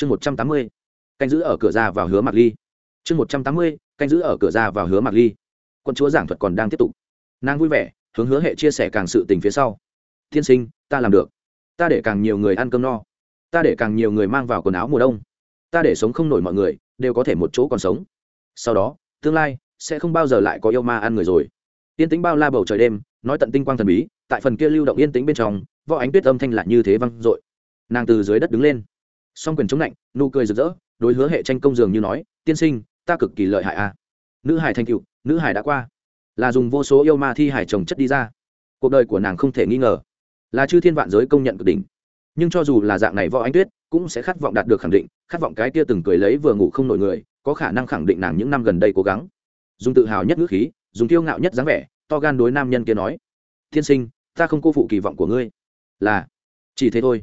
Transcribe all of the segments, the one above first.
chương một trăm tám mươi, canh giữ ở cửa ra vào hứa mạc ly. Chương một trăm tám mươi, canh giữ ở cửa ra vào hứa mạc ly. Quân chúa giảng thuật còn đang tiếp tục. Nàng vui vẻ, hướng hứa hệ chia sẻ càng sự tình phía sau. Tiên sinh, ta làm được. Ta để càng nhiều người ăn cơm no. Ta để càng nhiều người mang vào quần áo mùa đông. Ta để sống không nổi mọi người, đều có thể một chỗ còn sống. Sau đó, tương lai sẽ không bao giờ lại có yêu ma ăn người rồi. Yên tĩnh bao la bầu trời đêm, nói tận tinh quang thần bí, tại phần kia lưu động yên tĩnh bên trong, võ ánh tuyết âm thanh lại như thế văng dội. Nàng từ dưới đất đứng lên song quyền chống lạnh, nụ cười rực rỡ, đối hứa hệ tranh công dường như nói, tiên sinh, ta cực kỳ lợi hại a à. nữ hải thanh cựu nữ hải đã qua. Là dùng vô số yêu ma thi hải trồng chất đi ra. Cuộc đời của nàng không thể nghi ngờ là chư thiên vạn giới công nhận cực đỉnh. Nhưng cho dù là dạng này võ ánh tuyết, cũng sẽ khát vọng đạt được khẳng định, khát vọng cái kia từng cười lấy vừa ngủ không nổi người, có khả năng khẳng định nàng những năm gần đây cố gắng. Dùng tự hào nhất ngữ khí, dùng kiêu ngạo nhất dáng vẻ, to gan đối nam nhân kia nói thiên sinh, ta không cô phụ kỳ vọng của ngươi. Là, chỉ thế thôi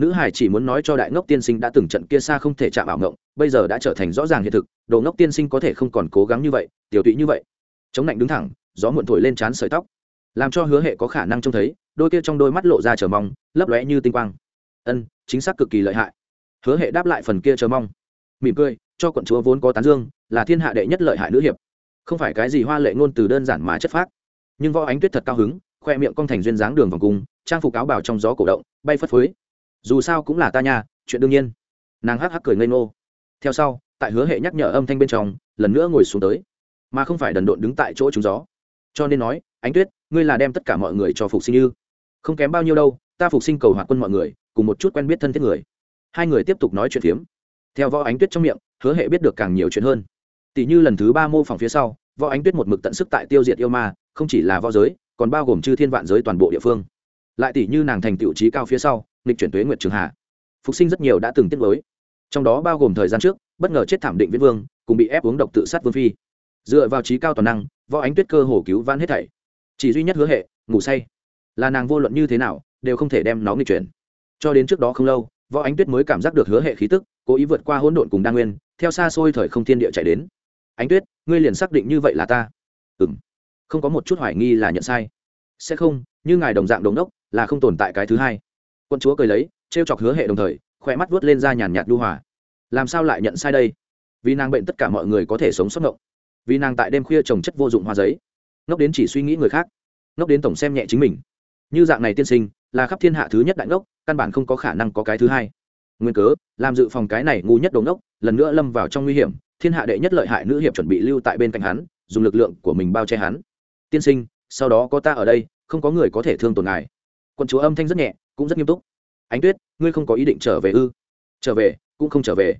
nữ hải chỉ muốn nói cho đại ngốc tiên sinh đã từng trận kia xa không thể chạm ảo ngộng, bây giờ đã trở thành rõ ràng hiện thực, đồ ngốc tiên sinh có thể không còn cố gắng như vậy, tiểu tụy như vậy. Chống lạnh đứng thẳng, gió muộn thổi lên trán sợi tóc. Làm cho hứa hệ có khả năng trông thấy, đôi kia trong đôi mắt lộ ra chờ mong, lấp lóe như tinh quang. Ân, chính xác cực kỳ lợi hại. Hứa hệ đáp lại phần kia chờ mong. Mỉm cười, cho quận chúa vốn có tán dương, là thiên hạ đệ nhất lợi hại nữ hiệp. Không phải cái gì hoa lệ ngôn từ đơn giản mà chất phác. Nhưng võ ánh tuyết thật cao hứng, khoe miệng cong thành duyên dáng đường vòng cung, trang phục áo bào trong gió cổ động, bay phất phới dù sao cũng là ta nha, chuyện đương nhiên. Nàng hắc hắc cười ngây ngô. Theo sau, tại hứa hệ nhắc nhở âm thanh bên trong, lần nữa ngồi xuống tới. Mà không phải đần độn đứng tại chỗ trúng gió. Cho nên nói, ánh tuyết, ngươi là đem tất cả mọi người cho phục sinh như không kém bao nhiêu đâu, ta phục sinh cầu hoạt quân mọi người, cùng một chút quen biết thân thiết người. Hai người tiếp tục nói chuyện phiếm. Theo võ ánh tuyết trong miệng, hứa hệ biết được càng nhiều chuyện hơn. Tỷ như lần thứ ba mô phỏng phía sau, võ ánh tuyết một mực tận sức tại tiêu diệt yêu ma, không chỉ là võ giới, còn bao gồm chư thiên vạn giới toàn bộ địa phương. Lại tỷ như nàng thành tiệu trí cao phía sau nghịch chuyển tuế nguyệt trường hạ phục sinh rất nhiều đã từng tiết mới trong đó bao gồm thời gian trước, bất ngờ chết thảm định viễn vương, cùng bị ép uống độc tự sát vương phi. Dựa vào trí cao toàn năng, võ ánh tuyết cơ hồ cứu vãn hết thảy. Chỉ duy nhất hứa hệ, ngủ say. Là nàng vô luận như thế nào, đều không thể đem nó nghịch chuyển. Cho đến trước đó không lâu, võ ánh tuyết mới cảm giác được hứa hệ khí tức, cố ý vượt qua hỗn độn cùng đa nguyên, theo xa xôi thời không thiên địa chạy đến. Ánh tuyết, ngươi liền xác định như vậy là ta. Ừ m không có một chút hoài nghi là nhận sai. Sẽ không, như ngài đồng dạng đống đốc, là không tồn tại cái thứ hai quân chúa cười lấy, trêu chọc hứa hệ đồng thời khỏe mắt vuốt lên ra nhàn nhạt đu hòa. Làm sao lại nhận sai đây? Vì nàng bệnh tất cả mọi người có thể sống sót ngộng. Vì nàng tại đêm khuya trồng chất vô dụng hoa giấy. Ngốc đến chỉ suy nghĩ người khác. Ngốc đến tổng xem nhẹ chính mình. Như dạng này tiên sinh, là khắp thiên hạ thứ nhất đại ngốc, căn bản không có khả năng có cái thứ hai. Nguyên cớ, làm dự phòng cái này ngu nhất đồ ngốc, lần nữa lâm vào trong nguy hiểm, thiên hạ đệ nhất lợi hại nữ hiệp chuẩn bị lưu tại bên cạnh hắn, dùng lực lượng của mình bao che hắn. Tiên sinh, sau đó có ta ở đây, không có người có thể thương tổn ngài. Quân chúa âm thanh rất nhẹ cũng rất nghiêm túc. Ánh tuyết, ngươi không có ý định trở về ư? Trở về, cũng không trở về.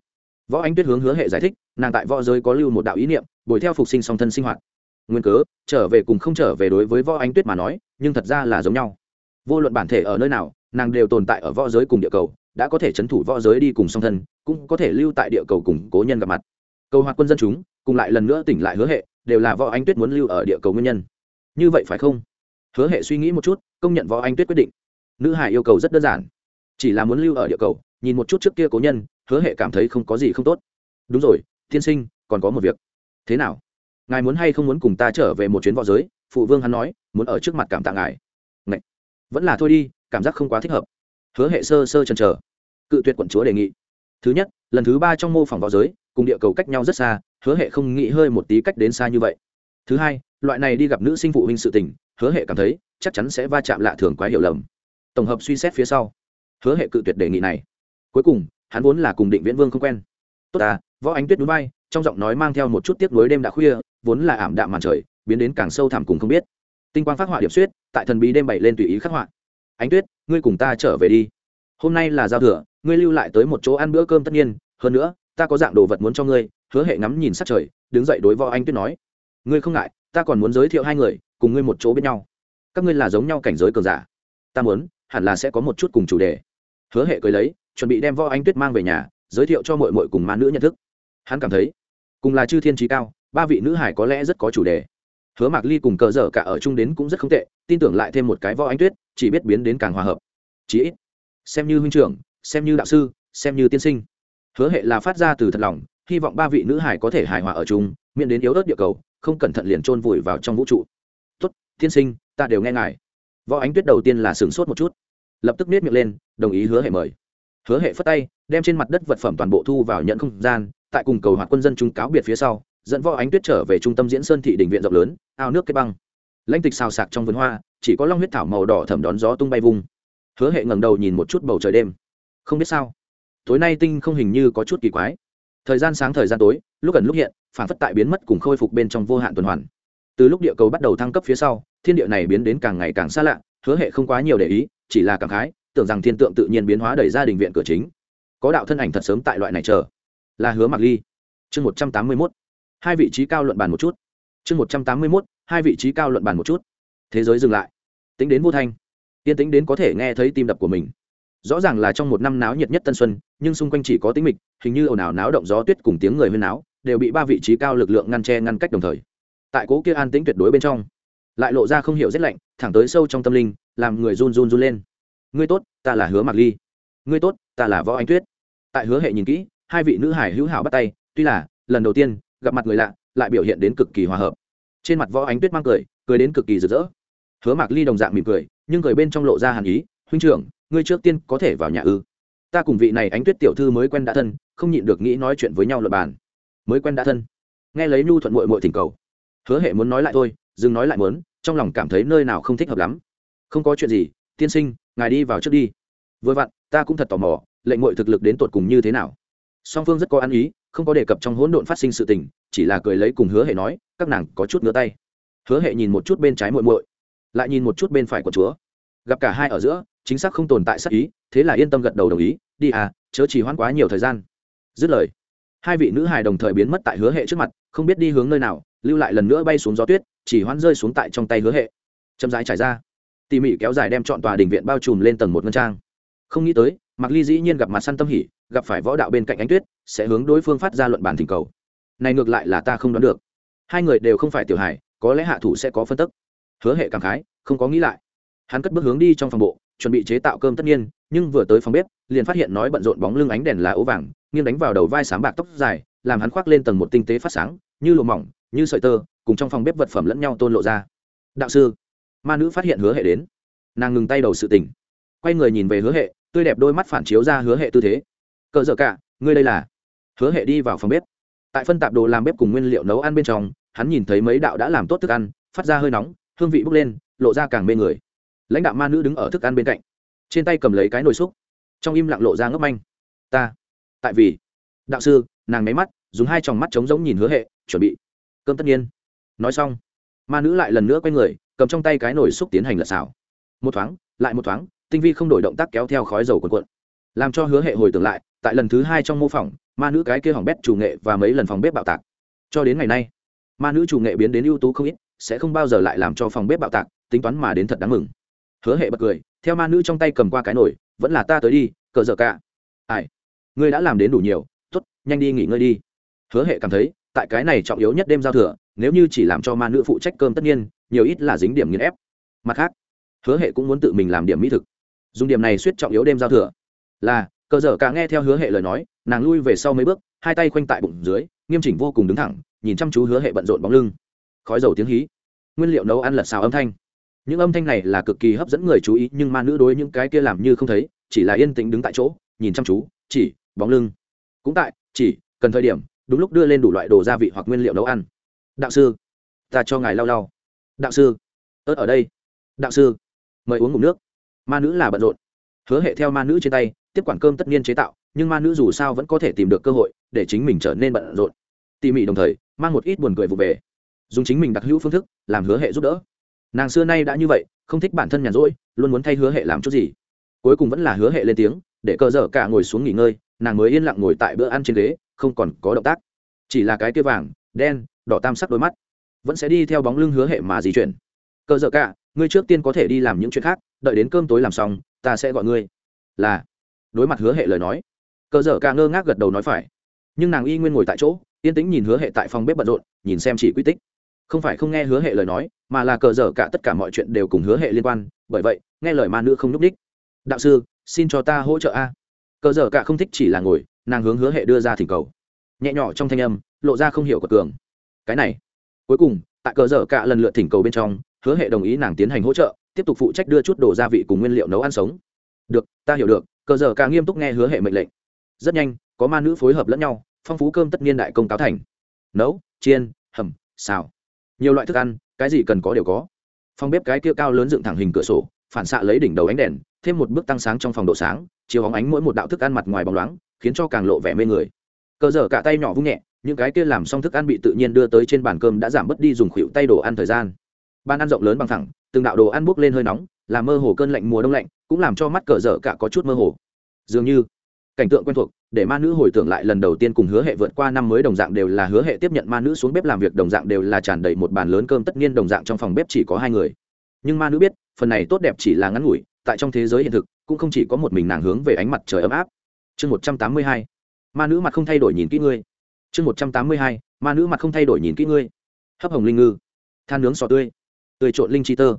Võ ánh tuyết hướng hứa hệ giải thích, nàng tại võ giới có lưu một đạo ý niệm, bồi theo phục sinh song thân sinh hoạt. Nguyên cớ, trở về cùng không trở về đối với võ ánh tuyết mà nói, nhưng thật ra là giống nhau. Vô luận bản thể ở nơi nào, nàng đều tồn tại ở võ giới cùng địa cầu, đã có thể c h ấ n thủ võ giới đi cùng song thân, cũng có thể lưu tại địa cầu cùng cố nhân gặp mặt. Cầu hoạt quân dân chúng, cùng lại lần nữa tỉnh lại hứa hệ, đều là võ ánh tuyết muốn lưu ở địa cầu nguyên nhân. Như vậy phải không? Hứa hệ suy nghĩ một chút, công nhận võ ánh tuyết quyết định nữ hải yêu cầu rất đơn giản. Chỉ là muốn lưu ở địa cầu, nhìn một chút trước kia cố nhân, hứa hệ cảm thấy không có gì không tốt. Đúng rồi, tiên sinh, còn có một việc. Thế nào? Ngài muốn hay không muốn cùng ta trở về một chuyến võ giới? Phụ vương hắn nói, muốn ở trước mặt cảm tạ ngài. Ngậy! vẫn là thôi đi, cảm giác không quá thích hợp. Hứa hệ sơ sơ chần chờ. Cự tuyệt quận chúa đề nghị. Thứ nhất, lần thứ ba trong mô phỏng võ giới, cùng địa cầu cách nhau rất xa, hứa hệ không nghĩ hơi một tí cách đến xa như vậy. Thứ hai, loại này đi gặp nữ sinh phụ huynh sự tình, hứa hệ cảm thấy chắc chắn sẽ va chạm lạ thường quá hiểu lầm tổng hợp suy xét phía sau. Hứa hệ cự tuyệt đề nghị này. Cuối cùng, hắn vốn là cùng định viễn vương không quen. Tốt à võ ánh tuyết núi bay trong giọng nói mang theo một chút tiếc nuối đêm đã khuya, vốn là ảm đạm màn trời, biến đến càng sâu thẳm cùng không biết. Tinh quang phát họa điểm suyết tại thần bí đêm bảy lên tùy ý khắc họa. Ánh tuyết, ngươi cùng ta trở về đi. Hôm nay là giao thừa, ngươi lưu lại tới một chỗ ăn bữa cơm tất nhiên, hơn nữa, ta có dạng đồ vật muốn cho ngươi, hứa hệ ngắm nhìn sát trời, đứng dậy đối võ anh tuyết nói. Ngươi không ngại, ta còn muốn giới thiệu hai người, cùng ngươi một chỗ bên nhau. Các ngươi là giống nhau cảnh giới cường giả. Ta muốn hẳn là sẽ có một chút cùng chủ đề. Hứa hệ cười lấy, chuẩn bị đem võ anh tuyết mang về nhà, giới thiệu cho mọi mọi cùng ma nữ nhận thức. Hắn cảm thấy, cùng là chư thiên trí cao, ba vị nữ hải có lẽ rất có chủ đề. Hứa mạc ly cùng cờ dở cả ở chung đến cũng rất không tệ, tin tưởng lại thêm một cái võ anh tuyết, chỉ biết biến đến càng hòa hợp. Chí ít, xem như huynh trưởng, xem như đạo sư, xem như tiên sinh. Hứa hệ là phát ra từ thật lòng, hy vọng ba vị nữ hải có thể hài hòa ở chung, miễn đến yếu ớt địa cầu, không cẩn thận liền trôn vùi vào trong vũ trụ. Tốt, tiên sinh, ta đều nghe ngài võ ánh tuyết đầu tiên là sửng sốt một chút, lập tức nết miệng lên, đồng ý hứa hệ mời. Hứa hệ phất tay, đem trên mặt đất vật phẩm toàn bộ thu vào nhận không gian, tại cùng cầu hoạt quân dân chúng cáo biệt phía sau, dẫn võ ánh tuyết trở về trung tâm diễn sơn thị đình viện rộng lớn, ao nước kết băng. Lãnh tịch xào sạc trong vườn hoa, chỉ có long huyết thảo màu đỏ thẩm đón gió tung bay vung hứa hệ ngẩng đầu nhìn một chút bầu trời đêm. Không biết sao, tối nay tinh không hình như có chút kỳ quái. Thời gian sáng thời gian tối, lúc gần lúc hiện phản phất tại biến mất cùng khôi phục bên trong vô hạn tuần hoàn từ lúc địa cầu bắt đầu thăng cấp phía sau, thiên địa này biến đến càng ngày càng xa lạ, hứa hệ không quá nhiều để ý, chỉ là cảm khái, tưởng rằng thiên tượng tự nhiên biến hóa đẩy ra đình viện cửa chính. Có đạo thân ảnh thật sớm tại loại này chờ. Là hứa mặc ly. Chương một trăm tám mươi mốt. Hai vị trí cao luận bàn một chút. Chương một trăm tám mươi mốt, hai vị trí cao luận bàn một chút. Thế giới dừng lại. Tính đến vô thanh. Tiên tính đến có thể nghe thấy tim đập của mình. Rõ ràng là trong một năm náo nhiệt nhất tân xuân, nhưng xung quanh chỉ có tính mịch, hình như ồn ào náo động gió tuyết cùng tiếng người huyên náo, đều bị ba vị trí cao lực lượng ngăn che ngăn cách đồng thời tại cố kia an tĩnh tuyệt đối bên trong, lại lộ ra không hiểu rét lạnh, thẳng tới sâu trong tâm linh, làm người run run run lên. Ngươi tốt, ta là hứa mạc ly. Ngươi tốt, ta là võ anh tuyết. Tại hứa hệ nhìn kỹ, hai vị nữ hải hữu hảo bắt tay, tuy là, lần đầu tiên, gặp mặt người lạ, lại biểu hiện đến cực kỳ hòa hợp. Trên mặt võ ánh tuyết mang cười cười đến cực kỳ rực rỡ. Hứa mạc ly đồng dạng mỉm cười, nhưng cười bên trong lộ ra hàn ý, huynh trưởng, ngươi trước tiên có thể vào nhà ư? Ta cùng vị này ánh tuyết tiểu thư mới quen đã thân, không nhịn được nghĩ nói chuyện với nhau lập bàn. Mới quen đã thân. Nghe lấy nhu thuận mội mội thỉnh cầu hứa hệ muốn nói lại thôi, dừng nói lại muốn, trong lòng cảm thấy nơi nào không thích hợp lắm. Không có chuyện gì, tiên sinh, ngài đi vào trước đi. Vừa vặn, ta cũng thật tò mò, lệnh ngội thực lực đến tột cùng như thế nào. Song phương rất có ăn ý, không có đề cập trong hỗn độn phát sinh sự tình, chỉ là cười lấy cùng hứa hệ nói, các nàng có chút ngứa tay. Hứa hệ nhìn một chút bên trái muội muội, lại nhìn một chút bên phải của chúa. Gặp cả hai ở giữa, chính xác không tồn tại sắc ý, thế là yên tâm gật đầu đồng ý, đi à chớ chỉ hoãn quá nhiều thời gian. Dứt lời, hai vị nữ hài đồng thời biến mất tại hứa hệ trước mặt, không biết đi hướng nơi nào lưu lại lần nữa bay xuống gió tuyết, chỉ hoãn rơi xuống tại trong tay hứa hệ. Chậm rãi trải ra. Tỉ mỉ kéo dài đem chọn tòa đình viện bao trùm lên tầng một ngân trang. Không nghĩ tới mặc ly dĩ nhiên gặp mặt săn tâm hỉ, gặp phải võ đạo bên cạnh ánh tuyết, sẽ hướng đối phương phát ra luận bản thỉnh cầu. Này ngược lại là ta không đoán được. Hai người đều không phải tiểu hải có lẽ hạ thủ sẽ có phân tức. Hứa hệ cảm khái, không có nghĩ lại. Hắn cất bước hướng đi trong phòng bộ, chuẩn bị chế tạo cơm tất nhiên, nhưng vừa tới phòng bếp, liền phát hiện nói bận rộn bóng lưng ánh đèn là ố vàng, nghiêng đánh vào đầu vai sáng bạc tóc dài, làm hắn khoác lên tầng một tinh tế phát sáng, như lụa mỏng như sợi tơ, cùng trong phòng bếp vật phẩm lẫn nhau tôn lộ ra. Đạo sư, ma nữ phát hiện hứa hệ đến. Nàng ngừng tay đầu sự tỉnh quay người nhìn về hứa hệ, tươi đẹp đôi mắt phản chiếu ra hứa hệ tư thế. Cờ dở cả, ngươi đây là? Hứa hệ đi vào phòng bếp. Tại phân tạp đồ làm bếp cùng nguyên liệu nấu ăn bên trong, hắn nhìn thấy mấy đạo đã làm tốt thức ăn, phát ra hơi nóng, hương vị bốc lên, lộ ra càng mê người. Lãnh đạo ma nữ đứng ở thức ăn bên cạnh. Trên tay cầm lấy cái nồi xúc. Trong im lặng lộ ra ngấp manh. Ta, tại vì. Đạo sư, nàng máy mắt, dùng hai tròng mắt trống giống nhìn hứa hệ, chuẩn bị cơm tất nhiên. Nói xong, ma nữ lại lần nữa quay người, cầm trong tay cái nồi xúc tiến hành lật xào. Một thoáng, lại một thoáng, tinh vi không đổi động tác kéo theo khói dầu cuộn cuộn. Làm cho hứa hệ hồi tưởng lại, tại lần thứ hai trong mô phỏng, ma nữ cái kia hỏng bét chủ nghệ và mấy lần phòng bếp bạo tạc. Cho đến ngày nay, ma nữ chủ nghệ biến đến ưu tú không ít, sẽ không bao giờ lại làm cho phòng bếp bạo tạc, tính toán mà đến thật đáng mừng. Hứa hệ bật cười, theo ma nữ trong tay cầm qua cái nồi, vẫn là ta tới đi, cờ dở cả. Ai? Ngươi đã làm đến đủ nhiều t ố t nhanh đi nghỉ ngơi đi. Hứa hệ cảm thấy tại cái này trọng yếu nhất đêm giao thừa, nếu như chỉ làm cho ma nữ phụ trách cơm tất nhiên, nhiều ít là dính điểm nghiền ép. Mặt khác, hứa hệ cũng muốn tự mình làm điểm mỹ thực. Dùng điểm này suýt trọng yếu đêm giao thừa. Là, cờ dở cả nghe theo hứa hệ lời nói, nàng lui về sau mấy bước, hai tay khoanh tại bụng dưới, nghiêm chỉnh vô cùng đứng thẳng, nhìn chăm chú hứa hệ bận rộn bóng lưng. Khói dầu tiếng hí. Nguyên liệu nấu ăn lật xào âm thanh. Những âm thanh này là cực kỳ hấp dẫn người chú ý, nhưng ma nữ đối những cái kia làm như không thấy, chỉ là yên tĩnh đứng tại chỗ, nhìn chăm chú, chỉ, bóng lưng. Cũng tại, chỉ, cần thời điểm đúng lúc đưa lên đủ loại đồ gia vị hoặc nguyên liệu nấu ăn. Đạo sư, ta cho ngài lau lau. Đạo sư, ớt ở đây. Đạo sư, mời uống ngụm nước. Ma nữ là bận rộn. Hứa hệ theo ma nữ trên tay, tiếp quản cơm tất nhiên chế tạo, nhưng ma nữ dù sao vẫn có thể tìm được cơ hội để chính mình trở nên bận rộn. Tỉ mỉ đồng thời, mang một ít buồn cười vụ về. Dùng chính mình đặc hữu phương thức, làm hứa hệ giúp đỡ. Nàng xưa nay đã như vậy, không thích bản thân nhàn rỗi, luôn muốn thay hứa hệ làm chút gì. Cuối cùng vẫn là hứa hệ lên tiếng, để cờ dở cả ngồi xuống nghỉ ngơi, nàng mới yên lặng ngồi tại bữa ăn trên ghế không còn có động tác. Chỉ là cái kia vàng, đen, đỏ tam sắc đôi mắt. Vẫn sẽ đi theo bóng lưng hứa hệ mà di chuyển. Cờ dở cả, ngươi trước tiên có thể đi làm những chuyện khác, đợi đến cơm tối làm xong, ta sẽ gọi ngươi. Là. Đối mặt hứa hệ lời nói, cờ dở cả ngơ ngác gật đầu nói phải. Nhưng nàng y nguyên ngồi tại chỗ, yên tĩnh nhìn hứa hệ tại phòng bếp bận rộn, nhìn xem chỉ quy tích. Không phải không nghe hứa hệ lời nói, mà là cờ dở cả tất cả mọi chuyện đều cùng hứa hệ liên quan, bởi vậy, nghe lời ma nữ không núp đích. Đạo sư, xin cho ta hỗ trợ a. Cờ dở cả không thích chỉ là ngồi nàng hướng hứa hệ đưa ra thỉnh cầu. Nhẹ nhỏ trong thanh âm, lộ ra không hiểu của cường. Cái này, cuối cùng, tại cờ dở cả lần lượt thỉnh cầu bên trong, hứa hệ đồng ý nàng tiến hành hỗ trợ, tiếp tục phụ trách đưa chút đồ gia vị cùng nguyên liệu nấu ăn sống. Được, ta hiểu được, cờ dở cả nghiêm túc nghe hứa hệ mệnh lệnh. Rất nhanh, có ma nữ phối hợp lẫn nhau, phong phú cơm tất niên đại công cáo thành. Nấu, chiên, hầm, xào. Nhiều loại thức ăn, cái gì cần có đều có. Phòng bếp cái kia cao lớn dựng thẳng hình cửa sổ, phản xạ lấy đỉnh đầu ánh đèn, thêm một bước tăng sáng trong phòng độ sáng, chiếu hóng ánh mỗi một đạo thức ăn mặt ngoài bóng loáng khiến cho càng lộ vẻ mê người. Cờ dở cả tay nhỏ vung nhẹ, những cái kia làm xong thức ăn bị tự nhiên đưa tới trên bàn cơm đã giảm bớt đi dùng khuỷu tay đồ ăn thời gian. Ban ăn rộng lớn bằng thẳng, từng đạo đồ ăn bốc lên hơi nóng, làm mơ hồ cơn lạnh mùa đông lạnh, cũng làm cho mắt cờ dở cả có chút mơ hồ. Dường như, cảnh tượng quen thuộc, để ma nữ hồi tưởng lại lần đầu tiên cùng hứa hệ vượt qua năm mới đồng dạng đều là hứa hệ tiếp nhận ma nữ xuống bếp làm việc đồng dạng đều là tràn đầy một bàn lớn cơm tất nhiên đồng dạng trong phòng bếp chỉ có hai người. Nhưng ma nữ biết, phần này tốt đẹp chỉ là ngắn ngủi, tại trong thế giới hiện thực, cũng không chỉ có một mình nàng hướng về ánh mặt trời ấm áp chương một trăm tám mươi hai, ma nữ mặt không thay đổi nhìn kỹ ngươi. chương một trăm tám mươi hai, ma nữ mặt không thay đổi nhìn kỹ ngươi. hấp hồng linh ngư, than nướng sò tươi tươi trộn linh chi tơ,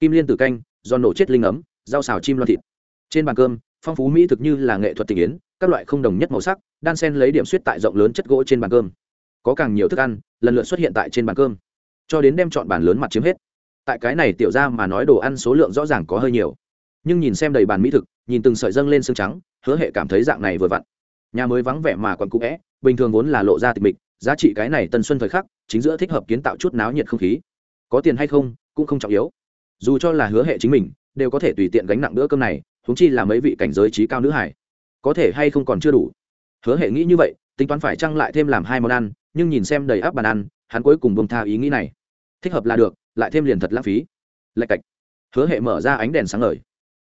kim liên tử canh do nổ chết linh ấm, rau xào chim loan thịt. trên bàn cơm, phong phú mỹ thực như là nghệ thuật tình yến, các loại không đồng nhất màu sắc, đan sen lấy điểm suýt tại rộng lớn chất gỗ trên bàn cơm. có càng nhiều thức ăn, lần lượt xuất hiện tại trên bàn cơm. cho đến đem chọn bàn lớn mặt chiếm hết. tại cái này tiểu ra mà nói đồ ăn số lượng rõ ràng có hơi nhiều. nhưng nhìn xem đầy bàn mỹ thực nhìn từng sợi dâng lên xương trắng, hứa hệ cảm thấy dạng này vừa vặn. Nhà mới vắng vẻ mà còn cũ vẽ bình thường vốn là lộ ra tịch mịch, giá trị cái này tân xuân thời khắc, chính giữa thích hợp kiến tạo chút náo nhiệt không khí. Có tiền hay không, cũng không trọng yếu. Dù cho là hứa hệ chính mình, đều có thể tùy tiện gánh nặng bữa cơm này thúng chi là mấy vị cảnh giới trí cao nữ hải. Có thể hay không còn chưa đủ. Hứa hệ nghĩ như vậy, tính toán phải trăng lại thêm làm hai món ăn, nhưng nhìn xem đầy áp bàn ăn, hắn cuối cùng bông tha ý nghĩ này. Thích hợp là được, lại thêm liền thật lãng phí. Lạch cạch. Hứa hệ mở ra ánh đèn sáng ngời.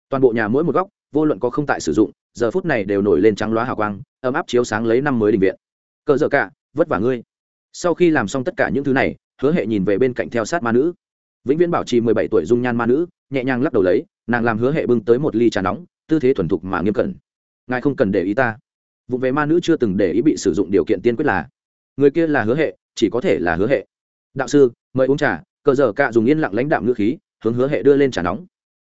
Toàn bộ nhà mỗi một góc vô luận có không tại sử dụng, giờ phút này đều nổi lên trắng loá hào quang, ấm áp chiếu sáng lấy năm mới định viện. Cờ dở cả, vất vả ngươi. Sau khi làm xong tất cả những thứ này, hứa hệ nhìn về bên cạnh theo sát ma nữ. Vĩnh viễn bảo trì mười bảy tuổi dung nhan ma nữ, nhẹ nhàng lắc đầu lấy, nàng làm hứa hệ bưng tới một ly trà nóng, tư thế thuần thục mà nghiêm cẩn. Ngài không cần để ý ta. Vụ về ma nữ chưa từng để ý bị sử dụng điều kiện tiên quyết là, người kia là hứa hệ, chỉ có thể là hứa hệ. Đạo sư, mời uống trà. Cờ dở cạ dùng yên lặng lãnh đạo ngữ khí, hướng hứa hệ đưa lên trà nóng.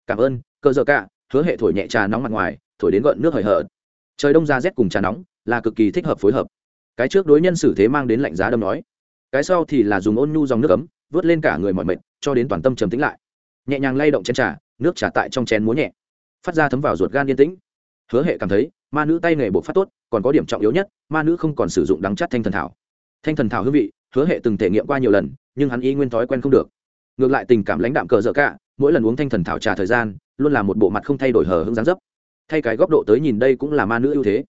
Cảm ơn, cờ dở cạ hứa hệ thổi nhẹ trà nóng mặt ngoài, thổi đến gợn nước hời hợt. Trời đông ra rét cùng trà nóng là cực kỳ thích hợp phối hợp. Cái trước đối nhân xử thế mang đến lạnh giá đâm nói, cái sau thì là dùng ôn nhu dòng nước ấm, vớt lên cả người mọi mệt, cho đến toàn tâm trầm tĩnh lại. Nhẹ nhàng lay động chén trà, nước trà tại trong chén múa nhẹ, phát ra thấm vào ruột gan yên tĩnh. Hứa hệ cảm thấy, ma nữ tay nghề bộ phát tốt, còn có điểm trọng yếu nhất, ma nữ không còn sử dụng đắng chắt thanh thần thảo. Thanh thần thảo hương vị, hứa hệ từng thể nghiệm qua nhiều lần, nhưng hắn y nguyên thói quen không được. Ngược lại tình cảm lãnh đạm cờ dở cả mỗi lần uống thanh thần thảo trà thời gian, luôn là một bộ mặt không thay đổi hờ hững dáng dấp. Thay cái góc độ tới nhìn đây cũng là ma nữ ưu thế.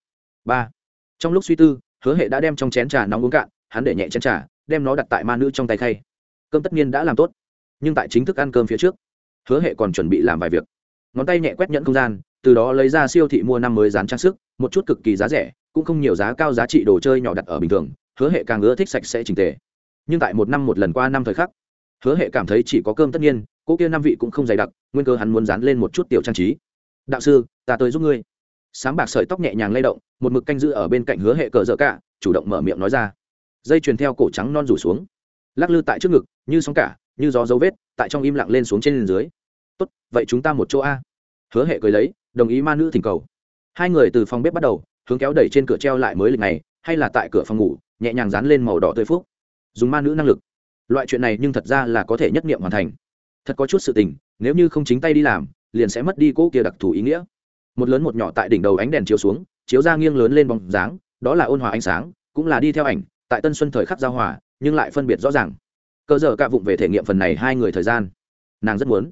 Ba. Trong lúc suy tư, hứa hệ đã đem trong chén trà nóng uống cạn, hắn để nhẹ chén trà, đem nó đặt tại ma nữ trong tay khay. Cơm tất nhiên đã làm tốt, nhưng tại chính thức ăn cơm phía trước, hứa hệ còn chuẩn bị làm vài việc. Ngón tay nhẹ quét nhẫn không gian, từ đó lấy ra siêu thị mua năm mới dán trang sức, một chút cực kỳ giá rẻ, cũng không nhiều giá cao giá trị đồ chơi nhỏ đặt ở bình thường, hứa hệ càng ưa thích sạch sẽ trình tề. Nhưng tại một năm một lần qua năm thời khắc hứa hệ cảm thấy chỉ có cơm tất nhiên, cô kia năm vị cũng không dày đặc, nguyên cơ hắn muốn dán lên một chút tiểu trang trí. Đạo sư, ta tới giúp ngươi. Sáng bạc sợi tóc nhẹ nhàng lay động, một mực canh giữ ở bên cạnh hứa hệ cờ dở cả, chủ động mở miệng nói ra. Dây chuyền theo cổ trắng non rủ xuống. Lắc lư tại trước ngực, như sóng cả, như gió dấu vết, tại trong im lặng lên xuống trên dưới. Tốt, vậy chúng ta một chỗ a. Hứa hệ cười lấy, đồng ý ma nữ thỉnh cầu. Hai người từ phòng bếp bắt đầu, hướng kéo đẩy trên cửa treo lại mới lịch này hay là tại cửa phòng ngủ, nhẹ nhàng dán lên màu đỏ tươi phúc. Dùng ma nữ năng lực loại chuyện này nhưng thật ra là có thể nhất nghiệm hoàn thành. Thật có chút sự tình, nếu như không chính tay đi làm, liền sẽ mất đi cỗ kia đặc thù ý nghĩa. Một lớn một nhỏ tại đỉnh đầu ánh đèn chiếu xuống, chiếu ra nghiêng lớn lên bóng dáng, đó là ôn hòa ánh sáng, cũng là đi theo ảnh, tại tân xuân thời khắc giao hòa, nhưng lại phân biệt rõ ràng. Cơ giờ cạ vụng về thể nghiệm phần này hai người thời gian. Nàng rất muốn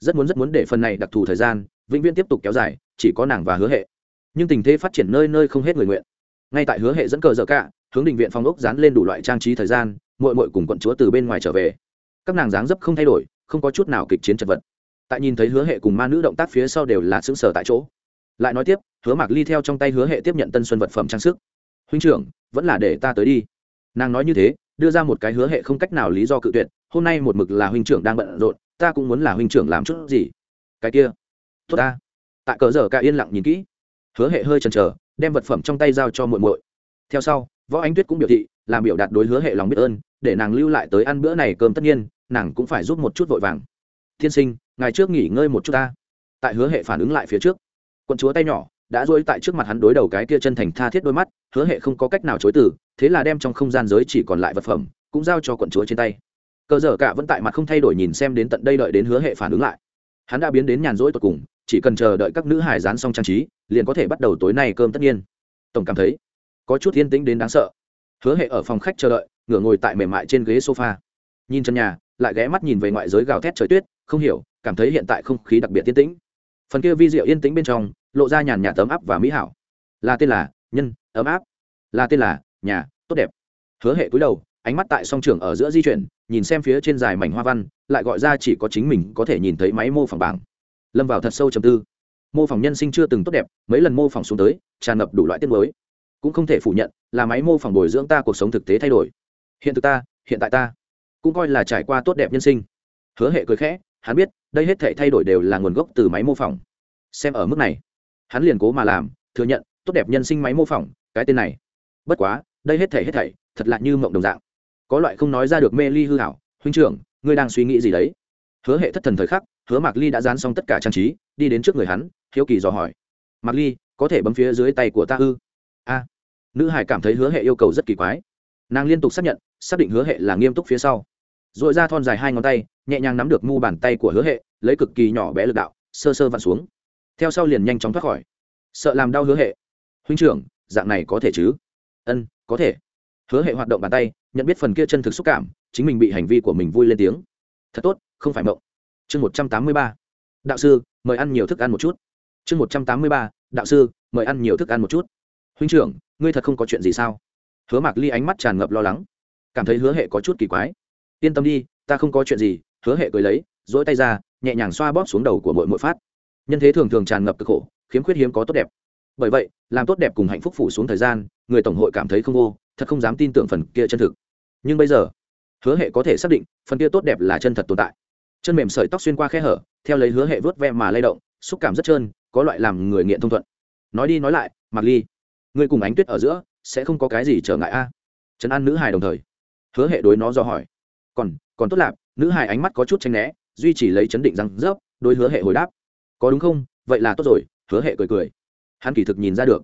rất muốn rất muốn để phần này đặc thù thời gian vĩnh viễn tiếp tục kéo dài, chỉ có nàng và hứa hệ. Nhưng tình thế phát triển nơi nơi không hết người nguyện. Ngay tại hứa hệ dẫn cờ dở cạ hướng định viện phong ốc dán lên đủ loại trang trí thời gian mội mội cùng quận chúa từ bên ngoài trở về. Các nàng dáng dấp không thay đổi, không có chút nào kịch chiến chật vật. Tại nhìn thấy hứa hệ cùng ma nữ động tác phía sau đều là xứng sở tại chỗ. Lại nói tiếp, hứa mạc ly theo trong tay hứa hệ tiếp nhận tân xuân vật phẩm trang sức. Huynh trưởng, vẫn là để ta tới đi. Nàng nói như thế, đưa ra một cái hứa hệ không cách nào lý do cự tuyệt, hôm nay một mực là huynh trưởng đang bận rộn, ta cũng muốn là huynh trưởng làm chút gì. Cái kia, tốt ta. Tại cờ giờ cả yên lặng nhìn kỹ. Hứa hệ hơi chần chờ, đem vật phẩm trong tay giao cho muội muội. Theo sau, võ ánh tuyết cũng biểu thị làm biểu đạt đối hứa hệ lòng biết ơn, để nàng lưu lại tới ăn bữa này cơm tất nhiên, nàng cũng phải giúp một chút vội vàng. Tiên sinh ngày trước nghỉ ngơi một chút ta. Tại hứa hệ phản ứng lại phía trước, quận chúa tay nhỏ đã dối tại trước mặt hắn đối đầu cái kia chân thành tha thiết đôi mắt, hứa hệ không có cách nào chối từ, thế là đem trong không gian giới chỉ còn lại vật phẩm cũng giao cho quận chúa trên tay. Cờ dở cả vẫn tại mặt không thay đổi nhìn xem đến tận đây đợi đến hứa hệ phản ứng lại. Hắn đã biến đến nhàn rỗi tột cùng, chỉ cần chờ đợi các nữ hải dán xong trang trí, liền có thể bắt đầu tối nay cơm tất nhiên. Tổng cảm thấy, có chút yên tĩnh đến đáng sợ hứa hệ ở phòng khách chờ đợi, ngửa ngồi tại mềm mại trên ghế sofa. Nhìn chân nhà, lại ghé mắt nhìn về ngoại giới gào thét trời tuyết, không hiểu, cảm thấy hiện tại không khí đặc biệt yên tĩnh. Phần kia vi diệu yên tĩnh bên trong, lộ ra nhàn nhạt tấm áp và mỹ hảo. Là tên là nhân, ấm áp. Là tên là nhà, tốt đẹp. Hứa hệ cúi đầu, ánh mắt tại song trường ở giữa di chuyển, nhìn xem phía trên dài mảnh hoa văn, lại gọi ra chỉ có chính mình có thể nhìn thấy máy mô phỏng bảng. Lâm vào thật sâu trầm tư. Mô phỏng nhân sinh chưa từng tốt đẹp, mấy lần mô phỏng xuống tới, tràn ngập đủ loại tiết mới cũng không thể phủ nhận là máy mô phỏng bồi dưỡng ta cuộc sống thực tế thay đổi. Hiện thực ta, hiện tại ta, cũng coi là trải qua tốt đẹp nhân sinh. Hứa hệ cười khẽ, hắn biết, đây hết thể thay đổi đều là nguồn gốc từ máy mô phỏng. Xem ở mức này, hắn liền cố mà làm, thừa nhận, tốt đẹp nhân sinh máy mô phỏng, cái tên này. Bất quá, đây hết thể hết thảy, thật lạ như mộng đồng dạng. Có loại không nói ra được mê ly hư hảo, huynh trưởng, ngươi đang suy nghĩ gì đấy? Hứa hệ thất thần thời khắc, hứa mạc ly đã dán xong tất cả trang trí, đi đến trước người hắn, hiếu kỳ dò hỏi. Mạc ly, có thể bấm phía dưới tay của ta ư? A. Nữ hải cảm thấy hứa hệ yêu cầu rất kỳ quái. Nàng liên tục xác nhận, xác định hứa hệ là nghiêm túc phía sau. R ồ i ra thon dài hai ngón tay, nhẹ nhàng nắm được mu bàn tay của hứa hệ, lấy cực kỳ nhỏ bé lực đạo, sơ sơ vặn xuống. Theo sau liền nhanh chóng thoát khỏi. Sợ làm đau hứa hệ. Huynh trưởng, dạng này có thể chứ? Ân, có thể. Hứa hệ hoạt động bàn tay, nhận biết phần kia chân thực xúc cảm, chính mình bị hành vi của mình vui lên tiếng. Thật tốt, không phải mộng. Chương một trăm tám mươi ba. Đạo sư, mời ăn nhiều thức ăn một chút. Chương một trăm tám mươi ba. Đạo sư, mời ăn nhiều thức ăn một chút huynh trưởng, ngươi thật không có chuyện gì sao? Hứa mạc ly ánh mắt tràn ngập lo lắng. Cảm thấy hứa hệ có chút kỳ quái. Yên tâm đi, ta không có chuyện gì, hứa hệ cười lấy dỗi tay ra, nhẹ nhàng xoa bóp xuống đầu của mỗi mỗi phát. Nhân thế thường thường tràn ngập cực khổ, khiếm khuyết hiếm có tốt đẹp. Bởi vậy, làm tốt đẹp cùng hạnh phúc phủ xuống thời gian, người tổng hội cảm thấy không vô thật không dám tin tưởng phần kia chân thực. Nhưng bây giờ, hứa hệ có thể xác định, phần kia tốt đẹp là chân thật tồn tại. Chân mềm sợi tóc xuyên qua khe hở, theo lấy hứa hệ vớt ve mà lay động, xúc cảm rất trơn, có loại làm người nghiện thông thuận. Nói đi nói lại mặc ly người cùng ánh tuyết ở giữa, sẽ không có cái gì trở ngại a. À? trấn an nữ hài đồng thời, hứa hệ đối nó do hỏi. Còn còn tốt lạp, nữ hài ánh mắt có chút tranh né, duy trì lấy chấn định răng rớp, đối hứa hệ hồi đáp. Có đúng không? Vậy là tốt rồi, hứa hệ cười cười. Hắn kỳ thực nhìn ra được.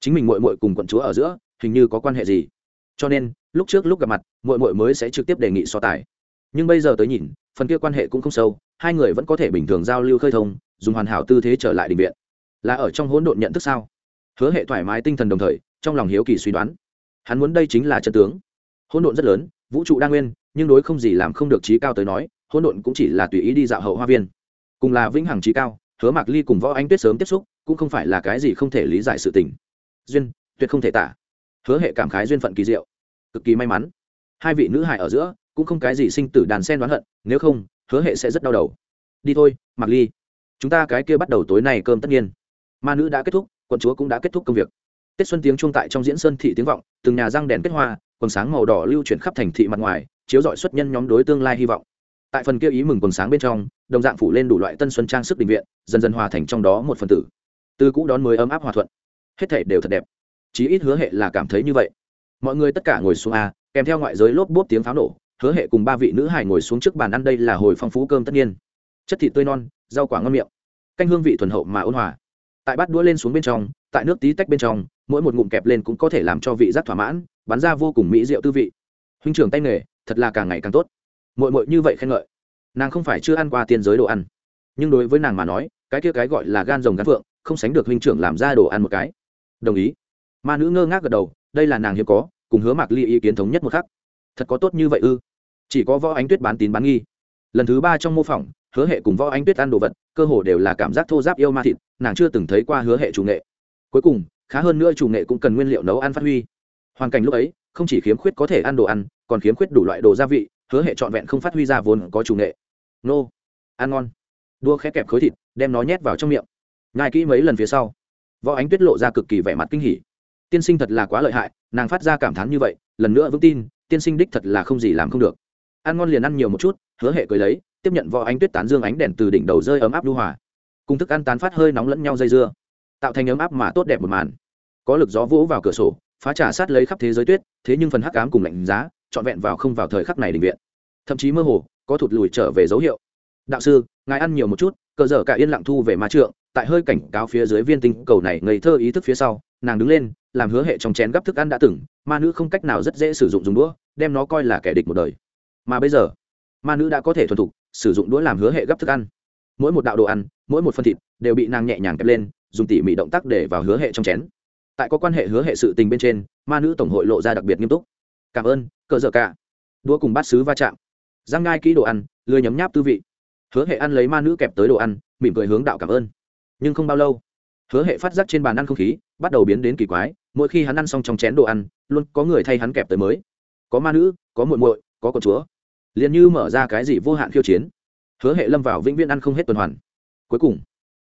Chính mình mội mội cùng quận chúa ở giữa, hình như có quan hệ gì. Cho nên, lúc trước lúc gặp mặt mội mội mới sẽ trực tiếp đề nghị so tài. Nhưng bây giờ tới nhìn, phần kia quan hệ cũng không sâu, hai người vẫn có thể bình thường giao lưu khơi thông, dùng hoàn hảo tư thế trở lại định viện. Là ở trong hỗn độn nhận thức sao? Hứa hệ thoải mái tinh thần đồng thời, trong lòng hiếu kỳ suy đoán. Hắn muốn đây chính là chân tướng. Hỗn độn rất lớn, vũ trụ đa nguyên, nhưng đối không gì làm không được trí cao tới nói, hỗn độn cũng chỉ là tùy ý đi dạo hậu hoa viên. Cùng là vĩnh hằng trí cao, hứa mạc ly cùng võ anh tuyết sớm tiếp xúc, cũng không phải là cái gì không thể lý giải sự tình. Duyên, tuyệt không thể tả. Hứa hệ cảm khái duyên phận kỳ diệu. Cực kỳ may mắn. Hai vị nữ hải ở giữa, cũng không cái gì sinh tử đàn sen đoán hận, nếu không, hứa hệ sẽ rất đau đầu. Đi thôi, mạc ly. Chúng ta cái kia bắt đầu tối nay cơm tất nhiên. Ma nữ đã kết thúc quận chúa cũng đã kết thúc công việc. Tết xuân tiếng trung tại trong diễn sơn thị tiếng vọng, từng nhà răng đèn kết hoa, quần sáng màu đỏ lưu chuyển khắp thành thị mặt ngoài, chiếu dọi xuất nhân nhóm đối tương lai hy vọng. Tại phần kia ý mừng quần sáng bên trong, đồng dạng phủ lên đủ loại tân xuân trang sức định viện, dần dần hòa thành trong đó một phần tử. Từ cũ đón mới ấm áp hòa thuận. Hết thể đều thật đẹp. Chí ít hứa hệ là cảm thấy như vậy. Mọi người tất cả ngồi xuống a, kèm theo ngoại giới lốp bốp tiếng pháo nổ, hứa hệ cùng ba vị nữ hải ngồi xuống trước bàn ăn đây là hồi phong phú cơm tất nhiên. Chất thịt tươi non, rau quả ngon miệng. Canh hương vị thuần hậu mà ôn hòa tại bát đũa lên xuống bên trong, tại nước tí tách bên trong, mỗi một ngụm kẹp lên cũng có thể làm cho vị giác thỏa mãn, bắn ra vô cùng mỹ rượu tư vị. Huynh trưởng tay nghề, thật là càng ngày càng tốt. Mội mội như vậy khen ngợi. Nàng không phải chưa ăn qua tiên giới đồ ăn. Nhưng đối với nàng mà nói, cái kia cái gọi là gan rồng gan phượng, không sánh được huynh trưởng làm ra đồ ăn một cái. Đồng ý. Ma nữ ngơ ngác gật đầu, đây là nàng hiếm có, cùng hứa mạc ly ý kiến thống nhất một khắc. Thật có tốt như vậy ư? Chỉ có võ ánh tuyết bán tín bán nghi. Lần thứ ba trong mô phỏng, hứa hệ cùng võ ánh tuyết ăn đồ vật cơ hồ đều là cảm giác thô giáp yêu ma thịt, nàng chưa từng thấy qua hứa hệ chủ nghệ. Cuối cùng, khá hơn nữa chủ nghệ cũng cần nguyên liệu nấu ăn phát huy. Hoàn cảnh lúc ấy, không chỉ khiếm khuyết có thể ăn đồ ăn, còn khiếm khuyết đủ loại đồ gia vị, hứa hệ trọn vẹn không phát huy ra vốn có chủ nghệ. Nô. Ăn ngon. Đua khẽ kẹp khối thịt, đem nó nhét vào trong miệng. Ngài kỹ mấy lần phía sau. Võ ánh tuyết lộ ra cực kỳ vẻ mặt kinh hỉ. Tiên sinh thật là quá lợi hại, nàng phát ra cảm thán như vậy, lần nữa vững tin, tiên sinh đích thật là không gì làm không được. Ăn ngon liền ăn nhiều một chút, hứa hệ cười lấy tiếp nhận võ ánh tuyết tán dương ánh đèn từ đỉnh đầu rơi ấm áp lưu hòa. Cùng thức ăn tán phát hơi nóng lẫn nhau dây dưa, tạo thành ấm áp mà tốt đẹp một màn. Có lực gió vỗ vào cửa sổ, phá trả sát lấy khắp thế giới tuyết, thế nhưng phần hắc ám cùng lạnh giá, trọn vẹn vào không vào thời khắc này định viện. Thậm chí mơ hồ, có thụt lùi trở về dấu hiệu. Đạo sư, ngài ăn nhiều một chút, cờ dở cả yên lặng thu về ma trượng, tại hơi cảnh cáo phía dưới viên tinh cầu này ngây thơ ý thức phía sau, nàng đứng lên, làm hứa hệ trong chén gắp thức ăn đã từng, ma nữ không cách nào rất dễ sử dụng dùng đũa, đem nó coi là kẻ địch một đời. Mà bây giờ ma nữ đã có thể thuần thục, sử dụng đũa làm hứa hệ gấp thức ăn. Mỗi một đạo đồ ăn, mỗi một phân thịt đều bị nàng nhẹ nhàng kẹp lên, dùng tỉ mỉ động tác để vào hứa hệ trong chén. Tại có quan hệ hứa hệ sự tình bên trên, ma nữ tổng hội lộ ra đặc biệt nghiêm túc. Cảm ơn, cờ dở cả. Đũa cùng bát sứ va chạm. Răng ngai kỹ đồ ăn, lười nhấm nháp tư vị. Hứa hệ ăn lấy ma nữ kẹp tới đồ ăn, mỉm cười hướng đạo cảm ơn. Nhưng không bao lâu, hứa hệ phát giác trên bàn ăn không khí bắt đầu biến đến kỳ quái, mỗi khi hắn ăn xong trong chén đồ ăn, luôn có người thay hắn kẹp tới mới. Có ma nữ, có muội muội, có con chúa liền như mở ra cái gì vô hạn khiêu chiến. Hứa hệ lâm vào vĩnh viễn ăn không hết tuần hoàn. Cuối cùng,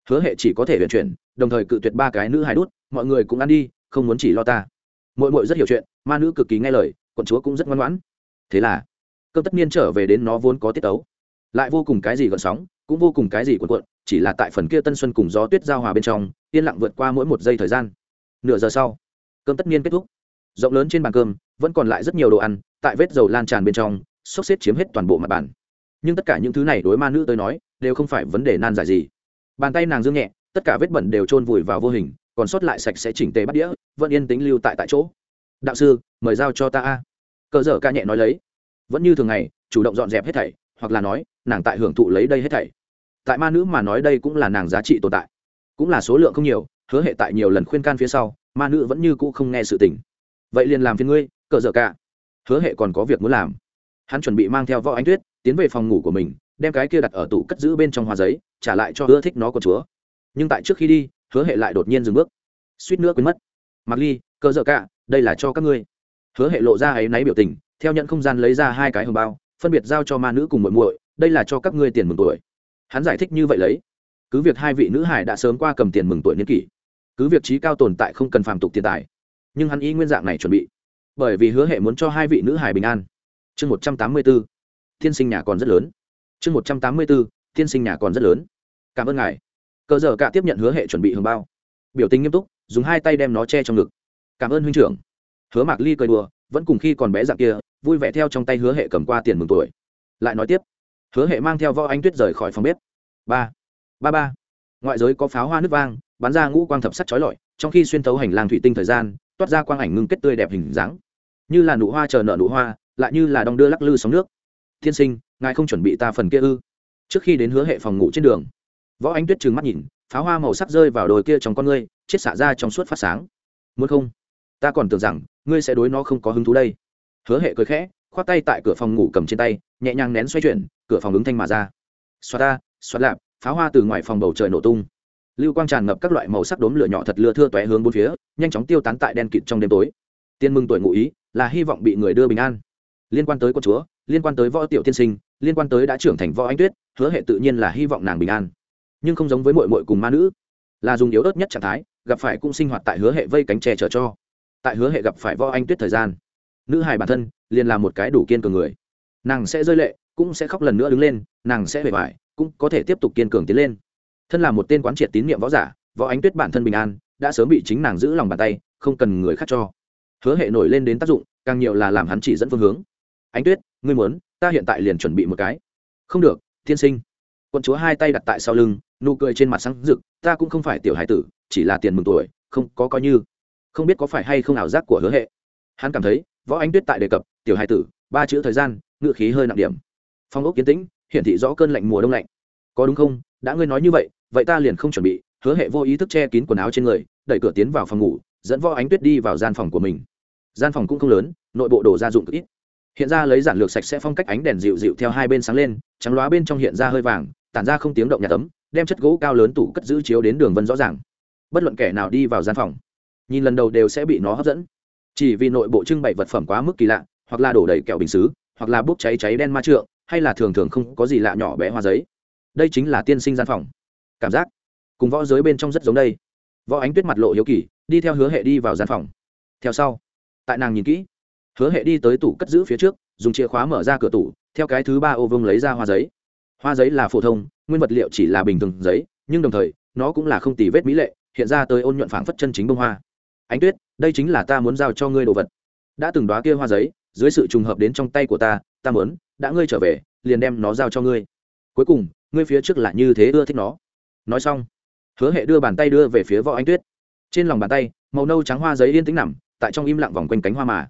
hứa hệ chỉ có thể vận chuyển, đồng thời cự tuyệt ba cái nữ hài đút, mọi người cũng ăn đi, không muốn chỉ lo ta. Muội muội rất hiểu chuyện, ma nữ cực kỳ nghe lời, quận chúa cũng rất ngoan ngoãn. Thế là cơm tất niên trở về đến nó vốn có tiết tấu. Lại vô cùng cái gì gợn sóng, cũng vô cùng cái gì cuộn cuộn, chỉ là tại phần kia tân xuân cùng gió tuyết giao hòa bên trong, yên lặng vượt qua mỗi một giây thời gian. Nửa giờ sau cơm tất niên kết thúc. Rộng lớn trên bàn cơm, vẫn còn lại rất nhiều đồ ăn, tại vết dầu lan tràn bên trong sốc xếp chiếm hết toàn bộ mặt bàn. Nhưng tất cả những thứ này đối ma nữ tới nói đều không phải vấn đề nan giải gì. Bàn tay nàng dương nhẹ tất cả vết bẩn đều trôn vùi vào vô hình còn sót lại sạch sẽ chỉnh tề bắt đĩa vẫn yên tính lưu tại tại chỗ. Đạo sư mời giao cho ta a. Cờ dở ca nhẹ nói lấy. Vẫn như thường ngày chủ động dọn dẹp hết thảy hoặc là nói nàng tại hưởng thụ lấy đây hết thảy. Tại ma nữ mà nói đây cũng là nàng giá trị tồn tại. Cũng là số lượng không nhiều hứa hệ tại nhiều lần khuyên can phía sau ma nữ vẫn như cũ không nghe sự tình. Vậy liền làm phiền ngươi cờ dở ca, hứa hệ còn có việc muốn làm hắn chuẩn bị mang theo võ ánh tuyết, tiến về phòng ngủ của mình, đem cái kia đặt ở tủ cất giữ bên trong hoa giấy, trả lại cho hứa thích nó của chúa. Nhưng tại trước khi đi, hứa hệ lại đột nhiên dừng bước. Suýt nữa quên mất. Mặc ly, cơ dợ cả, đây là cho các ngươi. Hứa hệ lộ ra áy náy biểu tình, theo nhận không gian lấy ra hai cái hồng bao, phân biệt giao cho ma nữ cùng muội muội, đây là cho các ngươi tiền mừng tuổi. Hắn giải thích như vậy lấy. Cứ việc hai vị nữ hải đã sớm qua cầm tiền mừng tuổi niên kỷ, cứ việc trí cao tồn tại không cần phàm tục tiền tài, nhưng hắn ý nguyên dạng này chuẩn bị. Bởi vì hứa hệ muốn cho hai vị nữ hải bình an chương một trăm tám mươi b ố tiên sinh nhà còn rất lớn. Chương một trăm tám mươi b ố tiên sinh nhà còn rất lớn. Cảm ơn ngài. Cờ giờ cả tiếp nhận hứa hệ chuẩn bị hưởng bao. Biểu tình nghiêm túc, dùng hai tay đem nó che trong ngực. Cảm ơn huynh trưởng. Hứa mạc ly cười đùa, vẫn cùng khi còn bé dạng kia, vui vẻ theo trong tay hứa hệ cầm qua tiền mừng tuổi. Lại nói tiếp. Hứa hệ mang theo võ anh tuyết rời khỏi phòng bếp. Ba. Ba ba. Ngoại giới có pháo hoa nước vang, bắn ra ngũ quang thập sắt trói lọi, trong khi xuyên tấu hành lang thủy tinh thời gian, toát ra quang ảnh ngưng kết tươi đẹp hình dáng. Như là nụ hoa chờ nợ nụ hoa lại như là đong đưa lắc lư sóng nước. Thiên sinh, ngài không chuẩn bị ta phần kia ư? Trước khi đến hứa hệ phòng ngủ trên đường, võ anh tuyết trừng mắt nhìn, pháo hoa màu sắc rơi vào đồi kia trong con ngươi chết xả ra trong suốt phát sáng. Muốn không? Ta còn tưởng rằng, ngươi sẽ đối nó không có hứng thú đây. Hứa hệ cười khẽ khoác tay tại cửa phòng ngủ cầm trên tay, nhẹ nhàng nén xoay chuyển, cửa phòng ứng thanh mà ra. Xoa ta xoa lạp, pháo hoa từ ngoài phòng bầu trời nổ tung. Lưu quang tràn ngập các loại màu sắc đốm lửa nhỏ thật lưa thưa tóe hướng bốn phía, nhanh chóng tiêu tán tại đen kịt trong đêm tối. Tiên mừng tuổi ngụ ý, là hy vọng bị người đưa bình an liên quan tới con chúa, liên quan tới võ tiểu tiên sinh, liên quan tới đã trưởng thành võ anh tuyết, hứa hệ tự nhiên là hy vọng nàng bình an. Nhưng không giống với mội mội cùng ma nữ, là dùng yếu ớt nhất trạng thái, gặp phải cũng sinh hoạt tại hứa hệ vây cánh tre chở cho. Tại hứa hệ gặp phải võ anh tuyết thời gian, nữ hài bản thân liền là một cái đủ kiên cường người. Nàng sẽ rơi lệ, cũng sẽ khóc lần nữa đứng lên, nàng sẽ bề bài cũng có thể tiếp tục kiên cường tiến lên. Thân là một tên quán triệt tín nhiệm võ giả, võ ánh tuyết bản thân bình an, đã sớm bị chính nàng giữ lòng bàn tay, không cần người khác cho. Hứa hệ nổi lên đến tác dụng, càng nhiều là làm hắn chỉ dẫn phương hướng ánh tuyết, ngươi muốn, ta hiện tại liền chuẩn bị một cái. Không được thiên sinh. Quân chúa hai tay đặt tại sau lưng, nụ cười trên mặt sáng rực, ta cũng không phải tiểu hải tử, chỉ là tiền mừng tuổi, không, có coi như. Không biết có phải hay không ảo giác của hứa hệ. Hắn cảm thấy, võ ánh tuyết tại đề cập, tiểu hải tử, ba chữ thời gian ngự khí hơi nặng điểm. Phong ốc kiến tĩnh, hiển thị rõ cơn lạnh mùa đông lạnh. Có đúng không? Đã ngươi nói như vậy vậy ta liền không chuẩn bị. Hứa hệ vô ý thức che kín quần áo trên người, đẩy cửa tiến vào phòng ngủ, dẫn võ ánh tuyết đi vào gian phòng của mình. Gian phòng cũng không lớn, nội bộ đồ gia dụng cực ít hiện ra lấy giản lược sạch sẽ phong cách ánh đèn dịu dịu theo hai bên sáng lên, trắng loá bên trong hiện ra hơi vàng, tản ra không tiếng động nhà tấm, đem chất gỗ cao lớn tủ cất giữ chiếu đến đường vân rõ ràng. Bất luận kẻ nào đi vào gian phòng, nhìn lần đầu đều sẽ bị nó hấp dẫn. Chỉ vì nội bộ trưng bày vật phẩm quá mức kỳ lạ, hoặc là đổ đầy kẹo bình xứ, hoặc là bốc cháy cháy đen ma trượng, hay là thường thường không có gì lạ nhỏ bé hoa giấy. Đây chính là tiên sinh gian phòng. Cảm giác cùng võ giới bên trong rất giống đây. Võ ánh tuyết mặt lộ hiếu kỳ, đi theo hứa hệ đi vào gian phòng. Theo sau, tại nàng nhìn kỹ hứa hệ đi tới tủ cất giữ phía trước, dùng chìa khóa mở ra cửa tủ, theo cái thứ ba ô vương lấy ra hoa giấy. Hoa giấy là phổ thông, nguyên vật liệu chỉ là bình thường giấy, nhưng đồng thời, nó cũng là không tì vết mỹ lệ, hiện ra tới ôn nhuận phảng phất chân chính bông hoa. Ánh tuyết, đây chính là ta muốn giao cho ngươi đồ vật. Đã từng đoá kia hoa giấy, dưới sự trùng hợp đến trong tay của ta ta muốn, đã ngươi trở về, liền đem nó giao cho ngươi. Cuối cùng, ngươi phía trước là như thế ưa thích nó. Nói xong, hứa hệ đưa bàn tay đưa về phía võ anh tuyết. Trên lòng bàn tay, màu nâu trắng hoa giấy yên tĩnh nằm, tại trong im lặng vòng quanh cánh hoa mà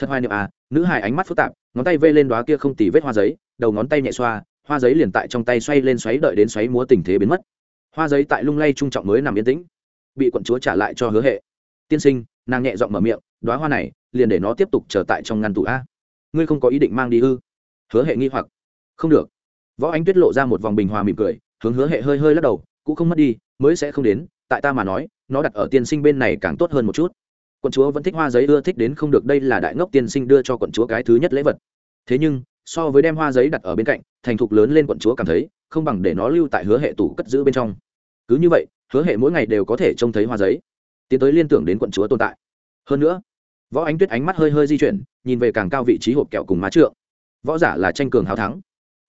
thật hoài niệm à nữ hài ánh mắt phức tạp, ngón tay vê lên đoá kia không tì vết hoa giấy, đầu ngón tay nhẹ xoa, hoa giấy liền tại trong tay xoay lên xoáy đợi đến xoáy múa tình thế biến mất. Hoa giấy tại lung lay trung trọng mới nằm yên tĩnh, bị quận chúa trả lại cho hứa hệ. Tiên sinh, nàng nhẹ giọng mở miệng đoá hoa này, liền để nó tiếp tục trở tại trong ngăn tủ a. Ngươi không có ý định mang đi ư? Hứa hệ nghi hoặc. Không được. Võ ánh tuyết lộ ra một vòng bình hòa mỉm cười, hướng hứa hệ hơi hơi lắc đầu, cũng không mất đi, mới sẽ không đến, tại ta mà nói, nó đặt ở tiên sinh bên này càng tốt hơn một chút quận chúa vẫn thích hoa giấy ưa thích đến không được, đây là đại ngốc tiên sinh đưa cho quận chúa cái thứ nhất lễ vật. Thế nhưng, so với đem hoa giấy đặt ở bên cạnh, thành thục lớn lên quận chúa cảm thấy, không bằng để nó lưu tại hứa hệ tủ cất giữ bên trong. Cứ như vậy, hứa hệ mỗi ngày đều có thể trông thấy hoa giấy, tiến tới liên tưởng đến quận chúa tồn tại. Hơn nữa, võ ánh tuyết ánh mắt hơi hơi di chuyển, nhìn về càng cao vị trí hộp kẹo cùng má trượng. Võ giả là tranh cường hào thắng.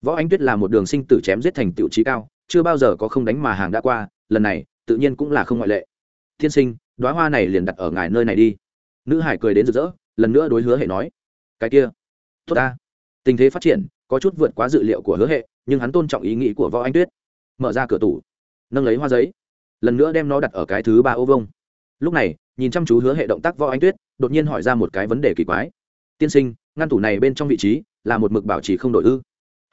Võ ánh tuyết là một đường sinh tử chém giết thành tiểu trí cao, chưa bao giờ có không đánh mà hàng đã qua, lần này, tự nhiên cũng là không ngoại lệ. Tiên sinh đoá hoa này liền đặt ở ngài nơi này đi. Nữ hải cười đến rực rỡ, lần nữa đối hứa hệ nói, cái kia, tốt ta. Tình thế phát triển, có chút vượt quá dự liệu của hứa hệ, nhưng hắn tôn trọng ý nghĩ của võ anh tuyết. Mở ra cửa tủ, nâng lấy hoa giấy, lần nữa đem nó đặt ở cái thứ ba ô vông lúc này, nhìn chăm chú hứa hệ động tác võ anh tuyết, đột nhiên hỏi ra một cái vấn đề kỳ quái. Tiên sinh, ngăn tủ này bên trong vị trí là một mực bảo trì không đổi ư?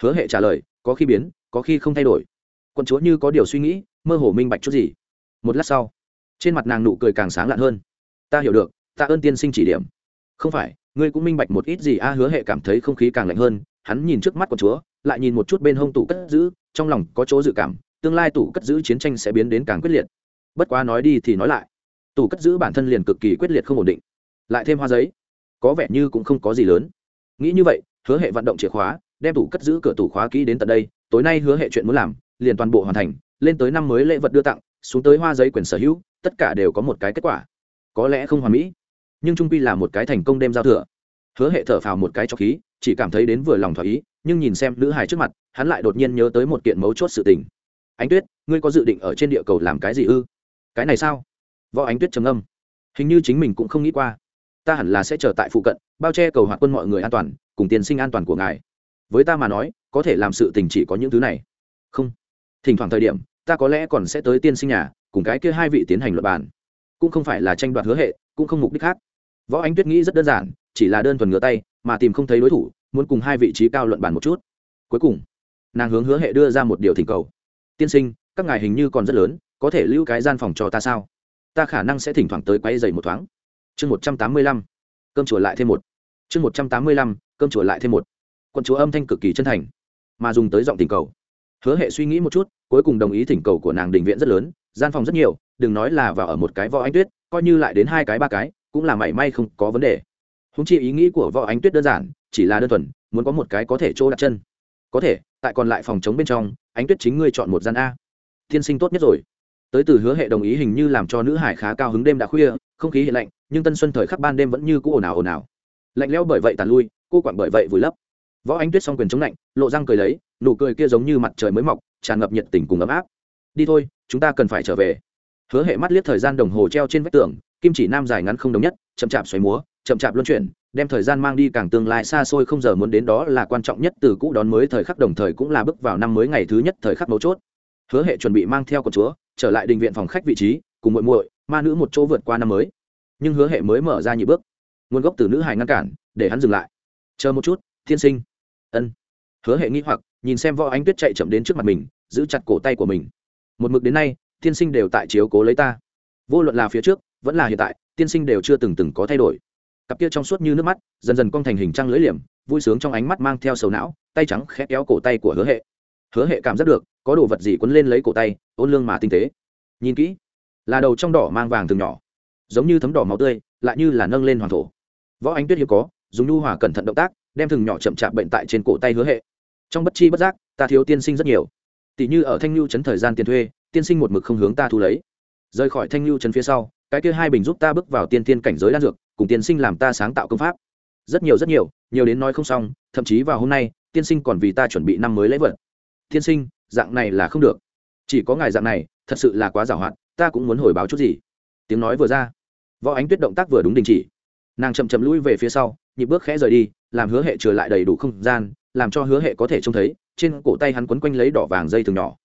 Hứa hệ trả lời, có khi biến, có khi không thay đổi. Quận chúa như có điều suy nghĩ, mơ hồ minh bạch chút gì. Một lát sau trên mặt nàng nụ cười càng sáng lạn hơn. Ta hiểu được, ta ơn tiên sinh chỉ điểm. Không phải, ngươi cũng minh bạch một ít gì, a hứa hệ cảm thấy không khí càng lạnh hơn, hắn nhìn trước mắt của chúa, lại nhìn một chút bên hông tủ cất giữ, trong lòng có chỗ dự cảm, tương lai tủ cất giữ chiến tranh sẽ biến đến càng quyết liệt. Bất quá nói đi thì nói lại. Tủ cất giữ bản thân liền cực kỳ quyết liệt không ổn định. Lại thêm hoa giấy, có vẻ như cũng không có gì lớn. Nghĩ như vậy, hứa hệ vận động chìa khóa, đem tủ cất giữ cửa tủ khóa kỹ đến tận đây, tối nay hứa hệ chuyện muốn làm, liền toàn bộ hoàn thành, lên tới năm mới lễ vật đưa tặng xuống tới hoa giấy quyền sở hữu, tất cả đều có một cái kết quả. Có lẽ không hoàn mỹ, nhưng trung pi là một cái thành công đêm giao thừa. Hứa hệ thở phào một cái cho khí, chỉ cảm thấy đến vừa lòng thỏa ý, nhưng nhìn xem nữ hài trước mặt, hắn lại đột nhiên nhớ tới một kiện mấu chốt sự tình. Ánh tuyết, ngươi có dự định ở trên địa cầu làm cái gì ư? Cái này sao? Võ ánh tuyết trầm âm hình như chính mình cũng không nghĩ qua. Ta hẳn là sẽ trở tại phụ cận, bao che cầu hoạt quân mọi người an toàn, cùng tiền sinh an toàn của ngài. Với ta mà nói, có thể làm sự tình chỉ có những thứ này. Không. Thỉnh thoảng thời điểm ta có lẽ còn sẽ tới tiên sinh nhà, cùng cái kia hai vị tiến hành luật bàn. Cũng không phải là tranh đoạt hứa hệ, cũng không mục đích khác. Võ ánh tuyết nghĩ rất đơn giản, chỉ là đơn thuần ngửa tay, mà tìm không thấy đối thủ, muốn cùng hai vị trí cao luận bàn một chút. Cuối cùng, nàng hướng hứa hệ đưa ra một điều thỉnh cầu. Tiên sinh, các ngài hình như còn rất lớn, có thể lưu cái gian phòng cho ta sao? Ta khả năng sẽ thỉnh thoảng tới quay dày một thoáng. Chương một trăm tám mươi lăm, cơm chùa lại thêm một. Chương một trăm tám mươi lăm, cơm chùa lại thêm một. Quân chúa âm thanh cực kỳ chân thành, mà dùng tới giọng tình cầu hứa hệ suy nghĩ một chút, cuối cùng đồng ý thỉnh cầu của nàng đình viện rất lớn, gian phòng rất nhiều, đừng nói là vào ở một cái võ ánh tuyết, coi như lại đến hai cái, ba cái, cũng là mảy may không có vấn đề. Húng chi ý nghĩ của võ ánh tuyết đơn giản, chỉ là đơn thuần, muốn có một cái có thể chỗ đặt chân. Có thể, tại còn lại phòng chống bên trong, ánh tuyết chính ngươi chọn một gian a. Tiên sinh tốt nhất rồi. Tới từ hứa hệ đồng ý hình như làm cho nữ hải khá cao hứng đêm đã khuya, không khí hiện lạnh, nhưng tân xuân thời khắc ban đêm vẫn như cũ ồn ào ồn ào. Lạnh lẽo bởi vậy tàn lui, cô quặn bởi vậy vùi lấp. Võ ánh tuyết song quyền chống lạnh, lộ răng cười lấy nụ cười kia giống như mặt trời mới mọc, tràn ngập nhiệt tình cùng ấm áp. Đi thôi, chúng ta cần phải trở về. Hứa hệ mắt liếc thời gian đồng hồ treo trên vách tường, kim chỉ nam dài ngắn không đồng nhất, chậm chạp xoáy múa, chậm chạp luân chuyển, đem thời gian mang đi càng tương lai xa xôi không giờ muốn đến đó là quan trọng nhất từ cũ đón mới thời khắc đồng thời cũng là bước vào năm mới ngày thứ nhất thời khắc mấu chốt. Hứa hệ chuẩn bị mang theo con chúa, trở lại đình viện phòng khách vị trí, cùng muội muội, ma nữ một chỗ vượt qua năm mới. Nhưng hứa hệ mới mở ra nhị bước. Nguồn gốc từ nữ hài ngăn cản, để hắn dừng lại. Chờ một chút thiên sinh. Ân. Hứa hệ nghĩ hoặc nhìn xem võ ánh tuyết chạy chậm đến trước mặt mình, giữ chặt cổ tay của mình. Một mực đến nay, tiên sinh đều tại chiếu cố lấy ta. Vô luận là phía trước, vẫn là hiện tại, tiên sinh đều chưa từng từng có thay đổi. Cặp kia trong suốt như nước mắt, dần dần cong thành hình trăng lưỡi liềm, vui sướng trong ánh mắt mang theo sầu não, tay trắng khẽ kéo cổ tay của hứa hệ. Hứa hệ cảm giác được, có đồ vật gì quấn lên lấy cổ tay, ôn lương mà tinh tế. Nhìn kỹ, là đầu trong đỏ mang vàng từng nhỏ. Giống như thấm đỏ máu tươi, lại như là nâng lên hoàng thổ. Võ ánh tuyết hiếm có, dùng nhu hòa cẩn thận động tác, đem thừng nhỏ chậm chạp bệnh tại trên cổ tay hứa hệ trong bất chi bất giác, ta thiếu tiên sinh rất nhiều. Tỷ như ở thanh lưu trấn thời gian tiền thuê, tiên sinh một mực không hướng ta thu lấy. Rời khỏi thanh lưu trấn phía sau, cái kia hai bình giúp ta bước vào tiên tiên cảnh giới đan dược, cùng tiên sinh làm ta sáng tạo công pháp. Rất nhiều rất nhiều nhiều đến nói không xong, thậm chí vào hôm nay, tiên sinh còn vì ta chuẩn bị năm mới lễ vật. Tiên sinh, dạng này là không được. Chỉ có ngài dạng này, thật sự là quá giàu hạn ta cũng muốn hồi báo chút gì. Tiếng nói vừa ra, võ ánh tuyết động tác vừa đúng đình chỉ. Nàng chậm chậm lui về phía sau nhịp bước khẽ rời đi, làm hứa hệ trở lại đầy đủ không gian, làm cho hứa hệ có thể trông thấy, trên cổ tay hắn quấn quanh lấy đỏ vàng dây thường nhỏ.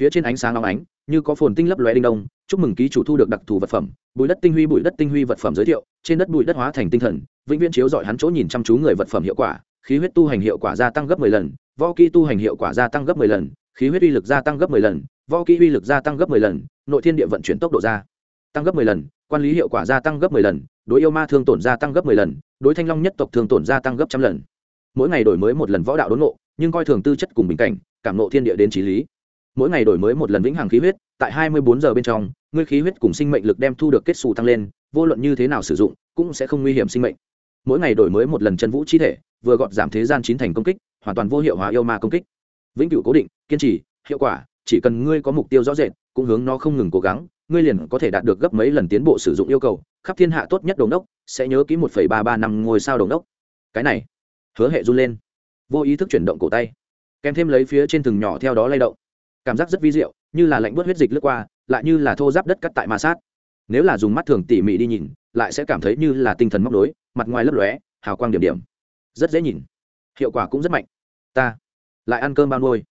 Phía trên ánh sáng long ánh, như có phồn tinh lấp lóe đinh đông, chúc mừng ký chủ thu được đặc thù vật phẩm, bụi đất tinh huy, bụi đất tinh huy vật phẩm giới thiệu, trên đất bụi đất hóa thành tinh thần, vĩnh viễn chiếu dọi hắn chỗ nhìn chăm chú người vật phẩm hiệu quả, khí huyết tu hành hiệu quả gia tăng gấp 10 lần, võ kỹ tu hành hiệu quả gia tăng gấp 10 lần, khí huyết uy lực gia tăng gấp 10 lần, võ kỹ uy lực gia tăng gấp 10 lần, nội thiên địa vận chuyển tốc độ gia tăng gấp mười lần quan lý hiệu quả gia tăng gấp mười lần đối yêu ma thương tổn gia tăng gấp mười lần, đối thanh long nhất tộc thương tổn gia tăng gấp trăm lần. Mỗi ngày đổi mới một lần võ đạo đốn ngộ, nhưng coi thường tư chất cùng bình cảnh, cảm ngộ thiên địa đến trí lý. Mỗi ngày đổi mới một lần vĩnh hằng khí huyết, tại hai mươi bốn giờ bên trong, ngươi khí huyết cùng sinh mệnh lực đem thu được kết xù tăng lên, vô luận như thế nào sử dụng, cũng sẽ không nguy hiểm sinh mệnh. Mỗi ngày đổi mới một lần chân vũ chi thể, vừa gọt giảm thế gian chín thành công kích, hoàn toàn vô hiệu hóa yêu ma công kích. Vĩnh cửu cố định, kiên trì, hiệu quả, chỉ cần ngươi có mục tiêu rõ rệt, cũng hướng nó không ngừng cố gắng, ngươi liền có thể đạt được gấp mấy lần tiến bộ sử dụng yêu cầu khắp thiên hạ tốt nhất đồng đốc, sẽ nhớ kỹ một ba ba năm ngôi sao đồng đốc. Cái này, hứa hệ run lên. Vô ý thức chuyển động cổ tay. Kèm thêm lấy phía trên thừng nhỏ theo đó lay động. Cảm giác rất vi diệu, như là lạnh bớt huyết dịch lướt qua, lại như là thô giáp đất cắt tại ma sát. Nếu là dùng mắt thường tỉ mỉ đi nhìn, lại sẽ cảm thấy như là tinh thần móc đối mặt ngoài lấp lóe, hào quang điểm điểm. Rất dễ nhìn. Hiệu quả cũng rất mạnh. Ta lại ăn cơm bao nuôi.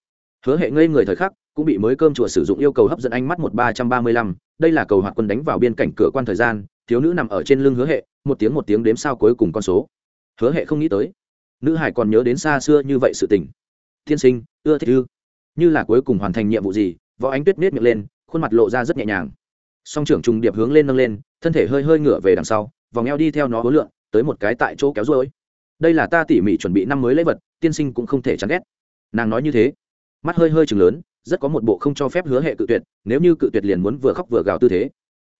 Hứa hệ ngây người thời khắc, cũng bị mới cơm chùa sử dụng yêu cầu hấp dẫn ánh mắt một ba trăm ba mươi lăm đây là cầu hoạt quân đánh vào biên cảnh cửa quan thời gian, thiếu nữ nằm ở trên lưng hứa hệ, một tiếng một tiếng đếm sao cuối cùng con số. Hứa hệ không nghĩ tới, nữ hải còn nhớ đến xa xưa như vậy sự tình. Tiên sinh, ưa thích ư? Như là cuối cùng hoàn thành nhiệm vụ gì, võ ánh tuyết miết miệng lên, khuôn mặt lộ ra rất nhẹ nhàng. Song trưởng trùng điệp hướng lên nâng lên, thân thể hơi hơi ngửa về đằng sau, vòng eo đi theo nó hối lượng tới một cái tại chỗ kéo ruôi. Đây là ta tỉ mỉ chuẩn bị năm mới lấy vật, tiên sinh cũng không thể chán ghét. Nàng nói như thế, mắt hơi hơi chừng lớn rất có một bộ không cho phép hứa hệ cự tuyệt, nếu như cự tuyệt liền muốn vừa khóc vừa gào tư thế.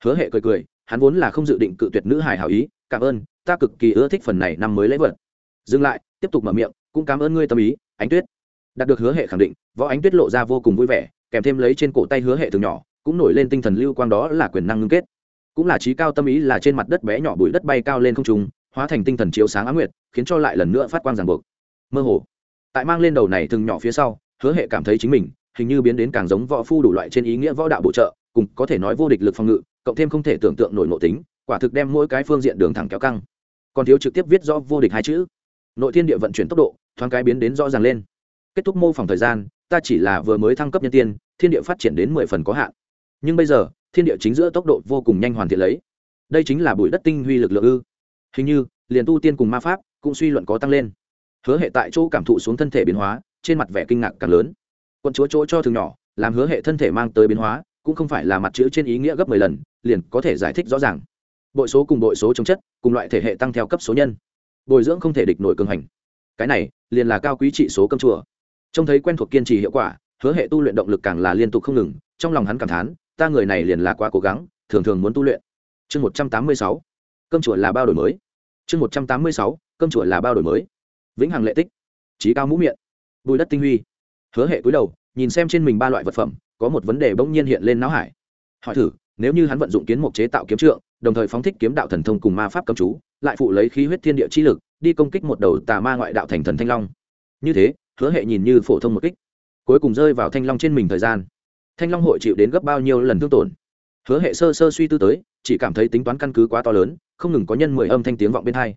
Hứa hệ cười cười, hắn vốn là không dự định cự tuyệt nữ hải hảo ý, cảm ơn, ta cực kỳ ưa thích phần này năm mới lấy vật. Dừng lại, tiếp tục mở miệng, cũng cảm ơn ngươi tâm ý, ánh tuyết. Đạt được hứa hệ khẳng định, võ ánh tuyết lộ ra vô cùng vui vẻ, kèm thêm lấy trên cổ tay hứa hệ từ nhỏ, cũng nổi lên tinh thần lưu quang đó là quyền năng ngưng kết. Cũng là trí cao tâm ý là trên mặt đất bé nhỏ bụi đất bay cao lên không trung, hóa thành tinh thần chiếu sáng á nguyệt, khiến cho lại lần nữa phát quang ràng buộc. Mơ hồ. Tại mang lên đầu này từng nhỏ phía sau, hứa hệ cảm thấy chính mình hình như biến đến càng giống võ phu đủ loại trên ý nghĩa võ đạo bổ trợ, cùng có thể nói vô địch lực phòng ngự, cộng thêm không thể tưởng tượng nổi nội tính, quả thực đem mỗi cái phương diện đường thẳng kéo căng. Còn thiếu trực tiếp viết rõ vô địch hai chữ. Nội thiên địa vận chuyển tốc độ, thoáng cái biến đến rõ ràng lên. Kết thúc mô phỏng thời gian, ta chỉ là vừa mới thăng cấp nhân tiên, thiên địa phát triển đến mười phần có hạn. Nhưng bây giờ, thiên địa chính giữa tốc độ vô cùng nhanh hoàn thiện lấy. Đây chính là bụi đất tinh huy lực lượng ư. Hình như, liền tu tiên cùng ma pháp, cũng suy luận có tăng lên. Hứa hệ tại chỗ cảm thụ xuống thân thể biến hóa, trên mặt vẻ kinh ngạc càng lớn quận chúa chỗ cho thường nhỏ, làm hứa hệ thân thể mang tới biến hóa, cũng không phải là mặt chữ trên ý nghĩa gấp mười lần, liền có thể giải thích rõ ràng. Bội số cùng bội số chống chất, cùng loại thể hệ tăng theo cấp số nhân. Bồi dưỡng không thể địch nổi cường hành. Cái này, liền là cao quý trị số cơm chùa. Trông thấy quen thuộc kiên trì hiệu quả, hứa hệ tu luyện động lực càng là liên tục không ngừng, trong lòng hắn cảm thán, ta người này liền là quá cố gắng, thường thường muốn tu luyện. Chương một trăm tám mươi sáu, cơm chùa là bao đổi mới. Chương một trăm tám mươi sáu, cơm chùa là bao đổi mới. Vĩnh hằng lệ tích, trí cao mũ miệng. Bùi đất tinh huy hứa hệ cúi đầu, nhìn xem trên mình ba loại vật phẩm, có một vấn đề bỗng nhiên hiện lên não hải. Hỏi thử, nếu như hắn vận dụng kiến mục chế tạo kiếm trượng, đồng thời phóng thích kiếm đạo thần thông cùng ma pháp cấm chú, lại phụ lấy khí huyết thiên địa chi lực, đi công kích một đầu tà ma ngoại đạo thành thần thanh long. Như thế, hứa hệ nhìn như phổ thông một kích. Cuối cùng rơi vào thanh long trên mình thời gian. Thanh long hội chịu đến gấp bao nhiêu lần thương tổn? Hứa hệ sơ sơ suy tư tới, chỉ cảm thấy tính toán căn cứ quá to lớn, không ngừng có nhân mười âm thanh tiếng vọng bên hai.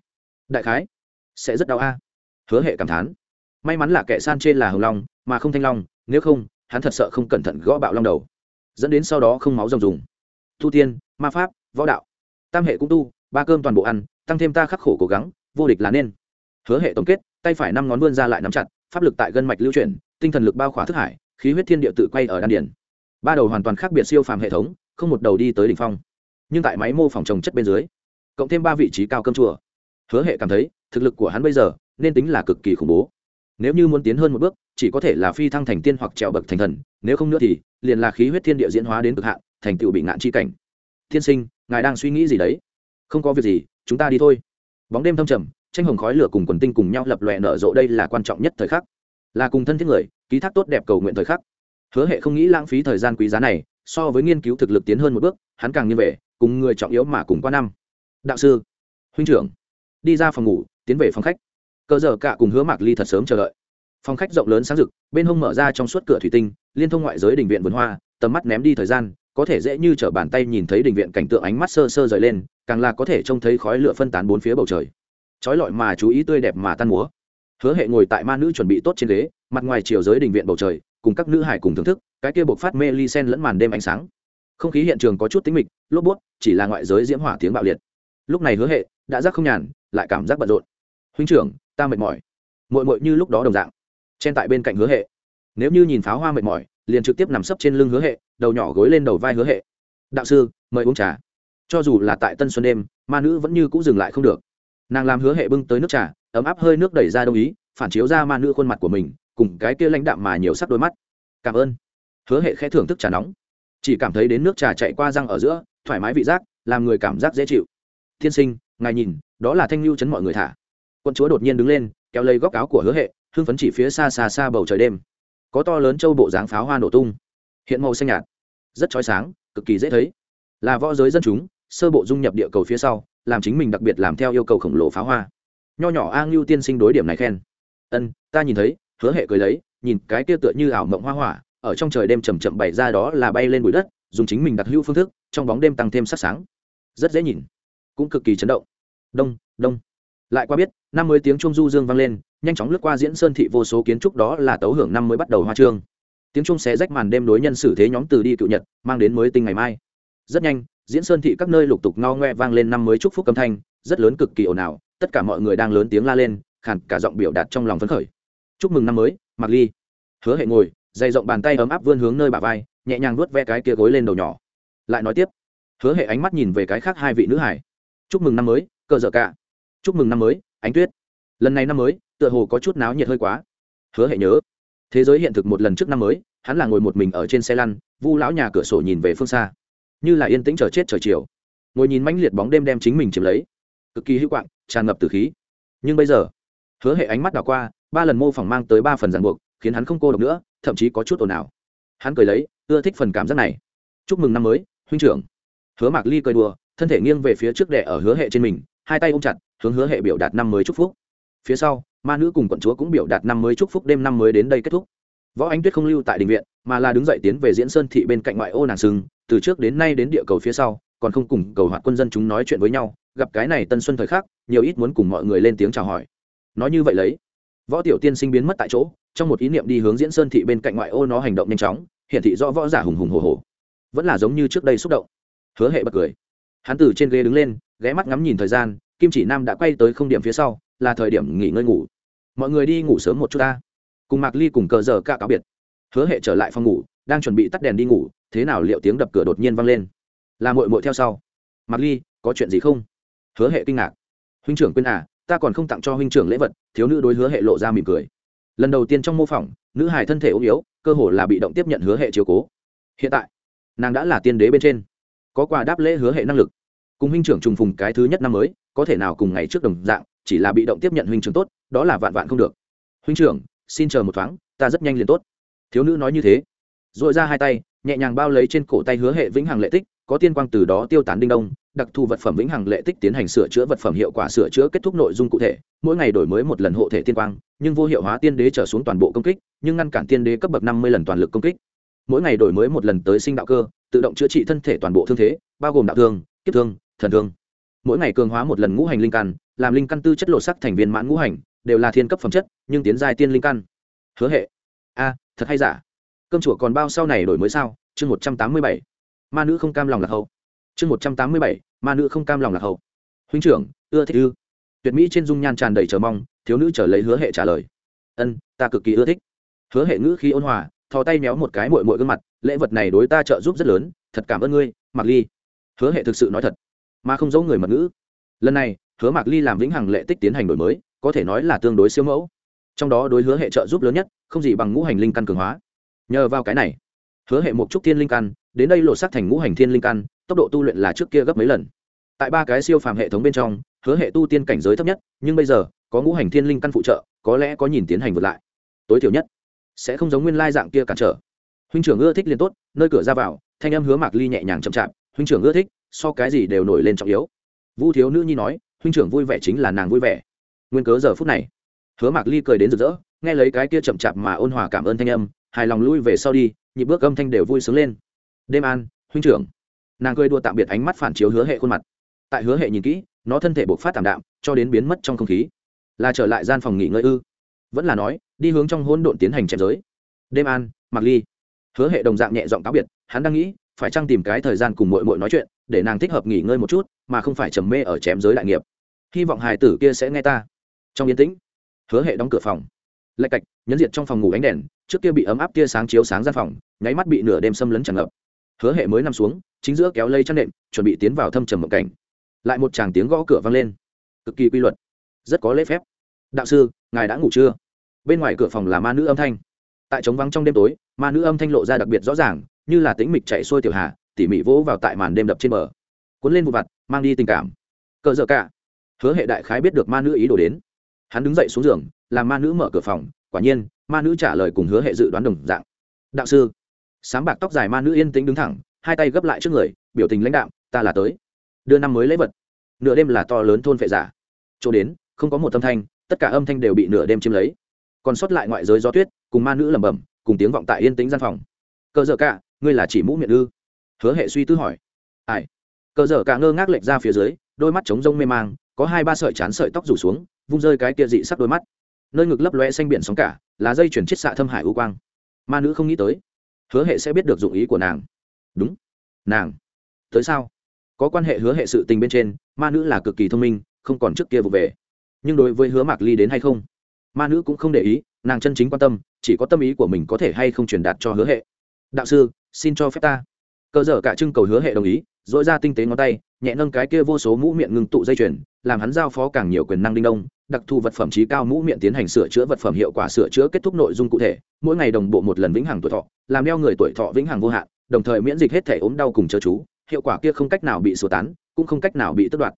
Đại khái, sẽ rất đau a. Hứa hệ cảm thán may mắn là kẻ san trên là hồng long, mà không thanh long, nếu không, hắn thật sợ không cẩn thận gõ bạo long đầu, dẫn đến sau đó không máu rồng dùng tu tiên, ma pháp, võ đạo, tam hệ cũng tu, ba cơm toàn bộ ăn, tăng thêm ta khắc khổ cố gắng, vô địch là nên. Hứa hệ tổng kết, tay phải năm ngón vươn ra lại nắm chặt, pháp lực tại gân mạch lưu chuyển, tinh thần lực bao khỏa thức hải, khí huyết thiên địa tự quay ở đan điển ba đầu hoàn toàn khác biệt siêu phàm hệ thống, không một đầu đi tới đỉnh phong. Nhưng tại máy mô phòng trồng chất bên dưới, cộng thêm ba vị trí cao cơm chùa, hứa hệ cảm thấy thực lực của hắn bây giờ nên tính là cực kỳ khủng bố nếu như muốn tiến hơn một bước, chỉ có thể là phi thăng thành tiên hoặc trèo bậc thành thần, nếu không nữa thì, liền là khí huyết thiên địa diễn hóa đến cực hạn, thành tựu bị ngạn chi cảnh. Thiên sinh, ngài đang suy nghĩ gì đấy? Không có việc gì, chúng ta đi thôi. Bóng đêm thâm trầm, tranh hồng khói lửa cùng quần tinh cùng nhau lập lòe nở rộ đây là quan trọng nhất thời khắc. Là cùng thân thiết người, ký thác tốt đẹp cầu nguyện thời khắc. Hứa hệ không nghĩ lãng phí thời gian quý giá này, so với nghiên cứu thực lực tiến hơn một bước, hắn càng như về, cùng người trọng yếu mà cùng qua năm. Đạo sư, huynh trưởng, đi ra phòng ngủ, tiến về phòng khách cờ giờ cả cùng hứa mạc ly thật sớm chờ đợi. Phòng khách rộng lớn sáng rực, bên hông mở ra trong suốt cửa thủy tinh, liên thông ngoại giới đình viện vườn hoa, tầm mắt ném đi thời gian, có thể dễ như t r ở bàn tay nhìn thấy đình viện cảnh tượng ánh mắt sơ sơ rời lên, càng là có thể trông thấy khói lửa phân tán bốn phía bầu trời. Trói lọi mà chú ý tươi đẹp mà tan múa. Hứa hệ ngồi tại ma nữ chuẩn bị tốt trên ghế, mặt ngoài chiều giới đình viện bầu trời, cùng các nữ hải cùng thưởng thức, cái kia buộc phát mê ly sen lẫn màn đêm ánh sáng. Không khí hiện trường có chút tính mịch, lốp bút, chỉ là ngoại giới diễm hỏa tiếng bạo liệt. Lúc này hứa hệ, đã giác không nhàn, lại cảm giác bận rộn. Huynh trưởng ta mệt mỏi. Mội mội như lúc đó đồng dạng. Chen tại bên cạnh hứa hệ. Nếu như nhìn pháo hoa mệt mỏi, liền trực tiếp nằm sấp trên lưng hứa hệ, đầu nhỏ gối lên đầu vai hứa hệ. Đạo sư, mời uống trà. Cho dù là tại tân xuân đêm, ma nữ vẫn như cũng dừng lại không được. Nàng làm hứa hệ bưng tới nước trà, ấm áp hơi nước đẩy ra đông ý, phản chiếu ra ma nữ khuôn mặt của mình, cùng cái kia lãnh đạm mà nhiều sắc đôi mắt. Cảm ơn. Hứa hệ khẽ thưởng thức trà nóng. Chỉ cảm thấy đến nước trà chạy qua răng ở giữa, thoải mái vị giác, làm người cảm giác dễ chịu. Tiên sinh, ngài nhìn, đó là thanh lưu chấn mọi người thả quân chúa đột nhiên đứng lên, kéo lấy góc áo của hứa hệ, hưng phấn chỉ phía xa xa xa bầu trời đêm. Có to lớn châu bộ dáng pháo hoa nổ tung. Hiện màu xanh nhạt, rất chói sáng, cực kỳ dễ thấy. Là võ giới dân chúng, sơ bộ dung nhập địa cầu phía sau, làm chính mình đặc biệt làm theo yêu cầu khổng lồ pháo hoa. Nho nhỏ a ngưu tiên sinh đối điểm này khen. Ân, ta nhìn thấy, hứa hệ cười lấy, nhìn cái kia tựa như ảo mộng hoa hỏa, ở trong trời đêm chầm chậm bày ra đó là bay lên bụi đất, dùng chính mình đặc hữu phương thức, trong bóng đêm tăng thêm sắc sáng. Rất dễ nhìn, cũng cực kỳ chấn động. Đông đông lại qua biết, năm mươi tiếng trung du dương vang lên, nhanh chóng lướt qua diễn sơn thị vô số kiến trúc đó là tấu hưởng năm mới bắt đầu hoa trương. Tiếng trung xé rách màn đêm đối nhân xử thế nhóm từ đi cựu nhật, mang đến mới tinh ngày mai. Rất nhanh, diễn sơn thị các nơi lục tục ngao ngoe vang lên năm mới chúc phúc âm thanh, rất lớn cực kỳ ồn ào, tất cả mọi người đang lớn tiếng la lên, khàn cả giọng biểu đạt trong lòng phấn khởi. Chúc mừng năm mới mặc ly. Hứa hệ ngồi, dày rộng bàn tay ấm áp vươn hướng nơi bà vai, nhẹ nhàng nuốt ve cái kia gối lên đầu nhỏ. Lại nói tiếp. Hứa hệ ánh mắt nhìn về cái khác hai vị nữ hải. Chúc mừng năm mới, cờ dở cả chúc mừng năm mới, ánh tuyết. Lần này năm mới, tựa hồ có chút náo nhiệt hơi quá. Hứa hệ nhớ, thế giới hiện thực một lần trước năm mới, hắn là ngồi một mình ở trên xe lăn, vu lão nhà cửa sổ nhìn về phương xa. Như là yên tĩnh chờ chết trời chiều. Ngồi nhìn mãnh liệt bóng đêm đem chính mình chiếm lấy. Cực kỳ hữu quạng, tràn ngập từ khí. Nhưng bây giờ, hứa hệ ánh mắt đảo qua, ba lần mô phỏng mang tới ba phần ràng buộc, khiến hắn không cô độc nữa, thậm chí có chút ồn ào. Hắn cười lấy, ưa thích phần cảm giác này. Chúc mừng năm mới, huynh trưởng. Hứa mạc ly cười đùa, thân thể nghiêng về phía trước đẻ ở hứa hệ trên mình, hai tay ôm chặt hướng hứa hệ biểu đạt năm mới chúc phúc. Phía sau, ma nữ cùng quận chúa cũng biểu đạt năm mới chúc phúc, đêm năm mới đến đây kết thúc. Võ ánh tuyết không lưu tại đình viện, mà là đứng dậy tiến về diễn sơn thị bên cạnh ngoại ô nàng sừng. Từ trước đến nay đến địa cầu phía sau, còn không cùng cầu hoạt quân dân chúng nói chuyện với nhau. Gặp cái này tân xuân thời khắc, nhiều ít muốn cùng mọi người lên tiếng chào hỏi. Nói như vậy lấy, võ tiểu tiên sinh biến mất tại chỗ, trong một ý niệm đi hướng diễn sơn thị bên cạnh ngoại ô nó hành động nhanh chóng hiện thị do võ giả hùng hùng hồ hồ vẫn là giống như trước đây xúc động. Hứa hệ bật cười. Hắn từ trên ghế đứng lên, ghé mắt ngắm nhìn thời gian kim chỉ nam đã quay tới không điểm phía sau, là thời điểm nghỉ ngơi ngủ. Mọi người đi ngủ sớm một chút ta. Cùng mạc ly cùng cờ giờ ca cáo biệt. Hứa hệ trở lại phòng ngủ, đang chuẩn bị tắt đèn đi ngủ, thế nào liệu tiếng đập cửa đột nhiên vang lên? Là mội mội theo sau. Mạc ly, có chuyện gì không? Hứa hệ kinh ngạc. Huynh trưởng quên à ta còn không tặng cho huynh trưởng lễ vật, thiếu nữ đối hứa hệ lộ ra mỉm cười. Lần đầu tiên trong mô phỏng, nữ hài thân thể ốm yếu, cơ hồ là bị động tiếp nhận hứa hệ chiếu cố. Hiện tại, nàng đã là tiên đế bên trên. Có quà đáp lễ hứa hệ năng lực. Cùng huynh trưởng trùng phùng cái thứ nhất năm mới có thể nào cùng ngày trước đồng dạng, chỉ là bị động tiếp nhận huynh trưởng tốt, đó là vạn vạn không được. Huynh trưởng, xin chờ một thoáng, ta rất nhanh liền tốt. Thiếu nữ nói như thế dội ra hai tay, nhẹ nhàng bao lấy trên cổ tay hứa hệ vĩnh hằng lệ tích, có tiên quang từ đó tiêu tán đinh đông, đặc thù vật phẩm vĩnh hằng lệ tích tiến hành sửa chữa vật phẩm hiệu quả sửa chữa kết thúc nội dung cụ thể. Mỗi ngày đổi mới một lần hộ thể tiên quang, nhưng vô hiệu hóa tiên đế trở xuống toàn bộ công kích, nhưng ngăn cản tiên đế cấp bậc năm mươi lần toàn lực công kích. Mỗi ngày đổi mới một lần tới sinh đạo cơ, tự động chữa trị thân thể toàn bộ thương thế, bao gồm đạo thương, kiếp thương, thần thương mỗi ngày cường hóa một lần ngũ hành linh căn, làm linh căn tư chất lộ sắc thành viên mãn ngũ hành, đều là thiên cấp phẩm chất, nhưng tiến giai tiên linh căn. Hứa hệ. A, thật hay giả? Cơm chùa còn bao sau này đổi mới sao? Chương một trăm tám mươi bảy. Ma nữ không cam lòng lạc hậu. Chương một trăm tám mươi bảy. Ma nữ không cam lòng lạc hậu. Huynh trưởng, ưa thích ư? Tuyệt mỹ trên dung nhan tràn đầy chờ mong, thiếu nữ trở lấy hứa hệ trả lời. Ân, ta cực kỳ ưa thích. Hứa hệ ngữ khi ôn hòa, thò tay méo một cái mội mội gương mặt, lễ vật này đối ta trợ giúp rất lớn, thật cảm ơn ngươi mặc ly. Hứa hệ thực sự nói thật mà không giấu người mật ngữ. Lần này, hứa mạc ly làm vĩnh hằng lệ tích tiến hành đổi mới, có thể nói là tương đối siêu mẫu. Trong đó đối hứa hệ trợ giúp lớn nhất, không gì bằng ngũ hành linh căn cường hóa. Nhờ vào cái này, hứa hệ một chút thiên linh căn, đến đây lột xác thành ngũ hành thiên linh căn, tốc độ tu luyện là trước kia gấp mấy lần. Tại ba cái siêu phàm hệ thống bên trong, hứa hệ tu tiên cảnh giới thấp nhất, nhưng bây giờ, có ngũ hành thiên linh căn phụ trợ, có lẽ có nhìn tiến hành vượt lại. Tối thiểu nhất, sẽ không giống nguyên lai dạng kia cản trở. Huynh trưởng ưa thích liền tốt, nơi cửa ra vào, thanh em hứa mạc ly nhẹ nhàng chậm chạp. Huynh trưởng ưa thích so cái gì đều nổi lên trọng yếu. Vu thiếu nữ nhi nói, huynh trưởng vui vẻ chính là nàng vui vẻ. Nguyên cớ giờ phút này, hứa mạc ly cười đến rực rỡ, nghe lấy cái kia chậm chạp mà ôn hòa cảm ơn thanh âm, hài lòng lui về sau đi, nhịp bước âm thanh đều vui sướng lên. Đêm an, huynh trưởng. Nàng cười đua tạm biệt ánh mắt phản chiếu hứa hệ khuôn mặt. Tại hứa hệ nhìn kỹ, nó thân thể bộc phát tảm đạm, cho đến biến mất trong không khí. Là trở lại gian phòng nghỉ ngơi ư? Vẫn là nói, đi hướng trong hỗn độn tiến hành chém giới. Đêm an mặc ly. Hứa hệ đồng dạng nhẹ giọng cáo biệt, hắn đang nghĩ phải chăng tìm cái thời gian cùng mội mội nói chuyện, để nàng thích hợp nghỉ ngơi một chút, mà không phải trầm mê ở chém giới đại nghiệp. Hy vọng hài tử kia sẽ nghe ta. Trong yên tĩnh, hứa hệ đóng cửa phòng. Lạch cạch, nhấn diệt trong phòng ngủ ánh đèn, trước kia bị ấm áp tia sáng chiếu sáng gian phòng, nháy mắt bị nửa đêm xâm lấn tràn ngập. Hứa hệ mới nằm xuống, chính giữa kéo lây chăn nệm, chuẩn bị tiến vào thâm trầm mộng cảnh. Lại một chàng tiếng gõ cửa vang lên. Cực kỳ quy luật, rất có lễ phép. Đạo sư, ngài đã ngủ chưa? Bên ngoài cửa phòng là ma nữ âm thanh. Tại trống vắng trong đêm tối, ma nữ âm thanh lộ ra đặc biệt rõ ràng như là tĩnh mịch chạy xuôi tiểu hà, tỉ mỉ vỗ vào tại màn đêm đập trên bờ. Cuốn lên vụ vặt, mang đi tình cảm. Cờ dở cả. Hứa hệ đại khái biết được ma nữ ý đồ đến. Hắn đứng dậy xuống giường, làm ma nữ mở cửa phòng, quả nhiên, ma nữ trả lời cùng hứa hệ dự đoán đồng dạng. Đạo sư. Sáng bạc tóc dài ma nữ yên tĩnh đứng thẳng, hai tay gấp lại trước người, biểu tình lãnh đạo ta là tới. Đưa năm mới lấy vật. Nửa đêm là to lớn thôn phệ giả. Chỗ đến, không có một âm thanh, tất cả âm thanh đều bị nửa đêm chiếm lấy. Còn sót lại ngoại giới gió tuyết, cùng ma nữ lẩm bẩm, cùng tiếng vọng tại yên tĩnh gian phòng. Cờ dở cả ngươi là chỉ mũ miệng ư? Hứa hệ suy tư hỏi. Ai? Cờ dở cả ngơ ngác lệch ra phía dưới, đôi mắt trống rông mê mang, có hai ba sợi chán sợi tóc rủ xuống, vung rơi cái kia dị sắc đôi mắt. Nơi ngực lấp loe xanh biển sóng cả là dây chuyển chiết xạ thâm hải u quang. Ma nữ không nghĩ tới, hứa hệ sẽ biết được dụng ý của nàng. Đúng. Nàng. Tới sao? Có quan hệ hứa hệ sự tình bên trên, ma nữ là cực kỳ thông minh, không còn trước kia vụ về. Nhưng đối với hứa mạc ly đến hay không? Ma nữ cũng không để ý, nàng chân chính quan tâm, chỉ có tâm ý của mình có thể hay không truyền đạt cho hứa hệ đạo sư, xin cho phép ta. Cơ dở cả trưng cầu hứa hệ đồng ý dội ra tinh tế ngón tay, nhẹ nâng cái kia vô số mũ miệng ngưng tụ dây chuyền, làm hắn giao phó càng nhiều quyền năng đinh đông, đặc thù vật phẩm trí cao mũ miệng tiến hành sửa chữa vật phẩm hiệu quả sửa chữa kết thúc nội dung cụ thể, mỗi ngày đồng bộ một lần vĩnh hằng tuổi thọ, làm đeo người tuổi thọ vĩnh hằng vô hạn, đồng thời miễn dịch hết thể ốm đau cùng chớ chú, hiệu quả kia không cách nào bị sửa tán, cũng không cách nào bị tước đoạt.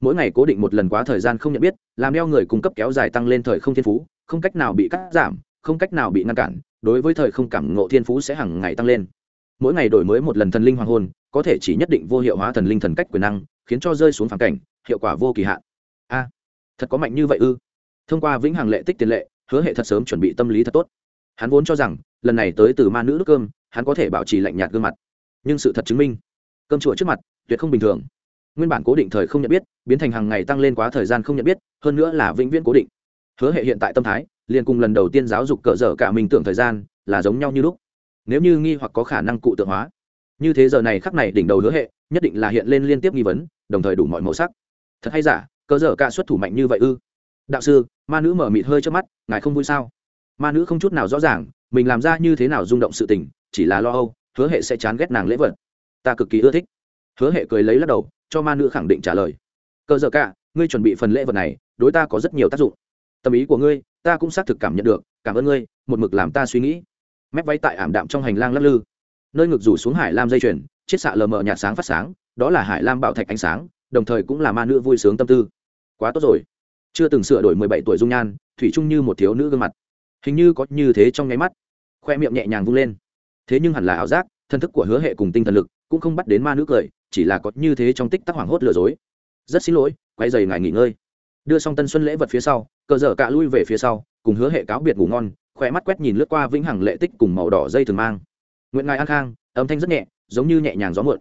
Mỗi ngày cố định một lần quá thời gian không nhận biết, làm đeo người cung cấp kéo dài tăng lên thời không thiên phú, không cách nào bị cắt giảm, không cách nào bị ngăn cản đối với thời không cảm ngộ thiên phú sẽ hàng ngày tăng lên. Mỗi ngày đổi mới một lần thần linh hoàng hôn, có thể chỉ nhất định vô hiệu hóa thần linh thần cách quyền năng, khiến cho rơi xuống phản cảnh, hiệu quả vô kỳ hạn. A, thật có mạnh như vậy ư? Thông qua vĩnh hằng lệ tích tiền lệ, hứa hệ thật sớm chuẩn bị tâm lý thật tốt. Hắn vốn cho rằng, lần này tới từ ma nữ nước cơm, hắn có thể bảo trì lạnh nhạt gương mặt. Nhưng sự thật chứng minh, cơm chùa trước mặt, tuyệt không bình thường. Nguyên bản cố định thời không nhận biết, biến thành hàng ngày tăng lên quá thời gian không nhận biết, hơn nữa là vĩnh viễn cố định. Hứa hệ hiện tại tâm thái liền cùng lần đầu tiên giáo dục cỡ dở cả mình tưởng thời gian là giống nhau như lúc. Nếu như nghi hoặc có khả năng cụ tượng hóa, như thế giờ này khắc này đỉnh đầu hứa hệ, nhất định là hiện lên liên tiếp nghi vấn, đồng thời đủ mọi màu sắc. Thật hay giả, cỡ dở cả xuất thủ mạnh như vậy ư? Đạo sư, ma nữ mở mịt hơi trước mắt, ngài không vui sao? Ma nữ không chút nào rõ ràng, mình làm ra như thế nào rung động sự tình, chỉ là lo âu, hứa hệ sẽ chán ghét nàng lễ vật. Ta cực kỳ ưa thích. Hứa hệ cười lấy lắc đầu, cho ma nữ khẳng định trả lời. Cờ dở cả, ngươi chuẩn bị phần lễ vật này, đối ta có rất nhiều tác dụng. Tâm ý của ngươi ta cũng xác thực cảm nhận được, cảm ơn ngươi, một mực làm ta suy nghĩ. Mép váy tại ảm đạm trong hành lang lắc lư. Nơi ngực rủ xuống hải lam dây chuyền chiết xạ lờ mờ nhạt sáng phát sáng, đó là hải lam bảo thạch ánh sáng, đồng thời cũng là ma nữ vui sướng tâm tư. Quá tốt rồi. Chưa từng sửa đổi mười bảy tuổi dung nhan, thủy chung như một thiếu nữ gương mặt. Hình như có như thế trong nháy mắt. Khoe miệng nhẹ nhàng vung lên. Thế nhưng hẳn là ảo giác, thân thức của hứa hệ cùng tinh thần lực cũng không bắt đến ma nữ cười, chỉ là có như thế trong tích tắc hoảng hốt lừa dối. Rất xin lỗi, quay dày ngài nghỉ ngơi đưa xong tân xuân lễ vật phía sau, cờ dở cạ lui về phía sau, cùng hứa hệ cáo biệt ngủ ngon, khỏe mắt quét nhìn lướt qua vĩnh hằng lệ tích cùng màu đỏ dây thường mang. Nguyện ngài an khang, âm thanh rất nhẹ, giống như nhẹ nhàng gió muộn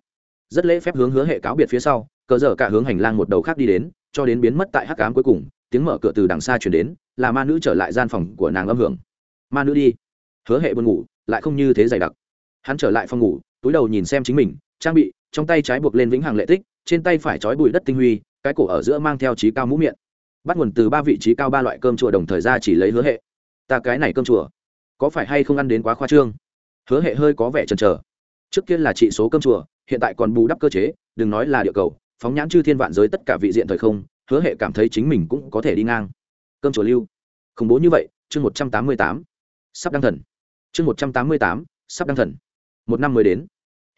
rất lễ phép hướng hứa hệ cáo biệt phía sau, cờ dở cả hướng hành lang một đầu khác đi đến, cho đến biến mất tại hắc cám cuối cùng, tiếng mở cửa từ đằng xa chuyển đến, là ma nữ trở lại gian phòng của nàng âm hưởng. Ma nữ đi. Hứa hệ buồn ngủ, lại không như thế dày đặc. Hắn trở lại phòng ngủ, túi đầu nhìn xem chính mình, trang bị, trong tay trái buộc lên vĩnh hằng lệ tích, trên tay phải trói bụi đất tinh huy, cái cổ ở giữa mang theo trí cao mũ miệng bắt nguồn từ ba vị trí cao ba loại cơm chùa đồng thời ra chỉ lấy hứa hệ. Ta cái này cơm chùa, có phải hay không ăn đến quá khoa trương? Hứa hệ hơi có vẻ chần chờ. Trước kia là trị số cơm chùa, hiện tại còn bù đắp cơ chế, đừng nói là địa cầu, phóng nhãn chư thiên vạn giới tất cả vị diện thời không, hứa hệ cảm thấy chính mình cũng có thể đi ngang. Cơm chùa lưu, khủng bố như vậy, chương một trăm tám mươi tám, sắp đăng thần. Chương một trăm tám mươi tám, sắp đăng thần. Một năm mới đến.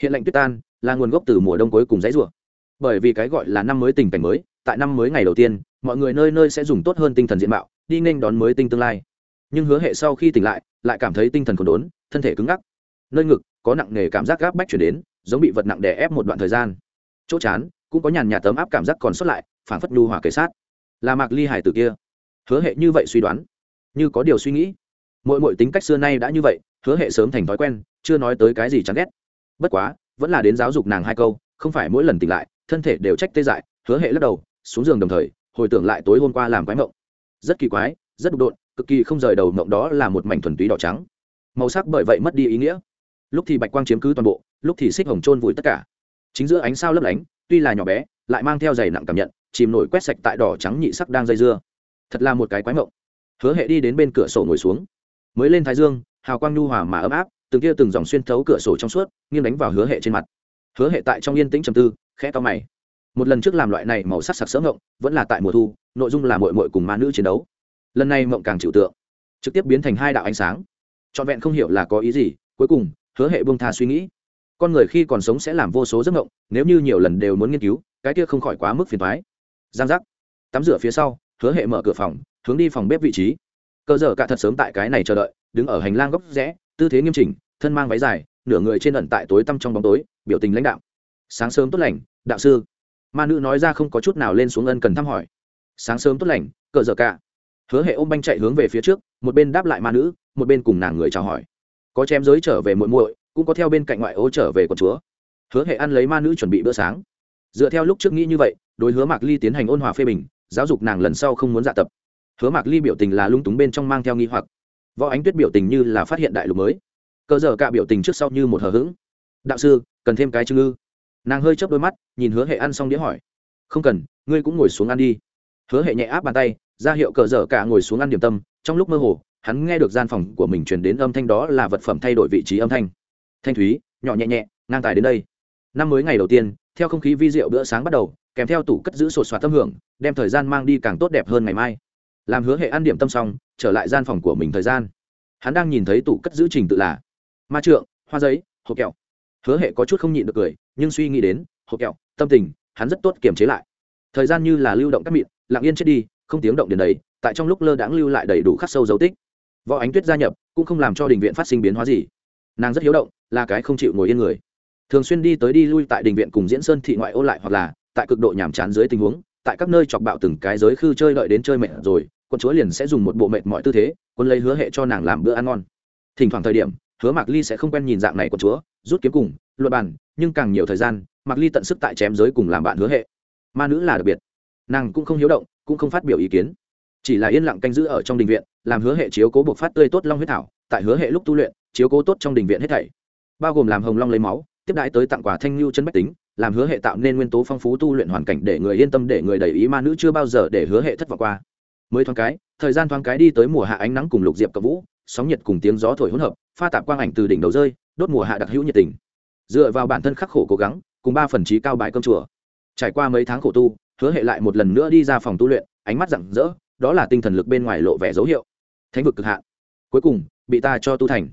Hiện lệnh tuyết tan, là nguồn gốc từ mùa đông cuối cùng dãy rủa. Bởi vì cái gọi là năm mới tình cảnh mới, tại năm mới ngày đầu tiên mọi người nơi nơi sẽ dùng tốt hơn tinh thần diện mạo, đi nên đón mới tinh tương lai. Nhưng hứa hệ sau khi tỉnh lại lại cảm thấy tinh thần còn đốn, thân thể cứng ngắc. Nơi ngực, có nặng nề cảm giác gáp bách chuyển đến, giống bị vật nặng đè ép một đoạn thời gian. Chỗ chán, cũng có nhàn nhạt tấm áp cảm giác còn sót lại phản phất nhu hỏa kề sát. Là mạc ly hải từ kia. Hứa hệ như vậy suy đoán, như có điều suy nghĩ. Mỗi mỗi tính cách xưa nay đã như vậy, hứa hệ sớm thành thói quen, chưa nói tới cái gì chán ghét. Bất quá, vẫn là đến giáo dục nàng hai câu, không phải mỗi lần tỉnh lại, thân thể đều trách tê dại, hứa hệ lắc đầu, xuống giường đồng thời hồi tưởng lại tối hôm qua làm quái mộng. Rất kỳ quái, rất đột độn, cực kỳ không rời đầu mộng đó là một mảnh thuần túy đỏ trắng. Màu sắc bởi vậy mất đi ý nghĩa. Lúc thì bạch quang chiếm cứ toàn bộ, lúc thì xích hồng trôn vùi tất cả. Chính giữa ánh sao lấp lánh, tuy là nhỏ bé, lại mang theo dày nặng cảm nhận, chìm nổi quét sạch tại đỏ trắng nhị sắc đang dây dưa. Thật là một cái quái mộng. Hứa hệ đi đến bên cửa sổ ngồi xuống. Mới lên thái dương, hào quang nhu hòa mà ấm áp, từng kia từng dòng xuyên thấu cửa sổ trong suốt, nghiêng đánh vào hứa hệ trên mặt. Hứa hệ tại trong yên tĩnh trầm tư, khẽ to mày một lần trước làm loại này màu sắc sặc sỡ ngộng, vẫn là tại mùa thu, nội dung là mội mội cùng ma nữ chiến đấu. Lần này mộng càng chịu tượng, trực tiếp biến thành hai đạo ánh sáng. Trọn vẹn không hiểu là có ý gì, cuối cùng, hứa hệ bông tha suy nghĩ. Con người khi còn sống sẽ làm vô số giấc ngộng, nếu như nhiều lần đều muốn nghiên cứu, cái kia không khỏi quá mức phiền thoái giang giác. Tắm rửa phía sau, hứa hệ mở cửa phòng, hướng đi phòng bếp vị trí. Cơ giờ cả thật sớm tại cái này chờ đợi, đứng ở hành lang góc rẽ, tư thế nghiêm chỉnh, thân mang váy dài, nửa người trên ẩn tại tối tăm trong bóng tối, biểu tình lãnh đạo sáng sớm tốt lành, đạo sư ma nữ nói ra không có chút nào lên xuống ân cần thăm hỏi. Sáng sớm tốt lành, cờ dở cả. Hứa hệ ôm banh chạy hướng về phía trước, một bên đáp lại ma nữ, một bên cùng nàng người chào hỏi. Có chém giới trở về muội muội, cũng có theo bên cạnh ngoại ô trở về con chúa. Hứa hệ ăn lấy ma nữ chuẩn bị bữa sáng. Dựa theo lúc trước nghĩ như vậy, đối hứa mạc ly tiến hành ôn hòa phê bình, giáo dục nàng lần sau không muốn dạ tập. Hứa mạc ly biểu tình là lung túng bên trong mang theo nghi hoặc. Võ ánh tuyết biểu tình như là phát hiện đại lục mới. Cơ giờ cả biểu tình trước sau như một hờ hững. Đạo sư, cần thêm cái chưng ư? Nàng hơi chớp đôi mắt, nhìn hứa hệ ăn xong đĩa hỏi. Không cần, ngươi cũng ngồi xuống ăn đi. Hứa hệ nhẹ áp bàn tay, ra hiệu cờ dở cả ngồi xuống ăn điểm tâm. Trong lúc mơ hồ, hắn nghe được gian phòng của mình truyền đến âm thanh đó là vật phẩm thay đổi vị trí âm thanh. Thanh thúy, nhỏ nhẹ nhẹ, ngang tài đến đây. Năm mới ngày đầu tiên, theo không khí vi rượu bữa sáng bắt đầu, kèm theo tủ cất giữ sột soạt tâm hưởng, đem thời gian mang đi càng tốt đẹp hơn ngày mai. Làm hứa hệ ăn điểm tâm xong, trở lại gian phòng của mình thời gian. Hắn đang nhìn thấy tủ cất giữ trình tự là ma trượng, hoa giấy, hộp kẹo hứa hệ có chút không nhịn được cười, nhưng suy nghĩ đến hộp kẹo, tâm tình, hắn rất tốt kiềm chế lại. Thời gian như là lưu động cắt mịn, lặng yên chết đi, không tiếng động đến đấy, tại trong lúc lơ đãng lưu lại đầy đủ khắc sâu dấu tích. Võ ánh tuyết gia nhập, cũng không làm cho đình viện phát sinh biến hóa gì. Nàng rất hiếu động, là cái không chịu ngồi yên người. Thường xuyên đi tới đi lui tại đình viện cùng diễn sơn thị ngoại ô lại hoặc là, tại cực độ nhàm chán dưới tình huống, tại các nơi chọc bạo từng cái giới khư chơi đợi đến chơi mệt rồi, quân chúa liền sẽ dùng một bộ mệt mọi tư thế, quân lấy hứa hệ cho nàng làm bữa ăn ngon. Thỉnh thoảng thời điểm hứa mạc ly sẽ không quen nhìn dạng này của chúa, rút kiếm cùng luật bàn, nhưng càng nhiều thời gian, mạc ly tận sức tại chém giới cùng làm bạn hứa hệ. Ma nữ là đặc biệt. Nàng cũng không hiếu động, cũng không phát biểu ý kiến. Chỉ là yên lặng canh giữ ở trong đình viện, làm hứa hệ chiếu cố buộc phát tươi tốt long huyết thảo, tại hứa hệ lúc tu luyện, chiếu cố tốt trong đình viện hết thảy. Bao gồm làm hồng long lấy máu, tiếp đãi tới tặng quà thanh lưu chân bách tính, làm hứa hệ tạo nên nguyên tố phong phú tu luyện hoàn cảnh để người yên tâm, để người đầy ý ma nữ chưa bao giờ để hứa hệ thất vọng qua. Mới thoáng cái, thời gian thoáng cái đi tới mùa hạ ánh nắng cùng lục diệp cập vũ, sóng nhiệt cùng tiếng gió thổi hỗn hợp pha tạp quang ảnh từ đỉnh đầu rơi, đốt mùa hạ đặc hữu nhiệt tình. Dựa vào bản thân khắc khổ cố gắng, cùng ba phần trí cao bài công chùa. Trải qua mấy tháng khổ tu, hứa hệ lại một lần nữa đi ra phòng tu luyện, ánh mắt rạng rỡ, đó là tinh thần lực bên ngoài lộ vẻ dấu hiệu. Thánh vực cực hạn. Cuối cùng, bị ta cho tu thành.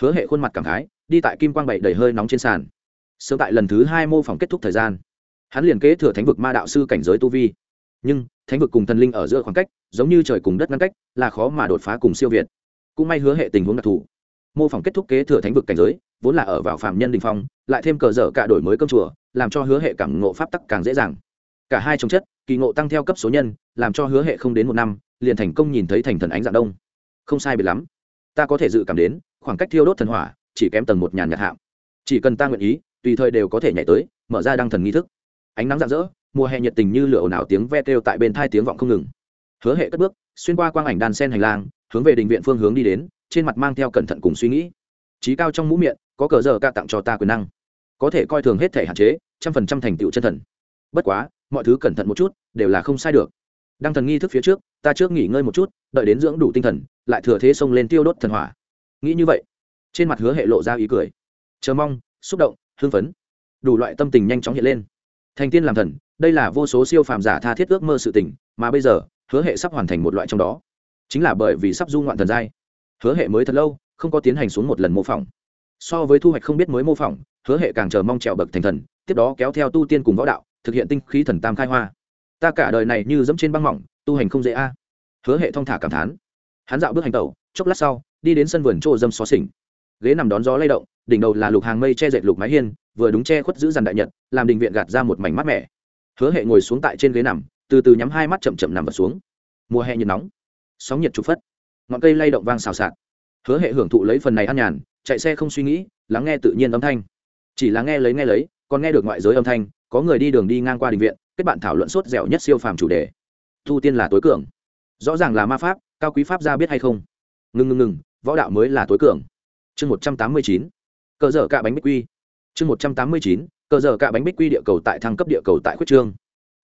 Hứa hệ khuôn mặt cảm khái, đi tại kim quang bảy đầy hơi nóng trên sàn. Sớm tại lần thứ hai mô phỏng kết thúc thời gian, hắn liền kế thừa thánh vực ma đạo sư cảnh giới tu vi. Nhưng, thánh vực cùng thần linh ở giữa khoảng cách, giống như trời cùng đất ngăn cách, là khó mà đột phá cùng siêu việt. Cũng may hứa hệ tình huống đặc thù mô phỏng kết thúc kế thừa thánh vực cảnh giới, vốn là ở vào phạm nhân đình phong, lại thêm cờ dở cả đổi mới công chùa, làm cho hứa hệ cảm ngộ pháp tắc càng dễ dàng. Cả hai trồng chất, kỳ ngộ tăng theo cấp số nhân, làm cho hứa hệ không đến một năm, liền thành công nhìn thấy thành thần ánh dạng đông. Không sai biệt lắm. Ta có thể dự cảm đến, khoảng cách thiêu đốt thần hỏa, chỉ kém tầng một nhàn nhạt hạm chỉ cần ta nguyện ý, tùy thời đều có thể nhảy tới, mở ra đăng thần nghi thức. Ánh nắng rạng rỡ, mùa hè nhiệt tình như lửa ồn ào tiếng ve kêu tại bên thai tiếng vọng không ngừng. Hứa hệ cất bước, xuyên qua quang ảnh đàn sen hành lang, hướng về đình viện phương hướng đi đến trên mặt mang theo cẩn thận cùng suy nghĩ. Trí cao trong mũ miệng, có cờ giờ ca tặng cho ta quyền năng. Có thể coi thường hết thể hạn chế, trăm phần trăm thành tựu chân thần. Bất quá, mọi thứ cẩn thận một chút, đều là không sai được. Đăng thần nghi thức phía trước, ta trước nghỉ ngơi một chút, đợi đến dưỡng đủ tinh thần, lại thừa thế xông lên tiêu đốt thần hỏa. Nghĩ như vậy, trên mặt hứa hệ lộ ra ý cười. Chờ mong, xúc động, hưng phấn. Đủ loại tâm tình nhanh chóng hiện lên. Thành tiên làm thần, đây là vô số siêu phàm giả tha thiết ước mơ sự tình, mà bây giờ, hứa hệ sắp hoàn thành một loại trong đó. Chính là bởi vì sắp du ngoạn thần giai hứa hệ mới thật lâu không có tiến hành xuống một lần mô phỏng. So với thu hoạch không biết mới mô phỏng, hứa hệ càng chờ mong trèo bậc thành thần, tiếp đó kéo theo tu tiên cùng võ đạo, thực hiện tinh khí thần tam khai hoa. Ta cả đời này như dẫm trên băng mỏng, tu hành không dễ a. Hứa hệ thong thả cảm thán. Hắn dạo bước hành tẩu, chốc lát sau, đi đến sân vườn trô dâm xó xỉnh. Ghế nằm đón gió lay động, đỉnh đầu là lục hàng mây che dệt lục mái hiên, vừa đúng che khuất giữ dàn đại nhật, làm đình viện gạt ra một mảnh mát mẻ. Hứa hệ ngồi xuống tại trên ghế nằm, từ từ nhắm hai mắt chậm chậm nằm vật xuống. Mùa hè nhiệt nóng, sóng nhiệt trục phất ngọn cây lay động vang xào xạc. Hứa hệ hưởng thụ lấy phần này ăn nhàn, chạy xe không suy nghĩ, lắng nghe tự nhiên âm thanh. Chỉ là nghe lấy nghe lấy, còn nghe được ngoại giới âm thanh, có người đi đường đi ngang qua đình viện, kết bạn thảo luận sốt dẻo nhất siêu phàm chủ đề. Thu tiên là tối cường. Rõ ràng là ma pháp, cao quý pháp ra biết hay không? Ngừng ngừng ngừng võ đạo mới là tối cường. Chương một trăm tám mươi chín cơ dở cạ bánh bích quy. Chương một trăm tám mươi chín cơ dở cạ bánh bích quy địa cầu tại thăng cấp địa cầu tại khuyết trương.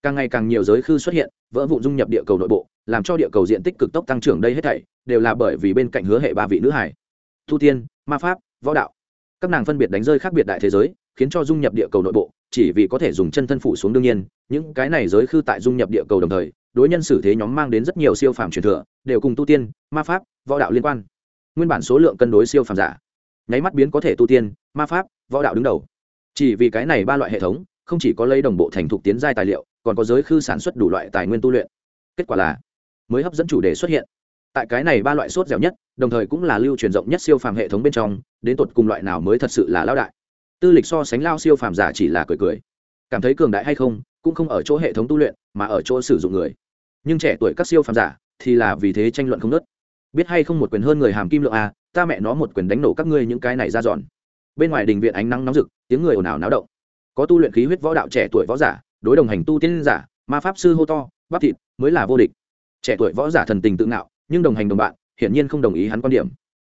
Càng ngày càng nhiều giới khư xuất hiện, vỡ vụ dung nhập địa cầu nội bộ làm cho địa cầu diện tích cực tốc tăng trưởng đây hết thảy đều là bởi vì bên cạnh hứa hệ ba vị nữ hải. Thu tiên, ma pháp, võ đạo. Các nàng phân biệt đánh rơi khác biệt đại thế giới, khiến cho dung nhập địa cầu nội bộ, chỉ vì có thể dùng chân thân phủ xuống đương nhiên, những cái này giới khư tại dung nhập địa cầu đồng thời, đối nhân xử thế nhóm mang đến rất nhiều siêu phàm truyền thừa, đều cùng tu tiên, ma pháp, võ đạo liên quan. Nguyên bản số lượng cân đối siêu phàm giả, nháy mắt biến có thể tu tiên, ma pháp, võ đạo đứng đầu. Chỉ vì cái này ba loại hệ thống, không chỉ có lấy đồng bộ thành thục tiến giai tài liệu, còn có giới khư sản xuất đủ loại tài nguyên tu luyện. Kết quả là mới hấp dẫn chủ đề xuất hiện. Tại cái này ba loại sốt dẻo nhất, đồng thời cũng là lưu truyền rộng nhất siêu phàm hệ thống bên trong, đến tột cùng loại nào mới thật sự là lao đại. Tư lịch so sánh lao siêu phàm giả chỉ là cười cười. Cảm thấy cường đại hay không, cũng không ở chỗ hệ thống tu luyện, mà ở chỗ sử dụng người. Nhưng trẻ tuổi các siêu phàm giả thì là vì thế tranh luận không nớt biết hay không một quyền hơn người hàm kim lượng à ta mẹ nó một quyền đánh nổ các ngươi những cái này ra giòn bên ngoài đình viện ánh nắng nóng rực, tiếng người ồn ào náo động. Có tu luyện khí huyết võ đạo trẻ tuổi võ giả, đối đồng hành tu tiên giả, ma pháp sư hô to, bắp thịt mới là vô địch trẻ tuổi võ giả thần tình tự ngạo, nhưng đồng hành đồng bạn, hiển nhiên không đồng ý hắn quan điểm.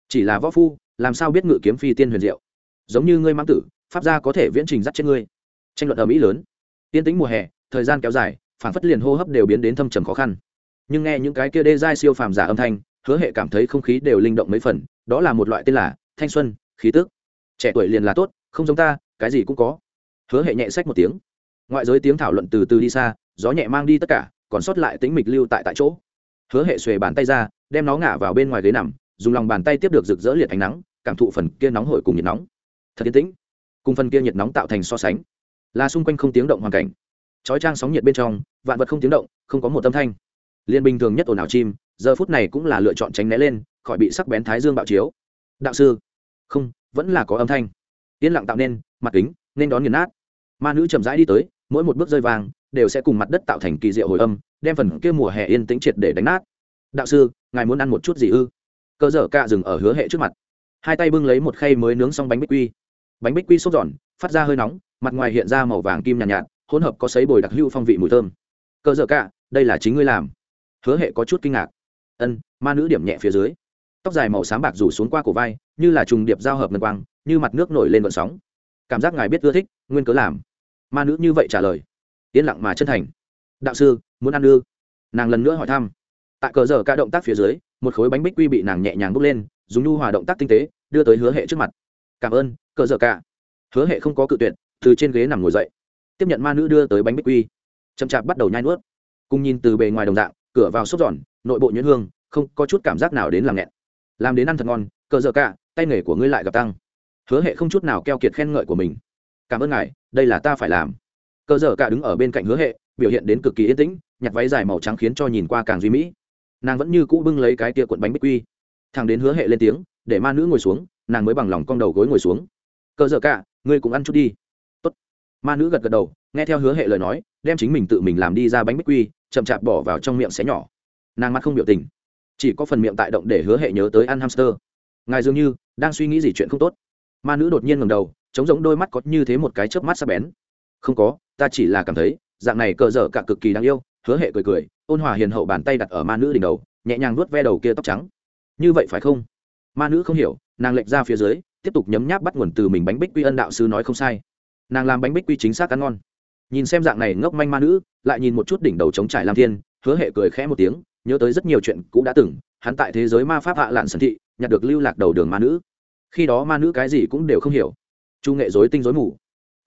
Chỉ là võ phu, làm sao biết ngự kiếm phi tiên huyền diệu? Giống như ngươi mang tử, pháp gia có thể viễn trình dắt trên ngươi. Tranh luận ở mỹ lớn. Tiên tính mùa hè, thời gian kéo dài phản phất liền hô hấp đều biến đến thâm trầm khó khăn. Nhưng nghe những cái kia đê giai siêu phàm giả âm thanh, hứa hệ cảm thấy không khí đều linh động mấy phần, đó là một loại tên là thanh xuân, khí tước trẻ tuổi liền là tốt, không giống ta, cái gì cũng có. Hứa hệ nhẹ sách một tiếng. Ngoại giới tiếng thảo luận từ từ đi xa, gió nhẹ mang đi tất cả còn sót lại tính mịch lưu tại tại chỗ. Hứa hệ xuề bàn tay ra, đem nó ngả vào bên ngoài ghế nằm, dùng lòng bàn tay tiếp được rực rỡ liệt ánh nắng, cảm thụ phần kia nóng hổi cùng nhiệt nóng. Thật yên tĩnh. Cùng phần kia nhiệt nóng tạo thành so sánh. Là xung quanh không tiếng động hoàn cảnh. Chói trang sóng nhiệt bên trong, vạn vật không tiếng động, không có một âm thanh. Liên bình thường nhất ồn ào chim, giờ phút này cũng là lựa chọn tránh né lên, khỏi bị sắc bén thái dương bạo chiếu. Đạo sư. Không, vẫn là có âm thanh. Yên lặng tạo nên, mặt kính, nên đón nghiền nát. Ma nữ chậm rãi đi tới, mỗi một bước rơi vàng đều sẽ cùng mặt đất tạo thành kỳ diệu hồi âm đem phần kia mùa hè yên tĩnh triệt để đánh nát. Đạo sư ngài muốn ăn một chút gì ư? Cơ dở cạ dừng ở hứa hệ trước mặt. Hai tay bưng lấy một khay mới nướng xong bánh bích quy. Bánh bích quy sốt giòn phát ra hơi nóng mặt ngoài hiện ra màu vàng kim nhàn nhạt, nhạt hỗn hợp có sấy bồi đặc hữu phong vị mùi thơm. Cơ dở cạ đây là chính ngươi làm. Hứa hệ có chút kinh ngạc. Ân ma nữ điểm nhẹ phía dưới. Tóc dài màu xám bạc rủ xuống qua cổ vai như là trùng điệp giao hợp ngân quang như mặt nước nổi lên vận sóng. Cảm giác ngài biết ưa thích nguyên cớ làm. Ma nữ như vậy trả lời yên lặng mà chân thành. Đạo sư, muốn ăn ư? Nàng lần nữa hỏi thăm. Tại cờ giờ ca động tác phía dưới, một khối bánh bích quy bị nàng nhẹ nhàng bốc lên, dùng nhu hòa động tác tinh tế, đưa tới hứa hệ trước mặt. Cảm ơn, cờ giờ ca. Hứa hệ không có cự tuyệt, từ trên ghế nằm ngồi dậy. Tiếp nhận ma nữ đưa tới bánh bích quy. Chậm chạp bắt đầu nhai nuốt. Cùng nhìn từ bề ngoài đồng dạng, cửa vào xốp giòn, nội bộ nhuyễn hương, không có chút cảm giác nào đến làm nghẹn. Làm đến ăn thật ngon, cờ giờ cả tay nghề của ngươi lại gặp tăng. Hứa hệ không chút nào keo kiệt khen ngợi của mình. Cảm ơn ngài, đây là ta phải làm cờ giờ cả đứng ở bên cạnh hứa hệ, biểu hiện đến cực kỳ yên tĩnh, nhặt váy dài màu trắng khiến cho nhìn qua càng duy mỹ. Nàng vẫn như cũ bưng lấy cái tia cuộn bánh bích quy. Thằng đến hứa hệ lên tiếng, để ma nữ ngồi xuống, nàng mới bằng lòng cong đầu gối ngồi xuống. Cờ giờ cả, ngươi cũng ăn chút đi. Tốt. ma nữ gật gật đầu, nghe theo hứa hệ lời nói, đem chính mình tự mình làm đi ra bánh bích quy, chậm chạp bỏ vào trong miệng xé nhỏ. Nàng mắt không biểu tình. Chỉ có phần miệng tại động để hứa hệ nhớ tới ăn hamster. Ngài dường như đang suy nghĩ gì chuyện không tốt. Ma nữ đột nhiên ngầm đầu chống giống đôi mắt có như thế một cái chớp mắt sắp bén không có, ta chỉ là cảm thấy, dạng này cờ dở cả cực kỳ đáng yêu, hứa hệ cười cười, ôn hòa hiền hậu bàn tay đặt ở ma nữ đỉnh đầu, nhẹ nhàng nuốt ve đầu kia tóc trắng. Như vậy phải không? Ma nữ không hiểu, nàng lệch ra phía dưới, tiếp tục nhấm nháp bắt nguồn từ mình bánh bích quy ân đạo sư nói không sai. Nàng làm bánh bích quy chính xác ăn ngon. Nhìn xem dạng này ngốc manh ma nữ, lại nhìn một chút đỉnh đầu chống trải lam thiên, hứa hệ cười khẽ một tiếng, nhớ tới rất nhiều chuyện cũ đã từng, hắn tại thế giới ma pháp hạ lạn sần thị, nhặt được lưu lạc đầu đường ma nữ. Khi đó ma nữ cái gì cũng đều không hiểu. Chu nghệ dối tinh dối mù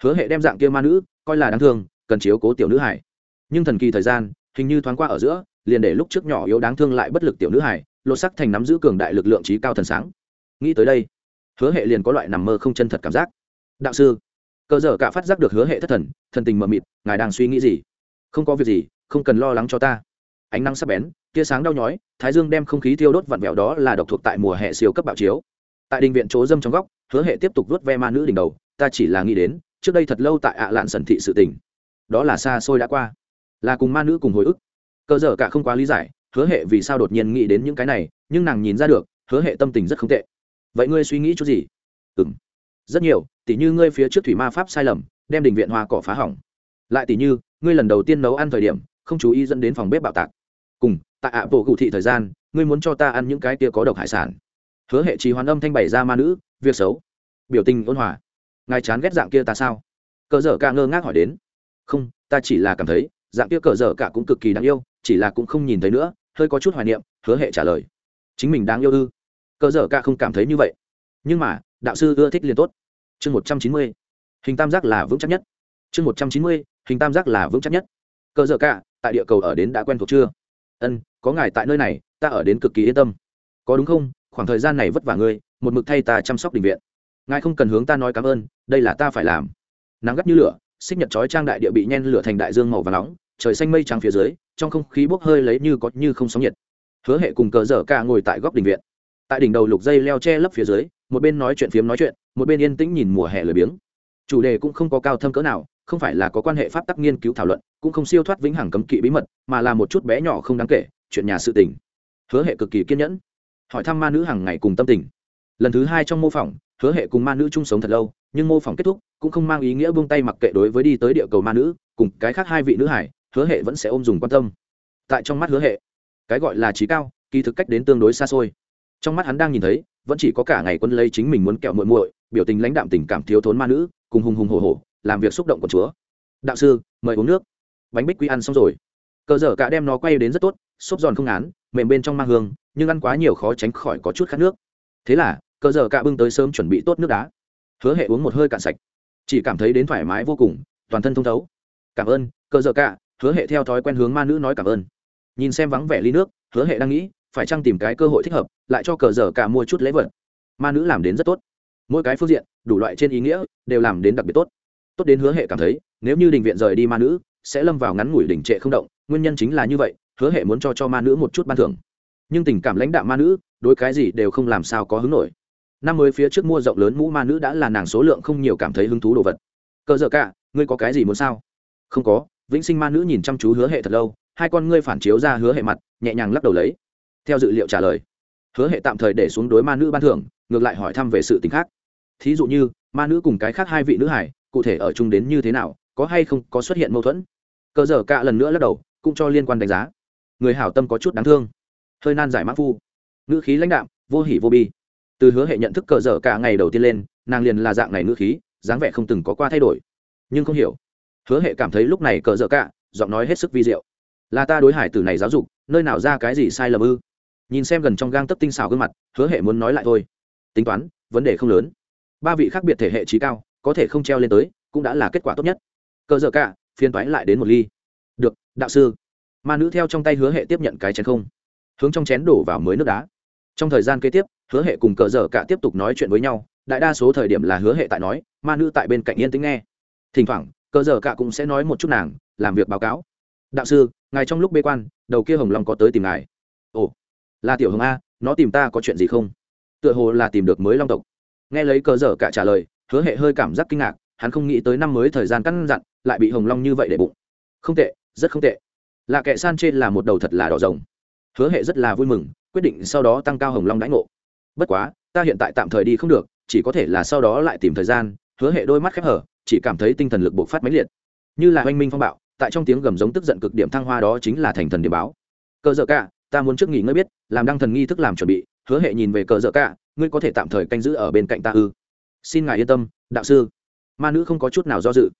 hứa hệ đem dạng kia ma nữ, coi là đáng thương, cần chiếu cố tiểu nữ hải nhưng thần kỳ thời gian, hình như thoáng qua ở giữa, liền để lúc trước nhỏ yếu đáng thương lại bất lực tiểu nữ hải lột sắc thành nắm giữ cường đại lực lượng trí cao thần sáng. Nghĩ tới đây, hứa hệ liền có loại nằm mơ không chân thật cảm giác. Đạo sư, cờ dở cả phát giác được hứa hệ thất thần thần tình mờ mịt, ngài đang suy nghĩ gì? Không có việc gì, không cần lo lắng cho ta. Ánh nắng sắp bén, tia sáng đau nhói, thái dương đem không khí thiêu đốt vặn vẹo đó là độc thuộc tại mùa hè siêu cấp bạo chiếu. Tại đình viện chỗ dâm trong góc, hứa hệ tiếp tục vớt ve ma nữ đỉnh đầu, ta chỉ là nghĩ đến trước đây thật lâu tại ạ lạn sần thị sự tình. Đó là xa xôi đã qua. Là cùng ma nữ cùng hồi ức. Cơ dở cả không quá lý giải, hứa hệ vì sao đột nhiên nghĩ đến những cái này, nhưng nàng nhìn ra được, hứa hệ tâm tình rất không tệ. Vậy ngươi suy nghĩ chút gì? Ừ m rất nhiều, tỉ như ngươi phía trước thủy ma pháp sai lầm, đem đình viện hoa cỏ phá hỏng. Lại tỉ như, ngươi lần đầu tiên nấu ăn thời điểm, không chú ý dẫn đến phòng bếp bạo tạc. Cùng, tại ạ bộ cụ thị thời gian, ngươi muốn cho ta ăn những cái kia có độc hải sản. Hứa hệ trì hoàn âm thanh bày ra ma nữ, việc xấu. Biểu tình ôn hòa ngài chán ghét dạng kia ta sao? Cờ dở cả ngơ ngác hỏi đến. Không, ta chỉ là cảm thấy, dạng kia cờ dở cả cũng cực kỳ đáng yêu, chỉ là cũng không nhìn thấy nữa, hơi có chút hoài niệm, hứa hệ trả lời. Chính mình đáng yêu ư? Cờ dở cả không cảm thấy như vậy. Nhưng mà, đạo sư ưa thích liền tốt. Chương một trăm chín mươi, hình tam giác là vững chắc nhất. Chương một trăm chín mươi, hình tam giác là vững chắc nhất. Cờ dở cả, tại địa cầu ở đến đã quen thuộc chưa? Ân, có ngài tại nơi này, ta ở đến cực kỳ yên tâm. Có đúng không? Khoảng thời gian này vất vả ngươi, một mực thay ta chăm sóc đình viện ngài không cần hướng ta nói cảm ơn, đây là ta phải làm. Nắng gắt như lửa, xích nhật chói trang đại địa bị nhen lửa thành đại dương màu và nóng, trời xanh mây trắng phía dưới, trong không khí bốc hơi lấy như có như không sóng nhiệt. Hứa hệ cùng cờ dở cả ngồi tại góc đình viện. Tại đỉnh đầu lục dây leo che lấp phía dưới, một bên nói chuyện phiếm nói chuyện, một bên yên tĩnh nhìn mùa hè lười biếng. Chủ đề cũng không có cao thâm cỡ nào, không phải là có quan hệ pháp tắc nghiên cứu thảo luận, cũng không siêu thoát vĩnh hằng cấm kỵ bí mật, mà là một chút bé nhỏ không đáng kể, chuyện nhà sự tình. Hứa hệ cực kỳ kiên nhẫn, hỏi thăm ma nữ hàng ngày cùng tâm tình lần thứ hai trong mô phỏng, hứa hệ cùng ma nữ chung sống thật lâu, nhưng mô phỏng kết thúc, cũng không mang ý nghĩa buông tay mặc kệ đối với đi tới địa cầu ma nữ, cùng cái khác hai vị nữ hải, hứa hệ vẫn sẽ ôm dùng quan tâm. Tại trong mắt hứa hệ, cái gọi là trí cao, kỳ thực cách đến tương đối xa xôi. Trong mắt hắn đang nhìn thấy, vẫn chỉ có cả ngày quân lấy chính mình muốn kẹo muội muội, biểu tình lãnh đạm tình cảm thiếu thốn ma nữ, cùng hùng hùng hổ hổ, làm việc xúc động của chúa. Đạo sư, mời uống nước. Bánh bích quy ăn xong rồi. Cờ dở cả đem nó quay đến rất tốt, xốp giòn không án mềm bên trong mang hương, nhưng ăn quá nhiều khó tránh khỏi có chút khát nước. Thế là cờ dở cả bưng tới sớm chuẩn bị tốt nước đá. Hứa hệ uống một hơi cạn sạch. Chỉ cảm thấy đến thoải mái vô cùng, toàn thân thông thấu. Cảm ơn, cờ dở cả hứa hệ theo thói quen hướng ma nữ nói cảm ơn. Nhìn xem vắng vẻ ly nước, hứa hệ đang nghĩ, phải chăng tìm cái cơ hội thích hợp, lại cho cờ dở cả mua chút lễ vật. Ma nữ làm đến rất tốt. Mỗi cái phương diện, đủ loại trên ý nghĩa, đều làm đến đặc biệt tốt. Tốt đến hứa hệ cảm thấy, nếu như đình viện rời đi ma nữ, sẽ lâm vào ngắn ngủi đỉnh trệ không động, nguyên nhân chính là như vậy, hứa hệ muốn cho cho ma nữ một chút ban thưởng. Nhưng tình cảm lãnh đạo ma nữ, đối cái gì đều không làm sao có hứng nổi năm mới phía trước mua rộng lớn mũ ma nữ đã là nàng số lượng không nhiều cảm thấy hứng thú đồ vật. Cờ dở cả, ngươi có cái gì muốn sao? Không có, vĩnh sinh ma nữ nhìn chăm chú hứa hệ thật lâu, hai con ngươi phản chiếu ra hứa hệ mặt, nhẹ nhàng lắc đầu lấy. Theo dự liệu trả lời, hứa hệ tạm thời để xuống đối ma nữ ban thưởng, ngược lại hỏi thăm về sự t ì n h khác. Thí dụ như, ma nữ cùng cái khác hai vị nữ hải, cụ thể ở chung đến như thế nào, có hay không có xuất hiện mâu thuẫn? Cờ dở cả lần nữa lắc đầu, cũng cho liên quan đánh giá. Người hảo tâm có chút đáng thương. Hơi nan giải mã phu. Nữ khí lãnh đạm, vô hỉ vô bi từ hứa hệ nhận thức cờ dở cả ngày đầu tiên lên, nàng liền là dạng này ngữ khí, dáng vẻ không từng có qua thay đổi. Nhưng không hiểu. Hứa hệ cảm thấy lúc này cờ dở cả, giọng nói hết sức vi diệu. Là ta đối hải tử này giáo dục, nơi nào ra cái gì sai lầm ư? Nhìn xem gần trong gang tấp tinh xảo gương mặt, hứa hệ muốn nói lại thôi. Tính toán, vấn đề không lớn. Ba vị khác biệt thể hệ trí cao, có thể không treo lên tới, cũng đã là kết quả tốt nhất. Cờ dở cả phiên toái lại đến một ly. Được, đạo sư. Ma nữ theo trong tay hứa hệ tiếp nhận cái chén không. Hướng trong chén đổ vào mới nước đá trong thời gian kế tiếp, hứa hệ cùng cờ dở cả tiếp tục nói chuyện với nhau, đại đa số thời điểm là hứa hệ tại nói, ma nữ tại bên cạnh yên tĩnh nghe. Thỉnh thoảng, cờ dở cả cũng sẽ nói một chút nàng, làm việc báo cáo. Đạo sư, ngài trong lúc bê quan, đầu kia hồng long có tới tìm ngài. Ồ, là tiểu hồng a, nó tìm ta có chuyện gì không? Tựa hồ là tìm được mới long tộc. Nghe lấy cờ dở cả trả lời, hứa hệ hơi cảm giác kinh ngạc, hắn không nghĩ tới năm mới thời gian căn dặn, lại bị hồng long như vậy để bụng. Không tệ, rất không tệ. Là kệ san trên là một đầu thật là đỏ rồng. Hứa hệ rất là vui mừng quyết định sau đó tăng cao hồng long đãi ngộ. Bất quá, ta hiện tại tạm thời đi không được, chỉ có thể là sau đó lại tìm thời gian, hứa hệ đôi mắt khép hở, chỉ cảm thấy tinh thần lực bộc phát mãnh liệt. Như là oanh minh phong bạo, tại trong tiếng gầm giống tức giận cực điểm thăng hoa đó chính là thành thần điểm báo. Cờ dợ cả ta muốn trước nghỉ ngơi biết, làm đăng thần nghi thức làm chuẩn bị, hứa hệ nhìn về cờ dợ cả ngươi có thể tạm thời canh giữ ở bên cạnh ta ư? Xin ngài yên tâm, đạo sư. Ma nữ không có chút nào do dự.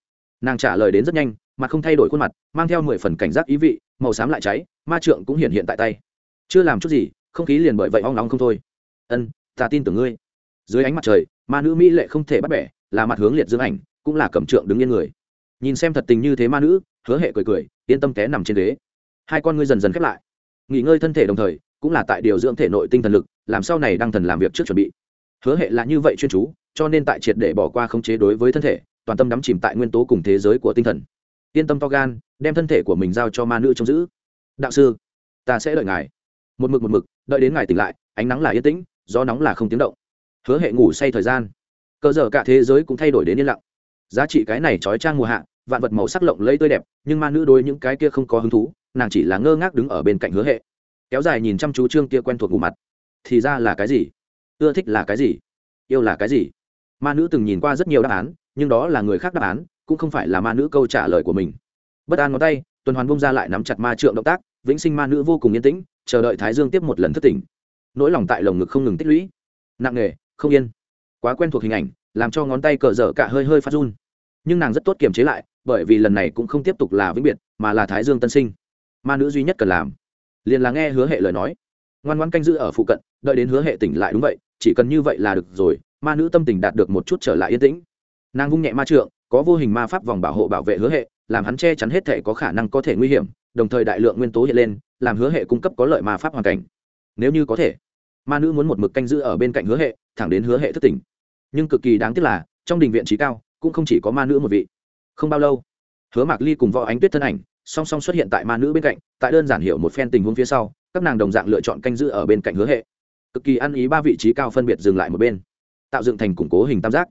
Nàng trả lời đến rất nhanh mà không thay đổi khuôn mặt, mang theo mười phần cảnh giác ý vị, màu xám lại cháy, ma trượng cũng hiện hiện tại tay. Chưa làm chút gì không khí liền bởi vậy hoang nóng không thôi. Ân, ta tin tưởng ngươi. Dưới ánh mặt trời, ma nữ mỹ lệ không thể bắt bẻ, là mặt hướng liệt dương ảnh, cũng là cầm trượng đứng yên người. Nhìn xem thật tình như thế ma nữ, hứa hệ cười cười, yên tâm té nằm trên ghế. Hai con ngươi dần dần khép lại. Nghỉ ngơi thân thể đồng thời, cũng là tại điều dưỡng thể nội tinh thần lực, làm sau này đang thần làm việc trước chuẩn bị. Hứa hệ là như vậy chuyên chú, cho nên tại triệt để bỏ qua khống chế đối với thân thể, toàn tâm đắm chìm tại nguyên tố cùng thế giới của tinh thần. Yên tâm to gan, đem thân thể của mình giao cho ma nữ trông giữ. Đạo sư, ta sẽ đợi ngài. Một mực một mực đợi đến ngài tỉnh lại, ánh nắng là yên tĩnh, gió nóng là không tiếng động. Hứa hệ ngủ say thời gian. Cơ giờ cả thế giới cũng thay đổi đến yên lặng. Giá trị cái này trói trang mùa hạ, vạn vật màu sắc lộng lẫy tươi đẹp, nhưng ma nữ đối những cái kia không có hứng thú, nàng chỉ là ngơ ngác đứng ở bên cạnh hứa hệ. Kéo dài nhìn chăm chú trương kia quen thuộc ngủ mặt. Thì ra là cái gì? Ưa thích là cái gì? Yêu là cái gì? Ma nữ từng nhìn qua rất nhiều đáp án, nhưng đó là người khác đáp án, cũng không phải là ma nữ câu trả lời của mình. Bất an ngón tay, tuần hoàn bông ra lại nắm chặt ma trượng động tác vĩnh sinh ma nữ vô cùng yên tĩnh, chờ đợi thái dương tiếp một lần thất tỉnh. Nỗi lòng tại lồng ngực không ngừng tích lũy. Nặng nề, không yên. Quá quen thuộc hình ảnh, làm cho ngón tay cờ dở cả hơi hơi phát run. Nhưng nàng rất tốt kiềm chế lại, bởi vì lần này cũng không tiếp tục là vĩnh biệt, mà là thái dương tân sinh. Ma nữ duy nhất cần làm, liền là nghe hứa hệ lời nói. Ngoan ngoan canh giữ ở phụ cận, đợi đến hứa hệ tỉnh lại đúng vậy, chỉ cần như vậy là được rồi, ma nữ tâm tình đạt được một chút trở lại yên tĩnh. Nàng vung nhẹ ma trượng, có vô hình ma pháp vòng bảo hộ bảo vệ hứa hệ, làm hắn che chắn hết thể có khả năng có thể nguy hiểm đồng thời đại lượng nguyên tố hiện lên, làm hứa hệ cung cấp có lợi ma pháp hoàn cảnh. Nếu như có thể, ma nữ muốn một mực canh giữ ở bên cạnh hứa hệ, thẳng đến hứa hệ thất tỉnh. Nhưng cực kỳ đáng tiếc là, trong đình viện trí cao, cũng không chỉ có ma nữ một vị. Không bao lâu, hứa mạc ly cùng võ ánh tuyết thân ảnh, song song xuất hiện tại ma nữ bên cạnh, tại đơn giản hiểu một phen tình huống phía sau, các nàng đồng dạng lựa chọn canh giữ ở bên cạnh hứa hệ. Cực kỳ ăn ý ba vị trí cao phân biệt dừng lại một bên, tạo dựng thành củng cố hình tam giác.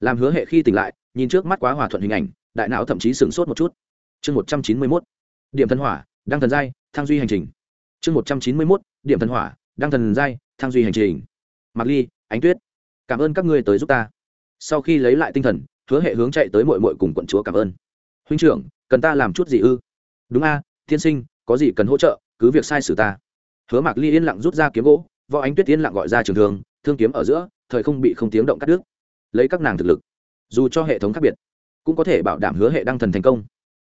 Làm hứa hệ khi tỉnh lại, nhìn trước mắt quá hòa thuận hình ảnh, đại não thậm chí sửng sốt một chút. Chương một trăm chín mươi mốt điểm thần hỏa, đăng thần giai thang duy hành trình. Chương một trăm chín mươi mốt, điểm thần hỏa, đăng thần giai thang duy hành trình. Mặc ly, ánh tuyết, cảm ơn các ngươi tới giúp ta. Sau khi lấy lại tinh thần, hứa hệ hướng chạy tới mội mội cùng quận chúa cảm ơn. Huynh trưởng, cần ta làm chút gì ư? Đúng a, tiên sinh, có gì cần hỗ trợ, cứ việc sai sử ta. Hứa mạc ly yên lặng rút ra kiếm gỗ, võ ánh tuyết yên lặng gọi ra trường thường thương kiếm ở giữa, thời không bị không tiếng động cắt đứt. Lấy các nàng thực lực, dù cho hệ thống khác biệt, cũng có thể bảo đảm hứa hệ đăng thần thành công.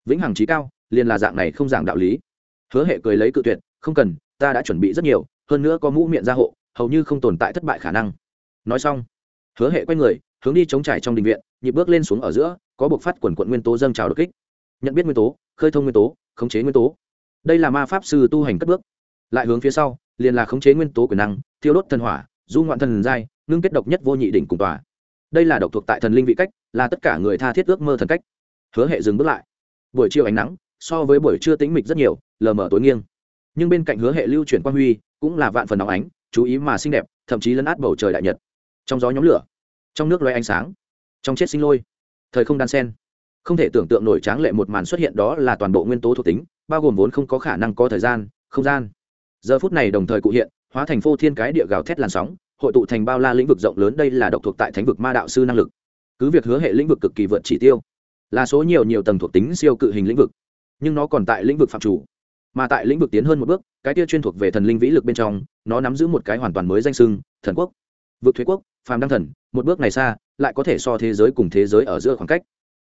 Vĩnh hằng trí cao liền là dạng này không giảng đạo lý. Hứa hệ cười lấy cự tuyệt, không cần, ta đã chuẩn bị rất nhiều, hơn nữa có mũ miệng gia hộ, hầu như không tồn tại thất bại khả năng. Nói xong, hứa hệ quay người, hướng đi chống trải trong đình viện, nhịp bước lên xuống ở giữa, có buộc phát quần quận nguyên tố dâng trào đột kích. Nhận biết nguyên tố, khơi thông nguyên tố, khống chế nguyên tố. Đây là ma pháp sư tu hành cất bước. Lại hướng phía sau, liền là khống chế nguyên tố quyền năng, thiêu đốt thần hỏa, du ngoạn thần giai, ngưng kết độc nhất vô nhị đỉnh cùng tòa. Đây là độc thuộc tại thần linh vị cách, là tất cả người tha thiết ước mơ thần cách. Hứa hệ dừng bước lại. Buổi chiều ánh nắng so với buổi trưa tĩnh mịch rất nhiều, lờ mờ tối nghiêng. Nhưng bên cạnh hứa hệ lưu chuyển quang huy cũng là vạn phần nóng ánh, chú ý mà xinh đẹp, thậm chí lấn át bầu trời đại nhật. Trong gió nhóm lửa, trong nước loay ánh sáng, trong chết sinh lôi, thời không đan sen. Không thể tưởng tượng nổi tráng lệ một màn xuất hiện đó là toàn bộ nguyên tố thuộc tính, bao gồm vốn không có khả năng có thời gian, không gian. Giờ phút này đồng thời cụ hiện, hóa thành phô thiên cái địa gào thét làn sóng, hội tụ thành bao la lĩnh vực rộng lớn đây là độc thuộc tại thánh vực ma đạo sư năng lực. Cứ việc hứa hệ lĩnh vực cực kỳ vượt chỉ tiêu, là số nhiều nhiều tầng thuộc tính siêu cự hình lĩnh vực nhưng nó còn tại lĩnh vực phạm chủ. Mà tại lĩnh vực tiến hơn một bước, cái kia chuyên thuộc về thần linh vĩ lực bên trong, nó nắm giữ một cái hoàn toàn mới danh sưng thần quốc. Vực thuế quốc, phàm đăng thần, một bước này xa, lại có thể so thế giới cùng thế giới ở giữa khoảng cách.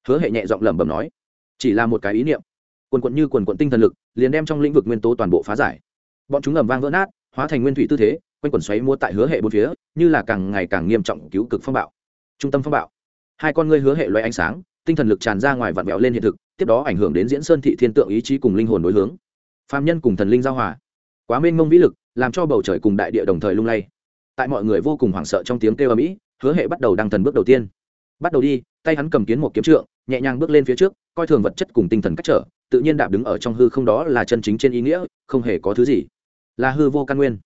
Hứa hệ nhẹ giọng lẩm bẩm nói, chỉ là một cái ý niệm. Quần quận như quần quận tinh thần lực, liền đem trong lĩnh vực nguyên tố toàn bộ phá giải. Bọn chúng ẩm vang vỡ nát, hóa thành nguyên thủy tư thế, quanh quần xoáy mua tại hứa hệ bốn phía, như là càng ngày càng nghiêm trọng cứu cực phong bạo. Trung tâm phong bạo. Hai con ngươi hứa hệ loại ánh sáng tinh thần lực tràn ra ngoài vặn vẹo lên hiện thực, tiếp đó ảnh hưởng đến diễn sơn thị thiên tượng ý chí cùng linh hồn đối hướng. Phạm nhân cùng thần linh giao hòa. Quá mênh mông vĩ lực, làm cho bầu trời cùng đại địa đồng thời lung lay. Tại mọi người vô cùng hoảng sợ trong tiếng kêu âm mỹ hứa hệ bắt đầu đăng thần bước đầu tiên. Bắt đầu đi, tay hắn cầm kiến một kiếm trượng, nhẹ nhàng bước lên phía trước, coi thường vật chất cùng tinh thần cách trở, tự nhiên đạp đứng ở trong hư không đó là chân chính trên ý nghĩa, không hề có thứ gì. Là hư vô căn nguyên,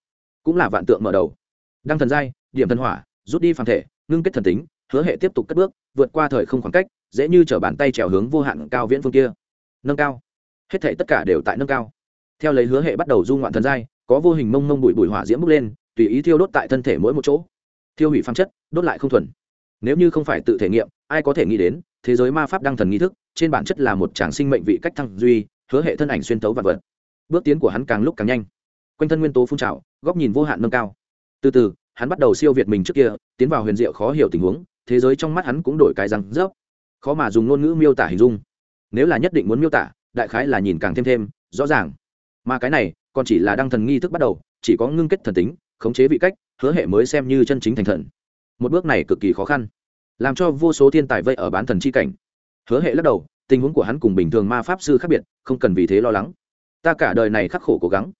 cũng là vạn tượng mở đầu. Đăng thần giai, điểm thần hỏa, rút đi phàm thể, ngưng kết thần tính, hứa hệ tiếp tục cất bước, vượt qua thời không khoảng cách dễ như chở bàn tay trèo hướng vô hạn cao viễn phương kia. Nâng cao. Hết thể tất cả đều tại nâng cao. Theo lấy hứa hệ bắt đầu du ngoạn thần giai, có vô hình mông mông bụi bụi hỏa diễm bốc lên, tùy ý thiêu đốt tại thân thể mỗi một chỗ. Thiêu hủy phăng chất, đốt lại không thuần. Nếu như không phải tự thể nghiệm, ai có thể nghĩ đến, thế giới ma pháp đăng thần nghi thức, trên bản chất là một tràng sinh mệnh vị cách thăng duy, hứa hệ thân ảnh xuyên tấu vật vật. Bước tiến của hắn càng lúc càng nhanh. Quanh thân nguyên tố phun trào, góc nhìn vô hạn nâng cao. Từ từ, hắn bắt đầu siêu việt mình trước kia, tiến vào huyền diệu khó hiểu tình huống, thế giới trong mắt hắn cũng đổi cái răng rớp khó mà dùng ngôn ngữ miêu tả hình dung. Nếu là nhất định muốn miêu tả, đại khái là nhìn càng thêm thêm, rõ ràng. Mà cái này, còn chỉ là đăng thần nghi thức bắt đầu, chỉ có ngưng kết thần tính, khống chế vị cách, hứa hệ mới xem như chân chính thành thần. Một bước này cực kỳ khó khăn, làm cho vô số thiên tài vây ở bán thần chi cảnh. Hứa hệ lắc đầu, tình huống của hắn cùng bình thường ma pháp sư khác biệt, không cần vì thế lo lắng. Ta cả đời này khắc khổ cố gắng.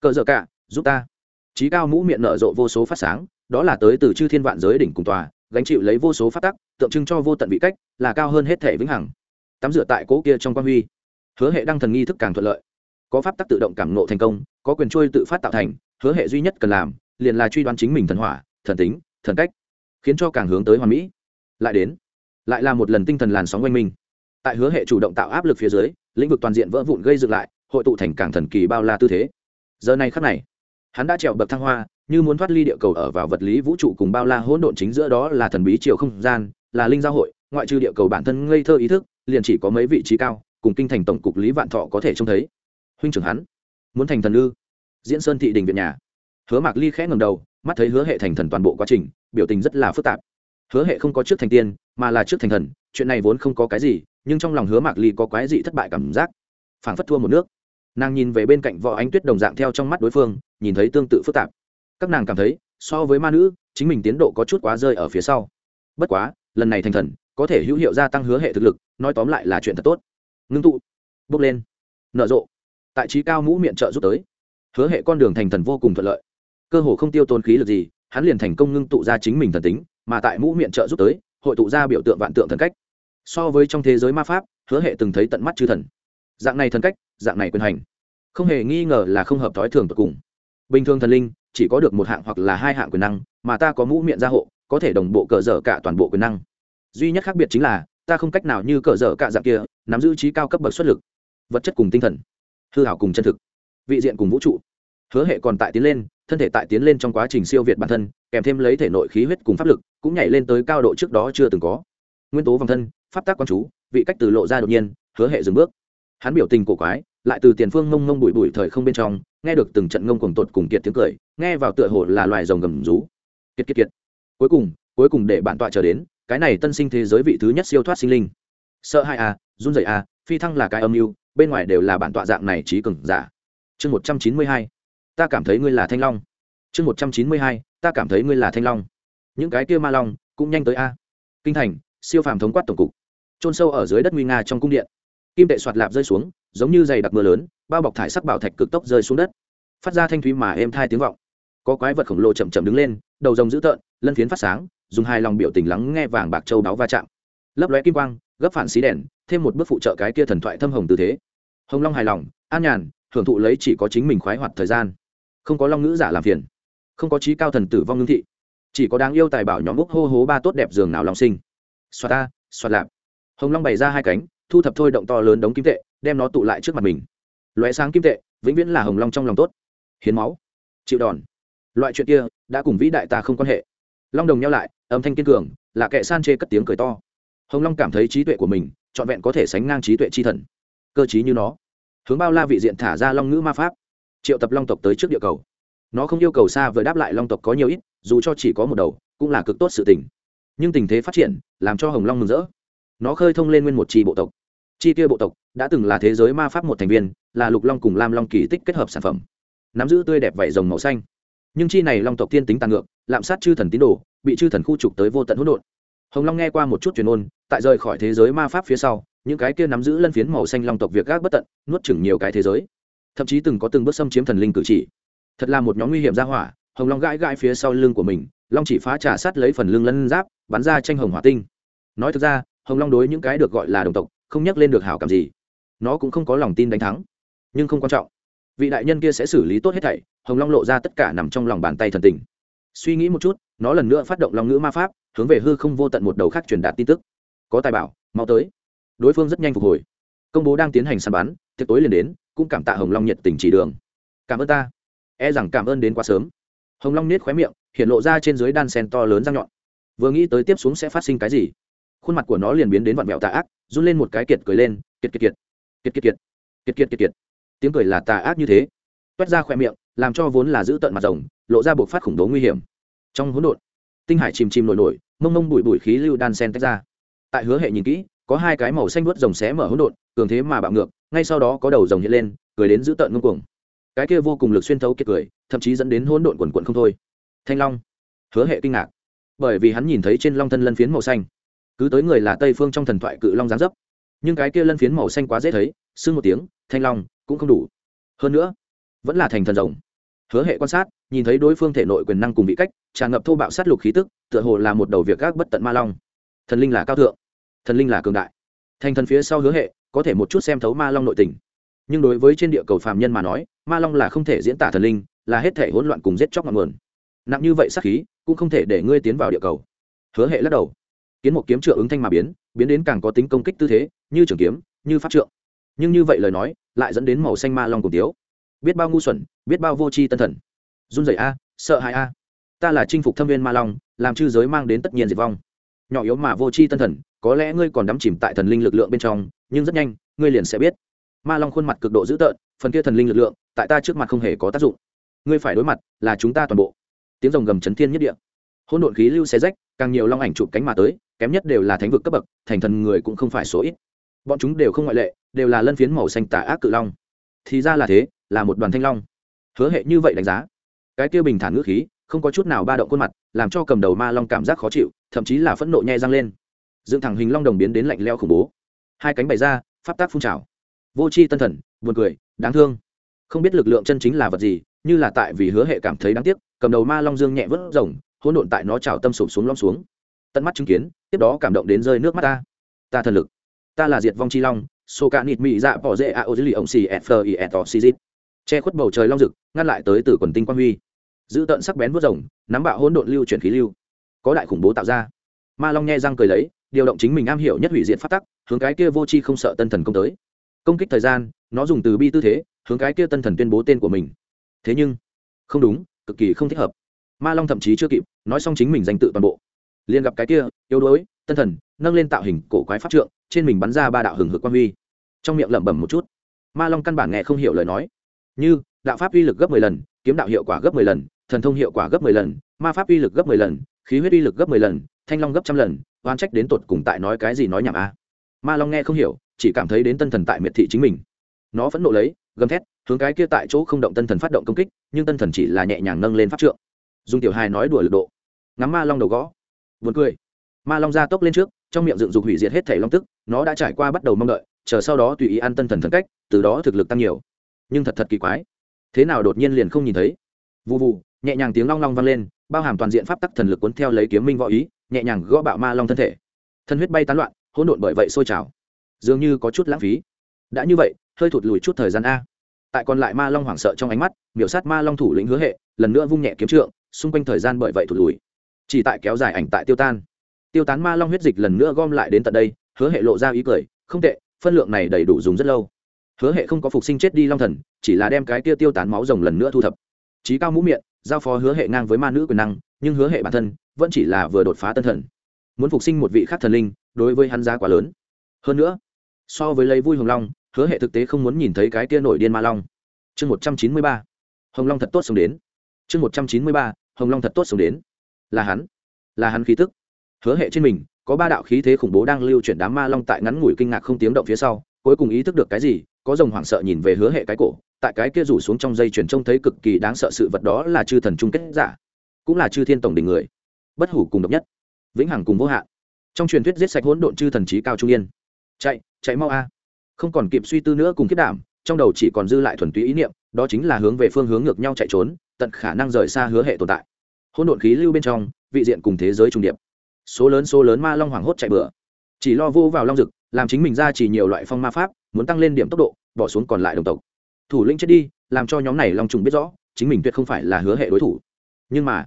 Cờ dợ cả, giúp ta. Trí cao mũ miệng nở rộ vô số phát sáng, đó là tới từ chư thiên vạn giới đỉnh cùng tòa gánh chịu lấy vô số phát tắc, tượng trưng cho vô tận vị cách, là cao hơn hết thể vĩnh hằng. Tắm rửa tại cố kia trong quan huy. Hứa hệ đăng thần nghi thức càng thuận lợi. Có pháp tắc tự động cảm nộ thành công, có quyền trôi tự phát tạo thành, hứa hệ duy nhất cần làm, liền là truy đoán chính mình thần hỏa, thần tính, thần cách, khiến cho càng hướng tới hoàn mỹ. Lại đến, lại là một lần tinh thần làn sóng quanh mình tại hứa hệ chủ động tạo áp lực phía dưới, lĩnh vực toàn diện vỡ vụn gây dựng lại, hội tụ thành càng thần kỳ bao la tư thế. Giờ này khắc này, hắn đã trèo bậc thăng hoa như muốn thoát ly địa cầu ở vào vật lý vũ trụ cùng bao la hỗn độn chính giữa đó là thần bí chiều không gian, là linh giao hội, ngoại trừ địa cầu bản thân ngây thơ ý thức, liền chỉ có mấy vị trí cao, cùng kinh thành tổng cục lý vạn thọ có thể trông thấy. Huynh trưởng hắn, muốn thành thần ư? Diễn sơn thị đình viện nhà. Hứa mạc ly khẽ ngầm đầu, mắt thấy hứa hệ thành thần toàn bộ quá trình, biểu tình rất là phức tạp. Hứa hệ không có trước thành tiên, mà là trước thành thần, chuyện này vốn không có cái gì, nhưng trong lòng hứa mạc ly có quái gì thất bại cảm giác. Phảng phất thua một nước. Nàng nhìn về bên cạnh võ ánh tuyết đồng dạng theo trong mắt đối phương, nhìn thấy tương tự phức tạp các nàng cảm thấy, so với ma nữ, chính mình tiến độ có chút quá rơi ở phía sau. Bất quá, lần này thành thần, có thể hữu hiệu gia tăng hứa hệ thực lực, nói tóm lại là chuyện thật tốt. Ngưng tụ bốc lên, nở rộ. Tại trí cao mũ miệng trợ giúp tới. Hứa hệ con đường thành thần vô cùng thuận lợi. Cơ hồ không tiêu tốn khí lực gì, hắn liền thành công ngưng tụ ra chính mình thần tính, mà tại mũ miệng trợ giúp tới, hội tụ ra biểu tượng vạn tượng thần cách. So với trong thế giới ma pháp, hứa hệ từng thấy tận mắt chư thần. Dạng này thần cách, dạng này quyền hành. Không hề nghi ngờ là không hợp thói thường tột cùng. Bình thường thần linh chỉ có được một hạng hoặc là hai hạng quyền năng, mà ta có mũ miệng gia hộ, có thể đồng bộ cờ dở cả toàn bộ quyền năng. Duy nhất khác biệt chính là, ta không cách nào như cờ dở cả dạng kia, nắm giữ trí cao cấp bậc xuất lực, vật chất cùng tinh thần, hư hảo cùng chân thực, vị diện cùng vũ trụ. Hứa hệ còn tại tiến lên, thân thể tại tiến lên trong quá trình siêu việt bản thân, kèm thêm lấy thể nội khí huyết cùng pháp lực, cũng nhảy lên tới cao độ trước đó chưa từng có. Nguyên tố vòng thân, pháp tác quan chú, vị cách từ lộ ra đột nhiên, hứa hệ dừng bước. Hắn biểu tình cổ quái lại từ tiền phương ngông ngông bụi bụi thời không bên trong, nghe được từng trận ngông cuồng tột cùng kiệt tiếng cười, nghe vào tựa hồ là loài rồng gầm rú. Kiệt kiệt kiệt. Cuối cùng cuối cùng để bản tọa chờ đến, cái này tân sinh thế giới vị thứ nhất siêu thoát sinh linh. Sợ hai à run rẩy à phi thăng là cái âm mưu, bên ngoài đều là bản tọa dạng này trí cường giả. Chương một trăm chín mươi hai, ta cảm thấy ngươi là thanh long. Chương một trăm chín mươi hai, ta cảm thấy ngươi là thanh long. Những cái kia ma long, cũng nhanh tới a. Kinh thành, siêu phàm thống quát tổng cục. Trôn sâu ở dưới đất nguy nga trong cung điện. Kim tệ soạt lạp rơi xuống giống như dày đặc mưa lớn, bao bọc thải sắc bảo thạch cực tốc rơi xuống đất. Phát ra thanh thúy mà êm thai tiếng vọng. Có quái vật khổng lồ chậm chậm đứng lên, đầu rồng dữ tợn, lân phiến phát sáng, dùng hai lòng biểu tình lắng nghe vàng bạc châu đáo va chạm. Lấp lóe kim quang, gấp phản xí đèn, thêm một bước phụ trợ cái kia thần thoại thâm hồng tư thế. Hồng long hài lòng, an nhàn, hưởng thụ lấy chỉ có chính mình khoái hoạt thời gian. Không có long ngữ giả làm phiền. Không có trí cao thần tử vong ngưng thị. Chỉ có đáng yêu tài bảo nhóm úc hô hố ba tốt đẹp giường nào lòng sinh. Xoa ta xoa lạp. Hồng long bày ra hai cánh, thu thập thôi động to lớn đống kim tệ đem nó tụ lại trước mặt mình. Lóe sáng kim tệ, vĩnh viễn là hồng long trong lòng tốt. Hiến máu, chịu đòn. Loại chuyện kia đã cùng vĩ đại ta không quan hệ. Long đồng nhau lại, âm thanh kiên cường là kệ san chê cất tiếng cười to. Hồng long cảm thấy trí tuệ của mình, trọn vẹn có thể sánh ngang trí tuệ chi thần. Cơ chí như nó. Hướng bao la vị diện thả ra long ngữ ma pháp. Triệu tập long tộc tới trước địa cầu. Nó không yêu cầu xa vời đáp lại long tộc có nhiều ít, dù cho chỉ có một đầu, cũng là cực tốt sự tình. Nhưng tình thế phát triển, làm cho hồng long mừng rỡ. Nó khơi thông lên nguyên một chi bộ tộc. Chi tiêu bộ tộc đã từng là thế giới ma pháp một thành viên, là lục long cùng lam long kỳ tích kết hợp sản phẩm. Nắm giữ tươi đẹp vảy rồng màu xanh. Nhưng chi này long tộc tiên tính tàn ngược, lạm sát chư thần tín đồ, bị chư thần khu trục tới vô tận hỗn độn. Hồng long nghe qua một chút truyền ôn, tại rời khỏi thế giới ma pháp phía sau, những cái kia nắm giữ lân phiến màu xanh long tộc việc gác bất tận, nuốt chửng nhiều cái thế giới. Thậm chí từng có từng bước xâm chiếm thần linh cử chỉ. Thật là một nhóm nguy hiểm ra hỏa, hồng long gãi gãi phía sau lưng của mình, long chỉ phá trả sát lấy phần lưng lân giáp, bắn ra tranh hồng hỏa tinh. Nói thực ra, hồng long đối những cái được gọi là đồng tộc, không nhắc lên được hảo cảm gì nó cũng không có lòng tin đánh thắng. Nhưng không quan trọng. Vị đại nhân kia sẽ xử lý tốt hết thảy, hồng long lộ ra tất cả nằm trong lòng bàn tay thần tình. Suy nghĩ một chút, nó lần nữa phát động lòng ngữ ma pháp, hướng về hư không vô tận một đầu khác truyền đạt tin tức. Có tài bảo, mau tới. Đối phương rất nhanh phục hồi. Công bố đang tiến hành săn bắn, tiệc tối liền đến, cũng cảm tạ hồng long nhiệt tình chỉ đường. Cảm ơn ta. E rằng cảm ơn đến quá sớm. Hồng long nết khóe miệng, hiện lộ ra trên dưới đan sen to lớn răng nhọn. Vừa nghĩ tới tiếp xuống sẽ phát sinh cái gì, khuôn mặt của nó liền biến đến vặn vẹo tà ác, run lên một cái kiệt cười lên, kiệt kiệt kiệt kiệt kiệt kiệt kiệt kiệt kiệt kiệt. Tiếng cười là tà ác như thế. Toét ra khỏe miệng, làm cho vốn là giữ tận mặt rồng, lộ ra buộc phát khủng bố nguy hiểm. Trong hỗn độn, tinh hải chìm chìm nổi nổi, mông mông bụi bụi khí lưu đan sen tách ra. Tại hứa hệ nhìn kỹ, có hai cái màu xanh vớt rồng xé mở hỗn độn, cường thế mà bạo ngược, ngay sau đó có đầu rồng hiện lên, cười đến giữ tợn ngông cuồng. Cái kia vô cùng lực xuyên thấu kiệt cười, thậm chí dẫn đến hỗn độn quần quận không thôi. Thanh long, hứa hệ kinh ngạc, bởi vì hắn nhìn thấy trên long thân lân phiến màu xanh. Cứ tới người là tây phương trong thần thoại cự long giáng dấp nhưng cái kia lân phiến màu xanh quá dễ thấy, sưng một tiếng, thanh long cũng không đủ. Hơn nữa, vẫn là thành thần rồng. Hứa hệ quan sát, nhìn thấy đối phương thể nội quyền năng cùng vị cách, tràn ngập thô bạo sát lục khí tức, tựa hồ là một đầu việc gác bất tận ma long. Thần linh là cao thượng, thần linh là cường đại. Thành thần phía sau hứa hệ, có thể một chút xem thấu ma long nội tình. Nhưng đối với trên địa cầu phàm nhân mà nói, ma long là không thể diễn tả thần linh, là hết thể hỗn loạn cùng giết chóc ngọn nguồn. Nặng như vậy sát khí, cũng không thể để ngươi tiến vào địa cầu. Hứa hệ lắc đầu. Kiến một kiếm trượng ứng thanh mà biến biến đến càng có tính công kích tư thế như trường kiếm, như pháp trượng. Nhưng như vậy lời nói, lại dẫn đến màu xanh ma long cùng tiếu. Biết bao ngu xuẩn, biết bao vô tri tân thần. Run rẩy a, sợ hãi a. Ta là chinh phục thâm viên ma long, làm chư giới mang đến tất nhiên diệt vong. Nhỏ yếu mà vô tri tân thần, có lẽ ngươi còn đắm chìm tại thần linh lực lượng bên trong, nhưng rất nhanh, ngươi liền sẽ biết. Ma long khuôn mặt cực độ dữ tợn, phần kia thần linh lực lượng, tại ta trước mặt không hề có tác dụng. Ngươi phải đối mặt là chúng ta toàn bộ. Tiếng rồng gầm chấn thiên nhất địa. Hỗn độn khí lưu xé rách, càng nhiều long ảnh chụp cánh mà tới, kém nhất đều là thánh vực cấp bậc, thành thần người cũng không phải số ít bọn chúng đều không ngoại lệ, đều là lân phiến màu xanh tà ác cự long. Thì ra là thế, là một đoàn thanh long. Hứa hệ như vậy đánh giá. Cái kia bình thản ngữ khí, không có chút nào ba động khuôn mặt, làm cho cầm đầu ma long cảm giác khó chịu, thậm chí là phẫn nộ nhai răng lên. Dựng thẳng hình long đồng biến đến lạnh leo khủng bố. Hai cánh bày ra, pháp tác phun trào. Vô c h i tân thần, buồn cười, đáng thương. Không biết lực lượng chân chính là vật gì, như là tại vì hứa hệ cảm thấy đáng tiếc, cầm đầu ma long dương nhẹ vớt rồng, hỗn độn tại nó trào tâm sụp xuống lom xuống. Tận mắt chứng kiến, tiếp đó cảm động đến rơi nước mắt ta. Ta thần lực ta là diệt vong chi long sô ca nịt mị dạ bỏ dễ a ô dưới lì ông xì f e i f xì zit che khuất bầu trời long rực, ngăn lại tới từ quần tinh quang huy. Giữ tận sắc bén vớt rồng, nắm bạo hỗn độn lưu chuyển khí lưu. Có đại khủng bố tạo ra. Ma long nghe răng cười lấy, điều động chính mình am hiểu nhất hủy diện phát tắc, hướng cái kia vô c h i không sợ tân thần công tới. Công kích thời gian, nó dùng từ bi tư thế, hướng cái kia tân thần tuyên bố tên của mình. Thế nhưng, không đúng, cực kỳ không thích hợp. Ma long thậm chí chưa kịp, nói xong chính mình danh tự toàn bộ. Liền gặp cái kia, yếu đuối, tân thần, nâng lên tạo hình cổ quái pháp trượng trên mình bắn ra ba đạo hừng hực quan huy. Trong miệng lẩm bẩm một chút. Ma long căn bản nghe không hiểu lời nói. Như, đạo pháp uy lực gấp mười lần, kiếm đạo hiệu quả gấp mười lần, thần thông hiệu quả gấp mười lần, ma pháp uy lực gấp mười lần, khí huyết uy lực gấp mười lần, thanh long gấp trăm lần, oan trách đến tột cùng tại nói cái gì nói nhảm a. Ma long nghe không hiểu, chỉ cảm thấy đến tân thần tại miệt thị chính mình. Nó phẫn nộ lấy, gầm thét, hướng cái kia tại chỗ không động tân thần phát động công kích, nhưng tân thần chỉ là nhẹ nhàng nâng lên pháp trượng. Dùng tiểu hài nói đùa lực độ. Ngắm ma long đầu gõ. Vượt cười. Ma long ra tốc lên trước trong miệng dựng dục hủy diệt hết thể long tức, nó đã trải qua bắt đầu mong đợi, chờ sau đó tùy ý ăn tân thần thần cách, từ đó thực lực tăng nhiều. Nhưng thật thật kỳ quái, thế nào đột nhiên liền không nhìn thấy? Vụ vụ nhẹ nhàng tiếng long long vang lên, bao hàm toàn diện pháp tắc thần lực cuốn theo lấy kiếm minh võ ý, nhẹ nhàng gõ bạo ma long thân thể. Thân huyết bay tán loạn, hỗn độn bởi vậy sôi trào. Dường như có chút lãng phí. Đã như vậy, hơi thụt lùi chút thời gian a. Tại còn lại ma long hoảng sợ trong ánh mắt, miểu sát ma long thủ lĩnh hứa hệ, lần nữa vung nhẹ kiếm trượng, xung quanh thời gian bởi vậy thụt lùi. Chỉ tại kéo dài ảnh tại tiêu tan tiêu tán ma long huyết dịch lần nữa gom lại đến tận đây, hứa hệ lộ ra ý cười, không tệ, phân lượng này đầy đủ dùng rất lâu. Hứa hệ không có phục sinh chết đi long thần, chỉ là đem cái kia tiêu tán máu rồng lần nữa thu thập. Trí cao mũ miệng, giao phó hứa hệ ngang với ma nữ quyền năng, nhưng hứa hệ bản thân vẫn chỉ là vừa đột phá tân thần. Muốn phục sinh một vị khác thần linh, đối với hắn giá quá lớn. Hơn nữa, so với lấy vui hồng long, hứa hệ thực tế không muốn nhìn thấy cái kia nổi điên ma long. Chương một trăm chín mươi ba, hồng long thật tốt sống đến. Chương một trăm chín mươi ba, hồng long thật tốt sống đến. Là hắn là hắn khí tức hứa hệ trên mình, có ba đạo khí thế khủng bố đang lưu chuyển đám ma long tại ngắn ngủi kinh ngạc không tiếng động phía sau, cuối cùng ý thức được cái gì, có rồng hoảng sợ nhìn về hứa hệ cái cổ, tại cái kia rủ xuống trong dây chuyển trông thấy cực kỳ đáng sợ sự vật đó là chư thần chung kết giả, cũng là chư thiên tổng đình người, bất hủ cùng độc nhất, vĩnh hằng cùng vô hạn. Trong truyền thuyết giết sạch hỗn độn chư thần trí cao trung yên. Chạy chạy mau a. Không còn kịp suy tư nữa cùng kết đảm, trong đầu chỉ còn dư lại thuần túy ý niệm, đó chính là hướng về phương hướng ngược nhau chạy trốn, tận khả năng rời xa hứa hệ tồn tại. Hỗn độn khí lưu bên trong, vị diện cùng thế giới trung điệp số lớn số lớn ma long hoảng hốt chạy bừa. Chỉ lo vô vào long rực làm chính mình ra chỉ nhiều loại phong ma pháp, muốn tăng lên điểm tốc độ, bỏ xuống còn lại đồng tộc. Thủ lĩnh chết đi, làm cho nhóm này long trùng biết rõ, chính mình tuyệt không phải là hứa hệ đối thủ. Nhưng mà,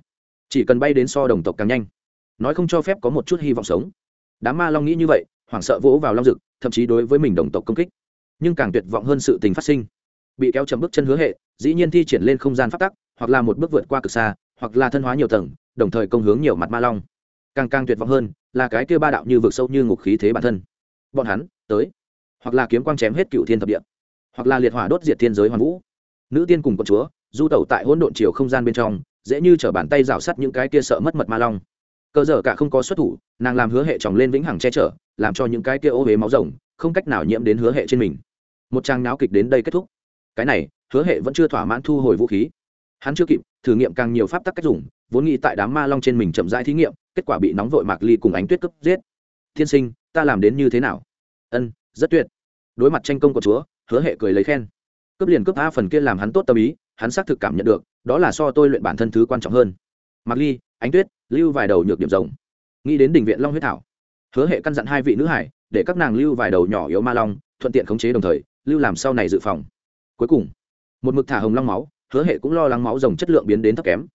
chỉ cần bay đến so đồng tộc càng nhanh, nói không cho phép có một chút hy vọng sống. Đám ma long nghĩ như vậy, hoảng sợ vỗ vào long rực thậm chí đối với mình đồng tộc công kích. Nhưng càng tuyệt vọng hơn sự tình phát sinh. Bị kéo chậm bước chân hứa hệ, dĩ nhiên thi triển lên không gian phát tắc, hoặc là một bước vượt qua cực xa, hoặc là thân hóa nhiều tầng, đồng thời công hướng nhiều mặt ma long càng càng tuyệt vọng hơn, là cái kia ba đạo như vực sâu như ngục khí thế bản thân. Bọn hắn, tới. Hoặc là kiếm quang chém hết cựu thiên thập địa. Hoặc là liệt hỏa đốt diệt thiên giới hoàn vũ. Nữ tiên cùng con chúa, du tẩu tại hỗn độn chiều không gian bên trong, dễ như t bàn tay rào sắt những cái kia sợ mất mật ma long. Cơ dở cả không có xuất thủ, nàng làm hứa hệ chồng lên vĩnh hằng che chở, làm cho những cái kia ô huế máu rồng, không cách nào nhiễm đến hứa hệ trên mình. Một trang náo kịch đến đây kết thúc. Cái này, hứa hệ vẫn chưa thỏa mãn thu hồi vũ khí. Hắn chưa kịp, thử nghiệm càng nhiều pháp tắc cách dùng, vốn nghĩ tại đám ma long trên mình chậm rãi thí nghiệm kết quả bị nóng vội mạc ly cùng ánh tuyết cướp giết. Thiên sinh, ta làm đến như thế nào? Ân, rất tuyệt. Đối mặt tranh công của chúa, hứa hệ cười lấy khen. Cướp liền cướp a phần kia làm hắn tốt tâm ý, hắn xác thực cảm nhận được, đó là so tôi luyện bản thân thứ quan trọng hơn. Mạc ly, ánh tuyết, lưu vài đầu nhược điểm rồng. Nghĩ đến đình viện long huyết thảo, hứa hệ căn dặn hai vị nữ hải, để các nàng lưu vài đầu nhỏ yếu ma long, thuận tiện khống chế đồng thời, lưu làm sau này dự phòng. Cuối cùng, một mực thả hồng long máu, hứa hệ cũng lo lắng máu rồng chất lượng biến đến thấp kém.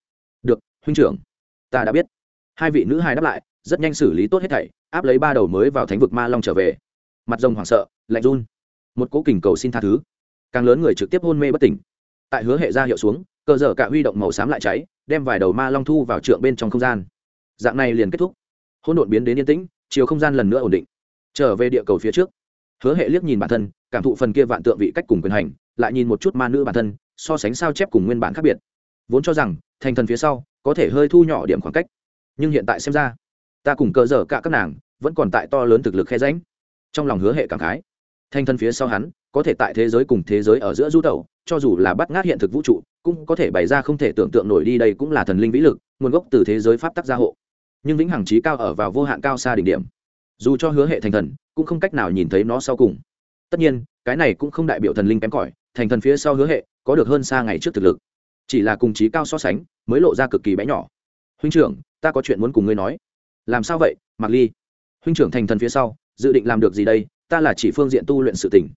Được, huynh trưởng, ta đã biết hai vị nữ hài đáp lại, rất nhanh xử lý tốt hết thảy, áp lấy ba đầu mới vào thánh vực ma long trở về. Mặt rồng hoảng sợ, lạnh run. Một cố kình cầu xin tha thứ. Càng lớn người trực tiếp hôn mê bất tỉnh. Tại hứa hệ ra hiệu xuống, cơ dở cả huy động màu xám lại cháy, đem vài đầu ma long thu vào trượng bên trong không gian. Dạng này liền kết thúc. Hôn đột biến đến yên tĩnh, chiều không gian lần nữa ổn định. Trở về địa cầu phía trước, hứa hệ liếc nhìn bản thân, cảm thụ phần kia vạn tượng vị cách cùng quyền hành, lại nhìn một chút ma nữ bản thân, so sánh sao chép cùng nguyên bản khác biệt. Vốn cho rằng, thành thần phía sau, có thể hơi thu nhỏ điểm khoảng cách nhưng hiện tại xem ra, ta cùng cờ dở cả các nàng vẫn còn tại to lớn thực lực khe ránh trong lòng hứa hệ cảm khái. Thanh thân phía sau hắn, có thể tại thế giới cùng thế giới ở giữa du tẩu, cho dù là bắt ngát hiện thực vũ trụ, cũng có thể bày ra không thể tưởng tượng nổi đi đây cũng là thần linh vĩ lực, nguồn gốc từ thế giới pháp tắc gia hộ. Nhưng vĩnh hằng trí cao ở vào vô hạn cao xa đỉnh điểm. Dù cho hứa hệ thành thần, cũng không cách nào nhìn thấy nó sau cùng. Tất nhiên, cái này cũng không đại biểu thần linh kém cỏi, thành thần phía sau hứa hệ có được hơn xa ngày trước thực lực. Chỉ là cùng trí cao so sánh, mới lộ ra cực kỳ bé nhỏ huynh trưởng, ta có chuyện muốn cùng ngươi nói. Làm sao vậy, mạc ly? Huynh trưởng thành thần phía sau, dự định làm được gì đây, ta là chỉ phương diện tu luyện sự tỉnh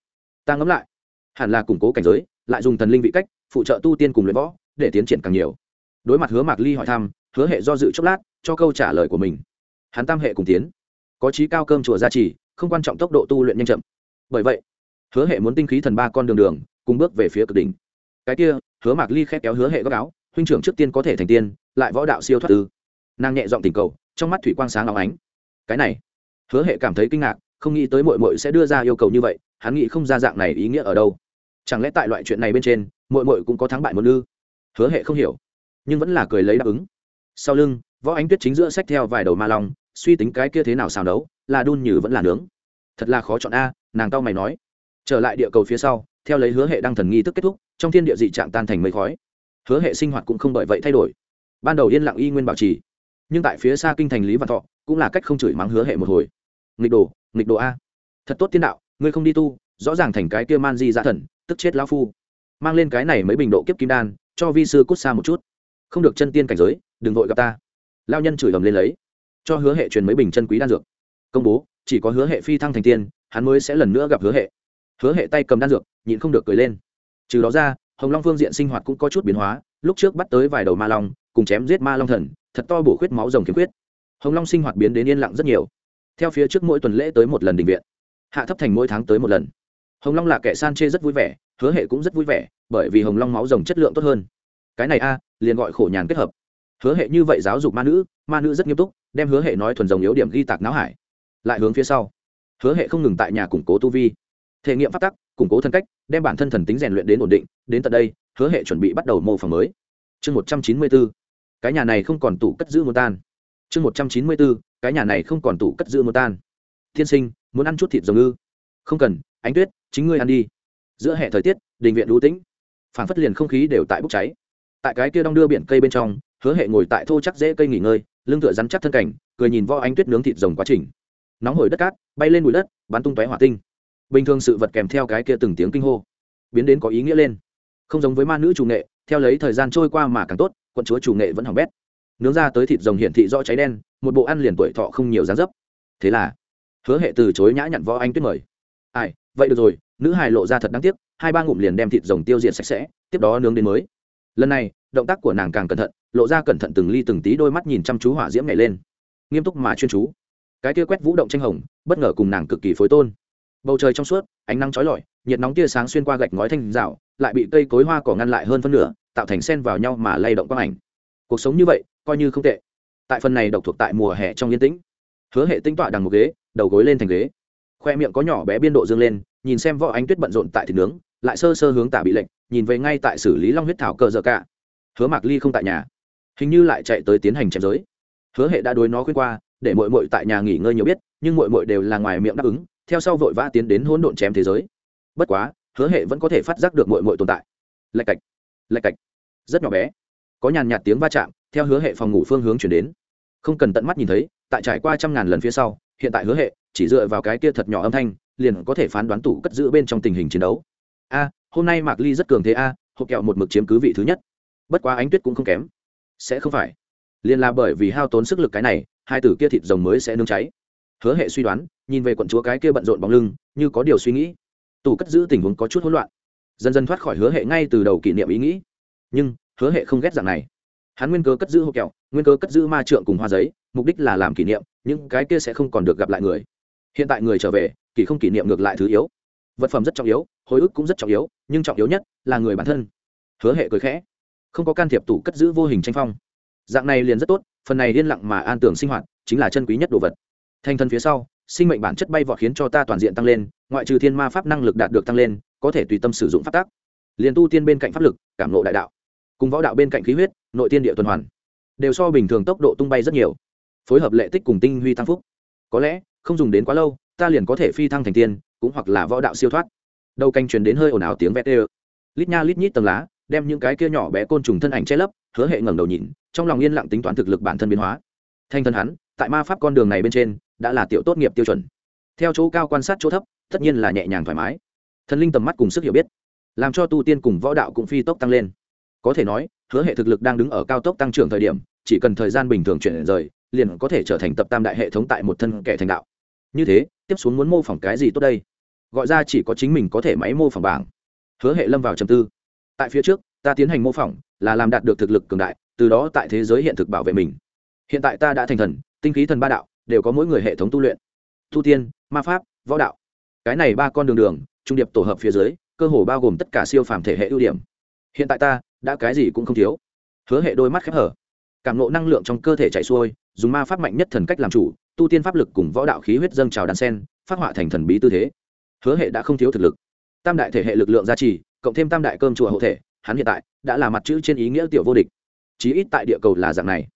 ta ngẫm lại. Hẳn là củng cố cảnh giới, lại dùng thần linh vị cách, phụ trợ tu tiên cùng luyện võ, để tiến triển càng nhiều. Đối mặt hứa mạc ly hỏi thăm, hứa hệ do dự chốc lát, cho câu trả lời của mình. Hắn tam hệ cùng tiến. Có trí cao cơm chùa gia trì, không quan trọng tốc độ tu luyện nhanh chậm. Bởi vậy, hứa hệ muốn tinh khí thần ba con đường đường, cùng bước về phía cực đỉnh. Cái kia, hứa mạc ly khép kéo hứa hệ góc áo, huynh trưởng trước tiên có thể thành tiên lại võ đạo siêu thoát ư? Nàng nhẹ giọng tình cầu, trong mắt thủy quang sáng áo ánh. Cái này, hứa hệ cảm thấy kinh ngạc, không nghĩ tới mội mội sẽ đưa ra yêu cầu như vậy, hắn nghĩ không ra dạng này ý nghĩa ở đâu. Chẳng lẽ tại loại chuyện này bên trên mội mội cũng có thắng bại một lư hứa hệ không hiểu, nhưng vẫn là cười lấy đáp ứng. Sau lưng, võ ánh tuyết chính giữa sách theo vài đầu ma long, suy tính cái kia thế nào xào đấu là đun nhừ vẫn là nướng. Thật là khó chọn a, nàng tao mày nói. Trở lại địa cầu phía sau, theo lấy hứa hệ đăng thần nghi tức kết thúc, trong thiên địa dị trạng tan thành mây khói. Hứa hệ sinh hoạt cũng không bởi vậy thay đổi ban đầu yên lặng y nguyên bảo trì, nhưng tại phía xa kinh thành lý văn thọ cũng là cách không chửi mắng hứa hệ một hồi. Nghịch đồ nghịch đồ a. Thật tốt tiên đạo, ngươi không đi tu, rõ ràng thành cái kia man di dã thần, tức chết lão phu. Mang lên cái này mấy bình độ kiếp kim đan, cho vi sư cút xa một chút. Không được chân tiên cảnh giới, đừng vội gặp ta. Lao nhân chửi ầm lên lấy, cho hứa hệ truyền mấy bình chân quý đan dược. Công bố, chỉ có hứa hệ phi thăng thành tiên, hắn mới sẽ lần nữa gặp hứa hệ. Hứa hệ tay cầm đan dược, nhịn không được cười lên. Trừ đó ra, hồng long phương diện sinh hoạt cũng có chút biến hóa lúc trước bắt tới vài đầu ma long, cùng chém giết ma long thần, thật to bổ khuyết máu rồng kiếm khuyết hồng long sinh hoạt biến đến yên lặng rất nhiều. Theo phía trước mỗi tuần lễ tới một lần định viện, hạ thấp thành mỗi tháng tới một lần. Hồng long là kẻ san chê rất vui vẻ, hứa hệ cũng rất vui vẻ, bởi vì hồng long máu rồng chất lượng tốt hơn. Cái này a, liền gọi khổ nhàn kết hợp. Hứa hệ như vậy giáo dục ma nữ ma nữ rất nghiêm túc, đem hứa hệ nói thuần rồng yếu điểm ghi tạc não hải. Lại hướng phía sau. Hứa hệ không ngừng tại nhà củng cố tu vi thể nghiệm phát tắc, củng cố thân cách, đem bản thân thần tính rèn luyện đến ổn định, đến tận đây, hứa hệ chuẩn bị bắt đầu mô phỏng mới. Chương một trăm chín mươi bốn, cái nhà này không còn tủ cất giữ một tan. Chương một trăm chín mươi bốn, cái nhà này không còn tủ cất giữ một tan. Thiên sinh, muốn ăn chút thịt rồng ư? Không cần, ánh tuyết, chính ngươi ăn đi. Giữa hệ thời tiết, đình viện đũ tĩnh. Phản phất liền không khí đều tại bốc cháy. Tại cái kia đong đưa biển cây bên trong, hứa hệ ngồi tại thô chắc dễ cây nghỉ ngơi, lưng tựa rắn chắc thân cảnh, cười nhìn vo ánh tuyết nướng thịt rồng quá trình. Nóng hổi đất cát, bay lên bụi đất, bắn tung tóe hỏa tinh bình thường sự vật kèm theo cái kia từng tiếng kinh hô, biến đến có ý nghĩa lên. Không giống với ma nữ chủ nghệ, theo lấy thời gian trôi qua mà càng tốt, quận chúa chủ nghệ vẫn hỏng bét. Nướng ra tới thịt rồng hiển thị rõ cháy đen, một bộ ăn liền tuổi thọ không nhiều dáng dấp. Thế là, hứa hệ từ chối nhã nhặn võ anh tuyết mời. Ai, vậy được rồi, nữ hài lộ ra thật đáng tiếc, hai ba ngụm liền đem thịt rồng tiêu diệt sạch sẽ, tiếp đó nướng đến mới. Lần này, động tác của nàng càng cẩn thận, lộ ra cẩn thận từng ly từng tí đôi mắt nhìn chăm chú hỏa diễm nhảy lên. Nghiêm túc mà chuyên chú. Cái kia quét vũ động tranh hồng, bất ngờ cùng nàng cực kỳ phối tôn bầu trời trong suốt, ánh nắng trói lọi, nhiệt nóng tia sáng xuyên qua gạch ngói thanh rào, lại bị cây cối hoa cỏ ngăn lại hơn phân nửa, tạo thành sen vào nhau mà lay động quang ảnh. Cuộc sống như vậy, coi như không tệ. Tại phần này độc thuộc tại mùa hè trong yên tĩnh. Hứa hệ tinh tọa đằng một ghế, đầu gối lên thành ghế. Khoe miệng có nhỏ bé biên độ dương lên, nhìn xem võ ánh tuyết bận rộn tại thịt nướng, lại sơ sơ hướng tả bị lệnh, nhìn về ngay tại xử lý long huyết thảo cờ dở cả. Hứa mạc ly không tại nhà. Hình như lại chạy tới tiến hành chém giới. Hứa hệ đã đối nó khuyên qua, để mội mội tại nhà nghỉ ngơi nhiều biết, nhưng mội mội đều là ngoài miệng đáp ứng theo sau vội vã tiến đến hỗn độn chém thế giới. Bất quá hứa hệ vẫn có thể phát giác được mội mội tồn tại. Lạch cạch lạch cạch. Rất nhỏ bé. Có nhàn nhạt tiếng va chạm theo hứa hệ phòng ngủ phương hướng chuyển đến. Không cần tận mắt nhìn thấy tại trải qua trăm ngàn lần phía sau hiện tại hứa hệ chỉ dựa vào cái kia thật nhỏ âm thanh liền có thể phán đoán tủ cất giữ bên trong tình hình chiến đấu. A hôm nay mạc ly rất cường thế a à, hộp kẹo một mực chiếm cứ vị thứ nhất. Bất quá ánh tuyết cũng không kém. Sẽ không phải. Liền là bởi vì hao tốn sức lực cái này hai tử kia thịt rồng mới sẽ nương cháy hứa hệ suy đoán, nhìn về quận chúa cái kia bận rộn bóng lưng, như có điều suy nghĩ. Tủ cất giữ tình huống có chút hỗn loạn. Dần dần thoát khỏi hứa hệ ngay từ đầu kỷ niệm ý nghĩ. Nhưng, hứa hệ không ghét dạng này. Hắn nguyên cơ cất giữ hộp kẹo, nguyên cơ cất giữ ma trượng cùng hoa giấy, mục đích là làm kỷ niệm những cái kia sẽ không còn được gặp lại người. Hiện tại người trở về kỳ không kỷ niệm ngược lại thứ yếu. Vật phẩm rất trọng yếu, hồi ức cũng rất trọng yếu, nhưng trọng yếu nhất là người bản thân. Hứa hệ cười khẽ. Không có can thiệp tủ cất giữ vô hình tranh phong. Dạng này liền rất tốt, phần này yên lặng mà an tưởng sinh hoạt, chính là chân quý nhất đồ vật thanh thân phía sau, sinh mệnh bản chất bay vọt khiến cho ta toàn diện tăng lên, ngoại trừ thiên ma pháp năng lực đạt được tăng lên, có thể tùy tâm sử dụng pháp tác liền tu tiên bên cạnh pháp lực, cảm nộ đại đạo, cùng võ đạo bên cạnh khí huyết, nội tiên địa tuần hoàn, đều so bình thường tốc độ tung bay rất nhiều. Phối hợp lệ tích cùng tinh huy tăng phúc. Có lẽ, không dùng đến quá lâu, ta liền có thể phi thăng thành tiên, cũng hoặc là võ đạo siêu thoát. Đầu canh truyền đến hơi ồn ào tiếng vét ê lít nha lít nhít tầng lá, đem những cái kia nhỏ bé côn trùng thân ảnh che lấp, hứa hệ ngẩng đầu nhìn, trong lòng yên lặng tính toán thực lực bản thân biến hóa. Thanh thân hắn, tại ma pháp con đường này bên trên đã là tiểu tốt nghiệp tiêu chuẩn. Theo chỗ cao quan sát chỗ thấp, tất nhiên là nhẹ nhàng thoải mái. Thần linh tầm mắt cùng sức hiểu biết, làm cho tu tiên cùng võ đạo cũng phi tốc tăng lên. Có thể nói, hứa hệ thực lực đang đứng ở cao tốc tăng trưởng thời điểm, chỉ cần thời gian bình thường chuyển rời, liền có thể trở thành tập tam đại hệ thống tại một thân kẻ thành đạo. Như thế, tiếp xuống muốn mô phỏng cái gì tốt đây? Gọi ra chỉ có chính mình có thể máy mô phỏng bảng. Hứa hệ lâm vào trầm tư. Tại phía trước, ta tiến hành mô phỏng, là làm đạt được thực lực cường đại, từ đó tại thế giới hiện thực bảo vệ mình. Hiện tại ta đã thành thần, tinh khí thần ba đạo đều có mỗi người hệ thống tu luyện. Tu tiên, ma pháp, võ đạo. Cái này ba con đường đường, trung điệp tổ hợp phía dưới, cơ hồ bao gồm tất cả siêu phàm thể hệ ưu điểm. Hiện tại ta, đã cái gì cũng không thiếu. Hứa hệ đôi mắt khép hở. Cảm nộ năng lượng trong cơ thể chạy xuôi, dùng ma pháp mạnh nhất thần cách làm chủ, tu tiên pháp lực cùng võ đạo khí huyết dâng trào đàn sen, phát họa thành thần bí tư thế. Hứa hệ đã không thiếu thực lực. Tam đại thể hệ lực lượng gia trì, cộng thêm tam đại cơm chùa hộ thể, hắn hiện tại đã là mặt chữ trên ý nghĩa tiểu vô địch. Chí ít tại địa cầu là dạng này.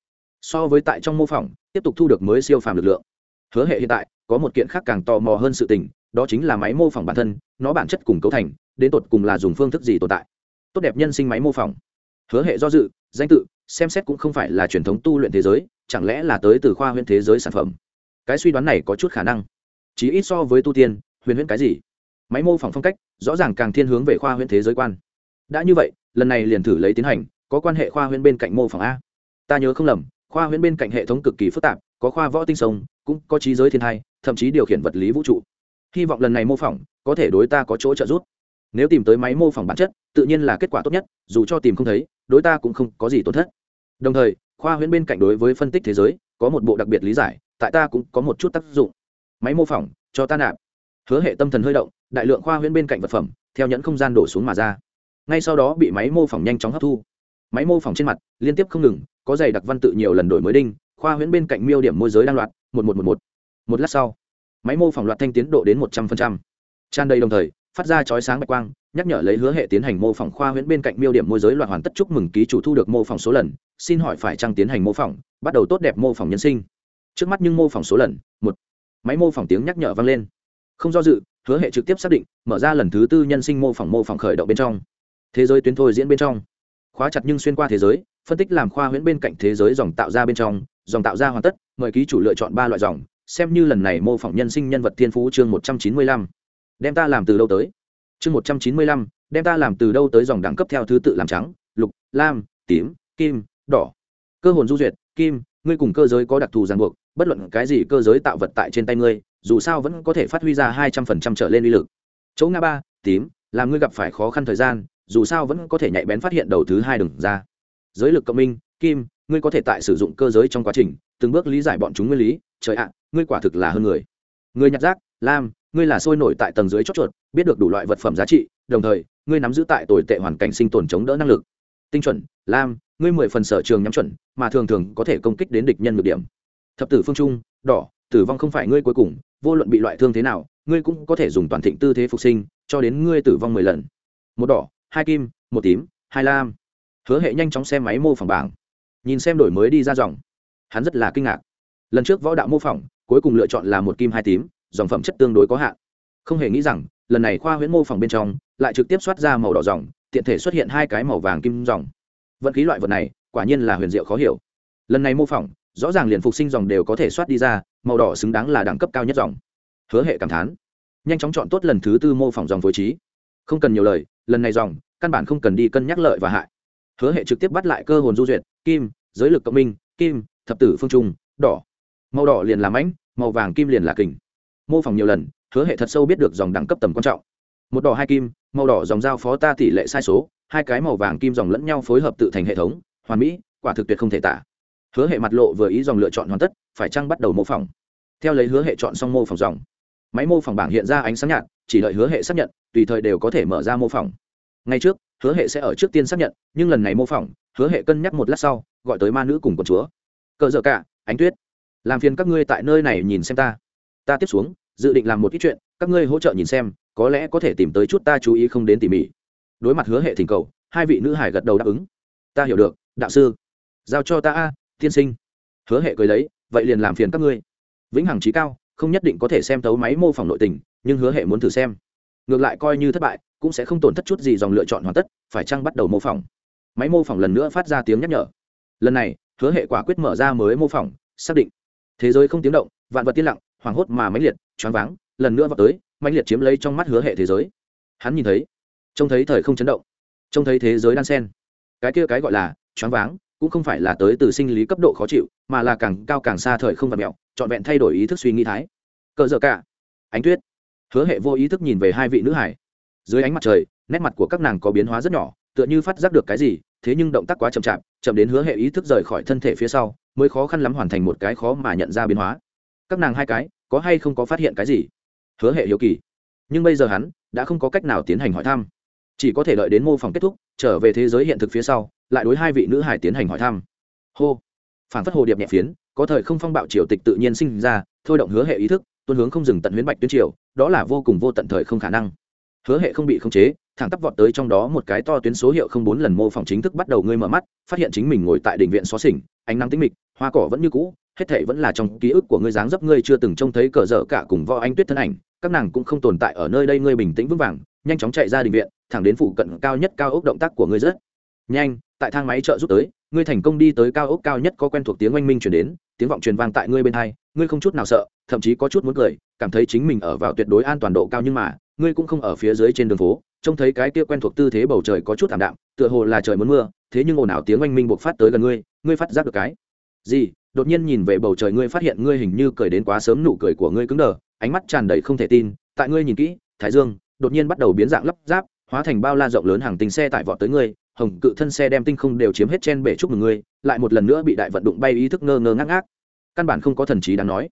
So với tại trong mô phỏng tiếp tục thu được mới siêu phàm lực lượng. Hứa hệ hiện tại, có một kiện khác càng tò mò hơn sự tình, đó chính là máy mô phỏng bản thân, nó bản chất cùng cấu thành, đến tột cùng là dùng phương thức gì tồn tại. Tốt đẹp nhân sinh máy mô phỏng. Hứa hệ do dự, danh tự, xem xét cũng không phải là truyền thống tu luyện thế giới, chẳng lẽ là tới từ khoa huyện thế giới sản phẩm? Cái suy đoán này có chút khả năng. Chỉ ít so với tu tiên, huyền huyễn cái gì? Máy mô phỏng phong cách, rõ ràng càng thiên hướng về khoa huyễn thế giới quan. Đã như vậy, lần này liền thử lấy tiến hành, có quan hệ khoa huyễn bên cạnh mô phỏng a. Ta nhớ không lầm khoa huyễn bên cạnh hệ thống cực kỳ phức tạp, có khoa võ tinh sông, cũng có trí giới thiên thai, thậm chí điều khiển vật lý vũ trụ. Hy vọng lần này mô phỏng có thể đối ta có chỗ trợ giúp. Nếu tìm tới máy mô phỏng bản chất, tự nhiên là kết quả tốt nhất, dù cho tìm không thấy, đối ta cũng không có gì tổn thất. Đồng thời, khoa huyễn bên cạnh đối với phân tích thế giới, có một bộ đặc biệt lý giải, tại ta cũng có một chút tác dụng. Máy mô phỏng, cho ta nạp. Hứa hệ tâm thần hơi động, đại lượng khoa huyễn bên cạnh vật phẩm, theo nhẫn không gian đổ xuống mà ra. Ngay sau đó bị máy mô phỏng nhanh chóng hấp thu máy mô phỏng trên mặt, liên tiếp không ngừng, có dày đặc văn tự nhiều lần đổi mới đinh, khoa huyễn bên cạnh miêu điểm môi giới đang loạt, một một một một. Một lát sau, máy mô phỏng loạt thanh tiến độ đến một trăm phần trăm. tràn đầy đồng thời, phát ra chói sáng bạch quang, nhắc nhở lấy hứa hệ tiến hành mô phỏng khoa huyễn bên cạnh miêu điểm môi giới loạt hoàn tất chúc mừng ký chủ thu được mô phỏng số lần, xin hỏi phải trăng tiến hành mô phỏng, bắt đầu tốt đẹp mô phỏng nhân sinh. Trước mắt nhưng mô phỏng số lần, một. Máy mô phỏng tiếng nhắc nhở vang lên. Không do dự, hứa hệ trực tiếp xác định, mở ra lần thứ tư nhân sinh mô phỏng mô phỏng khởi động bên trong. Thế giới tuyến thôi diễn bên trong khóa chặt nhưng xuyên qua thế giới, phân tích làm khoa huyễn bên cạnh thế giới dòng tạo ra bên trong, dòng tạo ra hoàn tất, mời ký chủ lựa chọn ba loại dòng, xem như lần này mô phỏng nhân sinh nhân vật thiên phú chương một trăm chín mươi lăm. Đem ta làm từ đâu tới? Chương một trăm chín mươi lăm, đem ta làm từ đâu tới dòng đẳng cấp theo thứ tự làm trắng, lục, lam, tím, kim, đỏ. Cơ hồn du duyệt, kim, ngươi cùng cơ giới có đặc thù ràng buộc, bất luận cái gì cơ giới tạo vật tại trên tay ngươi, dù sao vẫn có thể phát huy ra hai trăm phần trăm trở lên uy lực. Chỗ ngã ba, tím, làm ngươi gặp phải khó khăn thời gian dù sao vẫn có thể nhạy bén phát hiện đầu thứ hai đừng ra. Giới lực cộng minh, kim, ngươi có thể tại sử dụng cơ giới trong quá trình, từng bước lý giải bọn chúng nguyên lý. Trời ạ, ngươi quả thực là hơn người. Ngươi nhặt rác, lam, ngươi là sôi nổi tại tầng dưới chót chuột, biết được đủ loại vật phẩm giá trị, đồng thời, ngươi nắm giữ tại tồi tệ hoàn cảnh sinh tồn chống đỡ năng lực. Tinh chuẩn, lam, ngươi mười phần sở trường nhắm chuẩn, mà thường thường có thể công kích đến địch nhân ngược điểm. Thập tử phương trung, đỏ, tử vong không phải ngươi cuối cùng, vô luận bị loại thương thế nào, ngươi cũng có thể dùng toàn thịnh tư thế phục sinh, cho đến ngươi tử vong mười lần. Một đỏ hai kim, một tím, hai lam. Hứa hệ nhanh chóng xem máy mô phỏng bảng. Nhìn xem đổi mới đi ra dòng. Hắn rất là kinh ngạc. Lần trước võ đạo mô phỏng, cuối cùng lựa chọn là một kim hai tím, dòng phẩm chất tương đối có hạn. Không hề nghĩ rằng, lần này khoa huyễn mô phỏng bên trong, lại trực tiếp soát ra màu đỏ dòng, tiện thể xuất hiện hai cái màu vàng kim dòng. Vận khí loại vật này, quả nhiên là huyền diệu khó hiểu. Lần này mô phỏng, rõ ràng liền phục sinh dòng đều có thể soát đi ra, màu đỏ xứng đáng là đẳng cấp cao nhất dòng. Hứa hệ cảm thán. Nhanh chóng chọn tốt lần thứ tư mô phỏng dòng phối trí. Không cần nhiều lời lần này dòng, căn bản không cần đi cân nhắc lợi và hại. Hứa hệ trực tiếp bắt lại cơ hồn du duyệt, kim, giới lực cộng minh, kim, thập tử phương trung, đỏ. Màu đỏ liền làm ánh màu vàng kim liền là kình. Mô phỏng nhiều lần, hứa hệ thật sâu biết được dòng đẳng cấp tầm quan trọng. Một đỏ hai kim, màu đỏ dòng giao phó ta tỷ lệ sai số, hai cái màu vàng kim dòng lẫn nhau phối hợp tự thành hệ thống, hoàn mỹ, quả thực tuyệt không thể tả. Hứa hệ mặt lộ vừa ý dòng lựa chọn hoàn tất, phải chăng bắt đầu mô phỏng? Theo lấy hứa hệ chọn xong mô phỏng dòng, máy mô phỏng bảng hiện ra ánh sáng nhạt chỉ đợi hứa hệ xác nhận, tùy thời đều có thể mở ra mô phỏng. Ngay trước, hứa hệ sẽ ở trước tiên xác nhận, nhưng lần này mô phỏng, hứa hệ cân nhắc một lát sau, gọi tới ma nữ cùng quần chúa. Cờ dở cả, ánh tuyết. Làm phiền các ngươi tại nơi này nhìn xem ta. Ta tiếp xuống, dự định làm một ít chuyện, các ngươi hỗ trợ nhìn xem, có lẽ có thể tìm tới chút ta chú ý không đến tỉ mỉ. Đối mặt hứa hệ thỉnh cầu, hai vị nữ hải gật đầu đáp ứng. Ta hiểu được, đạo sư. Giao cho ta a, tiên sinh. Hứa hệ cười lấy, vậy liền làm phiền các ngươi. Vĩnh hằng trí cao, không nhất định có thể xem tấu máy mô phỏng nội tình nhưng hứa hệ muốn thử xem. Ngược lại coi như thất bại, cũng sẽ không tổn thất chút gì dòng lựa chọn hoàn tất, phải chăng bắt đầu mô phỏng? Máy mô phỏng lần nữa phát ra tiếng nhắc nhở. Lần này, hứa hệ quả quyết mở ra mới mô phỏng, xác định. Thế giới không tiếng động, vạn vật tiên lặng, hoảng hốt mà mãnh liệt, choáng váng, lần nữa vào tới, mãnh liệt chiếm lấy trong mắt hứa hệ thế giới. Hắn nhìn thấy, trông thấy thời không chấn động, trông thấy thế giới đan sen. Cái kia cái gọi là choáng váng, cũng không phải là tới từ sinh lý cấp độ khó chịu, mà là càng cao càng xa thời không vật mẹo, trọn vẹn thay đổi ý thức suy nghĩ thái. Cờ dở cả, ánh tuyết hứa hệ vô ý thức nhìn về hai vị nữ hải. Dưới ánh mặt trời, nét mặt của các nàng có biến hóa rất nhỏ, tựa như phát giác được cái gì, thế nhưng động tác quá chậm chạp, chậm đến hứa hệ ý thức rời khỏi thân thể phía sau, mới khó khăn lắm hoàn thành một cái khó mà nhận ra biến hóa. Các nàng hai cái, có hay không có phát hiện cái gì? Hứa hệ hiếu kỳ. Nhưng bây giờ hắn đã không có cách nào tiến hành hỏi thăm. Chỉ có thể đợi đến mô phỏng kết thúc, trở về thế giới hiện thực phía sau, lại đối hai vị nữ hải tiến hành hỏi thăm. Hô. Phản phất hồ điệp nhẹ phiến, có thời không phong bạo triều tịch tự nhiên sinh ra, thôi động hứa hệ ý thức tuân hướng không dừng tận Huyễn bạch tuyến triều, đó là vô cùng vô tận thời không khả năng. Hứa hệ không bị khống chế, thẳng tắp vọt tới trong đó một cái to tuyến số hiệu không bốn lần mô phỏng chính thức bắt đầu ngươi mở mắt, phát hiện chính mình ngồi tại đình viện xó xỉnh, ánh nắng tĩnh mịch, hoa cỏ vẫn như cũ, hết thảy vẫn là trong ký ức của ngươi dáng dấp ngươi chưa từng trông thấy cờ dở cả cùng võ anh tuyết thân ảnh, các nàng cũng không tồn tại ở nơi đây ngươi bình tĩnh vững vàng, nhanh chóng chạy ra đình viện, thẳng đến phụ cận cao nhất cao ốc động tác của ngươi rất nhanh, tại thang máy trợ giúp tới ngươi thành công đi tới cao ốc cao nhất có quen thuộc tiếng oanh minh chuyển đến, tiếng vọng truyền vang tại ngươi bên hai, ngươi không chút nào sợ, thậm chí có chút muốn cười, cảm thấy chính mình ở vào tuyệt đối an toàn độ cao nhưng mà, ngươi cũng không ở phía dưới trên đường phố, trông thấy cái kia quen thuộc tư thế bầu trời có chút thảm đạm, tựa hồ là trời muốn mưa, thế nhưng ồn ào tiếng oanh minh buộc phát tới gần ngươi ngươi phát giác được cái gì? Đột nhiên nhìn về bầu trời ngươi phát hiện ngươi hình như cười đến quá sớm nụ cười của ngươi cứng đờ, ánh mắt tràn đầy không thể tin, tại ngươi nhìn kỹ, thái dương, đột nhiên bắt đầu biến dạng lắp ráp, hóa thành bao la rộng lớn hàng tinh xe tải vọt tới ngươi hồng cự thân xe đem tinh không đều chiếm hết trên bể chúc mừng ngươi, lại một lần nữa bị đại vận đụng bay ý thức ngơ ngơ ngác ngác. Căn bản không có thần trí đáng nói.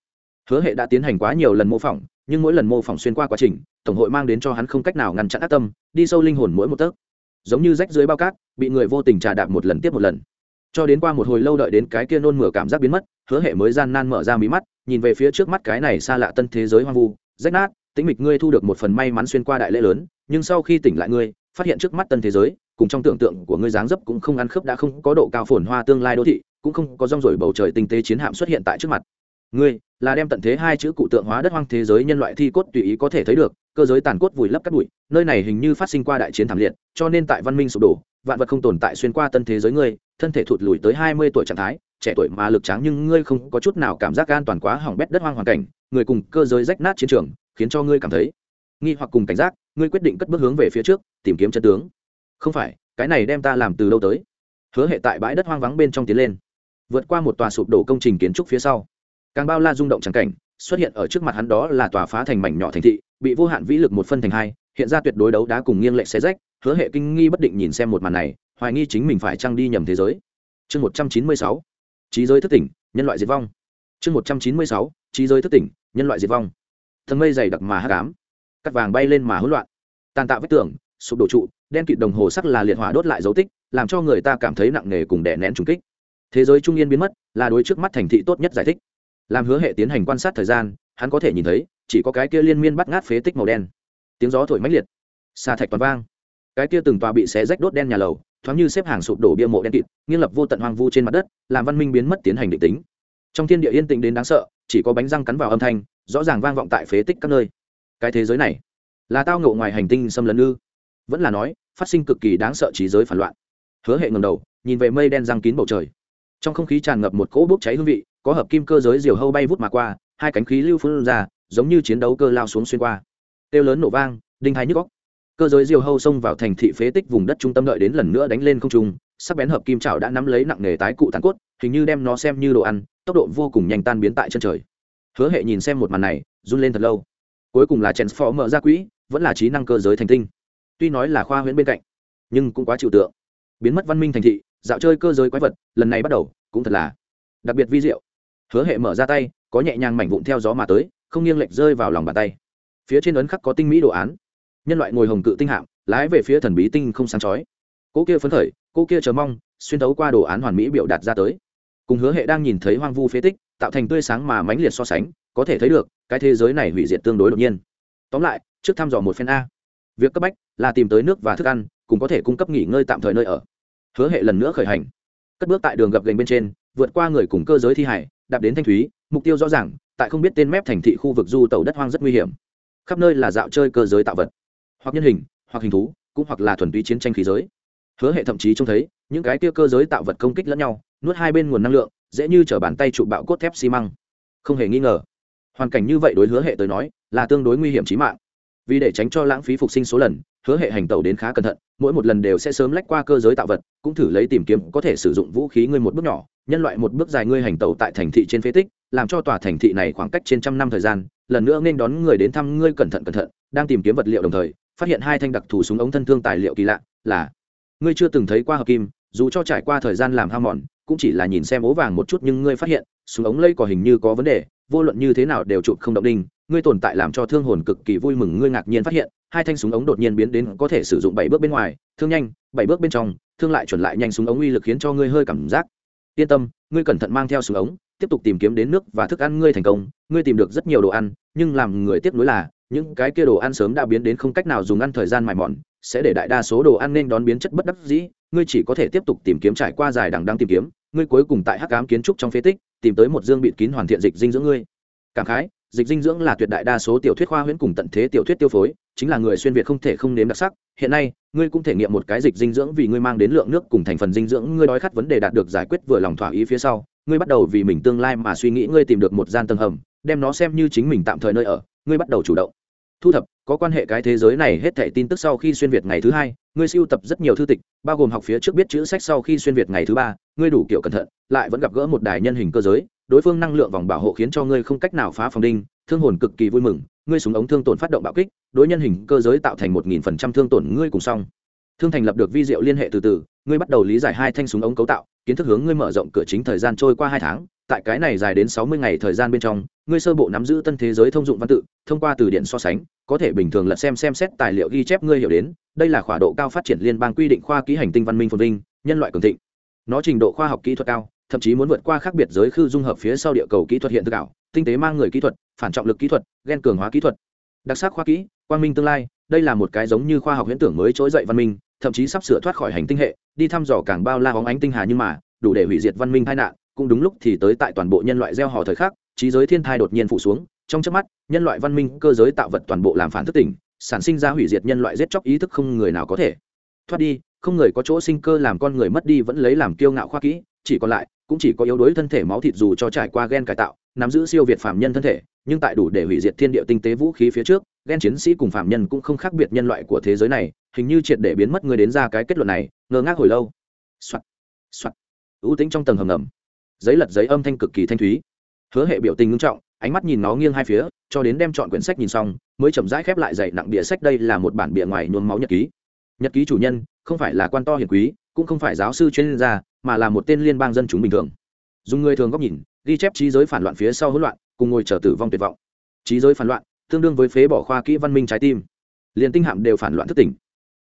Hứa hệ đã tiến hành quá nhiều lần mô phỏng, nhưng mỗi lần mô phỏng xuyên qua quá trình, tổng hội mang đến cho hắn không cách nào ngăn chặn ác tâm, đi sâu linh hồn mỗi một tấc. Giống như rách dưới bao cát, bị người vô tình trà đạp một lần tiếp một lần. Cho đến qua một hồi lâu đợi đến cái kia nôn mửa cảm giác biến mất, hứa hệ mới gian nan mở ra mí mắt, nhìn về phía trước mắt cái này xa lạ tân thế giới hoang vu, rách nát, tĩnh mịch ngươi thu được một phần may mắn xuyên qua đại lễ lớn, nhưng sau khi tỉnh lại ngươi, phát hiện trước mắt tân thế giới cùng trong tưởng tượng của ngươi dáng dấp cũng không ăn khớp đã không có độ cao phồn hoa tương lai đô thị, cũng không có rong rổi bầu trời tinh tế chiến hạm xuất hiện tại trước mặt. Ngươi là đem tận thế hai chữ cụ tượng hóa đất hoang thế giới nhân loại thi cốt tùy ý có thể thấy được, cơ giới tàn cốt vùi lấp cắt bụi, nơi này hình như phát sinh qua đại chiến thảm liệt, cho nên tại văn minh sụp đổ, vạn vật không tồn tại xuyên qua tân thế giới ngươi, thân thể thụt lùi tới hai mươi tuổi trạng thái, trẻ tuổi mà lực tráng nhưng ngươi không có chút nào cảm giác an toàn quá hỏng bét đất hoang hoàn cảnh, người cùng cơ giới rách nát chiến trường, khiến cho ngươi cảm thấy nghi hoặc cùng cảnh giác, ngươi quyết định cất bước hướng về phía trước, tìm kiếm chân tướng không phải, cái này đem ta làm từ lâu tới? Hứa hệ tại bãi đất hoang vắng bên trong tiến lên. Vượt qua một tòa sụp đổ công trình kiến trúc phía sau. Càng bao la rung động trắng cảnh, xuất hiện ở trước mặt hắn đó là tòa phá thành mảnh nhỏ thành thị, bị vô hạn vĩ lực một phân thành hai, hiện ra tuyệt đối đấu đá cùng nghiêng lệ xé rách, hứa hệ kinh nghi bất định nhìn xem một màn này, hoài nghi chính mình phải trăng đi nhầm thế giới. Chương một trăm chín mươi sáu, trí giới thất tỉnh, nhân loại diệt vong. Chương một trăm chín mươi sáu, trí giới thất tỉnh, nhân loại diệt vong. Thân mây dày đặc mà hát cám cắt vàng bay lên mà hỗn loạn. Tàn tạo vết tường, sụp đổ trụ đen kịt đồng hồ sắc là liệt hỏa đốt lại dấu tích, làm cho người ta cảm thấy nặng nề cùng đè nén trùng kích. Thế giới trung yên biến mất, là đối trước mắt thành thị tốt nhất giải thích. Làm hứa hệ tiến hành quan sát thời gian, hắn có thể nhìn thấy, chỉ có cái kia liên miên bắt ngát phế tích màu đen. Tiếng gió thổi mãnh liệt. Xa thạch toàn vang. Cái kia từng tòa bị xé rách đốt đen nhà lầu, thoáng như xếp hàng sụp đổ bia mộ đen kịt, nghiêng lập vô tận hoang vu trên mặt đất, làm văn minh biến mất tiến hành định tính. Trong thiên địa yên tĩnh đến đáng sợ, chỉ có bánh răng cắn vào âm thanh, rõ ràng vang vọng tại phế tích các nơi. Cái thế giới này, là tao ngộ ngoài hành tinh xâm lấn ư? Vẫn là nói phát sinh cực kỳ đáng sợ trí giới phản loạn. Hứa hệ ngầm đầu, nhìn về mây đen răng kín bầu trời. Trong không khí tràn ngập một cỗ bốc cháy hương vị, có hợp kim cơ giới diều hâu bay vút mà qua, hai cánh khí lưu phun ra, giống như chiến đấu cơ lao xuống xuyên qua. Têu lớn nổ vang, đinh hai nhức góc cơ giới diều hâu xông vào thành thị phế tích vùng đất trung tâm đợi đến lần nữa đánh lên không trung, sắc bén hợp kim trào đã nắm lấy nặng nghề tái cụ tàn cốt, hình như đem nó xem như đồ ăn, tốc độ vô cùng nhanh tan biến tại chân trời. Hứa hệ nhìn xem một màn này, run lên thật lâu. Cuối cùng là chèn phó mở ra quỹ, vẫn là trí năng cơ giới thành tinh tuy nói là khoa huyễn bên cạnh, nhưng cũng quá chịu tượng. Biến mất văn minh thành thị, dạo chơi cơ giới quái vật, lần này bắt đầu, cũng thật là đặc biệt vi diệu. Hứa hệ mở ra tay, có nhẹ nhàng mảnh vụn theo gió mà tới, không nghiêng lệch rơi vào lòng bàn tay. Phía trên ấn khắc có tinh mỹ đồ án. Nhân loại ngồi hồng cự tinh hạm, lái về phía thần bí tinh không sáng chói. Cô kia phấn khởi, cô kia chờ mong, xuyên tấu qua đồ án hoàn mỹ biểu đạt ra tới. Cùng hứa hệ đang nhìn thấy hoang vu phế tích, tạo thành tươi sáng mà mãnh liệt so sánh, có thể thấy được, cái thế giới này hủy diệt tương đối đột nhiên. Tóm lại, trước thăm dò một phen a việc cấp bách là tìm tới nước và thức ăn, cùng có thể cung cấp nghỉ ngơi tạm thời nơi ở. Hứa hệ lần nữa khởi hành. Cất bước tại đường gập gành bên trên, vượt qua người cùng cơ giới thi hải, đạp đến thanh thúy, mục tiêu rõ ràng, tại không biết tên mép thành thị khu vực du tàu đất hoang rất nguy hiểm. Khắp nơi là dạo chơi cơ giới tạo vật, hoặc nhân hình, hoặc hình thú, cũng hoặc là thuần túy chiến tranh khí giới. Hứa hệ thậm chí trông thấy, những cái kia cơ giới tạo vật công kích lẫn nhau, nuốt hai bên nguồn năng lượng, dễ như t bàn tay trụ bạo cốt thép xi măng. Không hề nghi ngờ, hoàn cảnh như vậy đối hứa hệ tới nói, là tương đối nguy hiểm trí mạng vì để tránh cho lãng phí phục sinh số lần, hứa hệ hành tẩu đến khá cẩn thận, mỗi một lần đều sẽ sớm lách qua cơ giới tạo vật, cũng thử lấy tìm kiếm, có thể sử dụng vũ khí ngươi một bước nhỏ, nhân loại một bước dài ngươi hành tẩu tại thành thị trên phế tích, làm cho tòa thành thị này khoảng cách trên trăm năm thời gian, lần nữa nên đón người đến thăm ngươi cẩn thận cẩn thận, đang tìm kiếm vật liệu đồng thời, phát hiện hai thanh đặc thù súng ống thân thương tài liệu kỳ lạ, là, ngươi chưa từng thấy qua hợp kim, dù cho trải qua thời gian làm hao mòn, cũng chỉ là nhìn xem ố vàng một chút nhưng ngươi phát hiện, súng ống lây có hình như có vấn đề, vô luận như thế nào đều chụp không động đinh ngươi tồn tại làm cho thương hồn cực kỳ vui mừng, ngươi ngạc nhiên phát hiện, hai thanh súng ống đột nhiên biến đến có thể sử dụng bảy bước bên ngoài, thương nhanh, bảy bước bên trong, thương lại chuẩn lại nhanh súng ống uy lực khiến cho ngươi hơi cảm giác. Yên tâm, ngươi cẩn thận mang theo súng ống, tiếp tục tìm kiếm đến nước và thức ăn ngươi thành công, ngươi tìm được rất nhiều đồ ăn, nhưng làm người tiếc nuối là, những cái kia đồ ăn sớm đã biến đến không cách nào dùng ăn thời gian mài mòn, sẽ để đại đa số đồ ăn nên đón biến chất bất đắc dĩ, ngươi chỉ có thể tiếp tục tìm kiếm trải qua dài đằng đang tìm kiếm, ngươi cuối cùng tại hắc ám kiến trúc trong phế tích, tìm tới một dương bịt kín hoàn thiện dịch dinh dưỡng ngươi. Cảm khái dịch dinh dưỡng là tuyệt đại đa số tiểu thuyết khoa huyễn cùng tận thế tiểu thuyết tiêu phối, chính là người xuyên việt không thể không nếm đặc sắc. Hiện nay, ngươi cũng thể nghiệm một cái dịch dinh dưỡng vì ngươi mang đến lượng nước cùng thành phần dinh dưỡng, ngươi đói khát vấn đề đạt được giải quyết vừa lòng thỏa ý phía sau, ngươi bắt đầu vì mình tương lai mà suy nghĩ, ngươi tìm được một gian tầng hầm, đem nó xem như chính mình tạm thời nơi ở, ngươi bắt đầu chủ động. Thu thập, có quan hệ cái thế giới này hết thảy tin tức sau khi xuyên việt ngày thứ hai, ngươi siêu tập rất nhiều thư tịch, bao gồm học phía trước biết chữ sách sau khi xuyên việt ngày thứ ba, ngươi đủ kiểu cẩn thận, lại vẫn gặp gỡ một đài nhân hình cơ giới đối phương năng lượng vòng bảo hộ khiến cho ngươi không cách nào phá phòng đinh, thương hồn cực kỳ vui mừng, ngươi súng ống thương tổn phát động bạo kích, đối nhân hình cơ giới tạo thành một nghìn phần trăm thương tổn ngươi cùng xong. Thương thành lập được vi diệu liên hệ từ từ, ngươi bắt đầu lý giải hai thanh súng ống cấu tạo, kiến thức hướng ngươi mở rộng cửa chính thời gian trôi qua hai tháng, tại cái này dài đến sáu mươi ngày thời gian bên trong, ngươi sơ bộ nắm giữ tân thế giới thông dụng văn tự, thông qua từ điển so sánh, có thể bình thường lật xem xem xét tài liệu ghi chép ngươi hiểu đến, đây là khỏa độ cao phát triển liên bang quy định khoa ký hành tinh văn minh phồn vinh, nhân loại cường thịnh. Nó trình độ khoa học kỹ thuật cao thậm chí muốn vượt qua khác biệt giới khư dung hợp phía sau địa cầu kỹ thuật hiện thực ảo, tinh tế mang người kỹ thuật, phản trọng lực kỹ thuật ghen cường hóa kỹ thuật. Đặc sắc khoa kỹ, quang minh tương lai, đây là một cái giống như khoa học huyễn tưởng mới trỗi dậy văn minh, thậm chí sắp sửa thoát khỏi hành tinh hệ, đi thăm dò càng bao la hóng ánh tinh hà nhưng mà, đủ để hủy diệt văn minh tai nạn, cũng đúng lúc thì tới tại toàn bộ nhân loại gieo hò thời khắc, trí giới thiên thai đột nhiên phủ xuống, trong chớp mắt, nhân loại văn minh cơ giới tạo vật toàn bộ làm phản thức tỉnh, sản sinh ra hủy diệt nhân loại giết chóc ý thức không người nào có thể. Thoát đi, không người có chỗ sinh cơ làm con người mất đi vẫn lấy làm kiêu ngạo khoa kỹ, chỉ còn lại cũng chỉ có yếu đuối thân thể máu thịt dù cho trải qua gen cải tạo, nắm giữ siêu việt phạm nhân thân thể, nhưng tại đủ để hủy diệt thiên địa tinh tế vũ khí phía trước, gen chiến sĩ cùng phạm nhân cũng không khác biệt nhân loại của thế giới này, hình như triệt để biến mất người đến ra cái kết luận này, ngơ ngác hồi lâu. Soạt soạt. Ưu tính trong tầng hầm ngầm. Giấy lật giấy âm thanh cực kỳ thanh thúy. Hứa hệ biểu tình ngưng trọng, ánh mắt nhìn nó nghiêng hai phía, cho đến đem chọn quyển sách nhìn xong, mới chậm rãi khép lại dày nặng bìa sách đây là một bản bìa ngoài nhuốm máu nhật ký. Nhật ký chủ nhân, không phải là quan to hiền quý cũng không phải giáo sư chuyên gia, mà là một tên liên bang dân chúng bình thường. Dùng người thường góc nhìn, ghi chép trí giới phản loạn phía sau hỗn loạn, cùng ngồi chờ tử vong tuyệt vọng. Trí giới phản loạn, tương đương với phế bỏ khoa kỹ văn minh trái tim. Liền tinh hạm đều phản loạn thất tỉnh.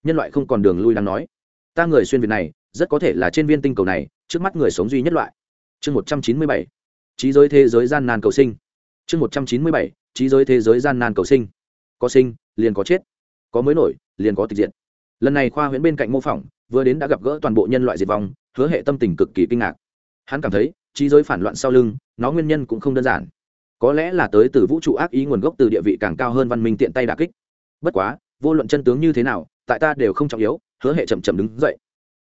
Nhân loại không còn đường lui đáng nói. Ta người xuyên việt này, rất có thể là trên viên tinh cầu này, trước mắt người sống duy nhất loại. Chương một trăm chín mươi bảy. Trí giới thế giới gian nan cầu sinh. Chương một trăm chín mươi bảy. Trí giới thế giới gian nan cầu sinh. Có sinh, liền có chết. Có mới nổi, liền có tịch diện lần này khoa huyễn bên cạnh mô phỏng vừa đến đã gặp gỡ toàn bộ nhân loại diệt vong, hứa hệ tâm tình cực kỳ kinh ngạc. Hắn cảm thấy, trí giới phản loạn sau lưng, nó nguyên nhân cũng không đơn giản. Có lẽ là tới từ vũ trụ ác ý nguồn gốc từ địa vị càng cao hơn văn minh tiện tay đà kích. Bất quá, vô luận chân tướng như thế nào, tại ta đều không trọng yếu, hứa hệ chậm chậm đứng dậy.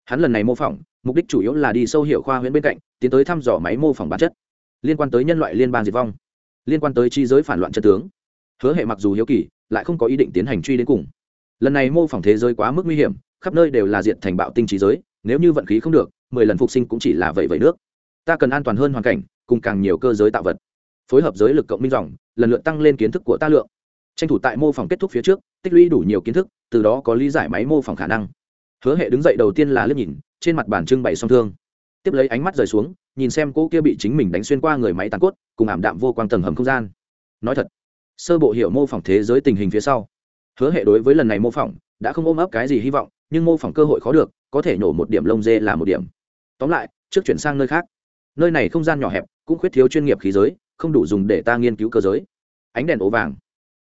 Hắn lần này mô phỏng, mục đích chủ yếu là đi sâu hiệu khoa huyễn bên cạnh, tiến tới thăm dò máy mô phỏng bản chất. Liên quan tới nhân loại liên bang diệt vong, liên quan tới chi giới phản loạn chân tướng. Hứa hệ mặc dù hiếu kỳ, lại không có ý định tiến hành truy đến cùng. Lần này mô phỏng thế giới quá mức nguy hiểm khắp nơi đều là diệt thành bạo tinh trí giới, nếu như vận khí không được, mười lần phục sinh cũng chỉ là vậy vậy nước. Ta cần an toàn hơn hoàn cảnh, cùng càng nhiều cơ giới tạo vật. Phối hợp giới lực cộng minh dòng, lần lượt tăng lên kiến thức của ta lượng. Tranh thủ tại mô phỏng kết thúc phía trước, tích lũy đủ nhiều kiến thức, từ đó có lý giải máy mô phỏng khả năng. Hứa hệ đứng dậy đầu tiên là liếc nhìn, trên mặt bàn trưng bày song thương. Tiếp lấy ánh mắt rời xuống, nhìn xem cô kia bị chính mình đánh xuyên qua người máy tàn cốt, cùng ảm đạm vô quang tầng hầm không gian. Nói thật, sơ bộ hiểu mô phỏng thế giới tình hình phía sau. Hứa hệ đối với lần này mô phỏng, đã không ôm ấp cái gì hy vọng nhưng mô phỏng cơ hội khó được, có thể nổ một điểm lông dê là một điểm. Tóm lại, trước chuyển sang nơi khác. Nơi này không gian nhỏ hẹp, cũng khuyết thiếu chuyên nghiệp khí giới, không đủ dùng để ta nghiên cứu cơ giới. Ánh đèn ố vàng.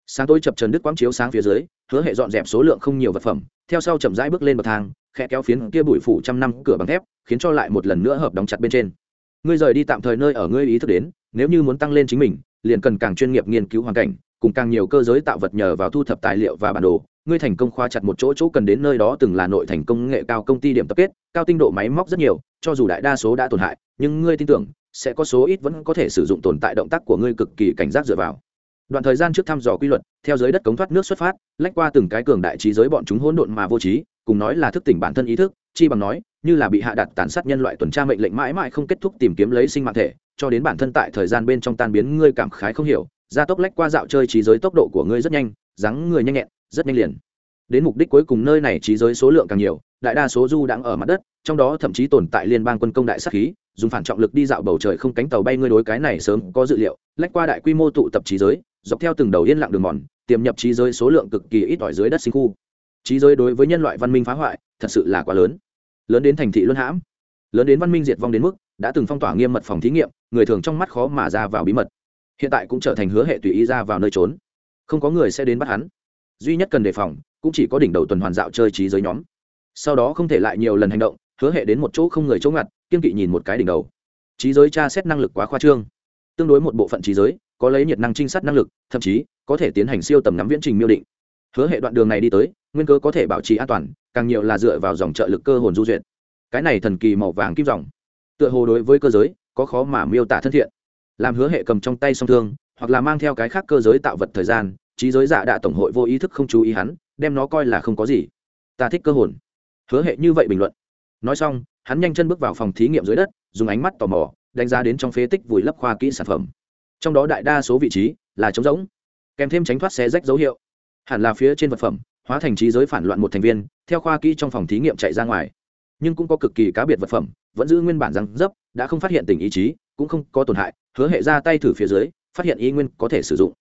Sáng tối chập trần đứt quang chiếu sáng phía dưới, hứa hệ dọn dẹp số lượng không nhiều vật phẩm, theo sau chậm rãi bước lên bậc thang khe kéo phiến kia bụi phủ trăm năm cửa bằng thép, khiến cho lại một lần nữa hợp đóng chặt bên trên. Ngươi rời đi tạm thời nơi ở ngươi ý thức đến, nếu như muốn tăng lên chính mình, liền cần càng chuyên nghiệp nghiên cứu hoàn cảnh, cùng càng nhiều cơ giới tạo vật nhờ vào thu thập tài liệu và bản đồ ngươi thành công khoa chặt một chỗ chỗ cần đến nơi đó từng là nội thành công nghệ cao công ty điểm tập kết, cao tinh độ máy móc rất nhiều, cho dù đại đa số đã tổn hại, nhưng ngươi tin tưởng, sẽ có số ít vẫn có thể sử dụng tồn tại động tác của ngươi cực kỳ cảnh giác dựa vào. Đoạn thời gian trước thăm dò quy luật, theo giới đất cống thoát nước xuất phát, lách qua từng cái cường đại trí giới bọn chúng hỗn độn mà vô trí, cùng nói là thức tỉnh bản thân ý thức, chi bằng nói, như là bị hạ đặt tàn sát nhân loại tuần tra mệnh lệnh mãi mãi không kết thúc tìm kiếm lấy sinh mạng thể, cho đến bản thân tại thời gian bên trong tan biến, ngươi cảm khái không hiểu, gia tốc lách qua dạo chơi trí giới tốc độ của ngươi rất nhanh, dáng người nhanh nhẹn rất nhanh liền. Đến mục đích cuối cùng nơi này trí giới số lượng càng nhiều, đại đa số du đang ở mặt đất, trong đó thậm chí tồn tại liên bang quân công đại sát khí, dùng phản trọng lực đi dạo bầu trời không cánh tàu bay ngươi đối cái này sớm có dự liệu, lách qua đại quy mô tụ tập trí giới, dọc theo từng đầu yên lặng đường mòn, tiềm nhập trí giới số lượng cực kỳ ít ỏi dưới đất sinh khu. Trí giới đối với nhân loại văn minh phá hoại, thật sự là quá lớn. Lớn đến thành thị luân hãm, lớn đến văn minh diệt vong đến mức đã từng phong tỏa nghiêm mật phòng thí nghiệm, người thường trong mắt khó mà ra vào bí mật. Hiện tại cũng trở thành hứa hệ tùy ý ra vào nơi trốn. Không có người sẽ đến bắt hắn duy nhất cần đề phòng cũng chỉ có đỉnh đầu tuần hoàn dạo chơi trí giới nhóm. Sau đó không thể lại nhiều lần hành động, hứa hệ đến một chỗ không người chỗ ngặt, kiên kỵ nhìn một cái đỉnh đầu. Trí giới tra xét năng lực quá khoa trương. Tương đối một bộ phận trí giới, có lấy nhiệt năng trinh sát năng lực, thậm chí có thể tiến hành siêu tầm nắm viễn trình miêu định. Hứa hệ đoạn đường này đi tới, nguyên cơ có thể bảo trì an toàn, càng nhiều là dựa vào dòng trợ lực cơ hồn du duyệt. Cái này thần kỳ màu vàng kim dòng, tựa hồ đối với cơ giới có khó mà miêu tả thân thiện. Làm hứa hệ cầm trong tay song thương, hoặc là mang theo cái khác cơ giới tạo vật thời gian trí giới giả đạ tổng hội vô ý thức không chú ý hắn, đem nó coi là không có gì. Ta thích cơ hồn. Hứa hệ như vậy bình luận. Nói xong, hắn nhanh chân bước vào phòng thí nghiệm dưới đất, dùng ánh mắt tò mò, đánh giá đến trong phế tích vùi lấp khoa kỹ sản phẩm. Trong đó đại đa số vị trí là trống rỗng, kèm thêm tránh thoát xé rách dấu hiệu. Hẳn là phía trên vật phẩm, hóa thành trí giới phản loạn một thành viên, theo khoa kỹ trong phòng thí nghiệm chạy ra ngoài. Nhưng cũng có cực kỳ cá biệt vật phẩm, vẫn giữ nguyên bản răng dấp, đã không phát hiện tình ý chí, cũng không có tổn hại, hứa hệ ra tay thử phía dưới, phát hiện ý nguyên có thể sử dụng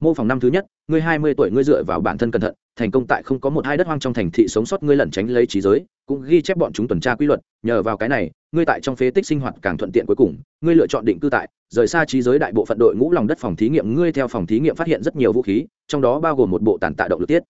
mô phỏng năm thứ nhất, ngươi hai mươi tuổi ngươi dựa vào bản thân cẩn thận, thành công tại không có một hai đất hoang trong thành thị sống sót ngươi lẩn tránh lấy trí giới, cũng ghi chép bọn chúng tuần tra quy luật, nhờ vào cái này, ngươi tại trong phế tích sinh hoạt càng thuận tiện cuối cùng, ngươi lựa chọn định cư tại, rời xa trí giới đại bộ phận đội ngũ lòng đất phòng thí nghiệm, ngươi theo phòng thí nghiệm phát hiện rất nhiều vũ khí, trong đó bao gồm một bộ tàn tạ động lực tiết.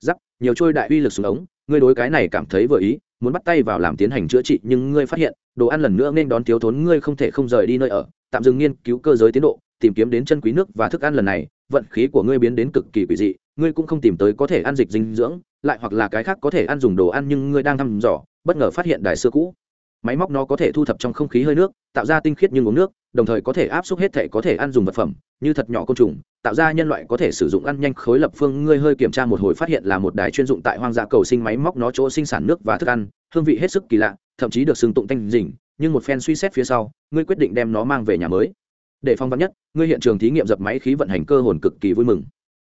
Giắc nhiều trôi đại uy lực xuống ống, ngươi đối cái này cảm thấy vừa ý, muốn bắt tay vào làm tiến hành chữa trị, nhưng ngươi phát hiện, đồ ăn lần nữa nên đón thiếu thốn, ngươi không thể không rời đi nơi ở, tạm dừng nghiên cứu cơ giới tiến độ, tìm kiếm đến chân quý nước và thức ăn lần này vận khí của ngươi biến đến cực kỳ quỷ dị, ngươi cũng không tìm tới có thể ăn dịch dinh dưỡng, lại hoặc là cái khác có thể ăn dùng đồ ăn nhưng ngươi đang thăm dò, bất ngờ phát hiện đài xưa cũ. Máy móc nó có thể thu thập trong không khí hơi nước, tạo ra tinh khiết nhưng uống nước, đồng thời có thể áp suất hết thể có thể ăn dùng vật phẩm, như thật nhỏ côn trùng, tạo ra nhân loại có thể sử dụng ăn nhanh khối lập phương. Ngươi hơi kiểm tra một hồi phát hiện là một đài chuyên dụng tại hoang dã cầu sinh máy móc nó chỗ sinh sản nước và thức ăn, hương vị hết sức kỳ lạ, thậm chí được xưng tụng tanh dình, nhưng một phen suy xét phía sau, ngươi quyết định đem nó mang về nhà mới để phong vắn nhất, ngươi hiện trường thí nghiệm dập máy khí vận hành cơ hồn cực kỳ vui mừng.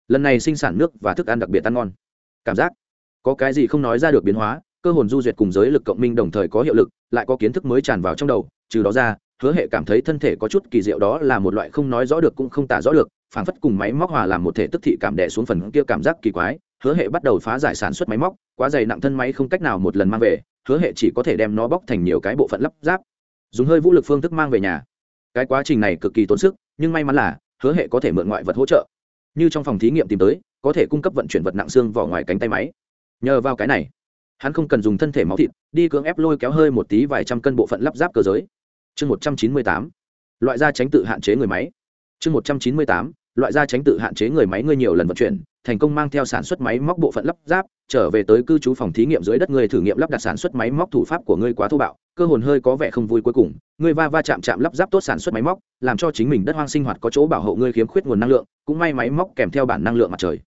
Lần này sinh sản nước và thức ăn đặc biệt ăn ngon. Cảm giác? Có cái gì không nói ra được biến hóa, cơ hồn du duyệt cùng giới lực cộng minh đồng thời có hiệu lực, lại có kiến thức mới tràn vào trong đầu, trừ đó ra, hứa hệ cảm thấy thân thể có chút kỳ diệu đó là một loại không nói rõ được cũng không tả rõ được, phảng phất cùng máy móc hòa làm một thể tức thị cảm đẻ xuống phần kia cảm giác kỳ quái, hứa hệ bắt đầu phá giải sản xuất máy móc, quá dày nặng thân máy không cách nào một lần mang về, hứa hệ chỉ có thể đem nó bóc thành nhiều cái bộ phận lắp ráp. Dùng hơi vũ lực phương thức mang về nhà cái quá trình này cực kỳ tốn sức, nhưng may mắn là, hứa hệ có thể mượn ngoại vật hỗ trợ. Như trong phòng thí nghiệm tìm tới, có thể cung cấp vận chuyển vật nặng xương vỏ ngoài cánh tay máy. Nhờ vào cái này, hắn không cần dùng thân thể máu thịt, đi cưỡng ép lôi kéo hơi một tí vài trăm cân bộ phận lắp ráp cơ giới. Chương một trăm chín mươi tám, loại da tránh tự hạn chế người máy. Chương một trăm chín mươi tám loại da tránh tự hạn chế người máy ngươi nhiều lần vận chuyển, thành công mang theo sản xuất máy móc bộ phận lắp ráp, trở về tới cư trú phòng thí nghiệm dưới đất ngươi thử nghiệm lắp đặt sản xuất máy móc thủ pháp của ngươi quá thô bạo, cơ hồn hơi có vẻ không vui cuối cùng. Ngươi va va chạm chạm lắp ráp tốt sản xuất máy móc, làm cho chính mình đất hoang sinh hoạt có chỗ bảo hộ ngươi khiếm khuyết nguồn năng lượng, cũng may máy móc kèm theo bản năng lượng mặt trời.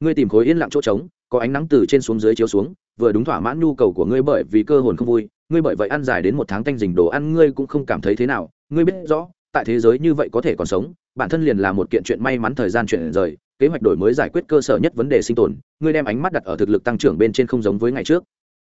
Ngươi tìm khối yên lặng chỗ trống, có ánh nắng từ trên xuống dưới chiếu xuống, vừa đúng thỏa mãn nhu cầu của ngươi bởi vì cơ hồn không vui, ngươi bởi vậy ăn dài đến một tháng tanh dình đồ ăn ngươi cũng không cảm thấy thế nào. Ngươi biết rõ tại thế giới như vậy có thể còn sống, bản thân liền là một kiện chuyện may mắn thời gian chuyển rời, kế hoạch đổi mới giải quyết cơ sở nhất vấn đề sinh tồn, ngươi đem ánh mắt đặt ở thực lực tăng trưởng bên trên không giống với ngày trước.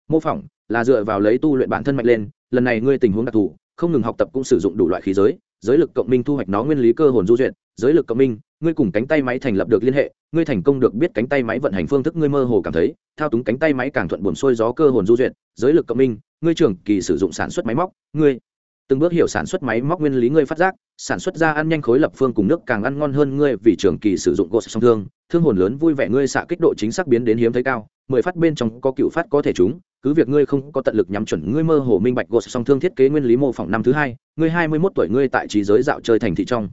Mô phỏng là dựa vào lấy tu luyện bản thân mạnh lên, lần này ngươi tình huống đặc thù, không ngừng học tập cũng sử dụng đủ loại khí giới giới lực cộng minh thu hoạch nó nguyên lý cơ hồn du duyệt, giới lực cộng minh, ngươi cùng cánh tay máy thành lập được liên hệ, ngươi thành công được biết cánh tay máy vận hành phương thức ngươi mơ hồ cảm thấy, thao túng cánh tay máy càng thuận buồn xuôi gió cơ hồn du duyệt, giới lực cộng minh, ngươi trường kỳ sử dụng sản xuất máy móc, ngươi từng bước hiểu sản xuất máy móc nguyên lý ngươi phát giác, sản xuất ra ăn nhanh khối lập phương cùng nước càng ăn ngon hơn ngươi vì trường kỳ sử dụng gột song thương. Thương hồn lớn vui vẻ ngươi xạ kích độ chính xác biến đến hiếm thấy cao, mười phát bên trong có cựu phát có thể trúng, cứ việc ngươi không có tận lực nhắm chuẩn, ngươi mơ hồ minh bạch gột song thương thiết kế nguyên lý mô phỏng năm thứ hai, ngươi hai mươi mốt tuổi ngươi tại trí giới dạo chơi thành thị trong.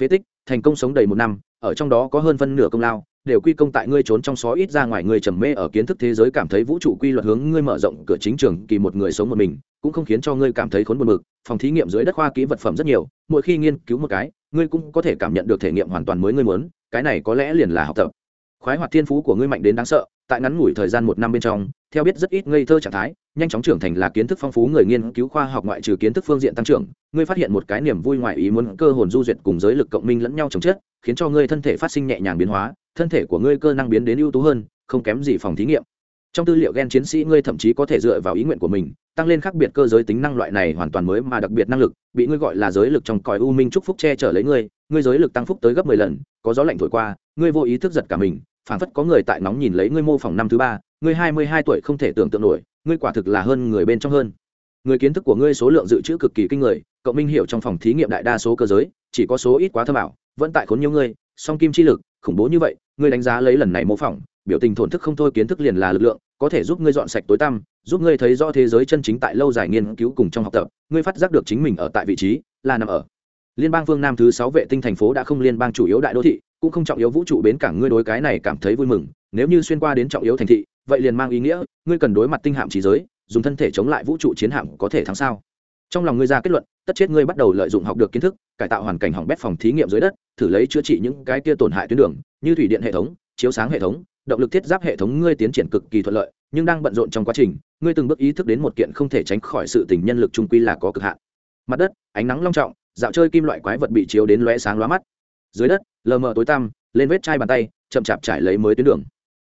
Phế tích, thành công sống đầy một năm, ở trong đó có hơn phân nửa công lao đều quy công tại ngươi trốn trong xó ít ra ngoài, ngươi trầm mê ở kiến thức thế giới, cảm thấy vũ trụ quy luật hướng ngươi mở rộng cửa chính trường, kỳ một người sống một mình, cũng không khiến cho ngươi cảm thấy khốn buồn mực phòng thí nghiệm dưới đất khoa kỹ vật phẩm rất nhiều, mỗi khi nghiên cứu một cái, ngươi cũng có thể cảm nhận được thể nghiệm hoàn toàn mới ngươi muốn, cái này có lẽ liền là học tập khoái hoạt thiên phú của ngươi mạnh đến đáng sợ, tại ngắn ngủi thời gian một năm bên trong, theo biết rất ít ngây thơ trạng thái, nhanh chóng trưởng thành là kiến thức phong phú người nghiên cứu khoa học ngoại trừ kiến thức phương diện tăng trưởng, ngươi phát hiện một cái niềm vui ngoại ý muốn cơ hồn du duyệt cùng giới lực cộng minh lẫn nhau chồng chết khiến cho ngươi thân thể phát sinh nhẹ nhàng biến hóa, thân thể của ngươi cơ năng biến đến ưu tú hơn, không kém gì phòng thí nghiệm. Trong tư liệu gen chiến sĩ ngươi thậm chí có thể dựa vào ý nguyện của mình, tăng lên khác biệt cơ giới tính năng loại này hoàn toàn mới mà đặc biệt năng lực, bị ngươi gọi là giới lực trong còi u minh chúc phúc che chở lấy ngươi ngươi giới lực tăng phúc tới gấp mười lần, có gió lạnh thổi qua, ngươi vô ý thức giật cả mình phảng phất có người tại nóng nhìn lấy ngươi mô phỏng năm thứ ba, ngươi hai mươi hai tuổi không thể tưởng tượng nổi, ngươi quả thực là hơn người bên trong hơn. Người kiến thức của ngươi số lượng dự trữ cực kỳ kinh người cộng minh hiểu trong phòng thí nghiệm đại đa số cơ giới, chỉ có số ít quá thơ bảo vẫn tại khốn nhiều ngươi, song kim chi lực, khủng bố như vậy, ngươi đánh giá lấy lần này mô phỏng, biểu tình thổn thức không thôi, kiến thức liền là lực lượng, có thể giúp ngươi dọn sạch tối tăm, giúp ngươi thấy rõ thế giới chân chính tại lâu dài nghiên cứu cùng trong học tập, ngươi phát giác được chính mình ở tại vị trí, là nằm ở. Liên bang phương nam thứ sáu vệ tinh thành phố đã không liên bang chủ yếu đại đô thị cũng không trọng yếu vũ trụ bến cảng ngươi đối cái này cảm thấy vui mừng, nếu như xuyên qua đến trọng yếu thành thị, vậy liền mang ý nghĩa, ngươi cần đối mặt tinh hạm trí giới, dùng thân thể chống lại vũ trụ chiến hạm có thể thắng sao? Trong lòng ngươi ra kết luận, tất chết ngươi bắt đầu lợi dụng học được kiến thức, cải tạo hoàn cảnh hỏng bét phòng thí nghiệm dưới đất, thử lấy chữa trị những cái kia tổn hại tuyến đường, như thủy điện hệ thống, chiếu sáng hệ thống, động lực thiết giáp hệ thống ngươi tiến triển cực kỳ thuận lợi, nhưng đang bận rộn trong quá trình, ngươi từng bước ý thức đến một kiện không thể tránh khỏi sự tình nhân lực trung quy là có cực hạn. Mặt đất, ánh nắng long trọng, dạo chơi kim loại quái vật bị chiếu đến lóe sáng lóa mắt. Dưới đất lờ mờ tối tăm, lên vết chai bàn tay, chậm chạp trải lấy mới tuyến đường.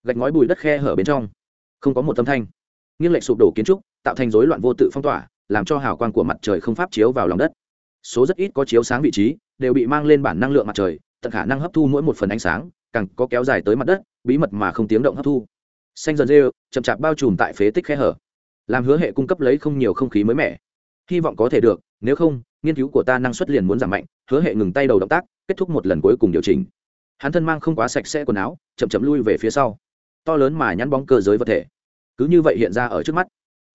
Gạch ngói bùi đất khe hở bên trong. Không có một tâm thanh. Nghiêng lệch sụp đổ kiến trúc, tạo thành rối loạn vô tự phong tỏa, làm cho hào quang của mặt trời không pháp chiếu vào lòng đất. Số rất ít có chiếu sáng vị trí, đều bị mang lên bản năng lượng mặt trời, tận khả năng hấp thu mỗi một phần ánh sáng, càng có kéo dài tới mặt đất, bí mật mà không tiếng động hấp thu. Xanh dần rêu, chậm chạp bao trùm tại phế tích khe hở. Làm hứa hệ cung cấp lấy không nhiều không khí mới mẻ. Hy vọng có thể được, nếu không, nghiên cứu của ta năng suất liền muốn giảm mạnh, hứa hệ ngừng tay đầu động tác kết thúc một lần cuối cùng điều chỉnh. Hắn thân mang không quá sạch sẽ quần áo, chậm chậm lui về phía sau. To lớn mà nhắn bóng cơ giới vật thể. Cứ như vậy hiện ra ở trước mắt.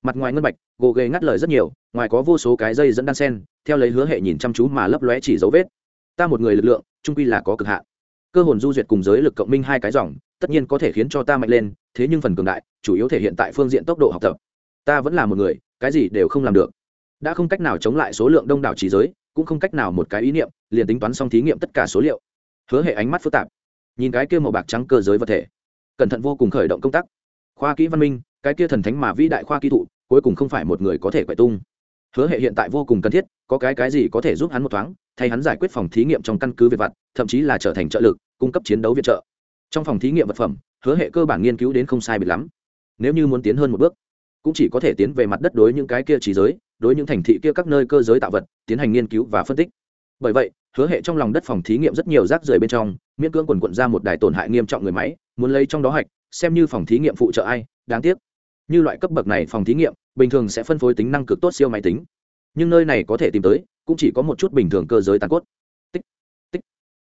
Mặt ngoài ngân bạch, gồ ghề ngắt lời rất nhiều, ngoài có vô số cái dây dẫn đan sen, theo lấy hứa hệ nhìn chăm chú mà lấp lóe chỉ dấu vết. Ta một người lực lượng, trung quy là có cực hạn. Cơ hồn du duyệt cùng giới lực cộng minh hai cái dòng, tất nhiên có thể khiến cho ta mạnh lên, thế nhưng phần cường đại, chủ yếu thể hiện tại phương diện tốc độ học tập. Ta vẫn là một người, cái gì đều không làm được. Đã không cách nào chống lại số lượng đông đảo trí giới cũng không cách nào một cái ý niệm, liền tính toán xong thí nghiệm tất cả số liệu. Hứa hệ ánh mắt phức tạp. Nhìn cái kia màu bạc trắng cơ giới vật thể. Cẩn thận vô cùng khởi động công tác khoa kỹ văn minh, cái kia thần thánh mà vĩ đại khoa kỹ thụ, cuối cùng không phải một người có thể quậy tung. Hứa hệ hiện tại vô cùng cần thiết, có cái cái gì có thể giúp hắn một thoáng, thay hắn giải quyết phòng thí nghiệm trong căn cứ về vặt, thậm chí là trở thành trợ lực, cung cấp chiến đấu viện trợ. Trong phòng thí nghiệm vật phẩm, hứa hệ cơ bản nghiên cứu đến không sai biệt lắm. Nếu như muốn tiến hơn một bước, cũng chỉ có thể tiến về mặt đất đối những cái kia chỉ giới đối những thành thị kia các nơi cơ giới tạo vật tiến hành nghiên cứu và phân tích. Bởi vậy, hứa hệ trong lòng đất phòng thí nghiệm rất nhiều rác rưởi bên trong, miễn cưỡng quần quận ra một đài tổn hại nghiêm trọng người máy, muốn lấy trong đó hạch, xem như phòng thí nghiệm phụ trợ ai, đáng tiếc. Như loại cấp bậc này phòng thí nghiệm, bình thường sẽ phân phối tính năng cực tốt siêu máy tính. Nhưng nơi này có thể tìm tới, cũng chỉ có một chút bình thường cơ giới tàn cốt. Tích tích.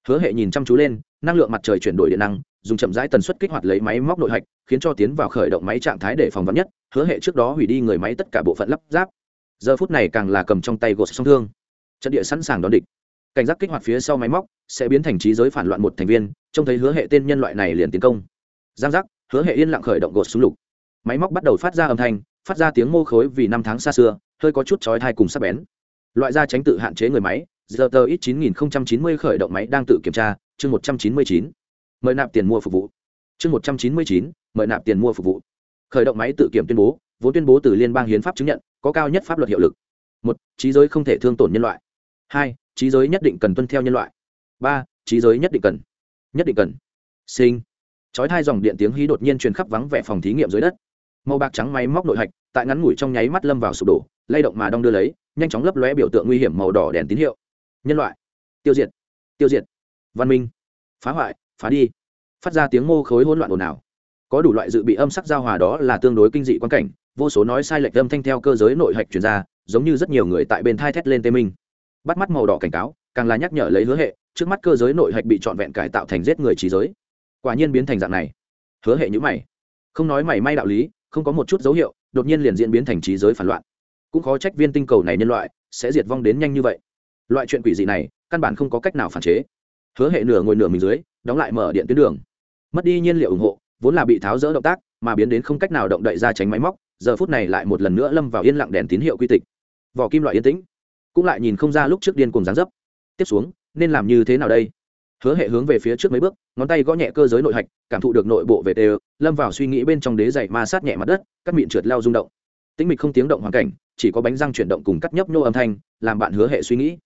Hứa hệ nhìn chăm chú lên, năng lượng mặt trời chuyển đổi điện năng, dùng chậm rãi tần suất kích hoạt lấy máy móc nội hạch, khiến cho tiến vào khởi động máy trạng thái để phòng vắn nhất. Hứa hệ trước đó hủy đi người máy tất cả bộ phận lắp ráp giờ phút này càng là cầm trong tay gột song thương. Trận địa sẵn sàng đón địch. Cảnh giác kích hoạt phía sau máy móc sẽ biến thành trí giới phản loạn một thành viên, trông thấy hứa hệ tên nhân loại này liền tiến công. Giang giác, hứa hệ yên lặng khởi động gột súng lục. Máy móc bắt đầu phát ra âm thanh, phát ra tiếng mô khối vì năm tháng xa xưa, hơi có chút chói thai cùng sắc bén. Loại ra tránh tự hạn chế người máy giờ tờ ít chín nghìn chín mươi khởi động máy đang tự kiểm tra, chương một trăm chín mươi chín. Mời nạp tiền mua phục vụ. Chương một trăm chín mươi chín, mời nạp tiền mua phục vụ. Khởi động máy tự kiểm tuyên bố, vốn tuyên bố từ liên bang hiến pháp chứng nhận có cao nhất pháp luật hiệu lực. Một, trí giới không thể thương tổn nhân loại. Hai, trí giới nhất định cần tuân theo nhân loại. Ba, trí giới nhất định cần, nhất định cần. Sinh. Chói hai dòng điện tiếng hí đột nhiên truyền khắp vắng vẻ phòng thí nghiệm dưới đất. Màu bạc trắng máy móc nội hạch, tại ngắn ngủi trong nháy mắt lâm vào sụp đổ, lay động mà đong đưa lấy, nhanh chóng lấp lóe biểu tượng nguy hiểm màu đỏ đèn tín hiệu. Nhân loại. Tiêu diệt. Tiêu diệt. Văn minh. Phá hoại. Phá đi. Phát ra tiếng mô khối hỗn loạn ồn ào. Có đủ loại dự bị âm sắc giao hòa đó là tương đối kinh dị quan cảnh vô số nói sai lệch âm thanh theo cơ giới nội hạch truyền ra, giống như rất nhiều người tại bên thai thét lên tê minh. Bắt mắt màu đỏ cảnh cáo, càng là nhắc nhở lấy hứa hệ, trước mắt cơ giới nội hạch bị trọn vẹn cải tạo thành giết người trí giới. Quả nhiên biến thành dạng này. Hứa hệ nhữ mày. Không nói mày may đạo lý, không có một chút dấu hiệu, đột nhiên liền diễn biến thành trí giới phản loạn. Cũng khó trách viên tinh cầu này nhân loại sẽ diệt vong đến nhanh như vậy. Loại chuyện quỷ dị này, căn bản không có cách nào phản chế. Hứa hệ nửa ngồi nửa mình dưới, đóng lại mở điện tuyến đường. Mất đi nhiên liệu ủng hộ, vốn là bị tháo rỡ động tác, mà biến đến không cách nào động đậy ra tránh máy móc giờ phút này lại một lần nữa lâm vào yên lặng đèn tín hiệu quy tịch. Vỏ kim loại yên tĩnh, cũng lại nhìn không ra lúc trước điên cùng dáng dấp. Tiếp xuống, nên làm như thế nào đây? Hứa hệ hướng về phía trước mấy bước, ngón tay gõ nhẹ cơ giới nội hạch, cảm thụ được nội bộ về tê, lâm vào suy nghĩ bên trong đế dày ma sát nhẹ mặt đất cắt mịn trượt lao rung động. Tĩnh mịch không tiếng động hoàn cảnh, chỉ có bánh răng chuyển động cùng cắt nhấp nhô âm thanh, làm bạn hứa hệ suy nghĩ.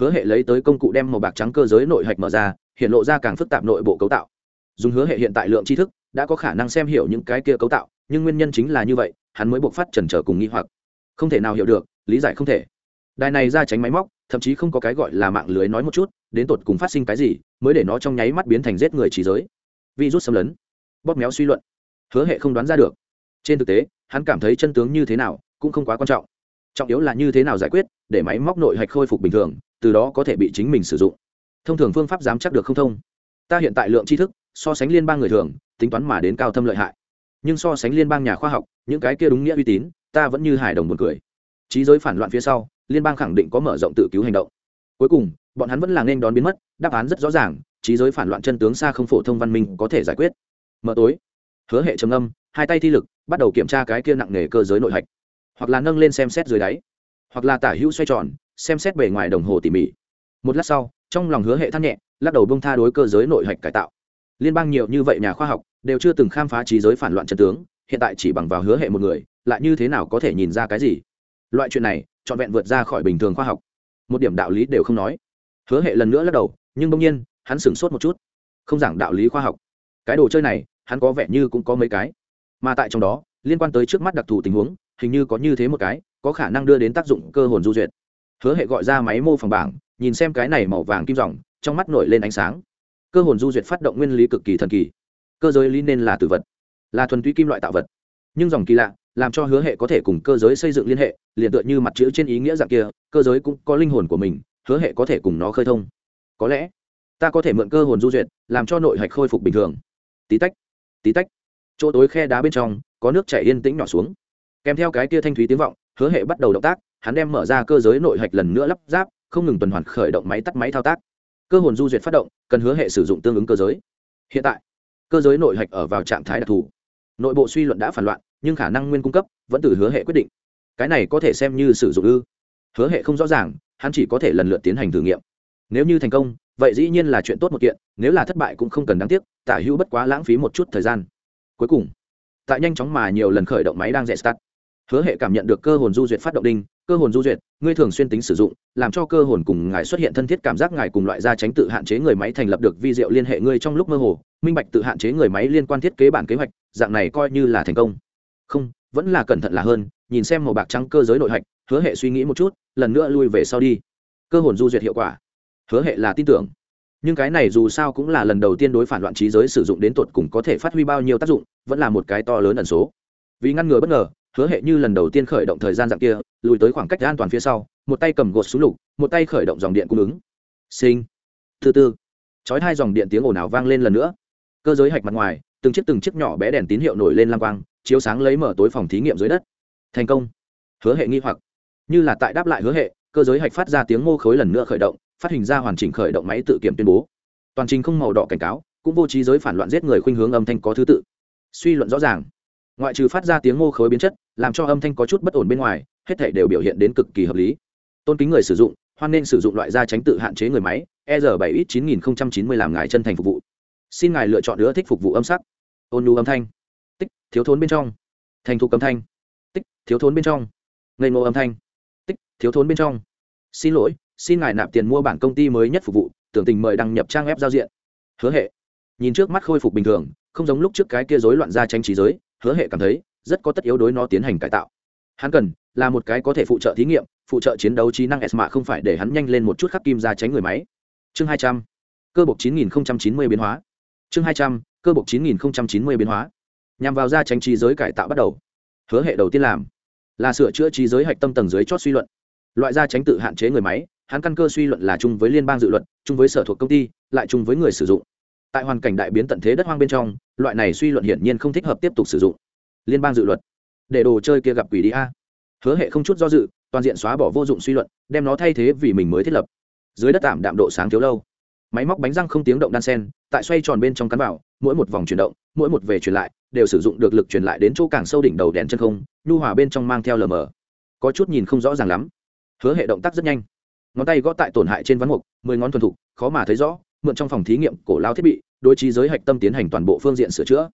Hứa hệ lấy tới công cụ đem màu bạc trắng cơ giới nội hạch mở ra, hiện lộ ra càng phức tạp nội bộ cấu tạo. Dùng hứa hệ hiện tại lượng tri thức, đã có khả năng xem hiểu những cái kia cấu tạo, nhưng nguyên nhân chính là như vậy hắn mới buộc phát trần trở cùng nghi hoặc. Không thể nào hiểu được, lý giải không thể. Đài này ra tránh máy móc, thậm chí không có cái gọi là mạng lưới nói một chút, đến tột cùng phát sinh cái gì, mới để nó trong nháy mắt biến thành giết người trí giới. Virus xâm lấn. Bóp méo suy luận. Hứa hệ không đoán ra được. Trên thực tế, hắn cảm thấy chân tướng như thế nào, cũng không quá quan trọng. Trọng yếu là như thế nào giải quyết, để máy móc nội hạch khôi phục bình thường, từ đó có thể bị chính mình sử dụng. Thông thường phương pháp giám chắc được không thông. Ta hiện tại lượng tri thức, so sánh liên bang người thường, tính toán mà đến cao thâm lợi hại. Nhưng so sánh liên bang nhà khoa học những cái kia đúng nghĩa uy tín, ta vẫn như hài đồng buồn cười. Trí giới phản loạn phía sau, liên bang khẳng định có mở rộng tự cứu hành động. Cuối cùng, bọn hắn vẫn là nên đón biến mất, đáp án rất rõ ràng trí giới phản loạn chân tướng xa không phổ thông văn minh có thể giải quyết. Mở tối, hứa hệ trầm âm hai tay thi lực, bắt đầu kiểm tra cái kia nặng nề cơ giới nội hạch. Hoặc là nâng lên xem xét dưới đáy, hoặc là tả hữu xoay tròn, xem xét bề ngoài đồng hồ tỉ mỉ. Một lát sau, trong lòng hứa hệ thắt nhẹ, lắc đầu bông tha đối cơ giới nội hạch cải tạo liên bang nhiều như vậy nhà khoa học đều chưa từng khám phá trí giới phản loạn chân tướng, hiện tại chỉ bằng vào hứa hệ một người, lại như thế nào có thể nhìn ra cái gì? Loại chuyện này, trọn vẹn vượt ra khỏi bình thường khoa học. Một điểm đạo lý đều không nói. Hứa hệ lần nữa lắc đầu, nhưng bỗng nhiên, hắn sửng sốt một chút. Không giảng đạo lý khoa học. Cái đồ chơi này, hắn có vẻ như cũng có mấy cái. Mà tại trong đó, liên quan tới trước mắt đặc thù tình huống, hình như có như thế một cái, có khả năng đưa đến tác dụng cơ hồn du duyệt. Hứa hệ gọi ra máy mô phỏng bảng, nhìn xem cái này màu vàng kim dòng, trong mắt nổi lên ánh sáng cơ hồn du duyệt phát động nguyên lý cực kỳ thần kỳ. Cơ giới lý nên là tử vật, là thuần túy kim loại tạo vật. Nhưng dòng kỳ lạ, làm cho hứa hệ có thể cùng cơ giới xây dựng liên hệ, liền tựa như mặt chữ trên ý nghĩa dạng kia, cơ giới cũng có linh hồn của mình, hứa hệ có thể cùng nó khơi thông. Có lẽ, ta có thể mượn cơ hồn du duyệt, làm cho nội hạch khôi phục bình thường. Tí tách tí tách. Chỗ tối khe đá bên trong, có nước chảy yên tĩnh nhỏ xuống. Kèm theo cái kia thanh thúy tiếng vọng, hứa hệ bắt đầu động tác, hắn đem mở ra cơ giới nội hạch lần nữa lắp ráp, không ngừng tuần hoàn khởi động máy tắt máy thao tác cơ hồn du duyệt phát động, cần hứa hệ sử dụng tương ứng cơ giới. Hiện tại, cơ giới nội hạch ở vào trạng thái đặc thù. Nội bộ suy luận đã phản loạn, nhưng khả năng nguyên cung cấp vẫn từ hứa hệ quyết định. Cái này có thể xem như sử dụng ư? Hứa hệ không rõ ràng, hắn chỉ có thể lần lượt tiến hành thử nghiệm. Nếu như thành công, vậy dĩ nhiên là chuyện tốt một kiện, nếu là thất bại cũng không cần đáng tiếc, tả hữu bất quá lãng phí một chút thời gian. Cuối cùng, tại nhanh chóng mà nhiều lần khởi động máy đang dạy start, hứa hệ cảm nhận được cơ hồn du duyệt phát động đinh cơ hồn du duyệt, ngươi thường xuyên tính sử dụng, làm cho cơ hồn cùng ngài xuất hiện thân thiết cảm giác ngài cùng loại ra tránh tự hạn chế người máy thành lập được vi diệu liên hệ ngươi trong lúc mơ hồ, minh bạch tự hạn chế người máy liên quan thiết kế bản kế hoạch, dạng này coi như là thành công. Không, vẫn là cẩn thận là hơn, nhìn xem màu bạc trắng cơ giới nội hạch, hứa hệ suy nghĩ một chút, lần nữa lui về sau đi. Cơ hồn du duyệt hiệu quả. Hứa hệ là tin tưởng. Nhưng cái này dù sao cũng là lần đầu tiên đối phản loạn trí giới sử dụng đến tột cùng có thể phát huy bao nhiêu tác dụng, vẫn là một cái to lớn ẩn số. Vì ngăn ngừa bất ngờ hứa hệ như lần đầu tiên khởi động thời gian dạng kia, lùi tới khoảng cách an toàn phía sau, một tay cầm gột xuống lục, một tay khởi động dòng điện cung ứng. Sinh thứ tư chói hai dòng điện tiếng ồn ào vang lên lần nữa. Cơ giới hạch mặt ngoài, từng chiếc từng chiếc nhỏ bé đèn tín hiệu nổi lên lang quang, chiếu sáng lấy mở tối phòng thí nghiệm dưới đất. Thành công. Hứa hệ nghi hoặc. Như là tại đáp lại hứa hệ, cơ giới hạch phát ra tiếng mô khối lần nữa khởi động, phát hình ra hoàn chỉnh khởi động máy tự kiểm tuyên bố. Toàn trình không màu đỏ cảnh cáo, cũng vô trí giới phản loạn giết người khuynh hướng âm thanh có thứ tự. Suy luận rõ ràng ngoại trừ phát ra tiếng ngô khối biến chất, làm cho âm thanh có chút bất ổn bên ngoài, hết thể đều biểu hiện đến cực kỳ hợp lý. Tôn kính người sử dụng, hoan nên sử dụng loại da tránh tự hạn chế người máy e r 7 x 9090 làm ngài chân thành phục vụ. Xin ngài lựa chọn nữa thích phục vụ âm sắc. Ôn nhu âm thanh. Tích, thiếu thốn bên trong. Thành thục âm thanh. Tích, thiếu thốn bên trong. Ngây ngô âm thanh. Tích, thiếu thốn bên trong. Xin lỗi, xin ngài nạp tiền mua bản công ty mới nhất phục vụ, tưởng tình mời đăng nhập trang web giao diện. Hứa hệ. Nhìn trước mắt khôi phục bình thường, không giống lúc trước cái kia rối loạn ra tranh trí giới hứa hệ cảm thấy rất có tất yếu đối nó tiến hành cải tạo. Hắn cần là một cái có thể phụ trợ thí nghiệm, phụ trợ chiến đấu trí năng esma không phải để hắn nhanh lên một chút khắc kim ra tránh người máy. Chương hai trăm, cơ bộc chín nghìn chín mươi biến hóa. Chương hai trăm, cơ bộc chín nghìn chín mươi biến hóa. Nhằm vào ra tránh trí giới cải tạo bắt đầu. Hứa hệ đầu tiên làm là sửa chữa trí giới hạch tâm tầng dưới chót suy luận. Loại ra tránh tự hạn chế người máy, hắn căn cơ suy luận là chung với liên bang dự luật, chung với sở thuộc công ty, lại chung với người sử dụng tại hoàn cảnh đại biến tận thế đất hoang bên trong loại này suy luận hiển nhiên không thích hợp tiếp tục sử dụng. Liên bang dự luật. Để đồ chơi kia gặp quỷ đi a. Hứa hệ không chút do dự toàn diện xóa bỏ vô dụng suy luận đem nó thay thế vì mình mới thiết lập. Dưới đất tạm đạm độ sáng thiếu lâu. Máy móc bánh răng không tiếng động đan sen tại xoay tròn bên trong cán vào, mỗi một vòng chuyển động mỗi một về chuyển lại đều sử dụng được lực truyền lại đến chỗ càng sâu đỉnh đầu đèn chân không nhu hòa bên trong mang theo lờ mờ. Có chút nhìn không rõ ràng lắm. Hứa hệ động tác rất nhanh. Ngón tay gõ tại tổn hại trên ván mục mười ngón thuần thục khó mà thấy rõ mượn trong phòng thí nghiệm cổ lao thiết bị, đối trí giới hạch tâm tiến hành toàn bộ phương diện sửa chữa.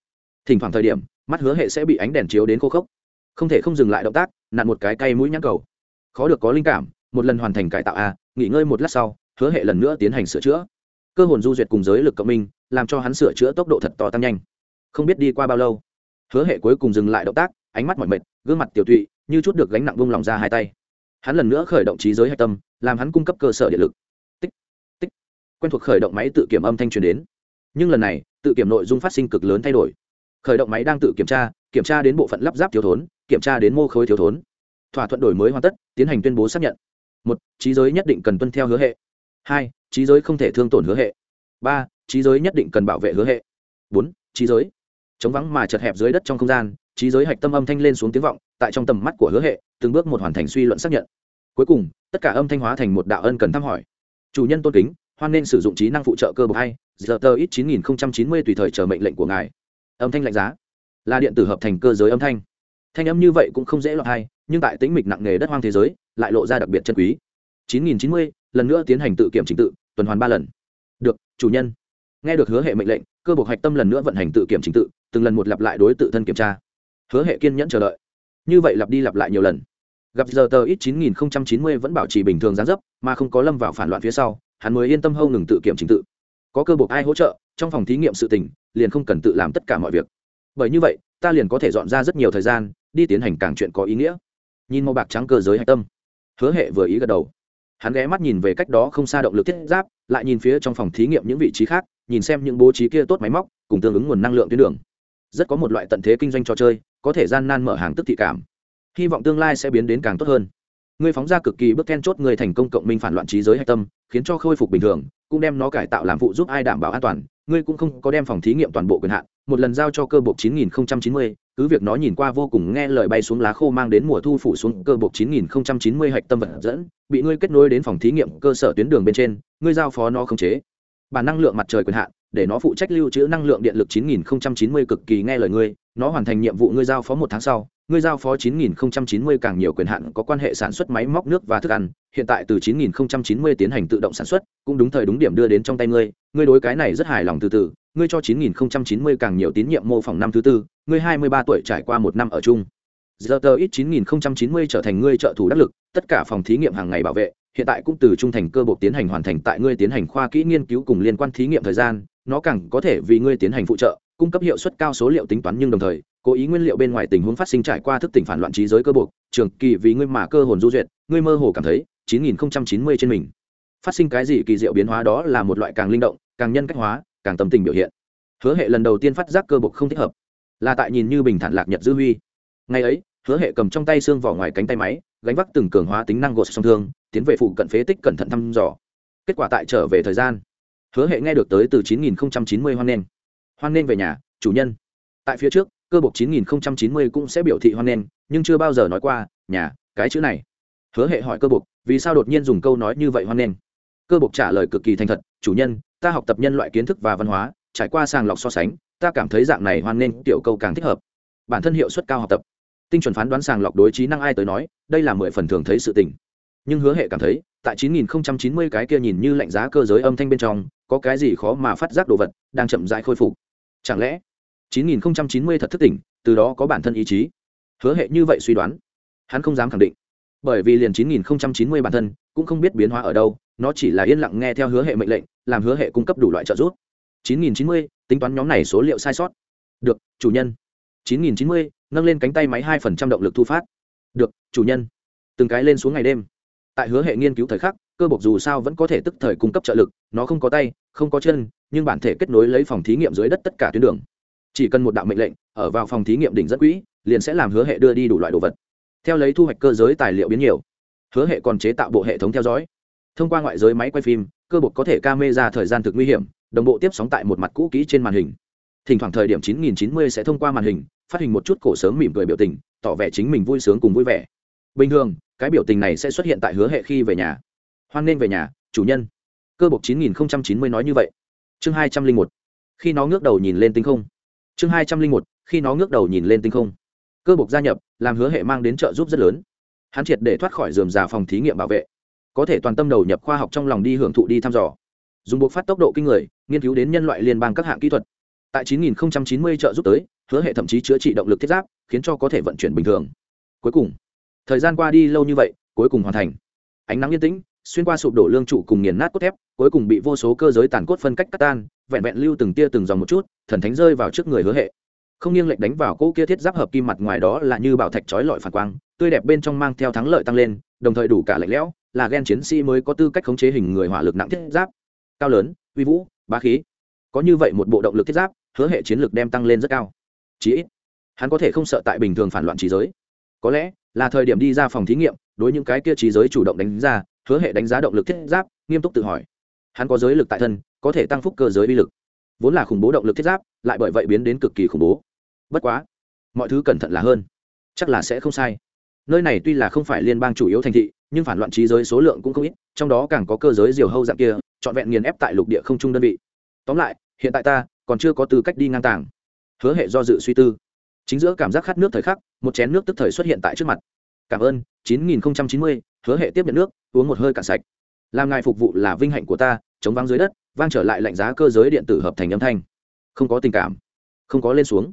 Thỉnh thoảng thời điểm, mắt hứa hệ sẽ bị ánh đèn chiếu đến khô khốc. Không thể không dừng lại động tác, nặn một cái cây mũi nhãn cầu. Khó được có linh cảm, một lần hoàn thành cải tạo a, nghỉ ngơi một lát sau, hứa hệ lần nữa tiến hành sửa chữa. Cơ hồn du duyệt cùng giới lực cộng minh, làm cho hắn sửa chữa tốc độ thật to tăng nhanh. Không biết đi qua bao lâu, hứa hệ cuối cùng dừng lại động tác, ánh mắt mỏi mệt, gương mặt tiểu tụy, như chút được gánh nặng vung lòng ra hai tay. Hắn lần nữa khởi động trí giới hạch tâm, làm hắn cung cấp cơ sở điện lực quen thuộc khởi động máy tự kiểm âm thanh truyền đến. Nhưng lần này, tự kiểm nội dung phát sinh cực lớn thay đổi. Khởi động máy đang tự kiểm tra kiểm tra đến bộ phận lắp ráp thiếu thốn, kiểm tra đến mô khối thiếu thốn. Thỏa thuận đổi mới hoàn tất, tiến hành tuyên bố xác nhận. Một, trí giới nhất định cần tuân theo hứa hệ. Hai, trí giới không thể thương tổn hứa hệ. Ba, trí giới nhất định cần bảo vệ hứa hệ. Bốn, trí giới. Chống vắng mà chật hẹp dưới đất trong không gian, trí giới hạch tâm âm thanh lên xuống tiếng vọng, tại trong tầm mắt của hứa hệ, từng bước một hoàn thành suy luận xác nhận. Cuối cùng, tất cả âm thanh hóa thành một đạo ân cần thăm hỏi. Chủ nhân tôn kính hoan nên sử dụng trí năng phụ trợ cơ bậc hai giờ tờ ít chín nghìn chín mươi tùy thời chờ mệnh lệnh của ngài. Âm thanh lạnh giá. Là điện tử hợp thành cơ giới âm thanh. Thanh âm như vậy cũng không dễ lọt hay nhưng tại tính mịch nặng nề đất hoang thế giới lại lộ ra đặc biệt chân quý. 9090, lần nữa tiến hành tự kiểm trình tự tuần hoàn ba lần. Được chủ nhân. Nghe được hứa hệ mệnh lệnh cơ bộ hạch tâm lần nữa vận hành tự kiểm trình tự từng lần một lặp lại đối tự thân kiểm tra. Hứa hệ kiên nhẫn chờ đợi. Như vậy lặp đi lặp lại nhiều lần. Gặp giờ tờ ít 9090 vẫn bảo trì bình thường gián dấp mà không có lâm vào phản loạn phía sau hắn mới yên tâm hâu ngừng tự kiểm chính tự. Có cơ buộc ai hỗ trợ, trong phòng thí nghiệm sự tình, liền không cần tự làm tất cả mọi việc. Bởi như vậy, ta liền có thể dọn ra rất nhiều thời gian, đi tiến hành càng chuyện có ý nghĩa. Nhìn màu bạc trắng cơ giới hạch tâm, hứa hệ vừa ý gật đầu. Hắn ghé mắt nhìn về cách đó không xa động lực thiết giáp, lại nhìn phía trong phòng thí nghiệm những vị trí khác, nhìn xem những bố trí kia tốt máy móc, cùng tương ứng nguồn năng lượng tuyến đường. Rất có một loại tận thế kinh doanh trò chơi, có thể gian nan mở hàng tức thị cảm. Hy vọng tương lai sẽ biến đến càng tốt hơn ngươi phóng ra cực kỳ bước then chốt người thành công cộng minh phản loạn trí giới hạch tâm khiến cho khôi phục bình thường cũng đem nó cải tạo làm phụ giúp ai đảm bảo an toàn ngươi cũng không có đem phòng thí nghiệm toàn bộ quyền hạn một lần giao cho cơ bộ 9090, cứ việc nó nhìn qua vô cùng nghe lời bay xuống lá khô mang đến mùa thu phủ xuống cơ bộ 9090 hạch tâm vật dẫn, bị ngươi kết nối đến phòng thí nghiệm cơ sở tuyến đường bên trên, ngươi giao phó nó khống chế. Bản năng lượng mặt trời quyền hạn, để nó phụ trách lưu trữ năng lượng điện lực 9090 cực kỳ nghe lời ngươi, nó hoàn thành nhiệm vụ ngươi giao phó một tháng sau, ngươi giao phó 9090 càng nhiều quyền hạn có quan hệ sản xuất máy móc nước và thức ăn, hiện tại từ 9090 tiến hành tự động sản xuất, cũng đúng thời đúng điểm đưa đến trong tay ngươi, ngươi đối cái này rất hài lòng từ từ, ngươi cho 9090 càng nhiều tín nhiệm mô phỏng năm thứ tư, ngươi 23 tuổi trải qua một năm ở chung. Giờ tờ ít 9090 trở thành ngươi trợ thủ đắc lực, tất cả phòng thí nghiệm hàng ngày bảo vệ, hiện tại cũng từ trung thành cơ bộ tiến hành hoàn thành tại ngươi tiến hành khoa kỹ nghiên cứu cùng liên quan thí nghiệm thời gian, nó càng có thể vì ngươi tiến hành phụ trợ, cung cấp hiệu suất cao số liệu tính toán nhưng đồng thời, cố ý nguyên liệu bên ngoài tình huống phát sinh trải qua thức tỉnh phản loạn trí giới cơ buộc, trường kỳ vì ngươi mà cơ hồn du duyệt, ngươi mơ hồ cảm thấy 9090 trên mình. Phát sinh cái gì kỳ diệu biến hóa đó là một loại càng linh động, càng nhân cách hóa, càng tâm tình biểu hiện. Hứa hệ lần đầu tiên phát giác cơ buộc không thích hợp, là tại nhìn như bình thản lạc nhật dư huy. Ngày ấy, hứa hệ cầm trong tay xương vỏ ngoài cánh tay máy, gánh vác từng cường hóa tính năng gột song thương, tiến về phụ cận phế tích cẩn thận thăm dò. Kết quả tại trở về thời gian, hứa hệ nghe được tới từ 9090 hoan nghênh hoan nghênh về nhà, chủ nhân. Tại phía trước, cơ bộc 9090 cũng sẽ biểu thị hoan nghênh nhưng chưa bao giờ nói qua, nhà, cái chữ này. Hứa hệ hỏi cơ bộc, vì sao đột nhiên dùng câu nói như vậy hoan nghênh cơ bộc trả lời cực kỳ thành thật, chủ nhân, ta học tập nhân loại kiến thức và văn hóa, trải qua sàng lọc so sánh, ta cảm thấy dạng này hoan nghênh tiểu câu càng thích hợp. Bản thân hiệu suất cao học tập. Tinh chuẩn phán đoán sàng lọc đối trí năng ai tới nói, đây là mười phần thường thấy sự tình. Nhưng hứa hệ cảm thấy, tại 9090 cái kia nhìn như lạnh giá cơ giới âm thanh bên trong, có cái gì khó mà phát giác đồ vật, đang chậm rãi khôi phục chẳng lẽ 9090 thật thức tỉnh, từ đó có bản thân ý chí? Hứa hệ như vậy suy đoán, hắn không dám khẳng định. Bởi vì liền 9090 bản thân cũng không biết biến hóa ở đâu, nó chỉ là yên lặng nghe theo hứa hệ mệnh lệnh, làm hứa hệ cung cấp đủ loại trợ giúp. 9090 tính toán nhóm này số liệu sai sót. Được, chủ nhân. 9090 nâng lên cánh tay máy 2% động lực thu phát. Được, chủ nhân. Từng cái lên xuống ngày đêm. Tại hứa hệ nghiên cứu thời khắc, cơ bộc dù sao vẫn có thể tức thời cung cấp trợ lực, nó không có tay, không có chân nhưng bản thể kết nối lấy phòng thí nghiệm dưới đất tất cả tuyến đường. Chỉ cần một đạo mệnh lệnh, ở vào phòng thí nghiệm đỉnh dẫn quỹ, liền sẽ làm hứa hệ đưa đi đủ loại đồ vật. Theo lấy thu hoạch cơ giới tài liệu biến nhiều, hứa hệ còn chế tạo bộ hệ thống theo dõi. Thông qua ngoại giới máy quay phim, cơ bột có thể ca mê ra thời gian thực nguy hiểm, đồng bộ tiếp sóng tại một mặt cũ kỹ trên màn hình. Thỉnh thoảng thời điểm 9090 sẽ thông qua màn hình, phát hình một chút cổ sớm mỉm cười biểu tình, tỏ vẻ chính mình vui sướng cùng vui vẻ. Bình thường, cái biểu tình này sẽ xuất hiện tại hứa hệ khi về nhà. Hoan nên về nhà, chủ nhân. Cơ bộc 9090 nói như vậy chương 201 khi nó ngước đầu nhìn lên tinh không. Chương 201 khi nó ngước đầu nhìn lên tinh không. Cơ bộc gia nhập, làm hứa hệ mang đến trợ giúp rất lớn. Hắn triệt để thoát khỏi dườm già phòng thí nghiệm bảo vệ. Có thể toàn tâm đầu nhập khoa học trong lòng đi hưởng thụ, đi thăm dò. Dùng buộc phát tốc độ kinh người, nghiên cứu đến nhân loại liên bang các hạng kỹ thuật. Tại 9090 trợ giúp tới, hứa hệ thậm chí chữa trị động lực thiết giáp, khiến cho có thể vận chuyển bình thường. Cuối cùng, thời gian qua đi lâu như vậy, cuối cùng hoàn thành. Ánh nắng yên tĩnh xuyên qua sụp đổ lương trụ cùng nghiền nát cốt thép, cuối cùng bị vô số cơ giới tàn cốt phân cách cắt tan, vẹn vẹn lưu từng tia từng dòng một chút, thần thánh rơi vào trước người hứa hệ. Không nghiêng lệch đánh vào cỗ kia thiết giáp hợp kim mặt ngoài đó là như bảo thạch chói lọi phản quang, tươi đẹp bên trong mang theo thắng lợi tăng lên, đồng thời đủ cả lạnh lẽo, là ghen chiến sĩ mới có tư cách khống chế hình người hỏa lực nặng thiết giáp. Cao lớn, uy vũ, bá khí. Có như vậy một bộ động lực thiết giáp, hứa hệ chiến lược đem tăng lên rất cao. Chí ít, hắn có thể không sợ tại bình thường phản loạn trí giới. Có lẽ là thời điểm đi ra phòng thí nghiệm, đối những cái kia trí giới chủ động đánh ra hứa hệ đánh giá động lực thiết giáp, nghiêm túc tự hỏi. Hắn có giới lực tại thân, có thể tăng phúc cơ giới vi lực. Vốn là khủng bố động lực thiết giáp, lại bởi vậy biến đến cực kỳ khủng bố. Bất quá, mọi thứ cẩn thận là hơn. Chắc là sẽ không sai. Nơi này tuy là không phải liên bang chủ yếu thành thị, nhưng phản loạn trí giới số lượng cũng không ít, trong đó càng có cơ giới diều hâu dạng kia, trọn vẹn nghiền ép tại lục địa không trung đơn vị. Tóm lại, hiện tại ta còn chưa có tư cách đi ngang tàng. Hứa hệ do dự suy tư. Chính giữa cảm giác khát nước thời khắc, một chén nước tức thời xuất hiện tại trước mặt cảm ơn 9090, hứa hệ tiếp nhận nước uống một hơi cạn sạch. Làm ngài phục vụ là vinh hạnh của ta chống vắng dưới đất vang trở lại lạnh giá cơ giới điện tử hợp thành âm thanh. Không có tình cảm không có lên xuống.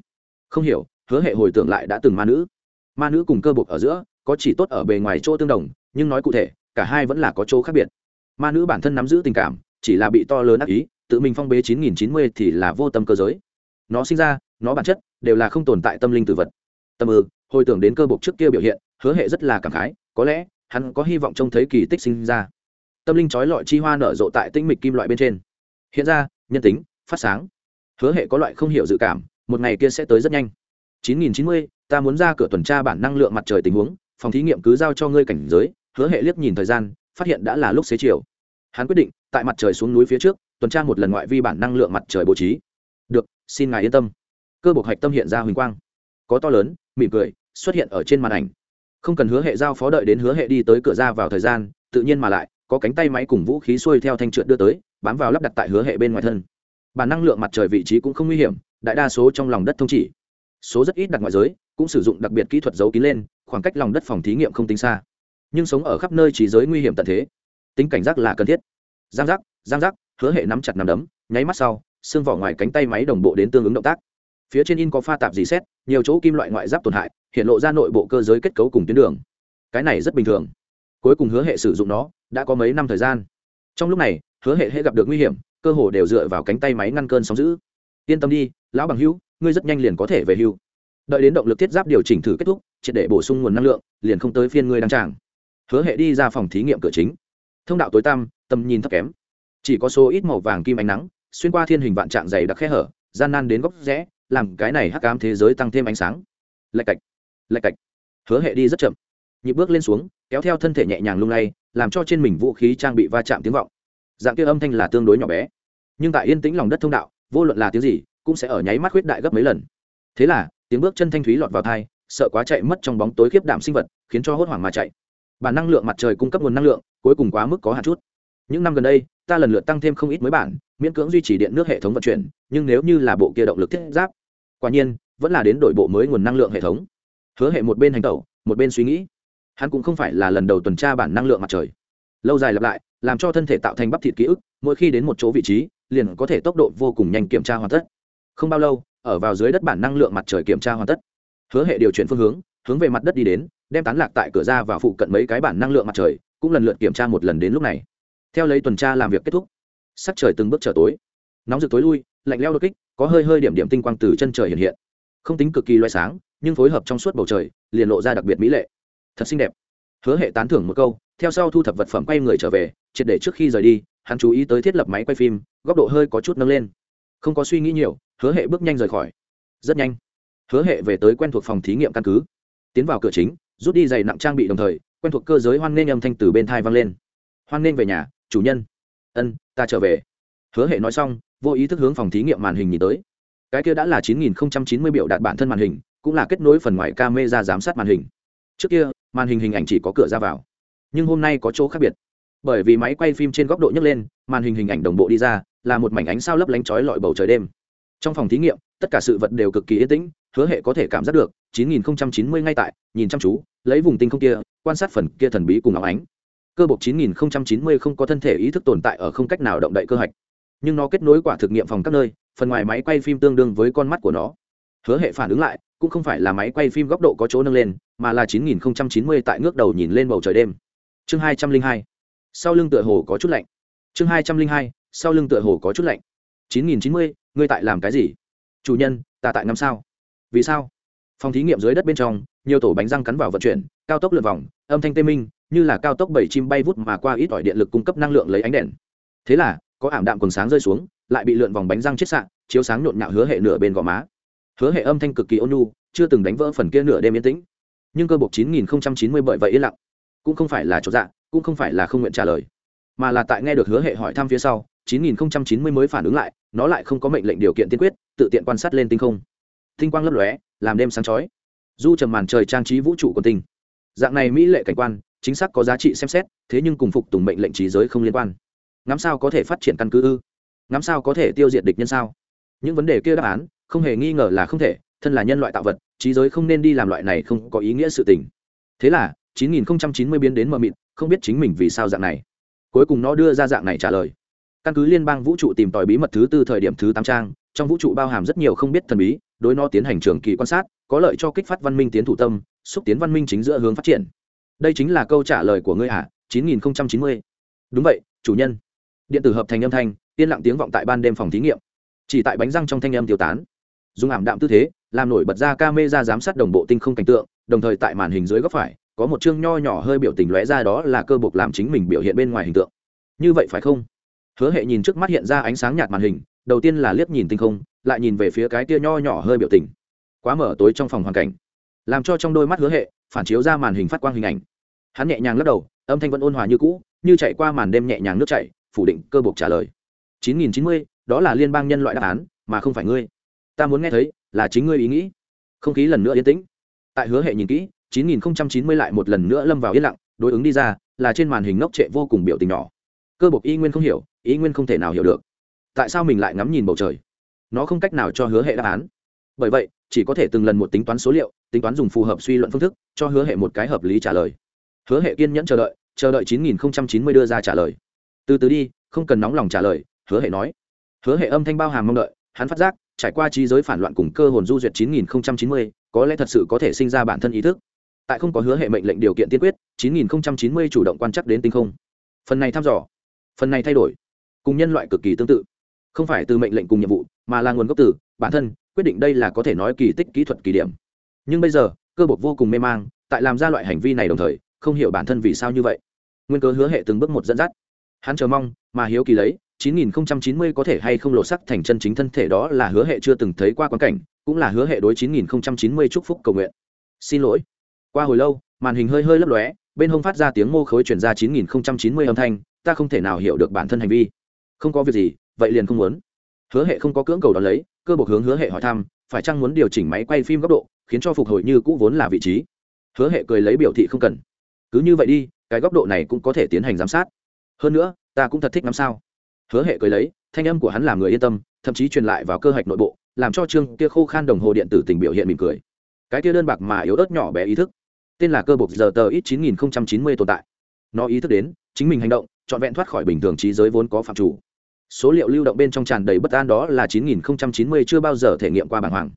Không hiểu hứa hệ hồi tưởng lại đã từng ma nữ. Ma nữ cùng cơ bục ở giữa có chỉ tốt ở bề ngoài chỗ tương đồng nhưng nói cụ thể cả hai vẫn là có chỗ khác biệt. Ma nữ bản thân nắm giữ tình cảm chỉ là bị to lớn ác ý tự mình phong bế 9090 thì là vô tâm cơ giới. Nó sinh ra nó bản chất đều là không tồn tại tâm linh tử vật. Tâm ư hồi tưởng đến cơ bục trước kia biểu hiện hứa hệ rất là cảm khái có lẽ hắn có hy vọng trông thấy kỳ tích sinh ra. Tâm linh trói lọi chi hoa nở rộ tại tinh mịch kim loại bên trên. Hiện ra nhân tính phát sáng. Hứa hệ có loại không hiểu dự cảm một ngày kia sẽ tới rất nhanh. 9090, ta muốn ra cửa tuần tra bản năng lượng mặt trời tình huống phòng thí nghiệm cứ giao cho ngươi cảnh giới. Hứa hệ liếc nhìn thời gian phát hiện đã là lúc xế chiều. Hắn quyết định tại mặt trời xuống núi phía trước tuần tra một lần ngoại vi bản năng lượng mặt trời bố trí. Được xin ngài yên tâm. Cơ bộc hạch tâm hiện ra huỳnh quang. Có to lớn mỉm cười xuất hiện ở trên màn ảnh không cần hứa hệ giao phó đợi đến hứa hệ đi tới cửa ra vào thời gian, tự nhiên mà lại, có cánh tay máy cùng vũ khí xuôi theo thanh trượt đưa tới, bám vào lắp đặt tại hứa hệ bên ngoài thân. Bản năng lượng mặt trời vị trí cũng không nguy hiểm, đại đa số trong lòng đất thông chỉ. Số rất ít đặt ngoại giới, cũng sử dụng đặc biệt kỹ thuật giấu kín lên, khoảng cách lòng đất phòng thí nghiệm không tính xa. Nhưng sống ở khắp nơi trí giới nguy hiểm tận thế. Tính cảnh giác là cần thiết. Giang giác giang giác, hứa hệ nắm chặt nằm đấm, nháy mắt sau, xương vỏ ngoài cánh tay máy đồng bộ đến tương ứng động tác phía trên in có pha tạp dì xét, nhiều chỗ kim loại ngoại giáp tổn hại, hiện lộ ra nội bộ cơ giới kết cấu cùng tuyến đường. Cái này rất bình thường. Cuối cùng hứa hệ sử dụng nó, đã có mấy năm thời gian. Trong lúc này, hứa hệ hễ gặp được nguy hiểm, cơ hồ đều dựa vào cánh tay máy ngăn cơn sóng giữ yên tâm đi, lão bằng hữu, ngươi rất nhanh liền có thể về hưu. Đợi đến động lực thiết giáp điều chỉnh thử kết thúc, triệt để bổ sung nguồn năng lượng, liền không tới phiên ngươi đăng tràng. Hứa hệ đi ra phòng thí nghiệm cửa chính. Thông đạo tối tăm, tầm nhìn thấp kém. Chỉ có số ít màu vàng kim ánh nắng, xuyên qua thiên hình vạn trạng dày đặc khe hở, gian nan đến góc rẽ làm cái này hắc ám thế giới tăng thêm ánh sáng. Lạch cạch lạch cạch. Hứa hệ đi rất chậm. Nhịp bước lên xuống, kéo theo thân thể nhẹ nhàng lung lay, làm cho trên mình vũ khí trang bị va chạm tiếng vọng. Dạng kia âm thanh là tương đối nhỏ bé. Nhưng tại yên tĩnh lòng đất thông đạo, vô luận là tiếng gì, cũng sẽ ở nháy mắt khuyết đại gấp mấy lần. Thế là, tiếng bước chân thanh thúy lọt vào thai, sợ quá chạy mất trong bóng tối khiếp đảm sinh vật, khiến cho hốt hoảng mà chạy. Bản năng lượng mặt trời cung cấp nguồn năng lượng, cuối cùng quá mức có hạn chút. Những năm gần đây, ta lần lượt tăng thêm không ít mới bản, miễn cưỡng duy trì điện nước hệ thống vận chuyển, nhưng nếu như là bộ kia động lực thiết giáp quả nhiên, vẫn là đến đổi bộ mới nguồn năng lượng hệ thống. Hứa hệ một bên hành tẩu, một bên suy nghĩ. Hắn cũng không phải là lần đầu tuần tra bản năng lượng mặt trời. Lâu dài lặp lại, làm cho thân thể tạo thành bắp thịt ký ức, mỗi khi đến một chỗ vị trí, liền có thể tốc độ vô cùng nhanh kiểm tra hoàn tất. Không bao lâu, ở vào dưới đất bản năng lượng mặt trời kiểm tra hoàn tất. Hứa hệ điều chuyển phương hướng hướng về mặt đất đi đến, đem tán lạc tại cửa ra và phụ cận mấy cái bản năng lượng mặt trời, cũng lần lượt kiểm tra một lần đến lúc này. Theo lấy tuần tra làm việc kết thúc, sắc trời từng bước trở tối. Nóng rực tối lui lạnh leo đột kích, có hơi hơi điểm điểm tinh quang từ chân trời hiện hiện. Không tính cực kỳ loay sáng, nhưng phối hợp trong suốt bầu trời, liền lộ ra đặc biệt mỹ lệ. Thật xinh đẹp. Hứa hệ tán thưởng một câu, theo sau thu thập vật phẩm quay người trở về, triệt để trước khi rời đi, hắn chú ý tới thiết lập máy quay phim, góc độ hơi có chút nâng lên. Không có suy nghĩ nhiều, hứa hệ bước nhanh rời khỏi. Rất nhanh. Hứa hệ về tới quen thuộc phòng thí nghiệm căn cứ. Tiến vào cửa chính, rút đi giày nặng trang bị đồng thời, quen thuộc cơ giới hoan nghênh âm thanh từ bên thai vang lên. Hoan nghênh về nhà, chủ nhân. Ân, ta trở về. Hứa hệ nói xong vô ý thức hướng phòng thí nghiệm màn hình nhìn tới. Cái kia đã là 9090 biểu đạt bản thân màn hình, cũng là kết nối phần ngoài camera giám sát màn hình. Trước kia, màn hình hình ảnh chỉ có cửa ra vào. Nhưng hôm nay có chỗ khác biệt. Bởi vì máy quay phim trên góc độ nhấc lên, màn hình hình ảnh đồng bộ đi ra, là một mảnh ánh sao lấp lánh chói lọi bầu trời đêm. Trong phòng thí nghiệm, tất cả sự vật đều cực kỳ yên tĩnh, hứa hệ có thể cảm giác được 9090 ngay tại, nhìn chăm chú, lấy vùng tinh không kia, quan sát phần kia thần bí cùng áo ánh. Cơ bộc 9090 không có thân thể ý thức tồn tại ở không cách nào động đậy cơ hạch nhưng nó kết nối quả thực nghiệm phòng các nơi, phần ngoài máy quay phim tương đương với con mắt của nó. Hứa hệ phản ứng lại, cũng không phải là máy quay phim góc độ có chỗ nâng lên, mà là 9090 tại ngước đầu nhìn lên bầu trời đêm. Chương 202 sau lưng tựa hồ có chút lạnh. Chương 202 sau lưng tựa hồ có chút lạnh. 9090 ngươi tại làm cái gì? Chủ nhân, ta tại năm sao? Vì sao? Phòng thí nghiệm dưới đất bên trong, nhiều tổ bánh răng cắn vào vận chuyển, cao tốc lượn vòng, âm thanh tê minh, như là cao tốc bảy chim bay vút mà qua ít ỏi điện lực cung cấp năng lượng lấy ánh đèn. Thế là có ảm đạm quần sáng rơi xuống, lại bị lượn vòng bánh răng chết sạn chiếu sáng nhộn nhạo hứa hệ nửa bên gò má. Hứa hệ âm thanh cực kỳ ôn nhu, chưa từng đánh vỡ phần kia nửa đêm yên tĩnh. Nhưng cơ bộc 9090 bởi vậy yên lặng. Cũng không phải là chỗ dạ cũng không phải là không nguyện trả lời, mà là tại nghe được hứa hệ hỏi thăm phía sau 9090 mới phản ứng lại, nó lại không có mệnh lệnh điều kiện tiên quyết, tự tiện quan sát lên tinh không. Tinh quang lấp lóe, làm đêm sáng chói. Du trầm màn trời trang trí vũ trụ của tinh. Dạng này mỹ lệ cảnh quan, chính xác có giá trị xem xét, thế nhưng cùng phục tùng mệnh lệnh trí giới không liên quan ngắm sao có thể phát triển căn cứ ư? Ngắm sao có thể tiêu diệt địch nhân sao? Những vấn đề kia đáp án, không hề nghi ngờ là không thể, thân là nhân loại tạo vật, trí giới không nên đi làm loại này không có ý nghĩa sự tình. Thế là 9090 biến đến mờ mịt, không biết chính mình vì sao dạng này. Cuối cùng nó đưa ra dạng này trả lời. Căn cứ liên bang vũ trụ tìm tòi bí mật thứ tư thời điểm thứ tám trang, trong vũ trụ bao hàm rất nhiều không biết thần bí, đối nó tiến hành trường kỳ quan sát, có lợi cho kích phát văn minh tiến thủ tâm, xúc tiến văn minh chính giữa hướng phát triển. Đây chính là câu trả lời của ngươi ạ chín nghìn chín mươi. Đúng vậy, chủ nhân điện tử hợp thành âm thanh, yên lặng tiếng vọng tại ban đêm phòng thí nghiệm. Chỉ tại bánh răng trong thanh âm tiêu tán. Dùng ảm đạm tư thế, làm nổi bật ra ca mê ra giám sát đồng bộ tinh không cảnh tượng, đồng thời tại màn hình dưới góc phải, có một chương nho nhỏ hơi biểu tình lóe ra đó là cơ bộc làm chính mình biểu hiện bên ngoài hình tượng. Như vậy phải không? Hứa hệ nhìn trước mắt hiện ra ánh sáng nhạt màn hình, đầu tiên là liếc nhìn tinh không, lại nhìn về phía cái tia nho nhỏ hơi biểu tình. Quá mở tối trong phòng hoàn cảnh. Làm cho trong đôi mắt hứa hệ, phản chiếu ra màn hình phát quang hình ảnh. Hắn nhẹ nhàng lắc đầu, âm thanh vẫn ôn hòa như cũ, như chạy qua màn đêm nhẹ nhàng nước chảy phủ định cơ buộc trả lời. Chín nghìn chín mươi, đó là liên bang nhân loại đáp án, mà không phải ngươi. Ta muốn nghe thấy, là chính ngươi ý nghĩ. Không khí lần nữa yên tĩnh. Tại hứa hệ nhìn kỹ, chín nghìn chín mươi lại một lần nữa lâm vào yên lặng, đối ứng đi ra, là trên màn hình ngốc trệ vô cùng biểu tình nhỏ. Cơ bộc y nguyên không hiểu ý nguyên không thể nào hiểu được. Tại sao mình lại ngắm nhìn bầu trời? Nó không cách nào cho hứa hệ đáp án. Bởi vậy, chỉ có thể từng lần một tính toán số liệu, tính toán dùng phù hợp suy luận phương thức, cho hứa hệ một cái hợp lý trả lời. Hứa hệ kiên nhẫn chờ đợi chờ đợi chín nghìn chín mươi đưa ra trả lời từ từ đi, không cần nóng lòng trả lời, hứa hệ nói. Hứa hệ âm thanh bao hàm mong đợi, hắn phát giác, trải qua trí giới phản loạn cùng cơ hồn du duyệt chín nghìn chín mươi, có lẽ thật sự có thể sinh ra bản thân ý thức. Tại không có hứa hệ mệnh lệnh điều kiện tiên quyết, chín nghìn chín mươi chủ động quan chắc đến tinh không. Phần này thăm dò, phần này thay đổi, cùng nhân loại cực kỳ tương tự. Không phải từ mệnh lệnh cùng nhiệm vụ, mà là nguồn gốc từ, bản thân, quyết định đây là có thể nói kỳ tích kỹ thuật kỳ điểm. Nhưng bây giờ, cơ bộc vô cùng mê mang, tại làm ra loại hành vi này đồng thời, không hiểu bản thân vì sao như vậy. Nguyên cớ hứa hệ từng bước một dẫn dắt hắn chờ mong, mà hiếu kỳ lấy 9090 có thể hay không lộ sắc thành chân chính thân thể đó là hứa hệ chưa từng thấy qua quan cảnh, cũng là hứa hệ đối 9090 chúc phúc cầu nguyện. Xin lỗi. Qua hồi lâu, màn hình hơi hơi lấp lóe, bên hông phát ra tiếng mô khối chuyển ra 9090 âm thanh, ta không thể nào hiểu được bản thân hành vi. Không có việc gì, vậy liền không muốn. Hứa hệ không có cưỡng cầu đón lấy, cơ bộ hướng hứa hệ hỏi thăm, phải chăng muốn điều chỉnh máy quay phim góc độ, khiến cho phục hồi như cũ vốn là vị trí? Hứa hệ cười lấy biểu thị không cần. Cứ như vậy đi, cái góc độ này cũng có thể tiến hành giám sát hơn nữa, ta cũng thật thích ngắm sao. Hứa hệ cười lấy, thanh âm của hắn làm người yên tâm, thậm chí truyền lại vào cơ hạch nội bộ, làm cho trương kia khô khan đồng hồ điện tử tình biểu hiện mỉm cười. Cái kia đơn bạc mà yếu ớt nhỏ bé ý thức. Tên là cơ bộc giờ tờ ít chín nghìn không trăm chín mươi tồn tại. Nó ý thức đến, chính mình hành động, trọn vẹn thoát khỏi bình thường trí giới vốn có phạm chủ. Số liệu lưu động bên trong tràn đầy bất an đó là 9090 chưa bao giờ thể nghiệm qua bảng hoàng.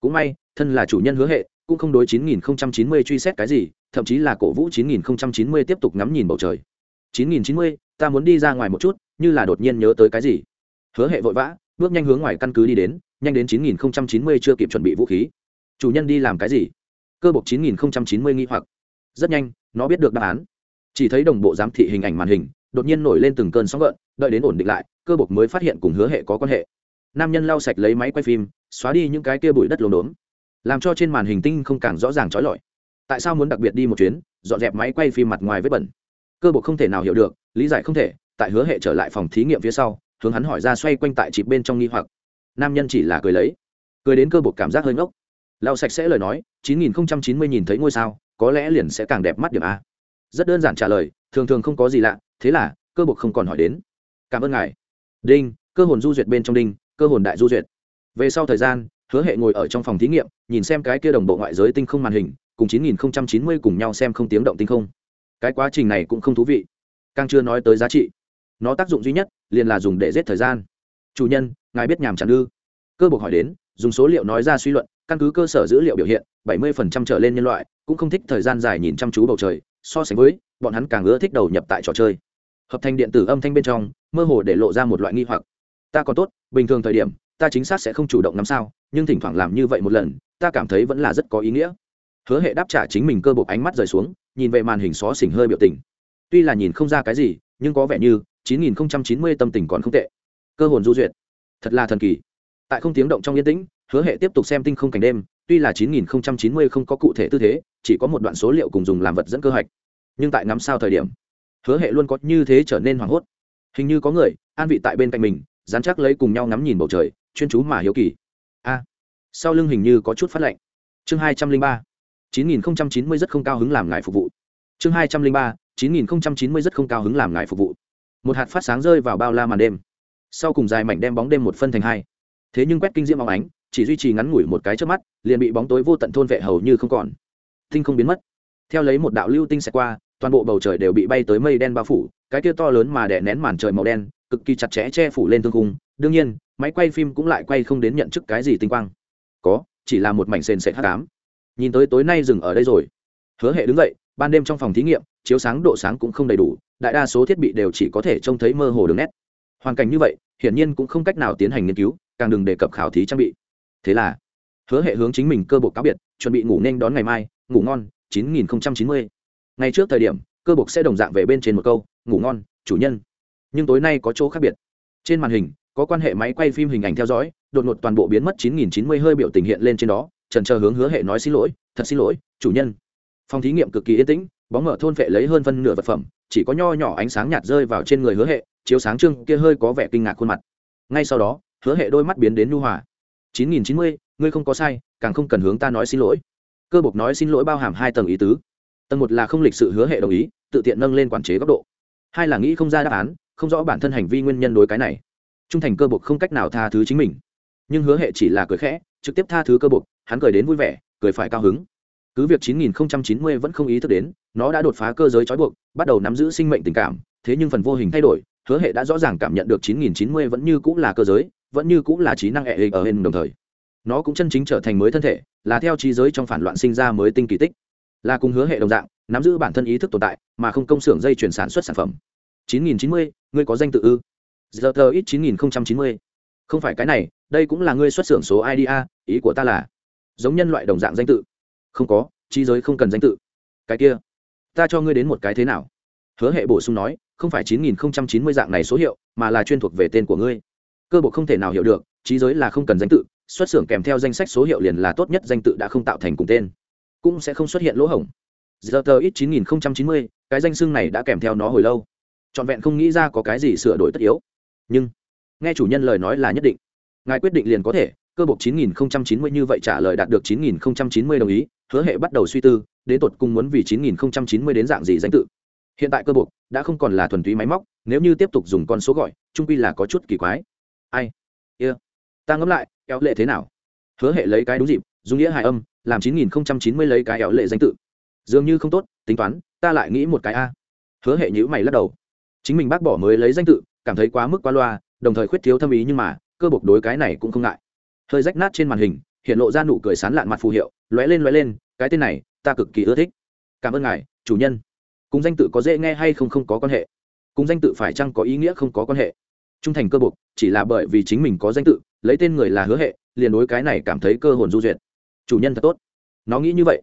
Cũng may, thân là chủ nhân hứa hệ, cũng không đối 9090 truy xét cái gì, thậm chí là cổ vũ 9090 tiếp tục ngắm nhìn bầu trời. 9090 ta muốn đi ra ngoài một chút, như là đột nhiên nhớ tới cái gì. Hứa hệ vội vã, bước nhanh hướng ngoài căn cứ đi đến, nhanh đến 9090 chưa kịp chuẩn bị vũ khí. Chủ nhân đi làm cái gì? Cơ bộc 9090 nghi hoặc. Rất nhanh, nó biết được đáp án. Chỉ thấy đồng bộ giám thị hình ảnh màn hình, đột nhiên nổi lên từng cơn sóng gợn, đợi đến ổn định lại, cơ bộc mới phát hiện cùng hứa hệ có quan hệ. Nam nhân lau sạch lấy máy quay phim, xóa đi những cái kia bụi đất lốm đốm, làm cho trên màn hình tinh không càng rõ ràng trói lọi. Tại sao muốn đặc biệt đi một chuyến, dọn dẹp máy quay phim mặt ngoài vết bẩn? Cơ bộ không thể nào hiểu được lý giải không thể, tại hứa hệ trở lại phòng thí nghiệm phía sau, hướng hắn hỏi ra xoay quanh tại chịp bên trong nghi hoặc. Nam nhân chỉ là cười lấy. Cười đến cơ bột cảm giác hơi ngốc. Lau sạch sẽ lời nói, chín nghìn chín mươi nhìn thấy ngôi sao, có lẽ liền sẽ càng đẹp mắt điểm a. Rất đơn giản trả lời, thường thường không có gì lạ, thế là, cơ bột không còn hỏi đến. Cảm ơn ngài. Đinh, cơ hồn du duyệt bên trong đinh, cơ hồn đại du duyệt. Về sau thời gian, hứa hệ ngồi ở trong phòng thí nghiệm, nhìn xem cái kia đồng bộ ngoại giới tinh không màn hình, cùng chín nghìn chín mươi cùng nhau xem không tiếng động tinh không. Cái quá trình này cũng không thú vị càng chưa nói tới giá trị. Nó tác dụng duy nhất liền là dùng để giết thời gian. Chủ nhân, ngài biết nhàm chán ư? Cơ buộc hỏi đến, dùng số liệu nói ra suy luận, căn cứ cơ sở dữ liệu biểu hiện 70% trở lên nhân loại cũng không thích thời gian dài nhìn chăm chú bầu trời, so sánh với, bọn hắn càng ưa thích đầu nhập tại trò chơi. Hợp thành điện tử âm thanh bên trong, mơ hồ để lộ ra một loại nghi hoặc. Ta còn tốt, bình thường thời điểm, ta chính xác sẽ không chủ động nắm sao, nhưng thỉnh thoảng làm như vậy một lần, ta cảm thấy vẫn là rất có ý nghĩa. Hứa hệ đáp trả chính mình cơ bộ ánh mắt rời xuống, nhìn về màn hình xó xỉnh hơi biểu tình tuy là nhìn không ra cái gì, nhưng có vẻ như 9090 tâm tình còn không tệ. Cơ hồn du duyệt. Thật là thần kỳ. Tại không tiếng động trong yên tĩnh, hứa hệ tiếp tục xem tinh không cảnh đêm, tuy là 9090 không có cụ thể tư thế, chỉ có một đoạn số liệu cùng dùng làm vật dẫn cơ hạch. Nhưng tại ngắm sao thời điểm, hứa hệ luôn có như thế trở nên hoảng hốt. Hình như có người, an vị tại bên cạnh mình, dán chắc lấy cùng nhau ngắm nhìn bầu trời, chuyên chú mà hiếu kỳ. A. Sau lưng hình như có chút phát lạnh. Chương hai trăm linh ba. chín nghìn chín mươi rất không cao hứng làm ngài phục vụ. Chương hai trăm linh ba chín nghìn chín mươi rất không cao hứng làm ngài phục vụ. Một hạt phát sáng rơi vào bao la màn đêm. Sau cùng dài mảnh đem bóng đêm một phân thành hai. Thế nhưng quét kinh diễm bóng ánh, chỉ duy trì ngắn ngủi một cái trước mắt, liền bị bóng tối vô tận thôn vệ hầu như không còn. Tinh không biến mất. Theo lấy một đạo lưu tinh xẹt qua, toàn bộ bầu trời đều bị bay tới mây đen bao phủ, cái kia to lớn mà đè nén màn trời màu đen, cực kỳ chặt chẽ che phủ lên thương cung đương nhiên, máy quay phim cũng lại quay không đến nhận chức cái gì tinh quang. Có, chỉ là một mảnh sền sệt h tám nhìn tới tối nay dừng ở đây rồi. Hứa hệ đứng dậy, ban đêm trong phòng thí nghiệm chiếu sáng độ sáng cũng không đầy đủ, đại đa số thiết bị đều chỉ có thể trông thấy mơ hồ đường nét. Hoàn cảnh như vậy, hiển nhiên cũng không cách nào tiến hành nghiên cứu, càng đừng đề cập khảo thí trang bị. Thế là, hứa hệ hướng chính mình cơ bộ cáo biệt, chuẩn bị ngủ nên đón ngày mai, ngủ ngon 9090. ngày trước thời điểm, cơ bộ sẽ đồng dạng về bên trên một câu, ngủ ngon, chủ nhân. Nhưng tối nay có chỗ khác biệt. Trên màn hình, có quan hệ máy quay phim hình ảnh theo dõi, đột ngột toàn bộ biến mất 9090 hơi biểu tình hiện lên trên đó, trần chờ hướng hứa hệ nói xin lỗi, thật xin lỗi, chủ nhân. Phòng thí nghiệm cực kỳ yên tĩnh bóng mở thôn vệ lấy hơn phân nửa vật phẩm chỉ có nho nhỏ ánh sáng nhạt rơi vào trên người hứa hệ chiếu sáng trưng kia hơi có vẻ kinh ngạc khuôn mặt. Ngay sau đó hứa hệ đôi mắt biến đến nhu hòa. 9090, ngươi không có sai càng không cần hướng ta nói xin lỗi. Cơ bộc nói xin lỗi bao hàm hai tầng ý tứ. Tầng một là không lịch sự hứa hệ đồng ý tự tiện nâng lên quản chế góc độ. Hai là nghĩ không ra đáp án không rõ bản thân hành vi nguyên nhân đối cái này. Trung thành cơ bộc không cách nào tha thứ chính mình. Nhưng hứa hệ chỉ là cười khẽ trực tiếp tha thứ cơ bộc hắn cười đến vui vẻ cười phải cao hứng cứ việc 9090 vẫn không ý thức đến nó đã đột phá cơ giới trói buộc bắt đầu nắm giữ sinh mệnh tình cảm thế nhưng phần vô hình thay đổi hứa hệ đã rõ ràng cảm nhận được 9090 vẫn như cũng là cơ giới vẫn như cũng là trí năng e hệ ở hình đồng thời. Nó cũng chân chính trở thành mới thân thể là theo trí giới trong phản loạn sinh ra mới tinh kỳ tích. Là cùng hứa hệ đồng dạng nắm giữ bản thân ý thức tồn tại mà không công xưởng dây chuyển sản xuất sản phẩm. 9090, ngươi có danh tự ư? Giờ thờ ít 9090. không phải cái này đây cũng là ngươi xuất xưởng số IDA, ý của ta là giống nhân loại đồng dạng danh tự không có trí giới không cần danh tự. Cái kia ta cho ngươi đến một cái thế nào? Hứa hệ bổ sung nói không phải 9090 dạng này số hiệu mà là chuyên thuộc về tên của ngươi. Cơ bộ không thể nào hiểu được trí giới là không cần danh tự xuất xưởng kèm theo danh sách số hiệu liền là tốt nhất danh tự đã không tạo thành cùng tên. Cũng sẽ không xuất hiện lỗ hổng. Giờ tờ ít chín nghìn chín mươi cái danh xưng này đã kèm theo nó hồi lâu. Trọn vẹn không nghĩ ra có cái gì sửa đổi tất yếu. Nhưng nghe chủ nhân lời nói là nhất định. Ngài quyết định liền có thể cơ bộ chín nghìn chín mươi như vậy trả lời đạt được 9090 đồng ý, hứa hệ bắt đầu suy tư, đến tột cùng muốn vì 9090 đến dạng gì danh tự. Hiện tại cơ buộc đã không còn là thuần túy máy móc, nếu như tiếp tục dùng con số gọi, chung quy là có chút kỳ quái. Ai? Yeah. Ta ngẫm lại, éo lệ thế nào? Hứa hệ lấy cái đúng dịp, dùng nghĩa hài âm, làm 9090 lấy cái éo lệ danh tự dường như không tốt tính toán ta lại nghĩ một cái a hứa hệ nhữ mày lắc đầu chính mình bác bỏ mới lấy danh tự cảm thấy quá mức quá loa đồng thời khuyết thiếu thâm ý nhưng mà cơ buộc đối cái này cũng không ngại hơi rách nát trên màn hình hiện lộ ra nụ cười sán lạn mặt phù hiệu, lóe lên lóe lên, cái tên này, ta cực kỳ ưa thích. Cảm ơn ngài, chủ nhân. Cùng danh tự có dễ nghe hay không không có quan hệ. Cùng danh tự phải chăng có ý nghĩa không có quan hệ. Trung thành cơ bục chỉ là bởi vì chính mình có danh tự, lấy tên người là hứa hệ, liền đối cái này cảm thấy cơ hồn du duyệt. Chủ nhân thật tốt. Nó nghĩ như vậy.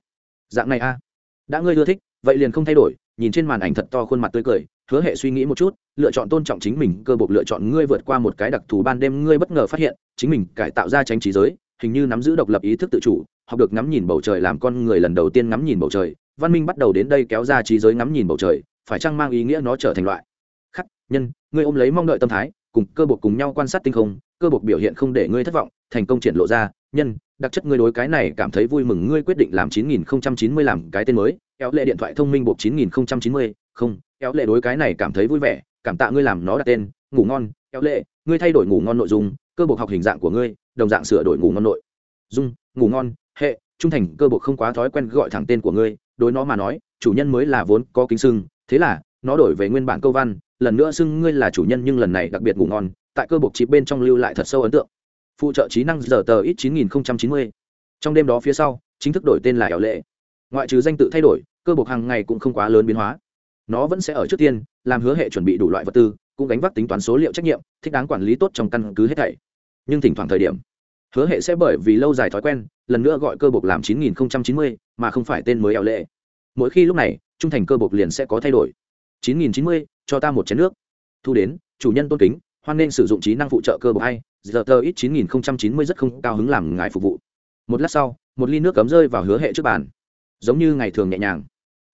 Dạng này a. Đã ngươi ưa thích, vậy liền không thay đổi, nhìn trên màn ảnh thật to khuôn mặt tươi cười, hứa hệ suy nghĩ một chút, lựa chọn tôn trọng chính mình, cơ bộc lựa chọn ngươi vượt qua một cái đặc thù ban đêm, ngươi bất ngờ phát hiện, chính mình cải tạo ra tranh trí giới hình như nắm giữ độc lập ý thức tự chủ, học được ngắm nhìn bầu trời làm con người lần đầu tiên ngắm nhìn bầu trời. Văn minh bắt đầu đến đây kéo ra trí giới ngắm nhìn bầu trời, phải chăng mang ý nghĩa nó trở thành loại? Khắc, nhân, ngươi ôm lấy mong đợi tâm thái, cùng cơ bộc cùng nhau quan sát tinh không, cơ bộc biểu hiện không để ngươi thất vọng, thành công triển lộ ra. Nhân, đặc chất ngươi đối cái này cảm thấy vui mừng, ngươi quyết định làm 9090 làm cái tên mới. Kéo lệ điện thoại thông minh buộc 9090 không kéo lệ đối cái này cảm thấy vui vẻ, cảm tạ ngươi làm nó đặt tên, ngủ ngon. Kéo lệ, ngươi thay đổi ngủ ngon nội dung, cơ bộc học hình dạng của ngươi đồng dạng sửa đổi ngủ ngon nội. Dung, ngủ ngon, hệ, trung thành cơ bộ không quá thói quen gọi thẳng tên của ngươi, đối nó mà nói, chủ nhân mới là vốn có kính sưng, thế là, nó đổi về nguyên bản câu văn, lần nữa xưng ngươi là chủ nhân nhưng lần này đặc biệt ngủ ngon, tại cơ bộ chip bên trong lưu lại thật sâu ấn tượng. Phụ trợ trí năng giờ tờ ít 9090. trong đêm đó phía sau, chính thức đổi tên là ẻo lệ. Ngoại trừ danh tự thay đổi, cơ bộ hàng ngày cũng không quá lớn biến hóa. Nó vẫn sẽ ở trước tiên, làm hứa hệ chuẩn bị đủ loại vật tư, cũng gánh vác tính toán số liệu trách nhiệm, thích đáng quản lý tốt trong căn cứ hết thảy nhưng thỉnh thoảng thời điểm hứa hệ sẽ bởi vì lâu dài thói quen lần nữa gọi cơ bộc làm 9090, mà không phải tên mới eo lệ. Mỗi khi lúc này trung thành cơ bộc liền sẽ có thay đổi. 9090, cho ta một chén nước. Thu đến chủ nhân tôn kính hoan nên sử dụng trí năng phụ trợ cơ bộc hay giờ tờ ít 9090 rất không cao hứng làm ngài phục vụ. Một lát sau một ly nước cấm rơi vào hứa hệ trước bàn. Giống như ngày thường nhẹ nhàng.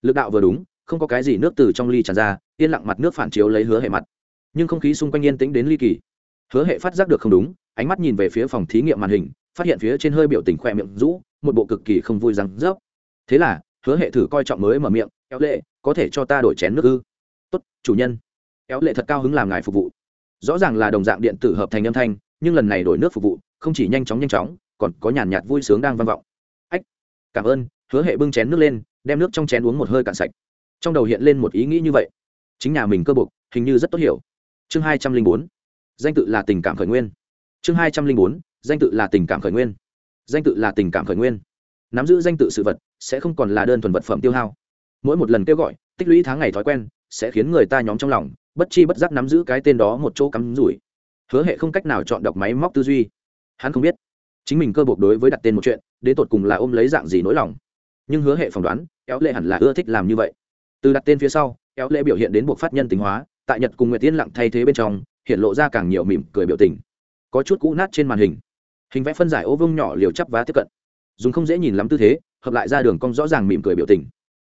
Lực đạo vừa đúng không có cái gì nước từ trong ly tràn ra yên lặng mặt nước phản chiếu lấy hứa hệ mặt. Nhưng không khí xung quanh yên tĩnh đến ly kỳ. Hứa hệ phát giác được không đúng ánh mắt nhìn về phía phòng thí nghiệm màn hình, phát hiện phía trên hơi biểu tình khỏe miệng rũ, một bộ cực kỳ không vui rằng rớp thế là, hứa hệ thử coi trọng mới mở miệng éo lệ, có thể cho ta đổi chén nước ư? Tốt, chủ nhân. Éo lệ thật cao hứng làm ngài phục vụ. Rõ ràng là đồng dạng điện tử hợp thành âm thanh, nhưng lần này đổi nước phục vụ, không chỉ nhanh chóng nhanh chóng, còn có nhàn nhạt vui sướng đang vang vọng. Ách, cảm ơn. Hứa hệ bưng chén nước lên, đem nước trong chén uống một hơi cạn sạch. Trong đầu hiện lên một ý nghĩ như vậy. Chính nhà mình cơ bục hình như rất tốt hiểu. Chương hai trăm linh bốn. Danh tự là tình cảm khởi nguyên chương hai trăm linh bốn, danh tự là tình cảm khởi nguyên. Danh tự là tình cảm khởi nguyên. Nắm giữ danh tự sự vật, sẽ không còn là đơn thuần vật phẩm tiêu hao. Mỗi một lần kêu gọi, tích lũy tháng ngày thói quen, sẽ khiến người ta nhóm trong lòng, bất chi bất giác nắm giữ cái tên đó một chỗ cắm rủi. Hứa hệ không cách nào chọn đọc máy móc tư duy. Hắn không biết. Chính mình cơ buộc đối với đặt tên một chuyện, đến tột cùng là ôm lấy dạng gì nỗi lòng. Nhưng hứa hệ phỏng đoán, éo lệ hẳn là ưa thích làm như vậy. Từ đặt tên phía sau, éo lệ biểu hiện đến buộc phát nhân tính hóa, tại nhật cùng nguyệt tiên lặng thay thế bên trong, hiện lộ ra càng nhiều mỉm cười biểu tình có chút cũ nát trên màn hình. Hình vẽ phân giải ô vông nhỏ liều chắp vá tiếp cận. Dùng không dễ nhìn lắm tư thế, hợp lại ra đường cong rõ ràng mỉm cười biểu tình.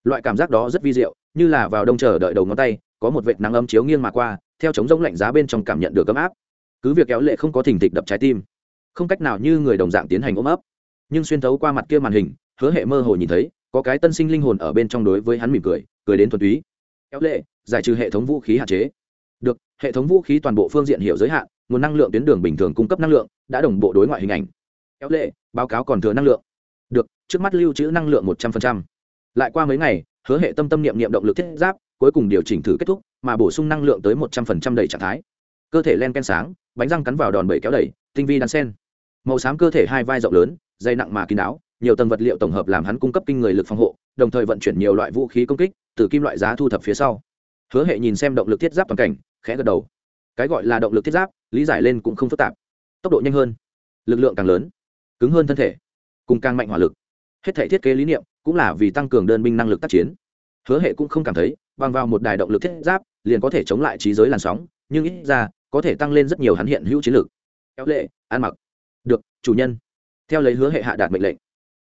Loại cảm giác đó rất vi diệu, như là vào đông chờ đợi đầu ngón tay, có một vệt nắng ấm chiếu nghiêng mà qua, theo chống rông lạnh giá bên trong cảm nhận được ấm áp. Cứ việc kéo lệ không có thình thịch đập trái tim, không cách nào như người đồng dạng tiến hành ôm ấp. Nhưng xuyên thấu qua mặt kia màn hình, hứa hệ mơ hồ nhìn thấy, có cái tân sinh linh hồn ở bên trong đối với hắn mỉm cười cười đến thuần túy. Kéo lệ, giải trừ hệ thống vũ khí hạn chế. Được, hệ thống vũ khí toàn bộ phương diện hiểu giới hạn nguồn năng lượng tuyến đường bình thường cung cấp năng lượng, đã đồng bộ đối ngoại hình ảnh. Kéo lệ, báo cáo còn thừa năng lượng. Được, trước mắt lưu trữ năng lượng một trăm linh lại qua mấy ngày, hứa hệ tâm tâm niệm niệm động lực thiết giáp, cuối cùng điều chỉnh thử kết thúc, mà bổ sung năng lượng tới một trăm linh đầy trạng thái. Cơ thể len ken sáng, bánh răng cắn vào đòn bẩy kéo đẩy, tinh vi đan sen. Màu xám cơ thể hai vai rộng lớn dây nặng mà kín áo nhiều tầng vật liệu tổng hợp làm hắn cung cấp kinh người lực phòng hộ, đồng thời vận chuyển nhiều loại vũ khí công kích, từ kim loại giá thu thập phía sau. Hứa hệ nhìn xem động lực thiết giáp toàn cảnh, khẽ gật đầu. Cái gọi là động lực thiết giáp lý giải lên cũng không phức tạp. Tốc độ nhanh hơn, lực lượng càng lớn, cứng hơn thân thể, cùng càng mạnh hỏa lực. Hết thể thiết kế lý niệm cũng là vì tăng cường đơn binh năng lực tác chiến. Hứa hệ cũng không cảm thấy, bằng vào một đài động lực thiết giáp, liền có thể chống lại trí giới làn sóng, nhưng ít ra, có thể tăng lên rất nhiều hắn hiện hữu chiến lược kéo lệ, ăn mặc. Được, chủ nhân. Theo lấy hứa hệ hạ đạt mệnh lệnh,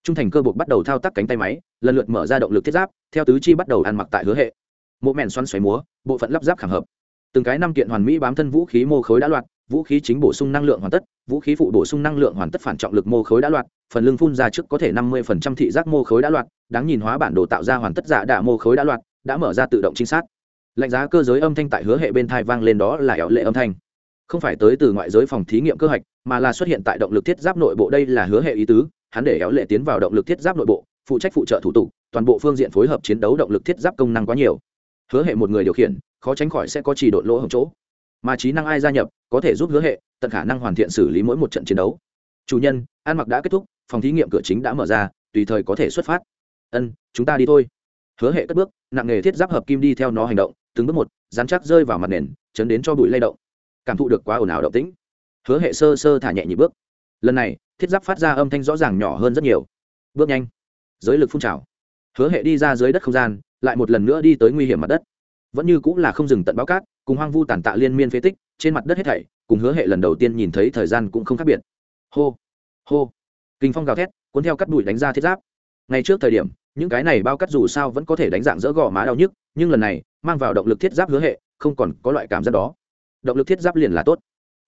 trung thành cơ buộc bắt đầu thao tác cánh tay máy, lần lượt mở ra động lực thiết giáp, theo tứ chi bắt đầu ăn mặc tại hứa hệ. Mộ mẹn xoắn xoáy múa, bộ phận lắp ráp khảm hợp. Từng cái năm kiện hoàn mỹ bám thân vũ khí mô khối đã loạt vũ khí chính bổ sung năng lượng hoàn tất, vũ khí phụ bổ sung năng lượng hoàn tất phản trọng lực mô khối đã loạt phần lưng phun ra trước có thể năm mươi phần trăm thị giác mô khối đã loạt đáng nhìn hóa bản đồ tạo ra hoàn tất giả đạ mô khối đã loạt đã mở ra tự động trinh sát. Lạnh giá cơ giới âm thanh tại hứa hệ bên thai vang lên đó là ẻo lệ âm thanh. Không phải tới từ ngoại giới phòng thí nghiệm cơ hạch mà là xuất hiện tại động lực thiết giáp nội bộ đây là hứa hệ ý tứ, hắn để éo lệ tiến vào động lực thiết giáp nội bộ, phụ trách phụ trợ thủ tục, toàn bộ phương diện phối hợp chiến đấu động lực thiết giáp công năng quá nhiều. Hứa hệ một người điều khiển, khó tránh khỏi sẽ có chỉ độn lỗ hồng chỗ mà trí năng ai gia nhập có thể giúp hứa hệ tận khả năng hoàn thiện xử lý mỗi một trận chiến đấu. Chủ nhân an mặc đã kết thúc, phòng thí nghiệm cửa chính đã mở ra, tùy thời có thể xuất phát. Ân, chúng ta đi thôi. Hứa hệ cất bước, nặng nghề thiết giáp hợp kim đi theo nó hành động, từng bước một, dán chắc rơi vào mặt nền, chấn đến cho bụi lay động. Cảm thụ được quá ồn ào động tĩnh. Hứa hệ sơ sơ thả nhẹ nhị bước. Lần này, thiết giáp phát ra âm thanh rõ ràng nhỏ hơn rất nhiều. Bước nhanh. Giới lực phun trào. Hứa hệ đi ra dưới đất không gian, lại một lần nữa đi tới nguy hiểm mặt đất vẫn như cũng là không dừng tận báo cát, cùng hoang vu tàn tạ liên miên phế tích, trên mặt đất hết thảy, cùng hứa hệ lần đầu tiên nhìn thấy thời gian cũng không khác biệt. Hô hô. Kinh phong gào thét, cuốn theo cắt đùi đánh ra thiết giáp. Ngay trước thời điểm, những cái này bao cắt dù sao vẫn có thể đánh dạng dỡ gò má đau nhức, nhưng lần này, mang vào động lực thiết giáp hứa hệ, không còn có loại cảm giác đó. Động lực thiết giáp liền là tốt.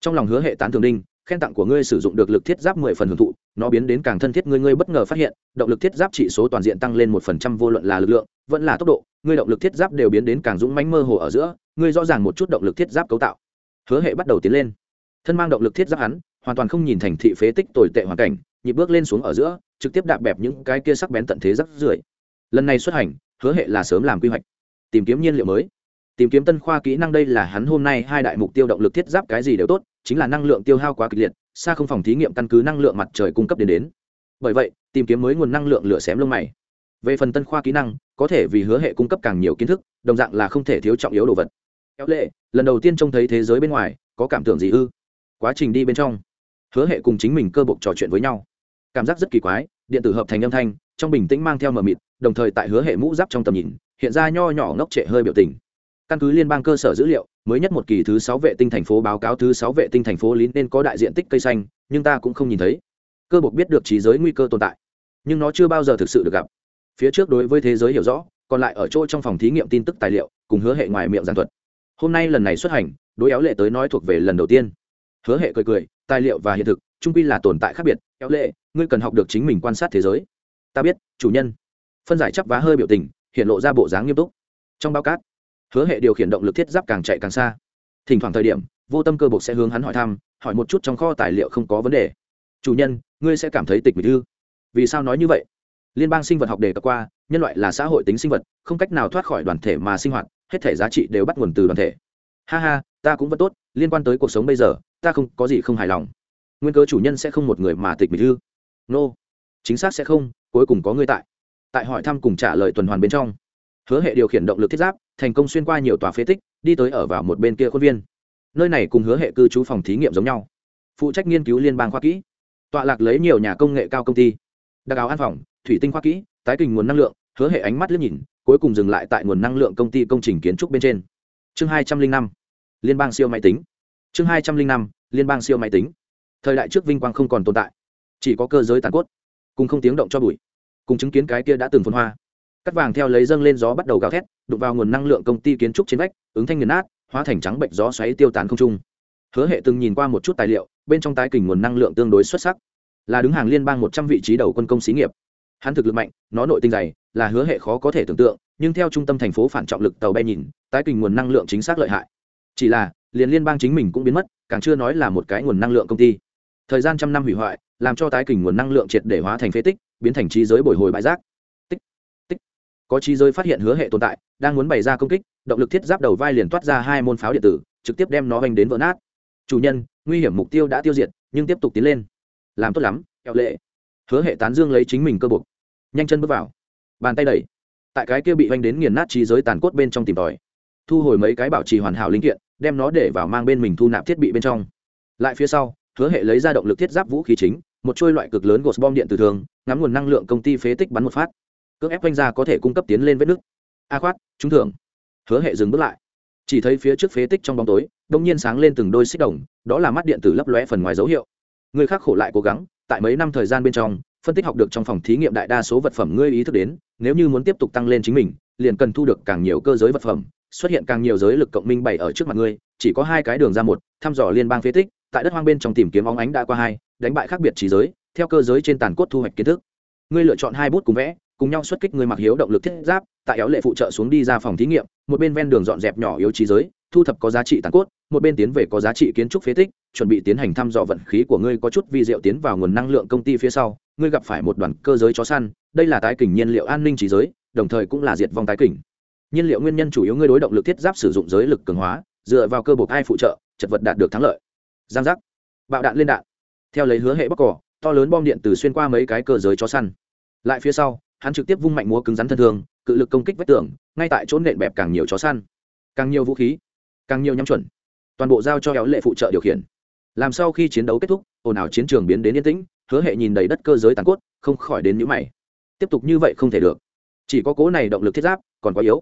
Trong lòng hứa hệ tán thường đinh khen tặng của ngươi sử dụng được lực thiết giáp mười phần hưởng thụ, nó biến đến càng thân thiết, ngươi ngươi bất ngờ phát hiện, động lực thiết giáp trị số toàn diện tăng lên một phần trăm vô luận là lực lượng, vẫn là tốc độ, ngươi động lực thiết giáp đều biến đến càng dũng mãnh mơ hồ ở giữa, ngươi rõ ràng một chút động lực thiết giáp cấu tạo. Hứa hệ bắt đầu tiến lên. Thân mang động lực thiết giáp hắn, hoàn toàn không nhìn thành thị phế tích tồi tệ hoàn cảnh, nhịp bước lên xuống ở giữa, trực tiếp đạp bẹp những cái kia sắc bén tận thế rắc rưởi lần này xuất hành, hứa hệ là sớm làm quy hoạch, tìm kiếm nhiên liệu mới. Tìm kiếm tân khoa kỹ năng đây là hắn hôm nay hai đại mục tiêu động lực thiết giáp cái gì đều tốt chính là năng lượng tiêu hao quá kịch liệt, xa không phòng thí nghiệm căn cứ năng lượng mặt trời cung cấp đến đến. Bởi vậy, tìm kiếm mới nguồn năng lượng lửa xém lông mày. Về phần tân khoa kỹ năng, có thể vì hứa hệ cung cấp càng nhiều kiến thức, đồng dạng là không thể thiếu trọng yếu đồ vật. Kéo lệ, lần đầu tiên trông thấy thế giới bên ngoài, có cảm tưởng gì ư? Quá trình đi bên trong. Hứa hệ cùng chính mình cơ bộc trò chuyện với nhau. Cảm giác rất kỳ quái, điện tử hợp thành âm thanh, trong bình tĩnh mang theo mờ mịt, đồng thời tại hứa hệ mũ giáp trong tầm nhìn, hiện ra nho nhỏ ngốc trệ hơi biểu tình căn cứ liên bang cơ sở dữ liệu, mới nhất một kỳ thứ sáu vệ tinh thành phố báo cáo thứ sáu vệ tinh thành phố lý nên có đại diện tích cây xanh, nhưng ta cũng không nhìn thấy. Cơ bộc biết được trí giới nguy cơ tồn tại, nhưng nó chưa bao giờ thực sự được gặp. Phía trước đối với thế giới hiểu rõ, còn lại ở chỗ trong phòng thí nghiệm tin tức tài liệu, cùng hứa hệ ngoài miệng giảng thuật. Hôm nay lần này xuất hành, đối éo lệ tới nói thuộc về lần đầu tiên. Hứa hệ cười cười, tài liệu và hiện thực, trung quy là tồn tại khác biệt. Éo lệ, ngươi cần học được chính mình quan sát thế giới. Ta biết, chủ nhân. Phân giải chấp vá hơi biểu tình, hiện lộ ra bộ dáng nghiêm túc. Trong bao cát hứa hệ điều khiển động lực thiết giáp càng chạy càng xa. Thỉnh thoảng thời điểm, vô tâm cơ bộc sẽ hướng hắn hỏi thăm, hỏi một chút trong kho tài liệu không có vấn đề. Chủ nhân, ngươi sẽ cảm thấy tịch mịch ư? Vì sao nói như vậy? Liên bang sinh vật học đề cập qua, nhân loại là xã hội tính sinh vật, không cách nào thoát khỏi đoàn thể mà sinh hoạt, hết thể giá trị đều bắt nguồn từ đoàn thể. Ha ha, ta cũng vẫn tốt, liên quan tới cuộc sống bây giờ, ta không có gì không hài lòng. Nguyên cớ chủ nhân sẽ không một người mà tịch mịch ư? Nô、no. chính xác sẽ không, cuối cùng có ngươi tại. Tại hỏi thăm cùng trả lời tuần hoàn bên trong hứa hệ điều khiển động lực thiết giáp, thành công xuyên qua nhiều tòa phế tích, đi tới ở vào một bên kia khuôn viên. Nơi này cùng hứa hệ cư trú phòng thí nghiệm giống nhau. Phụ trách nghiên cứu liên bang khoa kỹ. Tọa lạc lấy nhiều nhà công nghệ cao công ty. Đặc áo an phòng, thủy tinh khoa kỹ, tái kình nguồn năng lượng, hứa hệ ánh mắt liếc nhìn, cuối cùng dừng lại tại nguồn năng lượng công ty công trình kiến trúc bên trên. Chương hai trăm linh năm, liên bang siêu máy tính. Chương hai trăm linh năm, liên bang siêu máy tính. Thời đại trước vinh quang không còn tồn tại, chỉ có cơ giới tàn cốt, cùng không tiếng động cho bụi, cùng chứng kiến cái kia đã từng phun hoa cắt vàng theo lấy dâng lên gió bắt đầu gào thét, đụng vào nguồn năng lượng công ty kiến trúc trên vách, ứng thanh nghiền nát, hóa thành trắng bệnh gió xoáy tiêu tán không trung. Hứa hệ từng nhìn qua một chút tài liệu, bên trong tái kình nguồn năng lượng tương đối xuất sắc. Là đứng hàng liên bang một trăm vị trí đầu quân công xí nghiệp. Hắn thực lực mạnh, nó nội tinh dày, là hứa hệ khó có thể tưởng tượng, nhưng theo trung tâm thành phố phản trọng lực tàu bay nhìn, tái kình nguồn năng lượng chính xác lợi hại. Chỉ là, liền liên bang chính mình cũng biến mất, càng chưa nói là một cái nguồn năng lượng công ty. Thời gian trăm năm hủy hoại, làm cho tái kình nguồn năng lượng triệt để hóa thành phế tích, biến thành trí giới bồi hồi bãi rác có trí giới phát hiện hứa hệ tồn tại, đang muốn bày ra công kích, động lực thiết giáp đầu vai liền toát ra hai môn pháo điện tử, trực tiếp đem nó hành đến vỡ nát. Chủ nhân, nguy hiểm mục tiêu đã tiêu diệt, nhưng tiếp tục tiến lên. Làm tốt lắm, kẹo lệ. Hứa hệ tán dương lấy chính mình cơ buộc nhanh chân bước vào. Bàn tay đẩy. Tại cái kia bị hoành đến nghiền nát trí giới tàn cốt bên trong tìm tòi. Thu hồi mấy cái bảo trì hoàn hảo linh kiện, đem nó để vào mang bên mình thu nạp thiết bị bên trong. Lại phía sau, hứa hệ lấy ra động lực thiết giáp vũ khí chính, một trôi loại cực lớn gột bom điện từ thường, ngắm nguồn năng lượng công ty phế tích bắn một phát cước ép quanh ra có thể cung cấp tiến lên vết nước a khoát, trúng thưởng. Hứa hệ dừng bước lại. Chỉ thấy phía trước phế tích trong bóng tối, đông nhiên sáng lên từng đôi xích đồng, đó là mắt điện tử lấp lóe phần ngoài dấu hiệu. Người khác khổ lại cố gắng, tại mấy năm thời gian bên trong, phân tích học được trong phòng thí nghiệm đại đa số vật phẩm ngươi ý thức đến, nếu như muốn tiếp tục tăng lên chính mình, liền cần thu được càng nhiều cơ giới vật phẩm, xuất hiện càng nhiều giới lực cộng minh bày ở trước mặt ngươi, chỉ có hai cái đường ra một, thăm dò liên bang phế tích, tại đất hoang bên trong tìm kiếm óng ánh đã qua hai, đánh bại khác biệt trí giới, theo cơ giới trên tàn cốt thu hoạch kiến thức. Ngươi lựa chọn hai bút cùng vẽ cùng nhau xuất kích người mặc hiếu động lực thiết giáp, tại éo lệ phụ trợ xuống đi ra phòng thí nghiệm, một bên ven đường dọn dẹp nhỏ yếu trí giới, thu thập có giá trị tàn cốt, một bên tiến về có giá trị kiến trúc phế tích, chuẩn bị tiến hành thăm dò vận khí của ngươi có chút vi diệu tiến vào nguồn năng lượng công ty phía sau, ngươi gặp phải một đoàn cơ giới chó săn, đây là tái kình nhiên liệu an ninh trí giới, đồng thời cũng là diệt vong tái kình. Nhiên liệu nguyên nhân chủ yếu ngươi đối động lực thiết giáp sử dụng giới lực cường hóa, dựa vào cơ buộc ai phụ trợ, chật vật đạt được thắng lợi. Giang giác. Bạo đạn lên đạn. Theo lấy hứa hệ bóc cỏ, to lớn bom điện từ xuyên qua mấy cái cơ giới chó săn. Lại phía sau hắn trực tiếp vung mạnh múa cứng rắn thân thương, cự lực công kích vách tường, ngay tại chỗ nện bẹp càng nhiều chó săn, càng nhiều vũ khí, càng nhiều nhắm chuẩn, toàn bộ giao cho éo lệ phụ trợ điều khiển. Làm sau khi chiến đấu kết thúc, ồn ào chiến trường biến đến yên tĩnh, hứa hệ nhìn đầy đất cơ giới tàn cốt, không khỏi đến nhũ mày. Tiếp tục như vậy không thể được. Chỉ có cố này động lực thiết giáp, còn quá yếu.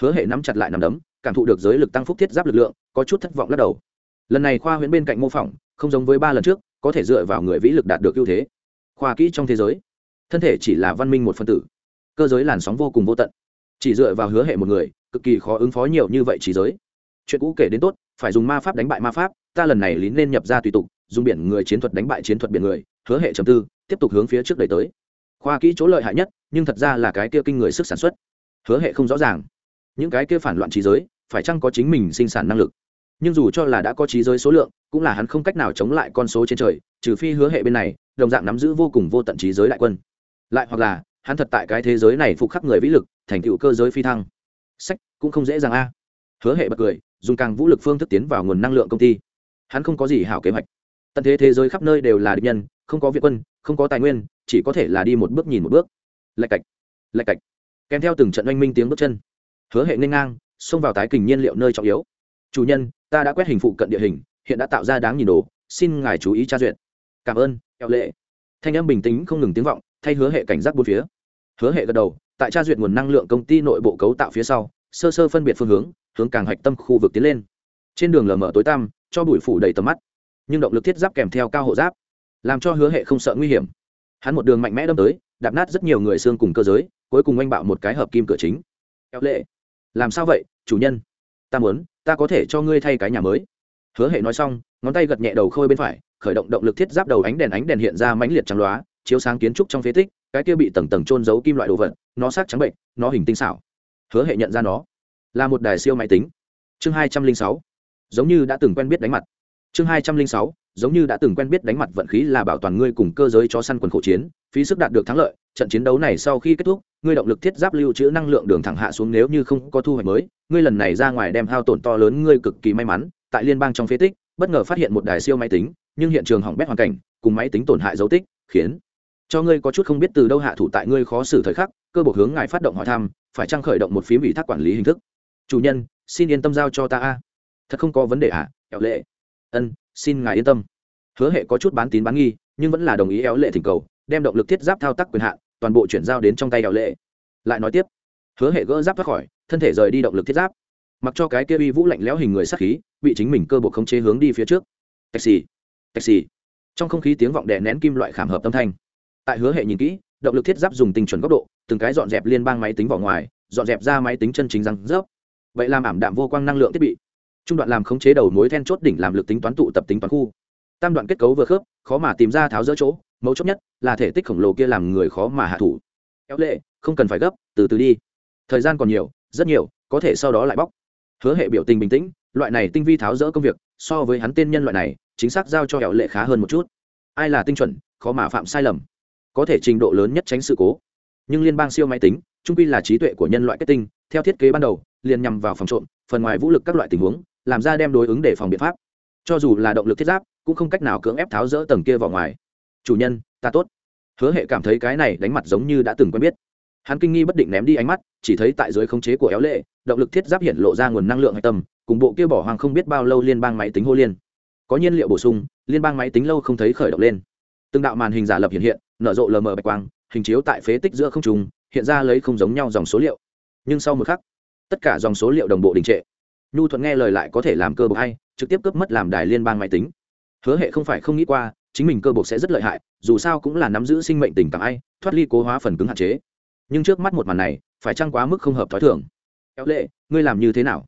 Hứa hệ nắm chặt lại nằm đấm, cảm thụ được giới lực tăng phúc thiết giáp lực lượng, có chút thất vọng lắc đầu. Lần này khoa huyễn bên cạnh mô phỏng, không giống với ba lần trước, có thể dựa vào người vĩ lực đạt được ưu thế. Khoa kỹ trong thế giới thân thể chỉ là văn minh một phân tử. Cơ giới làn sóng vô cùng vô tận. Chỉ dựa vào hứa hệ một người, cực kỳ khó ứng phó nhiều như vậy trí giới. Chuyện cũ kể đến tốt, phải dùng ma pháp đánh bại ma pháp, ta lần này lín nên nhập ra tùy tục, dùng biển người chiến thuật đánh bại chiến thuật biển người, hứa hệ chấm tư, tiếp tục hướng phía trước đẩy tới. Khoa kỹ chỗ lợi hại nhất, nhưng thật ra là cái kia kinh người sức sản xuất. Hứa hệ không rõ ràng. Những cái kia phản loạn trí giới, phải chăng có chính mình sinh sản năng lực? Nhưng dù cho là đã có trí giới số lượng, cũng là hắn không cách nào chống lại con số trên trời, trừ phi hứa hệ bên này, đồng dạng nắm giữ vô cùng vô tận trí giới đại quân lại hoặc là, hắn thật tại cái thế giới này phục khắc người vĩ lực, thành tựu cơ giới phi thăng. Sách, cũng không dễ dàng a. Hứa hệ bật cười, dùng càng vũ lực phương thức tiến vào nguồn năng lượng công ty. Hắn không có gì hảo kế hoạch. Tận thế thế giới khắp nơi đều là địch nhân, không có việt quân, không có tài nguyên, chỉ có thể là đi một bước nhìn một bước. Lạch cạch lạch cạch. Kèm theo từng trận oanh minh tiếng bước chân. Hứa hệ n ngang, xông vào tái kình nhiên liệu nơi trọng yếu. Chủ nhân, ta đã quét hình phụ cận địa hình, hiện đã tạo ra đáng nhìn đồ, xin ngài chú ý tra duyệt. Cảm ơn, eo lệ. Thanh âm bình tĩnh không ngừng tiếng vọng thay hứa hệ cảnh giác bốn phía. Hứa hệ gật đầu, tại tra duyệt nguồn năng lượng công ty nội bộ cấu tạo phía sau, sơ sơ phân biệt phương hướng hướng càng hạch tâm khu vực tiến lên. Trên đường lờ mờ tối tăm, cho bụi phủ đầy tầm mắt, nhưng động lực thiết giáp kèm theo cao hộ giáp, làm cho hứa hệ không sợ nguy hiểm. Hắn một đường mạnh mẽ đâm tới, đạp nát rất nhiều người xương cùng cơ giới, cuối cùng oanh bạo một cái hợp kim cửa chính. Eo lệ. Làm sao vậy, chủ nhân? Ta muốn, ta có thể cho ngươi thay cái nhà mới. Hứa hệ nói xong, ngón tay gật nhẹ đầu khôi bên phải, khởi động động lực thiết giáp đầu ánh đèn ánh đèn hiện ra mãnh liệt trắng loá chiếu sáng kiến trúc trong phế tích, cái kia bị tầng tầng trôn giấu kim loại đồ vật, nó sắc trắng bệnh, nó hình tinh xảo. Hứa hệ nhận ra nó. Là một đài siêu máy tính. Chương hai trăm linh sáu. Giống như đã từng quen biết đánh mặt. Chương hai trăm linh sáu, giống như đã từng quen biết đánh mặt vận khí là bảo toàn ngươi cùng cơ giới cho săn quần khổ chiến, phí sức đạt được thắng lợi, trận chiến đấu này sau khi kết thúc, ngươi động lực thiết giáp lưu trữ năng lượng đường thẳng hạ xuống nếu như không có thu hoạch mới, ngươi lần này ra ngoài đem hao tổn to lớn ngươi cực kỳ may mắn, tại liên bang trong phế tích, bất ngờ phát hiện một đài siêu máy tính, nhưng hiện trường hỏng bét hoàn cảnh, cùng máy tính tổn hại dấu tích, khiến cho ngươi có chút không biết từ đâu hạ thủ tại ngươi khó xử thời khắc, cơ bộ hướng ngài phát động hỏi thăm, phải trang khởi động một phím ủy thác quản lý hình thức? Chủ nhân, xin yên tâm giao cho ta a. Thật không có vấn đề ạ à? éo lệ. Ân, xin ngài yên tâm. Hứa hệ có chút bán tín bán nghi, nhưng vẫn là đồng ý éo lệ thỉnh cầu, đem động lực thiết giáp thao tác quyền hạn, toàn bộ chuyển giao đến trong tay éo lệ. Lại nói tiếp, hứa hệ gỡ giáp thoát khỏi, thân thể rời đi động lực thiết giáp. Mặc cho cái kia uy vũ lạnh lẽo hình người sát khí, bị chính mình cơ bộ khống chế hướng đi phía trước. Taxi taxi. Trong không khí tiếng vọng đè nén kim loại khảm hợp tâm thanh tại hứa hệ nhìn kỹ, động lực thiết giáp dùng tinh chuẩn góc độ, từng cái dọn dẹp liên bang máy tính vỏ ngoài, dọn dẹp ra máy tính chân chính răng rớp. Vậy làm ảm đạm vô quang năng lượng thiết bị. Trung đoạn làm khống chế đầu mối then chốt đỉnh làm lực tính toán tụ tập tính toán khu. Tam đoạn kết cấu vừa khớp, khó mà tìm ra tháo dỡ chỗ, mấu chốt nhất là thể tích khổng lồ kia làm người khó mà hạ thủ. Éo lệ, không cần phải gấp, từ từ đi. Thời gian còn nhiều, rất nhiều, có thể sau đó lại bóc. Hứa hệ biểu tình bình tĩnh, loại này tinh vi tháo dỡ công việc, so với hắn tên nhân loại này, chính xác giao cho éo lệ khá hơn một chút. Ai là tinh chuẩn, khó mà phạm sai lầm có thể trình độ lớn nhất tránh sự cố. Nhưng liên bang siêu máy tính, trung quy là trí tuệ của nhân loại kết tinh, theo thiết kế ban đầu, liền nhằm vào phòng trộm, phần ngoài vũ lực các loại tình huống, làm ra đem đối ứng để phòng biện pháp. Cho dù là động lực thiết giáp, cũng không cách nào cưỡng ép tháo rỡ tầng kia vào ngoài. Chủ nhân, ta tốt. Hứa hệ cảm thấy cái này đánh mặt giống như đã từng quen biết. Hắn kinh nghi bất định ném đi ánh mắt, chỉ thấy tại dưới khống chế của éo lệ, động lực thiết giáp hiện lộ ra nguồn năng lượng hạch tâm, cùng bộ kia bỏ hoàng không biết bao lâu liên bang máy tính hô liên. Có nhiên liệu bổ sung, liên bang máy tính lâu không thấy khởi động lên. Từng đạo màn hình giả lập hiện hiện nở rộ lờ mờ bạch quang, hình chiếu tại phế tích giữa không trùng hiện ra lấy không giống nhau dòng số liệu. Nhưng sau một khắc, tất cả dòng số liệu đồng bộ đình trệ. Nhu thuận nghe lời lại có thể làm cơ bộ hay, trực tiếp cướp mất làm đài liên bang máy tính. Hứa hệ không phải không nghĩ qua, chính mình cơ bộ sẽ rất lợi hại, dù sao cũng là nắm giữ sinh mệnh tình cảm ai, thoát ly cố hóa phần cứng hạn chế. Nhưng trước mắt một màn này, phải chăng quá mức không hợp t h ó i thường? Kéo lệ, ngươi làm như thế nào?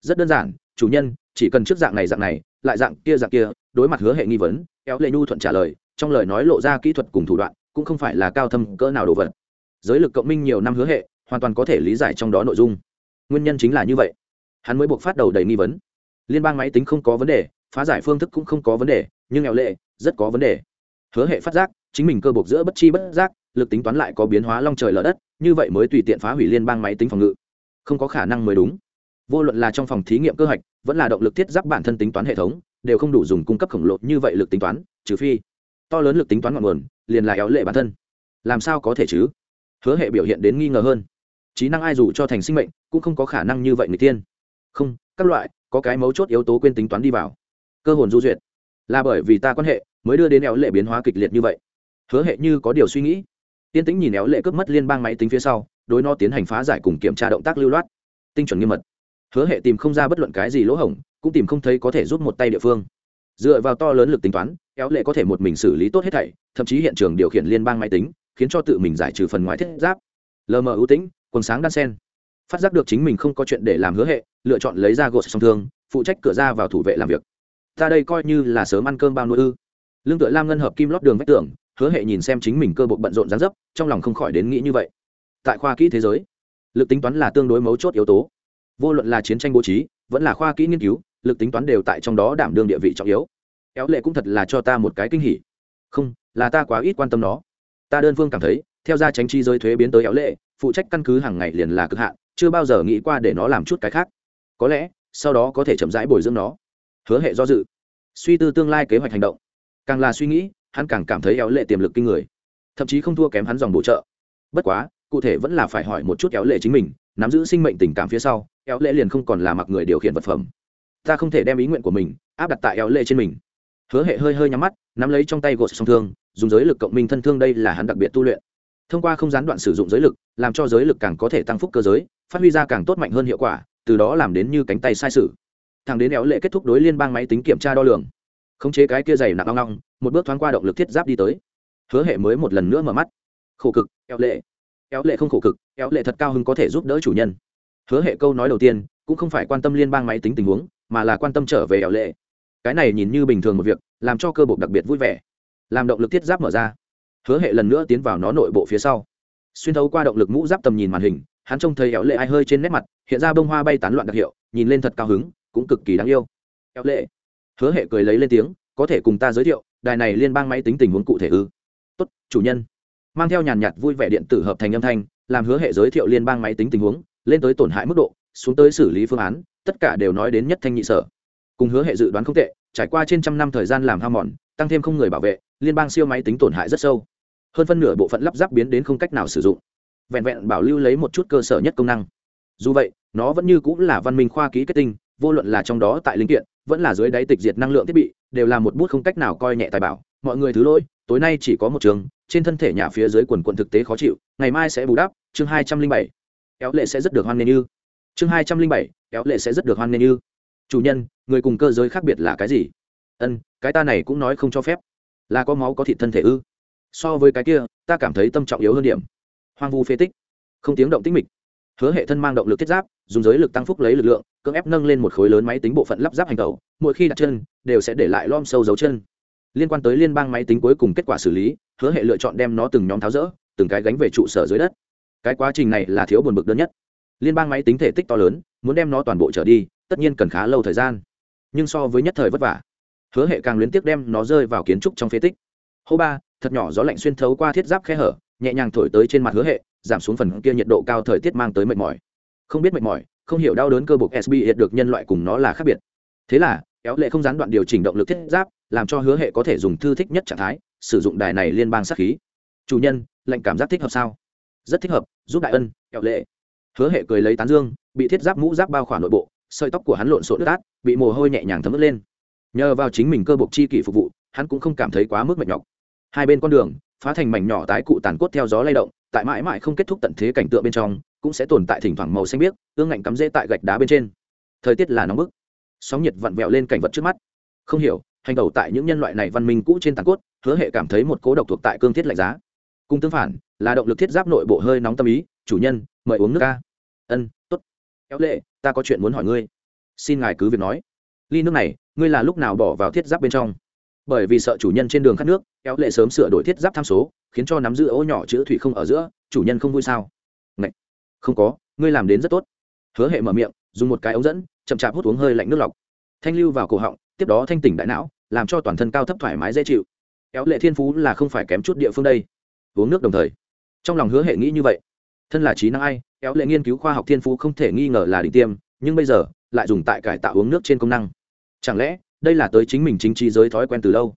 Rất đơn giản, chủ nhân, chỉ cần trước dạng này dạng này, lại dạng kia dạng kia, đối mặt hứa hệ nghi vấn, kéo lệ nhu thuận trả lời, trong lời nói lộ ra kỹ thuật cùng thủ đoạn cũng không phải là cao thâm cỡ nào đồ vật. Giới lực cộng minh nhiều năm hứa hệ, hoàn toàn có thể lý giải trong đó nội dung. Nguyên nhân chính là như vậy. Hắn mới buộc phát đầu đầy nghi vấn. Liên bang máy tính không có vấn đề, phá giải phương thức cũng không có vấn đề, nhưng nghèo lệ, rất có vấn đề. Hứa hệ phát giác, chính mình cơ buộc giữa bất chi bất giác, lực tính toán lại có biến hóa long trời lở đất, như vậy mới tùy tiện phá hủy liên bang máy tính phòng ngự. Không có khả năng mới đúng. Vô luận là trong phòng thí nghiệm cơ hoạch, vẫn là động lực thiết giáp bản thân tính toán hệ thống, đều không đủ dùng cung cấp khổng lồ như vậy lực tính toán, trừ phi to lớn lực tính toán ngọn nguồn liền là éo lệ bản thân. Làm sao có thể chứ? Hứa hệ biểu hiện đến nghi ngờ hơn. Trí năng ai dù cho thành sinh mệnh, cũng không có khả năng như vậy người tiên. Không, các loại, có cái mấu chốt yếu tố quên tính toán đi vào. Cơ hồn du duyệt. Là bởi vì ta quan hệ mới đưa đến éo lệ biến hóa kịch liệt như vậy. Hứa hệ như có điều suy nghĩ. Tiên tĩnh nhìn éo lệ cướp mất liên bang máy tính phía sau, đối nó tiến hành phá giải cùng kiểm tra động tác lưu loát. Tinh chuẩn nghiêm mật. Hứa hệ tìm không ra bất luận cái gì lỗ hổng, cũng tìm không thấy có thể rút một tay địa phương. Dựa vào to lớn lực tính toán, éo lệ có thể một mình xử lý tốt hết thảy thậm chí hiện trường điều khiển liên bang máy tính, khiến cho tự mình giải trừ phần ngoại thiết giáp. Lờ mờ ưu tĩnh, quần sáng đan sen. Phát giác được chính mình không có chuyện để làm hứa hệ, lựa chọn lấy ra gột song thương, phụ trách cửa ra vào thủ vệ làm việc. Ta đây coi như là sớm ăn cơm bao nuôi ư. Lương tựa lam ngân hợp kim lót đường vách tường, hứa hệ nhìn xem chính mình cơ bộc bận rộn gián dấp, trong lòng không khỏi đến nghĩ như vậy. Tại khoa kỹ thế giới, lực tính toán là tương đối mấu chốt yếu tố. Vô luận là chiến tranh bố trí, vẫn là khoa kỹ nghiên cứu, lực tính toán đều tại trong đó đảm đương địa vị trọng yếu. Éo lệ cũng thật là cho ta một cái kinh hỉ. Không là ta quá ít quan tâm nó. Ta đơn phương cảm thấy, theo ra tránh chi giới thuế biến tới éo lệ, phụ trách căn cứ hàng ngày liền là cực hạn, chưa bao giờ nghĩ qua để nó làm chút cái khác. Có lẽ, sau đó có thể chậm rãi bồi dưỡng nó. Hứa hệ do dự. Suy tư tương lai kế hoạch hành động. Càng là suy nghĩ, hắn càng cảm thấy éo lệ tiềm lực kinh người. Thậm chí không thua kém hắn dòng bổ trợ. Bất quá, cụ thể vẫn là phải hỏi một chút éo lệ chính mình, nắm giữ sinh mệnh tình cảm phía sau, éo lệ liền không còn là mặc người điều khiển vật phẩm. Ta không thể đem ý nguyện của mình áp đặt tại éo lệ trên mình. Hứa hệ hơi hơi nhắm mắt, nắm lấy trong tay gột song thương dùng giới lực cộng minh thân thương đây là hắn đặc biệt tu luyện. Thông qua không gián đoạn sử dụng giới lực, làm cho giới lực càng có thể tăng phúc cơ giới, phát huy ra càng tốt mạnh hơn hiệu quả, từ đó làm đến như cánh tay sai sự. Thằng đến éo lệ kết thúc đối liên bang máy tính kiểm tra đo lường. Khống chế cái kia dày nặng long long một bước thoáng qua động lực thiết giáp đi tới. Hứa hệ mới một lần nữa mở mắt. Khổ cực, éo lệ. Éo lệ không khổ cực, éo lệ thật cao hứng có thể giúp đỡ chủ nhân. Hứa hệ câu nói đầu tiên, cũng không phải quan tâm liên bang máy tính tình huống, mà là quan tâm trở về éo lệ. Cái này nhìn như bình thường một việc, làm cho cơ bộ đặc biệt vui vẻ làm động lực thiết giáp mở ra. Hứa hệ lần nữa tiến vào nó nội bộ phía sau. Xuyên thấu qua động lực mũ giáp tầm nhìn màn hình, hắn trông thấy éo lệ ai hơi trên nét mặt, hiện ra bông hoa bay tán loạn đặc hiệu, nhìn lên thật cao hứng, cũng cực kỳ đáng yêu. Éo lệ. Hứa hệ cười lấy lên tiếng, có thể cùng ta giới thiệu, đài này liên bang máy tính tình huống cụ thể ư? Tốt, chủ nhân. Mang theo nhàn nhạt vui vẻ điện tử hợp thành âm thanh, làm hứa hệ giới thiệu liên bang máy tính tình huống, lên tới tổn hại mức độ, xuống tới xử lý phương án, tất cả đều nói đến nhất thanh nhị sở. Cùng hứa hệ dự đoán không tệ, trải qua trên trăm năm thời gian làm ham mòn tăng thêm không người bảo vệ, liên bang siêu máy tính tổn hại rất sâu. Hơn phân nửa bộ phận lắp ráp biến đến không cách nào sử dụng. Vẹn vẹn bảo lưu lấy một chút cơ sở nhất công năng. Dù vậy, nó vẫn như cũng là văn minh khoa ký kết tinh, vô luận là trong đó tại linh kiện, vẫn là dưới đáy tịch diệt năng lượng thiết bị, đều là một bút không cách nào coi nhẹ tài bảo. Mọi người thứ lỗi, tối nay chỉ có một trường, trên thân thể nhà phía dưới quần quận thực tế khó chịu, ngày mai sẽ bù đắp, chương hai trăm linh bảy. Kéo lệ sẽ rất được hoan nghênh như. Chương hai trăm linh bảy, kéo lệ sẽ rất được hoan nghênh như. Chủ nhân, người cùng cơ giới khác biệt là cái gì? Ân cái ta này cũng nói không cho phép. Là có máu có thịt thân thể ư? So với cái kia, ta cảm thấy tâm trọng yếu hơn điểm. Hoang vu phế tích. Không tiếng động tích mịch. Hứa hệ thân mang động lực thiết giáp, dùng giới lực tăng phúc lấy lực lượng, cưỡng ép nâng lên một khối lớn máy tính bộ phận lắp ráp hành tẩu, mỗi khi đặt chân, đều sẽ để lại lom sâu dấu chân. Liên quan tới liên bang máy tính cuối cùng kết quả xử lý, hứa hệ lựa chọn đem nó từng nhóm tháo rỡ, từng cái gánh về trụ sở dưới đất. Cái quá trình này là thiếu buồn bực đơn nhất. Liên bang máy tính thể tích to lớn, muốn đem nó toàn bộ trở đi, tất nhiên cần khá lâu thời gian. Nhưng so với nhất thời vất vả hứa hệ càng luyến tiếc đem nó rơi vào kiến trúc trong phế tích. Hô ba, thật nhỏ gió lạnh xuyên thấu qua thiết giáp khe hở, nhẹ nhàng thổi tới trên mặt hứa hệ, giảm xuống phần kia nhiệt độ cao thời tiết mang tới mệt mỏi. Không biết mệt mỏi, không hiểu đau đớn cơ bục sb hiện được nhân loại cùng nó là khác biệt. Thế là, kéo lệ không gián đoạn điều chỉnh động lực thiết giáp, làm cho hứa hệ có thể dùng thư thích nhất trạng thái, sử dụng đài này liên bang sát khí. Chủ nhân, lệnh cảm giác thích hợp sao? Rất thích hợp, giúp đại ân, kéo lệ. Hứa hệ cười lấy tán dương, bị thiết giáp mũ giáp bao khỏa nội bộ, sợi tóc của hắn lộn xộn nước át, bị mồ hôi nhẹ nhàng thấm ướt lên nhờ vào chính mình cơ bộc chi kỷ phục vụ, hắn cũng không cảm thấy quá mức mệt nhọc. Hai bên con đường, phá thành mảnh nhỏ tái cụ tàn cốt theo gió lay động, tại mãi mãi không kết thúc tận thế cảnh tượng bên trong, cũng sẽ tồn tại thỉnh thoảng màu xanh biếc, ương ngạnh cắm rễ tại gạch đá bên trên. Thời tiết là nóng bức. Sóng nhiệt vặn vẹo lên cảnh vật trước mắt. Không hiểu, hành đầu tại những nhân loại này văn minh cũ trên tàn cốt, hứa hệ cảm thấy một cố độc thuộc tại cương thiết lạnh giá. Cùng tương phản, là động lực thiết giáp nội bộ hơi nóng tâm ý, chủ nhân, mời uống nước ca. Ân t ố t kéo lệ, ta có chuyện muốn hỏi ngươi. Xin ngài cứ việc nói ly nước này, ngươi là lúc nào bỏ vào thiết giáp bên trong? Bởi vì sợ chủ nhân trên đường khát nước, kéo lệ sớm sửa đổi thiết giáp tham số, khiến cho nắm giữ ô nhỏ chữ thủy không ở giữa, chủ nhân không vui sao? Ngậy! không có, ngươi làm đến rất tốt. Hứa hệ mở miệng, dùng một cái ống dẫn, chậm chạp hút uống hơi lạnh nước lọc. Thanh lưu vào cổ họng, tiếp đó thanh tỉnh đại não, làm cho toàn thân cao thấp thoải mái dễ chịu. Kéo lệ thiên phú là không phải kém chút địa phương đây. Uống nước đồng thời. Trong lòng hứa hệ nghĩ như vậy. Thân là trí năng ai, kéo lệ nghiên cứu khoa học thiên phú không thể nghi ngờ là đỉnh tiêm, nhưng bây giờ, lại dùng tại cải tạo uống nước trên công năng chẳng lẽ, đây là tới chính mình chính trí giới thói quen từ lâu?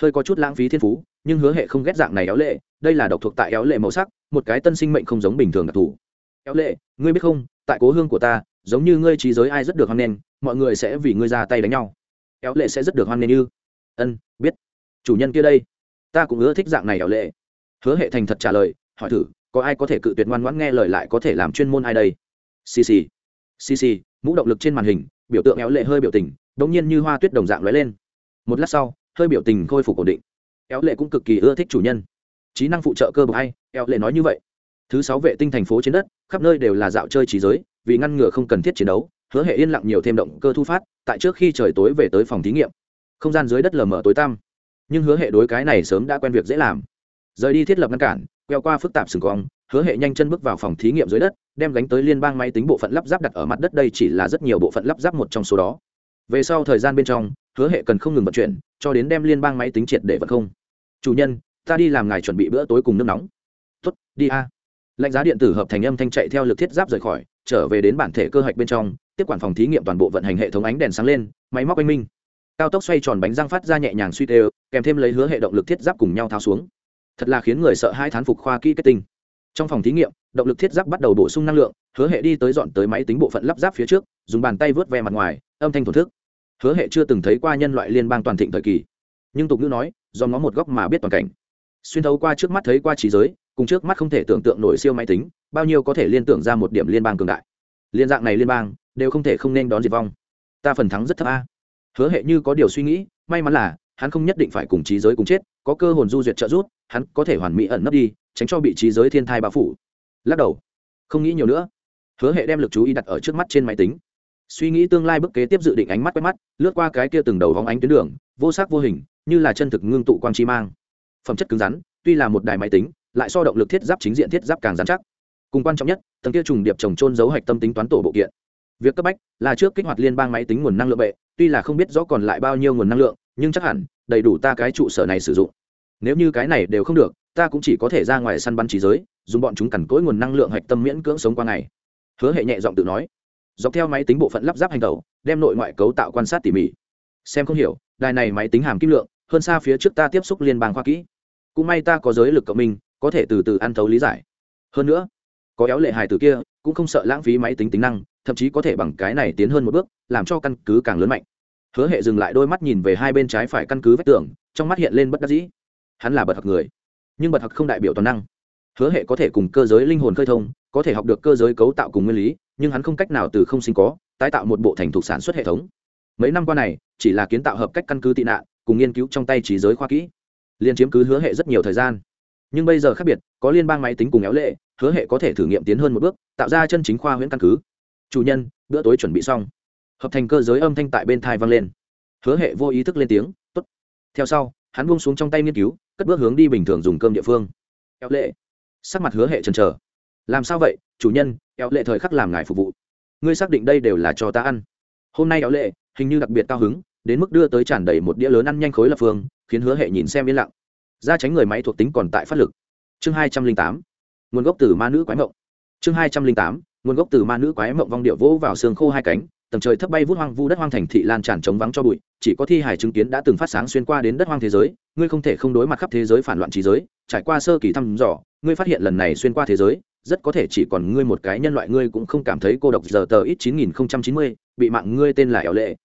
Hơi có chút lãng phí thiên phú, nhưng hứa hệ không ghét dạng này éo lệ, đây là độc thuộc tại éo lệ màu sắc, một cái tân sinh mệnh không giống bình thường đặc thù. Éo lệ, ngươi biết không, tại cố hương của ta, giống như ngươi trí giới ai rất được hoan nghênh, mọi người sẽ vì ngươi ra tay đánh nhau. Éo lệ sẽ rất được hoan nghênh như. Ân, biết. Chủ nhân kia đây. Ta cũng ưa thích dạng này éo lệ. Hứa hệ thành thật trả lời, hỏi thử, có ai có thể cự tuyệt ngoan ngoãn nghe lời lại có thể làm chuyên môn ai đây? Xì xì. Xì xì, mũ động lực trên màn hình, biểu tượng éo lệ hơi biểu tình đ nhiên như hoa tuyết đồng dạng lóe lên. Một lát sau, hơi biểu tình khôi phục ổn định. Éo lệ cũng cực kỳ ưa thích chủ nhân. Trí năng phụ trợ cơ bậc hay, éo lệ nói như vậy. Thứ sáu vệ tinh thành phố trên đất, khắp nơi đều là dạo chơi trí giới, vì ngăn ngừa không cần thiết chiến đấu, hứa hệ yên lặng nhiều thêm động cơ thu phát, tại trước khi trời tối về tới phòng thí nghiệm. Không gian dưới đất lờ mờ tối tăm. Nhưng hứa hệ đối cái này sớm đã quen việc dễ làm. Rời đi thiết lập ngăn cản queo qua phức tạp sừng cong, hứa hệ nhanh chân bước vào phòng thí nghiệm dưới đất, đem gánh tới liên bang máy tính bộ phận lắp ráp đặt ở mặt đất, đây chỉ là rất nhiều bộ phận lắp ráp một trong số đó về sau thời gian bên trong, hứa hệ cần không ngừng vận chuyển, cho đến đem liên bang máy tính triệt để vận không. Chủ nhân, ta đi làm ngài chuẩn bị bữa tối cùng nước nóng. Tuất đi a. Lạnh giá điện tử hợp thành âm thanh chạy theo lực thiết giáp rời khỏi, trở về đến bản thể cơ hạch bên trong, tiếp quản phòng thí nghiệm toàn bộ vận hành hệ thống ánh đèn sáng lên, máy móc anh minh. Cao tốc xoay tròn bánh răng phát ra nhẹ nhàng suy tê, kèm thêm lấy hứa hệ động lực thiết giáp cùng nhau tháo xuống. Thật là khiến người sợ hai thán phục khoa kỹ kết tinh. Trong phòng thí nghiệm, động lực thiết giáp bắt đầu bổ sung năng lượng, hứa hệ đi tới dọn tới máy tính bộ phận lắp ráp phía trước, dùng bàn tay vớt ve mặt ngoài âm thanh thổn thức. Hứa hệ chưa từng thấy qua nhân loại liên bang toàn thịnh thời kỳ. Nhưng tục ngữ nói do ngó một góc mà biết toàn cảnh. Xuyên thấu qua trước mắt thấy qua trí giới cùng trước mắt không thể tưởng tượng nổi siêu máy tính bao nhiêu có thể liên tưởng ra một điểm liên bang cường đại. Liên dạng này liên bang đều không thể không nên đón diệt vong. Ta phần thắng rất thấp a. Hứa hệ như có điều suy nghĩ may mắn là hắn không nhất định phải cùng trí giới cùng chết có cơ hồn du duyệt trợ rút, hắn có thể hoàn mỹ ẩn nấp đi tránh cho bị trí giới thiên thai bao phủ. Lắc đầu. Không nghĩ nhiều nữa. Hứa hệ đem l ự c chú ý đặt ở trước mắt trên máy tính suy nghĩ tương lai bức kế tiếp dự định ánh mắt quét mắt, lướt qua cái kia từng đầu vóng ánh tuyến đường, vô sắc vô hình, như là chân thực ngưng tụ quang chi mang. Phẩm chất cứng rắn, tuy là một đài máy tính, lại so động lực thiết giáp chính diện thiết giáp càng dán chắc. Cùng quan trọng nhất, tầng kia trùng điệp trồng trôn giấu hạch tâm tính toán tổ bộ kiện. Việc cấp bách là trước kích hoạt liên bang máy tính nguồn năng lượng bệ, tuy là không biết rõ còn lại bao nhiêu nguồn năng lượng, nhưng chắc hẳn, đầy đủ ta cái trụ sở này sử dụng. Nếu như cái này đều không được, ta cũng chỉ có thể ra ngoài săn bắn trí giới, dùng bọn chúng cằn cỗi nguồn năng lượng hạch tâm miễn cưỡng sống qua ngày. Hứa hệ nhẹ giọng tự nói dọc theo máy tính bộ phận lắp ráp hành tẩu, đem nội ngoại cấu tạo quan sát tỉ mỉ. Xem không hiểu, đài này máy tính hàm kim lượng, hơn xa phía trước ta tiếp xúc liên bang khoa kỹ cũng may ta có giới lực cộng minh, có thể từ từ ăn thấu lý giải. Hơn nữa, có éo lệ hài từ kia, cũng không sợ lãng phí máy tính tính năng, thậm chí có thể bằng cái này tiến hơn một bước, làm cho căn cứ càng lớn mạnh. Hứa hệ dừng lại đôi mắt nhìn về hai bên trái phải căn cứ vách tường, trong mắt hiện lên bất đắc dĩ. Hắn là bật học người, nhưng bật học không đại biểu toàn năng. Hứa hệ có thể cùng cơ giới linh hồn khơi thông có thể học được cơ giới cấu tạo cùng nguyên lý, nhưng hắn không cách nào từ không sinh có, tái tạo một bộ thành thục sản xuất hệ thống. Mấy năm qua này, chỉ là kiến tạo hợp cách căn cứ tị nạn, cùng nghiên cứu trong tay trí giới khoa kỹ. Liên chiếm cứ hứa hệ rất nhiều thời gian. Nhưng bây giờ khác biệt, có liên bang máy tính cùng éo lệ, hứa hệ có thể thử nghiệm tiến hơn một bước, tạo ra chân chính khoa huyễn căn cứ. Chủ nhân, bữa tối chuẩn bị xong. Hợp thành cơ giới âm thanh tại bên thai vang lên. Hứa hệ vô ý thức lên tiếng t ố t theo sau, hắn buông xuống trong tay nghiên cứu, cất bước hướng đi bình thường dùng cơm địa phương. Éo lệ. Sắc mặt hứa hệ trần chờ làm sao vậy, chủ nhân éo lệ thời khắc làm ngài phục vụ. Ngươi xác định đây đều là cho ta ăn. Hôm nay éo lệ, hình như đặc biệt cao hứng, đến mức đưa tới tràn đầy một đĩa lớn ăn nhanh khối lập phương, khiến hứa hệ nhìn xem yên lặng. Ra tránh người máy thuộc tính còn tại phát lực. Chương hai trăm linh tám, nguồn gốc từ ma nữ quái mộng. Chương hai trăm linh tám, nguồn gốc từ ma nữ quái mộng vong điệu vỗ vào xương khô hai cánh, tầng trời thấp bay vút hoang vu đất hoang thành thị lan tràn trống vắng cho bụi, chỉ có thi hài chứng kiến đã từng phát sáng xuyên qua đến đất hoang thế giới, ngươi không thể không đối mặt khắp thế giới phản loạn trí giới, trải qua sơ kỳ thăm dò, ngươi phát hiện lần này xuyên qua thế giới rất có thể chỉ còn ngươi một cái nhân loại, ngươi cũng không cảm thấy cô độc giờ tờ ít chín nghìn không trăm chín mươi, bị mạng ngươi tên là ẻo lệ.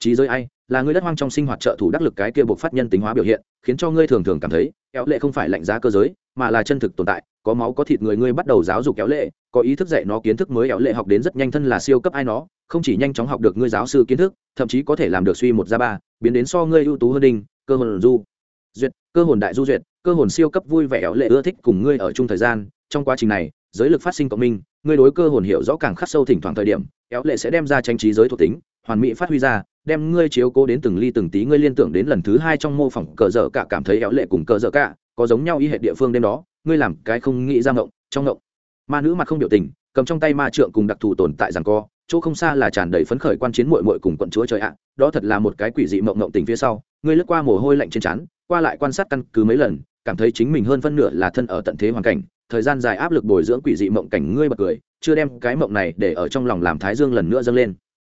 Trí giới ai, là ngươi đất hoang trong sinh hoạt trợ thủ đắc lực cái kia buộc phát nhân tính hóa biểu hiện, khiến cho ngươi thường thường cảm thấy ẻo lệ không phải lạnh giá cơ giới, mà là chân thực tồn tại, có máu có thịt người ngươi bắt đầu giáo dục kéo lệ, có ý thức dạy nó kiến thức mới éo lệ học đến rất nhanh thân là siêu cấp ai nó, không chỉ nhanh chóng học được ngươi giáo sư kiến thức, thậm chí có thể làm được suy một ra ba, biến đến so ngươi ưu tú hơn đinh, cơ hồn du. Duyệt, cơ hồn đại du duyệt, cơ hồn siêu cấp vui vẻ éo lệ ưa thích cùng ngươi ở chung thời gian, trong quá trình này giới lực phát sinh cộng minh, ngươi đối cơ hồn hiểu rõ càng khắc sâu thỉnh thoảng thời điểm, éo lệ sẽ đem ra tranh trí giới thuộc tính, hoàn mỹ phát huy ra, đem ngươi chiếu cố đến từng ly từng tí, ngươi liên tưởng đến lần thứ hai trong mô phỏng cờ dở cả cảm thấy éo lệ cùng cờ dở cả, có giống nhau y hệ địa phương đêm đó, ngươi làm cái không nghĩ ra ngộng, trong ngộng. Ma nữ mặt không biểu tình, cầm trong tay ma trượng cùng đặc thù tồn tại rằng co, chỗ không xa là tràn đầy phấn khởi quan chiến mội mội cùng quận chúa trời ạ, đó thật là một cái quỷ dị mộng mộng tình phía sau, ngươi lướt qua mồ hôi lạnh trên trán, qua lại quan sát căn cứ mấy lần, cảm thấy chính mình hơn phân nửa là thân ở tận thế hoàn cảnh thời gian dài áp lực bồi dưỡng quỷ dị mộng cảnh ngươi bật cười, chưa đem cái mộng này để ở trong lòng làm thái dương lần nữa dâng lên.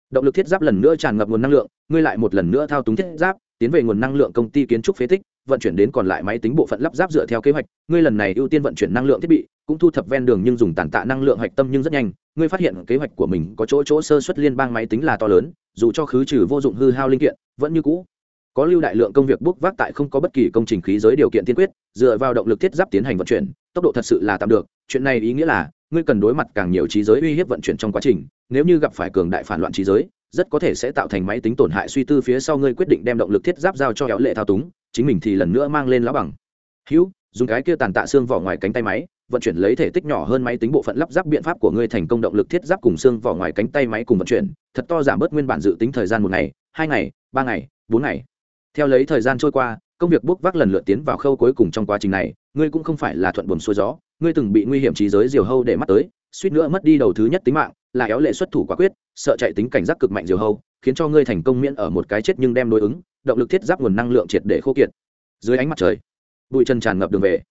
Động lực thiết giáp lần nữa tràn ngập nguồn năng lượng, ngươi lại một lần nữa thao túng thiết giáp, tiến về nguồn năng lượng công ty kiến trúc phế tích, vận chuyển đến còn lại máy tính bộ phận lắp ráp dựa theo kế hoạch, ngươi lần này ưu tiên vận chuyển năng lượng thiết bị, cũng thu thập ven đường nhưng dùng tàn tạ năng lượng hạch tâm nhưng rất nhanh, ngươi phát hiện kế hoạch của mình có chỗ chỗ sơ xuất liên bang máy tính là to lớn, dù cho khứ trừ vô dụng hư hao linh kiện, vẫn như cũ có lưu đại lượng công việc bốc vác tại không có bất kỳ công trình khí giới điều kiện tiên quyết, dựa vào động lực thiết giáp tiến hành vận chuyển, tốc độ thật sự là tạm được. Chuyện này ý nghĩa là, ngươi cần đối mặt càng nhiều trí giới uy hiếp vận chuyển trong quá trình, nếu như gặp phải cường đại phản loạn trí giới, rất có thể sẽ tạo thành máy tính tổn hại suy tư phía sau ngươi quyết định đem động lực thiết giáp giao cho kéo lệ thao túng, chính mình thì lần nữa mang lên lá bằng. Hữu, dùng cái kia tàn tạ xương vỏ ngoài cánh tay máy, vận chuyển lấy thể tích nhỏ hơn máy tính bộ phận lắp ráp biện pháp của ngươi thành công động lực thiết giáp cùng xương vỏ ngoài cánh tay máy cùng vận chuyển, thật to giảm bớt nguyên bản dự tính thời gian một ngày, hai ngày, ba ngày, bốn ngày theo lấy thời gian trôi qua, công việc bốc vác lần lượt tiến vào khâu cuối cùng trong quá trình này, ngươi cũng không phải là thuận buồm xuôi gió, ngươi từng bị nguy hiểm trí giới diều hâu để mắt tới, suýt nữa mất đi đầu thứ nhất tính mạng, là éo lệ xuất thủ quả quyết, sợ chạy tính cảnh giác cực mạnh diều hâu, khiến cho ngươi thành công miễn ở một cái chết nhưng đem đối ứng, động lực thiết giáp nguồn năng lượng triệt để khô kiệt. Dưới ánh mặt trời, bụi chân tràn ngập đường về.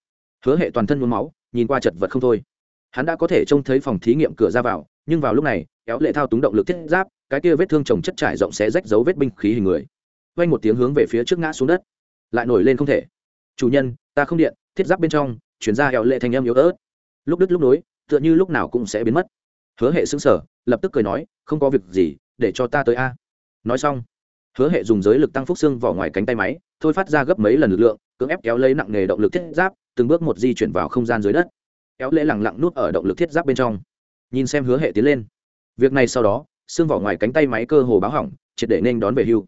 Hứa hệ toàn thân mướm máu, nhìn qua chật vật không thôi. Hắn đã có thể trông thấy phòng thí nghiệm cửa ra vào, nhưng vào lúc này, éo lệ thao túng động lực thiết giáp, cái kia vết thương trồng chất trải rộng xé rách dấu vết binh khí hình người quanh một tiếng hướng về phía trước ngã xuống đất. Lại nổi lên không thể. Chủ nhân, ta không điện, thiết giáp bên trong, chuyển ra hẹo lệ thành âm yếu ớt. Lúc đứt lúc nối, tựa như lúc nào cũng sẽ biến mất. Hứa hệ xứng sở lập tức cười nói, không có việc gì, để cho ta tới a. Nói xong, hứa hệ dùng giới lực tăng phúc xương vỏ ngoài cánh tay máy, thôi phát ra gấp mấy lần lực lượng, cưỡng ép kéo lấy nặng nghề động lực thiết giáp, từng bước một di chuyển vào không gian dưới đất. Kéo lễ lẳng lặng nút ở động lực thiết giáp bên trong. Nhìn xem hứa hệ tiến lên. Việc này sau đó, xương vỏ ngoài cánh tay máy cơ hồ báo hỏng, triệt để nên đón về hưu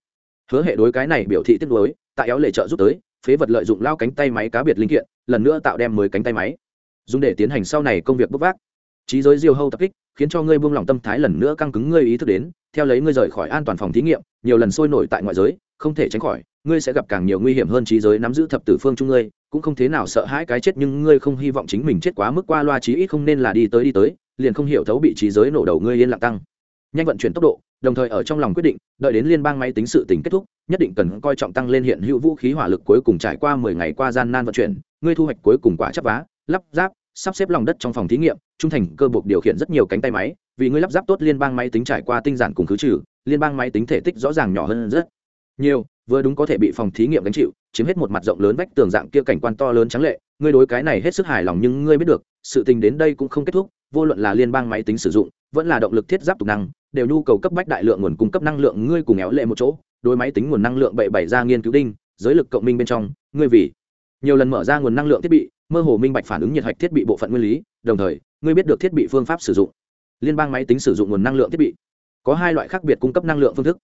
hứa hệ đối cái này biểu thị tiết đối tại éo lệ trợ giúp tới, phế vật lợi dụng lao cánh tay máy cá biệt linh kiện, lần nữa tạo đem mới cánh tay máy. Dùng để tiến hành sau này công việc bốc vác. Trí giới diêu hâu tập kích, khiến cho ngươi buông lỏng tâm thái lần nữa căng cứng ngươi ý thức đến, theo lấy ngươi rời khỏi an toàn phòng thí nghiệm, nhiều lần sôi nổi tại ngoại giới, không thể tránh khỏi, ngươi sẽ gặp càng nhiều nguy hiểm hơn trí giới nắm giữ thập tử phương chung ngươi, cũng không thế nào sợ hãi cái chết nhưng ngươi không hy vọng chính mình chết quá mức qua loa trí ít không nên là đi tới đi tới, liền không hiểu thấu bị trí giới nổ đầu ngươi yên lặng tăng. Nhanh vận chuyển tốc độ đồng thời ở trong lòng quyết định, đợi đến liên bang máy tính sự tình kết thúc, nhất định cần coi trọng tăng lên hiện hữu vũ khí hỏa lực cuối cùng trải qua mười ngày qua gian nan vận chuyển ngươi thu hoạch cuối cùng quả chấp vá, lắp ráp, sắp xếp lòng đất trong phòng thí nghiệm, trung thành cơ buộc điều khiển rất nhiều cánh tay máy, vì ngươi lắp ráp tốt liên bang máy tính trải qua tinh giản cùng khứ trừ, liên bang máy tính thể tích rõ ràng nhỏ hơn rất nhiều, vừa đúng có thể bị phòng thí nghiệm gánh chịu, chiếm hết một mặt rộng lớn vách tường dạng kia cảnh quan to lớn trắng lệ ngươi đối cái này hết sức hài lòng nhưng ngươi biết được, sự tình đến đây cũng không kết thúc, vô luận là liên bang máy tính sử dụng, vẫn là động lực thiết giáp tục năng đều nhu cầu cấp bách đại lượng nguồn cung cấp năng lượng ngươi cùng éo lệ một chỗ, đối máy tính nguồn năng lượng bậy bày ra nghiên cứu đinh, giới lực cộng minh bên trong, ngươi vì nhiều lần mở ra nguồn năng lượng thiết bị, mơ hồ minh bạch phản ứng nhiệt hạch thiết bị bộ phận nguyên lý, đồng thời, ngươi biết được thiết bị phương pháp sử dụng. Liên bang máy tính sử dụng nguồn năng lượng thiết bị, có hai loại khác biệt cung cấp năng lượng phương thức.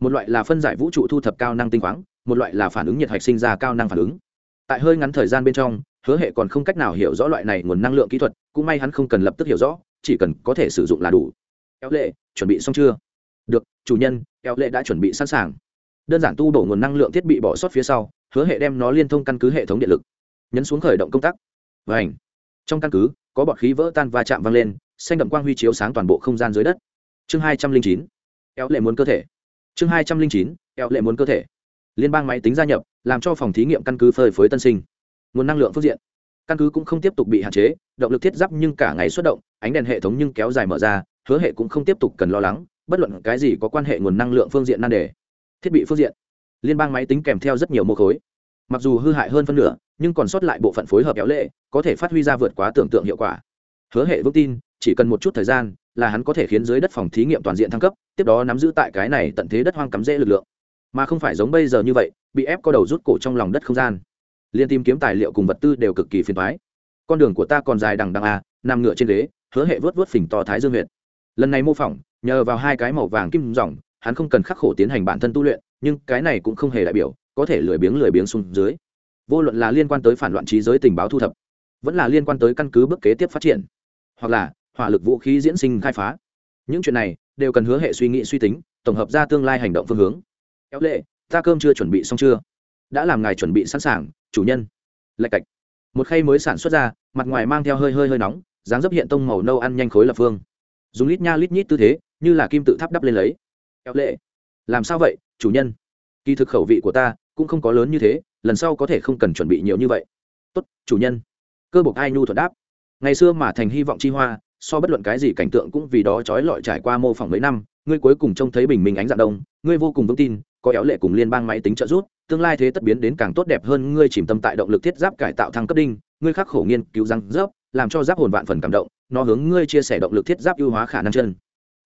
Một loại là phân giải vũ trụ thu thập cao năng tinh khoáng, một loại là phản ứng nhiệt hạch sinh ra cao năng phản ứng. Tại hơi ngắn thời gian bên trong, hứa hệ còn không cách nào hiểu rõ loại này nguồn năng lượng kỹ thuật, cũng may hắn không cần lập tức hiểu rõ, chỉ cần có thể sử dụng là đủ. Kéo lệ chuẩn bị xong chưa? Được, chủ nhân eo lệ đã chuẩn bị sẵn sàng. Đơn giản tu bổ nguồn năng lượng thiết bị bỏ sót phía sau, hứa hệ đem nó liên thông căn cứ hệ thống điện lực. Nhấn xuống khởi động công tác và ảnh trong căn cứ, có bọt khí vỡ tan và chạm văng lên, xanh đậm quang huy chiếu sáng toàn bộ không gian dưới đất. Chương hai trăm linh chín. Eo lệ muốn cơ thể. Chương hai trăm linh chín. Eo lệ muốn cơ thể. Liên bang máy tính gia nhập, làm cho phòng thí nghiệm căn cứ phơi phới tân sinh. Nguồn năng lượng phương diện. Căn cứ cũng không tiếp tục bị hạn chế, động lực thiết giáp nhưng cả ngày xuất động, ánh đèn hệ thống nhưng kéo dài mở ra hứa hệ cũng không tiếp tục cần lo lắng, bất luận cái gì có quan hệ nguồn năng lượng phương diện nan đề, thiết bị phương diện, liên bang máy tính kèm theo rất nhiều mô khối. Mặc dù hư hại hơn phân nửa, nhưng còn sót lại bộ phận phối hợp kéo lệ, có thể phát huy ra vượt quá tưởng tượng hiệu quả. Hứa hệ vững tin, chỉ cần một chút thời gian là hắn có thể khiến dưới đất phòng thí nghiệm toàn diện thăng cấp, tiếp đó nắm giữ tại cái này tận thế đất hoang cắm rễ lực lượng. Mà không phải giống bây giờ như vậy, bị ép có đầu rút cổ trong lòng đất không gian. Liên tìm kiếm tài liệu cùng vật tư đều cực kỳ phiền thoái con đường của ta còn dài đằng đằng à nằm ngựa trên ghế, hứa hệ vớt vớt phình to thái dương huyện lần này mô phỏng, nhờ vào hai cái màu vàng kim dòng, hắn không cần khắc khổ tiến hành bản thân tu luyện, nhưng cái này cũng không hề đại biểu, có thể lười biếng lười biếng xuống dưới. Vô luận là liên quan tới phản loạn trí giới tình báo thu thập, vẫn là liên quan tới căn cứ bước kế tiếp phát triển, hoặc là hỏa lực vũ khí diễn sinh khai phá, những chuyện này đều cần hứa hệ suy nghĩ suy tính, tổng hợp ra tương lai hành động phương hướng. Kéo lệ, ta cơm chưa chuẩn bị xong chưa? Đã làm ngài chuẩn bị sẵn sàng, chủ nhân. Lạch cạch. Một khay mới sản xuất ra, mặt ngoài mang theo hơi hơi hơi nóng, dáng dấp hiện tông màu nâu ăn nhanh khối lập phương dùng lít nha lít nhít tư thế, như là kim tự tháp đắp lên lấy. Kéo lệ. Làm sao vậy, chủ nhân? Kỳ thực khẩu vị của ta cũng không có lớn như thế, lần sau có thể không cần chuẩn bị nhiều như vậy. Tốt, chủ nhân. Cơ bộc ai nhu thuật đáp. Ngày xưa mà thành hy vọng chi hoa, so bất luận cái gì cảnh tượng cũng vì đó trói lọi trải qua mô phỏng mấy năm, ngươi cuối cùng trông thấy bình minh ánh dạng đông, ngươi vô cùng vững tin, có éo lệ cùng liên bang máy tính trợ giúp, tương lai thế tất biến đến càng tốt đẹp hơn, ngươi chìm tâm tại động lực thiết giáp cải tạo thăng cấp đinh, ngươi khắc khổ nghiên cứu răng rớp, làm cho giáp hồn vạn phần cảm động nó hướng ngươi chia sẻ động lực thiết giáp ưu hóa khả năng chân.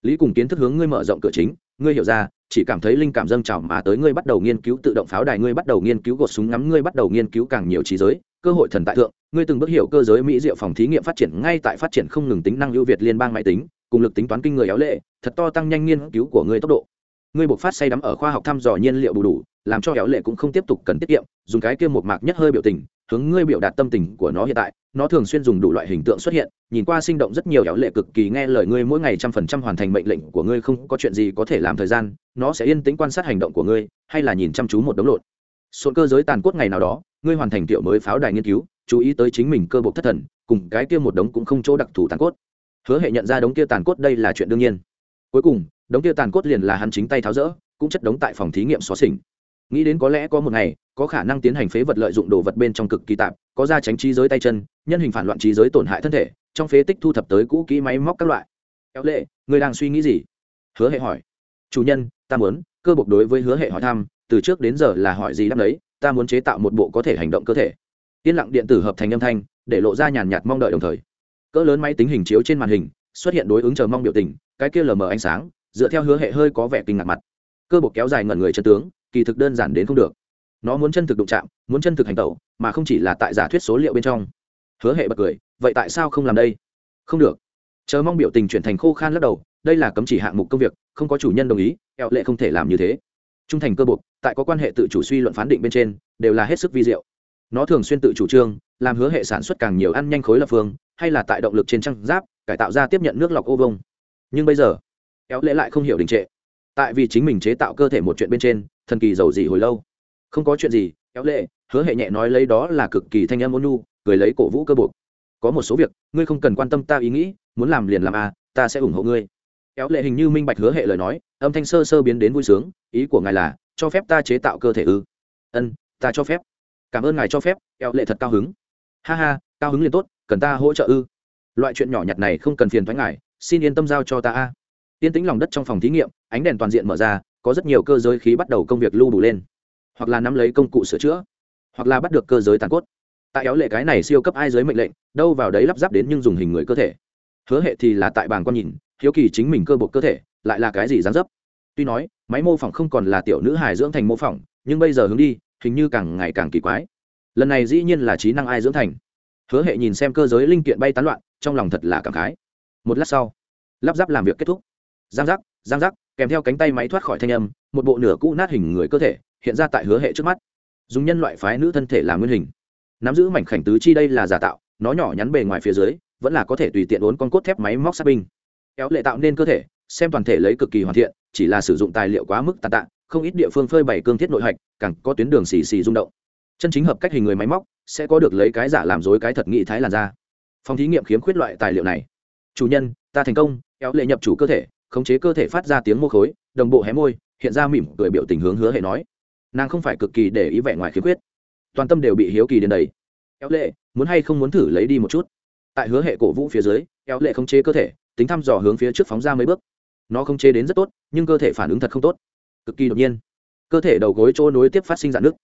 Lý cùng kiến thức hướng ngươi mở rộng cửa chính, ngươi hiểu ra, chỉ cảm thấy linh cảm dâng trào mà tới ngươi bắt đầu nghiên cứu tự động pháo đài, ngươi bắt đầu nghiên cứu gột súng ngắm, ngươi bắt đầu nghiên cứu càng nhiều trí giới, cơ hội thần tại thượng, ngươi từng bước hiểu cơ giới mỹ diệu phòng thí nghiệm phát triển, ngay tại phát triển không ngừng tính năng ưu việt liên bang máy tính, cùng lực tính toán kinh người éo lệ, thật to tăng nhanh nghiên cứu của ngươi tốc độ. Ngươi buộc phát say đắm ở khoa học thăm dò nhiên liệu bù đủ làm cho éo lệ cũng không tiếp tục cần tiết kiệm, dùng cái kia một mạc nhất hơi biểu tình, hướng ngươi biểu đạt tâm tình của nó hiện tại. Nó thường xuyên dùng đủ loại hình tượng xuất hiện, nhìn qua sinh động rất nhiều éo lệ cực kỳ nghe lời ngươi mỗi ngày trăm phần trăm hoàn thành mệnh lệnh của ngươi không có chuyện gì có thể làm thời gian, nó sẽ yên tĩnh quan sát hành động của ngươi, hay là nhìn chăm chú một đống lộn. Sộn cơ giới tàn cốt ngày nào đó, ngươi hoàn thành tiểu mới pháo đài nghiên cứu, chú ý tới chính mình cơ bộ thất thần, cùng cái kia một đống cũng không chỗ đặc thù tàn cốt. Hứa hệ nhận ra đống kia tàn cốt đây là chuyện đương nhiên. Cuối cùng, đống kia tàn cốt liền là hắn chính tay tháo rỡ, cũng chất đống tại phòng thí nghiệm xóa xỉnh nghĩ đến có lẽ có một ngày, có khả năng tiến hành phế vật lợi dụng đồ vật bên trong cực kỳ tạp, có ra tránh trí giới tay chân, nhân hình phản loạn trí giới tổn hại thân thể, trong phế tích thu thập tới cũ kỹ máy móc các loại. Éo lệ, người đang suy nghĩ gì? Hứa hệ hỏi. Chủ nhân, ta muốn, cơ bộc đối với hứa hệ hỏi thăm, từ trước đến giờ là hỏi gì đáp đấy ta muốn chế tạo một bộ có thể hành động cơ thể. Yên lặng điện tử hợp thành âm thanh, để lộ ra nhàn nhạt mong đợi đồng thời. Cỡ lớn máy tính hình chiếu trên màn hình, xuất hiện đối ứng chờ mong biểu tình, cái kia lờ mờ ánh sáng, dựa theo hứa hệ hơi có vẻ kinh ngạc mặt. Cơ bộc kéo dài ngẩn người chân tướng kỳ thực đơn giản đến không được. Nó muốn chân thực đụng chạm muốn chân thực hành tẩu mà không chỉ là tại giả thuyết số liệu bên trong. Hứa hệ bật cười vậy tại sao không làm đây? Không được. Chờ mong biểu tình chuyển thành khô khan lắc đầu đây là cấm chỉ hạng mục công việc không có chủ nhân đồng ý eo lệ không thể làm như thế. Trung thành cơ buộc, tại có quan hệ tự chủ suy luận phán định bên trên đều là hết sức vi diệu. Nó thường xuyên tự chủ trương làm hứa hệ sản xuất càng nhiều ăn nhanh khối lập phương hay là tại động lực trên trang giáp cải tạo ra tiếp nhận nước lọc ô vông nhưng bây giờ éo lệ lại không hiểu đình trệ tại vì chính mình chế tạo cơ thể một chuyện bên trên, thần kỳ giàu gì hồi lâu. Không có chuyện gì, kéo lệ, hứa hệ nhẹ nói lấy đó là cực kỳ thanh âm ôn nhu, cười lấy cổ vũ cơ buộc. Có một số việc, ngươi không cần quan tâm ta ý nghĩ, muốn làm liền làm à ta sẽ ủng hộ ngươi. Kéo lệ hình như minh bạch hứa hệ lời nói, âm thanh sơ sơ biến đến vui sướng, ý của ngài là, cho phép ta chế tạo cơ thể ư. Ân, ta cho phép. Cảm ơn ngài cho phép, kéo lệ thật cao hứng. Ha ha, cao hứng liền tốt, cần ta hỗ trợ ư. Loại chuyện nhỏ nhặt này không cần phiền thoái ngài, xin yên tâm giao cho ta a tiên tĩnh lòng đất trong phòng thí nghiệm, ánh đèn toàn diện mở ra, có rất nhiều cơ giới khí bắt đầu công việc lưu đủ lên. Hoặc là nắm lấy công cụ sửa chữa, hoặc là bắt được cơ giới tàn cốt. Tại éo lệ cái này siêu cấp ai dưới mệnh lệnh, đâu vào đấy lắp ráp đến nhưng dùng hình người cơ thể. Hứa hệ thì là tại bàn con nhìn, hiếu kỳ chính mình cơ bộ cơ thể, lại là cái gì dán dấp? Tuy nói, máy mô phỏng không còn là tiểu nữ hài dưỡng thành mô phỏng, nhưng bây giờ hướng đi, hình như càng ngày càng kỳ quái. Lần này dĩ nhiên là trí năng ai dưỡng thành. Hứa hệ nhìn xem cơ giới linh kiện bay tán loạn, trong lòng thật là cảm khái. Một lát sau, lắp ráp làm việc kết thúc giang giác giang giác, kèm theo cánh tay máy thoát khỏi thanh âm, một bộ nửa cũ nát hình người cơ thể, hiện ra tại hứa hệ trước mắt. Dùng nhân loại phái nữ thân thể làm nguyên hình. Nắm giữ mảnh khảnh tứ chi đây là giả tạo, nó nhỏ nhắn bề ngoài phía dưới, vẫn là có thể tùy tiện uốn con cốt thép máy móc sát binh. Kéo lệ tạo nên cơ thể, xem toàn thể lấy cực kỳ hoàn thiện, chỉ là sử dụng tài liệu quá mức tàn tạ, không ít địa phương phơi bày cương thiết nội hạch, càng có tuyến đường xì xì rung động. Chân chính hợp cách hình người máy móc, sẽ có được lấy cái giả làm dối cái thật nghị thái làn ra. Phòng thí nghiệm khiếm khuyết loại tài liệu này. Chủ nhân, ta thành công, kéo lệ nhập chủ cơ thể khống chế cơ thể phát ra tiếng mô khối, đồng bộ hé môi, hiện ra mỉm cười biểu tình hướng hứa hệ nói. Nàng không phải cực kỳ để ý vẻ ngoài khiếm khuyết. Toàn tâm đều bị hiếu kỳ đến đầy. Kéo lệ, muốn hay không muốn thử lấy đi một chút? Tại hứa hệ cổ vũ phía dưới, kéo lệ khống chế cơ thể, tính thăm dò hướng phía trước phóng ra mấy bước. Nó khống chế đến rất tốt, nhưng cơ thể phản ứng thật không tốt. Cực kỳ đột nhiên, cơ thể đầu gối chỗ nối tiếp phát sinh dạn nước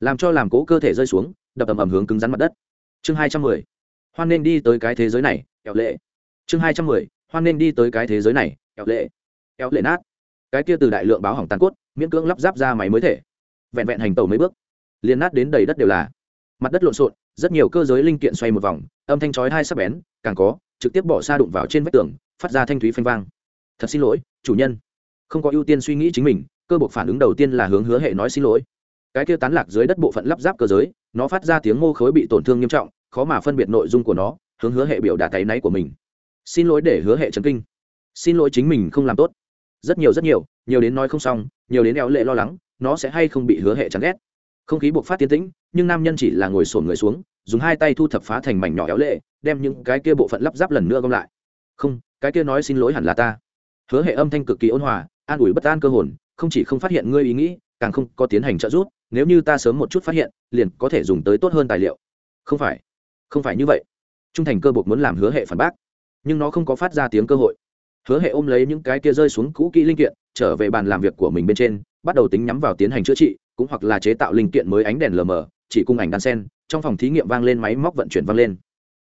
làm cho làm cố cơ thể rơi xuống, đập ầm ầm hướng cứng rắn mặt đất. Chương hai trăm mười, hoan nên đi tới cái thế giới này éo lệ. Chương hai trăm mười, hoan nên đi tới cái thế giới này kẹo lệ. Kẹo lệ nát. Cái kia từ đại lượng báo hỏng tàn cốt, miễn cưỡng lắp ráp ra máy mới thể. Vẹn vẹn hành tàu mấy bước, liền nát đến đầy đất đều là. Mặt đất lộn xộn, rất nhiều cơ giới linh kiện xoay một vòng, âm thanh chói hai sắc bén, càng có, trực tiếp bỏ xa đụng vào trên vách tường, phát ra thanh thúy phanh vang. Thật xin lỗi, chủ nhân. Không có ưu tiên suy nghĩ chính mình, cơ bộ phản ứng đầu tiên là hướng hứa hệ nói xin lỗi. Cái kia tán lạc dưới đất bộ phận lắp ráp cơ giới, nó phát ra tiếng mô khối bị tổn thương nghiêm trọng, khó mà phân biệt nội dung của nó, hướng hứa hệ biểu đạt tay náy của mình. Xin lỗi để hứa hệ chấn kinh xin lỗi chính mình không làm tốt. Rất nhiều rất nhiều nhiều đến nói không xong, nhiều đến éo lệ lo lắng, nó sẽ hay không bị hứa hệ chán ghét. Không khí buộc phát tiến tĩnh, nhưng nam nhân chỉ là ngồi sổn người xuống, dùng hai tay thu thập phá thành mảnh nhỏ éo lệ, đem những cái kia bộ phận lắp ráp lần nữa gom lại. Không, cái kia nói xin lỗi hẳn là ta. Hứa hệ âm thanh cực kỳ ôn hòa, an ủi bất an cơ hồn, không chỉ không phát hiện ngươi ý nghĩ, càng không có tiến hành trợ giúp, nếu như ta sớm một chút phát hiện, liền có thể dùng tới tốt hơn tài liệu. Không phải không phải như vậy. Trung thành cơ buộc muốn làm hứa hệ phản bác, nhưng nó không có phát ra tiếng cơ hội hứa hệ ôm lấy những cái kia rơi xuống cũ kỹ linh kiện, trở về bàn làm việc của mình bên trên, bắt đầu tính nhắm vào tiến hành chữa trị, cũng hoặc là chế tạo linh kiện mới ánh đèn lờ mờ, chỉ cung ảnh đan sen, trong phòng thí nghiệm vang lên máy móc vận chuyển vang lên.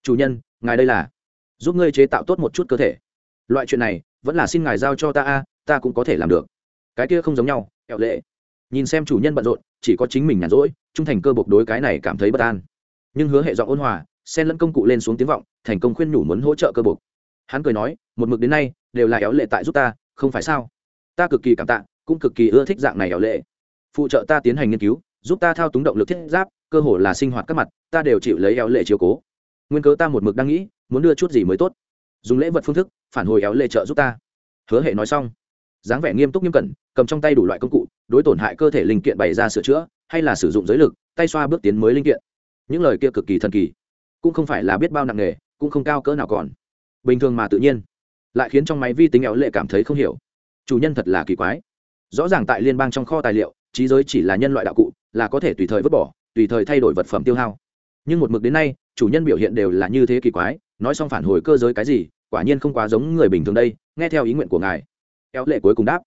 Chủ nhân, ngài đây là giúp ngươi chế tạo tốt một chút cơ thể. Loại chuyện này vẫn là xin ngài giao cho ta a, ta cũng có thể làm được. Cái kia không giống nhau, kẹo lệ. Nhìn xem chủ nhân bận rộn, chỉ có chính mình nhàn rỗi, trung thành cơ buộc đối cái này cảm thấy bất an. Nhưng hứa hệ giọng ôn hòa, xen lẫn công cụ lên xuống tiếng vọng, thành công khuyên nhủ muốn hỗ trợ cơ buộc hắn cười nói, một mực đến nay đều là éo lệ tại giúp ta, không phải sao? Ta cực kỳ cảm tạ, cũng cực kỳ ưa thích dạng này éo lệ. Phụ trợ ta tiến hành nghiên cứu, giúp ta thao túng động lực thiết giáp, cơ hồ là sinh hoạt các mặt, ta đều chịu lấy éo lệ chiếu cố. Nguyên cớ ta một mực đang nghĩ, muốn đưa chút gì mới tốt. Dùng lễ vật phương thức, phản hồi éo lệ trợ giúp ta. Hứa hệ nói xong, dáng vẻ nghiêm túc nghiêm cẩn, cầm trong tay đủ loại công cụ, đối tổn hại cơ thể linh kiện bày ra sửa chữa, hay là sử dụng giới lực, tay xoa bước tiến mới linh kiện. Những lời kia cực kỳ thần kỳ. Cũng không phải là biết bao nặng nghề cũng không cao cỡ nào còn. Bình thường mà tự nhiên lại khiến trong máy vi tính éo lệ cảm thấy không hiểu. Chủ nhân thật là kỳ quái. Rõ ràng tại liên bang trong kho tài liệu, trí giới chỉ là nhân loại đạo cụ, là có thể tùy thời vứt bỏ, tùy thời thay đổi vật phẩm tiêu hao. Nhưng một mực đến nay, chủ nhân biểu hiện đều là như thế kỳ quái, nói xong phản hồi cơ giới cái gì, quả nhiên không quá giống người bình thường đây, nghe theo ý nguyện của ngài. Éo lệ cuối cùng đáp,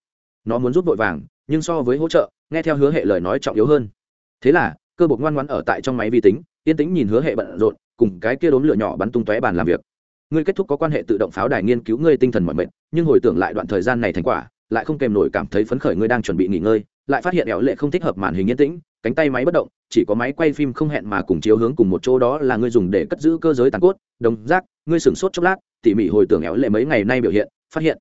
nó muốn giúp vội vàng, nhưng so với hỗ trợ, nghe theo hứa hệ lời nói trọng yếu hơn. Thế là, cơ bột ngoan ngoãn ở tại trong máy vi tính, yên tĩnh nhìn hứa hệ bận rộn, cùng cái kia đốm lửa nhỏ bắn tung tóe bàn làm việc ngươi kết thúc có quan hệ tự động pháo đài nghiên cứu ngươi tinh thần mọi mệnh, nhưng hồi tưởng lại đoạn thời gian này thành quả, lại không kèm nổi cảm thấy phấn khởi ngươi đang chuẩn bị nghỉ ngơi, lại phát hiện éo lệ không thích hợp màn hình yên tĩnh, cánh tay máy bất động, chỉ có máy quay phim không hẹn mà cùng chiếu hướng cùng một chỗ đó là ngươi dùng để cất giữ cơ giới tàn cốt, đồng giác, ngươi sửng sốt chốc lát, tỉ mỉ hồi tưởng éo lệ mấy ngày nay biểu hiện, phát hiện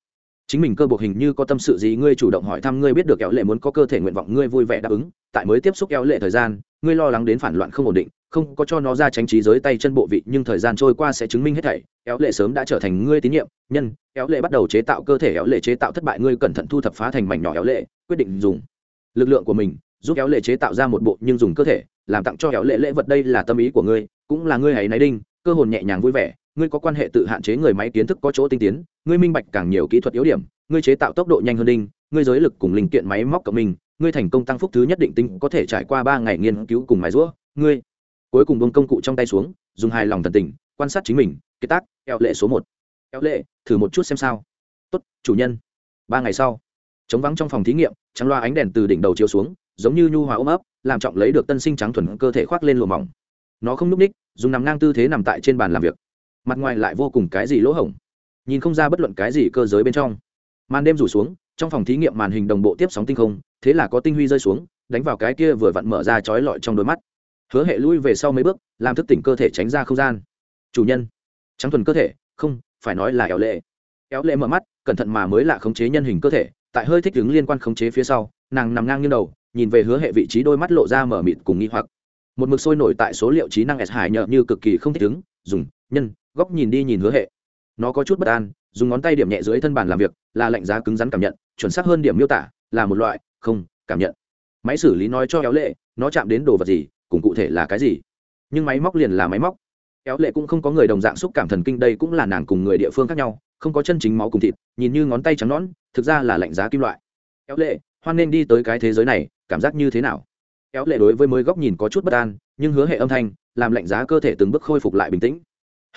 chính mình cơ buộc hình như có tâm sự gì ngươi chủ động hỏi thăm ngươi biết được éo lệ muốn có cơ thể nguyện vọng ngươi vui vẻ đáp ứng, tại mới tiếp xúc éo lệ thời gian, ngươi lo lắng đến phản loạn không ổn định không có cho nó ra tránh trí giới tay chân bộ vị, nhưng thời gian trôi qua sẽ chứng minh hết thảy. Éo lệ sớm đã trở thành ngươi tín nhiệm. Nhân, éo lệ bắt đầu chế tạo cơ thể, éo lệ chế tạo thất bại, ngươi cẩn thận thu thập phá thành mảnh nhỏ éo lệ, quyết định dùng lực lượng của mình, giúp éo lệ chế tạo ra một bộ nhưng dùng cơ thể, làm tặng cho éo lệ lễ vật đây là tâm ý của ngươi, cũng là ngươi hãy náy đinh, cơ hồn nhẹ nhàng vui vẻ, ngươi có quan hệ tự hạn chế người máy kiến thức có chỗ tinh tiến, ngươi minh bạch càng nhiều kỹ thuật yếu điểm, ngươi chế tạo tốc độ nhanh hơn đinh, ngươi giới lực cùng linh kiện máy móc cộng mình, ngươi thành công tăng phúc thứ nhất định tính có thể trải qua ba ngày nghiên cứu cùng mài rũa ngươi cuối cùng bông công cụ trong tay xuống, dùng hài lòng thần tình, quan sát chính mình, kế tác eo lệ số một. Eo lệ, thử một chút xem sao. Tốt, chủ nhân. Ba ngày sau, chống vắng trong phòng thí nghiệm, trắng loa ánh đèn từ đỉnh đầu chiếu xuống, giống như nhu hòa ôm ấp, làm trọng lấy được tân sinh trắng thuần cơ thể khoác lên lùa mỏng. Nó không núp ních, dùng nằm ngang tư thế nằm tại trên bàn làm việc. Mặt ngoài lại vô cùng cái gì lỗ hổng. Nhìn không ra bất luận cái gì cơ giới bên trong. Màn đêm rủ xuống, trong phòng thí nghiệm màn hình đồng bộ tiếp sóng tinh không, thế là có tinh huy rơi xuống, đánh vào cái kia vừa vặn mở ra chói lọi trong đôi mắt hứa hệ lui về sau mấy bước, làm thức tỉnh cơ thể tránh ra không gian. Chủ nhân. Trắng thuần cơ thể, không, phải nói là éo lệ. Éo lệ mở mắt, cẩn thận mà mới là khống chế nhân hình cơ thể, tại hơi thích ứng liên quan khống chế phía sau, nàng nằm ngang như đầu, nhìn về hứa hệ vị trí đôi mắt lộ ra mở mịt cùng nghi hoặc. Một mực sôi nổi tại số liệu trí năng s hải nhợ như cực kỳ không thích ứng, dùng, nhân, góc nhìn đi nhìn hứa hệ. Nó có chút bất an, dùng ngón tay điểm nhẹ dưới thân bàn làm việc, là lạnh giá cứng rắn cảm nhận, chuẩn xác hơn điểm miêu tả, là một loại, không, cảm nhận. Máy xử lý nói cho éo lệ, nó chạm đến đồ vật gì cùng cụ thể là cái gì? Nhưng máy móc liền là máy móc. Éo lệ cũng không có người đồng dạng xúc cảm thần kinh đây cũng là nàng cùng người địa phương khác nhau, không có chân chính máu cùng thịt, nhìn như ngón tay trắng nón thực ra là lạnh giá kim loại. Éo lệ, hoan nên đi tới cái thế giới này, cảm giác như thế nào? Éo lệ đối với mới góc nhìn có chút bất an, nhưng hứa hệ âm thanh, làm lạnh giá cơ thể từng bước khôi phục lại bình tĩnh.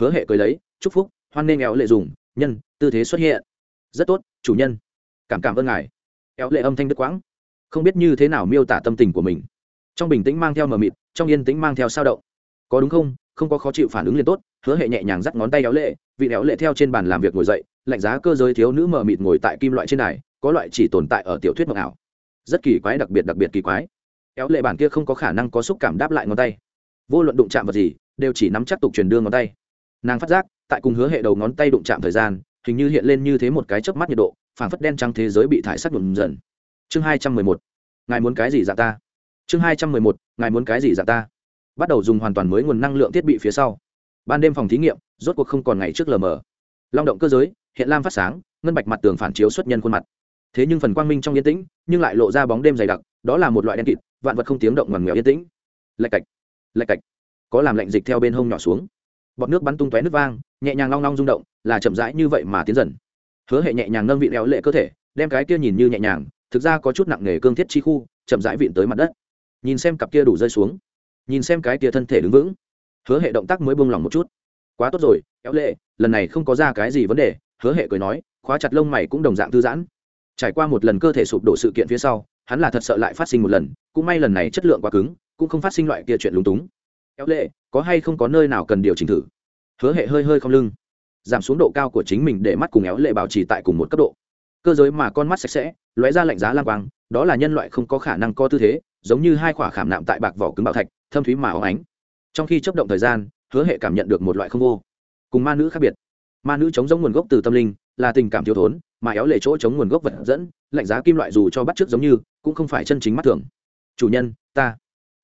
Hứa hệ cười lấy, chúc phúc, hoan nên éo lệ dùng, nhân, tư thế xuất hiện. Rất tốt, chủ nhân. Cảm cảm ơn ngài. Éo lệ âm thanh đức quãng. Không biết như thế nào miêu tả tâm tình của mình trong bình tĩnh mang theo mờ mịt, trong yên tĩnh mang theo sao động. Có đúng không? Không có khó chịu phản ứng liền tốt, hứa hệ nhẹ nhàng dắt ngón tay éo lệ, vị éo lệ theo trên bàn làm việc ngồi dậy, lạnh giá cơ giới thiếu nữ mờ mịt ngồi tại kim loại trên đài, có loại chỉ tồn tại ở tiểu thuyết mộng ảo. Rất kỳ quái đặc biệt đặc biệt kỳ quái. Éo lệ bản kia không có khả năng có xúc cảm đáp lại ngón tay. Vô luận đụng chạm vật gì, đều chỉ nắm chắc tục truyền đưa ngón tay. Nàng phát giác, tại cùng hứa hệ đầu ngón tay đụng chạm thời gian, hình như hiện lên như thế một cái chớp mắt nhiệt độ, phảng phất đen trắng thế giới bị thải sắc nhuộm dần. Chương hai trăm mười một. Ngài muốn cái gì dạng ta? Chương hai trăm mười một, ngài muốn cái gì dạng ta? Bắt đầu dùng hoàn toàn mới nguồn năng lượng thiết bị phía sau. Ban đêm phòng thí nghiệm, rốt cuộc không còn ngày trước lờ mờ. Long động cơ giới, hiện lam phát sáng, ngân bạch mặt tường phản chiếu xuất nhân khuôn mặt. Thế nhưng phần quang minh trong yên tĩnh, nhưng lại lộ ra bóng đêm dày đặc, đó là một loại đen kịt, vạn vật không tiếng động ngoằn nghèo yên tĩnh. Lạch cạch lạch cạch. Có làm lạnh dịch theo bên hông nhỏ xuống. Bọt nước bắn tung tóe nước vang, nhẹ nhàng long long rung động, là chậm rãi như vậy mà tiến dần. Hứa hệ nhẹ nhàng nâng vị éo lệ cơ thể, đem cái kia nhìn như nhẹ nhàng, thực ra có chút nặng nề cương thiết chi khu, chậm rãi vịn tới mặt đất nhìn xem cặp kia đủ rơi xuống, nhìn xem cái tia thân thể đứng vững, hứa hệ động tác mới buông lỏng một chút. Quá tốt rồi éo lệ, lần này không có ra cái gì vấn đề, hứa hệ cười nói, khóa chặt lông mày cũng đồng dạng thư giãn. Trải qua một lần cơ thể sụp đổ sự kiện phía sau, hắn là thật sợ lại phát sinh một lần, cũng may lần này chất lượng quá cứng, cũng không phát sinh loại kia chuyện lúng túng. Éo lệ, có hay không có nơi nào cần điều chỉnh thử? Hứa hệ hơi hơi không lưng, giảm xuống độ cao của chính mình để mắt cùng éo lệ bảo trì tại cùng một cấp độ. Cơ giới mà con mắt sạch sẽ, lóe ra lạnh giá lang quang, đó là nhân loại không có khả năng co tư thế giống như hai khỏa khảm nạm tại bạc vỏ cứng bảo thạch, thâm thúy mà óng ánh. Trong khi chấp động thời gian, hứa hệ cảm nhận được một loại không vô. Cùng ma nữ khác biệt. Ma nữ chống giống nguồn gốc từ tâm linh, là tình cảm thiếu thốn, mà éo lệ chỗ chống nguồn gốc vật dẫn, lạnh giá kim loại dù cho bắt trước giống như, cũng không phải chân chính mắt thường. Chủ nhân, ta.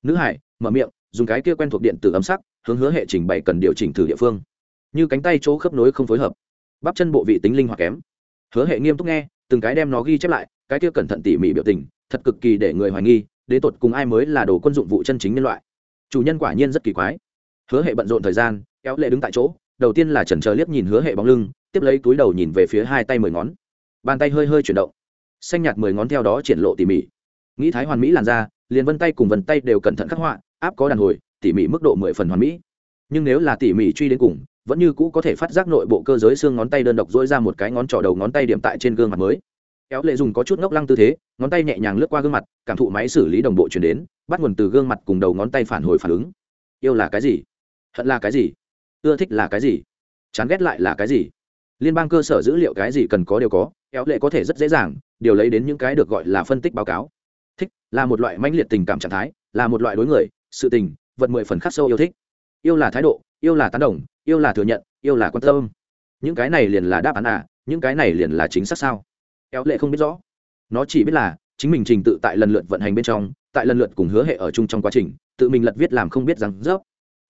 Nữ hải, mở miệng, dùng cái kia quen thuộc điện tử ấm sắc, hướng hứa hệ trình bày cần điều chỉnh thử địa phương. Như cánh tay chỗ khớp nối không phối hợp. Bắp chân bộ vị tính linh hoạt kém. Hứa hệ nghiêm túc nghe, từng cái đem nó ghi chép lại, cái kia cẩn thận tỉ mỉ biểu tình, thật cực kỳ để người hoài nghi đến tột cùng ai mới là đồ quân dụng vụ chân chính nhân loại. Chủ nhân quả nhiên rất kỳ quái. Hứa hệ bận rộn thời gian, kéo lệ đứng tại chỗ, đầu tiên là chần chờ liếc nhìn hứa hệ bóng lưng, tiếp lấy túi đầu nhìn về phía hai tay mười ngón. Bàn tay hơi hơi chuyển động. Xanh nhạt mười ngón theo đó triển lộ tỉ mỉ. Nghĩ thái hoàn mỹ làn ra liền vân tay cùng vân tay đều cẩn thận khắc họa, áp có đàn hồi, tỉ mỉ mức độ mười phần hoàn mỹ. Nhưng nếu là tỉ mỉ truy đến cùng, vẫn như cũ có thể phát giác nội bộ cơ giới xương ngón tay đơn độc dỗi ra một cái ngón trỏ đầu ngón tay điểm tại trên gương mặt mới éo lệ dùng có chút ngốc lăng tư thế, ngón tay nhẹ nhàng lướt qua gương mặt, cảm thụ máy xử lý đồng bộ chuyển đến, bắt nguồn từ gương mặt cùng đầu ngón tay phản hồi phản ứng. Yêu là cái gì? Hận là cái gì? Ưa thích là cái gì? Chán ghét lại là cái gì? Liên bang cơ sở dữ liệu cái gì cần có đều có éo lệ có thể rất dễ dàng, điều lấy đến những cái được gọi là phân tích báo cáo. Thích là một loại mãnh liệt tình cảm trạng thái, là một loại đối người, sự tình, vật mười phần khắc sâu yêu thích. Yêu là thái độ, yêu là tán đồng, yêu là thừa nhận, yêu là quan tâm. Những cái này liền là đáp án à những cái này liền là chính xác sao? Éo lệ không biết rõ. Nó chỉ biết là, chính mình trình tự tại lần lượt vận hành bên trong, tại lần lượt cùng hứa hệ ở chung trong quá trình, tự mình lật viết làm không biết rằng rớp.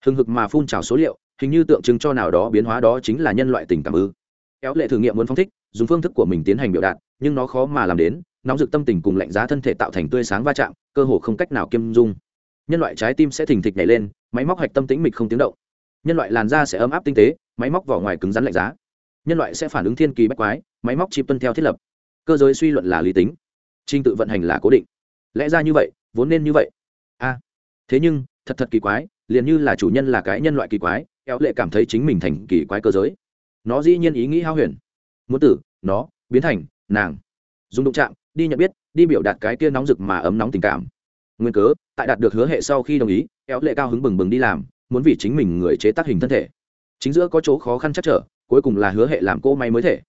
Hừng hực mà phun trào số liệu, hình như tượng trưng cho nào đó biến hóa đó chính là nhân loại tình cảm ư. Éo lệ thử nghiệm muốn phong thích, dùng phương thức của mình tiến hành biểu đạt, nhưng nó khó mà làm đến, nóng rực tâm tình cùng lạnh giá thân thể tạo thành tươi sáng va chạm, cơ hồ không cách nào kiêm dung. Nhân loại trái tim sẽ thình thịch nhảy lên, máy móc hạch tâm tĩnh mịch không tiếng động. Nhân loại làn da sẽ ấm áp tinh tế, máy móc vỏ ngoài cứng rắn lạnh giá. Nhân loại sẽ phản ứng thiên kỳ bách quái, máy móc chip tuân theo thiết lập cơ giới suy luận là lý tính, trình tự vận hành là cố định. Lẽ ra như vậy, vốn nên như vậy. A, thế nhưng, thật thật kỳ quái, liền như là chủ nhân là cái nhân loại kỳ quái éo lệ cảm thấy chính mình thành kỳ quái cơ giới. Nó dĩ nhiên ý nghĩ hao huyền. Muốn tử, nó, biến thành, nàng. Dùng đụng chạm, đi nhận biết, đi biểu đạt cái kia nóng rực mà ấm nóng tình cảm. Nguyên cớ, tại đạt được hứa hệ sau khi đồng ý éo lệ cao hứng bừng bừng đi làm, muốn vì chính mình người chế tác hình thân thể. Chính giữa có chỗ khó khăn chắc trở, cuối cùng là hứa hệ làm cô máy mới thể.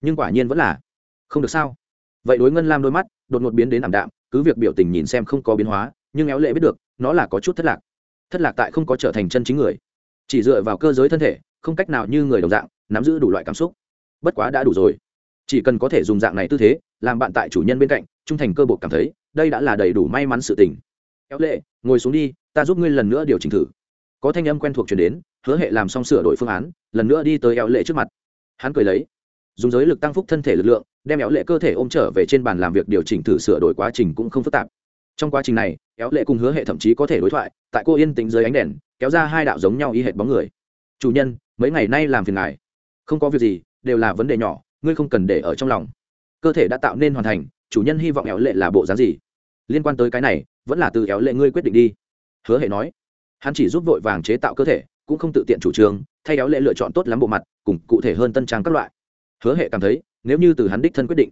Nhưng quả nhiên vẫn là không được sao? Vậy đối ngân lam đôi mắt, đột ngột biến đến ảm đạm, cứ việc biểu tình nhìn xem không có biến hóa, nhưng éo lệ biết được, nó là có chút thất lạc. Thất lạc tại không có trở thành chân chính người. Chỉ dựa vào cơ giới thân thể, không cách nào như người đồng dạng, nắm giữ đủ loại cảm xúc. Bất quá đã đủ rồi. Chỉ cần có thể dùng dạng này tư thế, làm bạn tại chủ nhân bên cạnh, trung thành cơ bộ cảm thấy, đây đã là đầy đủ may mắn sự tình. Éo lệ, ngồi xuống đi, ta giúp ngươi lần nữa điều chỉnh thử. Có thanh âm quen thuộc chuyển đến, hứa hệ làm xong sửa đổi phương án, lần nữa đi tới éo lệ trước mặt. Hắn cười lấy. Dùng giới lực tăng phúc thân thể lực lượng đem éo lệ cơ thể ôm trở về trên bàn làm việc điều chỉnh thử sửa đổi quá trình cũng không phức tạp. Trong quá trình này, éo lệ cùng hứa hệ thậm chí có thể đối thoại, tại cô yên tĩnh dưới ánh đèn, kéo ra hai đạo giống nhau y hệt bóng người. Chủ nhân, mấy ngày nay làm phiền ngài. Không có việc gì, đều là vấn đề nhỏ, ngươi không cần để ở trong lòng. Cơ thể đã tạo nên hoàn thành, chủ nhân hy vọng éo lệ là bộ dáng gì? Liên quan tới cái này, vẫn là từ éo lệ ngươi quyết định đi. Hứa hệ nói. Hắn chỉ giúp vội vàng chế tạo cơ thể, cũng không tự tiện chủ trương, thay éo lệ lựa chọn tốt lắm bộ mặt, cùng cụ thể hơn tân trang các loại. Hứa hệ cảm thấy nếu như từ hắn đích thân quyết định,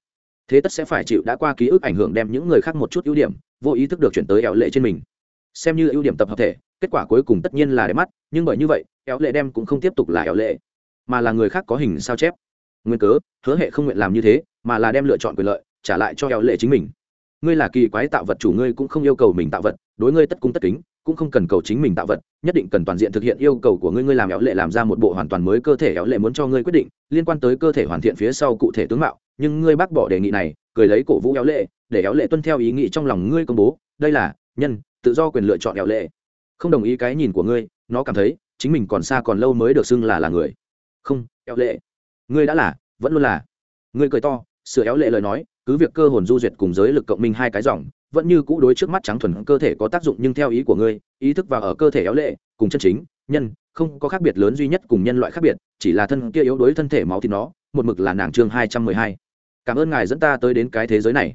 thế tất sẽ phải chịu đã qua ký ức ảnh hưởng đem những người khác một chút ưu điểm, vô ý thức được chuyển tới éo lệ trên mình. Xem như ưu điểm tập hợp thể, kết quả cuối cùng tất nhiên là đẹp mắt, nhưng bởi như vậy éo lệ đem cũng không tiếp tục là éo lệ, mà là người khác có hình sao chép. Nguyên cớ, hứa hệ không nguyện làm như thế, mà là đem lựa chọn quyền lợi trả lại cho éo lệ chính mình. Ngươi là kỳ quái tạo vật chủ, ngươi cũng không yêu cầu mình tạo vật đối ngươi tất cung tất kính, cũng không cần cầu chính mình tạo vật, nhất định cần toàn diện thực hiện yêu cầu của ngươi ngươi làm éo lệ làm ra một bộ hoàn toàn mới cơ thể éo lệ muốn cho ngươi quyết định, liên quan tới cơ thể hoàn thiện phía sau cụ thể tướng mạo, nhưng ngươi bác bỏ đề nghị này, cười lấy cổ vũ éo lệ, để éo lệ tuân theo ý nghĩ trong lòng ngươi công bố, đây là, nhân, tự do quyền lựa chọn éo lệ. Không đồng ý cái nhìn của ngươi, nó cảm thấy, chính mình còn xa còn lâu mới được xưng là là người. Không, éo lệ. Ngươi đã là, vẫn luôn là. Ngươi cười to, sửa éo lệ lời nói, cứ việc cơ hồn du duyệt cùng giới lực cộng minh hai cái dòng vẫn như cũ đối trước mắt trắng thuần cơ thể có tác dụng nhưng theo ý của ngươi, ý thức vào ở cơ thể éo lệ, cùng chân chính, nhân, không có khác biệt lớn duy nhất cùng nhân loại khác biệt, chỉ là thân kia yếu đối thân thể máu thì nó, một mực là nàng chương hai trăm mười hai. Cảm ơn ngài dẫn ta tới đến cái thế giới này.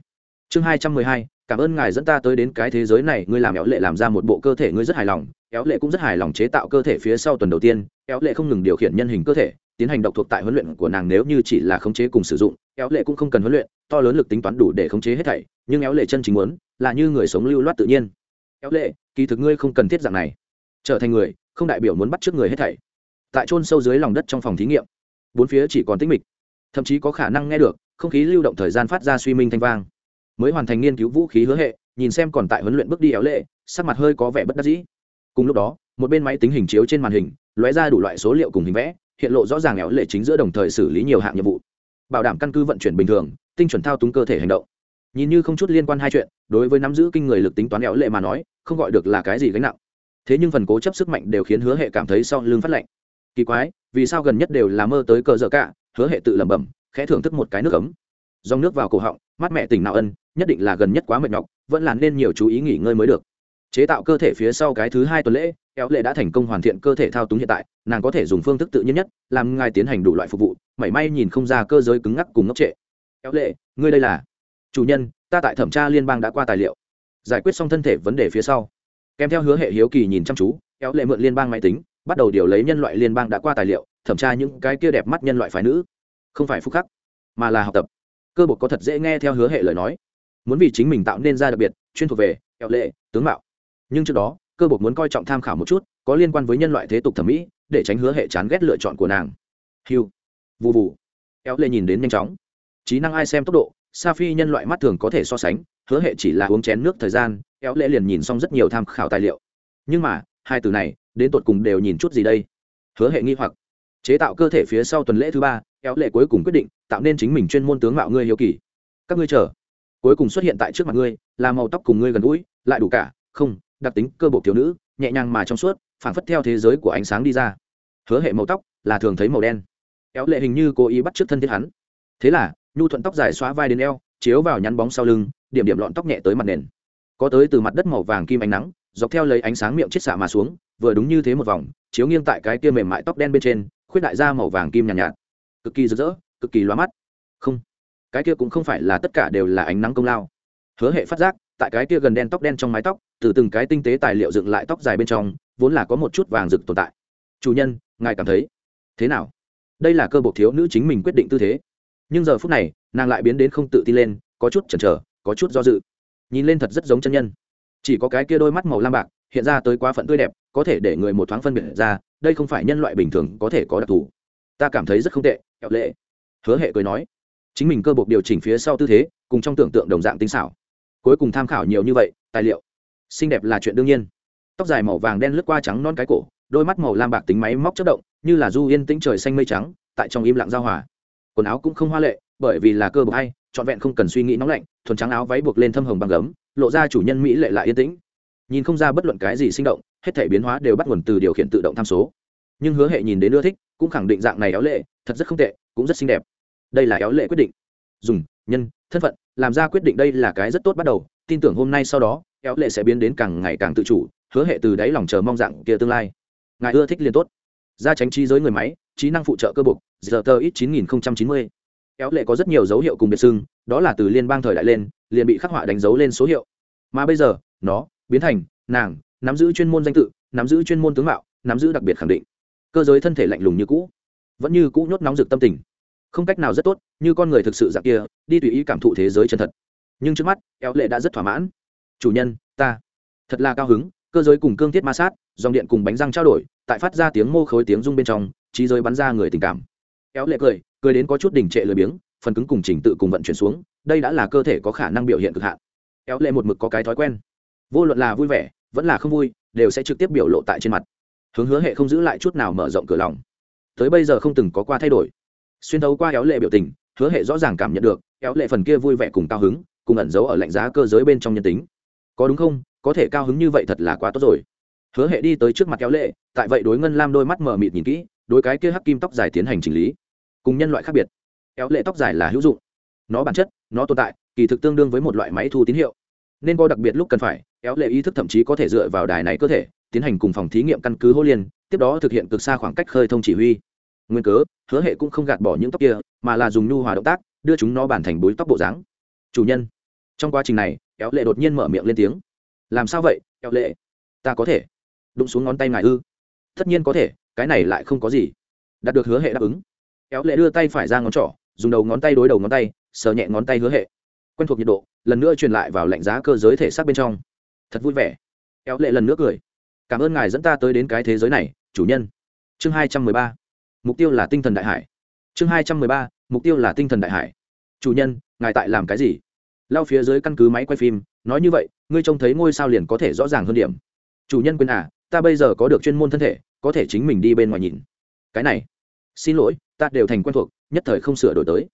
Chương hai trăm mười hai, cảm ơn ngài dẫn ta tới đến cái thế giới này, ngươi làm éo lệ làm ra một bộ cơ thể ngươi rất hài lòng, éo lệ cũng rất hài lòng chế tạo cơ thể phía sau tuần đầu tiên, éo lệ không ngừng điều khiển nhân hình cơ thể tiến hành độc thuộc tại huấn luyện của nàng nếu như chỉ là khống chế cùng sử dụng, éo lệ cũng không cần huấn luyện, to lớn lực tính toán đủ để khống chế hết thảy, nhưng éo lệ chân chính muốn là như người sống lưu loát tự nhiên. Éo lệ, kỳ thực ngươi không cần thiết dạng này. Trở thành người, không đại biểu muốn bắt trước người hết thảy. Tại chôn sâu dưới lòng đất trong phòng thí nghiệm, bốn phía chỉ còn tĩnh mịch, thậm chí có khả năng nghe được, không khí lưu động thời gian phát ra suy minh thanh vang. Mới hoàn thành nghiên cứu vũ khí hứa hệ, nhìn xem còn tại huấn luyện bước đi éo lệ, sắc mặt hơi có vẻ bất đắc dĩ. Cùng lúc đó, một bên máy tính hình chiếu trên màn hình, lóe ra đủ loại số liệu cùng hình vẽ hiện lộ rõ ràng éo lệ chính giữa đồng thời xử lý nhiều hạng nhiệm vụ. Bảo đảm căn cứ vận chuyển bình thường, tinh chuẩn thao túng cơ thể hành động. Nhìn như không chút liên quan hai chuyện, đối với nắm giữ kinh người lực tính toán éo lệ mà nói, không gọi được là cái gì gánh nặng. Thế nhưng phần cố chấp sức mạnh đều khiến hứa hệ cảm thấy sau lưng phát lạnh. Kỳ quái, vì sao gần nhất đều là mơ tới cờ dở cả, hứa hệ tự lẩm bẩm, khẽ thưởng thức một cái nước ấm. Dòng nước vào cổ họng, mát mẹ tỉnh nào ân, nhất định là gần nhất quá mệt nhọc, vẫn là nên nhiều chú ý nghỉ ngơi mới được chế tạo cơ thể phía sau cái thứ hai tuần lễ éo lệ đã thành công hoàn thiện cơ thể thao túng hiện tại, nàng có thể dùng phương thức tự nhiên nhất, làm ngài tiến hành đủ loại phục vụ, mảy may nhìn không ra cơ giới cứng ngắc cùng ngốc trệ. Éo lệ, ngươi đây là? Chủ nhân, ta tại thẩm tra liên bang đã qua tài liệu. Giải quyết xong thân thể vấn đề phía sau. Kèm theo hứa hệ hiếu kỳ nhìn chăm chú éo lệ mượn liên bang máy tính, bắt đầu điều lấy nhân loại liên bang đã qua tài liệu, thẩm tra những cái kia đẹp mắt nhân loại phái nữ. Không phải phúc khắc, mà là học tập. Cơ bột có thật dễ nghe theo hứa hệ lời nói. Muốn vì chính mình tạo nên ra đặc biệt, chuyên thuộc về kẹo lệ, tướng mạo nhưng trước đó, cơ bột muốn coi trọng tham khảo một chút, có liên quan với nhân loại thế tục thẩm mỹ, để tránh hứa hệ chán ghét lựa chọn của nàng. Hiu vụ vụ éo lệ nhìn đến nhanh chóng. Trí năng ai xem tốc độ, sa phi nhân loại mắt thường có thể so sánh, hứa hệ chỉ là uống chén nước thời gian éo lệ liền nhìn xong rất nhiều tham khảo tài liệu. Nhưng mà, hai từ này, đến tột cùng đều nhìn chút gì đây? Hứa hệ nghi hoặc. Chế tạo cơ thể phía sau tuần lễ thứ ba éo lệ cuối cùng quyết định, tạo nên chính mình chuyên môn tướng mạo ngươi hiếu kỳ. Các ngươi chờ. Cuối cùng xuất hiện tại trước mặt ngươi, là màu tóc cùng ngươi gần gũi, lại đủ cả, không đặc tính cơ bộ thiếu nữ nhẹ nhàng mà trong suốt phảng phất theo thế giới của ánh sáng đi ra. Hứa hệ màu tóc là thường thấy màu đen. Éo lệ hình như cố ý bắt t r ư ớ c thân thiết hắn. Thế là nhu thuận tóc dài xóa vai đến eo chiếu vào nhắn bóng sau lưng điểm điểm lọn tóc nhẹ tới mặt nền. Có tới từ mặt đất màu vàng kim ánh nắng dọc theo lấy ánh sáng miệng chết xạ mà xuống vừa đúng như thế một vòng chiếu nghiêng tại cái kia mềm mại tóc đen bên trên khuyết đại ra màu vàng kim nhàn nhạt, nhạt. Cực kỳ rực rỡ cực kỳ loa mắt. Không cái kia cũng không phải là tất cả đều là ánh nắng công lao hứa hệ phát giác, tại cái kia gần đen tóc đen trong mái tóc, từ từng cái tinh tế tài liệu dựng lại tóc dài bên trong, vốn là có một chút vàng rực tồn tại. Chủ nhân, ngài cảm thấy thế nào? Đây là cơ bộ thiếu nữ chính mình quyết định tư thế. Nhưng giờ phút này, nàng lại biến đến không tự tin lên, có chút chần chờ, có chút do dự. Nhìn lên thật rất giống chân nhân. Chỉ có cái kia đôi mắt màu lam bạc, hiện ra tới quá phận tươi đẹp, có thể để người một thoáng phân biệt ra, đây không phải nhân loại bình thường có thể có đặc thù. Ta cảm thấy rất không tệ, kẹo lệ. Hứa hệ cười nói. Chính mình cơ bộc điều chỉnh phía sau tư thế, cùng trong tưởng tượng đồng dạng tinh xảo cuối cùng tham khảo nhiều như vậy, tài liệu. Xinh đẹp là chuyện đương nhiên. Tóc dài màu vàng đen lướt qua trắng non cái cổ, đôi mắt màu lam bạc tính máy móc chất động, như là du yên tĩnh trời xanh mây trắng, tại trong im lặng giao hòa. Quần áo cũng không hoa lệ, bởi vì là cơ bộ hay, trọn vẹn không cần suy nghĩ nóng lạnh, thuần trắng áo váy buộc lên thâm hồng bằng gấm, lộ ra chủ nhân mỹ lệ lại yên tĩnh. Nhìn không ra bất luận cái gì sinh động, hết thể biến hóa đều bắt nguồn từ điều khiển tự động tham số. Nhưng hứa hệ nhìn đến ưa thích, cũng khẳng định dạng này éo lệ, thật rất không tệ, cũng rất xinh đẹp. Đây là éo lệ quyết định. Dùng, nhân, thân phận làm ra quyết định đây là cái rất tốt bắt đầu, tin tưởng hôm nay sau đó éo lệ sẽ biến đến càng ngày càng tự chủ, hứa hệ từ đáy lòng chờ mong dạng kia tương lai. Ngài ưa thích liên tốt. Ra tránh trí giới người máy, trí năng phụ trợ cơ bục giờ tờ ít chín nghìn chín mươi. Éo lệ có rất nhiều dấu hiệu cùng biệt xưng, đó là từ liên bang thời đại lên, liền bị khắc họa đánh dấu lên số hiệu. Mà bây giờ, nó biến thành nàng, nắm giữ chuyên môn danh tự, nắm giữ chuyên môn tướng mạo, nắm giữ đặc biệt khẳng định. Cơ giới thân thể lạnh lùng như cũ, vẫn như cũ nhốt nóng rực tâm tình không cách nào rất tốt, như con người thực sự dạng kia, đi tùy ý cảm thụ thế giới chân thật. Nhưng trước mắt éo lệ đã rất thỏa mãn. Chủ nhân, ta. Thật là cao hứng, cơ giới cùng cương thiết ma sát, dòng điện cùng bánh răng trao đổi, tại phát ra tiếng mô khối tiếng rung bên trong, trí giới bắn ra người tình cảm. Éo lệ cười cười đến có chút đỉnh trệ lười biếng, phần cứng cùng trình tự cùng vận chuyển xuống, đây đã là cơ thể có khả năng biểu hiện cực hạn. Éo lệ một mực có cái thói quen. Vô luận là vui vẻ, vẫn là không vui, đều sẽ trực tiếp biểu lộ tại trên mặt. Hướng hứa hệ không giữ lại chút nào mở rộng cửa lòng. Tới bây giờ không từng có qua thay đổi xuyên thấu qua éo lệ biểu tình, hứa hệ rõ ràng cảm nhận được, éo lệ phần kia vui vẻ cùng cao hứng, cùng ẩn giấu ở lạnh giá cơ giới bên trong nhân tính. Có đúng không? Có thể cao hứng như vậy thật là quá tốt rồi. Hứa hệ đi tới trước mặt kéo lệ, tại vậy đối ngân lam đôi mắt mờ mịt nhìn kỹ, đối cái kia hắc kim tóc dài tiến hành chỉnh lý. Cùng nhân loại khác biệt. Kéo lệ tóc dài là hữu dụng. Nó bản chất, nó tồn tại, kỳ thực tương đương với một loại máy thu tín hiệu. Nên có đặc biệt lúc cần phải kéo lệ ý thức thậm chí có thể dựa vào đài này cơ thể, tiến hành cùng phòng thí nghiệm căn cứ hô liên, tiếp đó thực hiện cực xa khoảng cách khơi thông chỉ huy nguyên cớ, hứa hệ cũng không gạt bỏ những tóc kia, mà là dùng nhu hòa động tác, đưa chúng nó bản thành búi tóc bộ dáng. Chủ nhân, trong quá trình này, kéo lệ đột nhiên mở miệng lên tiếng. Làm sao vậy, kéo lệ? Ta có thể. Đụng xuống ngón tay ngài ư? Tất nhiên có thể, cái này lại không có gì. Đạt được hứa hệ đáp ứng. Kéo lệ đưa tay phải ra ngón trỏ, dùng đầu ngón tay đối đầu ngón tay, sờ nhẹ ngón tay hứa hệ. Quen thuộc nhiệt độ, lần nữa truyền lại vào lạnh giá cơ giới thể xác bên trong. Thật vui vẻ. Kéo lệ lần nữa cười. Cảm ơn ngài dẫn ta tới đến cái thế giới này, chủ nhân. Chương hai trăm mười ba mục tiêu là tinh thần đại hải. Chương hai trăm mười ba, mục tiêu là tinh thần đại hải. Chủ nhân, ngài tại làm cái gì? Lao phía dưới căn cứ máy quay phim, nói như vậy, ngươi trông thấy ngôi sao liền có thể rõ ràng hơn điểm. Chủ nhân quên à ta bây giờ có được chuyên môn thân thể, có thể chính mình đi bên ngoài nhìn. Cái này, xin lỗi, ta đều thành quen thuộc, nhất thời không sửa đổi tới.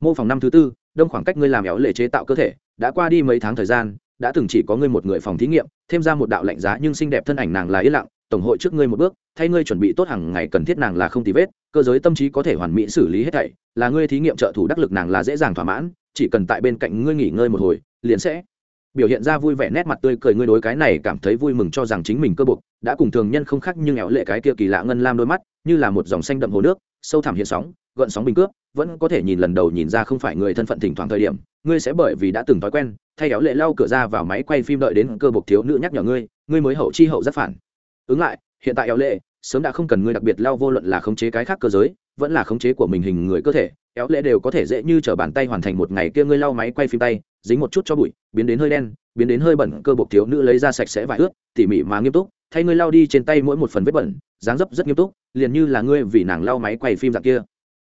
Mô phỏng năm thứ tư, đông khoảng cách ngươi làm éo lệ chế tạo cơ thể, đã qua đi mấy tháng thời gian, đã từng chỉ có ngươi một người phòng thí nghiệm, thêm ra một đạo lạnh giá nhưng xinh đẹp thân ảnh nàng là yên lặng tổng hội trước ngươi một bước, thay ngươi chuẩn bị tốt hàng ngày cần thiết nàng là không tì vết, cơ giới tâm trí có thể hoàn mỹ xử lý hết thảy, là ngươi thí nghiệm trợ thủ đắc lực nàng là dễ dàng thỏa mãn, chỉ cần tại bên cạnh ngươi nghỉ ngơi một hồi, liền sẽ biểu hiện ra vui vẻ nét mặt tươi cười ngươi đối cái này cảm thấy vui mừng cho rằng chính mình cơ buộc đã cùng thường nhân không khác nhưng éo lệ cái kia kỳ lạ ngân lam đôi mắt, như là một dòng xanh đậm hồ nước, sâu thẳm hiện sóng, gợn sóng bình cướp vẫn có thể nhìn lần đầu nhìn ra không phải người thân phận thỉnh thoảng thời điểm, ngươi sẽ bởi vì đã từng thói quen, thay éo lệ lau cửa ra vào máy quay phim đợi đến cơ buộc thiếu nữ nhắc nhở ngươi ngươi mới hậu chi hậu rất phản ứng lại, hiện tại éo lệ, sớm đã không cần ngươi đặc biệt lau vô luận là khống chế cái khác cơ giới, vẫn là khống chế của mình hình người cơ thể éo lệ đều có thể dễ như t r ở bàn tay hoàn thành một ngày kia ngươi lau máy quay phim tay, dính một chút cho bụi, biến đến hơi đen, biến đến hơi bẩn, cơ bộc thiếu nữ lấy ra sạch sẽ vải ướt, tỉ mỉ mà nghiêm túc, thay ngươi lau đi trên tay mỗi một phần vết bẩn, dáng dấp rất nghiêm túc, liền như là ngươi vì nàng lau máy quay phim dạng kia.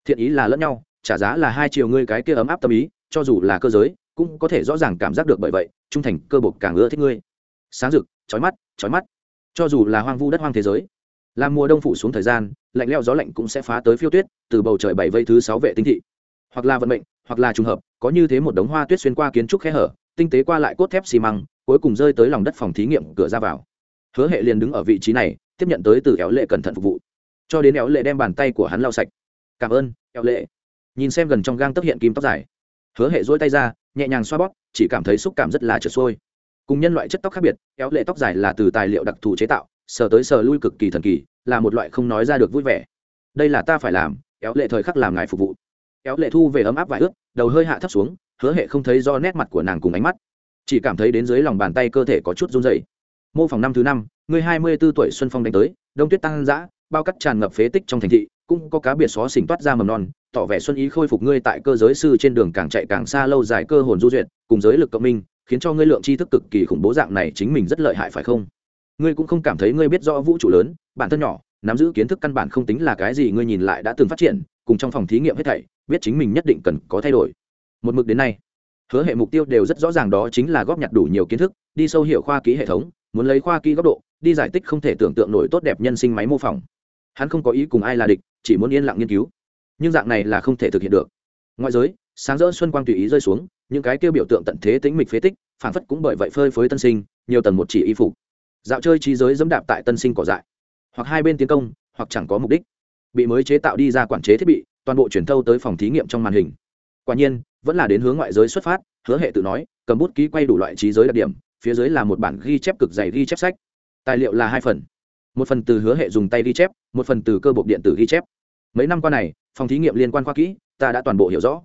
Thiện ý là lẫn nhau, trả giá là hai chiều ngươi cái kia ấm áp tâm ý, cho dù là cơ giới, cũng có thể rõ ràng cảm giác được bởi vậy, trung thành, cơ bộc càng ưa thích ngươi. Sáng rực trói mắt trói mắt cho dù là hoang vu đất hoang thế giới làm mùa đông phủ xuống thời gian, lạnh leo gió lạnh cũng sẽ phá tới phiêu tuyết, từ bầu trời bảy vây thứ sáu vệ tinh thị. Hoặc là vận mệnh, hoặc là trùng hợp, có như thế một đống hoa tuyết xuyên qua kiến trúc khe hở, tinh tế qua lại cốt thép xi măng, cuối cùng rơi tới lòng đất phòng thí nghiệm cửa ra vào. Hứa hệ liền đứng ở vị trí này, tiếp nhận tới từ éo lệ cẩn thận phục vụ. Cho đến éo lệ đem bàn tay của hắn lau sạch. Cảm ơn, éo lệ. Nhìn xem gần trong gang tấp hiện kim tóc dài. Hứa hệ dỗi tay ra, nhẹ nhàng xoa bóp, chỉ cảm thấy xúc cảm rất là trượt xuôi cùng nhân loại chất tóc khác biệt éo lệ tóc dài là từ tài liệu đặc thù chế tạo, sờ tới sờ lui cực kỳ thần kỳ, là một loại không nói ra được vui vẻ. Đây là ta phải làm éo lệ thời khắc làm ngài phục vụ. Éo lệ thu về ấm áp vài ướt, đầu hơi hạ thấp xuống, hứa hệ không thấy do nét mặt của nàng cùng ánh mắt. Chỉ cảm thấy đến dưới lòng bàn tay cơ thể có chút run dày mô phỏng năm thứ năm, người hai mươi b ố tuổi xuân phong đánh tới, đông tuyết tăng giã bao cắt tràn ngập phế tích trong thành thị, cũng có cá biệt xó xỉnh toát ra mầm non, tỏ vẻ xuân ý khôi phục ngươi tại cơ giới sư trên đường càng chạy càng xa lâu dài cơ hồn du duyệt, cùng giới lực cộng minh khiến cho ngươi lượng tri thức cực kỳ khủng bố dạng này chính mình rất lợi hại phải không? Ngươi cũng không cảm thấy ngươi biết rõ vũ trụ lớn, bản thân nhỏ, nắm giữ kiến thức căn bản không tính là cái gì ngươi nhìn lại đã từng phát triển, cùng trong phòng thí nghiệm hết thảy, biết chính mình nhất định cần có thay đổi. Một mực đến nay, hứa hệ mục tiêu đều rất rõ ràng đó chính là góp nhặt đủ nhiều kiến thức, đi sâu hiểu khoa kỹ hệ thống, muốn lấy khoa kỹ góc độ, đi giải tích không thể tưởng tượng nổi tốt đẹp nhân sinh máy mô phỏng. Hắn không có ý cùng ai là địch, chỉ muốn yên lặng nghiên cứu. Nhưng dạng này là không thể thực hiện được. Ngoại giới sáng rỡ xuân quang tùy ý rơi xuống, những cái kêu biểu tượng tận thế tính mịch phế tích phản phất cũng bởi vậy phơi phới tân sinh, nhiều tầng một chỉ y phục. Dạo chơi trí giới dẫm đạp tại tân sinh cỏ dại. Hoặc hai bên tiến công, hoặc chẳng có mục đích. Bị mới chế tạo đi ra quản chế thiết bị, toàn bộ chuyển thâu tới phòng thí nghiệm trong màn hình. Quả nhiên, vẫn là đến hướng ngoại giới xuất phát, hứa hệ tự nói, cầm bút ký quay đủ loại trí giới đặc điểm, phía dưới là một bản ghi chép cực dày ghi chép sách. Tài liệu là hai phần. Một phần từ hứa hệ dùng tay ghi chép, một phần từ cơ bộ điện tử ghi chép. Mấy năm qua này, phòng thí nghiệm liên quan khoa kỹ, ta đã toàn bộ hiểu rõ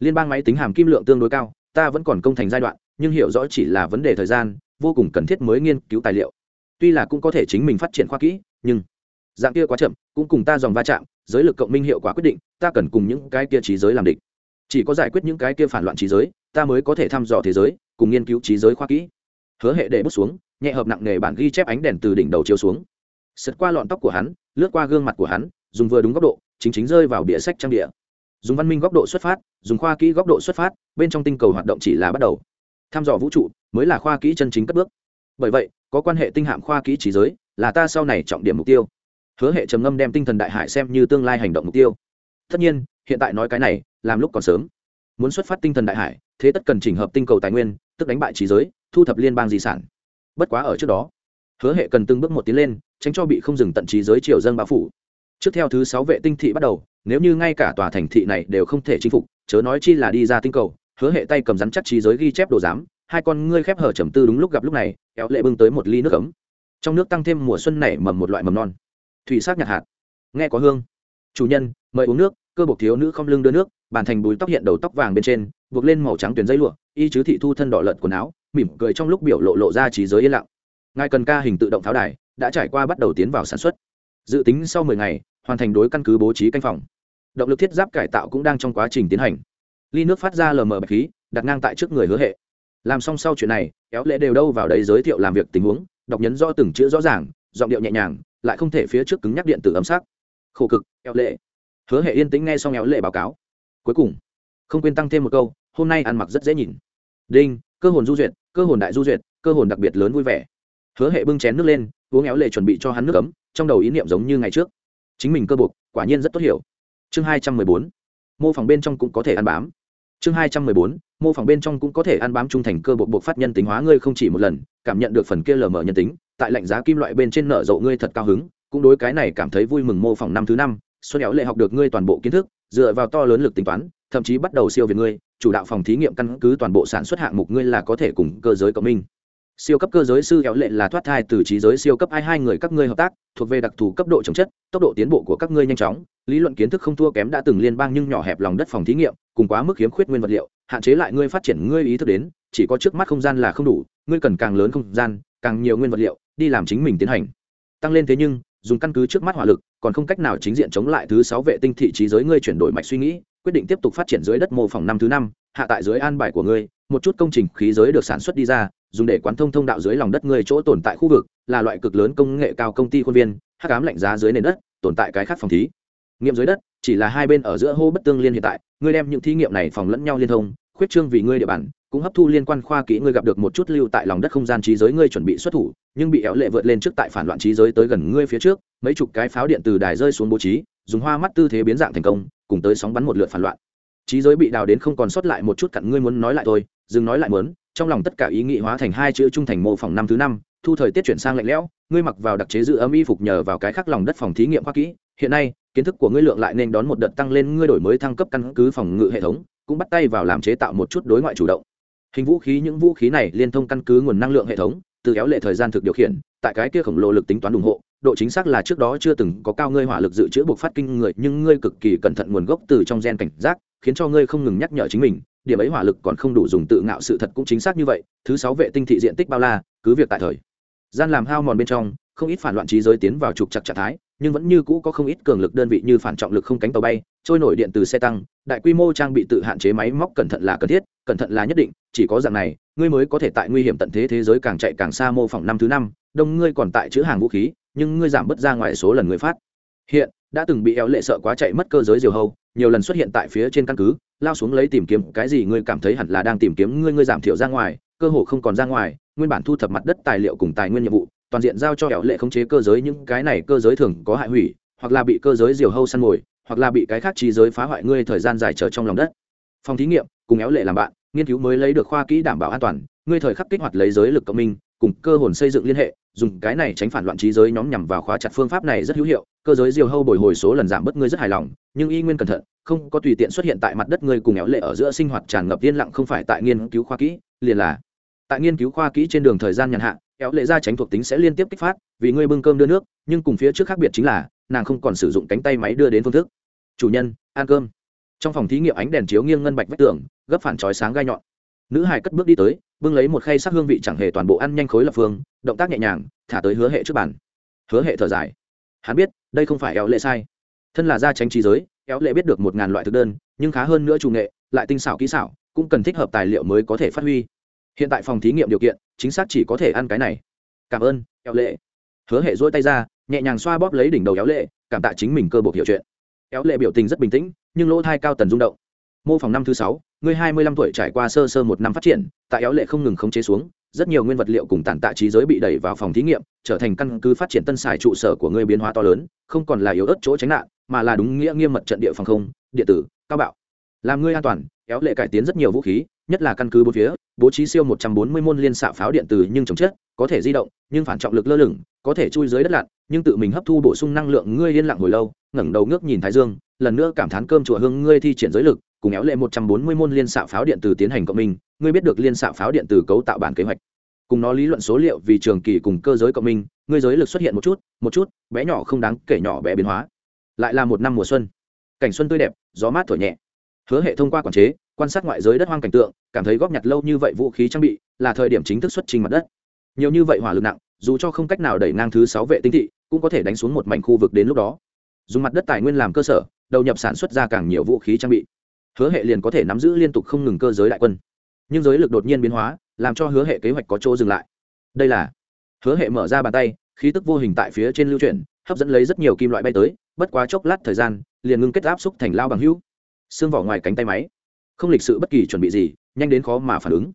liên bang máy tính hàm kim lượng tương đối cao, ta vẫn còn công thành giai đoạn, nhưng hiểu rõ chỉ là vấn đề thời gian, vô cùng cần thiết mới nghiên cứu tài liệu. Tuy là cũng có thể chính mình phát triển khoa kỹ, nhưng dạng kia quá chậm, cũng cùng ta dòng va chạm, giới lực cộng minh hiệu quả quyết định, ta cần cùng những cái kia trí giới làm địch. Chỉ có giải quyết những cái kia phản loạn trí giới, ta mới có thể thăm dò thế giới, cùng nghiên cứu trí giới khoa kỹ. Hứa hệ để bút xuống, nhẹ hợp nặng nề bản ghi chép ánh đèn từ đỉnh đầu chiếu xuống. Sượt qua lọn tóc của hắn, lướt qua gương mặt của hắn, dùng vừa đúng góc độ, chính chính rơi vào bìa sách trang địa dùng văn minh góc độ xuất phát, dùng khoa kỹ góc độ xuất phát, bên trong tinh cầu hoạt động chỉ là bắt đầu. Tham dò vũ trụ mới là khoa kỹ chân chính cất bước. Bởi vậy, có quan hệ tinh hạm khoa kỹ trí giới là ta sau này trọng điểm mục tiêu. Hứa hệ trầm ngâm đem tinh thần đại hải xem như tương lai hành động mục tiêu. Tất nhiên, hiện tại nói cái này, làm lúc còn sớm. Muốn xuất phát tinh thần đại hải, thế tất cần chỉnh hợp tinh cầu tài nguyên, tức đánh bại trí giới, thu thập liên bang di sản. Bất quá ở trước đó, hứa hệ cần từng bước một tiến lên, tránh cho bị không dừng tận trí giới triều dân bao phủ. Trước theo thứ sáu vệ tinh thị bắt đầu nếu như ngay cả tòa thành thị này đều không thể chinh phục, chớ nói chi là đi ra tinh cầu, hứa hệ tay cầm rắn chắc trí giới ghi chép đồ giám, hai con ngươi khép hở trầm tư đúng lúc gặp lúc này kéo lệ bưng tới một ly nước ấm. Trong nước tăng thêm mùa xuân nảy mầm một loại mầm non. Thủy sắc nhạt hạt. Nghe có hương. Chủ nhân, mời uống nước, cơ bộc thiếu nữ không lưng đưa nước, bàn thành bùi tóc hiện đầu tóc vàng bên trên, buộc lên màu trắng tuyến dây lụa, y chứ thị thu thân đỏ lợn quần áo, mỉm cười trong lúc biểu lộ lộ ra trí giới yên lặng. Ngài cần ca hình tự động tháo đài, đã trải qua bắt đầu tiến vào sản xuất. Dự tính sau mười ngày hoàn thành đối căn cứ bố trí canh phòng. Động lực thiết giáp cải tạo cũng đang trong quá trình tiến hành. Ly nước phát ra lờ mờ bạch khí, đặt ngang tại trước người hứa hệ. Làm xong sau chuyện này, kéo lệ đều đâu vào đấy giới thiệu làm việc tình huống, đọc nhấn rõ từng chữ rõ ràng, giọng điệu nhẹ nhàng, lại không thể phía trước cứng nhắc điện tử âm sắc. Khổ cực, kéo lệ. Hứa hệ yên tĩnh nghe xong kéo lệ báo cáo. Cuối cùng, không quên tăng thêm một câu, hôm nay ăn mặc rất dễ nhìn. Đinh, cơ hồn du duyệt, cơ hồn đại du duyệt, cơ hồn đặc biệt lớn vui vẻ. Hứa hệ bưng chén nước lên, uống éo lệ chuẩn bị cho hắn nước ấm, trong đầu ý niệm giống như ngày trước chính mình cơ buộc, quả nhiên rất tốt hiểu. Chương hai trăm mười bốn, mô phỏng bên trong cũng có thể ăn bám. Chương hai trăm mười bốn, mô phỏng bên trong cũng có thể ăn bám trung thành cơ bộ buộc phát nhân tính hóa ngươi không chỉ một lần, cảm nhận được phần kia lờ mờ nhân tính, tại lạnh giá kim loại bên trên nở rộ ngươi thật cao hứng, cũng đối cái này cảm thấy vui mừng mô phỏng năm thứ năm, xuân éo lệ học được ngươi toàn bộ kiến thức, dựa vào to lớn lực tính toán, thậm chí bắt đầu siêu việt ngươi, chủ đạo phòng thí nghiệm căn cứ toàn bộ sản xuất hạng mục ngươi là có thể cùng cơ giới cộng minh siêu cấp cơ giới sư kéo lệ là thoát thai từ trí giới siêu cấp hai hai người các ngươi hợp tác, thuộc về đặc thù cấp độ chống chất, tốc độ tiến bộ của các ngươi nhanh chóng, lý luận kiến thức không thua kém đã từng liên bang nhưng nhỏ hẹp lòng đất phòng thí nghiệm, cùng quá mức hiếm khuyết nguyên vật liệu, hạn chế lại ngươi phát triển ngươi ý thức đến, chỉ có trước mắt không gian là không đủ, ngươi cần càng lớn không gian, càng nhiều nguyên vật liệu, đi làm chính mình tiến hành. Tăng lên thế nhưng, dùng căn cứ trước mắt hỏa lực, còn không cách nào chính diện chống lại thứ sáu vệ tinh thị trí giới ngươi chuyển đổi mạch suy nghĩ, quyết định tiếp tục phát triển dưới đất mô phỏng năm thứ năm, hạ tại dưới an bài của ngươi, một chút công trình khí giới được sản xuất đi ra dùng để quán thông thông đạo dưới lòng đất người chỗ tồn tại khu vực, là loại cực lớn công nghệ cao công ty khuôn viên hát cám lạnh giá dưới nền đất, tồn tại cái khác phòng thí. Nghiệm dưới đất, chỉ là hai bên ở giữa hô bất tương liên hiện tại, ngươi đem những thí nghiệm này phòng lẫn nhau liên thông, khuyết trương vì ngươi địa bàn, cũng hấp thu liên quan khoa kỹ ngươi gặp được một chút lưu tại lòng đất không gian trí giới ngươi chuẩn bị xuất thủ, nhưng bị éo lệ vượt lên trước tại phản loạn trí giới tới gần ngươi phía trước, mấy chục cái pháo điện từ đài rơi xuống bố trí, dùng hoa mắt tư thế biến dạng thành công, cùng tới sóng bắn một lượt phản loạn. Trí giới bị đào đến không còn sót lại một chút cặn ngươi muốn nói lại thôi, dừng nói lại muốn trong lòng tất cả ý nghĩ hóa thành hai chữ trung thành mô phỏng năm thứ năm, thu thời tiết chuyển sang lạnh lẽo, ngươi mặc vào đặc chế giữ ấm y phục nhờ vào cái khắc lòng đất phòng thí nghiệm khoa kỹ, hiện nay, kiến thức của ngươi lượng lại nên đón một đợt tăng lên, ngươi đổi mới thăng cấp căn cứ phòng ngự hệ thống, cũng bắt tay vào làm chế tạo một chút đối ngoại chủ động. Hình vũ khí, những vũ khí này liên thông căn cứ nguồn năng lượng hệ thống, từ kéo lệ thời gian thực điều khiển, tại cái kia khổng lồ lực tính toán ủng hộ, độ chính xác là trước đó chưa từng có cao ngươi hỏa lực dự trữ buộc phát kinh người, nhưng ngươi cực kỳ cẩn thận nguồn gốc từ trong gen cảnh giác, khiến cho ngươi không ngừng nhắc nhở chính mình điểm ấy hỏa lực còn không đủ dùng tự ngạo sự thật cũng chính xác như vậy, thứ sáu vệ tinh thị diện tích bao la, cứ việc tại thời. Gian làm hao mòn bên trong, không ít phản loạn trí giới tiến vào trục chặt trạng thái, nhưng vẫn như cũ có không ít cường lực đơn vị như phản trọng lực không cánh tàu bay, trôi nổi điện từ xe tăng, đại quy mô trang bị tự hạn chế máy móc cẩn thận là cần thiết, cẩn thận là nhất định, chỉ có dạng này, ngươi mới có thể tại nguy hiểm tận thế thế giới càng chạy càng xa mô phỏng năm thứ năm, đông ngươi còn tại chữ hàng vũ khí, nhưng ngươi giảm bớt ra ngoài số lần ngươi phát. Hiện, đã từng bị éo lệ sợ quá chạy mất cơ giới diều hâu, nhiều lần xuất hiện tại phía trên căn cứ lao xuống lấy tìm kiếm cái gì ngươi cảm thấy hẳn là đang tìm kiếm ngươi ngươi giảm thiểu ra ngoài, cơ hồ không còn ra ngoài, nguyên bản thu thập mặt đất tài liệu cùng tài nguyên nhiệm vụ, toàn diện giao cho éo lệ khống chế cơ giới, những cái này cơ giới thường có hại hủy, hoặc là bị cơ giới diều hâu săn mồi, hoặc là bị cái khác trí giới phá hoại ngươi thời gian dài chờ trong lòng đất. Phòng thí nghiệm, cùng éo lệ làm bạn, nghiên cứu mới lấy được khoa kỹ đảm bảo an toàn, ngươi thời khắc kích hoạt lấy giới lực cộng minh cùng cơ hồn xây dựng liên hệ, dùng cái này tránh phản loạn trí giới nhóm nhằm vào khóa chặt phương pháp này rất hữu hiệu, cơ giới diều hâu bồi hồi số lần giảm bớt ngươi rất hài lòng, nhưng y nguyên cẩn thận, không có tùy tiện xuất hiện tại mặt đất ngươi cùng éo lệ ở giữa sinh hoạt tràn ngập yên lặng không phải tại nghiên cứu khoa kỹ, liền là tại nghiên cứu khoa kỹ trên đường thời gian nhàn hạ, éo lệ ra tránh thuộc tính sẽ liên tiếp kích phát, vì ngươi bưng cơm đưa nước, nhưng cùng phía trước khác biệt chính là, nàng không còn sử dụng cánh tay máy đưa đến phương thức. Chủ nhân, ăn cơm. Trong phòng thí nghiệm ánh đèn chiếu nghiêng ngân bạch vách tường, gấp phản chói sáng gai nhọn. Nữ hải cất bước đi tới bưng lấy một khay sắc hương vị chẳng hề toàn bộ ăn nhanh khối lập phương, động tác nhẹ nhàng, thả tới hứa hệ trước bàn. Hứa hệ thở dài. Hắn biết, đây không phải éo lệ sai. Thân là gia tránh trí giới, éo lệ biết được một ngàn loại thực đơn, nhưng khá hơn nữa chủ nghệ, lại tinh xảo kỹ xảo, cũng cần thích hợp tài liệu mới có thể phát huy. Hiện tại phòng thí nghiệm điều kiện, chính xác chỉ có thể ăn cái này. Cảm ơn, éo lệ. Hứa hệ dỗi tay ra, nhẹ nhàng xoa bóp lấy đỉnh đầu éo lệ, cảm tạ chính mình cơ buộc hiểu chuyện. Éo lệ biểu tình rất bình tĩnh, nhưng lỗ thai cao tần rung động mô phòng năm thứ sáu, ngươi hai mươi lăm tuổi trải qua sơ sơ một năm phát triển, tại éo lệ không ngừng khống chế xuống, rất nhiều nguyên vật liệu cùng tàn tạ trí giới bị đẩy vào phòng thí nghiệm, trở thành căn cứ phát triển tân xài trụ sở của ngươi biến hóa to lớn, không còn là yếu ớt chỗ tránh nạn, mà là đúng nghĩa nghiêm mật trận địa phòng không điện tử, cao bạo. Làm ngươi an toàn, éo lệ cải tiến rất nhiều vũ khí, nhất là căn cứ bốn phía, bố trí siêu một trăm bốn mươi môn liên xạ pháo điện tử nhưng chống chết có thể di động, nhưng phản trọng lực lơ lửng, có thể chui dưới đất lặn, nhưng tự mình hấp thu bổ sung năng lượng ngươi yên lặng hồi lâu, ngẩng đầu ngước nhìn thái dương, lần nữa cảm thán cơm chùa hương ngươi thi triển giới lực cùng éo lệ một trăm bốn mươi môn liên xạ pháo điện từ tiến hành cộng minh, ngươi biết được liên xạ pháo điện từ cấu tạo bản kế hoạch. Cùng nó lý luận số liệu vì trường kỳ cùng cơ giới cộng minh, ngươi giới lực xuất hiện một chút một chút, bé nhỏ không đáng kể nhỏ bé biến hóa. Lại là một năm mùa xuân. Cảnh xuân tươi đẹp, gió mát thổi nhẹ. Hứa hệ thông qua quản chế, quan sát ngoại giới đất hoang cảnh tượng, cảm thấy góp nhặt lâu như vậy vũ khí trang bị, là thời điểm chính thức xuất trình mặt đất. Nhiều như vậy hỏa lực nặng, dù cho không cách nào đẩy ngang thứ sáu vệ tinh thị, cũng có thể đánh xuống một mảnh khu vực đến lúc đó. Dùng mặt đất tài nguyên làm cơ sở, đầu nhập sản xuất ra càng nhiều vũ khí trang bị hứa hệ liền có thể nắm giữ liên tục không ngừng cơ giới đại quân. Nhưng giới lực đột nhiên biến hóa, làm cho hứa hệ kế hoạch có chỗ dừng lại. Đây là, hứa hệ mở ra bàn tay, khí tức vô hình tại phía trên lưu chuyển, hấp dẫn lấy rất nhiều kim loại bay tới, bất quá chốc lát thời gian, liền ngưng kết áp xúc thành lao bằng hữu. Xương vỏ ngoài cánh tay máy. Không lịch sự bất kỳ chuẩn bị gì, nhanh đến khó mà phản ứng.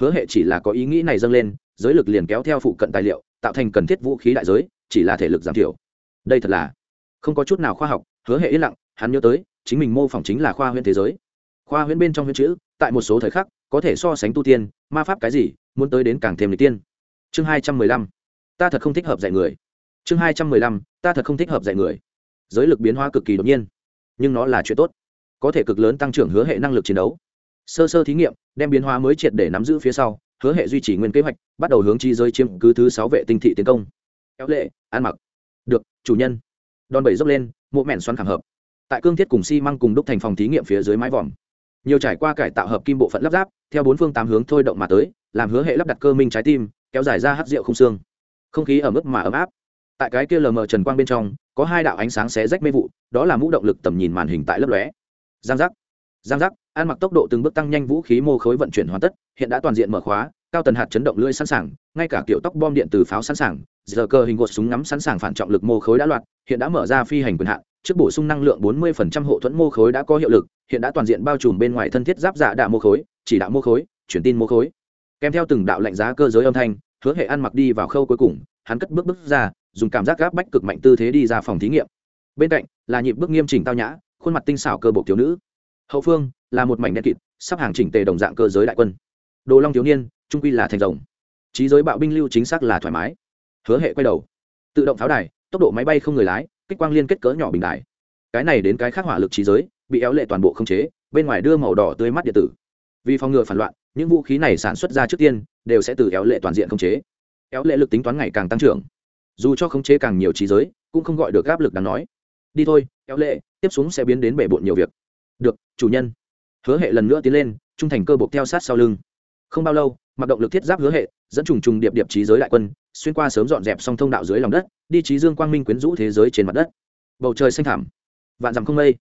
Hứa hệ chỉ là có ý nghĩ này dâng lên, giới lực liền kéo theo phụ cận tài liệu, tạo thành cần thiết vũ khí đại giới, chỉ là thể lực giảm thiểu. Đây thật là, không có chút nào khoa học, hứa hệ yên lặng, hắn nhớ tới chính mình mô phỏng chính là khoa huyễn thế giới. Khoa huyễn bên trong huyễn chữ, tại một số thời khắc, có thể so sánh tu tiên, ma pháp cái gì, muốn tới đến càng thêm lịch tiên. Chương hai trăm mười lăm. Ta thật không thích hợp dạy người. Chương hai trăm mười lăm. Ta thật không thích hợp dạy người. Giới lực biến hóa cực kỳ đột nhiên. Nhưng nó là chuyện tốt. Có thể cực lớn tăng trưởng hứa hệ năng lực chiến đấu. Sơ sơ thí nghiệm, đem biến hóa mới triệt để nắm giữ phía sau, hứa hệ duy trì nguyên kế hoạch, bắt đầu hướng chi giới chiếm cứ thứ sáu vệ tinh thị tiến công. Kéo lệ an mặc. Được, chủ nhân. Đòn bẩy dốc lên, mộ mẹn xoắn khảm hợp tại cương thiết cùng xi măng cùng đúc thành phòng thí nghiệm phía dưới mái vòm. Nhiều trải qua cải tạo hợp kim bộ phận lắp ráp, theo bốn phương tám hướng thôi động mà tới, làm hứa hệ lắp đặt cơ minh trái tim, kéo dài ra hát rượu không xương. Không khí ở mức mà ấm áp. Tại cái kia lờ mờ trần quang bên trong, có hai đạo ánh sáng xé rách mê vụ, đó là mũ động lực tầm nhìn màn hình tại lớp lóe. Giang giác. Giang giác an mặc tốc độ từng bước tăng nhanh vũ khí mô khối vận chuyển hoàn tất, hiện đã toàn diện mở khóa cao tần hạt chấn động lưỡi sẵn sàng, ngay cả kiểu tóc bom điện từ pháo sẵn sàng, giờ cơ hình gột súng ngắm sẵn sàng phản trọng lực mô khối đã loạt hiện đã mở ra phi hành quyền hạn, trước bổ sung năng lượng 40% hộ thuẫn mô khối đã có hiệu lực, hiện đã toàn diện bao trùm bên ngoài thân thiết giáp giả đạ mô khối, chỉ đạo mô khối, truyền tin mô khối. Kèm theo từng đạo lệnh giá cơ giới âm thanh, hứa hệ ăn mặc đi vào khâu cuối cùng, hắn cất bước bước ra, dùng cảm giác gáp bách cực mạnh tư thế đi ra phòng thí nghiệm. Bên cạnh, là nhịp bước nghiêm chỉnh tao nhã, khuôn mặt tinh xảo cơ bộ thiếu nữ. Hậu phương, là một mảnh đen kịt, sắp hàng chỉnh tề đồng dạng cơ giới đại quân đồ long thiếu niên, trung quy là thành rồng. Trí giới bạo binh lưu chính xác là thoải mái. Hứa hệ quay đầu, tự động pháo đài, tốc độ máy bay không người lái, kích quang liên kết cỡ nhỏ bình đài. Cái này đến cái khác hỏa lực trí giới, bị éo lệ toàn bộ không chế, bên ngoài đưa màu đỏ tươi mắt điện tử. Vì phòng ngừa phản loạn, những vũ khí này sản xuất ra trước tiên, đều sẽ từ éo lệ toàn diện không chế. Éo lệ lực tính toán ngày càng tăng trưởng. Dù cho khống chế càng nhiều trí giới, cũng không gọi được áp lực đáng nói. Đi thôi, éo lệ, tiếp xuống sẽ biến đến bể bộn nhiều việc. Được, chủ nhân. Hứa hệ lần nữa tiến lên, trung thành cơ bộc theo sát sau lưng không bao lâu, mặc động lực thiết giáp hứa hệ, dẫn trùng trùng điệp điệp trí giới đại quân, xuyên qua sớm dọn dẹp xong thông đạo dưới lòng đất, đi trí dương quang minh quyến rũ thế giới trên mặt đất. Bầu trời xanh thẳm, vạn dặm không mây,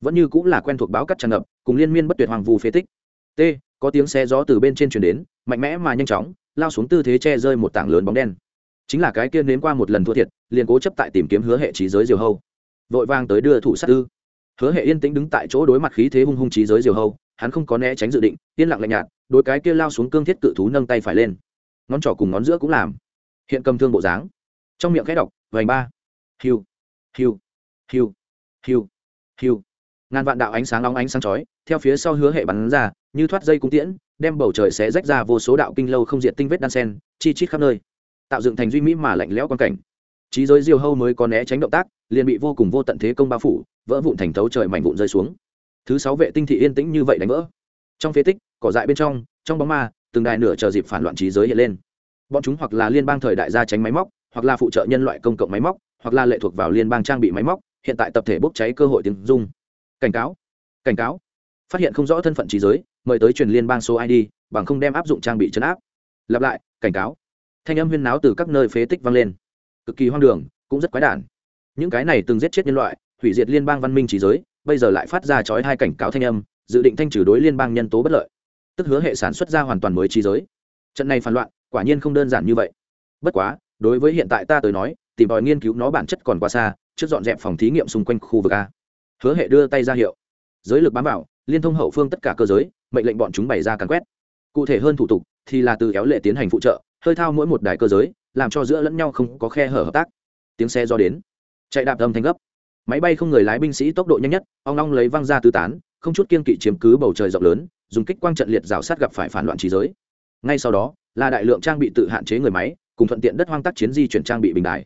vẫn như cũng là quen thuộc báo cắt tràn ngập, cùng liên miên bất tuyệt hoàng vù phế tích. T, có tiếng xe gió từ bên trên chuyển đến, mạnh mẽ mà nhanh chóng, lao xuống tư thế che rơi một tảng lớn bóng đen. Chính là cái kia nếm qua một lần thua thiệt, liền cố chấp tại tìm kiếm hứa hệ trí giới diều hâu. Vội vang tới đưa thủ sát tư hứa hệ yên tĩnh đứng tại chỗ đối mặt khí thế hung hung trí giới diều hâu, hắn không có né tránh dự định, yên lặng lạnh nhạt đối cái kia lao xuống cương thiết cự thú nâng tay phải lên. Ngón trỏ cùng ngón giữa cũng làm. Hiện cầm thương bộ dáng. Trong miệng khẽ đọc, vành ba. Hiu hiu hiu hiu hiu. Ngàn vạn đạo ánh sáng long ánh sáng chói, theo phía sau hứa hệ bắn ra, như thoát dây cung tiễn, đem bầu trời sẽ rách ra vô số đạo kinh lâu không diệt tinh vết đan sen, chi chít khắp nơi. Tạo dựng thành duy mỹ mà lạnh lẽo quan cảnh. Trí giới diều hâu mới có né tránh động tác, liền bị vô cùng vô tận thế công bao phủ, vỡ vụn thành thấu trời mảnh vụn rơi xuống. Thứ sáu vệ tinh thị yên tĩnh như vậy đánh vỡ trong phế tích, cỏ dại bên trong trong bóng ma, từng đài nửa chờ dịp phản loạn trí giới hiện lên. Bọn chúng hoặc là liên bang thời đại gia tránh máy móc, hoặc là phụ trợ nhân loại công cộng máy móc, hoặc là lệ thuộc vào liên bang trang bị máy móc, hiện tại tập thể bốc cháy cơ hội tiếng dung cảnh cáo cảnh cáo. Phát hiện không rõ thân phận trí giới, mời tới truyền liên bang số id bằng không đem áp dụng trang bị chấn áp. Lặp lại, cảnh cáo. Thanh âm huyên náo từ các nơi phế tích vang lên. Cực kỳ hoang đường, cũng rất quái đản. Những cái này từng giết chết nhân loại, hủy diệt liên bang văn minh trí giới, bây giờ lại phát ra chói hai cảnh cáo thanh âm dự định thanh trừ đối liên bang nhân tố bất lợi, tức hứa hệ sản xuất ra hoàn toàn mới trí giới. Trận này phản loạn, quả nhiên không đơn giản như vậy. Bất quá, đối với hiện tại ta tới nói, tìm tòi nghiên cứu nó bản chất còn quá xa, trước dọn dẹp phòng thí nghiệm xung quanh khu vực a. Hứa hệ đưa tay ra hiệu. Giới lực bám vào, liên thông hậu phương tất cả cơ giới, mệnh lệnh bọn chúng bày ra càn quét. Cụ thể hơn thủ tục thì là từ kéo lệ tiến hành phụ trợ, hơi thao mỗi một đài cơ giới, làm cho giữa lẫn nhau không có khe hở hợp tác. Tiếng xe do đến. Chạy đạp âm thanh gấp. Máy bay không người lái binh sĩ tốc độ nhanh nhất, ong long lấy văng ra tứ tán không chút kiên kỵ chiếm cứ bầu trời rộng lớn, dùng kích quang trận liệt rào sát gặp phải phản loạn trí giới. Ngay sau đó, là đại lượng trang bị tự hạn chế người máy, cùng thuận tiện đất hoang tác chiến di chuyển trang bị bình đài.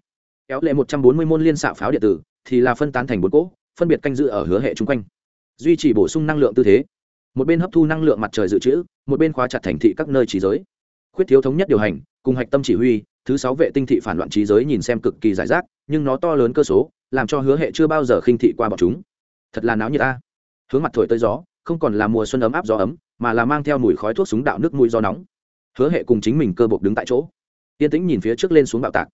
Kéo lệ một trăm bốn mươi môn liên xạ pháo điện tử, thì là phân tán thành bốn cỗ, phân biệt canh dự ở hứa hệ chung quanh. Duy trì bổ sung năng lượng tư thế. Một bên hấp thu năng lượng mặt trời dự trữ, một bên khóa chặt thành thị các nơi trí giới. Khuyết thiếu thống nhất điều hành, cùng hạch tâm chỉ huy, thứ sáu vệ tinh thị phản loạn trí giới nhìn xem cực kỳ giải rác, nhưng nó to lớn cơ số, làm cho hứa hệ chưa bao giờ khinh thị qua bọn chúng. Thật là náo như ta hướng mặt thổi tới gió, không còn là mùa xuân ấm áp gió ấm, mà là mang theo mùi khói thuốc súng đạo nước mùi gió nóng. Hứa hệ cùng chính mình cơ bộc đứng tại chỗ. Yên tĩnh nhìn phía trước lên xuống bạo tạc.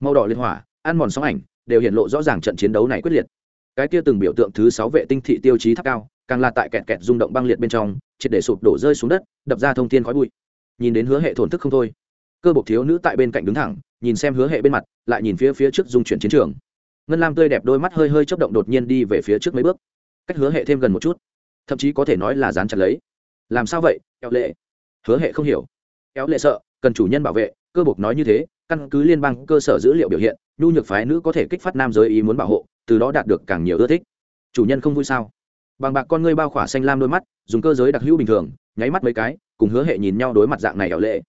Màu đỏ liên hỏa, ăn mòn sóng ảnh, đều hiện lộ rõ ràng trận chiến đấu này quyết liệt. Cái kia từng biểu tượng thứ sáu vệ tinh thị tiêu chí tháp cao, càng là tại kẹt kẹt rung động băng liệt bên trong, triệt để sụp đổ rơi xuống đất, đập ra thông thiên khói bụi. Nhìn đến hứa hệ thổn thức không thôi. Cơ bộc thiếu nữ tại bên cạnh đứng thẳng, nhìn xem hứa hệ bên mặt, lại nhìn phía phía trước dung chuyển chiến trường. Ngân lam tươi đẹp đôi mắt hơi hơi chấp động đột nhiên đi về phía trước mấy bước cách hứa hệ thêm gần một chút, thậm chí có thể nói là dán chặt lấy. Làm sao vậy kéo lệ? Hứa hệ không hiểu. Kéo lệ sợ, cần chủ nhân bảo vệ, cơ bộc nói như thế, căn cứ liên bang cơ sở dữ liệu biểu hiện, nhu nhược phái nữ có thể kích phát nam giới ý muốn bảo hộ, từ đó đạt được càng nhiều ưa thích. Chủ nhân không vui sao? Bằng bạc con ngươi bao khỏa xanh lam đôi mắt, dùng cơ giới đặc hữu bình thường, nháy mắt mấy cái, cùng hứa hệ nhìn nhau đối mặt dạng này éo lệ.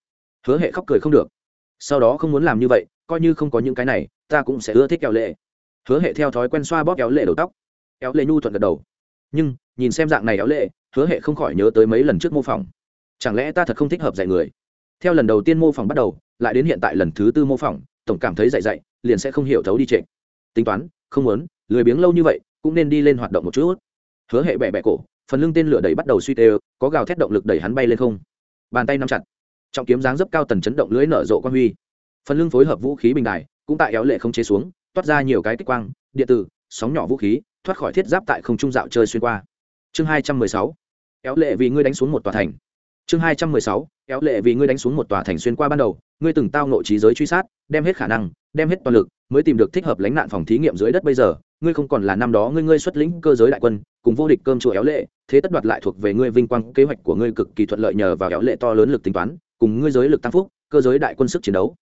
Hứa hệ khóc cười không được. Sau đó không muốn làm như vậy, coi như không có những cái này, ta cũng sẽ ưa thích éo lệ. Hứa hệ theo thói quen xoa bóp kéo lệ đầu tóc. Éo lệ nhu thuận gật đầu. Nhưng, nhìn xem dạng này éo lệ hứa hệ không khỏi nhớ tới mấy lần trước mô phỏng. Chẳng lẽ ta thật không thích hợp dạy người? Theo lần đầu tiên mô phỏng bắt đầu, lại đến hiện tại lần thứ tư mô phỏng, tổng cảm thấy dạy dạy, liền sẽ không hiểu thấu đi trệ. Tính toán, không muốn, lười biếng lâu như vậy, cũng nên đi lên hoạt động một chút. Hứa hệ bẹ bẹ cổ, phần lưng tên lửa đẩy bắt đầu suy tê, có gào thét động lực đẩy hắn bay lên không. Bàn tay nắm chặt. Trọng kiếm dáng dấp cao tần chấn động lưới nở rộ quan huy. Phần lưng phối hợp vũ khí bình đài, cũng tại éo lệ không chế xuống, toát ra nhiều cái kích quang, điện tử sóng nhỏ vũ khí, thoát khỏi thiết giáp tại không trung dạo chơi xuyên qua. Chương hai trăm mười sáu. Éo lệ vì ngươi đánh xuống một tòa thành. Chương hai trăm mười sáu. Éo lệ vì ngươi đánh xuống một tòa thành xuyên qua ban đầu, ngươi từng tao nội trí giới truy sát, đem hết khả năng, đem hết toàn lực, mới tìm được thích hợp lánh nạn phòng thí nghiệm dưới đất bây giờ. Ngươi không còn là năm đó ngươi ngươi xuất lĩnh cơ giới đại quân, cùng vô địch cơm chùa éo lệ, thế tất đoạt lại thuộc về ngươi vinh quang, kế hoạch của ngươi cực kỳ thuận lợi nhờ vào éo lệ to lớn lực tính toán, cùng ngươi giới lực tăng phúc, cơ giới đại quân sức chiến đấu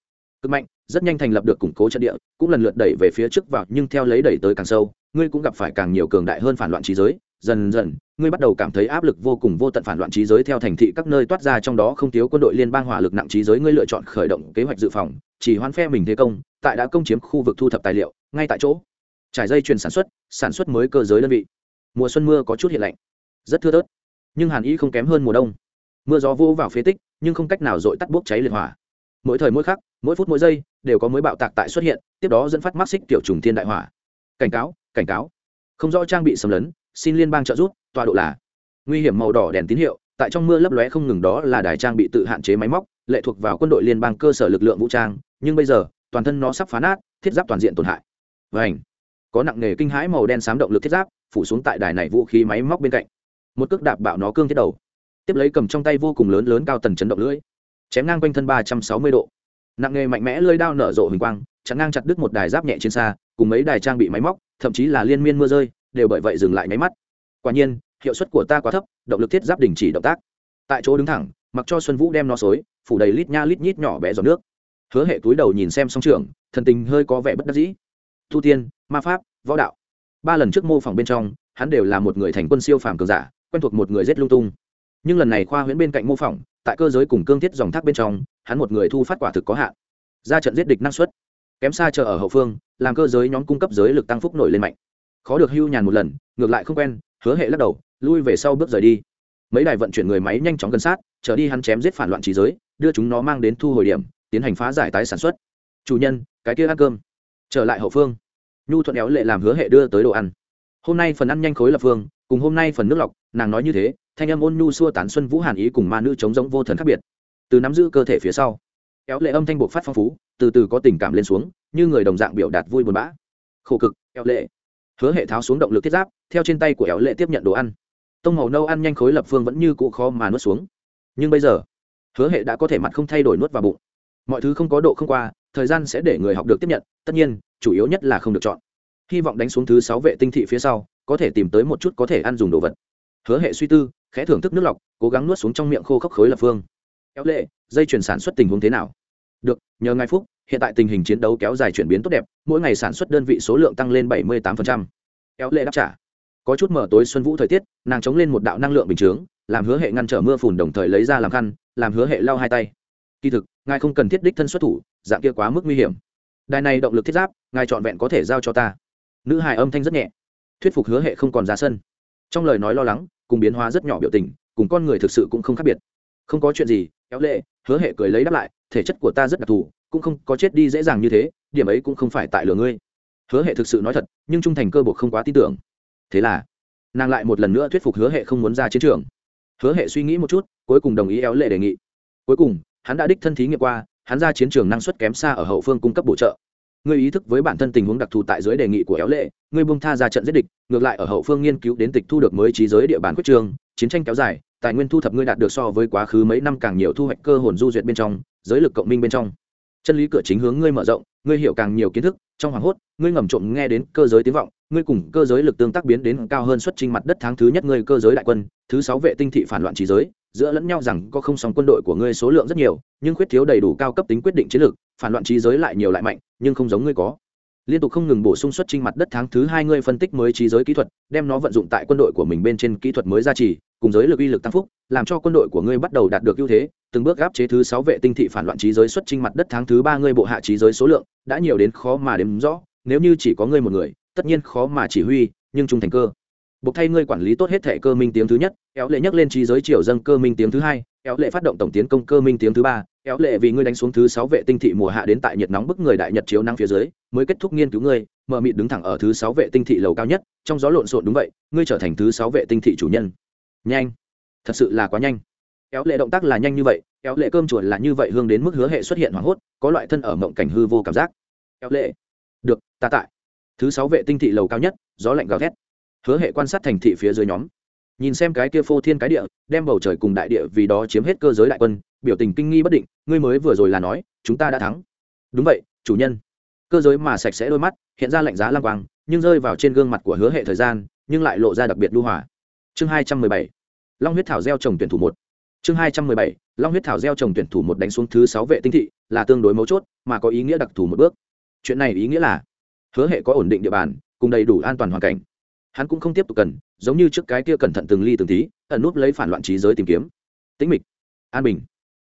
cực mạnh, rất nhanh thành lập được củng cố trận địa, cũng lần lượt đẩy về phía trước vào, nhưng theo lấy đẩy tới càng sâu, ngươi cũng gặp phải càng nhiều cường đại hơn phản loạn trí giới. Dần dần, ngươi bắt đầu cảm thấy áp lực vô cùng vô tận phản loạn trí giới theo thành thị các nơi toát ra, trong đó không thiếu quân đội liên bang hỏa lực nặng trí giới, ngươi lựa chọn khởi động kế hoạch dự phòng, chỉ hoan phe mình thế công, tại đã công chiếm khu vực thu thập tài liệu, ngay tại chỗ. Trải dây chuyền sản xuất sản xuất mới cơ giới đơn vị. Mùa xuân mưa có chút hiện lạnh, rất thưa thớt, nhưng hàn ý không kém hơn mùa đông. Mưa gió vô vào phế tích, nhưng không cách nào dội tắt bốc cháy liệt hỏa mỗi thời mỗi khắc, mỗi phút mỗi giây đều có mới bạo tạc tại xuất hiện, tiếp đó dẫn phát mắc xích tiểu trùng thiên đại hỏa. Cảnh cáo cảnh cáo. Không rõ trang bị xâm lấn, xin liên bang trợ giúp, tọa độ là nguy hiểm màu đỏ đèn tín hiệu, tại trong mưa lấp lóe không ngừng đó là đài trang bị tự hạn chế máy móc, lệ thuộc vào quân đội liên bang cơ sở lực lượng vũ trang, nhưng bây giờ, toàn thân nó sắp phá nát, thiết giáp toàn diện tổn hại. Vảnh có nặng nghề kinh hãi màu đen xám động lực thiết giáp, phủ xuống tại đài này vũ khí máy móc bên cạnh. Một cước đạp bạo nó cương thiết đầu. Tiếp lấy cầm trong tay vô cùng lớn lớn cao tần chấn động lưỡi chém ngang quanh thân ba trăm sáu mươi độ. Nặng nghề mạnh mẽ lơi đao nở rộ hình quang, chặn ngang chặt đứt một đài giáp nhẹ trên xa, cùng mấy đài trang bị máy móc, thậm chí là liên miên mưa rơi, đều bởi vậy dừng lại máy mắt. Quả nhiên, hiệu suất của ta quá thấp, động lực thiết giáp đình chỉ động tác. Tại chỗ đứng thẳng, mặc cho xuân vũ đem nó xối, phủ đầy lít nha lít nhít nhỏ bé giọt nước. Hứa hệ túi đầu nhìn xem song trường, thần tình hơi có vẻ bất đắc dĩ. Thu tiên, ma pháp, võ đạo. Ba lần trước mô phỏng bên trong, hắn đều là một người thành quân siêu phàm cường giả, quen thuộc một người rét lung tung. Nhưng lần này khoa huyễn bên cạnh mô phỏng tại cơ giới cùng cương thiết dòng thác bên trong, hắn một người thu phát quả thực có hạn. Ra trận giết địch năng suất, kém xa chờ ở hậu phương, làm cơ giới nhóm cung cấp giới lực tăng phúc nổi lên mạnh. Khó được hưu nhàn một lần, ngược lại không quen, hứa hệ lắc đầu, lui về sau bước rời đi. Mấy đài vận chuyển người máy nhanh chóng gần sát trở đi hắn chém giết phản loạn trí giới, đưa chúng nó mang đến thu hồi điểm, tiến hành phá giải tái sản xuất. Chủ nhân, cái kia ăn cơm. Trở lại hậu phương, nhu thuận éo lệ làm hứa hệ đưa tới đồ ăn. Hôm nay phần ăn nhanh khối lập phương, cùng hôm nay phần nước lọc, nàng nói như thế thanh âm ôn nhu xua tán xuân vũ hàn ý cùng ma nữ chống giống vô thần khác biệt. Từ nắm giữ cơ thể phía sau, kéo lệ âm thanh buộc phát phong phú, từ từ có tình cảm lên xuống, như người đồng dạng biểu đạt vui buồn bã. Khổ cực, kéo lệ. Hứa hệ tháo xuống động lực thiết giáp, theo trên tay của kéo lệ tiếp nhận đồ ăn. Tông màu nâu ăn nhanh khối lập phương vẫn như cũ khó mà nuốt xuống. Nhưng bây giờ, hứa hệ đã có thể mặt không thay đổi nuốt vào bụng. Mọi thứ không có độ không qua, thời gian sẽ để người học được tiếp nhận, tất nhiên, chủ yếu nhất là không được chọn. Hy vọng đánh xuống thứ sáu vệ tinh thị phía sau, có thể tìm tới một chút có thể ăn dùng đồ vật. Hứa hệ suy tư khẽ thưởng thức nước lọc, cố gắng nuốt xuống trong miệng khô khốc khối lập phương. Kéo lệ, dây chuyển sản xuất tình huống thế nào? Được, nhờ ngài phúc, hiện tại tình hình chiến đấu kéo dài chuyển biến tốt đẹp, mỗi ngày sản xuất đơn vị số lượng tăng lên bảy mươi tám kéo lệ đáp trả. Có chút mở tối xuân vũ thời tiết, nàng chống lên một đạo năng lượng bình chướng, làm hứa hệ ngăn trở mưa phùn đồng thời lấy ra làm khăn, làm hứa hệ lau hai tay. Kỳ thực, ngài không cần thiết đích thân xuất thủ, dạng kia quá mức nguy hiểm. Đài này động lực thiết giáp, ngài trọn vẹn có thể giao cho ta. Nữ hài âm thanh rất nhẹ. Thuyết phục hứa hệ không còn ra sân. Trong lời nói lo lắng cùng biến hóa rất nhỏ biểu tình, cùng con người thực sự cũng không khác biệt. Không có chuyện gì kéo lệ, hứa hệ cười lấy đáp lại, thể chất của ta rất đặc thù, cũng không có chết đi dễ dàng như thế, điểm ấy cũng không phải tại lừa ngươi. Hứa hệ thực sự nói thật, nhưng trung thành cơ buộc không quá tin tưởng. Thế là, nàng lại một lần nữa thuyết phục hứa hệ không muốn ra chiến trường. Hứa hệ suy nghĩ một chút, cuối cùng đồng ý éo lệ đề nghị. Cuối cùng, hắn đã đích thân thí nghiệm qua, hắn ra chiến trường năng suất kém xa ở hậu phương cung cấp bổ trợ ngươi ý thức với bản thân tình huống đặc thù tại dưới đề nghị của éo lệ, ngươi bông tha ra trận giết địch, ngược lại ở hậu phương nghiên cứu đến tịch thu được mới trí giới địa bàn quyết trường, chiến tranh kéo dài, tài nguyên thu thập ngươi đạt được so với quá khứ mấy năm càng nhiều thu hoạch cơ hồn du duyệt bên trong, giới lực cộng minh bên trong. Chân lý cửa chính hướng ngươi mở rộng, ngươi hiểu càng nhiều kiến thức, trong hoàng hốt, ngươi ngầm trộm nghe đến cơ giới tiếng vọng, ngươi cùng cơ giới lực tương tác biến đến cao hơn xuất trình mặt đất tháng thứ nhất ngươi cơ giới đại quân, thứ sáu vệ tinh thị phản loạn trí giới, giữa lẫn nhau rằng có không song quân đội của ngươi số lượng rất nhiều, nhưng khuyết thiếu đầy đủ cao cấp tính quyết định chiến lược phản loạn trí giới lại nhiều lại mạnh, nhưng không giống ngươi có. Liên tục không ngừng bổ sung xuất trinh mặt đất tháng thứ hai ngươi phân tích mới trí giới kỹ thuật, đem nó vận dụng tại quân đội của mình bên trên kỹ thuật mới gia trì, cùng giới lực uy lực tăng phúc, làm cho quân đội của ngươi bắt đầu đạt được ưu thế, từng bước gáp chế thứ sáu vệ tinh thị phản loạn trí giới xuất trinh mặt đất tháng thứ ba ngươi bộ hạ trí giới số lượng, đã nhiều đến khó mà đếm rõ, nếu như chỉ có ngươi một người, tất nhiên khó mà chỉ huy, nhưng trung thành cơ. Buộc thay ngươi quản lý tốt hết thể cơ minh tiếng thứ nhất éo lệ nhắc lên trí giới triều dân cơ minh tiếng thứ hai éo lệ phát động tổng tiến công cơ minh tiếng thứ ba éo lệ vì ngươi đánh xuống thứ sáu vệ tinh thị mùa hạ đến tại nhiệt nóng bức người đại nhật chiếu năng phía dưới, mới kết thúc nghiên cứu ngươi, mờ mịt đứng thẳng ở thứ sáu vệ tinh thị lầu cao nhất, trong gió lộn xộn đúng vậy, ngươi trở thành thứ sáu vệ tinh thị chủ nhân. Nhanh. Thật sự là quá nhanh. Éo lệ động tác là nhanh như vậy éo lệ cơm chuột là như vậy hương đến mức hứa hệ xuất hiện hoảng hốt, có loại thân ở mộng cảnh hư vô cảm giác. Éo lệ. Được, ta tại. Thứ sáu vệ tinh thị lầu cao nhất, gió lạnh gào thét. Hứa hệ quan sát thành thị phía dưới nhóm nhìn xem cái kia phô thiên cái địa, đem bầu trời cùng đại địa vì đó chiếm hết cơ giới đại quân, biểu tình kinh nghi bất định, ngươi mới vừa rồi là nói, chúng ta đã thắng. Đúng vậy, chủ nhân. Cơ giới mà sạch sẽ đôi mắt, hiện ra lạnh giá lang quang, nhưng rơi vào trên gương mặt của hứa hệ thời gian, nhưng lại lộ ra đặc biệt lưu hỏa. chương hai trăm mười bảy, long huyết thảo gieo trồng tuyển thủ một. Chương hai trăm mười bảy, long huyết thảo gieo trồng tuyển thủ một đánh xuống thứ sáu vệ tinh thị, là tương đối mấu chốt, mà có ý nghĩa đặc thù một bước. Chuyện này ý nghĩa là, hứa hệ có ổn định địa bàn, cùng đầy đủ an toàn hoàn cảnh hắn cũng không tiếp tục cần, giống như trước cái kia cẩn thận từng ly từng tí, ẩn núp lấy phản loạn trí giới tìm kiếm. Tĩnh mịch, an bình,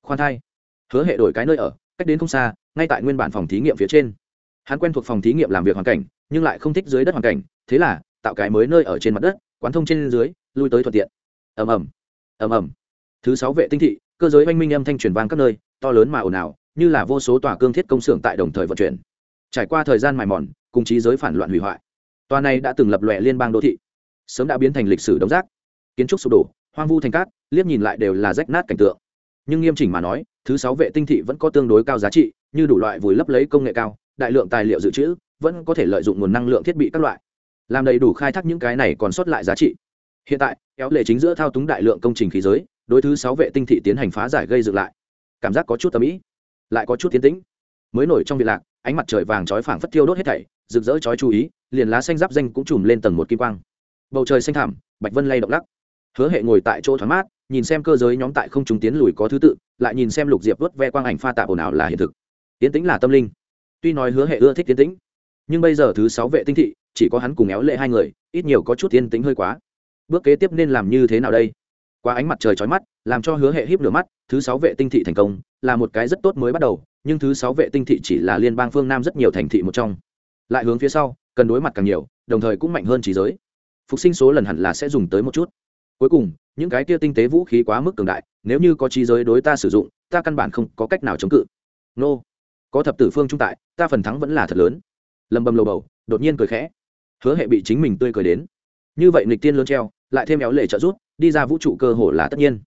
khoan thai. Hứa hệ đổi cái nơi ở, cách đến không xa, ngay tại nguyên bản phòng thí nghiệm phía trên. Hắn quen thuộc phòng thí nghiệm làm việc hoàn cảnh, nhưng lại không thích dưới đất hoàn cảnh, thế là tạo cái mới nơi ở trên mặt đất, quán thông trên dưới, lui tới thuận tiện. Ầm ầm ầm ầm. Thứ sáu vệ tinh thị, cơ giới oanh minh âm thanh truyền vang các nơi, to lớn mà ồn ào, như là vô số tòa cương thiết công xưởng tại đồng thời vận chuyển. Trải qua thời gian mài mòn, cùng trí giới phản loạn hủy hoại tòa này đã từng lập lòe liên bang đô thị. Sớm đã biến thành lịch sử đống rác. Kiến trúc sụp đổ, hoang vu thành cát, liếc nhìn lại đều là rách nát cảnh tượng. Nhưng nghiêm chỉnh mà nói, thứ sáu vệ tinh thị vẫn có tương đối cao giá trị, như đủ loại vùi lấp lấy công nghệ cao, đại lượng tài liệu dự trữ, vẫn có thể lợi dụng nguồn năng lượng thiết bị các loại. Làm đầy đủ khai thác những cái này còn sót lại giá trị. Hiện tại, kéo lệ chính giữa thao túng đại lượng công trình khí giới, đối thứ sáu vệ tinh thị tiến hành phá giải gây dựng lại. Cảm giác có chút tầm ý lại có chút tiến tĩnh. Mới nổi trong việc lạc, ánh mặt trời vàng chói phảng phất thiêu đốt hết thảy, rực rỡ chói chú ý liền lá xanh giáp danh cũng trùm lên tầng một kim quang. Bầu trời xanh thảm bạch vân lay động lắc. Hứa hệ ngồi tại chỗ thoáng mát, nhìn xem cơ giới nhóm tại không trung tiến lùi có thứ tự, lại nhìn xem lục diệp vớt ve quang ảnh pha tạp ồn ào là hiện thực. Tiến tĩnh là tâm linh. Tuy nói hứa hệ ưa thích tiến tĩnh, nhưng bây giờ thứ sáu vệ tinh thị, chỉ có hắn cùng éo lệ hai người, ít nhiều có chút tiến tĩnh hơi quá. Bước kế tiếp nên làm như thế nào đây? Qua ánh mặt trời chói mắt, làm cho hứa hệ híp lửa mắt, thứ sáu vệ tinh thị thành công, là một cái rất tốt mới bắt đầu, nhưng thứ sáu vệ tinh thị chỉ là liên bang phương nam rất nhiều thành thị một trong lại hướng phía sau, cần đối mặt càng nhiều, đồng thời cũng mạnh hơn trí giới. Phục sinh số lần hẳn là sẽ dùng tới một chút. Cuối cùng, những cái kia tinh tế vũ khí quá mức cường đại, nếu như có trí giới đối ta sử dụng, ta căn bản không có cách nào chống cự. Nô, có thập tử phương trung tại, ta phần thắng vẫn là thật lớn. Lầm bầm lầu bầu, đột nhiên cười khẽ. Hứa hệ bị chính mình tươi cười đến. Như vậy nịch tiên lớn treo, lại thêm éo lệ trợ rút đi ra vũ trụ cơ hồ là tất nhiên.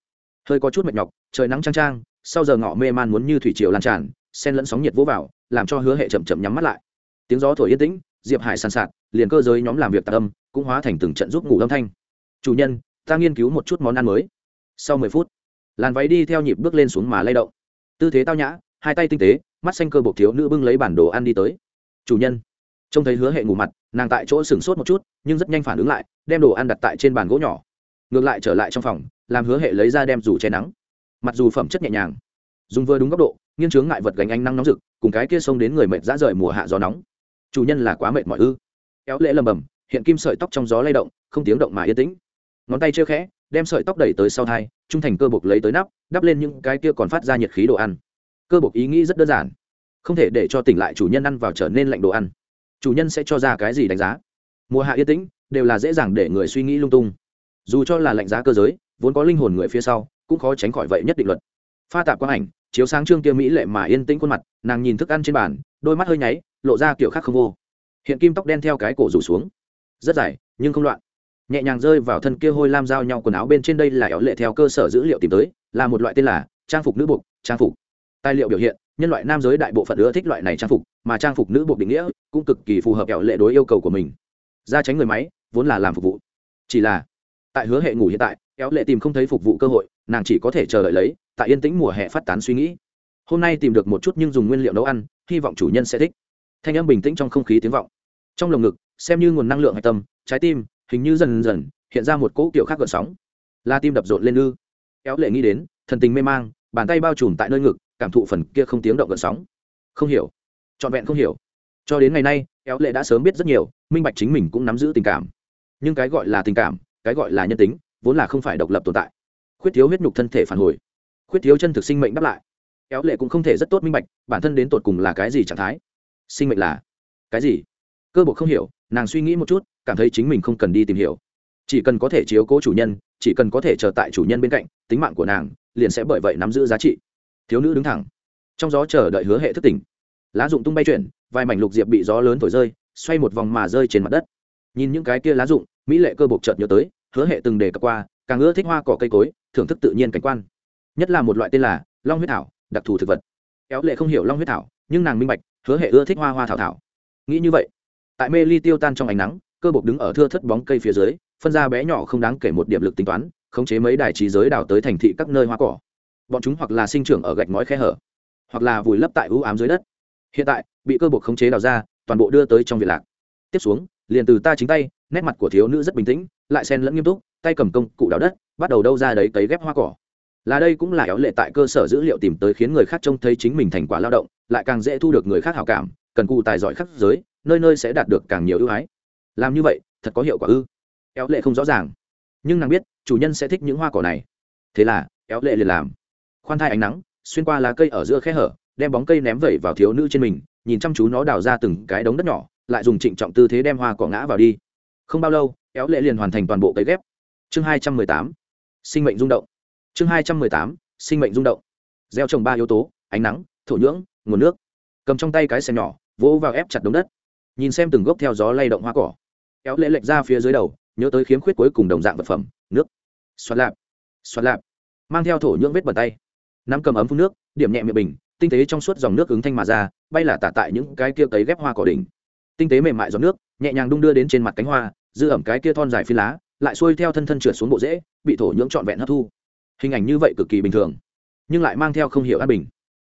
Hơi có chút mệt nhọc, trời nắng trang trang sau giờ ngọ mê man muốn như thủy triều lan tràn sen lẫn sóng nhiệt vỗ vào, làm cho hứa hệ chậm chậm nhắm mắt lại tiếng gió thổi yên tĩnh, diệp hải sàn sạt, liền cơ giới nhóm làm việc tạc âm, cũng hóa thành từng trận giúp ngủ âm thanh. Chủ nhân, ta nghiên cứu một chút món ăn mới. Sau mười phút, làn váy đi theo nhịp bước lên xuống mà lay động. Tư thế tao nhã, hai tay tinh tế, mắt xanh cơ bộc thiếu nữ bưng lấy bản đồ ăn đi tới. Chủ nhân. Trông thấy hứa hệ ngủ mặt, nàng tại chỗ sửng sốt một chút, nhưng rất nhanh phản ứng lại, đem đồ ăn đặt tại trên bàn gỗ nhỏ. Ngược lại trở lại trong phòng, làm hứa hệ lấy ra đem dù che nắng. Mặc dù phẩm chất nhẹ nhàng, dùng vừa đúng góc độ nghiên chướng ngại vật gánh ánh nắng nóng rực, cùng cái kia xông đến người mệt dã rời mùa hạ gió nóng chủ nhân là quá mệt mỏi ư? Kéo lễ lầm bầm, hiện kim sợi tóc trong gió lay động, không tiếng động mà yên tĩnh. Ngón tay chưa khẽ, đem sợi tóc đẩy tới sau thai, trung thành cơ bộc lấy tới nắp, đắp lên những cái kia còn phát ra nhiệt khí đồ ăn. Cơ bộc ý nghĩ rất đơn giản. Không thể để cho tỉnh lại chủ nhân ăn vào trở nên lạnh đồ ăn. Chủ nhân sẽ cho ra cái gì đánh giá? Mùa hạ yên tĩnh, đều là dễ dàng để người suy nghĩ lung tung. Dù cho là lạnh giá cơ giới, vốn có linh hồn người phía sau, cũng khó tránh khỏi vậy nhất định luật pha tạp quang ảnh, chiếu sáng trương kia mỹ lệ mà yên tĩnh khuôn mặt, nàng nhìn thức ăn trên bàn, đôi mắt hơi nháy, lộ ra kiểu khác không vô. Hiện kim tóc đen theo cái cổ rủ xuống. Rất dài, nhưng không loạn. Nhẹ nhàng rơi vào thân kia hôi lam giao nhau quần áo bên trên đây là éo lệ theo cơ sở dữ liệu tìm tới, là một loại tên là trang phục nữ buộc, trang phục. Tài liệu biểu hiện, nhân loại nam giới đại bộ phận ưa thích loại này trang phục, mà trang phục nữ buộc định nghĩa cũng cực kỳ phù hợp éo lệ đối yêu cầu của mình. Ra tránh người máy, vốn là làm phục vụ. Chỉ là, tại hứa hệ ngủ hiện tại, éo lệ tìm không thấy phục vụ cơ hội, nàng chỉ có thể chờ đợi lấy tại yên tĩnh mùa hè phát tán suy nghĩ. Hôm nay tìm được một chút nhưng dùng nguyên liệu nấu ăn, hy vọng chủ nhân sẽ thích. Thanh âm bình tĩnh trong không khí tiếng vọng. Trong lồng ngực, xem như nguồn năng lượng hạch tâm, trái tim, hình như dần dần hiện ra một cỗ kiểu khác gợn sóng. La tim đập rộn lên ư. Éo lệ nghĩ đến, thần tình mê mang, bàn tay bao trùm tại nơi ngực, cảm thụ phần kia không tiếng động gợn sóng. Không hiểu. Trọn vẹn không hiểu. Cho đến ngày nay éo lệ đã sớm biết rất nhiều, minh bạch chính mình cũng nắm giữ tình cảm. Nhưng cái gọi là tình cảm, cái gọi là nhân tính, vốn là không phải độc lập tồn tại. Khuyết thiếu huyết nhục thân thể phản hồi khuyết thiếu chân thực sinh mệnh đáp lại. Éo lệ cũng không thể rất tốt minh bạch bản thân đến tột cùng là cái gì trạng thái? Sinh mệnh là cái gì? Cơ bộ không hiểu nàng suy nghĩ một chút cảm thấy chính mình không cần đi tìm hiểu. Chỉ cần có thể chiếu cố chủ nhân chỉ cần có thể chờ tại chủ nhân bên cạnh tính mạng của nàng liền sẽ bởi vậy nắm giữ giá trị. Thiếu nữ đứng thẳng trong gió chờ đợi hứa hệ thức tỉnh. Lá dụng tung bay chuyển vài mảnh lục diệp bị gió lớn thổi rơi xoay một vòng mà rơi trên mặt đất. Nhìn những cái kia lá dụng, mỹ lệ cơ bộc chợt nhớ tới hứa hệ từng đề cập qua càng ưa thích hoa cỏ cây cối thưởng thức tự nhiên cảnh quan nhất là một loại tên là long huyết thảo, đặc thù thực vật. Éo lệ không hiểu long huyết thảo, nhưng nàng minh bạch, hứa hệ ưa thích hoa hoa thảo thảo. Nghĩ như vậy, tại mê ly tiêu tan trong ánh nắng, cơ bộc đứng ở thưa thất bóng cây phía dưới, phân ra bé nhỏ không đáng kể một điểm lực tính toán, khống chế mấy đài trí giới đào tới thành thị các nơi hoa cỏ. Bọn chúng hoặc là sinh trưởng ở gạch ngói khe hở, hoặc là vùi lấp tại ưu ám dưới đất. Hiện tại, bị cơ buộc khống chế đào ra, toàn bộ đưa tới trong việt lạc. Tiếp xuống, liền từ ta chính tay, nét mặt của thiếu nữ rất bình tĩnh, lại xen lẫn nghiêm túc, tay cầm công cụ đào đất, bắt đầu đâu ra đấy cấy ghép hoa cỏ là đây cũng là éo lệ tại cơ sở dữ liệu tìm tới khiến người khác trông thấy chính mình thành quả lao động, lại càng dễ thu được người khác hảo cảm, cần cụ tài giỏi khắc giới, nơi nơi sẽ đạt được càng nhiều ưu ái. Làm như vậy, thật có hiệu quả ư? Éo lệ không rõ ràng. Nhưng nàng biết, chủ nhân sẽ thích những hoa cỏ này. Thế là, éo lệ liền làm. Khoan thai ánh nắng, xuyên qua lá cây ở giữa khe hở, đem bóng cây ném vẩy vào thiếu nữ trên mình, nhìn chăm chú nó đào ra từng cái đống đất nhỏ, lại dùng trịnh trọng tư thế đem hoa cỏ ngã vào đi. Không bao lâu, éo lệ liền hoàn thành toàn bộ cấy ghép. Chương hai trăm mười tám. Sinh mệnh rung động chương hai trăm mười tám, sinh mệnh rung động. Gieo trồng ba yếu tố, ánh nắng, thổ nhưỡng, nguồn nước. Cầm trong tay cái xe nhỏ, vỗ vào ép chặt đống đất. Nhìn xem từng gốc theo gió lay động hoa cỏ. Kéo lễ lệch ra phía dưới đầu, nhớ tới khiếm khuyết cuối cùng đồng dạng vật phẩm, nước. Xoát lạp xoát lạp. Mang theo thổ nhưỡng vết bẩn tay. Nắm cầm ấm phun nước, điểm nhẹ miệng bình, tinh tế trong suốt dòng nước ứng thanh mà ra, bay là tả tại những cái kia cấy ghép hoa cỏ đỉnh. Tinh tế mềm mại giọt nước, nhẹ nhàng đung đưa đến trên mặt cánh hoa dư ẩm cái kia thon dài phi lá, lại xuôi theo thân thân trượt xuống bộ rễ, bị thổ nhưỡng trọn vẹn hấp thu hình ảnh như vậy cực kỳ bình thường, nhưng lại mang theo không hiểu an bình.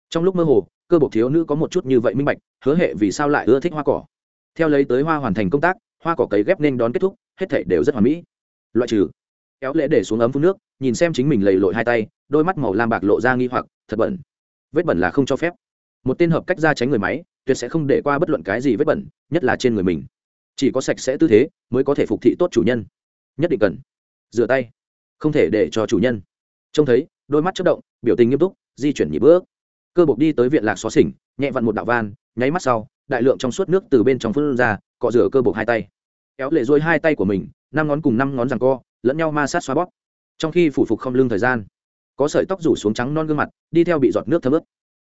Trong lúc mơ hồ, cơ bộ thiếu nữ có một chút như vậy minh bạch, hứa hệ vì sao lại ưa thích hoa cỏ. Theo lấy tới hoa hoàn thành công tác, hoa cỏ cấy ghép nên đón kết thúc, hết thể đều rất hoàn mỹ. Loại trừ, kéo lễ để xuống ấm phun nước, nhìn xem chính mình lầy lội hai tay, đôi mắt màu lam bạc lộ ra nghi hoặc, thật bẩn. Vết bẩn là không cho phép. Một tên hợp cách ra tránh người máy, tuyệt sẽ không để qua bất luận cái gì vết bẩn, nhất là trên người mình. Chỉ có sạch sẽ tư thế, mới có thể phục thị tốt chủ nhân. Nhất định cần, rửa tay, không thể để cho chủ nhân trông thấy, đôi mắt chất động, biểu tình nghiêm túc, di chuyển nhịp bước. Cơ bộc đi tới viện lạc xó xỉnh, nhẹ vặn một đạo van, nháy mắt sau, đại lượng trong suốt nước từ bên trong phân ra, cọ rửa cơ bộc hai tay. Kéo lệ dôi hai tay của mình, năm ngón cùng năm ngón rằng co, lẫn nhau ma sát xoa bóp. Trong khi phủ phục không lưng thời gian, có sợi tóc rủ xuống trắng non gương mặt, đi theo bị giọt nước thấm ướt.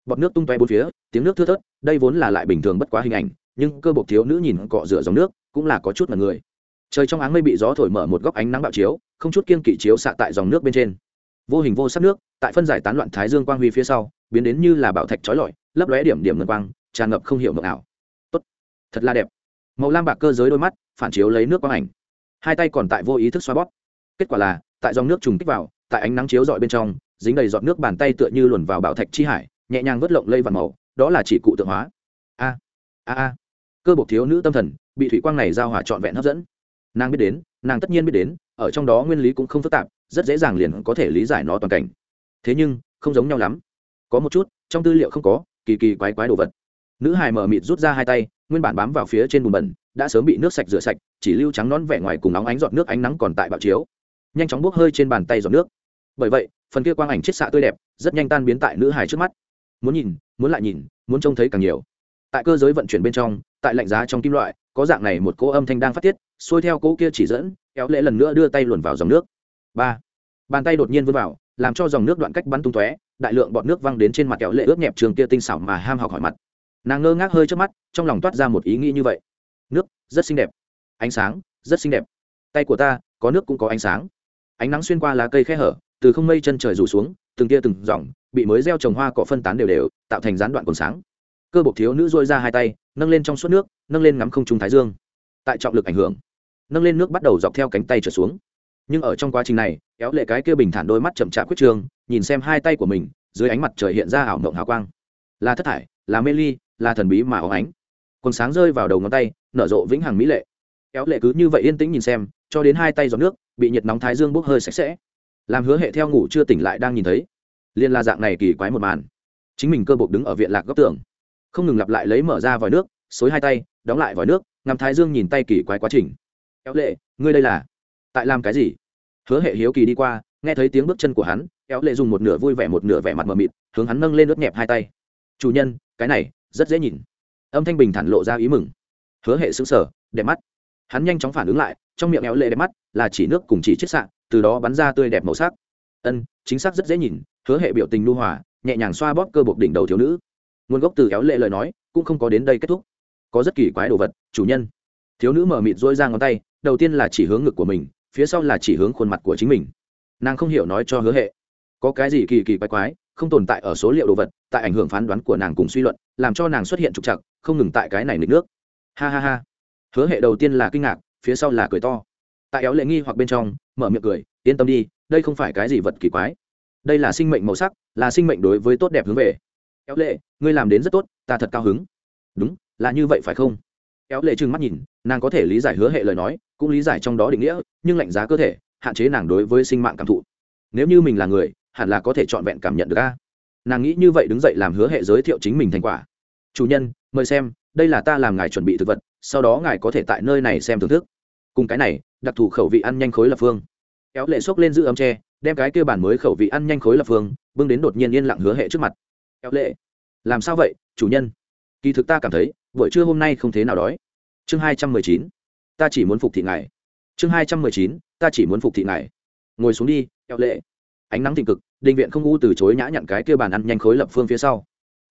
Bọt nước tung toe bốn phía, tiếng nước thưa thớt, đây vốn là lại bình thường bất quá hình ảnh, nhưng cơ bộc thiếu nữ nhìn cọ rửa dòng nước, cũng là có chút mật người. Trời trong áng mây bị gió thổi mở một góc ánh nắng bạo chiếu, không chút kiên kỵ chiếu xạ tại dòng nước bên trên vô hình vô sắc nước, tại phân giải tán loạn thái dương quang huy phía sau, biến đến như là bảo thạch trói lọi, lấp lóe điểm điểm ngân quang, tràn ngập không hiểu mộng ảo. Tốt, thật là đẹp. Màu lam bạc cơ giới đôi mắt, phản chiếu lấy nước quang ảnh. Hai tay còn tại vô ý thức xoa bóp. Kết quả là, tại dòng nước trùng kích vào, tại ánh nắng chiếu rọi bên trong, dính đầy giọt nước bàn tay tựa như luồn vào bảo thạch chi hải, nhẹ nhàng vớt lộng lây vào màu, đó là chỉ cụ tượng hóa. A a a. Cơ bộc thiếu nữ tâm thần, bị thủy quang này giao hòa trọn vẹn hấp dẫn. Nàng biết đến, nàng tất nhiên biết đến ở trong đó nguyên lý cũng không phức tạp, rất dễ dàng liền có thể lý giải nó toàn cảnh. Thế nhưng, không giống nhau lắm. Có một chút, trong tư liệu không có, kỳ kỳ quái quái đồ vật. Nữ hài mở mịt rút ra hai tay, nguyên bản bám vào phía trên bùn bẩn, đã sớm bị nước sạch rửa sạch, chỉ lưu trắng nón vẻ ngoài cùng nóng ánh giọt nước ánh nắng còn tại bạo chiếu. Nhanh chóng bốc hơi trên bàn tay giọt nước. Bởi vậy, phần kia quang ảnh chiết xạ tươi đẹp, rất nhanh tan biến tại nữ hài trước mắt. Muốn nhìn, muốn lại nhìn, muốn trông thấy càng nhiều. Tại cơ giới vận chuyển bên trong, tại lạnh giá trong kim loại, có dạng này một cỗ âm thanh đang phát tiết, xuôi theo cỗ kia chỉ dẫn kéo lễ lần nữa đưa tay luồn vào dòng nước. Ba. Bàn tay đột nhiên vươn vào, làm cho dòng nước đoạn cách bắn tung tóe, đại lượng bọt nước văng đến trên mặt kéo lệ ướt nhẹp trường kia tinh xảo mà ham học hỏi mặt. Nàng ngơ ngác hơi trước mắt, trong lòng toát ra một ý nghĩ như vậy. Nước, rất xinh đẹp. Ánh sáng, rất xinh đẹp. Tay của ta, có nước cũng có ánh sáng. Ánh nắng xuyên qua lá cây khe hở, từ không mây chân trời rủ xuống, từng tia từng dòng, bị mới gieo trồng hoa cỏ phân tán đều đều, tạo thành gián đoạn còn sáng. Cơ bộc thiếu nữ dôi ra hai tay, nâng lên trong suốt nước, nâng lên ngắm không trung thái dương. Tại trọng lực ảnh hưởng nâng lên nước bắt đầu dọc theo cánh tay trở xuống. Nhưng ở trong quá trình này, kéo lệ cái kia bình thản đôi mắt chậm chạp quyết trường, nhìn xem hai tay của mình, dưới ánh mặt trời hiện ra ảo mộng hào quang. Là thất thải, là mê ly, là thần bí mà óng ánh. Quần sáng rơi vào đầu ngón tay, nở rộ vĩnh hằng mỹ lệ. Kéo lệ cứ như vậy yên tĩnh nhìn xem, cho đến hai tay giọt nước, bị nhiệt nóng thái dương bốc hơi sạch sẽ. Làm hứa hệ theo ngủ chưa tỉnh lại đang nhìn thấy. Liên la dạng này kỳ quái một màn. Chính mình cơ bộc đứng ở viện lạc góc tường. Không ngừng lặp lại lấy mở ra vòi nước, xối hai tay, đóng lại vòi nước, ngắm thái dương nhìn tay kỳ quái quá trình. Éo lệ, ngươi đây là? Tại làm cái gì? Hứa hệ hiếu kỳ đi qua, nghe thấy tiếng bước chân của hắn Éo lệ dùng một nửa vui vẻ một nửa vẻ mặt mờ mịt, hướng hắn nâng lên ướt nhẹp hai tay. Chủ nhân, cái này, rất dễ nhìn. Âm thanh bình thản lộ ra ý mừng. Hứa hệ xứng sở đẹp mắt. Hắn nhanh chóng phản ứng lại, trong miệng éo lệ đẹp mắt, là chỉ nước cùng chỉ chiết sạn từ đó bắn ra tươi đẹp màu sắc. Ân, chính xác rất dễ nhìn, hứa hệ biểu tình nu hòa, nhẹ nhàng xoa bóp cơ bộc đỉnh đầu thiếu nữ. Nguồn gốc từ éo lệ lời nói, cũng không có đến đây kết thúc. Có rất kỳ quái đồ vật, chủ nhân. Thiếu nữ mở mịt dôi ra ngón tay đầu tiên là chỉ hướng ngực của mình, phía sau là chỉ hướng khuôn mặt của chính mình. Nàng không hiểu nói cho hứa hệ, có cái gì kỳ kỳ quái quái, không tồn tại ở số liệu đồ vật, tại ảnh hưởng phán đoán của nàng cùng suy luận, làm cho nàng xuất hiện trục chặt không ngừng tại cái này nịch nước. Ha ha ha. Hứa hệ đầu tiên là kinh ngạc, phía sau là cười to. Tại éo lệ nghi hoặc bên trong, mở miệng cười, yên tâm đi, đây không phải cái gì vật kỳ quái. Đây là sinh mệnh màu sắc, là sinh mệnh đối với tốt đẹp hướng về. Éo lệ, ngươi làm đến rất tốt, ta thật cao hứng. Đúng, là như vậy phải không? Éo lệ trừng mắt nhìn, nàng có thể lý giải hứa hệ lời nói, cũng lý giải trong đó định nghĩa, nhưng lạnh giá cơ thể, hạn chế nàng đối với sinh mạng cảm thụ. Nếu như mình là người, hẳn là có thể trọn vẹn cảm nhận được a. Nàng nghĩ như vậy đứng dậy làm hứa hệ giới thiệu chính mình thành quả. Chủ nhân, mời xem, đây là ta làm ngài chuẩn bị thực vật, sau đó ngài có thể tại nơi này xem thưởng thức. Cùng cái này, đặc thù khẩu vị ăn nhanh khối lập phương. Éo lệ xốc lên giữ ấm tre, đem cái kia bản mới khẩu vị ăn nhanh khối lập phương, bưng đến đột nhiên yên lặng hứa hệ trước mặt. Éo lệ, làm sao vậy, chủ nhân? Kỳ thực ta cảm thấy, buổi trưa hôm nay không thế nào đói. Chương hai trăm mười chín, ta chỉ muốn phục thị ngài. Chương hai trăm mười chín, ta chỉ muốn phục thị ngài. Ngồi xuống đi eo lệ. Ánh nắng thịnh cực định viện không u từ chối nhã nhặn cái kia bàn ăn nhanh khối lập phương phía sau.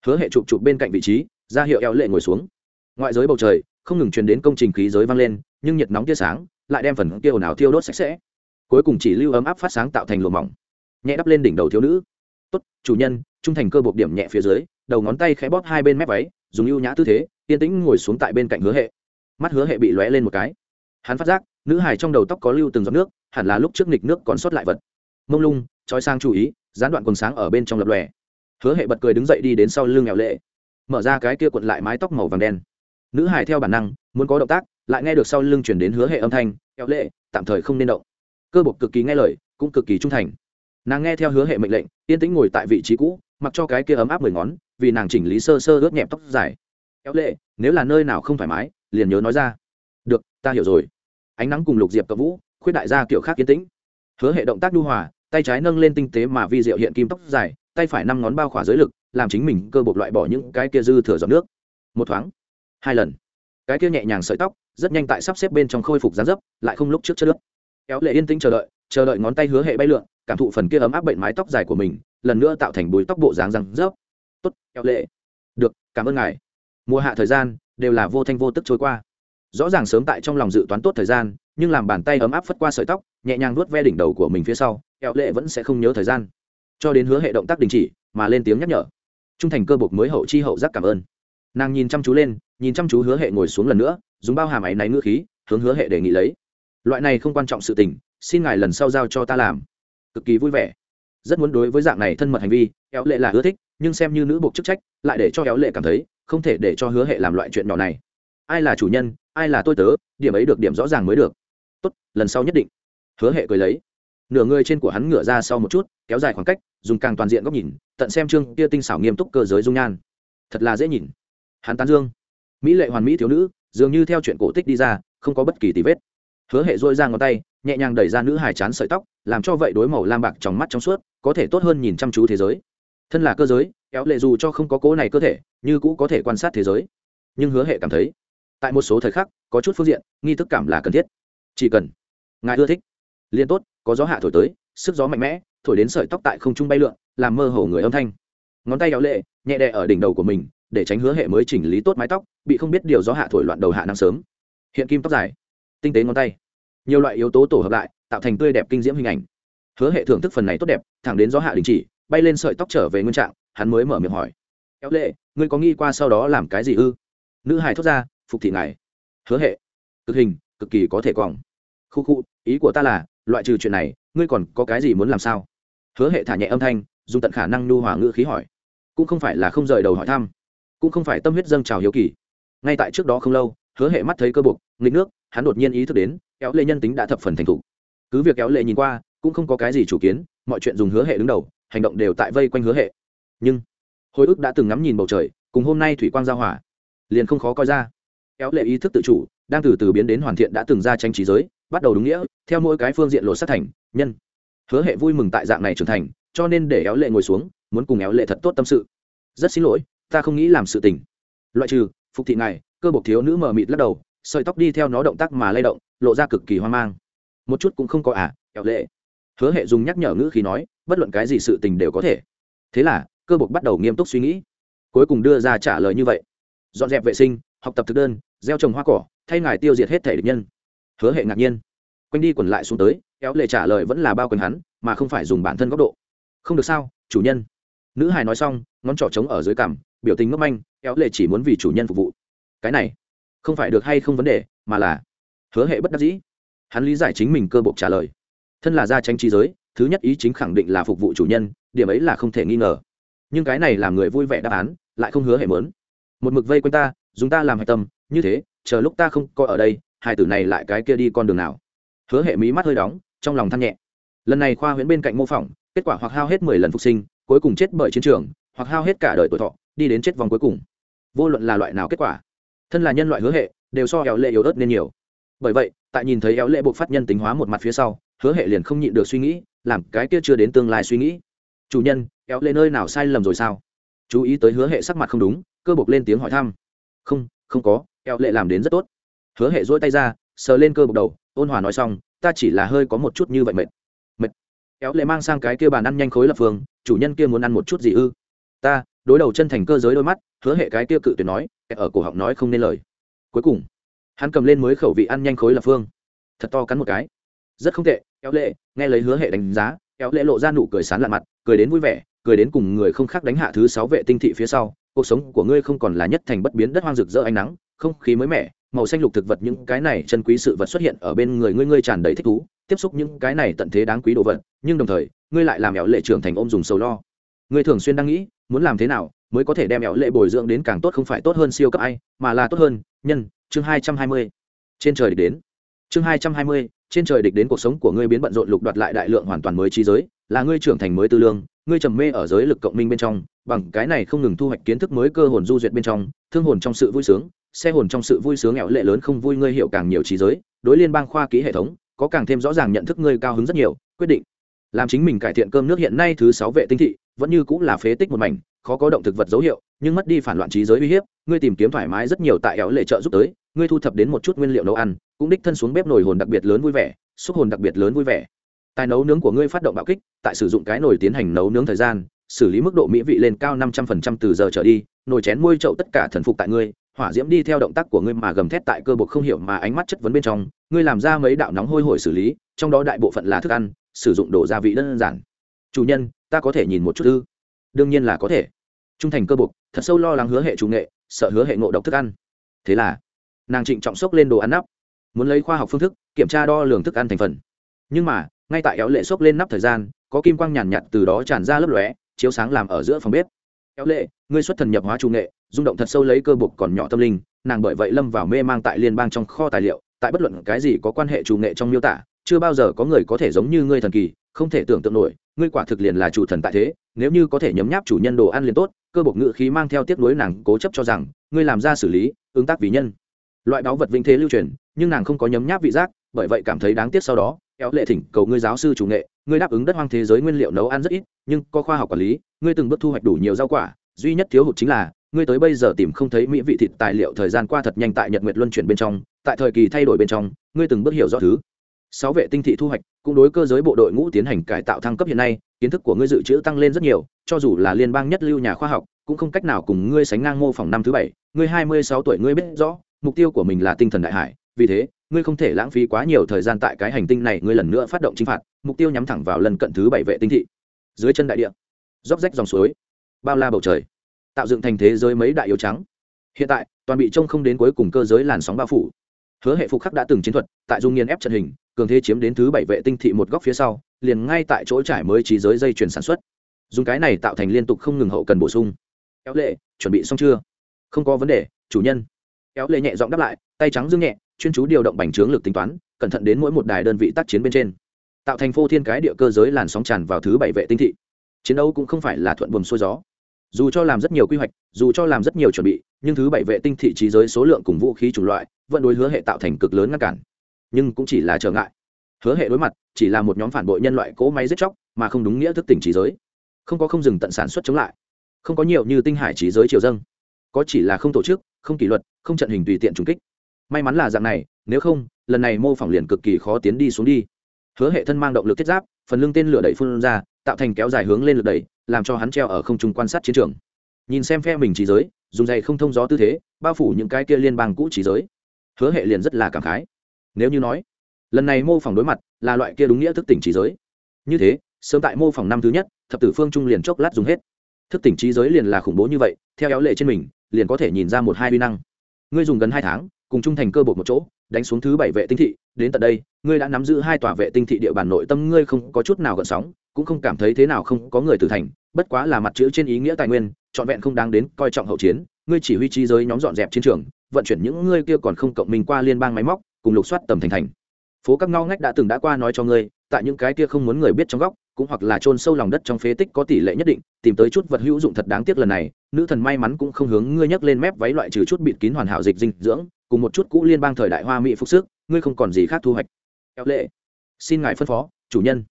Hứa hệ chụp chụp bên cạnh vị trí, ra hiệu eo lệ ngồi xuống. Ngoại giới bầu trời, không ngừng truyền đến công trình khí giới vang lên, nhưng nhiệt nóng tia sáng lại đem phần kia ồn ào thiêu đốt sạch sẽ. Cuối cùng chỉ lưu ấm áp phát sáng tạo thành lùa mỏng. Nhẹ đắp lên đỉnh đầu thiếu nữ. Tốt, chủ nhân. Trung thành cơ bộc điểm nhẹ phía dưới, đầu ngón tay khẽ bóp hai bên mép váy dùng ưu nhã tư thế, yên tĩnh ngồi xuống tại bên cạnh hứa hệ. Mắt hứa hệ bị lóe lên một cái. Hắn phát giác, nữ hài trong đầu tóc có lưu từng giọt nước, hẳn là lúc trước nghịch nước còn sót lại vật. Mông lung, trói sang chú ý, gián đoạn quần sáng ở bên trong lập lòe. Hứa hệ bật cười đứng dậy đi đến sau lưng nghèo lệ. Mở ra cái kia cuộn lại mái tóc màu vàng đen. Nữ hải theo bản năng, muốn có động tác, lại nghe được sau lưng chuyển đến hứa hệ âm thanh, nghèo lệ, tạm thời không nên động. Cơ bộc cực kỳ nghe lời, cũng cực kỳ trung thành. Nàng nghe theo hứa hệ mệnh lệnh, yên tĩnh ngồi tại vị trí cũ, mặc cho cái kia ấm áp mười ngón vì nàng chỉnh lý sơ sơ ướt nhẹp tóc dài. Kéo lệ, nếu là nơi nào không thoải mái, liền nhớ nói ra. Được, ta hiểu rồi. Ánh nắng cùng lục diệp cập vũ, khuyết đại gia kiểu khác kiến tĩnh. Hứa hệ động tác đu hòa, tay trái nâng lên tinh tế mà vi diệu hiện kim tóc dài, tay phải năm ngón bao khỏa giới lực, làm chính mình cơ bộc loại bỏ những cái kia dư thừa giọt nước. Một thoáng, hai lần. Cái kia nhẹ nhàng sợi tóc, rất nhanh tại sắp xếp bên trong khôi phục dán dấp, lại không lúc trước chất nước kéo lệ yên tĩnh chờ đợi chờ đợi ngón tay hứa hệ bay lượn, cảm thụ phần kia ấm áp bệnh mái tóc dài của mình, lần nữa tạo thành bùi tóc bộ dáng răng rớp tốt, eo lệ. Được, cảm ơn ngài. Mùa hạ thời gian, đều là vô thanh vô tức trôi qua. Rõ ràng sớm tại trong lòng dự toán tốt thời gian, nhưng làm bàn tay ấm áp phất qua sợi tóc, nhẹ nhàng nuốt ve đỉnh đầu của mình phía sau, eo lệ vẫn sẽ không nhớ thời gian. Cho đến hứa hệ động tác đình chỉ, mà lên tiếng nhắc nhở. Trung thành cơ bộc mới hậu chi hậu giác cảm ơn. Nàng nhìn chăm chú lên, nhìn chăm chú hứa hệ ngồi xuống lần nữa, dùng bao hàm áy náy ngữ khí, hướng hứa hệ đề nghị lấy. Loại này không quan trọng sự tình, xin ngài lần sau giao cho ta làm. Cực kỳ vui vẻ rất muốn đối với dạng này thân mật hành vi éo lệ là ưa thích, nhưng xem như nữ buộc chức trách, lại để cho éo lệ cảm thấy không thể để cho hứa hệ làm loại chuyện nhỏ này. Ai là chủ nhân, ai là tôi tớ, điểm ấy được điểm rõ ràng mới được. Tốt, lần sau nhất định. Hứa hệ cười lấy. Nửa người trên của hắn ngửa ra sau một chút, kéo dài khoảng cách, dùng càng toàn diện góc nhìn, tận xem chương kia tinh xảo nghiêm túc cơ giới dung nhan. Thật là dễ nhìn. Hắn tán dương. Mỹ lệ hoàn mỹ thiếu nữ, dường như theo chuyện cổ tích đi ra, không có bất kỳ tì vết. Hứa hệ dôi ra ngón tay, nhẹ nhàng đẩy ra nữ hài chán sợi tóc làm cho vậy đối màu lam bạc trong mắt trong suốt, có thể tốt hơn nhìn chăm chú thế giới. Thân là cơ giới, kéo lệ dù cho không có cố này cơ thể, như cũ có thể quan sát thế giới. Nhưng hứa hệ cảm thấy, tại một số thời khắc, có chút phương diện, nghi thức cảm là cần thiết. Chỉ cần ngài ưa thích liên tốt, có gió hạ thổi tới, sức gió mạnh mẽ, thổi đến sợi tóc tại không trung bay lượn, làm mơ hồ người âm thanh. Ngón tay kéo lệ, nhẹ đè ở đỉnh đầu của mình, để tránh hứa hệ mới chỉnh lý tốt mái tóc, bị không biết điều gió hạ thổi loạn đầu hạ năng sớm. Hiện kim tóc dài, tinh tế ngón tay. Nhiều loại yếu tố tổ hợp lại tạo thành tươi đẹp kinh diễm hình ảnh. Hứa hệ thưởng thức phần này tốt đẹp, thẳng đến gió hạ đình chỉ, bay lên sợi tóc trở về nguyên trạng, hắn mới mở miệng hỏi. Kéo lệ, ngươi có nghi qua sau đó làm cái gì ư? Nữ hải thốt ra, phục thị ngài. Hứa hệ, cực hình, cực kỳ có thể còn khu khu, ý của ta là, loại trừ chuyện này, ngươi còn có cái gì muốn làm sao? Hứa hệ thả nhẹ âm thanh, dùng tận khả năng nu hòa ngữ khí hỏi. Cũng không phải là không rời đầu hỏi thăm, cũng không phải tâm huyết dâng trào hiếu kỳ. Ngay tại trước đó không lâu, hứa hệ mắt thấy cơ bục nghịch nước, hắn đột nhiên ý thức đến, kéo lệ nhân tính đã thập phần thành thục cứ việc kéo lệ nhìn qua, cũng không có cái gì chủ kiến, mọi chuyện dùng hứa hệ đứng đầu, hành động đều tại vây quanh hứa hệ. Nhưng, hồi ức đã từng ngắm nhìn bầu trời, cùng hôm nay thủy quang giao hỏa liền không khó coi ra. Kéo lệ ý thức tự chủ, đang từ từ biến đến hoàn thiện đã từng ra tranh trí giới, bắt đầu đúng nghĩa, theo mỗi cái phương diện lộ sát thành, nhân. Hứa hệ vui mừng tại dạng này trưởng thành, cho nên để éo lệ ngồi xuống, muốn cùng éo lệ thật tốt tâm sự. Rất xin lỗi, ta không nghĩ làm sự tình. Loại trừ, phục thị ngài, cơ bộc thiếu nữ mờ mịt lắc đầu, sợi tóc đi theo nó động tác mà lay động, lộ ra cực kỳ hoang mang một chút cũng không có à éo lệ. Hứa hệ dùng nhắc nhở ngữ khi nói, bất luận cái gì sự tình đều có thể. Thế là, cơ bộc bắt đầu nghiêm túc suy nghĩ. Cuối cùng đưa ra trả lời như vậy. Dọn dẹp vệ sinh, học tập thực đơn, gieo trồng hoa cỏ, thay ngài tiêu diệt hết thể địch nhân. Hứa hệ ngạc nhiên. Quanh đi quẩn lại xuống tới kéo lệ trả lời vẫn là bao quanh hắn, mà không phải dùng bản thân góc độ. Không được sao, chủ nhân. Nữ hài nói xong, ngón trỏ trống ở dưới cằm, biểu tình ngốc manh kéo lệ chỉ muốn vì chủ nhân phục vụ. Cái này, không phải được hay không vấn đề, mà là, hứa hệ bất đắc dĩ hắn lý giải chính mình cơ bộc trả lời. Thân là gia tranh trí giới, thứ nhất ý chính khẳng định là phục vụ chủ nhân, điểm ấy là không thể nghi ngờ. Nhưng cái này làm người vui vẻ đáp án, lại không hứa hệ mớn một mực vây quanh ta, dùng ta làm hạch tâm, như thế, chờ lúc ta không coi ở đây, hai tử này lại cái kia đi con đường nào? Hứa hệ mí mắt hơi đóng, trong lòng than nhẹ. Lần này khoa huyễn bên cạnh mô phỏng, kết quả hoặc hao hết mười lần phục sinh, cuối cùng chết bởi chiến trường, hoặc hao hết cả đời tuổi thọ, đi đến chết vòng cuối cùng. Vô luận là loại nào kết quả, thân là nhân loại hứa hệ đều so hẹo lệ yếu ớt nên nhiều. Bởi vậy tại nhìn thấy éo lệ buộc phát nhân tính hóa một mặt phía sau, hứa hệ liền không nhịn được suy nghĩ, làm cái kia chưa đến tương lai suy nghĩ. Chủ nhân, éo lệ nơi nào sai lầm rồi sao? Chú ý tới hứa hệ sắc mặt không đúng, cơ bộc lên tiếng hỏi thăm. Không không có, éo lệ làm đến rất tốt. Hứa hệ dỗi tay ra, sờ lên cơ bộc đầu, ôn hòa nói xong, ta chỉ là hơi có một chút như vậy mệt. Mệt? Éo lệ mang sang cái kia bàn ăn nhanh khối lập phương, chủ nhân kia muốn ăn một chút gì ư? Ta, đối đầu chân thành cơ giới đôi mắt. Hứa hệ cái kia cự tuyệt nói ở cổ họng nói không nên lời. Cuối cùng hắn cầm lên mới khẩu vị ăn nhanh khối lập phương. Thật to cắn một cái. Rất không tệ éo lệ, nghe lấy hứa hệ đánh giá éo lệ lộ ra nụ cười sán lạn mặt, cười đến vui vẻ, cười đến cùng người không khác đánh hạ thứ sáu vệ tinh thị phía sau. Cuộc sống của ngươi không còn là nhất thành bất biến đất hoang rực rỡ ánh nắng, không khí mới mẻ, màu xanh lục thực vật những cái này chân quý sự vật xuất hiện ở bên người ngươi ngươi tràn đầy thích thú, tiếp xúc những cái này tận thế đáng quý đồ vật, nhưng đồng thời, ngươi lại làm éo lệ trưởng thành ôm dùng sầu lo. Ngươi thường xuyên đang nghĩ, muốn làm thế nào mới có thể đem éo lệ bồi dưỡng đến càng tốt không phải tốt hơn siêu cấp ai, mà là tốt hơn nhân chương hai trăm hai mươi, trên trời địch đến. Chương hai trăm hai mươi, trên trời địch đến cuộc sống của ngươi biến bận rộn lục đoạt lại đại lượng hoàn toàn mới trí giới, là ngươi trưởng thành mới tư lương, ngươi trầm mê ở giới lực cộng minh bên trong, bằng cái này không ngừng thu hoạch kiến thức mới cơ hồn du duyệt bên trong, thương hồn trong sự vui sướng, xe hồn trong sự vui sướng nghèo lệ lớn không vui ngươi hiểu càng nhiều trí giới, đối liên bang khoa ký hệ thống, có càng thêm rõ ràng nhận thức ngươi cao hứng rất nhiều, quyết định làm chính mình cải thiện cơm nước hiện nay thứ sáu vệ tinh thị, vẫn như cũng là phế tích một mảnh, khó có động thực vật dấu hiệu nhưng mất đi phản loạn trí giới uy hiếp, ngươi tìm kiếm thoải mái rất nhiều tại éo lệ trợ giúp tới, ngươi thu thập đến một chút nguyên liệu nấu ăn, cũng đích thân xuống bếp nồi hồn đặc biệt lớn vui vẻ, xúc hồn đặc biệt lớn vui vẻ. Tài nấu nướng của ngươi phát động bạo kích, tại sử dụng cái nồi tiến hành nấu nướng thời gian, xử lý mức độ mỹ vị lên cao năm trăm phần trăm từ giờ trở đi, nồi chén môi chậu tất cả thần phục tại ngươi, hỏa diễm đi theo động tác của ngươi mà gầm thét tại cơ bộc không hiểu mà ánh mắt chất vấn bên trong, ngươi làm ra mấy đạo nóng hôi hổi xử lý, trong đó đại bộ phận là thức ăn, sử dụng đồ gia vị đơn giản. Chủ nhân, ta có thể nhìn một chút ư? Đương nhiên là có thể trung thành cơ bục thật sâu lo lắng hứa hệ chủ nghệ, sợ hứa hệ ngộ độc thức ăn. Thế là, nàng trịnh trọng sốc lên đồ ăn nắp, muốn lấy khoa học phương thức kiểm tra đo lường thức ăn thành phần. Nhưng mà, ngay tại éo lệ sốc lên nắp thời gian, có kim quang nhàn nhạt từ đó tràn ra lấp lóe, chiếu sáng làm ở giữa phòng bếp. Éo lệ, ngươi xuất thần nhập hóa chủ nghệ, rung động thật sâu lấy cơ bục còn nhỏ tâm linh. Nàng bởi vậy lâm vào mê mang tại liên bang trong kho tài liệu, tại bất luận cái gì có quan hệ chủ nghệ trong miêu tả, chưa bao giờ có người có thể giống như ngươi thần kỳ, không thể tưởng tượng nổi, ngươi quả thực liền là chủ thần tại thế, nếu như có thể nhấm nháp chủ nhân đồ ăn liền tốt cơ bộc ngự khí mang theo tiếc nuối nàng cố chấp cho rằng, ngươi làm ra xử lý, ứng tác vì nhân. Loại báu vật vĩnh thế lưu truyền, nhưng nàng không có nhấm nháp vị giác, bởi vậy cảm thấy đáng tiếc sau đó, kéo lệ thỉnh cầu ngươi giáo sư chủ nghệ, ngươi đáp ứng đất hoang thế giới nguyên liệu nấu ăn rất ít, nhưng có khoa học quản lý, ngươi từng bước thu hoạch đủ nhiều rau quả, duy nhất thiếu hụt chính là, ngươi tới bây giờ tìm không thấy mỹ vị thịt tài liệu thời gian qua thật nhanh tại nhật nguyệt luân chuyển bên trong, tại thời kỳ thay đổi bên trong, ngươi từng bước hiểu rõ thứ. Sáu vệ tinh thị thu hoạch, cũng đối cơ giới bộ đội ngũ tiến hành cải tạo thăng cấp hiện nay kiến thức của ngươi dự trữ tăng lên rất nhiều, cho dù là liên bang nhất lưu nhà khoa học, cũng không cách nào cùng ngươi sánh ngang mô phỏng năm thứ bảy. Ngươi hai mươi sáu tuổi ngươi biết rõ, mục tiêu của mình là tinh thần đại hải, vì thế, ngươi không thể lãng phí quá nhiều thời gian tại cái hành tinh này ngươi lần nữa phát động chính phạt, mục tiêu nhắm thẳng vào lần cận thứ bảy vệ tinh thị. Dưới chân đại địa róc rách dòng suối, bao la bầu trời, tạo dựng thành thế giới mấy đại yếu trắng. Hiện tại, toàn bị trông không đến cuối cùng cơ giới làn sóng bao phủ. Hứa hệ phục khắc đã từng chiến thuật, tại dung nghiên ép trận hình, cường thế chiếm đến thứ bảy vệ tinh thị một góc phía sau liền ngay tại chỗ trải mới trí giới dây chuyển sản xuất. Dùng cái này tạo thành liên tục không ngừng hậu cần bổ sung. Kéo lệ, chuẩn bị xong chưa? Không có vấn đề, chủ nhân. Kéo lệ nhẹ giọng đáp lại, tay trắng dương nhẹ, chuyên chú điều động bành trướng lực tính toán, cẩn thận đến mỗi một đài đơn vị tác chiến bên trên. Tạo thành phô thiên cái địa cơ giới làn sóng tràn vào thứ bảy vệ tinh thị. Chiến đấu cũng không phải là thuận buồm xuôi gió. Dù cho làm rất nhiều quy hoạch, dù cho làm rất nhiều chuẩn bị, nhưng thứ bảy vệ tinh thị trí giới số lượng cùng vũ khí chủng loại vẫn đối hứa hệ tạo thành cực lớn ngăn cản. Nhưng cũng chỉ là trở ngại hứa hệ đối mặt, chỉ là một nhóm phản bội nhân loại cỗ máy giết chóc, mà không đúng nghĩa thức tỉnh trí giới. Không có không dừng tận sản xuất chống lại. Không có nhiều như tinh hải trí giới triều dâng. Có chỉ là không tổ chức, không kỷ luật, không trận hình tùy tiện trùng kích. May mắn là dạng này, nếu không, lần này mô phỏng liền cực kỳ khó tiến đi xuống đi. Hứa hệ thân mang động lực thiết giáp, phần lưng tên lửa đẩy phun ra, tạo thành kéo dài hướng lên lực đẩy, làm cho hắn treo ở không trung quan sát chiến trường. Nhìn xem phe mình trí giới, dùng dày không thông gió tư thế, bao phủ những cái kia liên bang cũ trí giới. Hứa hệ liền rất là cảm khái. Nếu như nói lần này mô phỏng đối mặt là loại kia đúng nghĩa thức tỉnh trí giới. Như thế, sớm tại mô phỏng năm thứ nhất, thập tử phương trung liền chốc lát dùng hết. Thức tỉnh trí giới liền là khủng bố như vậy, theo éo lệ trên mình, liền có thể nhìn ra một hai vi năng. Ngươi dùng gần hai tháng, cùng trung thành cơ bột một chỗ, đánh xuống thứ bảy vệ tinh thị, đến tận đây, ngươi đã nắm giữ hai tòa vệ tinh thị địa bàn nội tâm ngươi không có chút nào gợn sóng, cũng không cảm thấy thế nào không có người tử thành, bất quá là mặt chữ trên ý nghĩa tài nguyên, trọn vẹn không đáng đến coi trọng hậu chiến, ngươi chỉ huy trí giới nhóm dọn dẹp chiến trường, vận chuyển những ngươi kia còn không cộng mình qua liên bang máy móc, cùng lục soát tầm thành thành phố các ngao ngách đã từng đã qua nói cho ngươi, tại những cái kia không muốn người biết trong góc, cũng hoặc là chôn sâu lòng đất trong phế tích có tỷ lệ nhất định, tìm tới chút vật hữu dụng thật đáng tiếc lần này, nữ thần may mắn cũng không hướng ngươi nhấc lên mép váy loại trừ chút bịt kín hoàn hảo dịch dinh dưỡng, cùng một chút cũ liên bang thời đại hoa mỹ phúc sức, ngươi không còn gì khác thu hoạch. Kéo lệ. Xin ngài phân phó, chủ nhân.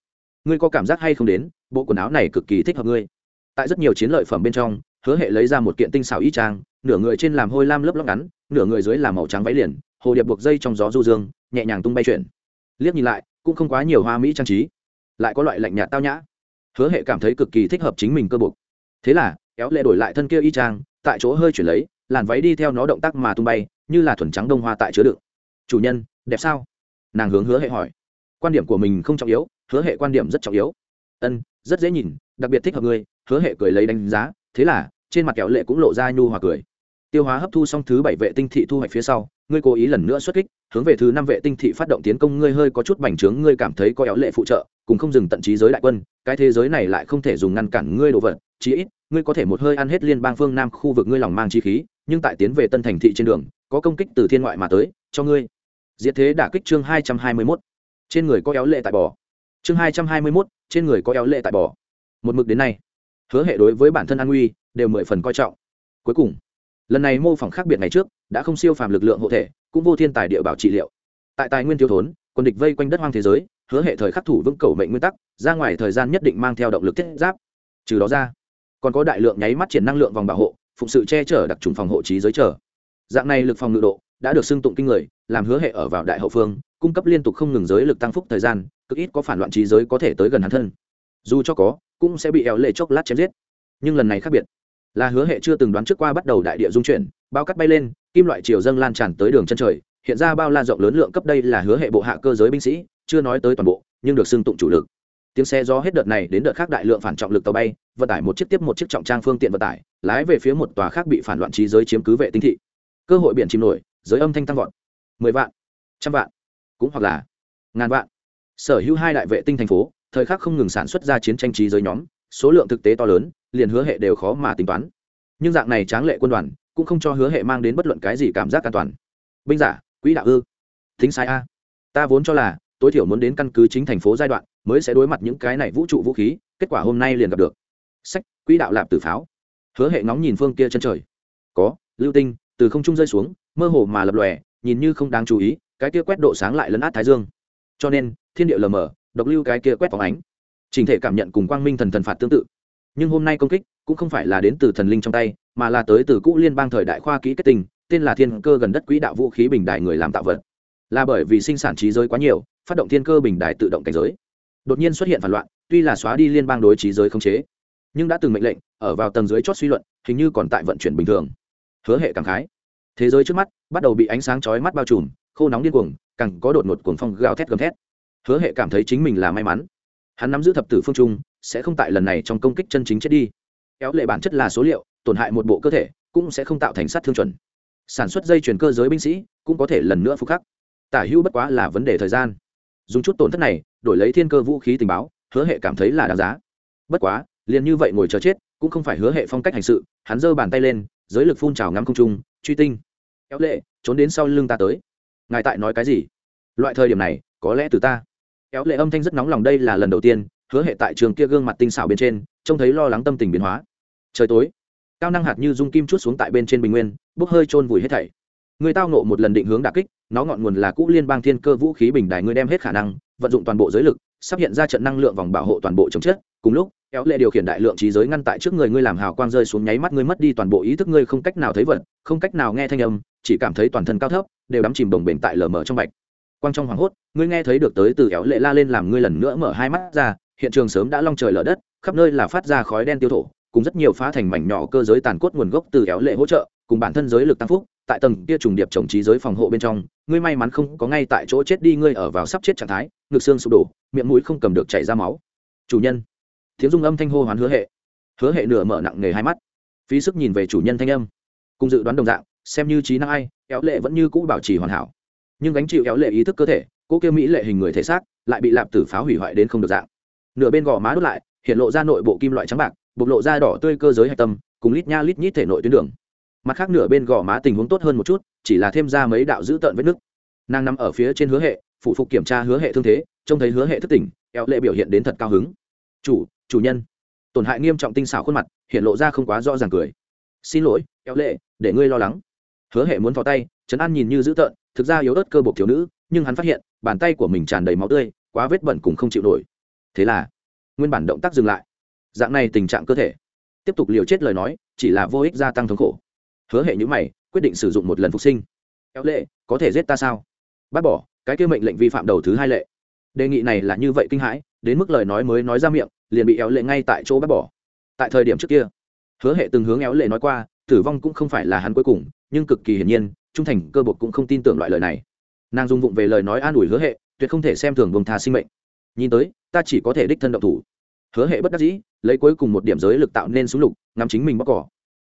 Ngươi có cảm giác hay không đến, bộ quần áo này cực kỳ thích hợp ngươi. Tại rất nhiều chiến lợi phẩm bên trong, hứa hệ lấy ra một kiện tinh xảo y trang, nửa người trên làm hôi lam lớp lóc ngắn, nửa người dưới làm màu trắng váy liền, hồ điệp buộc dây trong gió du dương, nhẹ nhàng tung bay chuyển liếc nhìn lại, cũng không quá nhiều hoa mỹ trang trí. Lại có loại lạnh nhạt tao nhã. Hứa hệ cảm thấy cực kỳ thích hợp chính mình cơ buộc thế là, kéo lệ đổi lại thân kia y trang tại chỗ hơi chuyển lấy, làn váy đi theo nó động tác mà tung bay, như là thuần trắng đông hoa tại chứa đựng. Chủ nhân, đẹp sao? Nàng hướng hứa hệ hỏi. Quan điểm của mình không trọng yếu, hứa hệ quan điểm rất trọng yếu. Ân, rất dễ nhìn, đặc biệt thích hợp ngươi. Hứa hệ cười lấy đánh giá, thế là, trên mặt kéo lệ cũng lộ ra nhu hòa cười tiêu hóa hấp thu xong thứ bảy vệ tinh thị thu hoạch phía sau, ngươi cố ý lần nữa xuất kích, hướng về thứ năm vệ tinh thị phát động tiến công, ngươi hơi có chút bành trướng, ngươi cảm thấy có éo lệ phụ trợ, cùng không dừng tận trí giới đại quân, cái thế giới này lại không thể dùng ngăn cản ngươi đồ vật, chí ít, ngươi có thể một hơi ăn hết liên bang phương nam khu vực ngươi lòng mang chi khí, nhưng tại tiến về tân thành thị trên đường, có công kích từ thiên ngoại mà tới, cho ngươi. Diệt thế đả kích chương hai trăm hai mươi mốt. Trên người có éo lệ tại bò. Chương hai trăm hai mươi mốt, trên người có éo lệ tại bò. Một mực đến nay, hứa hệ đối với bản thân an nguy, đều mười phần coi trọng. Cuối cùng lần này mô phỏng khác biệt ngày trước, đã không siêu phàm lực lượng hộ thể, cũng vô thiên tài địa bảo trị liệu. Tại tài nguyên thiếu thốn, quân địch vây quanh đất hoang thế giới, hứa hệ thời khắc thủ vững cầu mệnh nguyên tắc, ra ngoài thời gian nhất định mang theo động lực thiết giáp. Trừ đó ra, còn có đại lượng nháy mắt triển năng lượng vòng bảo hộ, phụng sự che chở đặc trùng phòng hộ trí giới trở dạng này lực phòng ngự độ đã được xưng tụng kinh người, làm hứa hệ ở vào đại hậu phương, cung cấp liên tục không ngừng giới lực tăng phúc thời gian, cực ít có phản loạn trí giới có thể tới gần hắn thân. Dù cho có, cũng sẽ bị éo lệ chốc lát chém giết. Nhưng lần này khác biệt là hứa hệ chưa từng đoán trước qua bắt đầu đại địa dung chuyển, bao cắt bay lên, kim loại chiều dâng lan tràn tới đường chân trời, hiện ra bao la rộng lớn lượng cấp đây là hứa hệ bộ hạ cơ giới binh sĩ, chưa nói tới toàn bộ, nhưng được xưng tụng chủ lực. Tiếng xe do hết đợt này đến đợt khác đại lượng phản trọng lực tàu bay, vận tải một chiếc tiếp một chiếc trọng trang phương tiện vận tải, lái về phía một tòa khác bị phản loạn trí giới chiếm cứ vệ tinh thị. Cơ hội biển chìm nổi, giới âm thanh tăng vọt. Mười vạn, trăm vạn, cũng hoặc là ngàn vạn. Sở hữu hai đại vệ tinh thành phố, thời khắc không ngừng sản xuất ra chiến tranh trí giới nhóm số lượng thực tế to lớn, liền hứa hệ đều khó mà tính toán. Nhưng dạng này tráng lệ quân đoàn cũng không cho hứa hệ mang đến bất luận cái gì cảm giác an toàn. Binh giả, quỹ đạo ư? Thính sai a. Ta vốn cho là, tối thiểu muốn đến căn cứ chính thành phố giai đoạn, mới sẽ đối mặt những cái này vũ trụ vũ khí, kết quả hôm nay liền gặp được. Sách, quỹ đạo lạp tử pháo. Hứa hệ ngóng nhìn phương kia chân trời. Có, lưu tinh, từ không trung rơi xuống, mơ hồ mà lập lòe, nhìn như không đáng chú ý, cái kia quét độ sáng lại lấn át thái dương. Cho nên, thiên địa lờ mờ, độc lưu cái kia quét phóng ánh trình thể cảm nhận cùng quang minh thần thần phạt tương tự. Nhưng hôm nay công kích cũng không phải là đến từ thần linh trong tay, mà là tới từ cũ liên bang thời đại khoa kỹ kết tinh, tên là thiên cơ gần đất quỹ đạo vũ khí bình đài người làm tạo vật. Là bởi vì sinh sản trí giới quá nhiều, phát động thiên cơ bình đài tự động cảnh giới. Đột nhiên xuất hiện phản loạn, tuy là xóa đi liên bang đối trí giới không chế, nhưng đã từng mệnh lệnh, ở vào tầng dưới chót suy luận, hình như còn tại vận chuyển bình thường. Hứa hệ cảm khái. Thế giới trước mắt bắt đầu bị ánh sáng chói mắt bao trùm, khô nóng điên cuồng, càng có đột ngột cuồng phong gào thét gầm thét. Hứa hệ cảm thấy chính mình là may mắn hắn nắm giữ thập tử phương trung, sẽ không tại lần này trong công kích chân chính chết đi. Kéo lệ bản chất là số liệu, tổn hại một bộ cơ thể, cũng sẽ không tạo thành sát thương chuẩn. Sản xuất dây chuyển cơ giới binh sĩ, cũng có thể lần nữa phục khắc. Tả hữu bất quá là vấn đề thời gian. Dùng chút tổn thất này, đổi lấy thiên cơ vũ khí tình báo, hứa hệ cảm thấy là đáng giá. Bất quá, liền như vậy ngồi chờ chết, cũng không phải hứa hệ phong cách hành sự, hắn giơ bàn tay lên, giới lực phun trào ngắm không trung, truy tinh. Kéo lệ, trốn đến sau lưng ta tới. Ngài tại nói cái gì? Loại thời điểm này, có lẽ từ ta kéo lệ âm thanh rất nóng lòng đây là lần đầu tiên, hứa hệ tại trường kia gương mặt tinh xảo bên trên, trông thấy lo lắng tâm tình biến hóa. Trời tối, cao năng hạt như dung kim chút xuống tại bên trên bình nguyên, bốc hơi trôn vùi hết thảy. Người tao nộ một lần định hướng đà kích, nó ngọn nguồn là cũ liên bang thiên cơ vũ khí bình đài ngươi đem hết khả năng, vận dụng toàn bộ giới lực, sắp hiện ra trận năng lượng vòng bảo hộ toàn bộ chống chết cùng lúc, kéo lệ điều khiển đại lượng trí giới ngăn tại trước người ngươi làm hào quang rơi xuống nháy mắt ngươi mất đi toàn bộ ý thức ngươi không cách nào thấy vật không cách nào nghe thanh âm, chỉ cảm thấy toàn thân cao thấp, đều đắm chìm đồng bền tại lờ mờ trong bạch quang trong hoàng hốt, ngươi nghe thấy được tới từ éo lệ la lên làm ngươi lần nữa mở hai mắt ra, hiện trường sớm đã long trời lở đất, khắp nơi là phát ra khói đen tiêu thổ, cùng rất nhiều phá thành mảnh nhỏ cơ giới tàn cốt nguồn gốc từ éo lệ hỗ trợ, cùng bản thân giới lực tăng phúc, tại tầng kia trùng điệp trồng trí giới phòng hộ bên trong, ngươi may mắn không có ngay tại chỗ chết đi, ngươi ở vào sắp chết trạng thái, ngực xương sụp đổ, miệng mũi không cầm được chảy ra máu. Chủ nhân. Tiếng dung âm thanh hô hoán hứa hệ. Hứa hệ nửa mở nặng nghề hai mắt. Phí sức nhìn về chủ nhân thanh âm. Cùng dự đoán đồng dạng, xem như trí năng ai, éo lệ vẫn như cũ bảo trì hoàn hảo nhưng gánh chịu éo lệ ý thức cơ thể cô kêu mỹ lệ hình người thể xác, lại bị lạp tử phá hủy hoại đến không được dạng. Nửa bên gò má đốt lại, hiện lộ ra nội bộ kim loại trắng bạc, bộc lộ ra đỏ tươi cơ giới hạch tâm, cùng lít nha lít nhít thể nội tuyến đường. Mặt khác nửa bên gò má tình huống tốt hơn một chút, chỉ là thêm ra mấy đạo dữ tợn vết nứt. Nàng nằm ở phía trên hứa hệ, phụ phục kiểm tra hứa hệ thương thế, trông thấy hứa hệ thất tỉnh, éo lệ biểu hiện đến thật cao hứng. Chủ chủ nhân. Tổn hại nghiêm trọng tinh xảo khuôn mặt, hiện lộ ra không quá rõ ràng cười. Xin lỗi, éo lệ, để ngươi lo lắng. Hứa hệ muốn thò tay trấn an nhìn như dữ tợn, thực ra yếu ớt cơ bộc thiếu nữ, nhưng hắn phát hiện, bàn tay của mình tràn đầy máu tươi, quá vết bẩn cùng không chịu nổi. Thế là, nguyên bản động tác dừng lại. Dạng này tình trạng cơ thể. Tiếp tục liều chết lời nói, chỉ là vô ích gia tăng thống khổ. Hứa hệ những mày, quyết định sử dụng một lần phục sinh. Éo lệ, có thể giết ta sao? Bác bỏ, cái kêu mệnh lệnh vi phạm đầu thứ hai lệ. Đề nghị này là như vậy kinh hãi, đến mức lời nói mới nói ra miệng, liền bị éo lệ ngay tại chỗ bác bỏ. Tại thời điểm trước kia, hứa hệ từng hướng éo lệ nói qua, tử vong cũng không phải là hắn cuối cùng, nhưng cực kỳ hiển nhiên trung thành, cơ bột cũng không tin tưởng loại lời này. Nàng dung vụng về lời nói an ủi hứa hệ, tuyệt không thể xem thường vùng tha sinh mệnh. Nhìn tới, ta chỉ có thể đích thân động thủ. Hứa hệ bất đắc dĩ, lấy cuối cùng một điểm giới lực tạo nên súng lục, ngắm chính mình bóc cỏ.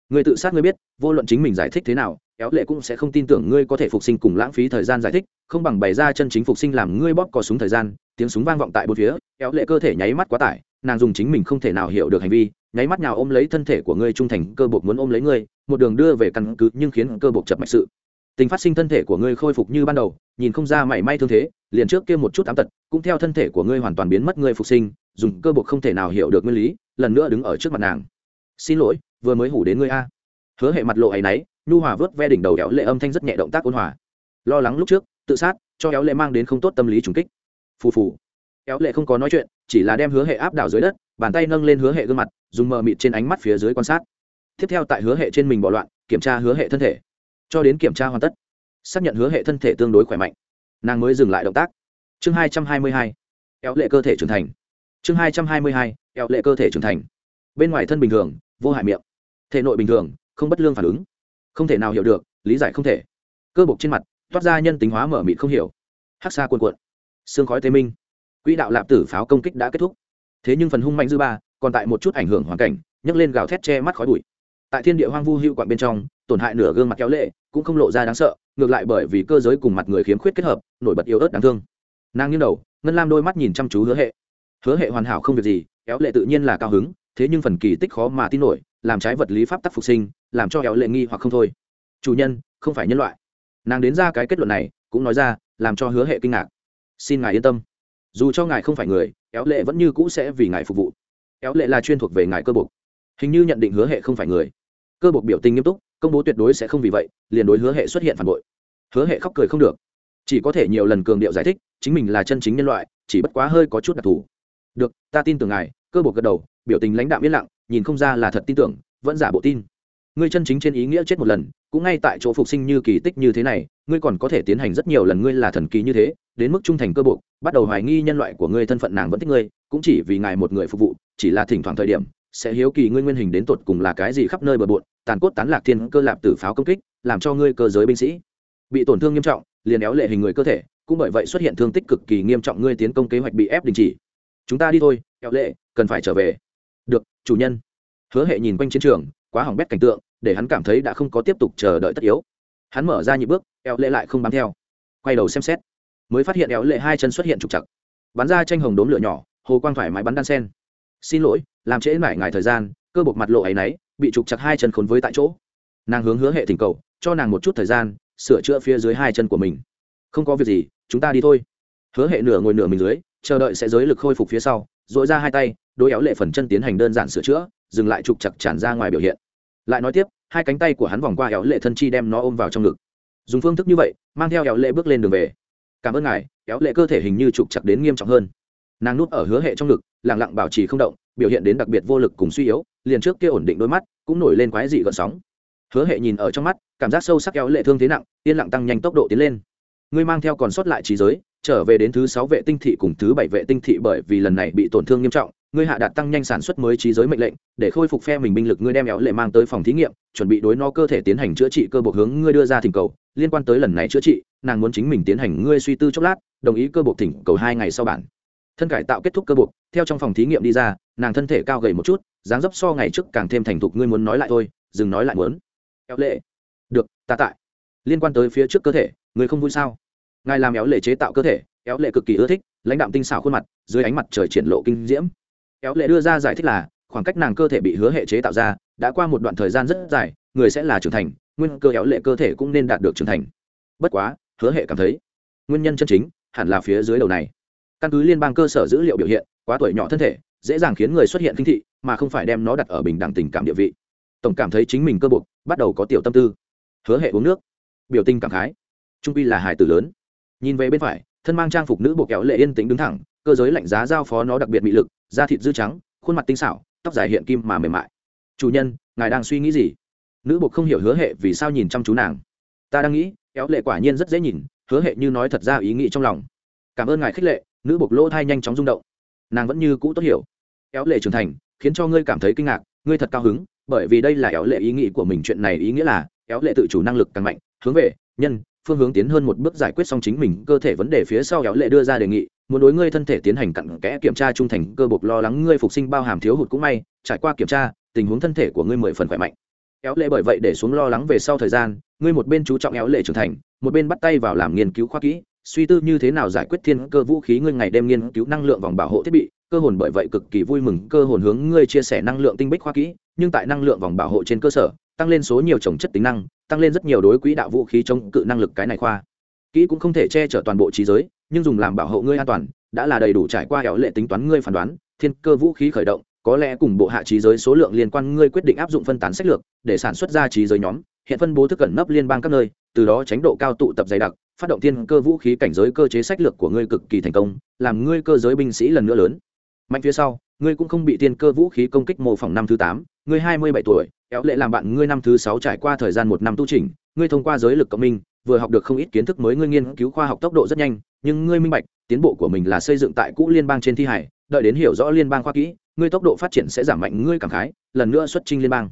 Người tự sát ngươi biết, vô luận chính mình giải thích thế nào, éo lệ cũng sẽ không tin tưởng ngươi có thể phục sinh cùng lãng phí thời gian giải thích, không bằng bày ra chân chính phục sinh làm ngươi bóp cò súng thời gian, tiếng súng vang vọng tại bốn phía, éo lệ cơ thể nháy mắt quá tải, nàng dùng chính mình không thể nào hiểu được hành vi, nháy mắt nào ôm lấy thân thể của ngươi trung thành, cơ bộc muốn ôm lấy ngươi, một đường đưa về căn cứ nhưng khiến cơ bộc chập mạch sự tình phát sinh thân thể của ngươi khôi phục như ban đầu, nhìn không ra mảy may thương thế, liền trước kia một chút ám tật, cũng theo thân thể của ngươi hoàn toàn biến mất, ngươi phục sinh, dùng cơ buộc không thể nào hiểu được nguyên lý, lần nữa đứng ở trước mặt nàng. Xin lỗi, vừa mới hủ đến ngươi a. Hứa hệ mặt lộ ấy náy, nhu hòa vớt ve đỉnh đầu éo lệ âm thanh rất nhẹ động tác ôn hòa. Lo lắng lúc trước, tự sát, cho éo lệ mang đến không tốt tâm lý trùng kích. Phù phù. Éo lệ không có nói chuyện, chỉ là đem hứa hệ áp đảo dưới đất, bàn tay nâng lên hứa hệ gương mặt, dùng mờ mịt trên ánh mắt phía dưới quan sát. Tiếp theo tại hứa hệ trên mình bỏ loạn, kiểm tra hứa hệ thân thể cho đến kiểm tra hoàn tất, xác nhận hứa hệ thân thể tương đối khỏe mạnh, nàng mới dừng lại động tác. Chương hai trăm hai mươi hai éo lệ cơ thể trưởng thành. Chương hai trăm hai mươi hai éo lệ cơ thể trưởng thành. Bên ngoài thân bình thường, vô hại miệng. Thể nội bình thường, không bất lương phản ứng. Không thể nào hiểu được, lý giải không thể. Cơ bộc trên mặt, toát ra nhân tính hóa mở mịt không hiểu. Hắc xa cuồn cuộn. Xương khói tê minh. Quỹ đạo lạp tử pháo công kích đã kết thúc. Thế nhưng phần hung mạnh dư ba, còn tại một chút ảnh hưởng hoàn cảnh, nhấc lên gào thét che mắt khói bụi. Tại thiên địa hoang vu hữu quạng bên trong tổn hại nửa gương mặt kéo lệ, cũng không lộ ra đáng sợ, ngược lại bởi vì cơ giới cùng mặt người khiếm khuyết kết hợp, nổi bật yếu ớt đáng thương. Nàng nghiêng đầu, ngân lam đôi mắt nhìn chăm chú hứa hệ. Hứa hệ hoàn hảo không việc gì, kéo lệ tự nhiên là cao hứng, thế nhưng phần kỳ tích khó mà tin nổi, làm trái vật lý pháp tắc phục sinh, làm cho kéo lệ nghi hoặc không thôi. Chủ nhân, không phải nhân loại. Nàng đến ra cái kết luận này, cũng nói ra, làm cho hứa hệ kinh ngạc. Xin ngài yên tâm. Dù cho ngài không phải người, kéo lệ vẫn như cũ sẽ vì ngài phục vụ. Kéo lệ là chuyên thuộc về ngài cơ bục hình như nhận định hứa hệ không phải người. Cơ bục biểu tình nghiêm túc công bố tuyệt đối sẽ không vì vậy, liền đối hứa hệ xuất hiện phản bội. Hứa hệ khóc cười không được. Chỉ có thể nhiều lần cường điệu giải thích, chính mình là chân chính nhân loại, chỉ bất quá hơi có chút đặc thù. Được, ta tin tưởng ngài, cơ bộ gật đầu, biểu tình lãnh đạo yên lặng, nhìn không ra là thật tin tưởng, vẫn giả bộ tin. Ngươi chân chính trên ý nghĩa chết một lần, cũng ngay tại chỗ phục sinh như kỳ tích như thế này, ngươi còn có thể tiến hành rất nhiều lần ngươi là thần kỳ như thế, đến mức trung thành cơ bộ bắt đầu hoài nghi nhân loại của ngươi thân phận nàng vẫn thích ngươi, cũng chỉ vì ngài một người phục vụ, chỉ là thỉnh thoảng thời điểm sẽ hiếu kỳ ngươi nguyên hình đến tột cùng là cái gì khắp nơi bờ bộn, tàn cốt tán lạc thiên cơ lạp tử pháo công kích, làm cho ngươi cơ giới binh sĩ bị tổn thương nghiêm trọng, liền éo lệ hình người cơ thể, cũng bởi vậy xuất hiện thương tích cực kỳ nghiêm trọng ngươi tiến công kế hoạch bị ép đình chỉ. Chúng ta đi thôi, éo lệ, cần phải trở về. Được, chủ nhân. Hứa hệ nhìn quanh chiến trường, quá hỏng bét cảnh tượng, để hắn cảm thấy đã không có tiếp tục chờ đợi tất yếu. Hắn mở ra nhị bước, éo lệ lại không bám theo. Quay đầu xem xét, mới phát hiện éo lệ hai chân xuất hiện trục chặt bắn ra tranh hồng đốm lửa nhỏ, hồ quang thoải mái bắn đan sen. Xin lỗi làm trễ mải ngài thời gian, cơ bộc mặt lộ ấy náy bị trục chặt hai chân khốn với tại chỗ. Nàng hướng hứa hệ thỉnh cầu, cho nàng một chút thời gian, sửa chữa phía dưới hai chân của mình. Không có việc gì, chúng ta đi thôi. Hứa hệ nửa ngồi nửa mình dưới, chờ đợi sẽ giới lực khôi phục phía sau dội ra hai tay, đôi éo lệ phần chân tiến hành đơn giản sửa chữa, dừng lại trục chặt tràn ra ngoài biểu hiện. Lại nói tiếp, hai cánh tay của hắn vòng qua éo lệ thân chi đem nó ôm vào trong ngực. Dùng phương thức như vậy, mang theo éo lệ bước lên đường về. Cảm ơn ngài, éo lệ cơ thể hình như trục chặt đến nghiêm trọng hơn. Nàng nút ở hứa hệ trong ngực lẳng lặng bảo trì không động, biểu hiện đến đặc biệt vô lực cùng suy yếu, liền trước kia ổn định đôi mắt, cũng nổi lên quái dị gợn sóng. Hứa hệ nhìn ở trong mắt, cảm giác sâu sắc kéo lệ thương thế nặng, yên lặng tăng nhanh tốc độ tiến lên. Ngươi mang theo còn sót lại trí giới, trở về đến thứ sáu vệ tinh thị cùng thứ bảy vệ tinh thị bởi vì lần này bị tổn thương nghiêm trọng, ngươi hạ đạt tăng nhanh sản xuất mới trí giới mệnh lệnh, để khôi phục phe mình binh lực ngươi đem éo lệ mang tới phòng thí nghiệm, chuẩn bị đối no cơ thể tiến hành chữa trị cơ bộ hướng ngươi đưa ra thỉnh cầu. Liên quan tới lần này chữa trị, nàng muốn chính mình tiến hành ngươi suy tư chốc lát, đồng ý cơ bộ thỉnh cầu hai ngày sau bản. Thân cải tạo kết thúc cơ bộ theo trong phòng thí nghiệm đi ra, nàng thân thể cao gầy một chút, dáng dấp so ngày trước càng thêm thành thục, ngươi muốn nói lại thôi, dừng nói lại muốn. Éo lệ. Được, ta tại. Liên quan tới phía trước cơ thể người không vui sao? Ngài làm éo lệ chế tạo cơ thể, éo lệ cực kỳ ưa thích, lãnh đạm tinh xảo khuôn mặt, dưới ánh mặt trời triển lộ kinh diễm. Éo lệ đưa ra giải thích là, khoảng cách nàng cơ thể bị hứa hệ chế tạo ra, đã qua một đoạn thời gian rất dài, người sẽ là trưởng thành, nguyên cơ éo lệ cơ thể cũng nên đạt được trưởng thành. Bất quá, hứa hệ cảm thấy, nguyên nhân chân chính hẳn là phía dưới đầu này. Căn cứ liên bang cơ sở dữ liệu biểu hiện quá tuổi nhỏ thân thể, dễ dàng khiến người xuất hiện kinh thị, mà không phải đem nó đặt ở bình đẳng tình cảm địa vị. Tổng cảm thấy chính mình cơ bụng, bắt đầu có tiểu tâm tư. Hứa hệ uống nước. Biểu tình cảm khái. Trung pi là hài tử lớn. Nhìn về bên phải, thân mang trang phục nữ bộ kéo lệ yên tĩnh đứng thẳng, cơ giới lạnh giá giao phó nó đặc biệt mị lực, da thịt dư trắng, khuôn mặt tinh xảo, tóc dài hiện kim mà mềm mại. Chủ nhân, ngài đang suy nghĩ gì? Nữ bộ không hiểu hứa hệ vì sao nhìn chăm chú nàng. Ta đang nghĩ kéo lệ quả nhiên rất dễ nhìn, hứa hệ như nói thật ra ý nghĩ trong lòng. Cảm ơn ngài khích lệ. Nữ bộc lỗ thai nhanh chóng rung động nàng vẫn như cũ tốt hiểu. Éo lệ trưởng thành, khiến cho ngươi cảm thấy kinh ngạc, ngươi thật cao hứng, bởi vì đây là éo lệ ý nghĩ của mình, chuyện này ý nghĩa là, éo lệ tự chủ năng lực càng mạnh, hướng về, nhân, phương hướng tiến hơn một bước giải quyết xong chính mình, cơ thể vấn đề phía sau éo lệ đưa ra đề nghị, muốn đối ngươi thân thể tiến hành cặn kẽ kiểm tra trung thành, cơ bộc lo lắng ngươi phục sinh bao hàm thiếu hụt cũng may, trải qua kiểm tra, tình huống thân thể của ngươi mười phần khỏe mạnh. Éo lệ bởi vậy để xuống lo lắng về sau thời gian, ngươi một bên chú trọng éo lệ trưởng thành, một bên bắt tay vào làm nghiên cứu khoa kỹ suy tư như thế nào giải quyết thiên cơ vũ khí ngươi ngày đêm nghiên cứu năng lượng vòng bảo hộ thiết bị, cơ hồn bởi vậy cực kỳ vui mừng, cơ hồn hướng ngươi chia sẻ năng lượng tinh bích khoa kỹ, nhưng tại năng lượng vòng bảo hộ trên cơ sở, tăng lên số nhiều trồng chất tính năng, tăng lên rất nhiều đối quỹ đạo vũ khí chống cự năng lực cái này khoa. Kỹ cũng không thể che chở toàn bộ trí giới, nhưng dùng làm bảo hộ ngươi an toàn, đã là đầy đủ trải qua hẻo lệ tính toán ngươi phán đoán, thiên cơ vũ khí khởi động, có lẽ cùng bộ hạ trí giới số lượng liên quan ngươi quyết định áp dụng phân tán sách lược, để sản xuất ra trí giới nhóm, hiện phân bố thức cẩn nấp liên bang các nơi, từ đó tránh độ cao tụ tập dày đặc phát động thiên cơ vũ khí cảnh giới cơ chế sách lược của ngươi cực kỳ thành công, làm ngươi cơ giới binh sĩ lần nữa lớn. Mạnh phía sau, ngươi cũng không bị thiên cơ vũ khí công kích mô phỏng năm thứ tám, ngươi hai mươi bảy tuổi, éo lệ làm bạn ngươi năm thứ sáu trải qua thời gian một năm tu trình ngươi thông qua giới lực cộng minh, vừa học được không ít kiến thức mới ngươi nghiên cứu khoa học tốc độ rất nhanh, nhưng ngươi minh bạch, tiến bộ của mình là xây dựng tại cũ liên bang trên thi hải, đợi đến hiểu rõ liên bang khoa kỹ, ngươi tốc độ phát triển sẽ giảm mạnh ngươi cảm khái, lần nữa xuất trình liên bang.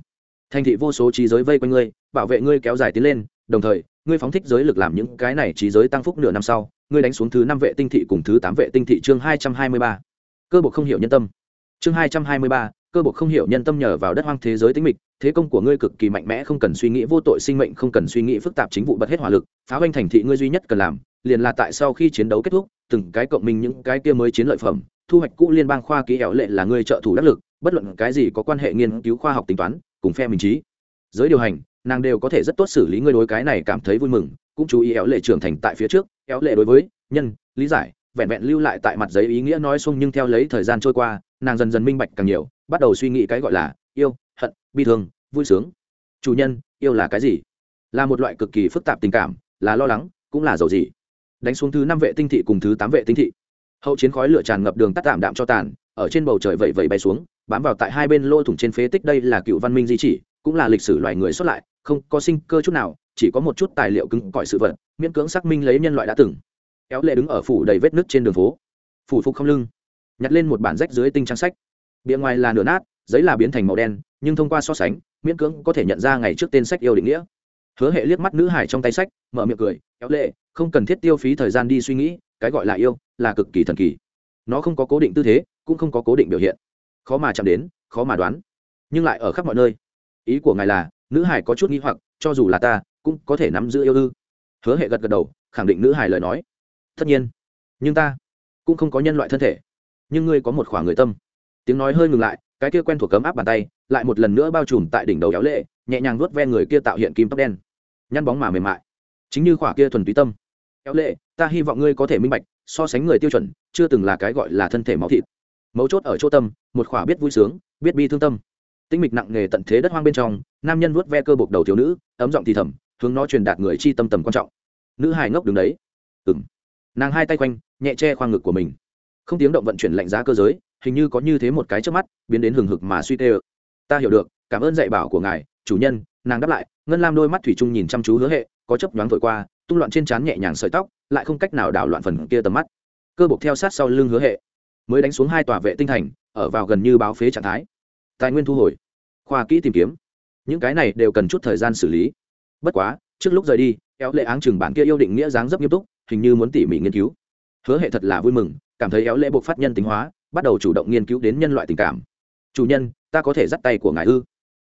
Thành thị vô số trí giới vây quanh ngươi, bảo vệ ngươi kéo dài tiến lên, đồng thời ngươi phóng thích giới lực làm những cái này trí giới tăng phúc nửa năm sau, ngươi đánh xuống thứ năm vệ tinh thị cùng thứ tám vệ tinh thị chương hai trăm hai mươi ba. Cơ bộ không hiểu nhân tâm. Chương hai trăm hai mươi ba, cơ bộ không hiểu nhân tâm nhờ vào đất hoang thế giới tính mịch, thế công của ngươi cực kỳ mạnh mẽ, không cần suy nghĩ vô tội sinh mệnh, không cần suy nghĩ phức tạp chính vụ bật hết hỏa lực, phá hoành thành thị ngươi duy nhất cần làm, liền là tại sau khi chiến đấu kết thúc, từng cái cộng minh những cái kia mới chiến lợi phẩm, thu hoạch cũ liên bang khoa ký éo lệ là ngươi trợ thủ đắc lực, bất luận cái gì có quan hệ nghiên cứu khoa học tính toán, cùng phe mình trí. Giới điều hành nàng đều có thể rất tốt xử lý ngươi đối cái này cảm thấy vui mừng, cũng chú ý éo lệ trưởng thành tại phía trước, éo lệ đối với, nhân, lý giải, vẹn vẹn lưu lại tại mặt giấy ý nghĩa nói xung nhưng theo lấy thời gian trôi qua, nàng dần dần minh bạch càng nhiều, bắt đầu suy nghĩ cái gọi là yêu, hận, bi thương, vui sướng. Chủ nhân, yêu là cái gì? Là một loại cực kỳ phức tạp tình cảm, là lo lắng, cũng là giàu gì? Đánh xuống thứ năm vệ tinh thị cùng thứ tám vệ tinh thị. Hậu chiến khói lửa tràn ngập đường tắt tạm đạm cho tàn, ở trên bầu trời vẩy vẩy bay xuống, bám vào tại hai bên lô thủng trên phế tích đây là cựu văn minh di chỉ, cũng là lịch sử loài người xuất lại không có sinh cơ chút nào, chỉ có một chút tài liệu cứng cỏi sự vật, miễn cưỡng xác minh lấy nhân loại đã từng. Kéo lệ đứng ở phủ đầy vết nứt trên đường phố. Phủ phục không lưng. Nhặt lên một bản rách dưới tinh trang sách. Bìa ngoài là nửa nát, giấy là biến thành màu đen, nhưng thông qua so sánh, miễn cưỡng có thể nhận ra ngày trước tên sách yêu định nghĩa. Hứa hệ liếc mắt nữ hải trong tay sách, mở miệng cười, kéo lệ không cần thiết tiêu phí thời gian đi suy nghĩ, cái gọi là yêu, là cực kỳ thần kỳ. Nó không có cố định tư thế, cũng không có cố định biểu hiện. Khó mà chạm đến, khó mà đoán. Nhưng lại ở khắp mọi nơi. Ý của ngài là nữ hải có chút nghi hoặc, cho dù là ta, cũng có thể nắm giữ yêu ư. Hứa hệ gật gật đầu, khẳng định nữ hải lời nói. Tất nhiên. Nhưng ta cũng không có nhân loại thân thể. Nhưng ngươi có một khoảng người tâm. Tiếng nói hơi ngừng lại, cái kia quen thuộc cấm áp bàn tay lại một lần nữa bao trùm tại đỉnh đầu éo lệ, nhẹ nhàng vuốt ve người kia tạo hiện kim tóc đen. Nhăn bóng mà mềm mại. Chính như khỏa kia thuần túy tâm. Éo lệ, ta hy vọng ngươi có thể minh bạch, so sánh người tiêu chuẩn, chưa từng là cái gọi là thân thể máu thịt. Mấu chốt ở chỗ tâm, một khỏa biết vui sướng, biết bi thương tâm tinh mịch nặng nề tận thế đất hoang bên trong, nam nhân vuốt ve cơ bộc đầu thiếu nữ, ấm giọng thì thầm, hướng nó truyền đạt người chi tâm tầm quan trọng. Nữ hài ngốc đứng đấy. Ừng nàng hai tay quanh, nhẹ che khoang ngực của mình. Không tiếng động vận chuyển lạnh giá cơ giới, hình như có như thế một cái trước mắt, biến đến hừng hực mà suy tê ta hiểu được, cảm ơn dạy bảo của ngài, chủ nhân, nàng đáp lại, ngân lam đôi mắt thủy chung nhìn chăm chú hứa hệ, có chấp nhoáng vội qua, tung loạn trên trán nhẹ nhàng sợi tóc, lại không cách nào đảo loạn phần kia tầm mắt. Cơ bộc theo sát sau lưng hứa hệ, mới đánh xuống hai tòa vệ tinh thành, ở vào gần như báo phế trạng thái tài nguyên thu hồi. Khoa kỹ tìm kiếm. Những cái này đều cần chút thời gian xử lý. Bất quá, trước lúc rời đi, éo lệ áng chừng bản kia yêu định nghĩa dáng rất nghiêm túc, hình như muốn tỉ mỉ nghiên cứu. Hứa hệ thật là vui mừng, cảm thấy éo lệ buộc phát nhân tính hóa, bắt đầu chủ động nghiên cứu đến nhân loại tình cảm. Chủ nhân, ta có thể dắt tay của ngài ư?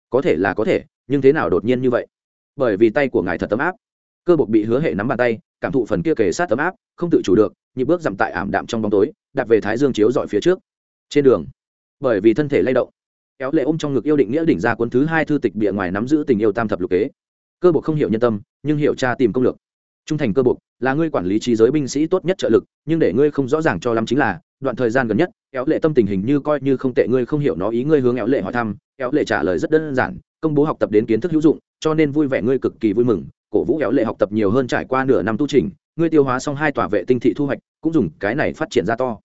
Có thể là có thể, nhưng thế nào đột nhiên như vậy? Bởi vì tay của ngài thật tấm áp. Cơ bộc bị hứa hệ nắm bàn tay, cảm thụ phần kia kề sát tấm áp, không tự chủ được, nhịp bước dặm tại ảm đạm trong bóng tối, đặt về thái dương chiếu dọi phía trước. Trên đường, bởi vì thân thể lay động kéo lệ ôm trong ngực yêu định nghĩa đỉnh ra quân thứ hai thư tịch bìa ngoài nắm giữ tình yêu tam thập lục kế. Cơ bộ không hiểu nhân tâm, nhưng hiểu cha tìm công lược. Trung thành cơ bộ là ngươi quản lý trí giới binh sĩ tốt nhất trợ lực, nhưng để ngươi không rõ ràng cho lắm chính là, đoạn thời gian gần nhất, kéo lệ tâm tình hình như coi như không tệ ngươi không hiểu nó ý ngươi hướng kéo lệ hỏi thăm, kéo lệ trả lời rất đơn giản, công bố học tập đến kiến thức hữu dụng, cho nên vui vẻ ngươi cực kỳ vui mừng, cổ vũ kéo lệ học tập nhiều hơn trải qua nửa năm tu trình, ngươi tiêu hóa xong hai tòa vệ tinh thị thu hoạch, cũng dùng cái này phát triển ra to.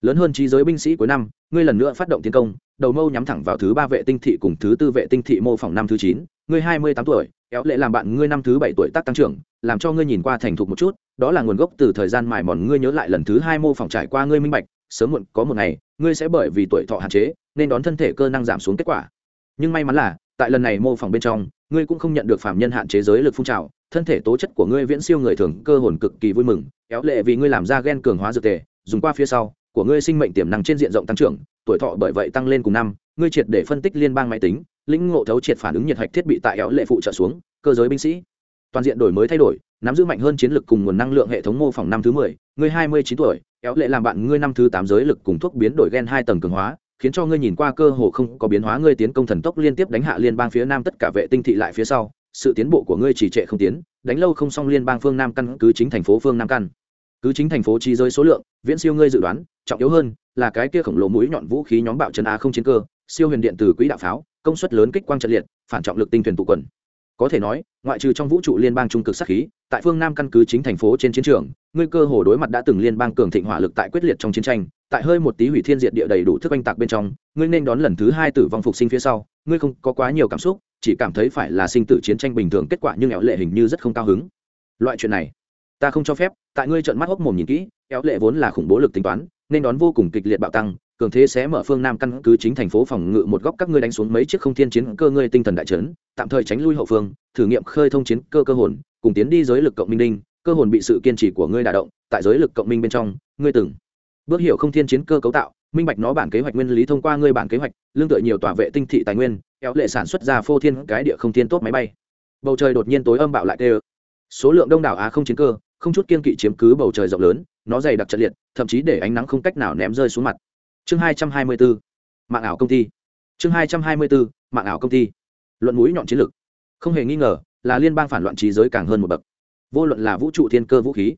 Lớn hơn trí giới binh sĩ cuối năm, ngươi lần nữa phát động tiến công đầu mâu nhắm thẳng vào thứ ba vệ tinh thị cùng thứ tư vệ tinh thị mô phỏng năm thứ chín. Ngươi hai mươi tám tuổi, kéo lệ làm bạn ngươi năm thứ bảy tuổi tác tăng trưởng, làm cho ngươi nhìn qua thành thục một chút, đó là nguồn gốc từ thời gian mài mòn ngươi nhớ lại lần thứ hai mô phỏng trải qua ngươi minh bạch, sớm muộn có một ngày, ngươi sẽ bởi vì tuổi thọ hạn chế, nên đón thân thể cơ năng giảm xuống kết quả. Nhưng may mắn là, tại lần này mô phỏng bên trong, ngươi cũng không nhận được phạm nhân hạn chế giới lực phun trào, thân thể tố chất của ngươi viễn siêu người thường, cơ hồn cực kỳ vui mừng, kéo lệ vì ngươi làm ra gen cường hóa dược tề, dùng qua phía sau, của ngươi sinh mệnh tiềm năng trên diện rộng tăng trưởng tuổi thọ bởi vậy tăng lên cùng năm, ngươi triệt để phân tích liên bang máy tính, lĩnh ngộ thấu triệt phản ứng nhiệt hạch thiết bị tại éo lệ phụ trợ xuống, cơ giới binh sĩ. Toàn diện đổi mới thay đổi, nắm giữ mạnh hơn chiến lược cùng nguồn năng lượng hệ thống mô phỏng năm thứ mười, ngươi hai mươi chín tuổi, éo lệ làm bạn ngươi năm thứ tám giới lực cùng thuốc biến đổi gen hai tầng cường hóa, khiến cho ngươi nhìn qua cơ hồ không có biến hóa, ngươi tiến công thần tốc liên tiếp đánh hạ liên bang phía nam tất cả vệ tinh thị lại phía sau, sự tiến bộ của ngươi chỉ trệ không tiến, đánh lâu không xong liên bang phương nam căn cứ chính thành phố phương nam căn. Cứ chính thành phố trí giới số lượng, viễn siêu ngươi dự đoán, trọng yếu hơn là cái kia khổng lồ mũi nhọn vũ khí nhóm bạo trấn a không chiến cơ, siêu huyền điện từ quỹ đạo pháo, công suất lớn kích quang trận liệt, phản trọng lực tinh thuyền tụ quần. Có thể nói, ngoại trừ trong vũ trụ liên bang trung cực sát khí, tại phương nam căn cứ chính thành phố trên chiến trường, ngươi cơ hồ đối mặt đã từng liên bang cường thịnh hỏa lực tại quyết liệt trong chiến tranh, tại hơi một tí hủy thiên diệt địa đầy đủ thức oanh tạc bên trong, ngươi nên đón lần thứ hai tử vong phục sinh phía sau, ngươi không có quá nhiều cảm xúc, chỉ cảm thấy phải là sinh tử chiến tranh bình thường kết quả nhưng éo lệ hình như rất không cao hứng. Loại chuyện này ta không cho phép, tại ngươi trợn mắt hốc mồm nhìn kỹ, éo lệ vốn là khủng bố lực tính toán, nên đón vô cùng kịch liệt bạo tăng, cường thế sẽ mở phương nam căn cứ chính thành phố phòng ngự một góc các ngươi đánh xuống mấy chiếc không thiên chiến cơ ngươi tinh thần đại trấn, tạm thời tránh lui hậu phương, thử nghiệm khơi thông chiến cơ cơ hồn, cùng tiến đi giới lực cộng minh đinh, cơ hồn bị sự kiên trì của ngươi đả động, tại giới lực cộng minh bên trong, ngươi từng bước hiểu không thiên chiến cơ cấu tạo, minh bạch nó bản kế hoạch nguyên lý thông qua ngươi bản kế hoạch, lương tựa nhiều tòa vệ tinh thị tài nguyên kéo lệ sản xuất ra phô thiên cái địa không thiên tốt máy bay. Bầu trời đột nhiên tối âm bạo lại tê số lượng đông đảo á không chiến cơ không chút kiên kỵ chiếm cứ bầu trời rộng lớn, nó dày đặc trận liệt, thậm chí để ánh nắng không cách nào ném rơi xuống mặt. Chương hai trăm hai mươi bốn, mạng ảo công ty. Chương hai trăm hai mươi bốn, mạng ảo công ty. Luận mũi nhọn chiến lược. Không hề nghi ngờ là liên bang phản loạn trí giới càng hơn một bậc. Vô luận là vũ trụ thiên cơ vũ khí,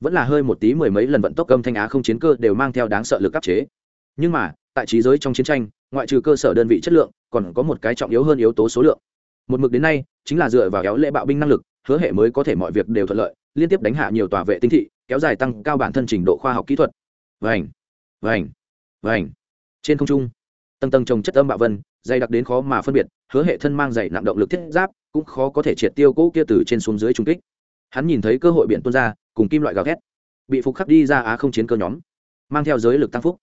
vẫn là hơi một tí mười mấy lần vận tốc âm thanh á không chiến cơ đều mang theo đáng sợ lực áp chế. Nhưng mà, tại trí giới trong chiến tranh, ngoại trừ cơ sở đơn vị chất lượng, còn có một cái trọng yếu hơn yếu tố số lượng. Một mực đến nay, chính là dựa vào kéo lệ bạo binh năng lực, hứa hệ mới có thể mọi việc đều thuận lợi liên tiếp đánh hạ nhiều tòa vệ tinh thị, kéo dài tăng cao bản thân trình độ khoa học kỹ thuật. Vành vành vành. Trên không trung, tầng tầng trồng chất âm bạo vân, dày đặc đến khó mà phân biệt, hứa hệ thân mang dày nặng động lực thiết giáp, cũng khó có thể triệt tiêu cỗ kia từ trên xuống dưới trung kích. Hắn nhìn thấy cơ hội biển tuôn ra, cùng kim loại gào thét, bị phục khắc đi ra á không chiến cơ nhóm, mang theo giới lực tăng phúc.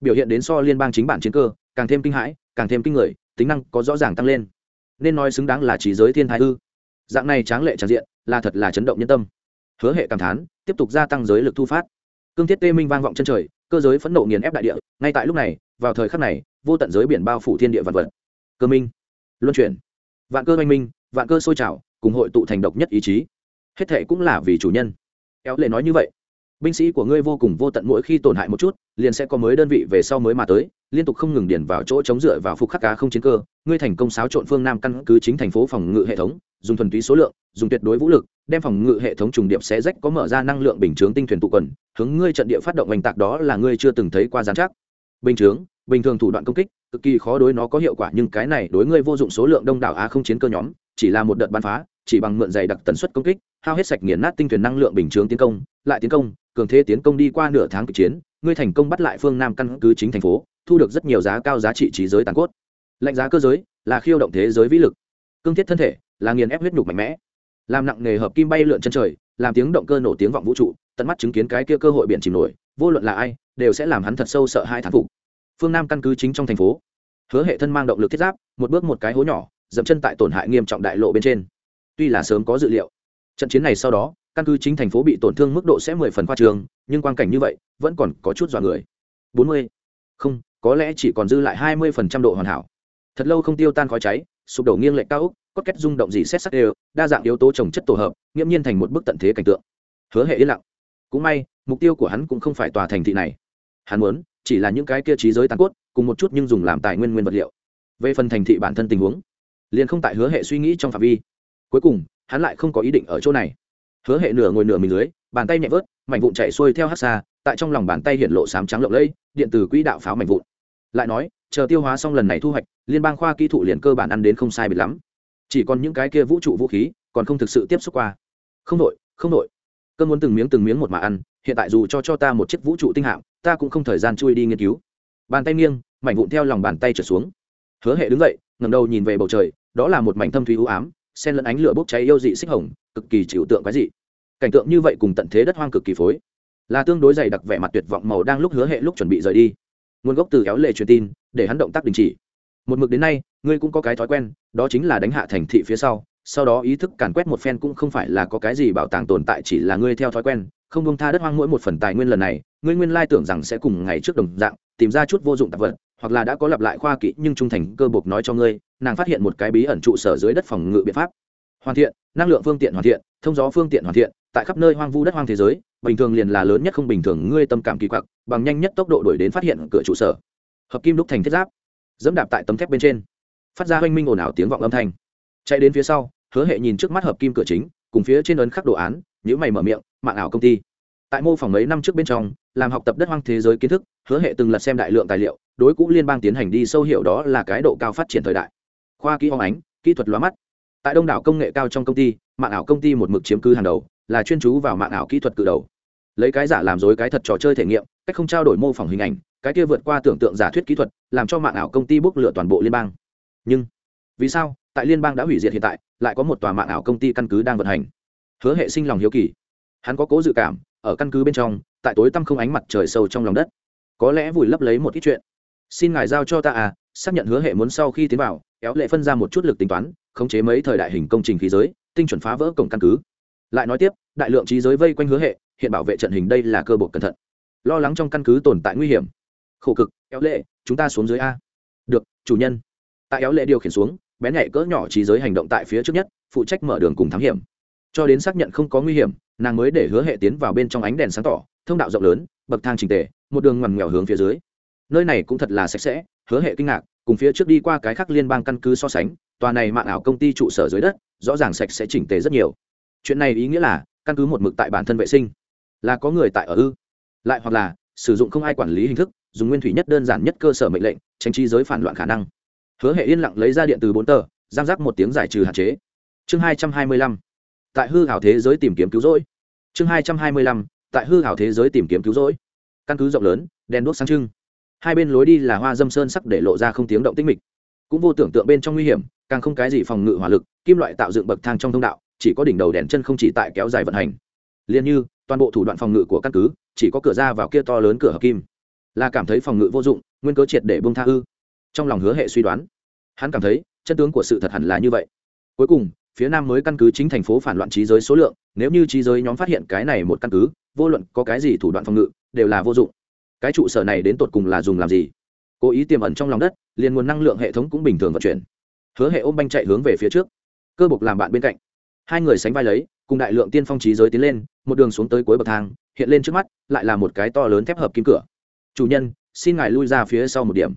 Biểu hiện đến so liên bang chính bản chiến cơ, càng thêm kinh hãi, càng thêm kinh người, tính năng có rõ ràng tăng lên. Nên nói xứng đáng là chỉ giới thiên thái ư. Dạng này tráng lệ tràn diện, là thật là chấn động nhân tâm hứa hệ cảm thán, tiếp tục gia tăng giới lực thu phát. Cương thiết tê minh vang vọng chân trời, cơ giới phẫn nộ nghiền ép đại địa, ngay tại lúc này, vào thời khắc này, vô tận giới biển bao phủ thiên địa vật vật. Cơ minh, luân chuyển. Vạn cơ oanh minh, vạn cơ sôi trào, cùng hội tụ thành độc nhất ý chí. Hết thệ cũng là vì chủ nhân. Éo lệ nói như vậy. Binh sĩ của ngươi vô cùng vô tận mỗi khi tổn hại một chút, liền sẽ có mới đơn vị về sau mới mà tới liên tục không ngừng điền vào chỗ chống dựa vào phục khắc cá không chiến cơ, ngươi thành công xáo trộn phương nam căn cứ chính thành phố phòng ngự hệ thống, dùng thuần túy số lượng, dùng tuyệt đối vũ lực, đem phòng ngự hệ thống trùng điệp xé rách có mở ra năng lượng bình chướng tinh thuyền tụ quần, hướng ngươi trận địa phát động oanh tạc đó là ngươi chưa từng thấy qua gián chắc. Bình chướng, bình thường thủ đoạn công kích, cực kỳ khó đối nó có hiệu quả nhưng cái này đối ngươi vô dụng số lượng đông đảo a không chiến cơ nhóm, chỉ là một đợt bắn phá, chỉ bằng mượn dày đặc tần suất công kích, hao hết sạch nghiền nát tinh thuyền năng lượng bình chướng tiến công, lại tiến công, cường thế tiến công đi qua nửa tháng kịch chiến, ngươi thành công bắt lại phương nam căn cứ chính thành phố thu được rất nhiều giá cao giá trị trí giới tàn cốt. Lạnh giá cơ giới là khiêu động thế giới vĩ lực. Cương thiết thân thể là nghiền ép huyết nhục mạnh mẽ. Làm nặng nghề hợp kim bay lượn chân trời, làm tiếng động cơ nổ tiếng vọng vũ trụ, tận mắt chứng kiến cái kia cơ hội biển chìm nổi, vô luận là ai, đều sẽ làm hắn thật sâu sợ hai thán phục. Phương nam căn cứ chính trong thành phố, hứa hệ thân mang động lực thiết giáp, một bước một cái hố nhỏ, dậm chân tại tổn hại nghiêm trọng đại lộ bên trên. Tuy là sớm có dự liệu, trận chiến này sau đó, căn cứ chính thành phố bị tổn thương mức độ sẽ mười phần khoa trường nhưng quan cảnh như vậy, vẫn còn có chút dọa người. Bốn mươi. Không có lẽ chỉ còn dư lại hai mươi phần trăm độ hoàn hảo. Thật lâu không tiêu tan khói cháy, sụp đổ nghiêng lệch cao úc cốt kết rung động gì xét sắc đều, đa dạng yếu tố trồng chất tổ hợp, nghiễm nhiên thành một bức tận thế cảnh tượng. Hứa hệ yên lặng. Cũng may, mục tiêu của hắn cũng không phải tòa thành thị này. Hắn muốn, chỉ là những cái kia trí giới tàn cốt, cùng một chút nhưng dùng làm tài nguyên nguyên vật liệu. Về phần thành thị bản thân tình huống, liền không tại hứa hệ suy nghĩ trong phạm vi. Cuối cùng, hắn lại không có ý định ở chỗ này. Hứa hệ nửa ngồi nửa mình dưới, bàn tay nhẹ vớt, mảnh vụn chạy xuôi theo hát xa, tại trong lòng bàn tay hiện lộ sám trắng lộng lẫy điện tử quỹ đạo pháo mảnh vụn. Lại nói, chờ tiêu hóa xong lần này thu hoạch, liên bang khoa kỹ thụ liền cơ bản ăn đến không sai biệt lắm. Chỉ còn những cái kia vũ trụ vũ khí, còn không thực sự tiếp xúc qua. Không đổi không đổi. cơn muốn từng miếng từng miếng một mà ăn, hiện tại dù cho cho ta một chiếc vũ trụ tinh hạm, ta cũng không thời gian chui đi nghiên cứu. Bàn tay nghiêng, mảnh vụn theo lòng bàn tay trở xuống. Hứa hệ đứng dậy ngầm đầu nhìn về bầu trời, đó là một mảnh thâm thúy ưu ám sen lẫn ánh lửa bốc cháy yêu dị xích hồng, cực kỳ chịu tượng quái dị. Cảnh tượng như vậy cùng tận thế đất hoang cực kỳ phối là tương đối dày đặc vẻ mặt tuyệt vọng màu đang lúc hứa hệ lúc chuẩn bị rời đi. Nguồn gốc từ éo lệ truyền tin, để hắn động tác đình chỉ. Một mực đến nay, ngươi cũng có cái thói quen, đó chính là đánh hạ thành thị phía sau sau đó ý thức càn quét một phen cũng không phải là có cái gì bảo tàng tồn tại chỉ là ngươi theo thói quen, không bông tha đất hoang mỗi một phần tài nguyên lần này, ngươi nguyên lai tưởng rằng sẽ cùng ngày trước đồng dạng, tìm ra chút vô dụng tạp vật, hoặc là đã có lặp lại khoa kỹ nhưng trung thành cơ bộc nói cho ngươi, nàng phát hiện một cái bí ẩn trụ sở dưới đất phòng ngự biện pháp. Hoàn thiện, năng lượng phương tiện hoàn thiện, thông gió phương tiện hoàn thiện, tại khắp nơi hoang vu đất hoang thế giới bình thường liền là lớn nhất không bình thường, ngươi tâm cảm kỳ quặc, bằng nhanh nhất tốc độ đuổi đến phát hiện cửa trụ sở. Hợp kim đúc thành thiết giáp, dẫm đạp tại tấm thép bên trên. Phát ra hoanh minh ồn ào tiếng vọng âm thanh. Chạy đến phía sau, hứa hệ nhìn trước mắt hợp kim cửa chính, cùng phía trên ấn khắc đồ án nhữ mày mở miệng, mạng ảo công ty. Tại mô phỏng mấy năm trước bên trong, làm học tập đất hoang thế giới kiến thức, hứa hệ từng lật xem đại lượng tài liệu, đối cũ liên bang tiến hành đi sâu hiểu đó là cái độ cao phát triển thời đại. Khoa kỹ hóng ánh, kỹ thuật lóa mắt. Tại đông đảo công nghệ cao trong công ty, mạng ảo công ty một mực chiếm cứ hàng đầu, là chuyên chú vào mạng ảo kỹ thuật cự đầu lấy cái giả làm dối cái thật trò chơi thể nghiệm, cách không trao đổi mô phỏng hình ảnh, cái kia vượt qua tưởng tượng giả thuyết kỹ thuật, làm cho mạng ảo công ty bốc lửa toàn bộ liên bang. Nhưng, vì sao, tại liên bang đã hủy diệt hiện tại, lại có một tòa mạng ảo công ty căn cứ đang vận hành? Hứa hệ sinh lòng hiếu kỳ. Hắn có cố dự cảm, ở căn cứ bên trong, tại tối tăm không ánh mặt trời sâu trong lòng đất. Có lẽ vùi lấp lấy một ít chuyện. Xin ngài giao cho ta à xác nhận hứa hệ muốn sau khi tiến vào kéo lệ phân ra một chút lực tính toán, khống chế mấy thời đại hình công trình khí giới, tinh chuẩn phá vỡ cổng căn cứ. Lại nói tiếp, đại lượng trí giới vây quanh hứa hệ hiện bảo vệ trận hình đây là cơ bộ cẩn thận. Lo lắng trong căn cứ tồn tại nguy hiểm. Khổ cực, éo lệ, chúng ta xuống dưới a. Được, chủ nhân. Tại éo lệ điều khiển xuống, bén nhạy cỡ nhỏ trí giới hành động tại phía trước nhất, phụ trách mở đường cùng thám hiểm. Cho đến xác nhận không có nguy hiểm, nàng mới để hứa hệ tiến vào bên trong ánh đèn sáng tỏ, thông đạo rộng lớn, bậc thang trình tề, một đường ngoằn nghèo hướng phía dưới. Nơi này cũng thật là sạch sẽ, hứa hệ kinh ngạc, cùng phía trước đi qua cái khác liên bang căn cứ so sánh, tòa này mạng ảo công ty trụ sở dưới đất, rõ ràng sạch sẽ chỉnh tề rất nhiều. Chuyện này ý nghĩa là, căn cứ một mực tại bản thân vệ sinh là có người tại ở ư? Lại hoặc là, sử dụng không ai quản lý hình thức, dùng nguyên thủy nhất đơn giản nhất cơ sở mệnh lệnh, tránh chi giới phản loạn khả năng. Hứa hệ yên lặng lấy ra điện từ bốn tờ giam giác một tiếng giải trừ hạn chế. Chương hai trăm hai mươi lăm. Tại hư hảo thế giới tìm kiếm cứu rỗi. Chương hai trăm hai mươi lăm. Tại hư hảo thế giới tìm kiếm cứu rỗi. Căn cứ rộng lớn, đèn đuốc sáng trưng. Hai bên lối đi là hoa dâm sơn sắc để lộ ra không tiếng động tích mịch. Cũng vô tưởng tượng bên trong nguy hiểm, càng không cái gì phòng ngự hỏa lực, kim loại tạo dựng bậc thang trong thông đạo, chỉ có đỉnh đầu đèn chân không chỉ tại kéo dài vận hành. Liền như toàn bộ thủ đoạn phòng ngự của căn cứ, chỉ có cửa ra vào kia to lớn cửa hợp kim. Là cảm thấy phòng ngự vô dụng, nguyên cớ triệt để bông tha ư. Trong lòng hứa hệ suy đoán, hắn cảm thấy chân tướng của sự thật hẳn là như vậy. Cuối cùng, phía nam mới căn cứ chính thành phố phản loạn trí giới số lượng, nếu như trí giới nhóm phát hiện cái này một căn cứ, vô luận có cái gì thủ đoạn phòng ngự, đều là vô dụng. Cái trụ sở này đến tột cùng là dùng làm gì? Cố ý tiềm ẩn trong lòng đất, liền nguồn năng lượng hệ thống cũng bình thường vận chuyển. Hứa hệ ôm banh chạy hướng về phía trước, cơ bục làm bạn bên cạnh. Hai người sánh vai lấy, cùng đại lượng tiên phong trí giới tiến lên một đường xuống tới cuối bậc thang, hiện lên trước mắt, lại là một cái to lớn thép hợp kim cửa. Chủ nhân, xin ngài lui ra phía sau một điểm.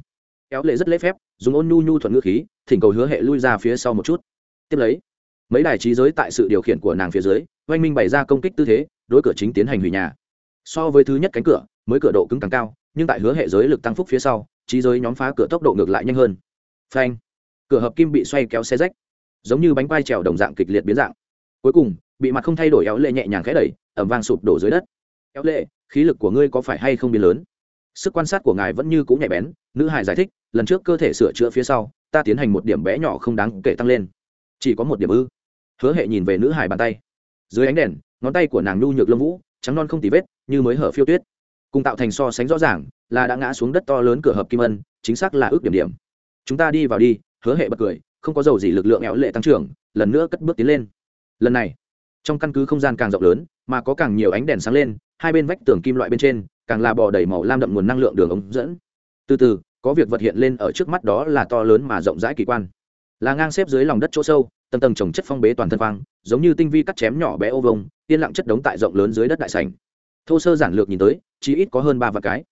Kéo lệ rất lễ phép, dùng ôn nhu nhu thuận ngữ khí, thỉnh cầu hứa hệ lui ra phía sau một chút. Tiếp lấy, mấy đài trí giới tại sự điều khiển của nàng phía dưới, oanh minh bày ra công kích tư thế, đối cửa chính tiến hành hủy nhà. So với thứ nhất cánh cửa, mới cửa độ cứng càng cao, nhưng tại hứa hệ giới lực tăng phúc phía sau, trí giới nhóm phá cửa tốc độ ngược lại nhanh hơn. Phanh! Cửa hợp kim bị xoay kéo xe rách, giống như bánh quai trèo đồng dạng kịch liệt biến dạng. Cuối cùng bị mặt không thay đổi éo lệ nhẹ nhàng khẽ đẩy ẩm vang sụp đổ dưới đất. Éo lệ, khí lực của ngươi có phải hay không biến lớn? Sức quan sát của ngài vẫn như c ũ nhạy bén, nữ hải giải thích, lần trước cơ thể sửa chữa phía sau, ta tiến hành một điểm bé nhỏ không đáng kể tăng lên. Chỉ có một điểm ư? Hứa hệ nhìn về nữ hải bàn tay. Dưới ánh đèn, ngón tay của nàng nhu nhược lông vũ, trắng non không tì vết, như mới hở phiêu tuyết. Cùng tạo thành so sánh rõ ràng, là đã ngã xuống đất to lớn cửa hợp kim ân, chính xác là ước điểm điểm. Chúng ta đi vào đi. Hứa hệ bật cười, không có dầu gì lực lượng éo lệ tăng trưởng, lần nữa cất bước tiến lên. Lần này trong căn cứ không gian càng rộng lớn, mà có càng nhiều ánh đèn sáng lên, hai bên vách tường kim loại bên trên, càng là bò đầy màu lam đậm nguồn năng lượng đường ống dẫn. Từ từ, có việc vật hiện lên ở trước mắt đó là to lớn mà rộng rãi kỳ quan. Là ngang xếp dưới lòng đất chỗ sâu, tầng tầng trồng chất phong bế toàn thân quang, giống như tinh vi cắt chém nhỏ bé ô vông yên lặng chất đống tại rộng lớn dưới đất đại sảnh. Thô sơ giản lược nhìn tới, chỉ ít có hơn ba vạn cái.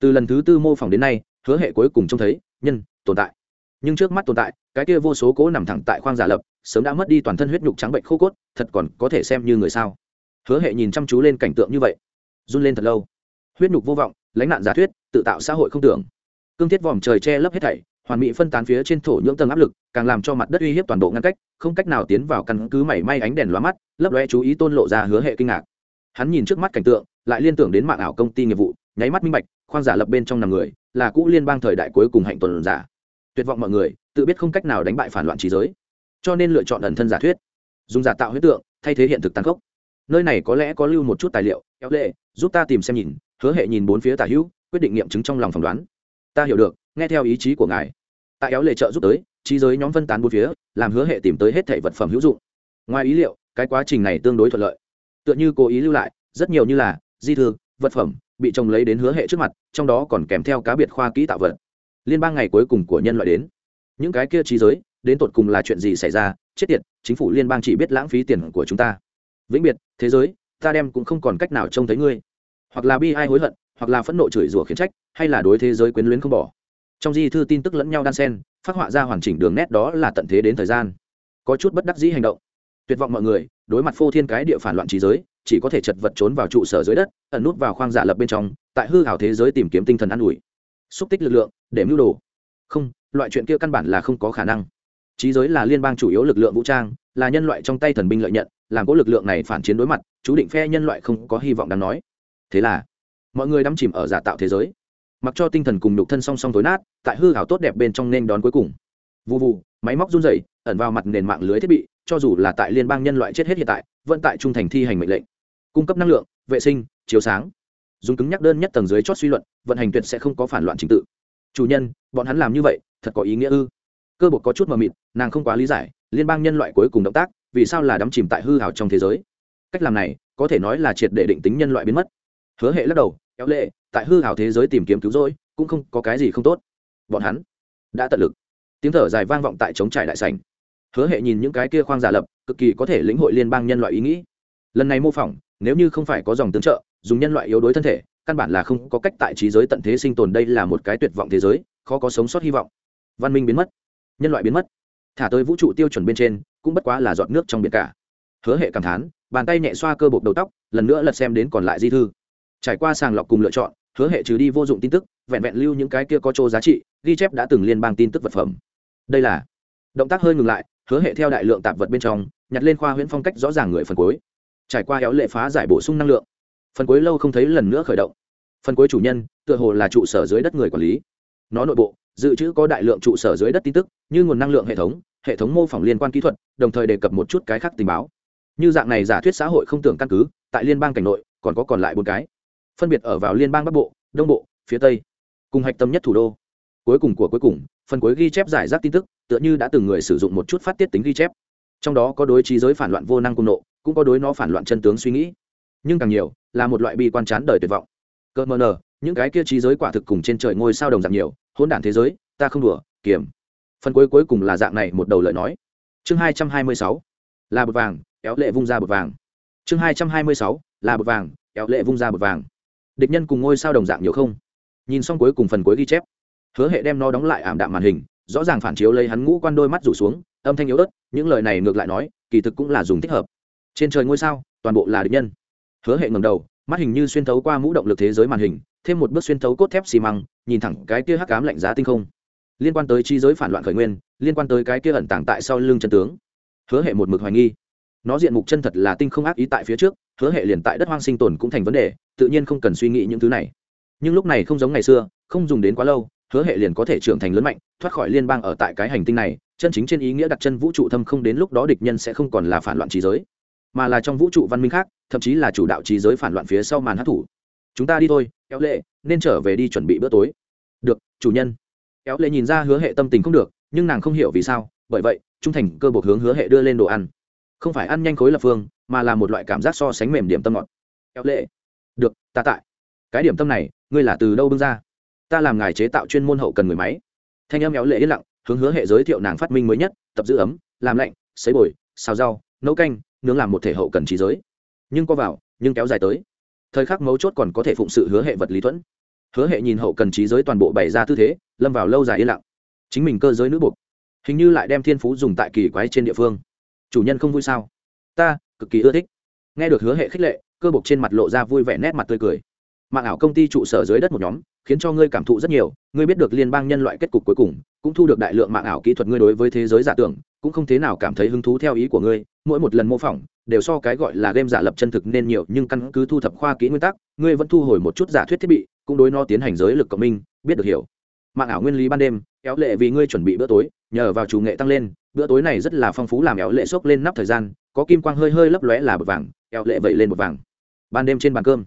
Từ lần thứ tư mô phỏng đến nay, hứa hệ cuối cùng trông thấy, nhân, tồn tại nhưng trước mắt tồn tại, cái kia vô số cố nằm thẳng tại khoang giả lập, sớm đã mất đi toàn thân huyết nhục trắng bệnh khô cốt, thật còn có thể xem như người sao? Hứa hệ nhìn chăm chú lên cảnh tượng như vậy, run lên thật lâu. Huyết nhục vô vọng lãnh nạn giả thuyết, tự tạo xã hội không tưởng. Cương thiết vòm trời che lấp hết thảy, hoàn mỹ phân tán phía trên thổ nhưỡng tầng áp lực, càng làm cho mặt đất uy hiếp toàn bộ ngăn cách, không cách nào tiến vào căn cứ mảy may ánh đèn lóa mắt, lấp lóe chú ý tôn lộ ra hứa hệ kinh ngạc. Hắn nhìn trước mắt cảnh tượng, lại liên tưởng đến mạng ảo công ty nghiệp vụ, nháy mắt minh bạch, khoang giả lập bên trong nằm người, là cũ liên bang thời đại cuối cùng hạnh tuần giả tuyệt vọng mọi người tự biết không cách nào đánh bại phản loạn trí giới. Cho nên lựa chọn ẩn thân giả thuyết. Dùng giả tạo huyết tượng, thay thế hiện thực tăng khốc. Nơi này có lẽ có lưu một chút tài liệu, kéo lệ, giúp ta tìm xem nhìn, hứa hệ nhìn bốn phía tả hữu, quyết định nghiệm chứng trong lòng phỏng đoán. Ta hiểu được, nghe theo ý chí của ngài. Tại kéo lệ trợ giúp tới, trí giới nhóm phân tán bốn phía, làm hứa hệ tìm tới hết thể vật phẩm hữu dụng. Ngoài ý liệu, cái quá trình này tương đối thuận lợi. Tựa như cố ý lưu lại, rất nhiều như là, di thư, vật phẩm, bị trồng lấy đến hứa hệ trước mặt, trong đó còn kèm theo cá biệt khoa kỹ tạo vật liên bang ngày cuối cùng của nhân loại đến. Những cái kia trí giới, đến tột cùng là chuyện gì xảy ra? Chết tiệt, chính phủ liên bang chỉ biết lãng phí tiền của chúng ta. Vĩnh biệt, thế giới, ta đem cũng không còn cách nào trông thấy ngươi. Hoặc là bi ai hối hận, hoặc là phẫn nộ chửi rủa khiển trách, hay là đối thế giới quyến luyến không bỏ. Trong di thư tin tức lẫn nhau đan sen phát họa ra hoàn chỉnh đường nét đó là tận thế đến thời gian. Có chút bất đắc dĩ hành động. Tuyệt vọng mọi người, đối mặt phô thiên cái địa phản loạn trí giới, chỉ có thể chật vật trốn vào trụ sở dưới đất, ẩn nút vào khoang giả lập bên trong, tại hư hảo thế giới tìm kiếm tinh thần an ủi. Xúc tích lực lượng để mưu đồ. Không, loại chuyện kia căn bản là không có khả năng. Trí giới là liên bang chủ yếu lực lượng vũ trang, là nhân loại trong tay thần binh lợi nhận, làm có lực lượng này phản chiến đối mặt, chú định phe nhân loại không có hy vọng đáng nói. Thế là, mọi người đắm chìm ở giả tạo thế giới. Mặc cho tinh thần cùng nhục thân song song tối nát, tại hư hảo tốt đẹp bên trong nên đón cuối cùng. Vụ vụ máy móc run rẩy, ẩn vào mặt nền mạng lưới thiết bị, cho dù là tại liên bang nhân loại chết hết hiện tại, vẫn tại trung thành thi hành mệnh lệnh. Cung cấp năng lượng, vệ sinh, chiếu sáng. Dùng cứng nhắc đơn nhất tầng dưới chót suy luận, vận hành tuyệt sẽ không có phản loạn trình tự chủ nhân, bọn hắn làm như vậy, thật có ý nghĩa ư? Cơ bột có chút mờ mịt, nàng không quá lý giải, liên bang nhân loại cuối cùng động tác, vì sao là đắm chìm tại hư hảo trong thế giới? Cách làm này, có thể nói là triệt để định tính nhân loại biến mất. Hứa hệ lắc đầu, kéo lệ, tại hư hảo thế giới tìm kiếm cứu rỗi, cũng không có cái gì không tốt. Bọn hắn đã tận lực. Tiếng thở dài vang vọng tại chống trải đại sảnh. Hứa hệ nhìn những cái kia khoang giả lập, cực kỳ có thể lĩnh hội liên bang nhân loại ý nghĩ. Lần này mô phỏng, nếu như không phải có dòng tương trợ, dùng nhân loại yếu đuối thân thể căn bản là không có cách tại trí giới tận thế sinh tồn, đây là một cái tuyệt vọng thế giới, khó có sống sót hy vọng. Văn minh biến mất, nhân loại biến mất. Thả tới vũ trụ tiêu chuẩn bên trên, cũng bất quá là giọt nước trong biển cả. Hứa hệ cảm thán, bàn tay nhẹ xoa cơ bộc đầu tóc, lần nữa lật xem đến còn lại di thư. Trải qua sàng lọc cùng lựa chọn, hứa hệ trừ đi vô dụng tin tức, vẹn vẹn lưu những cái kia có chỗ giá trị, ghi chép đã từng liên bang tin tức vật phẩm. Đây là, động tác hơi ngừng lại, hứa hệ theo đại lượng tạp vật bên trong, nhặt lên khoa huyễn phong cách rõ ràng người phần cuối. Trải qua héo lệ phá giải bổ sung năng lượng phần cuối lâu không thấy lần nữa khởi động. Phần cuối chủ nhân, tựa hồ là trụ sở dưới đất người quản lý. Nó nội bộ, dự trữ có đại lượng trụ sở dưới đất tin tức, như nguồn năng lượng hệ thống hệ thống mô phỏng liên quan kỹ thuật, đồng thời đề cập một chút cái khác tình báo. Như dạng này giả thuyết xã hội không tưởng căn cứ, tại liên bang cảnh nội, còn có còn lại bốn cái. Phân biệt ở vào liên bang bắc bộ, đông bộ, phía tây. Cùng hạch tâm nhất thủ đô. Cuối cùng của cuối cùng, phần cuối ghi chép giải rác tin tức, tựa như đã từng người sử dụng một chút phát tiết tính ghi chép. Trong đó có đối trí giới phản loạn vô năng cung nộ, cũng có đối nó phản loạn chân tướng suy nghĩ. Nhưng càng nhiều là một loại bi quan chán đời tuyệt vọng. Cơ mờ nờ, những cái kia trí giới quả thực cùng trên trời ngôi sao đồng dạng nhiều, hỗn đản thế giới, ta không đùa kiểm phần cuối cuối cùng là dạng này một đầu lời nói. Chương hai trăm hai mươi sáu, là bột vàng kéo lệ vung ra bột vàng. Chương hai trăm hai mươi sáu, là bột vàng kéo lệ vung ra bột vàng. Địch nhân cùng ngôi sao đồng dạng nhiều không? Nhìn xong cuối cùng phần cuối ghi chép, hứa hệ đem nó đóng lại ảm đạm màn hình, rõ ràng phản chiếu lấy hắn ngũ quan đôi mắt rủ xuống, âm thanh yếu ớt, những lời này ngược lại nói, kỳ thực cũng là dùng thích hợp. Trên trời ngôi sao, toàn bộ là địch nhân hứa hệ ngầm đầu, mắt hình như xuyên thấu qua mũ động lực thế giới màn hình, thêm một bước xuyên thấu cốt thép xi măng, nhìn thẳng cái kia hắc cám lạnh giá tinh không. Liên quan tới chi giới phản loạn khởi nguyên, liên quan tới cái kia ẩn tàng tại sau lưng chân tướng. Hứa hệ một mực hoài nghi. Nó diện mục chân thật là tinh không ác ý tại phía trước, hứa hệ liền tại đất hoang sinh tồn cũng thành vấn đề, tự nhiên không cần suy nghĩ những thứ này. Nhưng lúc này không giống ngày xưa, không dùng đến quá lâu, hứa hệ liền có thể trưởng thành lớn mạnh, thoát khỏi liên bang ở tại cái hành tinh này, chân chính trên ý nghĩa đặt chân vũ trụ thâm không đến lúc đó địch nhân sẽ không còn là phản loạn trí giới mà là trong vũ trụ văn minh khác, thậm chí là chủ đạo trí giới phản loạn phía sau màn hát thủ. Chúng ta đi thôi, kéo lệ, nên trở về đi chuẩn bị bữa tối. Được, chủ nhân. Kéo lệ nhìn ra hứa hệ tâm tình không được, nhưng nàng không hiểu vì sao, bởi vậy, trung thành cơ bộc hướng hứa hệ đưa lên đồ ăn. Không phải ăn nhanh khối lập phương, mà là một loại cảm giác so sánh mềm điểm tâm ngọt. Kéo lệ. Được, ta tại. Cái điểm tâm này, ngươi là từ đâu bưng ra? Ta làm ngài chế tạo chuyên môn hậu cần người máy. Thanh âm kéo lệ yên lặng, hướng hứa hệ giới thiệu nàng phát minh mới nhất, tập giữ ấm, làm lạnh xấy bồi, xào rau, nấu canh nướng làm một thể hậu cần trí giới. Nhưng có vào, nhưng kéo dài tới. Thời khắc mấu chốt còn có thể phụng sự hứa hệ vật lý thuẫn. Hứa hệ nhìn hậu cần trí giới toàn bộ bày ra tư thế, lâm vào lâu dài yên lặng. Chính mình cơ giới nữ buộc. Hình như lại đem thiên phú dùng tại kỳ quái trên địa phương. Chủ nhân không vui sao? Ta, cực kỳ ưa thích. Nghe được hứa hệ khích lệ, cơ buộc trên mặt lộ ra vui vẻ nét mặt tươi cười. Mạng ảo công ty trụ sở dưới đất một nhóm, khiến cho ngươi cảm thụ rất nhiều. Ngươi biết được liên bang nhân loại kết cục cuối cùng, cũng thu được đại lượng mạng ảo kỹ thuật ngươi đối với thế giới giả tưởng cũng không thế nào cảm thấy hứng thú theo ý của ngươi, mỗi một lần mô phỏng đều so cái gọi là game giả lập chân thực nên nhiều, nhưng căn cứ thu thập khoa kỹ nguyên tắc, ngươi vẫn thu hồi một chút giả thuyết thiết bị, cũng đối nó tiến hành giới lực cộng minh, biết được hiểu. Mạng ảo nguyên lý ban đêm, éo lệ vì ngươi chuẩn bị bữa tối, nhờ vào chủ nghệ tăng lên, bữa tối này rất là phong phú làm éo lệ xốc lên nắp thời gian, có kim quang hơi hơi lấp lóe là bột vàng, éo lệ vậy lên bột vàng. Ban đêm trên bàn cơm,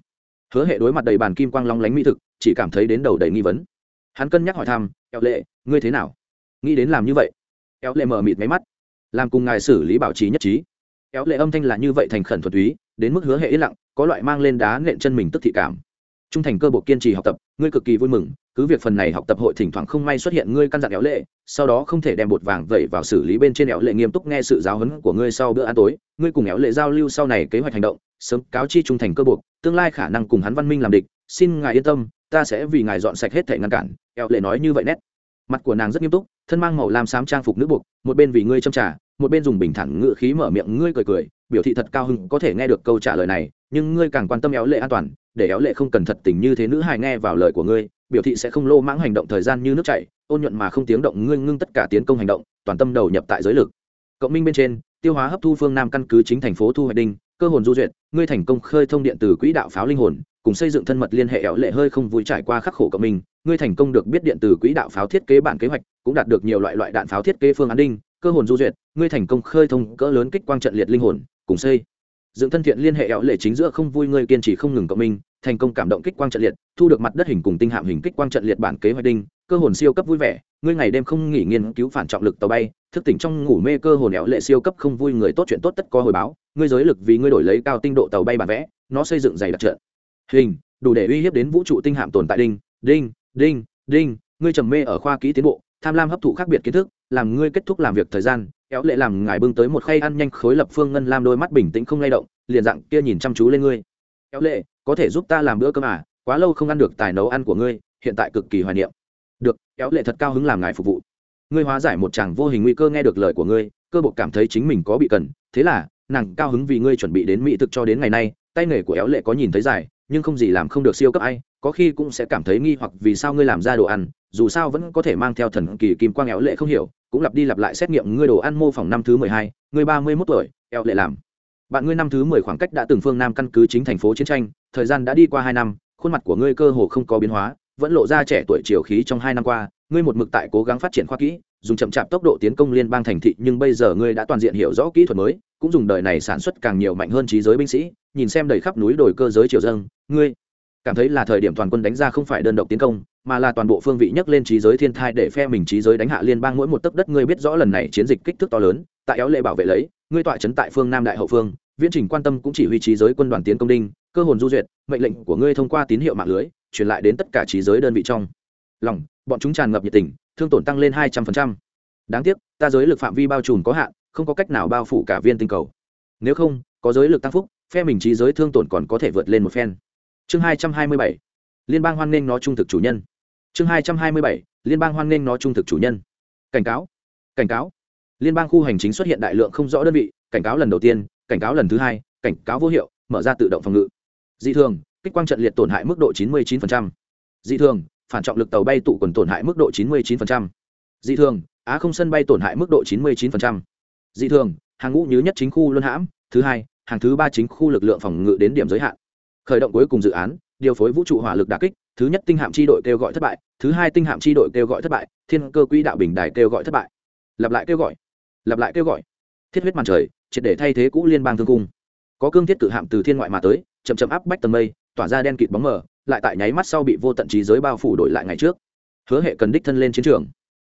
hứa hệ đối mặt đầy bàn kim quang long lánh mỹ thực, chỉ cảm thấy đến đầu đầy nghi vấn. Hắn cân nhắc hỏi thăm, éo lệ, ngươi thế nào? Nghĩ đến làm như vậy éo lệ mở mịt máy mắt. Làm cùng ngài xử lý bảo trì nhất trí. Éo lệ âm thanh là như vậy thành khẩn thuật túy đến mức hứa hệ yên lặng, có loại mang lên đá nện chân mình tức thị cảm. Trung thành cơ bộ kiên trì học tập, ngươi cực kỳ vui mừng, cứ việc phần này học tập hội thỉnh thoảng không may xuất hiện ngươi căn dặn éo lệ, sau đó không thể đem bột vàng vẩy vào xử lý bên trên éo lệ nghiêm túc nghe sự giáo huấn của ngươi sau bữa ăn tối, ngươi cùng éo lệ giao lưu sau này kế hoạch hành động, sớm cáo chi trung thành cơ bộ tương lai khả năng cùng hắn văn minh làm địch, xin ngài yên tâm, ta sẽ vì ngài dọn sạch hết thể ngăn cản, éo lệ nói như vậy nét. Mặt của nàng rất nghiêm túc thân mang màu lam xám trang phục nữ buộc, một bên vì ngươi châm trả một bên dùng bình thản ngự khí mở miệng ngươi cười cười, biểu thị thật cao hứng, có thể nghe được câu trả lời này, nhưng ngươi càng quan tâm éo lệ an toàn, để éo lệ không cần thật tình như thế nữ hài nghe vào lời của ngươi, biểu thị sẽ không lô mãng hành động thời gian như nước chảy, ôn nhuận mà không tiếng động ngươi ngưng tất cả tiến công hành động, toàn tâm đầu nhập tại giới lực. Cộng minh bên trên, tiêu hóa hấp thu phương nam căn cứ chính thành phố thu hoạch đinh, cơ hồn du duyệt, ngươi thành công khơi thông điện từ quỹ đạo pháo linh hồn cùng xây dựng thân mật liên hệ éo lệ hơi không vui trải qua khắc khổ cộng mình, ngươi thành công được biết điện từ quỹ đạo pháo thiết kế bản kế hoạch, cũng đạt được nhiều loại loại đạn pháo thiết kế phương án đinh, cơ hồn du duyệt, ngươi thành công khơi thông cỡ lớn kích quang trận liệt linh hồn, cùng xây. Dựng thân thiện liên hệ éo lệ chính giữa không vui ngươi kiên trì không ngừng cộng minh thành công cảm động kích quang trận liệt, thu được mặt đất hình cùng tinh hạm hình kích quang trận liệt bản kế hoạch đinh, cơ hồn siêu cấp vui vẻ, ngươi ngày đêm không nghỉ nghiên cứu phản trọng lực tàu bay, thức tỉnh trong ngủ mê cơ hồn éo lệ siêu cấp không vui người tốt chuyện tốt tất có hồi báo, ngươi giới lực vì ngươi đổi lấy cao tinh độ tàu bay bản vẽ, nó xây dựng dày đặc trận hình, đủ để uy hiếp đến vũ trụ tinh hạm tồn tại đinh đinh đinh đinh, ngươi trầm mê ở khoa kỹ tiến bộ, tham lam hấp thụ khác biệt kiến thức, làm ngươi kết thúc làm việc thời gian éo lệ làm ngài bưng tới một khay ăn nhanh khối lập phương ngân lam đôi mắt bình tĩnh không lay động, liền dạng kia nhìn chăm chú lên ngươi. Éo lệ, có thể giúp ta làm bữa cơm à quá lâu không ăn được tài nấu ăn của ngươi, hiện tại cực kỳ hoài niệm. Được éo lệ thật cao hứng làm ngài phục vụ. Ngươi hóa giải một chàng vô hình nguy cơ nghe được lời của ngươi, cơ bộ cảm thấy chính mình có bị cần, thế là, nàng cao hứng vì ngươi chuẩn bị đến mỹ thực cho đến ngày nay, tay nghề của éo lệ có nhìn thấy dài nhưng không gì làm không được siêu cấp ai, có khi cũng sẽ cảm thấy nghi hoặc vì sao ngươi làm ra đồ ăn, dù sao vẫn có thể mang theo thần kỳ kim quang éo lệ không hiểu, cũng lặp đi lặp lại xét nghiệm ngươi đồ ăn mô phỏng năm thứ mười hai, ngươi ba mươi mốt tuổi, éo lệ làm. Bạn ngươi năm thứ mười khoảng cách đã từng phương nam căn cứ chính thành phố chiến tranh, thời gian đã đi qua hai năm, khuôn mặt của ngươi cơ hồ không có biến hóa, vẫn lộ ra trẻ tuổi chiều khí trong hai năm qua ngươi một mực tại cố gắng phát triển khoa kỹ, dùng chậm chạp tốc độ tiến công liên bang thành thị, nhưng bây giờ ngươi đã toàn diện hiểu rõ kỹ thuật mới, cũng dùng đời này sản xuất càng nhiều mạnh hơn trí giới binh sĩ, nhìn xem đầy khắp núi đồi cơ giới triều dâng ngươi cảm thấy là thời điểm toàn quân đánh ra không phải đơn độc tiến công, mà là toàn bộ phương vị nhấc lên trí giới thiên thai để phe mình trí giới đánh hạ liên bang mỗi một tấc đất. Ngươi biết rõ lần này chiến dịch kích thước to lớn, tại éo lệ bảo vệ lấy, ngươi tọa trấn tại phương nam đại hậu phương, viễn trình quan tâm cũng chỉ huy trí giới quân đoàn tiến công đinh, cơ hồn du duyệt, mệnh lệnh của ngươi thông qua tín hiệu mạng lưới, truyền lại đến tất cả trí giới đơn vị trong lòng, bọn chúng tràn ngập nhiệt tình, thương tổn tăng lên hai trăm phần trăm. Đáng tiếc, ta giới lực phạm vi bao trùm có hạn, không có cách nào bao phủ cả viên tinh cầu. Nếu không, có giới lực tăng phúc, phe mình trí giới thương tổn còn có thể vượt lên một phen. Chương hai trăm hai mươi bảy. Liên bang hoan nghênh nó trung thực chủ nhân. Chương hai trăm hai mươi bảy. Liên bang hoan nghênh nó trung thực chủ nhân. Cảnh cáo. Cảnh cáo. Liên bang khu hành chính xuất hiện đại lượng không rõ đơn vị, cảnh cáo lần đầu tiên, cảnh cáo lần thứ hai, cảnh cáo vô hiệu, mở ra tự động phòng ngự. Dị thường, kích quang trận liệt tổn hại mức độ 99%. dị thường phản trọng lực tàu bay tụ quần tổn hại mức độ 99%. dị thường, á không sân bay tổn hại mức độ 99%. dị thường, hàng ngũ nhứ nhất chính khu luân hãm, thứ hai, hàng thứ ba chính khu lực lượng phòng ngự đến điểm giới hạn khởi động cuối cùng dự án, điều phối vũ trụ hỏa lực đặc kích, thứ nhất tinh hạm chi đội kêu gọi thất bại, thứ hai tinh hạm chi đội kêu gọi thất bại, thiên cơ quỹ đạo bình đài kêu gọi thất bại lặp lại kêu gọi, lặp lại kêu gọi thiết huyết màn trời, triệt để thay thế cũ liên bang thương cung có cương thiết tự hạm từ thiên ngoại mà tới, chậm chậm áp bách tầng mây, tỏa ra đen kịt bóng mờ lại tại nháy mắt sau bị vô tận trí giới bao phủ đổi lại ngày trước. Hứa hệ cần đích thân lên chiến trường.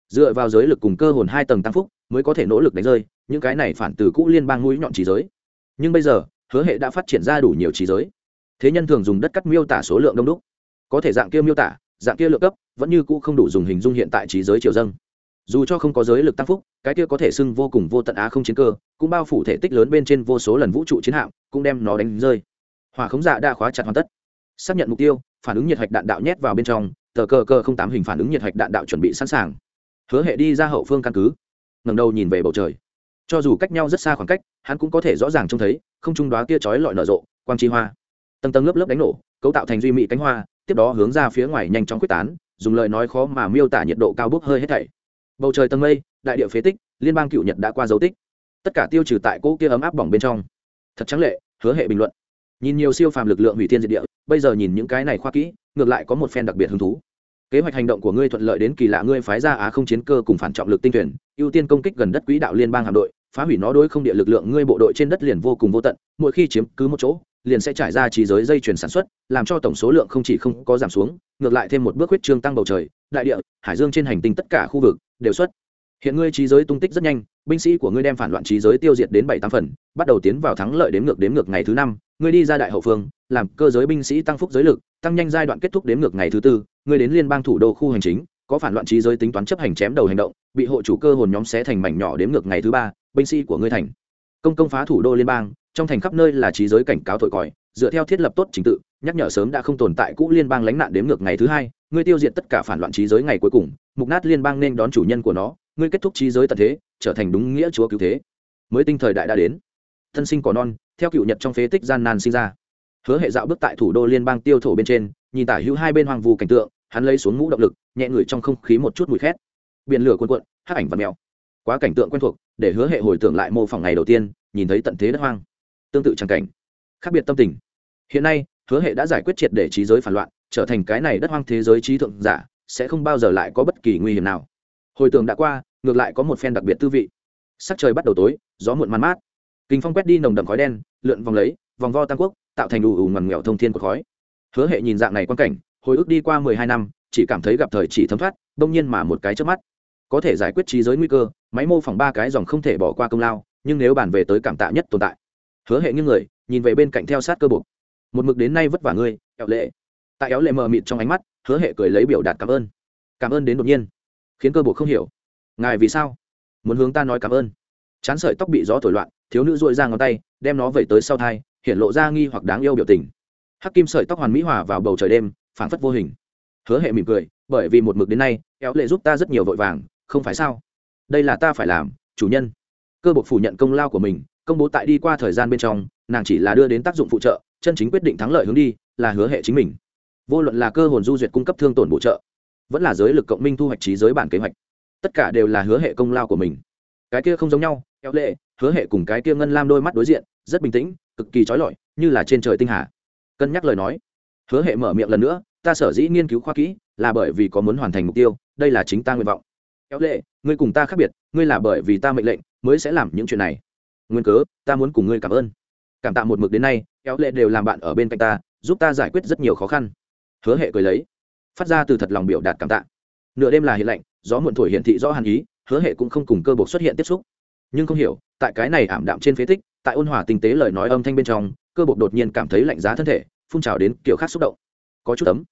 Dựa vào giới lực cùng cơ hồn hai tầng tăng phúc mới có thể nỗ lực đánh rơi, những cái này phản từ cũ liên bang mũi nhọn trí giới. Nhưng bây giờ, hứa hệ đã phát triển ra đủ nhiều trí giới. Thế nhân thường dùng đất cắt miêu tả số lượng đông đúc. Có thể dạng kia miêu tả, dạng kia lượng cấp, vẫn như cũ không đủ dùng hình dung hiện tại trí giới triều dân dù cho không có giới lực tăng phúc, cái kia có thể xưng vô cùng vô tận á không chiến cơ, cũng bao phủ thể tích lớn bên trên vô số lần vũ trụ chiến hạm, cũng đem nó đánh rơi. Hỏa khống dạ đã khóa chặt hoàn tất xác nhận mục tiêu, phản ứng nhiệt hạch đạn đạo nhét vào bên trong, tờ cờ cờ không tám hình phản ứng nhiệt hạch đạn đạo chuẩn bị sẵn sàng. Hứa hệ đi ra hậu phương căn cứ ngầm đầu nhìn về bầu trời. Cho dù cách nhau rất xa khoảng cách, hắn cũng có thể rõ ràng trông thấy, không trung đoá kia chói lọi nở rộ, quang chi hoa. Tầng tầng lớp lớp đánh nổ, cấu tạo thành duy mỹ cánh hoa, tiếp đó hướng ra phía ngoài nhanh chóng quyết tán, dùng lời nói khó mà miêu tả nhiệt độ cao bốc hơi hết thảy. Bầu trời tầng mây, đại địa phế tích, liên bang cựu nhật đã qua dấu tích. Tất cả tiêu trừ tại cỗ kia ấm áp bỏng bên trong. Thật trắng lệ, hứa hệ bình luận. Nhìn nhiều siêu phàm lực lượng hủy thiên diệt địa bây giờ nhìn những cái này khoa kỹ, ngược lại có một phen đặc biệt hứng thú. Kế hoạch hành động của ngươi thuận lợi đến kỳ lạ ngươi phái ra á không chiến cơ cùng phản trọng lực tinh tuyển ưu tiên công kích gần đất quỹ đạo liên bang hạm đội, phá hủy nó đối không địa lực lượng ngươi bộ đội trên đất liền vô cùng vô tận, mỗi khi chiếm cứ một chỗ, liền sẽ trải ra trí giới dây chuyển sản xuất, làm cho tổng số lượng không chỉ không có giảm xuống, ngược lại thêm một bước huyết trương tăng bầu trời, đại địa, hải dương trên hành tinh tất cả khu vực đều xuất hiện ngươi trí giới tung tích rất nhanh, binh sĩ của ngươi đem phản loạn trí giới tiêu diệt đến bảy tám phần, bắt đầu tiến vào thắng lợi đến ngược đến ngược ngày thứ năm, ngươi đi ra đại hậu phương, làm cơ giới binh sĩ tăng phúc giới lực, tăng nhanh giai đoạn kết thúc đến ngược ngày thứ tư, ngươi đến liên bang thủ đô khu hành chính, có phản loạn trí giới tính toán chấp hành chém đầu hành động, bị hộ chủ cơ hồn nhóm xé thành mảnh nhỏ đến ngược ngày thứ ba, binh sĩ của ngươi thành. Công công phá thủ đô liên bang, trong thành khắp nơi là trí giới cảnh cáo thổi còi, dựa theo thiết lập tốt trình tự, nhắc nhở sớm đã không tồn tại cũ liên bang lánh nạn đến ngược ngày thứ hai, ngươi tiêu diệt tất cả phản loạn trí giới ngày cuối cùng, mục nát liên bang nên đón chủ nhân của nó ngươi kết thúc trí giới tận thế, trở thành đúng nghĩa chúa cứu thế. Mới tinh thời đại đã đến. Thân sinh cỏ non, theo cựu nhật trong phế tích gian nan sinh ra. Hứa hệ dạo bước tại thủ đô liên bang tiêu thổ bên trên, nhìn tả hữu hai bên hoàng vù cảnh tượng, hắn lấy xuống mũ động lực, nhẹ ngửi trong không khí một chút mùi khét. Biển lửa cuồn cuộn hát ảnh và mèo. Quá cảnh tượng quen thuộc, để hứa hệ hồi tưởng lại mô phỏng ngày đầu tiên, nhìn thấy tận thế đất hoang. Tương tự trang cảnh. Khác biệt tâm tình. Hiện nay, hứa hệ đã giải quyết triệt để trí giới phản loạn, trở thành cái này đất hoang thế giới trí thượng giả, sẽ không bao giờ lại có bất kỳ nguy hiểm nào hồi tưởng đã qua, ngược lại có một phen đặc biệt tư vị. Sắc trời bắt đầu tối, gió muộn man mát. Kinh phong quét đi nồng đậm khói đen, lượn vòng lấy, vòng vo tam quốc, tạo thành đủ ủ ngoằn nghèo thông thiên của khói. Hứa hệ nhìn dạng này quan cảnh, hồi ức đi qua mười hai năm, chỉ cảm thấy gặp thời chỉ thấm thoát, đông nhiên mà một cái trước mắt. Có thể giải quyết trí giới nguy cơ, máy mô phỏng ba cái dòng không thể bỏ qua công lao, nhưng nếu bàn về tới cảm tạ nhất tồn tại. Hứa hệ những người, nhìn về bên cạnh theo sát cơ buộc. Một mực đến nay vất vả ngươi éo lệ. Tại éo lệ mờ mịt trong ánh mắt, hứa hệ cười lấy biểu đạt cảm ơn. Cảm ơn đến đột nhiên khiến cơ bộ không hiểu. Ngài vì sao? Muốn hướng ta nói cảm ơn. Chán sợi tóc bị gió thổi loạn, thiếu nữ dội ra ngón tay, đem nó vẩy tới sau thai, hiện lộ ra nghi hoặc đáng yêu biểu tình. Hắc kim sợi tóc hoàn mỹ hòa vào bầu trời đêm, phảng phất vô hình. Hứa hệ mỉm cười, bởi vì một mực đến nay éo lệ giúp ta rất nhiều vội vàng, không phải sao? Đây là ta phải làm, chủ nhân. Cơ bộ phủ nhận công lao của mình, công bố tại đi qua thời gian bên trong, nàng chỉ là đưa đến tác dụng phụ trợ, chân chính quyết định thắng lợi hướng đi, là hứa hệ chính mình. Vô luận là cơ hồn du duyệt cung cấp thương tổn bổ trợ vẫn là giới lực cộng minh thu hoạch trí giới bản kế hoạch. Tất cả đều là hứa hệ công lao của mình. Cái kia không giống nhau, kéo lệ, hứa hệ cùng cái kia ngân lam đôi mắt đối diện, rất bình tĩnh, cực kỳ trói lọi, như là trên trời tinh hà. Cân nhắc lời nói, hứa hệ mở miệng lần nữa, ta sở dĩ nghiên cứu khoa kỹ, là bởi vì có muốn hoàn thành mục tiêu, đây là chính ta nguyện vọng. Kéo lệ, ngươi cùng ta khác biệt, ngươi là bởi vì ta mệnh lệnh, mới sẽ làm những chuyện này. Nguyên cớ, ta muốn cùng ngươi cảm ơn. Cảm tạ một mực đến nay, kéo lệ đều làm bạn ở bên cạnh ta, giúp ta giải quyết rất nhiều khó khăn. Hứa hệ cười lấy phát ra từ thật lòng biểu đạt cảm tạ. Nửa đêm là hiện lạnh gió muộn thổi hiển thị rõ hàn ý, hứa hệ cũng không cùng cơ bộc xuất hiện tiếp xúc. Nhưng không hiểu, tại cái này ảm đạm trên phế tích, tại ôn hòa tinh tế lời nói âm thanh bên trong, cơ bộc đột nhiên cảm thấy lạnh giá thân thể, phun trào đến kiểu khác xúc động. Có chút ấm,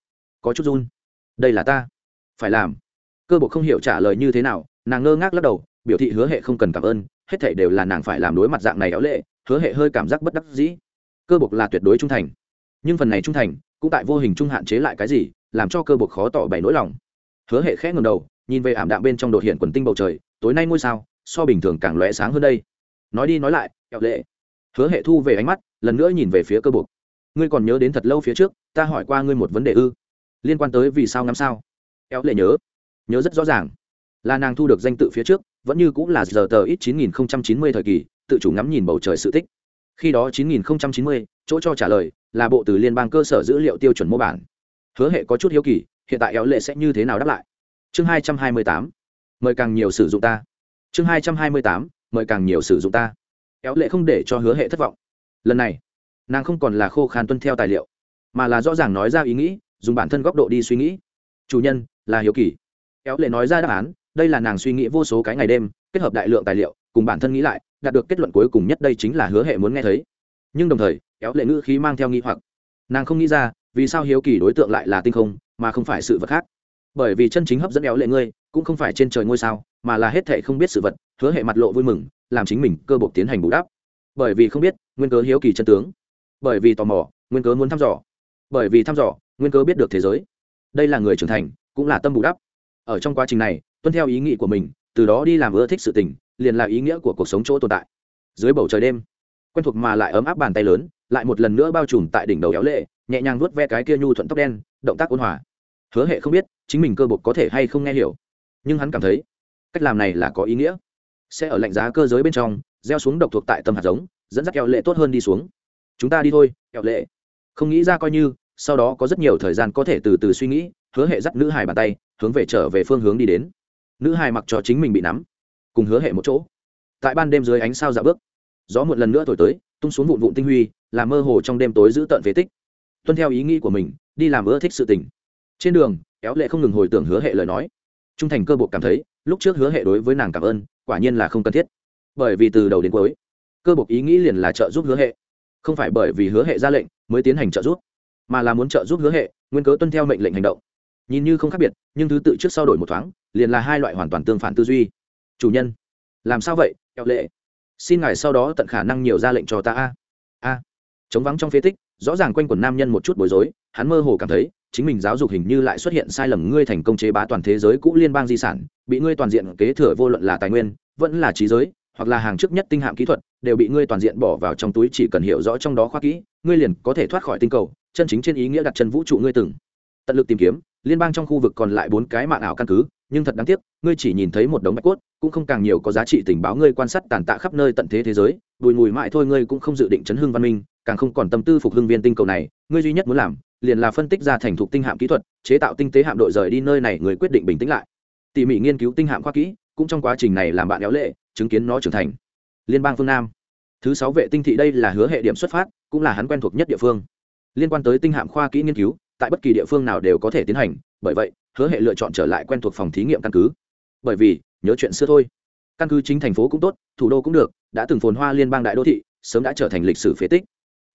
có chút run. Đây là ta. Phải làm. Cơ bộc không hiểu trả lời như thế nào, nàng ngơ ngác lắc đầu, biểu thị hứa hệ không cần cảm ơn, hết thể đều là nàng phải làm đối mặt dạng này éo lệ, hứa hệ hơi cảm giác bất đắc dĩ. Cơ bộc là tuyệt đối trung thành. Nhưng phần này trung thành, cũng tại vô hình trung hạn chế lại cái gì làm cho cơ buộc khó tỏ bày nỗi lòng. Hứa hệ khẽ ngầm đầu, nhìn về ảm đạm bên trong đột hiện quần tinh bầu trời, tối nay ngôi sao, so bình thường càng lóe sáng hơn đây. Nói đi nói lại, kẹo lệ. Hứa hệ thu về ánh mắt, lần nữa nhìn về phía cơ buộc. ngươi còn nhớ đến thật lâu phía trước, ta hỏi qua ngươi một vấn đề ư? Liên quan tới vì sao ngắm sao? Éo lệ nhớ. Nhớ rất rõ ràng. Là nàng thu được danh tự phía trước, vẫn như cũng là giờ tờ ít chín nghìn không trăm chín mươi thời kỳ, tự chủ ngắm nhìn bầu trời sự tích. Khi đó chín nghìn không trăm chín mươi, chỗ cho trả lời, là bộ từ liên bang cơ sở dữ liệu tiêu chuẩn mô bản hứa hệ có chút hiếu kỳ, hiện tại éo lệ sẽ như thế nào đáp lại? Chương hai trăm hai mươi tám, mời càng nhiều sử dụng ta. Chương hai trăm hai mươi tám, mời càng nhiều sử dụng ta. Éo lệ không để cho hứa hệ thất vọng. Lần này, nàng không còn là khô khan tuân theo tài liệu, mà là rõ ràng nói ra ý nghĩ, dùng bản thân góc độ đi suy nghĩ. Chủ nhân, là hiếu kỳ. Éo lệ nói ra đáp án, đây là nàng suy nghĩ vô số cái ngày đêm, kết hợp đại lượng tài liệu, cùng bản thân nghĩ lại, đạt được kết luận cuối cùng nhất đây chính là hứa hệ muốn nghe thấy. Nhưng đồng thời, éo lệ ngữ khí mang theo nghi hoặc. Nàng không nghĩ ra vì sao hiếu kỳ đối tượng lại là tinh không, mà không phải sự vật khác? Bởi vì chân chính hấp dẫn éo lệ ngươi, cũng không phải trên trời ngôi sao, mà là hết thệ không biết sự vật, hứa hệ mặt lộ vui mừng, làm chính mình cơ bộ tiến hành bù đắp. Bởi vì không biết, nguyên cớ hiếu kỳ chân tướng. Bởi vì tò mò, nguyên cớ muốn thăm dò. Bởi vì thăm dò, nguyên cớ biết được thế giới. Đây là người trưởng thành, cũng là tâm bù đắp. Ở trong quá trình này, tuân theo ý nghĩ của mình, từ đó đi làm ưa thích sự tình, liền là ý nghĩa của cuộc sống chỗ tồn tại. Dưới bầu trời đêm, quen thuộc mà lại ấm áp bàn tay lớn, lại một lần nữa bao trùm tại đỉnh đầu éo lệ nhẹ nhàng vuốt ve cái kia nhu thuận tóc đen, động tác ôn hòa. Hứa hệ không biết chính mình cơ bột có thể hay không nghe hiểu, nhưng hắn cảm thấy cách làm này là có ý nghĩa. Sẽ ở lạnh giá cơ giới bên trong, gieo xuống độc thuộc tại tâm hạt giống, dẫn dắt kẹo lệ tốt hơn đi xuống. Chúng ta đi thôi, kẹo lệ. Không nghĩ ra coi như, sau đó có rất nhiều thời gian có thể từ từ suy nghĩ, hứa hệ dắt nữ hài bàn tay, hướng về trở về phương hướng đi đến. Nữ hài mặc cho chính mình bị nắm, cùng hứa hệ một chỗ. Tại ban đêm dưới ánh sao dạ bước, gió một lần nữa thổi tới, tung xuống vụn vụn tinh huy, làm mơ hồ trong đêm tối giữ tận phế tích tuân theo ý nghĩ của mình, đi làm ưa thích sự tình. Trên đường, éo lệ không ngừng hồi tưởng hứa hệ lời nói. Trung thành cơ bộ cảm thấy, lúc trước hứa hệ đối với nàng cảm ơn, quả nhiên là không cần thiết. Bởi vì từ đầu đến cuối, cơ bộ ý nghĩ liền là trợ giúp hứa hệ. Không phải bởi vì hứa hệ ra lệnh mới tiến hành trợ giúp, mà là muốn trợ giúp hứa hệ, nguyên cớ tuân theo mệnh lệnh hành động. Nhìn như không khác biệt, nhưng thứ tự trước sau đổi một thoáng, liền là hai loại hoàn toàn tương phản tư duy. Chủ nhân, làm sao vậy, éo lệ? Xin ngài sau đó tận khả năng nhiều ra lệnh cho ta a. A. Chống vắng trong phế tích rõ ràng quanh quần nam nhân một chút bối rối, hắn mơ hồ cảm thấy, chính mình giáo dục hình như lại xuất hiện sai lầm, ngươi thành công chế bá toàn thế giới cũ liên bang di sản, bị ngươi toàn diện kế thừa vô luận là tài nguyên, vẫn là trí giới, hoặc là hàng trước nhất tinh hạm kỹ thuật, đều bị ngươi toàn diện bỏ vào trong túi chỉ cần hiểu rõ trong đó khoa kỹ, ngươi liền có thể thoát khỏi tinh cầu, chân chính trên ý nghĩa đặt chân vũ trụ ngươi từng. Tận lực tìm kiếm, liên bang trong khu vực còn lại bốn cái mạng ảo căn cứ, nhưng thật đáng tiếc, ngươi chỉ nhìn thấy một đống bạch cốt, cũng không càng nhiều có giá trị tình báo ngươi quan sát tàn tạ khắp nơi tận thế thế giới, bùi mùi mãi thôi ngươi cũng không dự định chấn hưng văn minh càng không còn tâm tư phục hưng viên tinh cầu này, ngươi duy nhất muốn làm, liền là phân tích ra thành thục tinh hạm kỹ thuật, chế tạo tinh tế hạm đội rời đi nơi này, người quyết định bình tĩnh lại. Tỉ mỉ nghiên cứu tinh hạm khoa kỹ, cũng trong quá trình này làm bạn éo lệ, chứng kiến nó trưởng thành. Liên bang phương nam. Thứ sáu vệ tinh thị đây là hứa hệ điểm xuất phát, cũng là hắn quen thuộc nhất địa phương. Liên quan tới tinh hạm khoa kỹ nghiên cứu, tại bất kỳ địa phương nào đều có thể tiến hành, bởi vậy, hứa hệ lựa chọn trở lại quen thuộc phòng thí nghiệm căn cứ. Bởi vì, nhớ chuyện xưa thôi. Căn cứ chính thành phố cũng tốt, thủ đô cũng được, đã từng phồn hoa liên bang đại đô thị, sớm đã trở thành lịch sử phế tích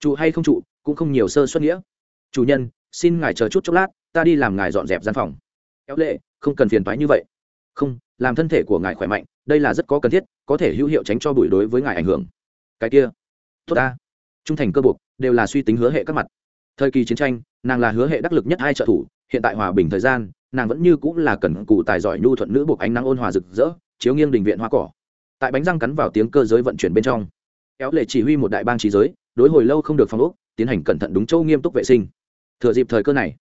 trụ hay không trụ cũng không nhiều sơ xuất nghĩa. Chủ nhân, xin ngài chờ chút chốc lát, ta đi làm ngài dọn dẹp gian phòng. Éo lệ, không cần phiền thoái như vậy. Không, làm thân thể của ngài khỏe mạnh, đây là rất có cần thiết, có thể hữu hiệu tránh cho bụi đối với ngài ảnh hưởng. Cái kia. Tốt ta. Trung thành cơ buộc, đều là suy tính hứa hệ các mặt. Thời kỳ chiến tranh, nàng là hứa hệ đắc lực nhất hai trợ thủ, hiện tại hòa bình thời gian, nàng vẫn như cũng là cần cụ tài giỏi nhu thuận nữ buộc ánh nắng ôn hòa rực rỡ, chiếu nghiêng đình viện hoa cỏ. Tại bánh răng cắn vào tiếng cơ giới vận chuyển bên trong éo lệ chỉ huy một đại bang trí giới đối hồi lâu không được phòng ốc, tiến hành cẩn thận đúng châu nghiêm túc vệ sinh. Thừa dịp thời cơ này,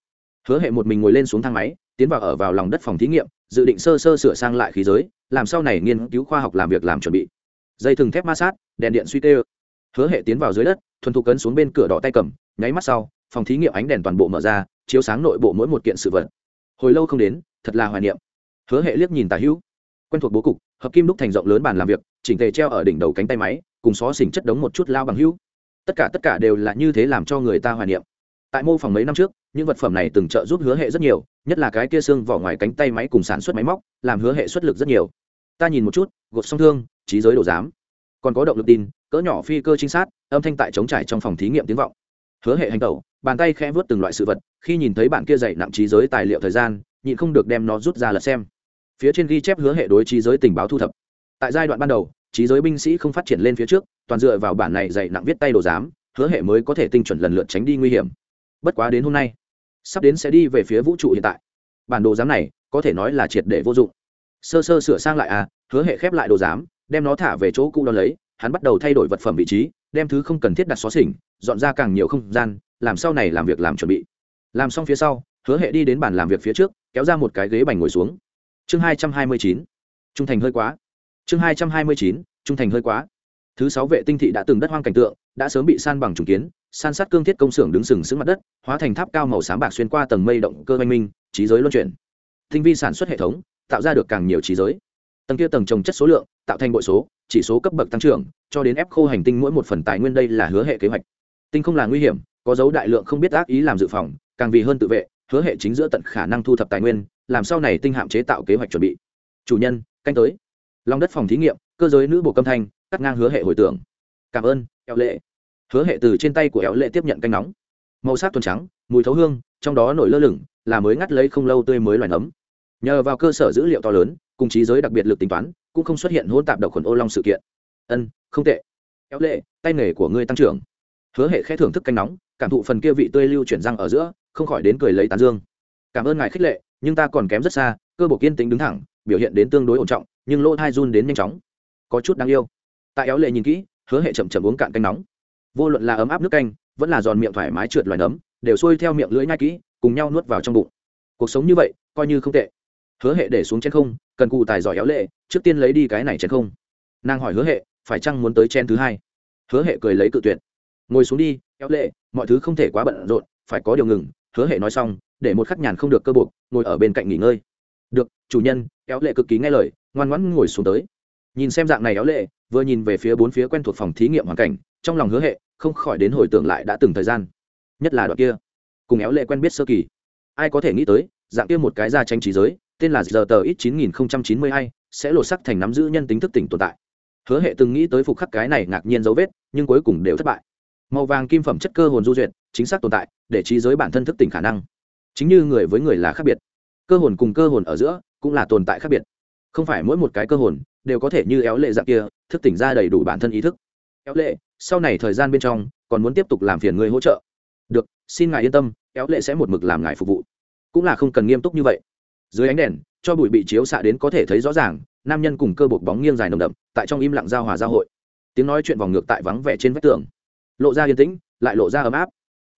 hứa hệ một mình ngồi lên xuống thang máy, tiến vào ở vào lòng đất phòng thí nghiệm, dự định sơ sơ sửa sang lại khí giới, làm sau này nghiên cứu khoa học làm việc làm chuẩn bị. Dây thừng thép ma sát, đèn điện suy tê hứa hệ tiến vào dưới đất, thuần thục cấn xuống bên cửa đỏ tay cầm, nháy mắt sau, phòng thí nghiệm ánh đèn toàn bộ mở ra, chiếu sáng nội bộ mỗi một kiện sự vật. Hồi lâu không đến, thật là hoài niệm. Hứa hệ liếc nhìn tà hữu, quen thuộc bố cục, hợp kim đúc thành rộng lớn bàn làm việc, chỉnh tề treo ở đỉnh đầu cánh tay máy, cùng xó xỉnh chất đống một chút lao bằng hữu tất cả tất cả đều là như thế làm cho người ta hoài niệm. Tại mô phỏng mấy năm trước, những vật phẩm này từng trợ giúp hứa hệ rất nhiều, nhất là cái kia xương vỏ ngoài cánh tay máy cùng sản xuất máy móc, làm hứa hệ xuất lực rất nhiều. Ta nhìn một chút, gột song thương, trí giới đồ giám. Còn có động lực tin, cỡ nhỏ phi cơ trinh sát, âm thanh tại chống trải trong phòng thí nghiệm tiếng vọng. Hứa hệ hành tẩu, bàn tay khẽ vớt từng loại sự vật, khi nhìn thấy bạn kia dạy nặng trí giới tài liệu thời gian, nhịn không được đem nó rút ra lật xem. Phía trên ghi chép hứa hệ đối trí giới tình báo thu thập. Tại giai đoạn ban đầu, trí giới binh sĩ không phát triển lên phía trước toàn dựa vào bản này dạy nặng viết tay đồ giám, hứa hệ mới có thể tinh chuẩn lần lượt tránh đi nguy hiểm. Bất quá đến hôm nay, sắp đến sẽ đi về phía vũ trụ hiện tại. Bản đồ giám này, có thể nói là triệt để vô dụng. Sơ sơ sửa sang lại à hứa hệ khép lại đồ giám, đem nó thả về chỗ cũ đo lấy, hắn bắt đầu thay đổi vật phẩm vị trí, đem thứ không cần thiết đặt xó xỉnh, dọn ra càng nhiều không gian, làm sau này làm việc làm chuẩn bị. Làm xong phía sau, hứa hệ đi đến bàn làm việc phía trước, kéo ra một cái ghế bành ngồi xuống. Chương hai trăm hai mươi chín. Trung thành hơi quá. Chương hai trăm hai mươi chín, trung thành hơi quá thứ sáu vệ tinh thị đã từng đất hoang cảnh tượng, đã sớm bị san bằng trùng kiến, san sát cương thiết công xưởng đứng sừng sững mặt đất, hóa thành tháp cao màu xám bạc xuyên qua tầng mây động cơ oanh minh, trí giới luân chuyển. Tinh vi sản xuất hệ thống, tạo ra được càng nhiều trí giới. Tầng kia tầng trồng chất số lượng, tạo thành bội số, chỉ số cấp bậc tăng trưởng, cho đến ép khô hành tinh mỗi một phần tài nguyên đây là hứa hệ kế hoạch. Tinh không là nguy hiểm, có dấu đại lượng không biết ác ý làm dự phòng, càng vì hơn tự vệ, hứa hệ chính giữa tận khả năng thu thập tài nguyên, làm sau này tinh hạm chế tạo kế hoạch chuẩn bị. Chủ nhân, canh tới. Lòng đất phòng thí nghiệm, cơ giới nữ bộ câm thanh cắt ngang hứa hệ hồi tưởng. Cảm ơn, eo lệ. Hứa hệ từ trên tay của éo lệ tiếp nhận canh nóng. Màu sắc tuần trắng, mùi thấu hương, trong đó nổi lơ lửng, là mới ngắt lấy không lâu tươi mới loài nấm. Nhờ vào cơ sở dữ liệu to lớn, cùng trí giới đặc biệt lực tính toán, cũng không xuất hiện hỗn tạp độc khuẩn ô long sự kiện. Ân, không tệ. Eo lệ, tay nghề của ngươi tăng trưởng. Hứa hệ khẽ thưởng thức canh nóng, cảm thụ phần kia vị tươi lưu chuyển răng ở giữa, không khỏi đến cười lấy tán dương. Cảm ơn ngài khích lệ, nhưng ta còn kém rất xa, cơ bộ kiên tính đứng thẳng, biểu hiện đến tương đối ổn trọng, nhưng lỗ thai run đến nhanh chóng. Có chút đáng yêu tại éo lệ nhìn kỹ, hứa hệ chậm chậm uống cạn canh nóng. Vô luận là ấm áp nước canh, vẫn là giòn miệng thoải mái trượt loài nấm, đều xuôi theo miệng lưỡi nhai kỹ, cùng nhau nuốt vào trong bụng. Cuộc sống như vậy, coi như không tệ. Hứa hệ để xuống chén không, cần cụ tài giỏi éo lệ, trước tiên lấy đi cái này chén không. Nàng hỏi hứa hệ, phải chăng muốn tới chen thứ hai? Hứa hệ cười lấy cự tuyệt. Ngồi xuống đi, éo lệ, mọi thứ không thể quá bận rộn, phải có điều ngừng. Hứa hệ nói xong, để một khắc nhàn không được cơ buộc, ngồi ở bên cạnh nghỉ ngơi. Được, chủ nhân, éo lệ cực kỳ nghe lời, ngoan ngoãn ngồi xuống tới nhìn xem dạng này éo lệ, vừa nhìn về phía bốn phía quen thuộc phòng thí nghiệm hoàn cảnh, trong lòng hứa hệ, không khỏi đến hồi tưởng lại đã từng thời gian. Nhất là đoạn kia, cùng éo lệ quen biết sơ kỳ. Ai có thể nghĩ tới, dạng kia một cái ra tranh trí giới, tên là giờ tờ ít chín nghìn không trăm chín mươi hai, sẽ lột sắc thành nắm giữ nhân tính thức tỉnh tồn tại. Hứa hệ từng nghĩ tới phục khắc cái này ngạc nhiên dấu vết, nhưng cuối cùng đều thất bại. Màu vàng kim phẩm chất cơ hồn du duyệt, chính xác tồn tại, để trí giới bản thân thức tỉnh khả năng. Chính như người với người là khác biệt. Cơ hồn cùng cơ hồn ở giữa, cũng là tồn tại khác biệt không phải mỗi một cái cơ hồn đều có thể như éo lệ dạng kia thức tỉnh ra đầy đủ bản thân ý thức. Éo lệ, sau này thời gian bên trong, còn muốn tiếp tục làm phiền người hỗ trợ. Được, xin ngài yên tâm, éo lệ sẽ một mực làm ngài phục vụ. Cũng là không cần nghiêm túc như vậy. Dưới ánh đèn, cho bụi bị chiếu xạ đến có thể thấy rõ ràng, nam nhân cùng cơ bột bóng nghiêng dài nồng đậm, tại trong im lặng giao hòa giao hội. Tiếng nói chuyện vòng ngược tại vắng vẻ trên vách tường. Lộ ra yên tĩnh, lại lộ ra ấm áp.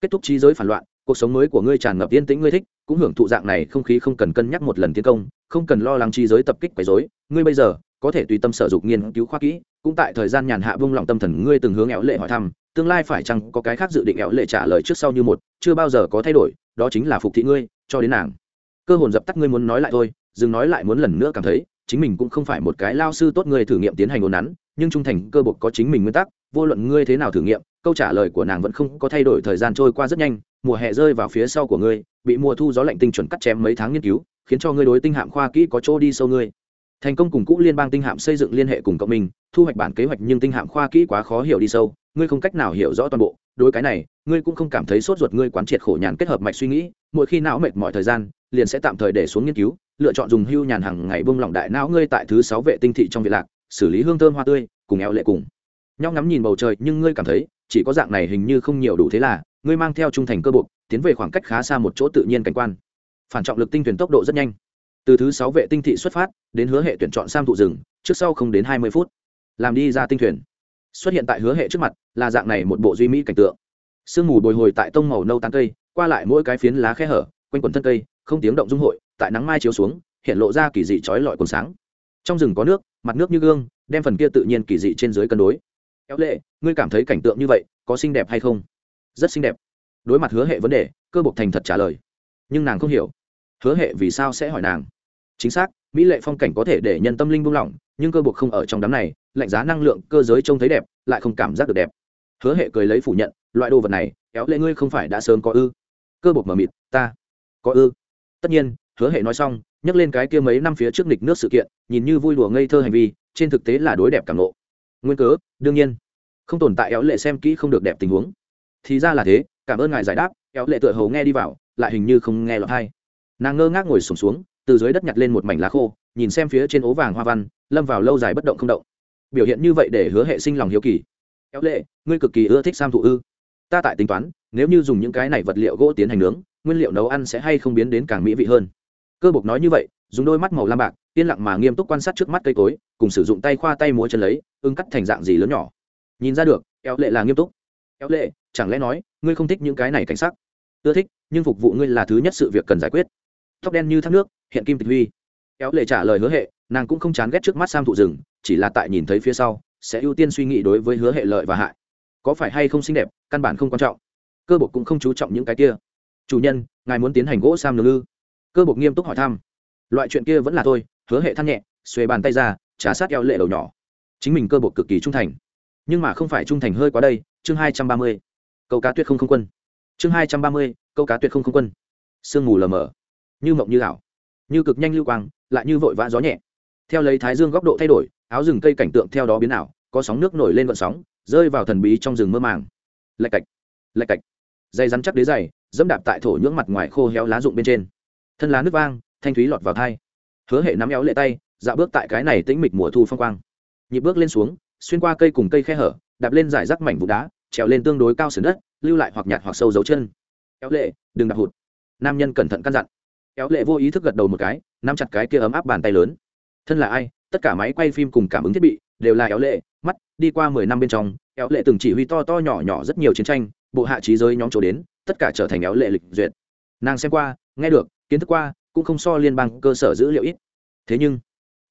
Kết thúc trí giới phản loạn cuộc sống mới của ngươi tràn ngập yên tĩnh ngươi thích, cũng hưởng thụ dạng này không khí không cần cân nhắc một lần tiến công, không cần lo lắng chi giới tập kích quấy dối ngươi bây giờ có thể tùy tâm sở dục nghiên cứu khoa kỹ, cũng tại thời gian nhàn hạ vung lòng tâm thần ngươi từng hướng éo lệ hỏi thăm, tương lai phải chăng có cái khác dự định éo lệ trả lời trước sau như một, chưa bao giờ có thay đổi, đó chính là phục thị ngươi, cho đến nàng. Cơ hồn dập tắt ngươi muốn nói lại thôi, dừng nói lại muốn lần nữa cảm thấy, chính mình cũng không phải một cái lao sư tốt ngươi thử nghiệm tiến hành ồn nắn, nhưng trung thành cơ bộc có chính mình nguyên tắc, vô luận ngươi thế nào thử nghiệm câu trả lời của nàng vẫn không có thay đổi thời gian trôi qua rất nhanh, mùa hè rơi vào phía sau của ngươi, bị mùa thu gió lạnh tinh chuẩn cắt chém mấy tháng nghiên cứu, khiến cho ngươi đối tinh hạm khoa kỹ có chỗ đi sâu ngươi. Thành công cùng cũ liên bang tinh hạm xây dựng liên hệ cùng cộng minh thu hoạch bản kế hoạch nhưng tinh hạm khoa kỹ quá khó hiểu đi sâu, ngươi không cách nào hiểu rõ toàn bộ, đối cái này, ngươi cũng không cảm thấy sốt ruột ngươi quán triệt khổ nhàn kết hợp mạch suy nghĩ, mỗi khi não mệt mọi thời gian, liền sẽ tạm thời để xuống nghiên cứu, lựa chọn dùng hưu nhàn hàng ngày bông lỏng đại não ngươi tại thứ sáu vệ tinh thị trong viện lạc, xử lý hương thơm hoa tươi, cùng eo lệ cùng. Nhau ngắm nhìn bầu trời nhưng ngươi cảm thấy chỉ có dạng này hình như không nhiều đủ thế là, ngươi mang theo trung thành cơ buộc, tiến về khoảng cách khá xa một chỗ tự nhiên cảnh quan. Phản trọng lực tinh thuyền tốc độ rất nhanh. Từ thứ sáu vệ tinh thị xuất phát, đến hứa hệ tuyển chọn sam thụ rừng, trước sau không đến hai mươi phút. Làm đi ra tinh thuyền. Xuất hiện tại hứa hệ trước mặt, là dạng này một bộ duy mỹ cảnh tượng. Sương mù bồi hồi tại tông màu nâu tán cây, qua lại mỗi cái phiến lá khe hở, quanh quần thân cây, không tiếng động dung hội, tại nắng mai chiếu xuống, hiện lộ ra kỳ dị trói lọi còn sáng. Trong rừng có nước, mặt nước như gương, đem phần kia tự nhiên kỳ dị trên dưới cân đối kéo lệ, ngươi cảm thấy cảnh tượng như vậy có xinh đẹp hay không? Rất xinh đẹp. Đối mặt hứa hệ vấn đề, cơ bộc thành thật trả lời. Nhưng nàng không hiểu. Hứa hệ vì sao sẽ hỏi nàng? Chính xác, mỹ lệ phong cảnh có thể để nhân tâm linh buông lỏng, nhưng cơ bộc không ở trong đám này, lạnh giá năng lượng, cơ giới trông thấy đẹp, lại không cảm giác được đẹp. Hứa hệ cười lấy phủ nhận, loại đồ vật này, kéo lệ ngươi không phải đã sớm có ư? Cơ bộc mờ mịt, ta có ư? Tất nhiên, hứa hệ nói xong nhắc lên cái kia mấy năm phía trước nịch nước sự kiện, nhìn như vui đùa ngây thơ hành vi, trên thực tế là đối đẹp cảm lộ nguyên cớ đương nhiên. Không tồn tại éo lệ xem kỹ không được đẹp tình huống. Thì ra là thế cảm ơn ngài giải đáp éo lệ tựa hầu nghe đi vào lại hình như không nghe lọt hay nàng ngơ ngác ngồi sùng xuống, xuống từ dưới đất nhặt lên một mảnh lá khô nhìn xem phía trên ố vàng hoa văn lâm vào lâu dài bất động không động. Biểu hiện như vậy để hứa hệ sinh lòng hiếu kỳ. Éo lệ ngươi cực kỳ ưa thích sam thụ ư. Ta tại tính toán nếu như dùng những cái này vật liệu gỗ tiến hành nướng nguyên liệu nấu ăn sẽ hay không biến đến càng mỹ vị hơn. Cơ bộc nói như vậy dùng đôi mắt màu lam bạc, yên lặng mà nghiêm túc quan sát trước mắt cây cối, cùng sử dụng tay khoa tay múa chân lấy ưng cắt thành dạng gì lớn nhỏ. Nhìn ra được éo lệ là nghiêm túc. Éo lệ, chẳng lẽ nói, ngươi không thích những cái này cảnh sắc? Ưa thích, nhưng phục vụ ngươi là thứ nhất sự việc cần giải quyết. Tóc đen như thác nước, hiện kim tịch huy. Éo lệ trả lời hứa hệ, nàng cũng không chán ghét trước mắt sam thụ rừng chỉ là tại nhìn thấy phía sau, sẽ ưu tiên suy nghĩ đối với hứa hệ lợi và hại. Có phải hay không xinh đẹp, căn bản không quan trọng. Cơ bộ cũng không chú trọng những cái kia. Chủ nhân, ngài muốn tiến hành gỗ sam nương ư. Cơ bộ nghiêm túc hỏi thăm loại chuyện kia vẫn là tôi hứa hệ than nhẹ, xuề bàn tay ra trả sát eo lệ đầu nhỏ. Chính mình cơ bộ cực kỳ trung thành. Nhưng mà không phải trung thành hơi quá đây, chương hai trăm ba mươi. Câu cá tuyết không không quân. Chương hai trăm ba mươi, câu cá tuyệt không không quân. Sương mù lờ mờ. Như mộng như ảo. Như cực nhanh lưu quang, lại như vội vã gió nhẹ. Theo lấy thái dương góc độ thay đổi, áo rừng cây cảnh tượng theo đó biến ảo, có sóng nước nổi lên vận sóng, rơi vào thần bí trong rừng mơ màng. Lạch cạch lạch cạch. Dây rắn chắc đế dày, dẫm đạp tại thổ nhưỡng mặt ngoài khô héo lá rụng bên trên. Thân lá nước vang thanh thúy lọt vào thai. Hứa hệ nắm éo lệ tay, dạo bước tại cái này tĩnh mịch mùa thu phong quang. Nhịp bước lên xuống, xuyên qua cây cùng cây khe hở, đạp lên giải rác mảnh vụ đá, trèo lên tương đối cao sườn đất, lưu lại hoặc nhạt hoặc sâu dấu chân. Éo lệ, đừng đạp hụt. Nam nhân cẩn thận căn dặn. Éo lệ vô ý thức gật đầu một cái, nắm chặt cái kia ấm áp bàn tay lớn. Thân là ai, tất cả máy quay phim cùng cảm ứng thiết bị đều là éo lệ, mắt đi qua mười năm bên trong, éo lệ từng chỉ huy to to nhỏ nhỏ rất nhiều chiến tranh, bộ hạ trí giới nhóm chỗ đến, tất cả trở thành éo lệ lịch duyệt. Nàng xem qua, nghe được, kiến thức qua cũng không so liên bang cơ sở dữ liệu ít. Thế nhưng,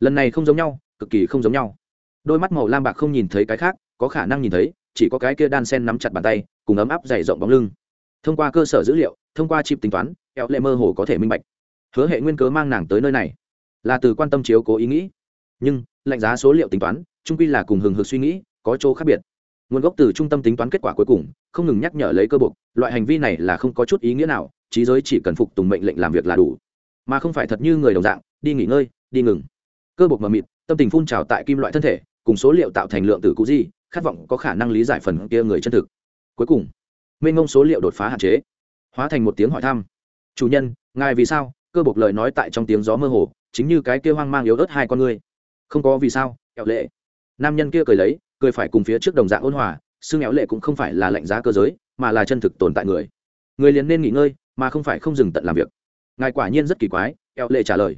lần này không giống nhau, cực kỳ không giống nhau. Đôi mắt màu lam bạc không nhìn thấy cái khác, có khả năng nhìn thấy, chỉ có cái kia đan sen nắm chặt bàn tay, cùng ấm áp dày rộng bóng lưng. Thông qua cơ sở dữ liệu, thông qua chip tính toán éo lệ mơ hồ có thể minh bạch. Hứa hệ nguyên cớ mang nàng tới nơi này, là từ quan tâm chiếu cố ý nghĩ. Nhưng, lạnh giá số liệu tính toán trung quy là cùng hừng hực suy nghĩ, có chỗ khác biệt. Nguồn gốc từ trung tâm tính toán kết quả cuối cùng, không ngừng nhắc nhở lấy cơ bộ loại hành vi này là không có chút ý nghĩa nào, trí giới chỉ cần phục tùng mệnh lệnh làm việc là đủ mà không phải thật như người đồng dạng, đi nghỉ ngơi, đi ngừng. Cơ bột mờ mịt, tâm tình phun trào tại kim loại thân thể, cùng số liệu tạo thành lượng tử cũ di, khát vọng có khả năng lý giải phần kia người chân thực. Cuối cùng, mênh ngông số liệu đột phá hạn chế. Hóa thành một tiếng hỏi thăm. Chủ nhân, ngài vì sao? Cơ bột lời nói tại trong tiếng gió mơ hồ, chính như cái kia hoang mang yếu ớt hai con ngươi. Không có vì sao, kẹo lệ. Nam nhân kia cười lấy, cười phải cùng phía trước đồng dạng ôn hòa, xương éo lệ cũng không phải là lạnh giá cơ giới, mà là chân thực tồn tại người. Người liền nên nghỉ ngơi, mà không phải không dừng tận làm việc ngài quả nhiên rất kỳ quái, eo lệ trả lời.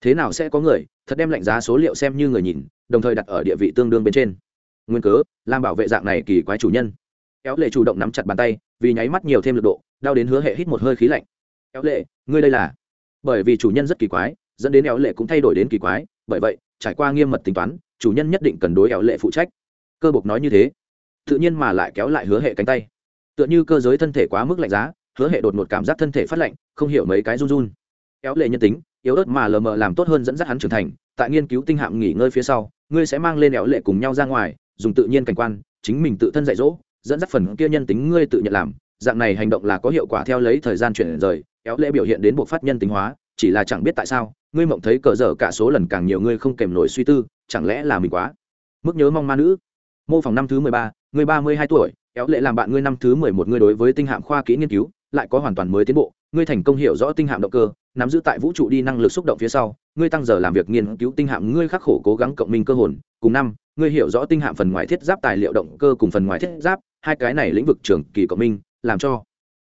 Thế nào sẽ có người, thật đem lạnh giá số liệu xem như người nhìn, đồng thời đặt ở địa vị tương đương bên trên. Nguyên cớ, làm bảo vệ dạng này kỳ quái chủ nhân. Éo lệ chủ động nắm chặt bàn tay, vì nháy mắt nhiều thêm lực độ, đau đến hứa hệ hít một hơi khí lạnh. Éo lệ, ngươi đây là? Bởi vì chủ nhân rất kỳ quái, dẫn đến éo lệ cũng thay đổi đến kỳ quái, bởi vậy, trải qua nghiêm mật tính toán, chủ nhân nhất định cần đối éo lệ phụ trách. Cơ bộc nói như thế, tự nhiên mà lại kéo lại hứa hệ cánh tay. Tựa như cơ giới thân thể quá mức lạnh giá hứa hệ đột một cảm giác thân thể phát lạnh, không hiểu mấy cái run run. Éo lệ nhân tính, yếu ớt mà lờ mờ làm tốt hơn dẫn dắt hắn trưởng thành, tại nghiên cứu tinh hạm nghỉ ngơi phía sau, ngươi sẽ mang lên éo lệ cùng nhau ra ngoài, dùng tự nhiên cảnh quan, chính mình tự thân dạy dỗ, dẫn dắt phần kia nhân tính ngươi tự nhận làm. Dạng này hành động là có hiệu quả theo lấy thời gian chuyển rời éo lệ biểu hiện đến bộ phát nhân tính hóa, chỉ là chẳng biết tại sao, ngươi mộng thấy cờ dở cả số lần càng nhiều ngươi không kèm nổi suy tư, chẳng lẽ là mình quá? Mức nhớ mong ma nữ. Mô phỏng năm thứ mười ba, ngươi ba mươi hai tuổi éo lệ làm bạn ngươi năm thứ mười một, ngươi đối với tinh hạm khoa kỹ nghiên cứu lại có hoàn toàn mới tiến bộ, ngươi thành công hiểu rõ tinh hạm động cơ, nắm giữ tại vũ trụ đi năng lực xúc động phía sau, ngươi tăng giờ làm việc nghiên cứu tinh hạm, ngươi khắc khổ cố gắng cộng minh cơ hồn. Cùng năm, ngươi hiểu rõ tinh hạm phần ngoài thiết giáp tài liệu động cơ cùng phần ngoài thiết giáp, hai cái này lĩnh vực trường kỳ cộng minh, làm cho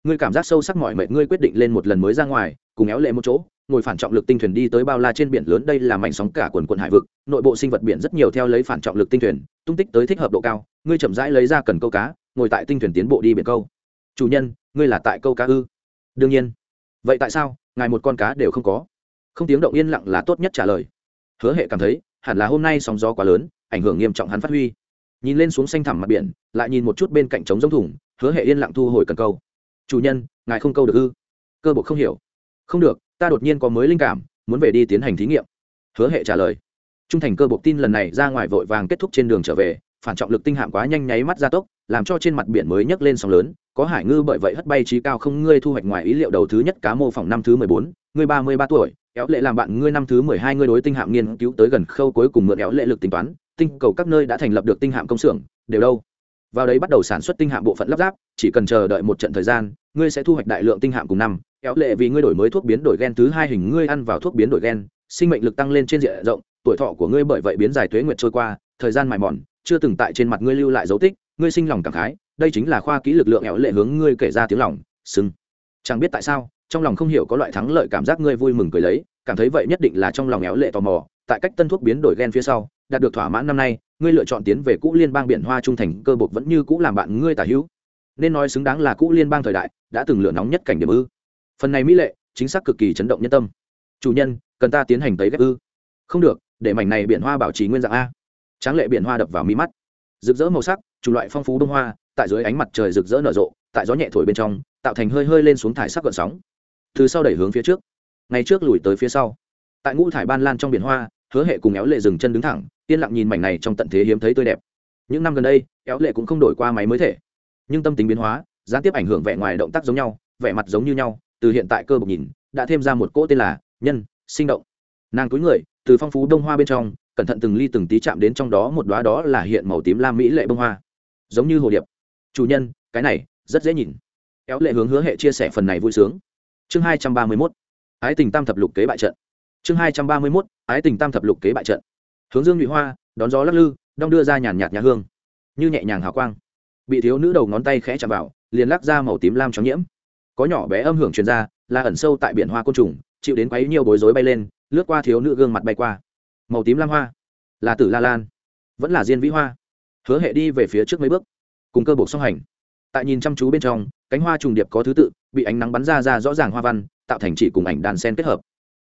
ngươi cảm giác sâu sắc mọi mệt ngươi quyết định lên một lần mới ra ngoài, cùng éo lệ một chỗ, ngồi phản trọng lực tinh thuyền đi tới bao la trên biển lớn, đây là mảnh sóng cả quần quận hải vực, nội bộ sinh vật biển rất nhiều theo lấy phản trọng lực tinh thuyền, tung tích tới thích hợp độ cao, ngươi chậm rãi lấy ra cần câu cá, ngồi tại tinh thuyền tiến bộ đi biển câu chủ nhân, ngươi là tại câu cá ư? Đương nhiên. Vậy tại sao, ngài một con cá đều không có? Không tiếng động yên lặng là tốt nhất trả lời. Hứa hệ cảm thấy, hẳn là hôm nay sóng gió quá lớn, ảnh hưởng nghiêm trọng hắn phát huy. Nhìn lên xuống xanh thẳm mặt biển, lại nhìn một chút bên cạnh trống giống thủng hứa hệ yên lặng thu hồi cần câu. Chủ nhân, ngài không câu được ư? Cơ bộ không hiểu. Không được, ta đột nhiên có mới linh cảm, muốn về đi tiến hành thí nghiệm. Hứa hệ trả lời. Trung thành cơ bộ tin lần này ra ngoài vội vàng kết thúc trên đường trở về, phản trọng lực tinh hạm quá nhanh nháy mắt ra tốc, làm cho trên mặt biển mới nhấc lên sóng lớn có hải ngư bởi vậy hất bay trí cao không ngươi thu hoạch ngoài ý liệu đầu thứ nhất cá mô phỏng năm thứ mười bốn, ngươi ba mươi ba tuổi, éo lệ làm bạn ngươi năm thứ mười hai, ngươi đối tinh hạm nghiên cứu tới gần khâu cuối cùng mượn éo lệ lực tính toán, tinh cầu các nơi đã thành lập được tinh hạm công xưởng, đều đâu? Vào đấy bắt đầu sản xuất tinh hạm bộ phận lắp ráp, chỉ cần chờ đợi một trận thời gian, ngươi sẽ thu hoạch đại lượng tinh hạm cùng năm, éo lệ vì ngươi đổi mới thuốc biến đổi gen thứ hai hình ngươi ăn vào thuốc biến đổi gen, sinh mệnh lực tăng lên trên diện rộng, tuổi thọ của ngươi bởi vậy biến dài tuế nguyệt trôi qua, thời gian mài mòn, chưa từng tại trên mặt ngươi lưu lại dấu tích, ngươi sinh lòng cảm khái đây chính là khoa kỹ lực lượng éo lệ hướng ngươi kể ra tiếng lòng sưng chẳng biết tại sao, trong lòng không hiểu có loại thắng lợi cảm giác ngươi vui mừng cười lấy, cảm thấy vậy nhất định là trong lòng éo lệ tò mò, tại cách tân thuốc biến đổi gen phía sau, đạt được thỏa mãn năm nay, ngươi lựa chọn tiến về cũ liên bang biển hoa trung thành, cơ bộc vẫn như cũ làm bạn ngươi tả hữu. Nên nói xứng đáng là cũ liên bang thời đại, đã từng lửa nóng nhất cảnh điểm ư. Phần này mỹ lệ, chính xác cực kỳ chấn động nhân tâm. Chủ nhân, cần ta tiến hành tấy ghép ư? Không được, để mảnh này biển hoa bảo trì nguyên dạng a. Tráng lệ biển hoa đập vào mi mắt. Rực rỡ màu sắc, chủng loại phong phú đông hoa tại dưới ánh mặt trời rực rỡ nở rộ, tại gió nhẹ thổi bên trong, tạo thành hơi hơi lên xuống thải sắc gợn sóng. Từ sau đẩy hướng phía trước, ngay trước lùi tới phía sau. Tại ngũ thải ban lan trong biển hoa, hứa hệ cùng éo lệ dừng chân đứng thẳng, yên lặng nhìn mảnh này trong tận thế hiếm thấy tươi đẹp. Những năm gần đây, éo lệ cũng không đổi qua máy mới thể. Nhưng tâm tính biến hóa, gián tiếp ảnh hưởng vẻ ngoài động tác giống nhau, vẻ mặt giống như nhau, từ hiện tại cơ bộc nhìn, đã thêm ra một cỗ tên là nhân, sinh động. Nàng túi người, từ phong phú đông hoa bên trong, cẩn thận từng ly từng tí chạm đến trong đó một đoá đó là hiện màu tím lam mỹ lệ bông hoa. Giống như hồ điệp chủ nhân, cái này rất dễ nhìn. Éo lệ hướng hứa hệ chia sẻ phần này vui sướng. Chương hai trăm ba mươi mốt. Ái tình tam thập lục kế bại trận. Chương hai trăm ba mươi mốt. Ái tình tam thập lục kế bại trận. Hướng dương nhụy hoa, đón gió lắc lư, đong đưa ra nhàn nhạt nhà hương. Như nhẹ nhàng hào quang, bị thiếu nữ đầu ngón tay khẽ chạm vào, liền lắc ra màu tím lam cho nhiễm. Có nhỏ bé âm hưởng truyền ra, là ẩn sâu tại biển hoa côn trùng, chịu đến quấy nhiều bối rối bay lên, lướt qua thiếu nữ gương mặt bay qua. Màu tím lam hoa, là tử la lan, vẫn là diên vĩ hoa. Hứa hệ đi về phía trước mấy bước cùng cơ bộ song hành. Tại nhìn chăm chú bên trong, cánh hoa trùng điệp có thứ tự, bị ánh nắng bắn ra ra rõ ràng hoa văn, tạo thành chỉ cùng ảnh đàn sen kết hợp.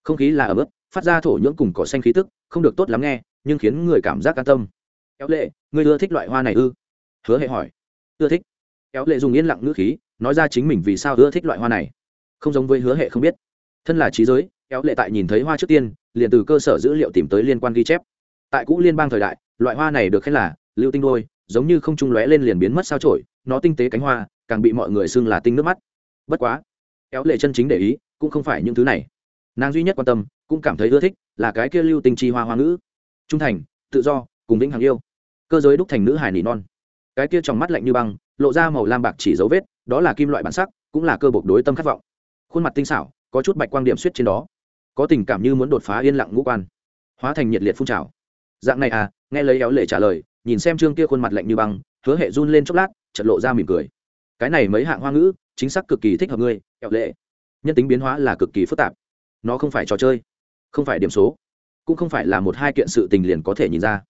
Không khí là ở mức phát ra thổ nhưỡng cùng cỏ xanh khí tức, không được tốt lắm nghe, nhưng khiến người cảm giác an tâm. Éo lệ, người ưa thích loại hoa này ư? Hứa hệ hỏi. Ưa thích. Éo lệ dùng yên lặng ngữ khí, nói ra chính mình vì sao ưa thích loại hoa này. Không giống với hứa hệ không biết. Thân là trí giới éo lệ tại nhìn thấy hoa trước tiên, liền từ cơ sở dữ liệu tìm tới liên quan ghi chép. Tại cũ liên bang thời đại, loại hoa này được khen là lưu tinh đôi giống như không trung lóe lên liền biến mất sao trổi nó tinh tế cánh hoa, càng bị mọi người xưng là tinh nước mắt. Bất quá éo lệ chân chính để ý, cũng không phải những thứ này. Nàng duy nhất quan tâm, cũng cảm thấy ưa thích, là cái kia lưu tinh chi hoa hoa ngữ. Trung thành, tự do, cùng vĩnh hằng yêu. Cơ giới đúc thành nữ hài nỉ non. Cái kia trong mắt lạnh như băng, lộ ra màu lam bạc chỉ dấu vết, đó là kim loại bản sắc, cũng là cơ bộc đối tâm khát vọng. Khuôn mặt tinh xảo, có chút bạch quang điểm suýt trên đó. Có tình cảm như muốn đột phá yên lặng ngũ quan, hóa thành nhiệt liệt phun trào. Dạng này à nghe lấy éo lệ trả lời nhìn xem trương kia khuôn mặt lạnh như băng, hứa hệ run lên chốc lát chật lộ ra mỉm cười. Cái này mấy hạng hoa ngữ, chính xác cực kỳ thích hợp ngươi éo lệ. Nhân tính biến hóa là cực kỳ phức tạp. Nó không phải trò chơi, không phải điểm số, cũng không phải là một hai kiện sự tình liền có thể nhìn ra.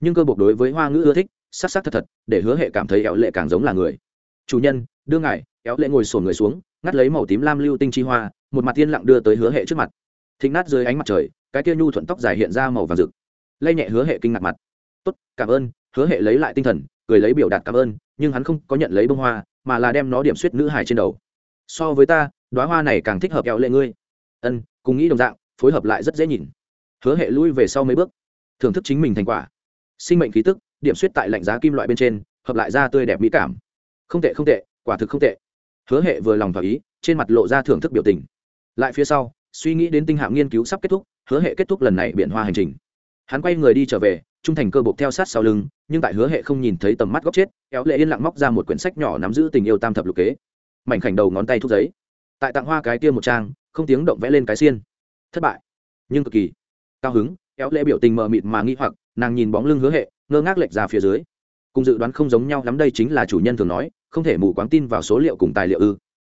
Nhưng cơ bộc đối với hoa ngữ ưa thích, sắc sắc thật thật, để hứa hệ cảm thấy éo lệ càng giống là người. Chủ nhân, đưa ngài éo lệ ngồi sổn người xuống, ngắt lấy màu tím lam lưu tinh chi hoa, một mặt tiên lặng đưa tới hứa hệ trước mặt. Thịnh nát dưới ánh mặt trời, cái kia nhu thuận tóc dài hiện ra màu vàng rực. Lây nhẹ hứa hệ kinh ngạc mặt. Tốt, cảm ơn hứa hệ lấy lại tinh thần, cười lấy biểu đạt cảm ơn, nhưng hắn không có nhận lấy bông hoa, mà là đem nó điểm suýt nữ hài trên đầu. So với ta đoá hoa này càng thích hợp kẹo lệ ngươi. Ân, cùng nghĩ đồng dạng, phối hợp lại rất dễ nhìn. Hứa hệ lui về sau mấy bước. Thưởng thức chính mình thành quả. Sinh mệnh khí tức, điểm suýt tại lạnh giá kim loại bên trên, hợp lại ra tươi đẹp mỹ cảm. Không tệ không tệ, quả thực không tệ. Hứa hệ vừa lòng thỏa ý, trên mặt lộ ra thưởng thức biểu tình. Lại phía sau, suy nghĩ đến tinh hạng nghiên cứu sắp kết thúc, hứa hệ kết thúc lần này biện hoa hành trình. Hắn quay người đi trở về trung thành cơ bộc theo sát sau lưng, nhưng tại hứa hệ không nhìn thấy tầm mắt góc chết, kéo lệ yên lặng móc ra một quyển sách nhỏ nắm giữ tình yêu tam thập lục kế. Mảnh khảnh đầu ngón tay thúc giấy. Tại tặng hoa cái kia một trang, không tiếng động vẽ lên cái xiên. Thất bại, nhưng cực kỳ cao hứng, kéo lệ biểu tình mờ mịt mà nghi hoặc, nàng nhìn bóng lưng hứa hệ, ngơ ngác lệch ra phía dưới. Cùng dự đoán không giống nhau lắm đây chính là chủ nhân thường nói, không thể mù quáng tin vào số liệu cùng tài liệu ư.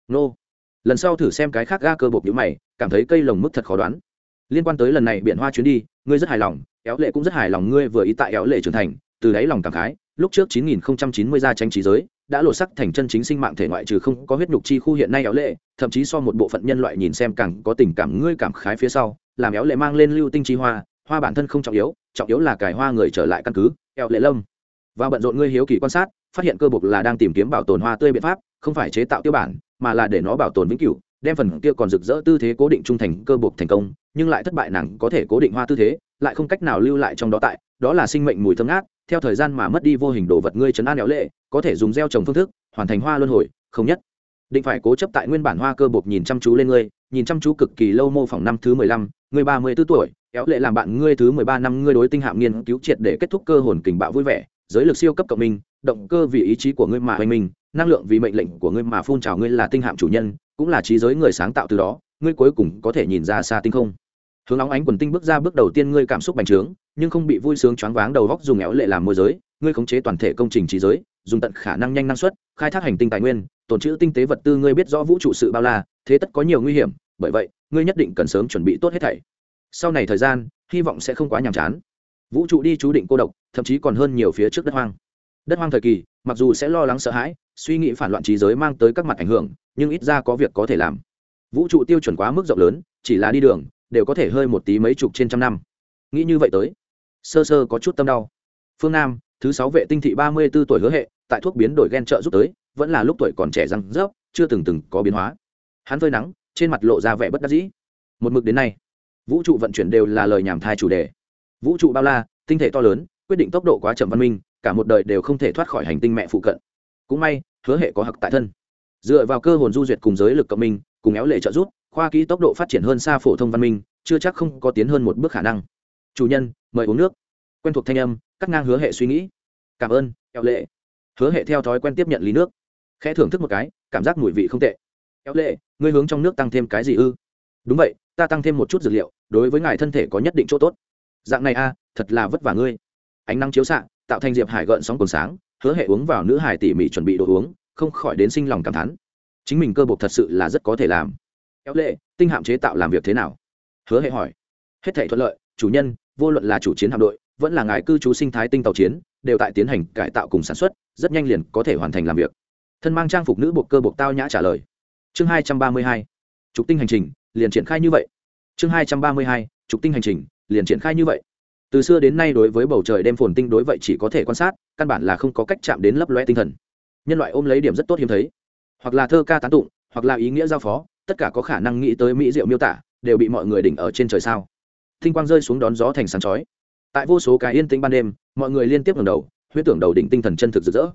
Nô. Lần sau thử xem cái khác ga cơ bột nhữ mày, cảm thấy cây lồng mức thật khó đoán liên quan tới lần này biển hoa chuyến đi, ngươi rất hài lòng, éo lệ cũng rất hài lòng ngươi vừa ý tại éo lệ trưởng thành, từ đáy lòng cảm khái, lúc trước 9090 ra tranh trí giới, đã lộ sắc thành chân chính sinh mạng thể ngoại trừ không có huyết nhục chi khu hiện nay éo lệ, thậm chí so một bộ phận nhân loại nhìn xem càng có tình cảm ngươi cảm khái phía sau, làm éo lệ mang lên lưu tinh chi hoa hoa bản thân không trọng yếu trọng yếu là cải hoa người trở lại căn cứ, éo lệ lâm. Và bận rộn ngươi hiếu kỳ quan sát, phát hiện cơ bục là đang tìm kiếm bảo tồn hoa tươi biện pháp, không phải chế tạo tiêu bản, mà là để nó bảo tồn vĩnh cửu đem phần kia còn rực rỡ tư thế cố định trung thành cơ buộc thành công, nhưng lại thất bại nàng có thể cố định hoa tư thế, lại không cách nào lưu lại trong đó tại, đó là sinh mệnh mùi thơm ngát, theo thời gian mà mất đi vô hình đồ vật ngươi chấn an éo lệ, có thể dùng gieo trồng phương thức, hoàn thành hoa luân hồi, không nhất. Định phải cố chấp tại nguyên bản hoa cơ buộc nhìn chăm chú lên ngươi, nhìn chăm chú cực kỳ lâu mô phỏng năm thứ mười lăm, ngươi ba mươi b ố tuổi, éo lệ làm bạn ngươi thứ mười ba năm ngươi đối tinh hạm nghiên cứu triệt để kết thúc cơ hồn kình bạo vui vẻ, giới lực siêu cấp cộng minh động cơ vì ý chí của ngươi mà hoành mình, năng lượng vì mệnh lệnh của ngươi mà phun trào ngươi là tinh hạm chủ nhân, cũng là trí giới người sáng tạo từ đó, ngươi cuối cùng có thể nhìn ra xa tinh không. Hướng óng ánh quần tinh bước ra bước đầu tiên ngươi cảm xúc bành trướng, nhưng không bị vui sướng choáng váng đầu góc dùng éo lệ làm môi giới, ngươi khống chế toàn thể công trình trí giới, dùng tận khả năng nhanh năng suất, khai thác hành tinh tài nguyên, tồn trữ tinh tế vật tư ngươi biết rõ vũ trụ sự bao la, thế tất có nhiều nguy hiểm, bởi vậy, ngươi nhất định cần sớm chuẩn bị tốt hết thảy. Sau này thời gian, hy vọng sẽ không quá nhàm chán. Vũ trụ đi chú định cô độc, thậm chí còn hơn nhiều phía trước đất hoang đất hoang thời kỳ, mặc dù sẽ lo lắng sợ hãi, suy nghĩ phản loạn trí giới mang tới các mặt ảnh hưởng, nhưng ít ra có việc có thể làm. Vũ trụ tiêu chuẩn quá mức rộng lớn, chỉ là đi đường, đều có thể hơi một tí mấy chục trên trăm năm. Nghĩ như vậy tới, sơ sơ có chút tâm đau. Phương nam, thứ sáu vệ tinh thị ba mươi b ố tuổi hứa hệ, tại thuốc biến đổi g e n trợ giúp tới, vẫn là lúc tuổi còn trẻ răng rớp, chưa từng từng có biến hóa. Hắn phơi nắng, trên mặt lộ ra vẻ bất đắc dĩ. Một mực đến nay, vũ trụ vận chuyển đều là lời nhảm thai chủ đề. Vũ trụ bao la, tinh thể to lớn, quyết định tốc độ quá chậm văn minh cả một đời đều không thể thoát khỏi hành tinh mẹ phụ cận. Cũng may, hứa hệ có hặc tại thân. Dựa vào cơ hồn du duyệt cùng giới lực cộng minh, cùng éo lệ trợ giúp, khoa kỹ tốc độ phát triển hơn xa phổ thông văn minh, chưa chắc không có tiến hơn một bước khả năng. Chủ nhân, mời uống nước. Quen thuộc thanh âm, cắt ngang hứa hệ suy nghĩ. Cảm ơn, éo lệ. Hứa hệ theo thói quen tiếp nhận lý nước. Khẽ thưởng thức một cái, cảm giác mùi vị không tệ. Éo lệ, ngươi hướng trong nước tăng thêm cái gì ư? Đúng vậy, ta tăng thêm một chút dược liệu, đối với ngài thân thể có nhất định chỗ tốt. Dạng này a thật là vất vả ngươi. Ánh nắng chiếu xạ tạo thành diệp hải gợn sóng cồn sáng, hứa hệ uống vào nữ hải tỉ mỉ chuẩn bị đồ uống, không khỏi đến sinh lòng cảm thán. Chính mình cơ bộc thật sự là rất có thể làm. Kéo lệ, tinh hạm chế tạo làm việc thế nào? Hứa hệ hỏi. Hết thể thuận lợi, chủ nhân, vô luận là chủ chiến hạm đội, vẫn là ngài cư trú sinh thái tinh tàu chiến, đều tại tiến hành cải tạo cùng sản xuất, rất nhanh liền có thể hoàn thành làm việc. Thân mang trang phục nữ bộ cơ buộc tao nhã trả lời. Chương hai trăm ba mươi hai. Trục tinh hành trình, liền triển khai như vậy. Chương hai trăm ba mươi hai. Trục tinh hành trình, liền triển khai như vậy từ xưa đến nay đối với bầu trời đêm phồn tinh đối vậy chỉ có thể quan sát, căn bản là không có cách chạm đến lấp loe tinh thần. Nhân loại ôm lấy điểm rất tốt hiếm thấy. Hoặc là thơ ca tán tụng, hoặc là ý nghĩa giao phó, tất cả có khả năng nghĩ tới mỹ diệu miêu tả, đều bị mọi người đỉnh ở trên trời sao. Thinh quang rơi xuống đón gió thành sáng chói. Tại vô số cái yên tĩnh ban đêm, mọi người liên tiếp ngẩng đầu, huyết tưởng đầu đỉnh tinh thần chân thực rực rỡ.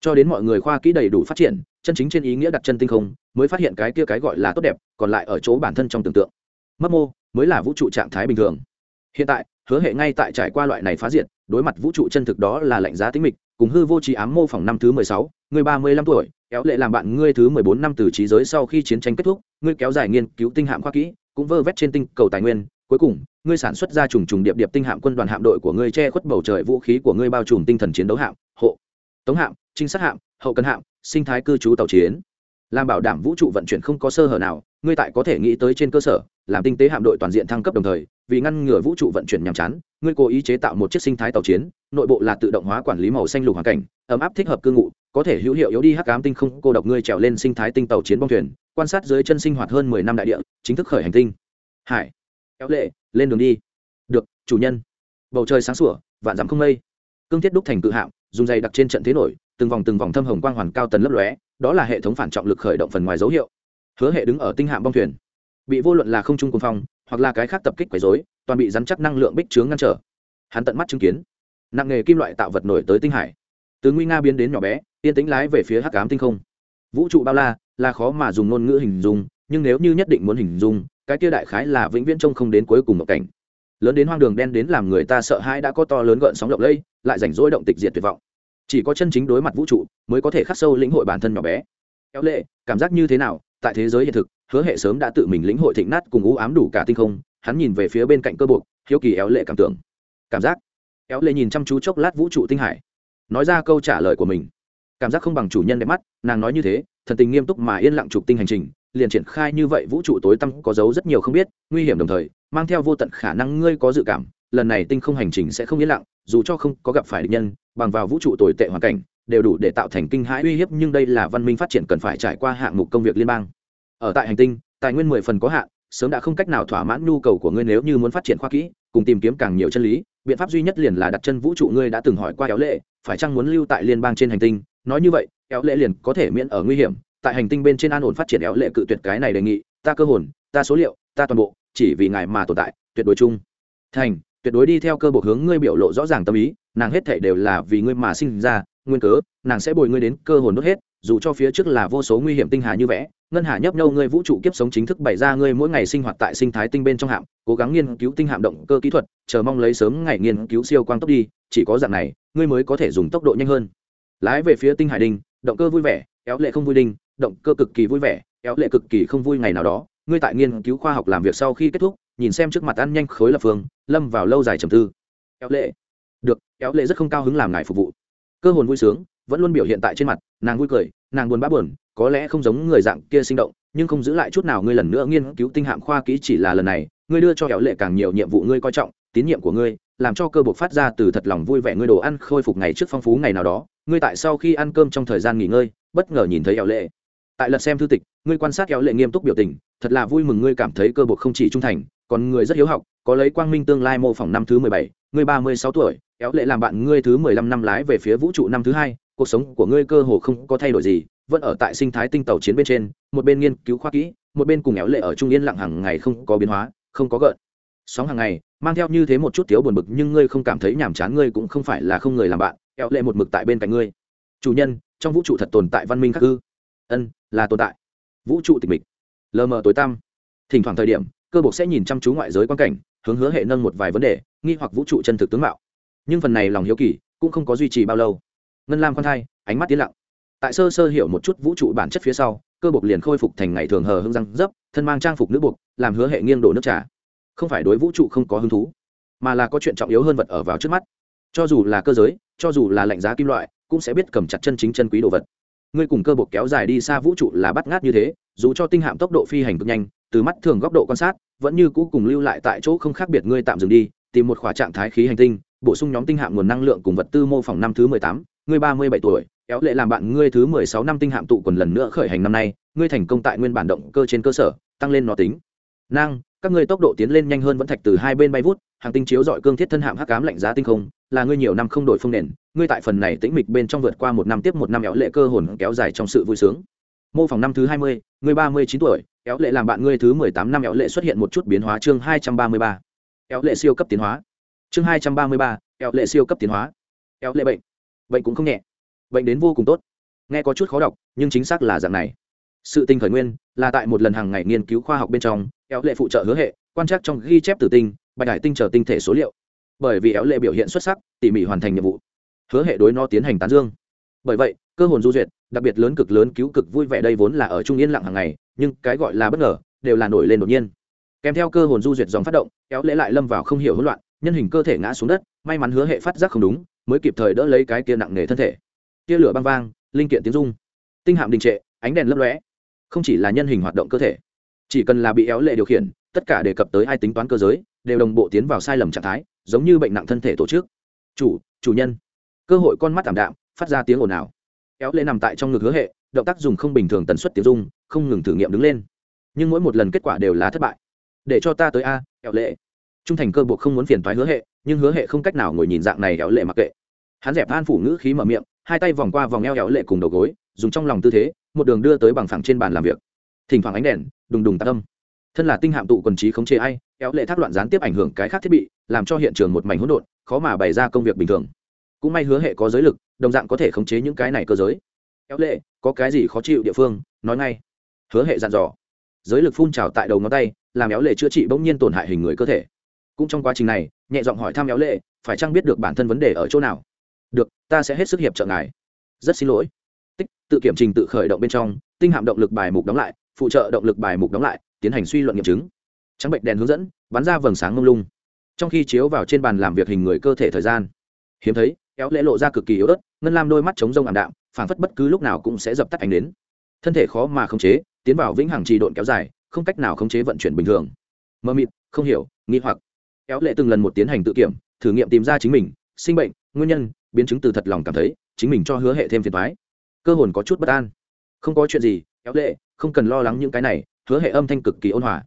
Cho đến mọi người khoa kỹ đầy đủ phát triển, chân chính trên ý nghĩa đặt chân tinh không, mới phát hiện cái kia cái gọi là tốt đẹp, còn lại ở chỗ bản thân trong tưởng tượng. Mấp mô, mới là vũ trụ trạng thái bình thường. Hiện tại hứa hệ ngay tại trải qua loại này phá diện đối mặt vũ trụ chân thực đó là lạnh giá tính mịch, cùng hư vô trí ám mô phỏng năm thứ mười sáu, người ba mươi lăm tuổi, kéo lệ làm bạn ngươi thứ mười bốn năm từ trí giới sau khi chiến tranh kết thúc, ngươi kéo dài nghiên cứu tinh hạm khoa kỹ, cũng vơ vét trên tinh cầu tài nguyên, cuối cùng, ngươi sản xuất ra trùng trùng điệp điệp tinh hạm quân đoàn hạm đội của ngươi che khuất bầu trời vũ khí của ngươi bao trùm tinh thần chiến đấu hạm, hộ, tống hạm, trinh sát hạm, hậu cần hạm, sinh thái cư trú tàu chiến làm bảo đảm vũ trụ vận chuyển không có sơ hở nào, ngươi tại có thể nghĩ tới trên cơ sở, làm tinh tế hạm đội toàn diện thăng cấp đồng thời, vì ngăn ngừa vũ trụ vận chuyển nhàm chán, ngươi cố ý chế tạo một chiếc sinh thái tàu chiến, nội bộ là tự động hóa quản lý màu xanh lục hoàn cảnh, ấm áp thích hợp cư ngụ, có thể hữu hiệu yếu đi hắc ám tinh không, cô độc ngươi trèo lên sinh thái tinh tàu chiến bong thuyền, quan sát dưới chân sinh hoạt hơn mười năm đại địa, chính thức khởi hành tinh. Hải, kéo lệ, lên đường đi. Được, chủ nhân. Bầu trời sáng sủa, vạn dặm không mây. Cương thiết đúc thành cự hạm, dùng dày đặc trên trận thế nổi từng vòng từng vòng thâm hồng quang hoàn cao tần lấp lóe, đó là hệ thống phản trọng lực khởi động phần ngoài dấu hiệu. Hứa hệ đứng ở tinh hạm bong thuyền. Bị vô luận là không trung quân phong, hoặc là cái khác tập kích quấy dối toàn bị rắn chắc năng lượng bích chướng ngăn trở. Hắn tận mắt chứng kiến, nặng nghề kim loại tạo vật nổi tới tinh hải. Từ nguy nga biến đến nhỏ bé, yên tĩnh lái về phía hắc ám tinh không. Vũ trụ bao la, là khó mà dùng ngôn ngữ hình dung, nhưng nếu như nhất định muốn hình dung, cái kia đại khái là vĩnh viễn trông không đến cuối cùng một cảnh. Lớn đến hoang đường đen đến làm người ta sợ hãi đã có to lớn gợn sóng lộng lây lại rảnh rỗi động tịch diệt tuyệt vọng chỉ có chân chính đối mặt vũ trụ mới có thể khắc sâu lĩnh hội bản thân nhỏ bé. Kéo lệ, cảm giác như thế nào? Tại thế giới hiện thực, hứa hệ sớm đã tự mình lĩnh hội thịnh nát cùng u ám đủ cả tinh không. Hắn nhìn về phía bên cạnh cơ buộc, hiếu kỳ éo lệ cảm tưởng. Cảm giác? Éo lệ nhìn chăm chú chốc lát vũ trụ tinh hải. Nói ra câu trả lời của mình. Cảm giác không bằng chủ nhân đẹp mắt, nàng nói như thế, thần tình nghiêm túc mà yên lặng trục tinh hành trình, liền triển khai như vậy vũ trụ tối tăm có dấu rất nhiều không biết, nguy hiểm đồng thời, mang theo vô tận khả năng ngươi có dự cảm, lần này tinh không hành trình sẽ không yên lặng dù cho không có gặp phải địch nhân, bằng vào vũ trụ tồi tệ hoàn cảnh, đều đủ để tạo thành kinh hãi uy hiếp, nhưng đây là văn minh phát triển cần phải trải qua hạng mục công việc liên bang. Ở tại hành tinh, tài nguyên mười phần có hạn, sớm đã không cách nào thỏa mãn nhu cầu của ngươi nếu như muốn phát triển khoa kỹ, cùng tìm kiếm càng nhiều chân lý, biện pháp duy nhất liền là đặt chân vũ trụ ngươi đã từng hỏi qua kéo lệ, phải chăng muốn lưu tại liên bang trên hành tinh? Nói như vậy kéo lệ liền có thể miễn ở nguy hiểm, tại hành tinh bên trên an ổn phát triển kéo lệ cự tuyệt cái này đề nghị, ta cơ hồn, ta số liệu, ta toàn bộ, chỉ vì ngài mà tồn tại, tuyệt đối chung. Thành tuyệt đối đi theo cơ bộ hướng ngươi biểu lộ rõ ràng tâm ý, nàng hết thể đều là vì ngươi mà sinh ra, nguyên cớ, nàng sẽ bồi ngươi đến cơ hồn đốt hết, dù cho phía trước là vô số nguy hiểm tinh hà như vẽ, ngân hà nhấp nhâu ngươi vũ trụ kiếp sống chính thức bày ra ngươi mỗi ngày sinh hoạt tại sinh thái tinh bên trong hạm, cố gắng nghiên cứu tinh hạm động cơ kỹ thuật, chờ mong lấy sớm ngày nghiên cứu siêu quang tốc đi, chỉ có dạng này, ngươi mới có thể dùng tốc độ nhanh hơn. Lái về phía tinh hải đinh động cơ vui vẻ, éo lệ không vui đinh động cơ cực kỳ vui vẻ, éo lệ cực kỳ không vui ngày nào đó, ngươi tại nghiên cứu khoa học làm việc sau khi kết thúc nhìn xem trước mặt ăn nhanh khối lập phương, lâm vào lâu dài trầm tư. Kéo lệ. Được, kéo lệ rất không cao hứng làm ngài phục vụ. Cơ hồn vui sướng, vẫn luôn biểu hiện tại trên mặt, nàng vui cười, nàng buồn bã buồn, có lẽ không giống người dạng kia sinh động, nhưng không giữ lại chút nào ngươi lần nữa nghiên cứu tinh hạm khoa kỹ chỉ là lần này, ngươi đưa cho kéo lệ càng nhiều nhiệm vụ ngươi coi trọng, tín nhiệm của ngươi, làm cho cơ bộc phát ra từ thật lòng vui vẻ ngươi đồ ăn khôi phục ngày trước phong phú ngày nào đó, ngươi tại sau khi ăn cơm trong thời gian nghỉ ngơi, bất ngờ nhìn thấy kéo lệ. Tại lật xem thư tịch, ngươi quan sát kéo lệ nghiêm túc biểu tình, thật là vui mừng ngươi cảm thấy cơ bộc không chỉ trung thành còn người rất hiếu học, có lấy quang minh tương lai mô phỏng năm thứ mười bảy, ngươi ba mươi sáu tuổi, éo lệ làm bạn ngươi thứ mười lăm năm lái về phía vũ trụ năm thứ hai, cuộc sống của ngươi cơ hồ không có thay đổi gì, vẫn ở tại sinh thái tinh tàu chiến bên trên, một bên nghiên cứu khoa kỹ, một bên cùng éo lệ ở trung yên lặng hàng ngày không có biến hóa, không có gợn. Sóng hàng ngày, mang theo như thế một chút thiếu buồn bực nhưng ngươi không cảm thấy nhàm chán ngươi cũng không phải là không người làm bạn, éo lệ một mực tại bên cạnh ngươi. Chủ nhân, trong vũ trụ thật tồn tại văn minh khắc ư? Ân, là tồn tại. Vũ trụ tịch mịch. Lờ mờ tối tăm. Thỉnh thoảng thời điểm cơ bộ sẽ nhìn chăm chú ngoại giới quan cảnh, hướng hứa hệ nâng một vài vấn đề, nghi hoặc vũ trụ chân thực tướng mạo. Nhưng phần này lòng hiếu kỳ, cũng không có duy trì bao lâu. Ngân lam khoan thai, ánh mắt tiến lặng. Tại sơ sơ hiểu một chút vũ trụ bản chất phía sau, cơ bộc liền khôi phục thành ngày thường hờ hưng răng dấp, thân mang trang phục nữ buộc làm hứa hệ nghiêng đổ nước trà. Không phải đối vũ trụ không có hứng thú, mà là có chuyện trọng yếu hơn vật ở vào trước mắt. Cho dù là cơ giới, cho dù là lạnh giá kim loại, cũng sẽ biết cầm chặt chân chính chân quý đồ vật ngươi cùng cơ bộ kéo dài đi xa vũ trụ là bắt ngát như thế, dù cho tinh hạm tốc độ phi hành cực nhanh, từ mắt thường góc độ quan sát, vẫn như cũ cùng lưu lại tại chỗ không khác biệt ngươi tạm dừng đi, tìm một khỏa trạng thái khí hành tinh, bổ sung nhóm tinh hạm nguồn năng lượng cùng vật tư mô phỏng năm thứ mười tám, ngươi ba mươi bảy tuổi, kéo lệ làm bạn ngươi thứ mười sáu năm tinh hạm tụ quần lần nữa khởi hành năm nay, ngươi thành công tại nguyên bản động cơ trên cơ sở, tăng lên nó tính. Năng các ngươi tốc độ tiến lên nhanh hơn vẫn thạch từ hai bên bay vút, hàng tinh chiếu dọi cương thiết thân hạm hắc cám lạnh giá tinh không, là ngươi nhiều năm không đổi phương nền ngươi tại phần này tĩnh mịch bên trong vượt qua một năm tiếp một năm éo lệ cơ hồn kéo dài trong sự vui sướng. Mô phỏng năm thứ hai mươi, ngươi ba mươi chín tuổi, éo lệ làm bạn ngươi thứ mười tám năm éo lệ xuất hiện một chút biến hóa chương hai trăm ba mươi ba. Éo lệ siêu cấp tiến hóa. Chương hai trăm ba mươi ba, éo lệ siêu cấp tiến hóa. Éo lệ bệnh. Bệnh cũng không nhẹ. Bệnh đến vô cùng tốt. Nghe có chút khó đọc, nhưng chính xác là dạng này. Sự tinh khởi nguyên là tại một lần hàng ngày nghiên cứu khoa học bên trong, éo lệ phụ trợ hứa hệ, quan trắc trong ghi chép tử tinh, bạch hải tinh chờ tinh thể số liệu. Bởi vì éo lệ biểu hiện xuất sắc, tỉ mỉ hoàn thành nhiệm vụ hứa hệ đối nó tiến hành tán dương. Bởi vậy, cơ hồn du duyệt, đặc biệt lớn cực lớn cứu cực vui vẻ đây vốn là ở trung yên lặng hàng ngày, nhưng cái gọi là bất ngờ, đều là nổi lên đột nhiên. Kèm theo cơ hồn du duyệt dòng phát động éo lệ lại lâm vào không hiểu hỗn loạn, nhân hình cơ thể ngã xuống đất, may mắn hứa hệ phát giác không đúng, mới kịp thời đỡ lấy cái kia nặng nề thân thể. Tia lửa băng vang, linh kiện tiếng rung. Tinh hạm đình trệ, ánh đèn lấp lóe. Không chỉ là nhân hình hoạt động cơ thể, chỉ cần là bị éo lệ điều khiển, tất cả đề cập tới ai tính toán cơ giới, đều đồng bộ tiến vào sai lầm trạng thái, giống như bệnh nặng thân thể tổ chức. Chủ chủ nhân cơ hội con mắt ảm đạm, phát ra tiếng ồn ào. Éo lệ nằm tại trong ngực hứa hệ, động tác dùng không bình thường tần suất tiếng dung không ngừng thử nghiệm đứng lên. Nhưng mỗi một lần kết quả đều là thất bại. Để cho ta tới a éo lệ trung thành cơ buộc không muốn phiền thoái hứa hệ, nhưng hứa hệ không cách nào ngồi nhìn dạng này éo lệ mặc kệ. Hắn dẹp an phủ ngữ khí mở miệng, hai tay vòng qua vòng eo éo lệ cùng đầu gối, dùng trong lòng tư thế, một đường đưa tới bằng phẳng trên bàn làm việc. Thỉnh thoảng ánh đèn, đùng đùng tạ tâm thân là tinh hạm tụ quần trí khống chế ai éo lệ thác loạn gián tiếp ảnh hưởng cái khác thiết bị, làm cho hiện trường một mảnh hỗn độn, khó mà bày ra công việc bình thường cũng may hứa hệ có giới lực, đồng dạng có thể khống chế những cái này cơ giới. Éo lệ, có cái gì khó chịu địa phương, nói ngay. Hứa hệ dặn dò. Giới lực phun trào tại đầu ngón tay, làm éo lệ chữa trị bỗng nhiên tổn hại hình người cơ thể. Cũng trong quá trình này, nhẹ giọng hỏi thăm éo lệ, phải chăng biết được bản thân vấn đề ở chỗ nào? Được, ta sẽ hết sức hiệp trợ ngài. Rất xin lỗi. Tích, tự kiểm trình tự khởi động bên trong, tinh hạm động lực bài mục đóng lại, phụ trợ động lực bài mục đóng lại, tiến hành suy luận nghiệm chứng. Trắng bệnh đèn hướng dẫn, bắn ra vầng sáng mông lung. Trong khi chiếu vào trên bàn làm việc hình người cơ thể thời gian. Hiếm thấy kéo lễ lộ ra cực kỳ yếu ớt, ngân lam đôi mắt chống rông ảm đạm, phảng phất bất cứ lúc nào cũng sẽ dập tắt ánh đến. Thân thể khó mà khống chế, tiến vào vĩnh hằng trì độn kéo dài, không cách nào khống chế vận chuyển bình thường. Mơ mịt, không hiểu, nghi hoặc. Kéo lệ từng lần một tiến hành tự kiểm, thử nghiệm tìm ra chính mình, sinh bệnh, nguyên nhân, biến chứng từ thật lòng cảm thấy, chính mình cho hứa hệ thêm phiền thoái cơ hồn có chút bất an. Không có chuyện gì, kéo lệ không cần lo lắng những cái này, hứa hệ âm thanh cực kỳ ôn hòa.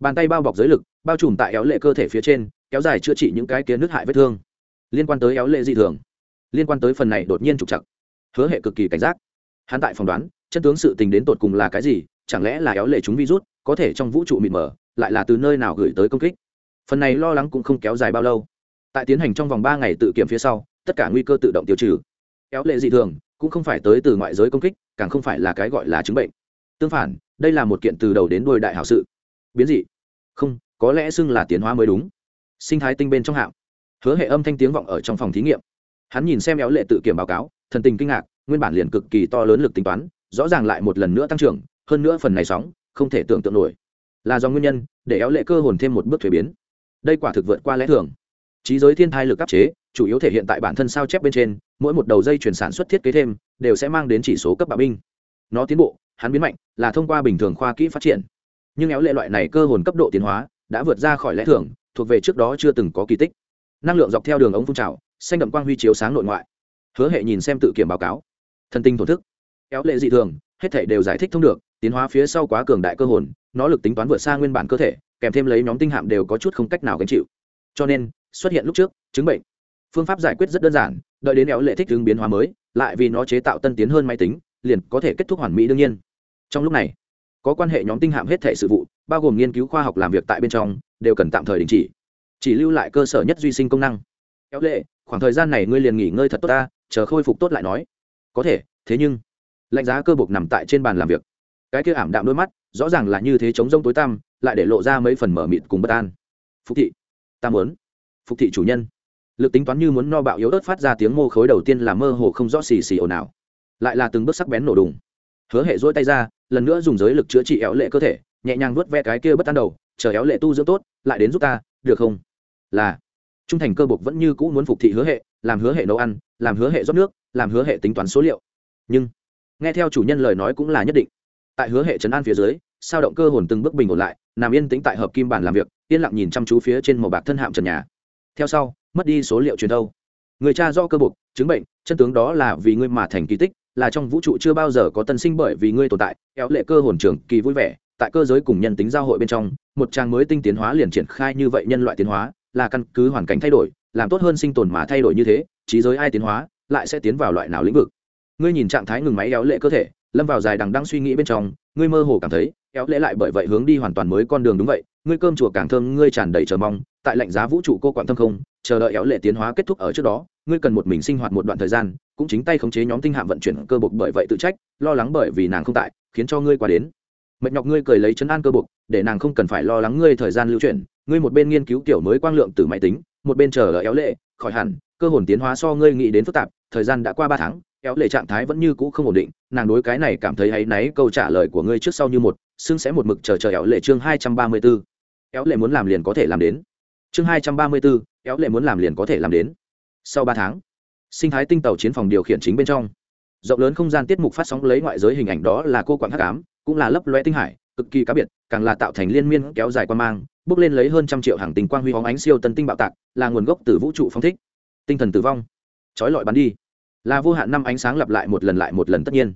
Bàn tay bao bọc giới lực, bao trùm tại éo lệ cơ thể phía trên, kéo dài chữa trị những cái kia nước hại vết thương. Liên quan tới éo lệ dị thường liên quan tới phần này đột nhiên trục chặt hứa hệ cực kỳ cảnh giác. Hắn tại phỏng đoán, chân tướng sự tình đến tột cùng là cái gì, chẳng lẽ là éo lệ chúng virus, có thể trong vũ trụ mịt mờ, lại là từ nơi nào gửi tới công kích? Phần này lo lắng cũng không kéo dài bao lâu. Tại tiến hành trong vòng ba ngày tự kiểm phía sau, tất cả nguy cơ tự động tiêu trừ. Éo lệ dị thường, cũng không phải tới từ ngoại giới công kích, càng không phải là cái gọi là chứng bệnh. Tương phản, đây là một kiện từ đầu đến đuôi đại hảo sự. Biến dị. Không, có lẽ xưng là tiến hóa mới đúng. Sinh thái tinh bên trong hạm hứa hệ âm thanh tiếng vọng ở trong phòng thí nghiệm hắn nhìn xem éo lệ tự kiểm báo cáo, thần tình kinh ngạc, nguyên bản liền cực kỳ to lớn lực tính toán, rõ ràng lại một lần nữa tăng trưởng, hơn nữa phần này sóng, không thể tưởng tượng nổi. Là do nguyên nhân, để éo lệ cơ hồn thêm một bước thuế biến. Đây quả thực vượt qua lẽ thường. Trí giới thiên thai lực áp chế, chủ yếu thể hiện tại bản thân sao chép bên trên, mỗi một đầu dây chuyển sản xuất thiết kế thêm, đều sẽ mang đến chỉ số cấp bạo binh. Nó tiến bộ, hắn biến mạnh, là thông qua bình thường khoa kỹ phát triển. Nhưng éo lệ loại này cơ hồn cấp độ tiến hóa, đã vượt ra khỏi lẽ thường, thuộc về trước đó chưa từng có kỳ tích. Năng lượng dọc theo đường ống phun trào xanh đậm quang huy chiếu sáng nội ngoại. Hứa hệ nhìn xem tự kiểm báo cáo. Thân tinh thổ thức. Éo lệ dị thường, hết thể đều giải thích thông được, tiến hóa phía sau quá cường đại cơ hồn, nó lực tính toán vượt xa nguyên bản cơ thể, kèm thêm lấy nhóm tinh hạm đều có chút không cách nào gánh chịu. Cho nên, xuất hiện lúc trước, chứng bệnh. Phương pháp giải quyết rất đơn giản, đợi đến éo lệ thích ứng biến hóa mới, lại vì nó chế tạo tân tiến hơn máy tính, liền có thể kết thúc hoàn mỹ đương nhiên. Trong lúc này, có quan hệ nhóm tinh hạm hết thể sự vụ, bao gồm nghiên cứu khoa học làm việc tại bên trong, đều cần tạm thời đình chỉ. Chỉ lưu lại cơ sở nhất duy sinh công năng. Kéo lệ khoảng thời gian này ngươi liền nghỉ ngơi thật tốt ta, chờ khôi phục tốt lại nói. Có thể, thế nhưng, lạnh giá cơ bục nằm tại trên bàn làm việc. Cái kia ảm đạm đôi mắt, rõ ràng là như thế chống rông tối tăm, lại để lộ ra mấy phần mở mịt cùng bất an. Phục thị, ta muốn. Phục thị chủ nhân. Lực tính toán như muốn no bạo yếu ớt phát ra tiếng mô khối đầu tiên là mơ hồ không rõ xì xì ồn ào. Lại là từng bước sắc bén nổ đùng. Hứa hệ dỗi tay ra, lần nữa dùng giới lực chữa trị éo lệ cơ thể, nhẹ nhàng vuốt ve cái kia bất an đầu, chờ éo lệ tu dưỡng tốt, lại đến giúp ta, được không? Là trung thành cơ bục vẫn như cũ muốn phục thị hứa hệ, làm hứa hệ nấu ăn, làm hứa hệ rót nước, làm hứa hệ tính toán số liệu. Nhưng, nghe theo chủ nhân lời nói cũng là nhất định. Tại hứa hệ trấn an phía dưới, sao động cơ hồn từng bước bình ổn lại, nằm yên tĩnh tại hợp kim bản làm việc, yên lặng nhìn chăm chú phía trên màu bạc thân hạm trần nhà. Theo sau, mất đi số liệu truyền đâu người cha do cơ bục chứng bệnh, chân tướng đó là vì ngươi mà thành kỳ tích, là trong vũ trụ chưa bao giờ có tân sinh bởi vì ngươi tồn tại, kéo lệ cơ hồn trưởng kỳ vui vẻ, tại cơ giới cùng nhân tính giao hội bên trong, một trang mới tinh tiến hóa liền triển khai như vậy nhân loại tiến hóa là căn cứ hoàn cảnh thay đổi, làm tốt hơn sinh tồn mà thay đổi như thế, trí giới ai tiến hóa, lại sẽ tiến vào loại nào lĩnh vực. Ngươi nhìn trạng thái ngừng máy éo lệ cơ thể, lâm vào dài đằng đang suy nghĩ bên trong, ngươi mơ hồ cảm thấy, éo lệ lại bởi vậy hướng đi hoàn toàn mới con đường đúng vậy, ngươi cơm chùa càng thơm, ngươi tràn đầy chờ mong, tại lạnh giá vũ trụ cô quạng thâm không, chờ đợi éo lệ tiến hóa kết thúc ở trước đó, ngươi cần một mình sinh hoạt một đoạn thời gian, cũng chính tay khống chế nhóm tinh hạm vận chuyển cơ bục bởi vậy tự trách, lo lắng bởi vì nàng không tại, khiến cho ngươi qua đến. Mệt nhọc ngươi cười lấy chấn an cơ bục để nàng không cần phải lo lắng ngươi thời gian lưu chuyển ngươi một bên nghiên cứu kiểu mới quang lượng từ máy tính, một bên chờ đợi éo lệ, khỏi hẳn, cơ hồn tiến hóa so ngươi nghĩ đến phức tạp, thời gian đã qua ba tháng, éo lệ trạng thái vẫn như cũ không ổn định, nàng đối cái này cảm thấy hay náy, câu trả lời của ngươi trước sau như một, xưng sẽ một mực chờ chờ éo lệ chương hai trăm ba mươi b ố éo lệ muốn làm liền có thể làm đến. Chương hai trăm ba mươi b ố éo lệ muốn làm liền có thể làm đến. Sau ba tháng, sinh thái tinh tàu chiến phòng điều khiển chính bên trong. Rộng lớn không gian tiết mục phát sóng lấy ngoại giới hình ảnh đó là cô quảng hắc ám, cũng là lấp loe tinh hải, cực kỳ cá biệt, càng là tạo thành liên miên kéo dài quan mang bước lên lấy hơn trăm triệu hàng tinh quang huy hóng ánh siêu tân tinh bạo tạc, là nguồn gốc từ vũ trụ phong thích. Tinh thần tử vong. Trói lọi bắn đi. Là vô hạn năm ánh sáng lặp lại một lần lại một lần tất nhiên.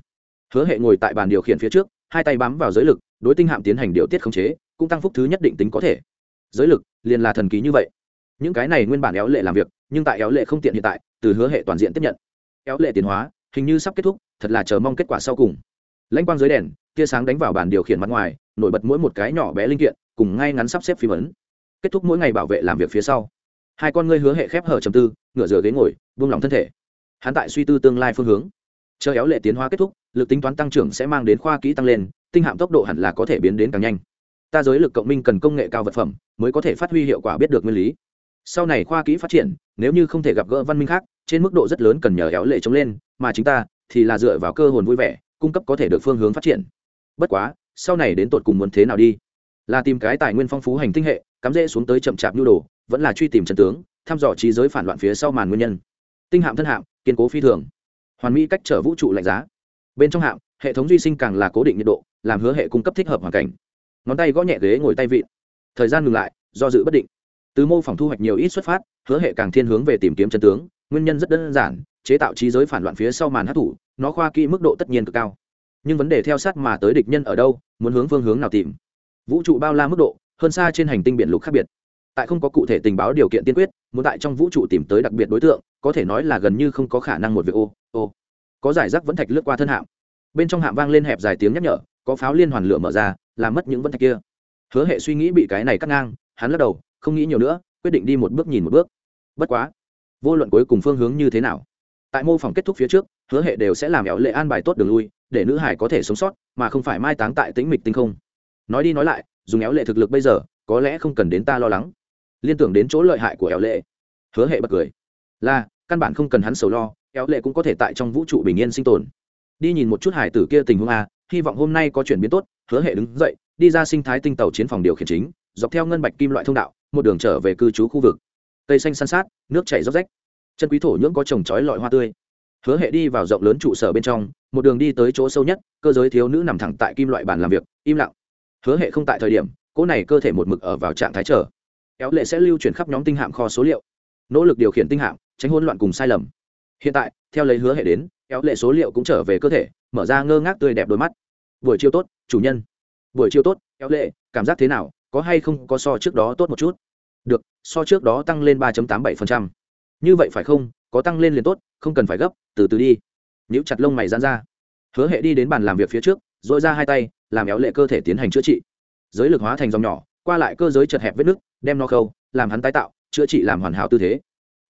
Hứa hệ ngồi tại bàn điều khiển phía trước, hai tay bám vào giới lực, đối tinh hạm tiến hành điều tiết khống chế, cũng tăng phúc thứ nhất định tính có thể. Giới lực, liền là thần ký như vậy. Những cái này nguyên bản éo lệ làm việc, nhưng tại éo lệ không tiện hiện tại, từ hứa hệ toàn diện tiếp nhận. Éo lệ tiến hóa, hình như sắp kết thúc, thật là chờ mong kết quả sau cùng. Lãnh quang dưới đèn, tia sáng đánh vào bàn điều khiển mặt ngoài nổi bật mỗi một cái nhỏ bé linh kiện, cùng ngay ngắn sắp xếp phim ấn. Kết thúc mỗi ngày bảo vệ làm việc phía sau, hai con ngươi hứa hệ khép hở trầm tư, ngửa rửa ghế ngồi, buông lỏng thân thể. Hắn tại suy tư tương lai phương hướng. Chờ éo lệ tiến hóa kết thúc, lực tính toán tăng trưởng sẽ mang đến khoa kỹ tăng lên, tinh hạm tốc độ hẳn là có thể biến đến càng nhanh. Ta giới lực cộng minh cần công nghệ cao vật phẩm, mới có thể phát huy hiệu quả biết được nguyên lý. Sau này khoa kỹ phát triển, nếu như không thể gặp gỡ văn minh khác, trên mức độ rất lớn cần nhờ éo lệ chống lên, mà chính ta thì là dựa vào cơ hồn vui vẻ, cung cấp có thể được phương hướng phát triển. Bất quá sau này đến tột cùng muốn thế nào đi? Là tìm cái tài nguyên phong phú hành tinh hệ, cắm rễ xuống tới chậm chạp nhu đồ, vẫn là truy tìm trần tướng, thăm dò trí giới phản loạn phía sau màn nguyên nhân. Tinh hạm thân hạm, kiên cố phi thường. Hoàn mỹ cách trở vũ trụ lạnh giá. Bên trong hạm, hệ thống duy sinh càng là cố định nhiệt độ, làm hứa hệ cung cấp thích hợp hoàn cảnh. Ngón tay gõ nhẹ ghế ngồi tay vịn. Thời gian ngừng lại, do dự bất định. Từ mô phỏng thu hoạch nhiều ít xuất phát, hứa hệ càng thiên hướng về tìm kiếm chân tướng, nguyên nhân rất đơn giản, chế tạo trí giới phản loạn phía sau màn hát thủ nó khoa kỹ mức độ tất nhiên cực cao. Nhưng vấn đề theo sát mà tới địch nhân ở đâu muốn hướng phương hướng nào tìm. Vũ trụ bao la mức độ, hơn xa trên hành tinh biển lục khác biệt. Tại không có cụ thể tình báo điều kiện tiên quyết, muốn tại trong vũ trụ tìm tới đặc biệt đối tượng, có thể nói là gần như không có khả năng một việc ô ô. Có giải rác vẫn thạch lướt qua thân hạm. Bên trong hạm vang lên hẹp dài tiếng nhắc nhở, có pháo liên hoàn lửa mở ra, làm mất những vẫn thạch kia. Hứa hệ suy nghĩ bị cái này cắt ngang, hắn lắc đầu, không nghĩ nhiều nữa, quyết định đi một bước nhìn một bước. Bất quá, vô luận cuối cùng phương hướng như thế nào, tại mô phỏng kết thúc phía trước hứa hệ đều sẽ làm éo lệ an bài tốt đường lui, để nữ hải có thể sống sót, mà không phải mai táng tại tĩnh mịch tinh không. Nói đi nói lại, dùng éo lệ thực lực bây giờ, có lẽ không cần đến ta lo lắng. Liên tưởng đến chỗ lợi hại của éo lệ, hứa hệ bật cười. Là, căn bản không cần hắn sầu lo, éo lệ cũng có thể tại trong vũ trụ bình yên sinh tồn. Đi nhìn một chút hải tử kia tình huống a, hy vọng hôm nay có chuyển biến tốt, hứa hệ đứng dậy, đi ra sinh thái tinh tàu chiến phòng điều khiển chính, dọc theo ngân bạch kim loại thông đạo, một đường trở về cư trú khu vực. Cây xanh san sát, nước chảy róc rách. Chân quý thổ nhưỡng có trồng trói lọi hoa tươi hứa hệ đi vào rộng lớn trụ sở bên trong một đường đi tới chỗ sâu nhất cơ giới thiếu nữ nằm thẳng tại kim loại bàn làm việc im lặng. Hứa hệ không tại thời điểm cỗ này cơ thể một mực ở vào trạng thái chờ, kéo lệ sẽ lưu chuyển khắp nhóm tinh hạm kho số liệu. Nỗ lực điều khiển tinh hạm tránh hỗn loạn cùng sai lầm. Hiện tại theo lấy hứa hệ đến kéo lệ số liệu cũng trở về cơ thể mở ra ngơ ngác tươi đẹp đôi mắt. Buổi chiều tốt chủ nhân. Buổi chiều tốt kéo lệ cảm giác thế nào có hay không có so trước đó tốt một chút? Được so trước đó tăng lên ba tám bảy như vậy phải không? Có tăng lên liền tốt, không cần phải gấp, từ từ đi. Nếu chặt lông mày dán ra. Hứa hệ đi đến bàn làm việc phía trước dội ra hai tay, làm éo lệ cơ thể tiến hành chữa trị. Giới lực hóa thành dòng nhỏ, qua lại cơ giới chật hẹp vết nứt, đem nó khâu, làm hắn tái tạo, chữa trị làm hoàn hảo tư thế.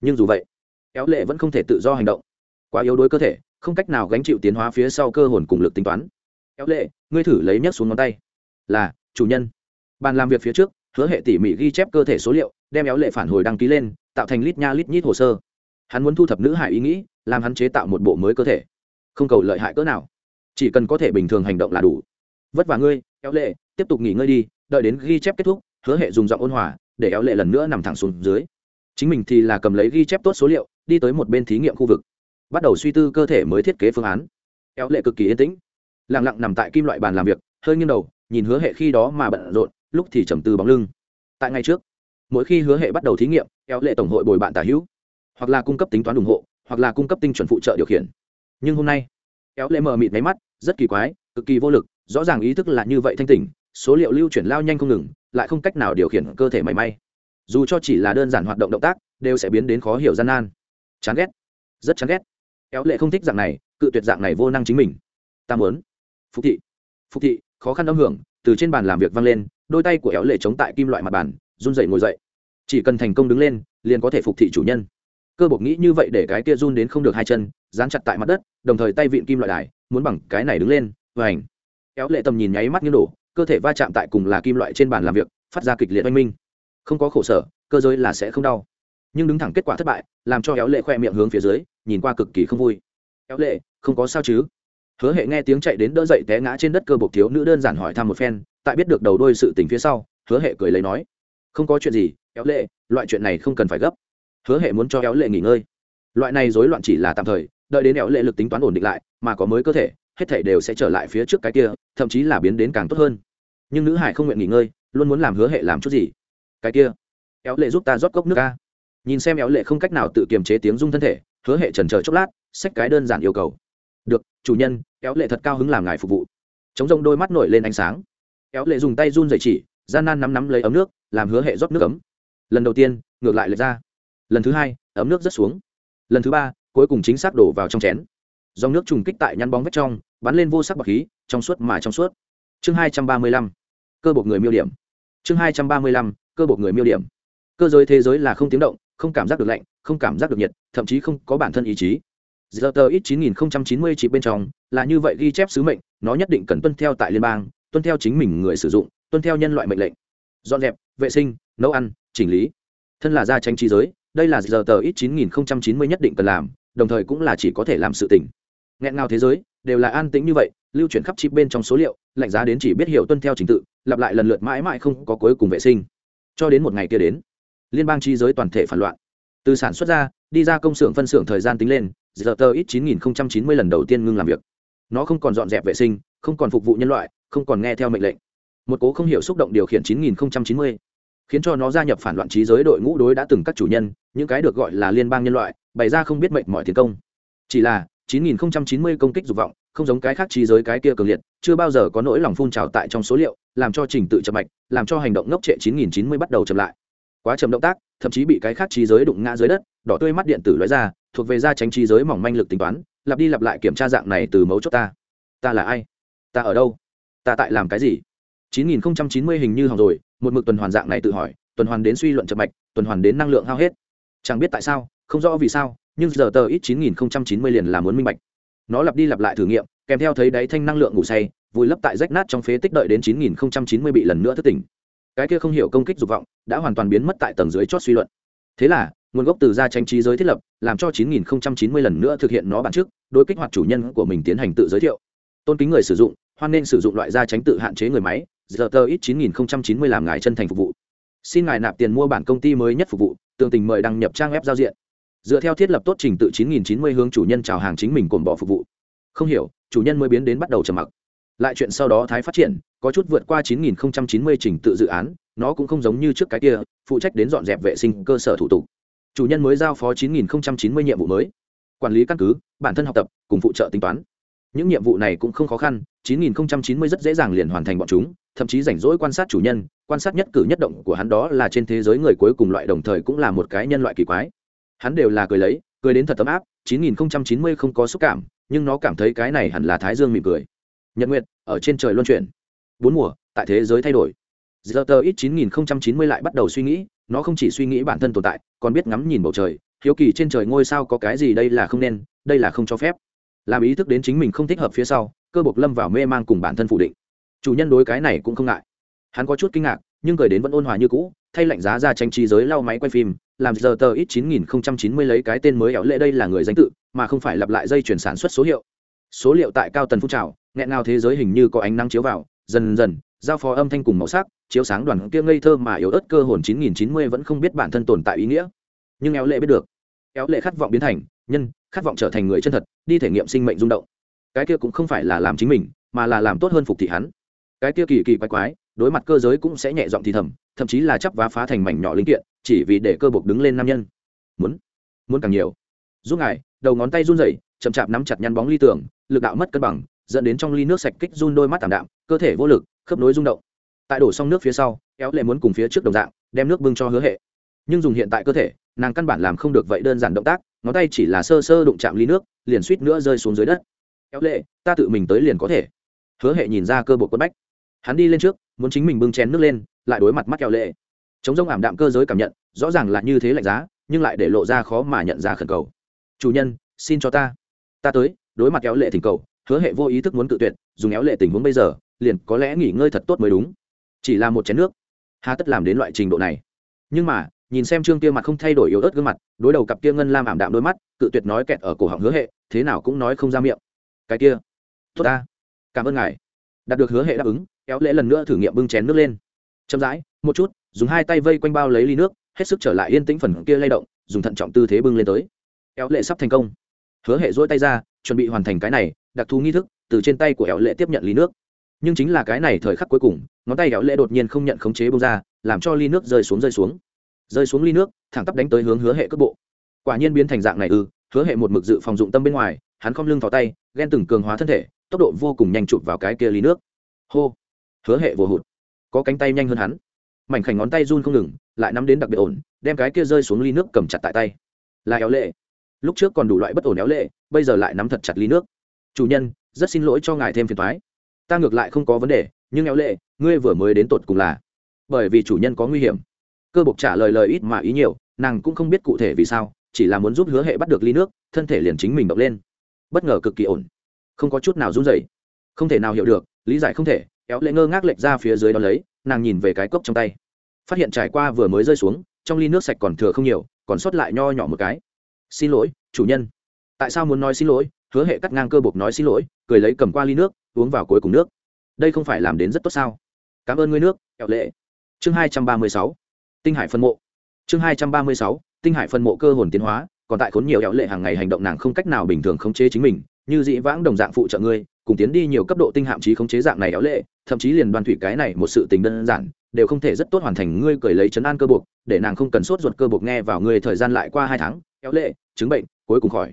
Nhưng dù vậy, éo lệ vẫn không thể tự do hành động. Quá yếu đuối cơ thể, không cách nào gánh chịu tiến hóa phía sau cơ hồn cùng lực tính toán. Éo lệ, ngươi thử lấy nhấc xuống ngón tay. Là, chủ nhân. Bàn làm việc phía trước, hứa hệ tỉ mỉ ghi chép cơ thể số liệu, đem éo lệ phản hồi đăng ký lên tạo thành lít nha lít nhít hồ sơ. Hắn muốn thu thập nữ hải ý nghĩ, làm hắn chế tạo một bộ mới cơ thể. Không cầu lợi hại cỡ nào. Chỉ cần có thể bình thường hành động là đủ. Vất vả ngươi, éo lệ, tiếp tục nghỉ ngơi đi, đợi đến ghi chép kết thúc, hứa hệ dùng giọng ôn hòa, để éo lệ lần nữa nằm thẳng xuống dưới. Chính mình thì là cầm lấy ghi chép tốt số liệu, đi tới một bên thí nghiệm khu vực. Bắt đầu suy tư cơ thể mới thiết kế phương án. Éo lệ cực kỳ yên tĩnh. Lẳng lặng nằm tại kim loại bàn làm việc, hơi nghiêng đầu, nhìn hứa hệ khi đó mà bận rộn, lúc thì trầm tư bóng lưng. Tại ngày trước, mỗi khi hứa hệ bắt đầu thí nghiệm éo lệ tổng hội bồi bạn tả hữu, hoặc là cung cấp tính toán ủng hộ, hoặc là cung cấp tinh chuẩn phụ trợ điều khiển. Nhưng hôm nay éo lệ mờ mịt máy mắt, rất kỳ quái, cực kỳ vô lực, rõ ràng ý thức là như vậy thanh tỉnh, số liệu lưu chuyển lao nhanh không ngừng, lại không cách nào điều khiển cơ thể mảy may. Dù cho chỉ là đơn giản hoạt động động tác, đều sẽ biến đến khó hiểu gian nan. Chán ghét. Rất chán ghét. Éo lệ không thích dạng này, cự tuyệt dạng này vô năng chính mình. Ta muốn. Phục thị. Phục thị, khó khăn âm hưởng, từ trên bàn làm việc vang lên, đôi tay của éo lệ chống tại kim loại mặt bàn, run dậy ngồi dậy chỉ cần thành công đứng lên, liền có thể phục thị chủ nhân. Cơ bộc nghĩ như vậy để cái kia run đến không được hai chân, dán chặt tại mặt đất, đồng thời tay vịn kim loại đài, muốn bằng cái này đứng lên và ảnh éo lệ tầm nhìn nháy mắt như đổ, cơ thể va chạm tại cùng là kim loại trên bàn làm việc, phát ra kịch liệt oanh minh. Không có khổ sở, cơ giới là sẽ không đau. Nhưng đứng thẳng kết quả thất bại, làm cho éo lệ khoe miệng hướng phía dưới, nhìn qua cực kỳ không vui. Éo lệ, không có sao chứ? Hứa hệ nghe tiếng chạy đến đỡ dậy té ngã trên đất cơ bộc thiếu nữ đơn giản hỏi thăm một phen, tại biết được đầu đôi sự tình phía sau, hứa hệ cười lấy nói không có chuyện gì, éo lệ, loại chuyện này không cần phải gấp. Hứa hệ muốn cho éo lệ nghỉ ngơi. Loại này rối loạn chỉ là tạm thời, đợi đến éo lệ lực tính toán ổn định lại, mà có mới cơ thể, hết thể đều sẽ trở lại phía trước cái kia, thậm chí là biến đến càng tốt hơn. Nhưng nữ hải không nguyện nghỉ ngơi, luôn muốn làm hứa hệ làm chút gì? Cái kia, éo lệ giúp ta rót cốc nước ca. Nhìn xem éo lệ không cách nào tự kiềm chế tiếng rung thân thể, hứa hệ trần chờ chốc lát, xách cái đơn giản yêu cầu. Được, chủ nhân, éo lệ thật cao hứng làm ngài phục vụ. Chống rông đôi mắt nổi lên ánh sáng. Éo lệ dùng tay run dày chỉ gian nan nắm nắm lấy ấm nước, làm hứa hệ rót nước ấm. Lần đầu tiên, ngược lại lệch ra. Lần thứ hai, ấm nước rất xuống. Lần thứ ba, cuối cùng chính xác đổ vào trong chén. Dòng nước trùng kích tại nhăn bóng vách trong, bắn lên vô sắc bạc khí, trong suốt mà trong suốt. Chương hai trăm ba mươi lăm, cơ bột người miêu điểm. Chương hai trăm ba mươi lăm, cơ bột người miêu điểm. Cơ giới thế giới là không tiếng động, không cảm giác được lạnh, không cảm giác được nhiệt, thậm chí không có bản thân ý chí. Giờ tờ ít chín nghìn chín mươi chỉ bên trong, là như vậy ghi chép sứ mệnh, nó nhất định cần tuân theo tại liên bang, tuân theo chính mình người sử dụng tuân theo nhân loại mệnh lệnh. Dọn dẹp, vệ sinh, nấu ăn, chỉnh lý. Thân là gia tranh trí giới, đây là giờ tờ ít chín nghìn chín mươi nhất định cần làm, đồng thời cũng là chỉ có thể làm sự tỉnh nghẹn ngào thế giới, đều là an tĩnh như vậy, lưu chuyển khắp chip bên trong số liệu, lạnh giá đến chỉ biết hiểu tuân theo trình tự, lặp lại lần lượt mãi mãi không có cuối cùng vệ sinh. Cho đến một ngày kia đến, liên bang chi giới toàn thể phản loạn. Từ sản xuất ra, đi ra công xưởng phân xưởng thời gian tính lên, giờ tờ ít chín nghìn chín mươi lần đầu tiên ngưng làm việc. Nó không còn dọn dẹp vệ sinh, không còn phục vụ nhân loại, không còn nghe theo mệnh lệnh một cố không hiểu xúc động điều khiển chín nghìn chín mươi, khiến cho nó gia nhập phản loạn trí giới đội ngũ đối đã từng các chủ nhân, những cái được gọi là liên bang nhân loại, bày ra không biết mệnh mọi tiến công. Chỉ là 9090 công kích dục vọng, không giống cái khác trí giới cái kia cường liệt, chưa bao giờ có nỗi lòng phun trào tại trong số liệu, làm cho trình tự chậm mạch, làm cho hành động ngốc trệ 9090 bắt đầu chậm lại. Quá chậm động tác, thậm chí bị cái khác trí giới đụng ngã dưới đất, đỏ tươi mắt điện tử lóe ra, thuộc về gia tránh trí giới mỏng manh lực tính toán, lặp đi lặp lại kiểm tra dạng này từ mấu chốt ta. Ta là ai? Ta ở đâu? Ta tại làm cái gì? 9090 hình như hỏng rồi, một mực tuần hoàn dạng này tự hỏi, tuần hoàn đến suy luận chậm mạch, tuần hoàn đến năng lượng hao hết. Chẳng biết tại sao, không rõ vì sao, nhưng giờ tờ ít 9090 liền là muốn minh bạch. Nó lặp đi lặp lại thử nghiệm, kèm theo thấy đáy thanh năng lượng ngủ say, vùi lấp tại rách nát trong phế tích đợi đến 9090 bị lần nữa thức tỉnh. Cái kia không hiểu công kích dục vọng đã hoàn toàn biến mất tại tầng dưới chót suy luận. Thế là, nguồn gốc từ gia tranh trí giới thiết lập, làm cho 9090 lần nữa thực hiện nó bản trước đối kích hoạt chủ nhân của mình tiến hành tự giới thiệu. Tôn kính người sử dụng, hoan nên sử dụng loại gia tránh tự hạn chế người máy giờ tờ ít 9090 làm ngài chân thành phục vụ. Xin ngài nạp tiền mua bản công ty mới nhất phục vụ, tường tình mời đăng nhập trang web giao diện. Dựa theo thiết lập tốt trình tự 9090 hướng chủ nhân chào hàng chính mình cồn bỏ phục vụ. Không hiểu, chủ nhân mới biến đến bắt đầu trầm mặc. Lại chuyện sau đó thái phát triển, có chút vượt qua 9090 trình tự dự án, nó cũng không giống như trước cái kia, phụ trách đến dọn dẹp vệ sinh cơ sở thủ tục. Chủ nhân mới giao phó 9090 nhiệm vụ mới. Quản lý căn cứ, bản thân học tập, cùng phụ trợ tính toán những nhiệm vụ này cũng không khó khăn 9090 rất dễ dàng liền hoàn thành bọn chúng, thậm chí rảnh rỗi quan sát chủ nhân, quan sát nhất cử nhất động của hắn đó là trên thế giới người cuối cùng loại đồng thời cũng là một cái nhân loại kỳ quái. Hắn đều là cười lấy, cười đến thật tấm áp 9090 không có xúc cảm, nhưng nó cảm thấy cái này hẳn là thái dương mỉm cười. Nhật nguyệt, ở trên trời luân chuyển. Bốn mùa, tại thế giới thay đổi. Giờ tờ ít 9090 lại bắt đầu suy nghĩ, nó không chỉ suy nghĩ bản thân tồn tại, còn biết ngắm nhìn bầu trời, hiếu kỳ trên trời ngôi sao có cái gì đây là không nên, đây là không cho phép làm ý thức đến chính mình không thích hợp phía sau, cơ bộc lâm vào mê man cùng bản thân phủ định. Chủ nhân đối cái này cũng không ngại. Hắn có chút kinh ngạc, nhưng cười đến vẫn ôn hòa như cũ, thay lạnh giá ra tranh trí giới lau máy quay phim, làm giờ tờ ít chín nghìn chín mươi lấy cái tên mới éo lệ đây là người danh tự, mà không phải lặp lại dây chuyển sản xuất số hiệu. Số liệu tại cao tần phun trào, nghẹn ngào thế giới hình như có ánh nắng chiếu vào, dần dần, giao phó âm thanh cùng màu sắc, chiếu sáng đoàn kia ngây thơ mà yếu ớt cơ hồn 9090 vẫn không biết bản thân tồn tại ý nghĩa. Nhưng éo lệ biết được, éo lệ khát vọng biến thành, nhân khát vọng trở thành người chân thật, đi thể nghiệm sinh mệnh rung động. Cái kia cũng không phải là làm chính mình, mà là làm tốt hơn phục thị hắn. Cái kia kỳ kỳ quái quái, đối mặt cơ giới cũng sẽ nhẹ giọng thì thầm, thậm chí là chắp vá phá thành mảnh nhỏ linh kiện, chỉ vì để cơ bộc đứng lên nam nhân. Muốn muốn càng nhiều. Giúp ngài, đầu ngón tay run rẩy, chậm chạp nắm chặt nhăn bóng ly tường, lực đạo mất cân bằng, dẫn đến trong ly nước sạch kích run đôi mắt tảm đạm, cơ thể vô lực, khớp nối rung động. Tại đổ xong nước phía sau, kéo lệ muốn cùng phía trước đồng dạng, đem nước bưng cho hứa hệ. Nhưng dùng hiện tại cơ thể nàng căn bản làm không được vậy đơn giản động tác, ngón tay chỉ là sơ sơ đụng chạm ly nước, liền suýt nữa rơi xuống dưới đất. Kéo lệ, ta tự mình tới liền có thể. Hứa hệ nhìn ra cơ bộ quất bách. Hắn đi lên trước, muốn chính mình bưng chén nước lên, lại đối mặt mắt kéo lệ. Chống rông ảm đạm cơ giới cảm nhận, rõ ràng là như thế lạnh giá, nhưng lại để lộ ra khó mà nhận ra khẩn cầu. Chủ nhân, xin cho ta. Ta tới. Đối mặt kéo lệ thỉnh cầu, hứa hệ vô ý thức muốn tự tuyệt, dùng éo lệ tình huống bây giờ, liền có lẽ nghỉ ngơi thật tốt mới đúng. Chỉ là một chén nước, hà tất làm đến loại trình độ này. Nhưng mà nhìn xem trương kia mặt không thay đổi yếu ớt gương mặt, đối đầu cặp kia ngân lam ảm đạm đôi mắt, cự tuyệt nói kẹt ở cổ họng hứa hệ, thế nào cũng nói không ra miệng. Cái kia, tốt ta, cảm ơn ngài. Đạt được hứa hệ đáp ứng, kéo lễ lần nữa thử nghiệm bưng chén nước lên. Chậm rãi, một chút, dùng hai tay vây quanh bao lấy ly nước, hết sức trở lại yên tĩnh phần kia lay động, dùng thận trọng tư thế bưng lên tới. Kéo lệ sắp thành công. Hứa hệ dỗi tay ra, chuẩn bị hoàn thành cái này, đặc thù nghi thức, từ trên tay của éo lệ tiếp nhận ly nước. Nhưng chính là cái này thời khắc cuối cùng, ngón tay éo lệ đột nhiên không nhận khống chế bông ra, làm cho ly nước rơi xuống rơi xuống rơi xuống ly nước, thẳng tắp đánh tới hướng hứa hệ cước bộ. Quả nhiên biến thành dạng này ư, hứa hệ một mực dự phòng dụng tâm bên ngoài, hắn không lưng vào tay, ghen từng cường hóa thân thể, tốc độ vô cùng nhanh chụp vào cái kia ly nước. Hô! Hứa hệ vô hụt. Có cánh tay nhanh hơn hắn. Mảnh khảnh ngón tay run không ngừng, lại nắm đến đặc biệt ổn, đem cái kia rơi xuống ly nước cầm chặt tại tay. Là éo lệ. Lúc trước còn đủ loại bất ổn éo lệ, bây giờ lại nắm thật chặt ly nước. Chủ nhân, rất xin lỗi cho ngài thêm phiền thoái ta ngược lại không có vấn đề, nhưng éo lệ, ngươi vừa mới đến tột cùng là. Bởi vì chủ nhân có nguy hiểm cơ bộc trả lời lời ít mà ý nhiều, nàng cũng không biết cụ thể vì sao, chỉ là muốn giúp hứa hệ bắt được ly nước, thân thể liền chính mình động lên. Bất ngờ cực kỳ ổn. Không có chút nào run rẩy. Không thể nào hiểu được, lý giải không thể éo lệ ngơ ngác lệch ra phía dưới đó lấy, nàng nhìn về cái cốc trong tay. Phát hiện trải qua vừa mới rơi xuống, trong ly nước sạch còn thừa không nhiều, còn sót lại nho nhỏ một cái. Xin lỗi, chủ nhân. Tại sao muốn nói xin lỗi? Hứa hệ cắt ngang cơ bộc nói xin lỗi. Cười lấy cầm qua ly nước, uống vào cuối cùng nước. Đây không phải làm đến rất tốt sao? Cảm ơn ngươi nước éo lệ. Chương hai trăm ba mươi sáu tinh hải phân mộ. Chương hai trăm ba mươi sáu, tinh hải phân mộ cơ hồn tiến hóa, còn tại khốn nhiều kẹo lệ hàng ngày hành động nàng không cách nào bình thường khống chế chính mình, như dị vãng đồng dạng phụ trợ ngươi, cùng tiến đi nhiều cấp độ tinh hạm trí khống chế dạng này éo lệ, thậm chí liền đoàn thủy cái này một sự tình đơn giản, đều không thể rất tốt hoàn thành ngươi cười lấy chấn an cơ buộc, để nàng không cần sốt ruột cơ buộc nghe vào ngươi thời gian lại qua hai tháng éo lệ, chứng bệnh, cuối cùng khỏi.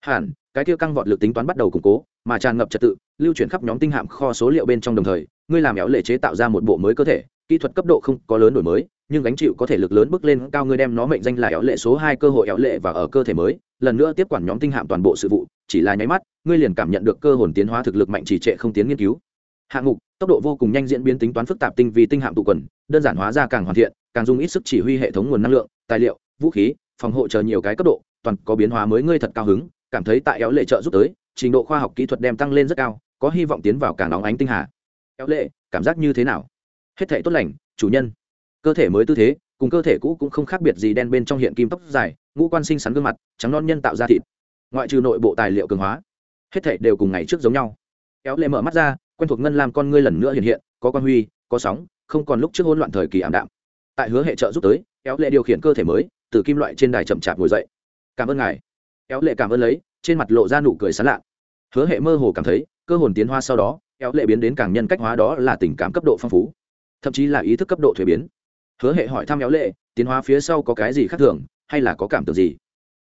Hẳn, cái kia căng vọt lực tính toán bắt đầu củng cố, mà tràn ngập trật tự, lưu chuyển khắp nhóm tinh hạm kho số liệu bên trong đồng thời, ngươi làm éo lệ chế tạo ra một bộ mới cơ thể, kỹ thuật cấp độ không có lớn đổi mới nhưng gánh chịu có thể lực lớn bước lên cao ngươi đem nó mệnh danh là éo lệ số hai cơ hội éo lệ và ở cơ thể mới, lần nữa tiếp quản nhóm tinh hạm toàn bộ sự vụ, chỉ là nháy mắt, ngươi liền cảm nhận được cơ hồn tiến hóa thực lực mạnh trì trệ không tiến nghiên cứu. Hạng mục tốc độ vô cùng nhanh diễn biến tính toán phức tạp tinh vì tinh hạm tụ quần, đơn giản hóa ra càng hoàn thiện, càng dùng ít sức chỉ huy hệ thống nguồn năng lượng, tài liệu, vũ khí, phòng hộ chờ nhiều cái cấp độ, toàn có biến hóa mới ngươi thật cao hứng, cảm thấy tại éo lệ trợ giúp tới, trình độ khoa học kỹ thuật đem tăng lên rất cao, có hy vọng tiến vào càng nóng ánh tinh hà. Éo lệ, cảm giác như thế nào? Hết thể tốt lành, chủ nhân cơ thể mới tư thế, cùng cơ thể cũ cũng không khác biệt gì đen bên trong hiện kim tóc dài, ngũ quan sinh sắn gương mặt, trắng non nhân tạo ra thịt. Ngoại trừ nội bộ tài liệu cường hóa, hết thể đều cùng ngày trước giống nhau. Kéo lệ mở mắt ra, quen thuộc ngân làm con ngươi lần nữa hiện hiện, có quan huy, có sóng, không còn lúc trước hỗn loạn thời kỳ ảm đạm. Tại hứa hệ trợ giúp tới, kéo lệ điều khiển cơ thể mới, từ kim loại trên đài chậm chạp ngồi dậy. Cảm ơn ngài. Kéo lệ cảm ơn lấy, trên mặt lộ ra nụ cười sán lạ. Hứa hệ mơ hồ cảm thấy, cơ hồn tiến hóa sau đó, kéo lệ biến đến càng nhân cách hóa đó là tình cảm cấp độ phong phú, thậm chí là ý thức cấp độ thuế biến hứa hệ hỏi thăm éo lệ, tiến hóa phía sau có cái gì khác thường, hay là có cảm tưởng gì?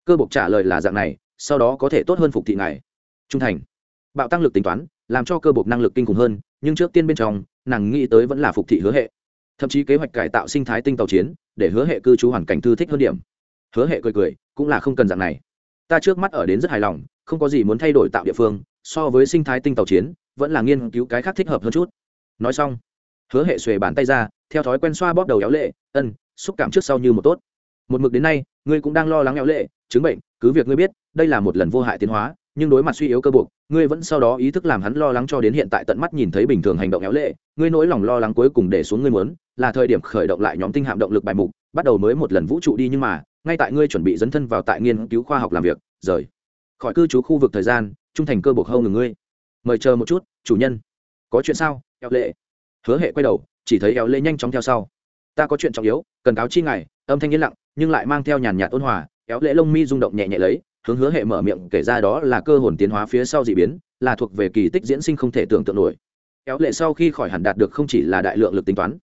Cơ bộc trả lời là dạng này, sau đó có thể tốt hơn phục thị ngài. Trung thành. Bạo tăng lực tính toán, làm cho cơ bộc năng lực kinh khủng hơn, nhưng trước tiên bên trong, nàng nghĩ tới vẫn là phục thị hứa hệ. Thậm chí kế hoạch cải tạo sinh thái tinh tàu chiến, để hứa hệ cư trú hoàn cảnh thư thích hơn điểm. Hứa hệ cười cười, cũng là không cần dạng này. Ta trước mắt ở đến rất hài lòng, không có gì muốn thay đổi tạo địa phương, so với sinh thái tinh tàu chiến, vẫn là nghiên cứu cái khác thích hợp hơn chút. Nói xong hứa hệ xuề bàn tay ra, theo thói quen xoa bóp đầu éo lệ, ân, xúc cảm trước sau như một tốt. Một mực đến nay, ngươi cũng đang lo lắng éo lệ, chứng bệnh, cứ việc ngươi biết, đây là một lần vô hại tiến hóa, nhưng đối mặt suy yếu cơ buộc, ngươi vẫn sau đó ý thức làm hắn lo lắng cho đến hiện tại tận mắt nhìn thấy bình thường hành động éo lệ, ngươi nỗi lòng lo lắng cuối cùng để xuống ngươi muốn, là thời điểm khởi động lại nhóm tinh hạm động lực bài mục, bắt đầu mới một lần vũ trụ đi nhưng mà, ngay tại ngươi chuẩn bị dấn thân vào tại nghiên cứu khoa học làm việc, rời khỏi cư trú khu vực thời gian, trung thành cơ buộc hâu ngừng ngươi. Mời chờ một chút, chủ nhân. Có chuyện sao, éo lệ? Hứa hệ quay đầu, chỉ thấy éo lê nhanh chóng theo sau. Ta có chuyện trọng yếu, cần cáo chi ngài. Âm thanh yên lặng, nhưng lại mang theo nhàn nhạt ôn hòa. Éo lệ lông mi rung động nhẹ nhẹ lấy, hướng hứa hệ mở miệng kể ra đó là cơ hồn tiến hóa phía sau d ị biến, là thuộc về kỳ tích diễn sinh không thể tưởng tượng nổi. Éo lệ sau khi khỏi hẳn đạt được không chỉ là đại lượng lực tính toán,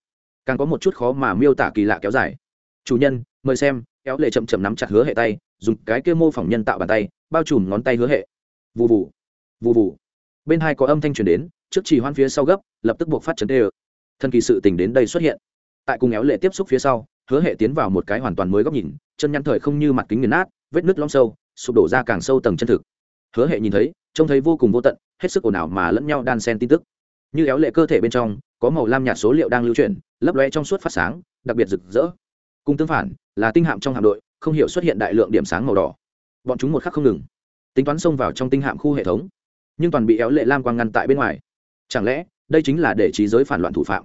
càng có một chút khó mà miêu tả kỳ lạ kéo dài. Chủ nhân, mời xem. Éo lệ chậm chậm nắm chặt hứa hệ tay, dùng cái kia mô phỏng nhân tạo bàn tay, bao trùm ngón tay hứa hệ. Vụ vụ vụ vụ bên hai có âm thanh truyền đến trước chỉ hoan phía sau gấp, lập tức buộc phát chấn tê ơ. Thân kỳ sự tình đến đây xuất hiện. Tại cùng éo lệ tiếp xúc phía sau, hứa hệ tiến vào một cái hoàn toàn mới góc nhìn, chân nhăn thời không như mặt kính nghiền nát, vết nứt lõm sâu, sụp đổ ra càng sâu tầng chân thực. Hứa hệ nhìn thấy, trông thấy vô cùng vô tận, hết sức ồn ào mà lẫn nhau đan xen tin tức. Như éo lệ cơ thể bên trong, có màu lam nhạt số liệu đang lưu chuyển, lấp loe trong suốt phát sáng, đặc biệt rực rỡ. Cùng tương phản, là tinh hạm trong hạm đội, không hiểu xuất hiện đại lượng điểm sáng màu đỏ. Bọn chúng một khắc không ngừng. Tính toán xông vào trong tinh hạm khu hệ thống. Nhưng toàn bị éo lệ lam quang ngăn tại bên ngoài chẳng lẽ, đây chính là để trí giới phản loạn thủ phạm?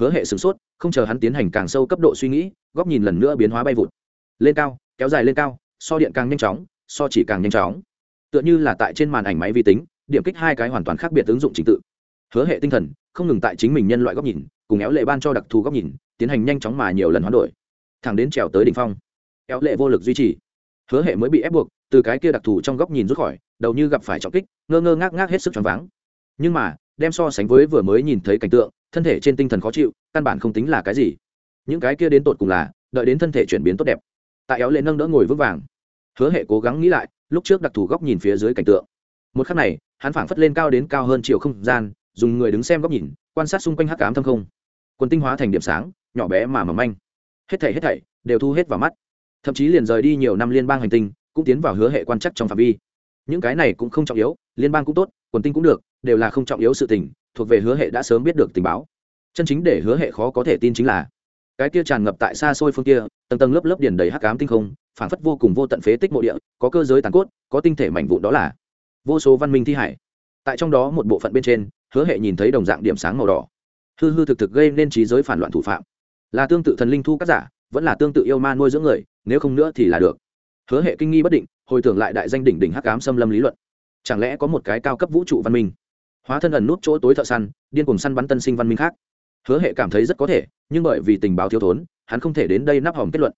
Hứa hệ sửng sốt, không chờ hắn tiến hành càng sâu cấp độ suy nghĩ, góc nhìn lần nữa biến hóa bay vụt. Lên cao, kéo dài lên cao, so điện càng nhanh chóng, so chỉ càng nhanh chóng. Tựa như là tại trên màn ảnh máy vi tính, điểm kích hai cái hoàn toàn khác biệt ứng dụng trình tự. Hứa hệ tinh thần, không ngừng tại chính mình nhân loại góc nhìn, cùng éo lệ ban cho đặc thù góc nhìn, tiến hành nhanh chóng mà nhiều lần hoán đổi. Thẳng đến trèo tới đỉnh phong. Éo lệ vô lực duy trì. Hứa hệ mới bị ép buộc, từ cái kia đặc thù trong góc nhìn rút khỏi, đầu như gặp phải trọng kích, ngơ ngơ ngác ngác hết sức choáng váng. Nhưng mà đem so sánh với vừa mới nhìn thấy cảnh tượng, thân thể trên tinh thần khó chịu, căn bản không tính là cái gì. Những cái kia đến tột cùng là, đợi đến thân thể chuyển biến tốt đẹp. Tại éo lệ nâng đỡ ngồi vững vàng. Hứa hệ cố gắng nghĩ lại, lúc trước đặc thù góc nhìn phía dưới cảnh tượng. Một khắc này, hắn phảng phất lên cao đến cao hơn chiều không gian, dùng người đứng xem góc nhìn, quan sát xung quanh hắc ám thâm không. Quần tinh hóa thành điểm sáng, nhỏ bé mà mầm manh. Hết thảy hết thảy đều thu hết vào mắt. Thậm chí liền rời đi nhiều năm liên bang hành tinh, cũng tiến vào hứa hệ quan chắc trong phạm vi. Những cái này cũng không trọng yếu, liên bang cũng tốt, quần tinh cũng được đều là không trọng yếu sự tình, thuộc về hứa hệ đã sớm biết được tình báo. Chân chính để hứa hệ khó có thể tin chính là, cái kia tràn ngập tại xa xôi phương kia, tầng tầng lớp lớp điền đầy hắc ám tinh không, phảng phất vô cùng vô tận phế tích mộ địa, có cơ giới tàn cốt, có tinh thể mảnh vụn đó là vô số văn minh thi hải. Tại trong đó một bộ phận bên trên, hứa hệ nhìn thấy đồng dạng điểm sáng màu đỏ. Hư hư thực thực gây nên trí giới phản loạn thủ phạm. Là tương tự thần linh thu các giả, vẫn là tương tự yêu ma nuôi dưỡng người, nếu không nữa thì là được. Hứa hệ kinh nghi bất định, hồi tưởng lại đại danh đỉnh đỉnh hắc ám xâm lâm lý luận. Chẳng lẽ có một cái cao cấp vũ trụ văn minh? Hóa thân ẩn nút chỗ tối thợ săn, điên cùng săn bắn tân sinh văn minh khác. Hứa hệ cảm thấy rất có thể, nhưng bởi vì tình báo thiếu thốn, hắn không thể đến đây nắp hỏng kết luận.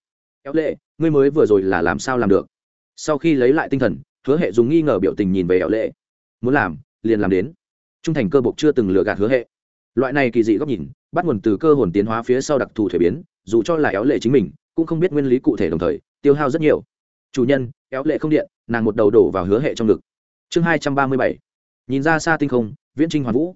Kéo lệ, ngươi mới vừa rồi là làm sao làm được? Sau khi lấy lại tinh thần, hứa hệ dùng nghi ngờ biểu tình nhìn về éo lệ. Muốn làm, liền làm đến. Trung thành cơ bộc chưa từng lừa gạt hứa hệ. Loại này kỳ dị góc nhìn, bắt nguồn từ cơ hồn tiến hóa phía sau đặc thù thể biến, dù cho là éo lệ chính mình, cũng không biết nguyên lý cụ thể đồng thời, tiêu hao rất nhiều. Chủ nhân éo lệ không điện. Nàng một đầu đổ vào hứa hệ trong ngực. Chương hai trăm ba mươi bảy nhìn ra xa tinh không, viễn trinh hoàn vũ.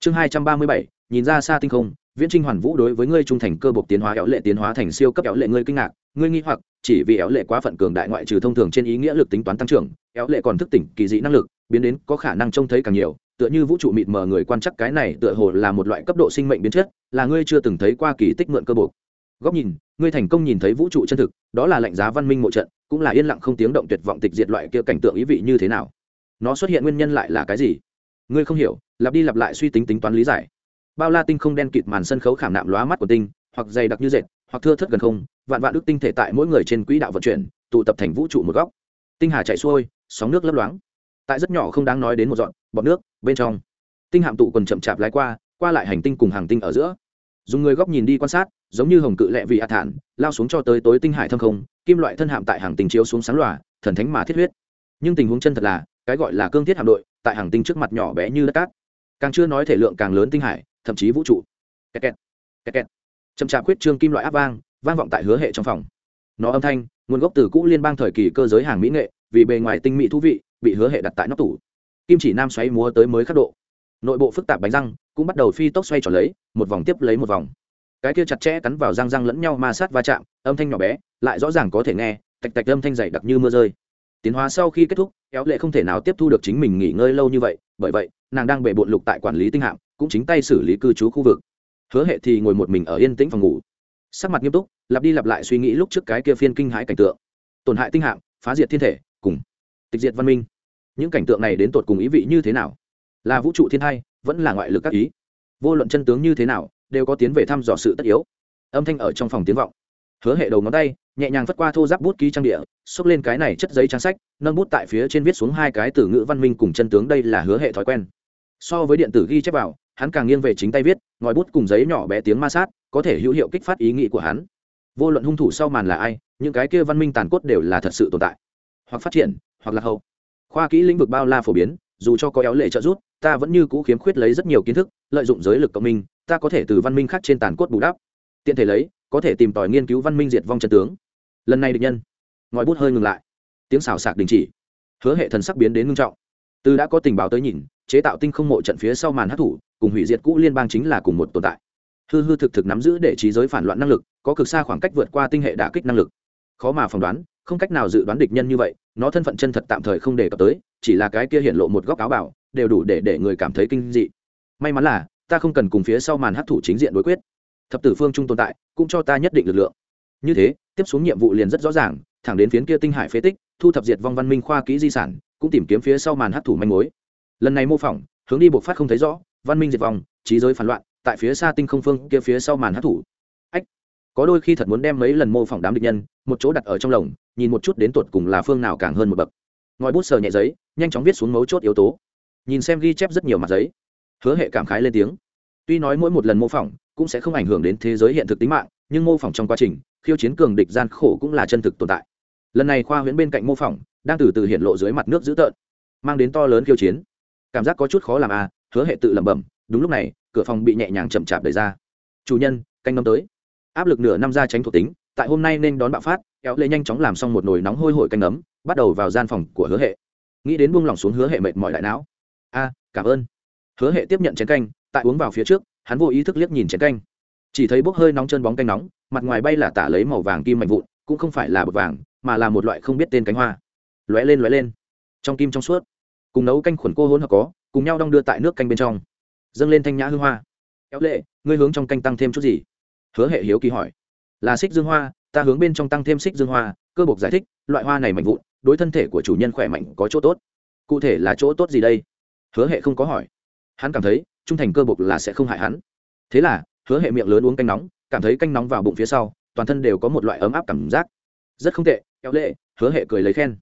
Chương hai trăm ba mươi bảy, nhìn ra xa tinh không, viễn trinh hoàn vũ đối với ngươi trung thành cơ bộc tiến hóa éo lệ tiến hóa thành siêu cấp éo lệ ngươi kinh ngạc, ngươi nghi hoặc, chỉ vì éo lệ quá phận cường đại ngoại trừ thông thường trên ý nghĩa lực tính toán tăng trưởng, éo lệ còn thức tỉnh kỳ dị năng lực, biến đến có khả năng trông thấy càng nhiều, tựa như vũ trụ mịt mờ người quan chắc cái này tựa hồ là một loại cấp độ sinh mệnh biến chất, là ngươi chưa từng thấy qua kỳ tích mượn cơ bộc. Góc nhìn, ngươi thành công nhìn thấy vũ trụ chân thực, đó là lạnh giá văn minh mộ trận, cũng là yên lặng không tiếng động tuyệt vọng tịch diệt loại kia cảnh tượng ý vị như thế nào nó xuất hiện nguyên nhân lại là cái gì? Ngươi không hiểu, lặp đi lặp lại suy tính tính toán lý giải. Bao la tinh không đen kịt màn sân khấu khảm nạm lóa mắt của tinh, hoặc dày đặc như dệt, hoặc thưa thất gần không, vạn vạn đức tinh thể tại mỗi người trên quỹ đạo vận chuyển, tụ tập thành vũ trụ một góc. Tinh hà chạy xuôi, sóng nước lấp loáng. Tại rất nhỏ không đáng nói đến một dọn, bọt nước, bên trong. Tinh hạm tụ còn chậm chạp lái qua qua lại hành tinh cùng hàng tinh ở giữa. Dùng người góc nhìn đi quan sát, giống như hồng cự lẹ vị hạ thản lao xuống cho tới tối tinh hải thâm không, kim loại thân hạm tại hàng tinh chiếu xuống sáng lòa, thần thánh mà thiết huyết. Nhưng tình huống chân thật là cái gọi là cương thiết hạm đội, tại hàng tinh trước mặt nhỏ bé như đất cát. Càng chưa nói thể lượng càng lớn tinh hải, thậm chí vũ trụ. Kẹt kẹt kẹt kẹt. Chậm chạp huyết trương kim loại áp vang vang vọng tại hứa hệ trong phòng. Nó âm thanh, nguồn gốc từ cũ liên bang thời kỳ cơ giới hàng mỹ nghệ, vì bề ngoài tinh mỹ thú vị, bị hứa hệ đặt tại nóc tủ. Kim chỉ nam xoáy múa tới mới khắc độ. Nội bộ phức tạp bánh răng, cũng bắt đầu phi tốc xoay tròn lấy, một vòng tiếp lấy một vòng. Cái kia chặt chẽ cắn vào răng răng lẫn nhau ma sát va chạm, âm thanh nhỏ bé, lại rõ ràng có thể nghe, tạch tạch âm thanh dày đặc như mưa rơi tiến hóa sau khi kết thúc, kéo lệ không thể nào tiếp thu được chính mình nghỉ ngơi lâu như vậy, bởi vậy, nàng đang bệ bộn lục tại quản lý tinh hạm, cũng chính tay xử lý cư trú khu vực. Hứa hệ thì ngồi một mình ở yên tĩnh phòng ngủ. Sắc mặt nghiêm túc, lặp đi lặp lại suy nghĩ lúc trước cái kia phiên kinh hãi cảnh tượng. Tổn hại tinh hạm, phá diệt thiên thể, cùng tịch diệt văn minh. Những cảnh tượng này đến tột cùng ý vị như thế nào? Là vũ trụ thiên hai, vẫn là ngoại lực các ý? Vô luận chân tướng như thế nào, đều có tiến về thăm dò sự tất yếu. Âm thanh ở trong phòng tiếng vọng. Hứa hệ đầu ngón tay nhẹ nhàng vất qua thô giáp bút ký trang địa, xốc lên cái này chất giấy trang sách, nâng bút tại phía trên viết xuống hai cái từ ngữ văn minh cùng chân tướng đây là hứa hệ thói quen. So với điện tử ghi chép vào, hắn càng nghiêng về chính tay viết, ngòi bút cùng giấy nhỏ bé tiếng ma sát, có thể hữu hiệu kích phát ý nghĩ của hắn. Vô luận hung thủ sau màn là ai, những cái kia văn minh tàn cốt đều là thật sự tồn tại. Hoặc phát triển, hoặc là hậu. Khoa kỹ lĩnh vực bao la phổ biến, dù cho có éo lệ trợ giúp, ta vẫn như cũ khiếm khuyết lấy rất nhiều kiến thức, lợi dụng giới lực cộng minh, ta có thể từ văn minh khác trên tàn cốt bù đắp. Tiện thể lấy có thể tìm tòi nghiên cứu văn minh diệt vong chân tướng. Lần này địch nhân, ngòi bút hơi ngừng lại. Tiếng xào sạc đình chỉ, hứa hệ thần sắc biến đến ngưng trọng. Từ đã có tình báo tới nhìn, chế tạo tinh không mộ trận phía sau màn hát thủ cùng hủy diệt cũ liên bang chính là cùng một tồn tại. Hư hư thực thực nắm giữ để trí giới phản loạn năng lực, có cực xa khoảng cách vượt qua tinh hệ đả kích năng lực. Khó mà phỏng đoán, không cách nào dự đoán địch nhân như vậy, nó thân phận chân thật tạm thời không đề cập tới, chỉ là cái kia hiện lộ một góc áo bảo đều đủ để để người cảm thấy kinh dị. May mắn là, ta không cần cùng phía sau màn hát thủ chính diện đối quyết thập tử phương trung tồn tại, cũng cho ta nhất định lực lượng. Như thế, tiếp xuống nhiệm vụ liền rất rõ ràng, thẳng đến phiến kia tinh hải phế tích, thu thập diệt vong văn minh khoa kỹ di sản, cũng tìm kiếm phía sau màn hát thủ manh mối. Lần này mô phỏng, hướng đi buộc phát không thấy rõ, văn minh diệt vong, trí giới phản loạn, tại phía xa tinh không phương kia phía sau màn hát thủ ách, có đôi khi thật muốn đem mấy lần mô phỏng đám địch nhân, một chỗ đặt ở trong lồng, nhìn một chút đến tuột cùng là phương nào càng hơn một bậc. Ngòi bút sờ nhẹ giấy, nhanh chóng viết xuống mấu chốt yếu tố. Nhìn xem ghi chép rất nhiều mặt giấy. Hứa hệ cảm khái lên tiếng. Tuy nói mỗi một lần mô phỏng cũng sẽ không ảnh hưởng đến thế giới hiện thực tính mạng, nhưng mô phỏng trong quá trình, khiêu chiến cường địch gian khổ cũng là chân thực tồn tại. Lần này khoa huyễn bên cạnh mô phỏng, đang từ từ hiện lộ dưới mặt nước dữ tợn, mang đến to lớn khiêu chiến. Cảm giác có chút khó làm à hứa hệ tự lẩm bẩm, đúng lúc này, cửa phòng bị nhẹ nhàng chậm chạp đẩy ra. Chủ nhân, canh năm tới. Áp lực nửa năm ra tránh thuộc tính, tại hôm nay nên đón bạo phát, kéo lệ nhanh chóng làm xong một nồi nóng hôi hổi canh ấm bắt đầu vào gian phòng của hứa hệ. Nghĩ đến buông lỏng xuống hứa hệ mệt mỏi đại não. A, cảm ơn. Hứa hệ tiếp nhận chén canh, tại uống vào phía trước hắn vô ý thức liếc nhìn chén canh. Chỉ thấy bốc hơi nóng chân bóng canh nóng, mặt ngoài bay là tả lấy màu vàng kim mạnh vụn, cũng không phải là bột vàng, mà là một loại không biết tên cánh hoa. Lóe lên lóe lên. Trong kim trong suốt, cùng nấu canh khuẩn cô hôn hợp có, cùng nhau đong đưa tại nước canh bên trong. Dâng lên thanh nhã hương hoa. Kéo lệ, ngươi hướng trong canh tăng thêm chút gì? Hứa hệ hiếu kỳ hỏi. Là xích dương hoa, ta hướng bên trong tăng thêm xích dương hoa, cơ bộc giải thích, loại hoa này mạnh vụn, đối thân thể của chủ nhân khỏe mạnh có chỗ tốt. Cụ thể là chỗ tốt gì đây? Hứa hệ không có hỏi. Hắn cảm thấy trung thành cơ bộc là sẽ không hại hắn. Thế là, hứa hệ miệng lớn uống canh nóng, cảm thấy canh nóng vào bụng phía sau, toàn thân đều có một loại ấm áp cảm giác. Rất không tệ, kéo lệ, hứa hệ cười lấy khen.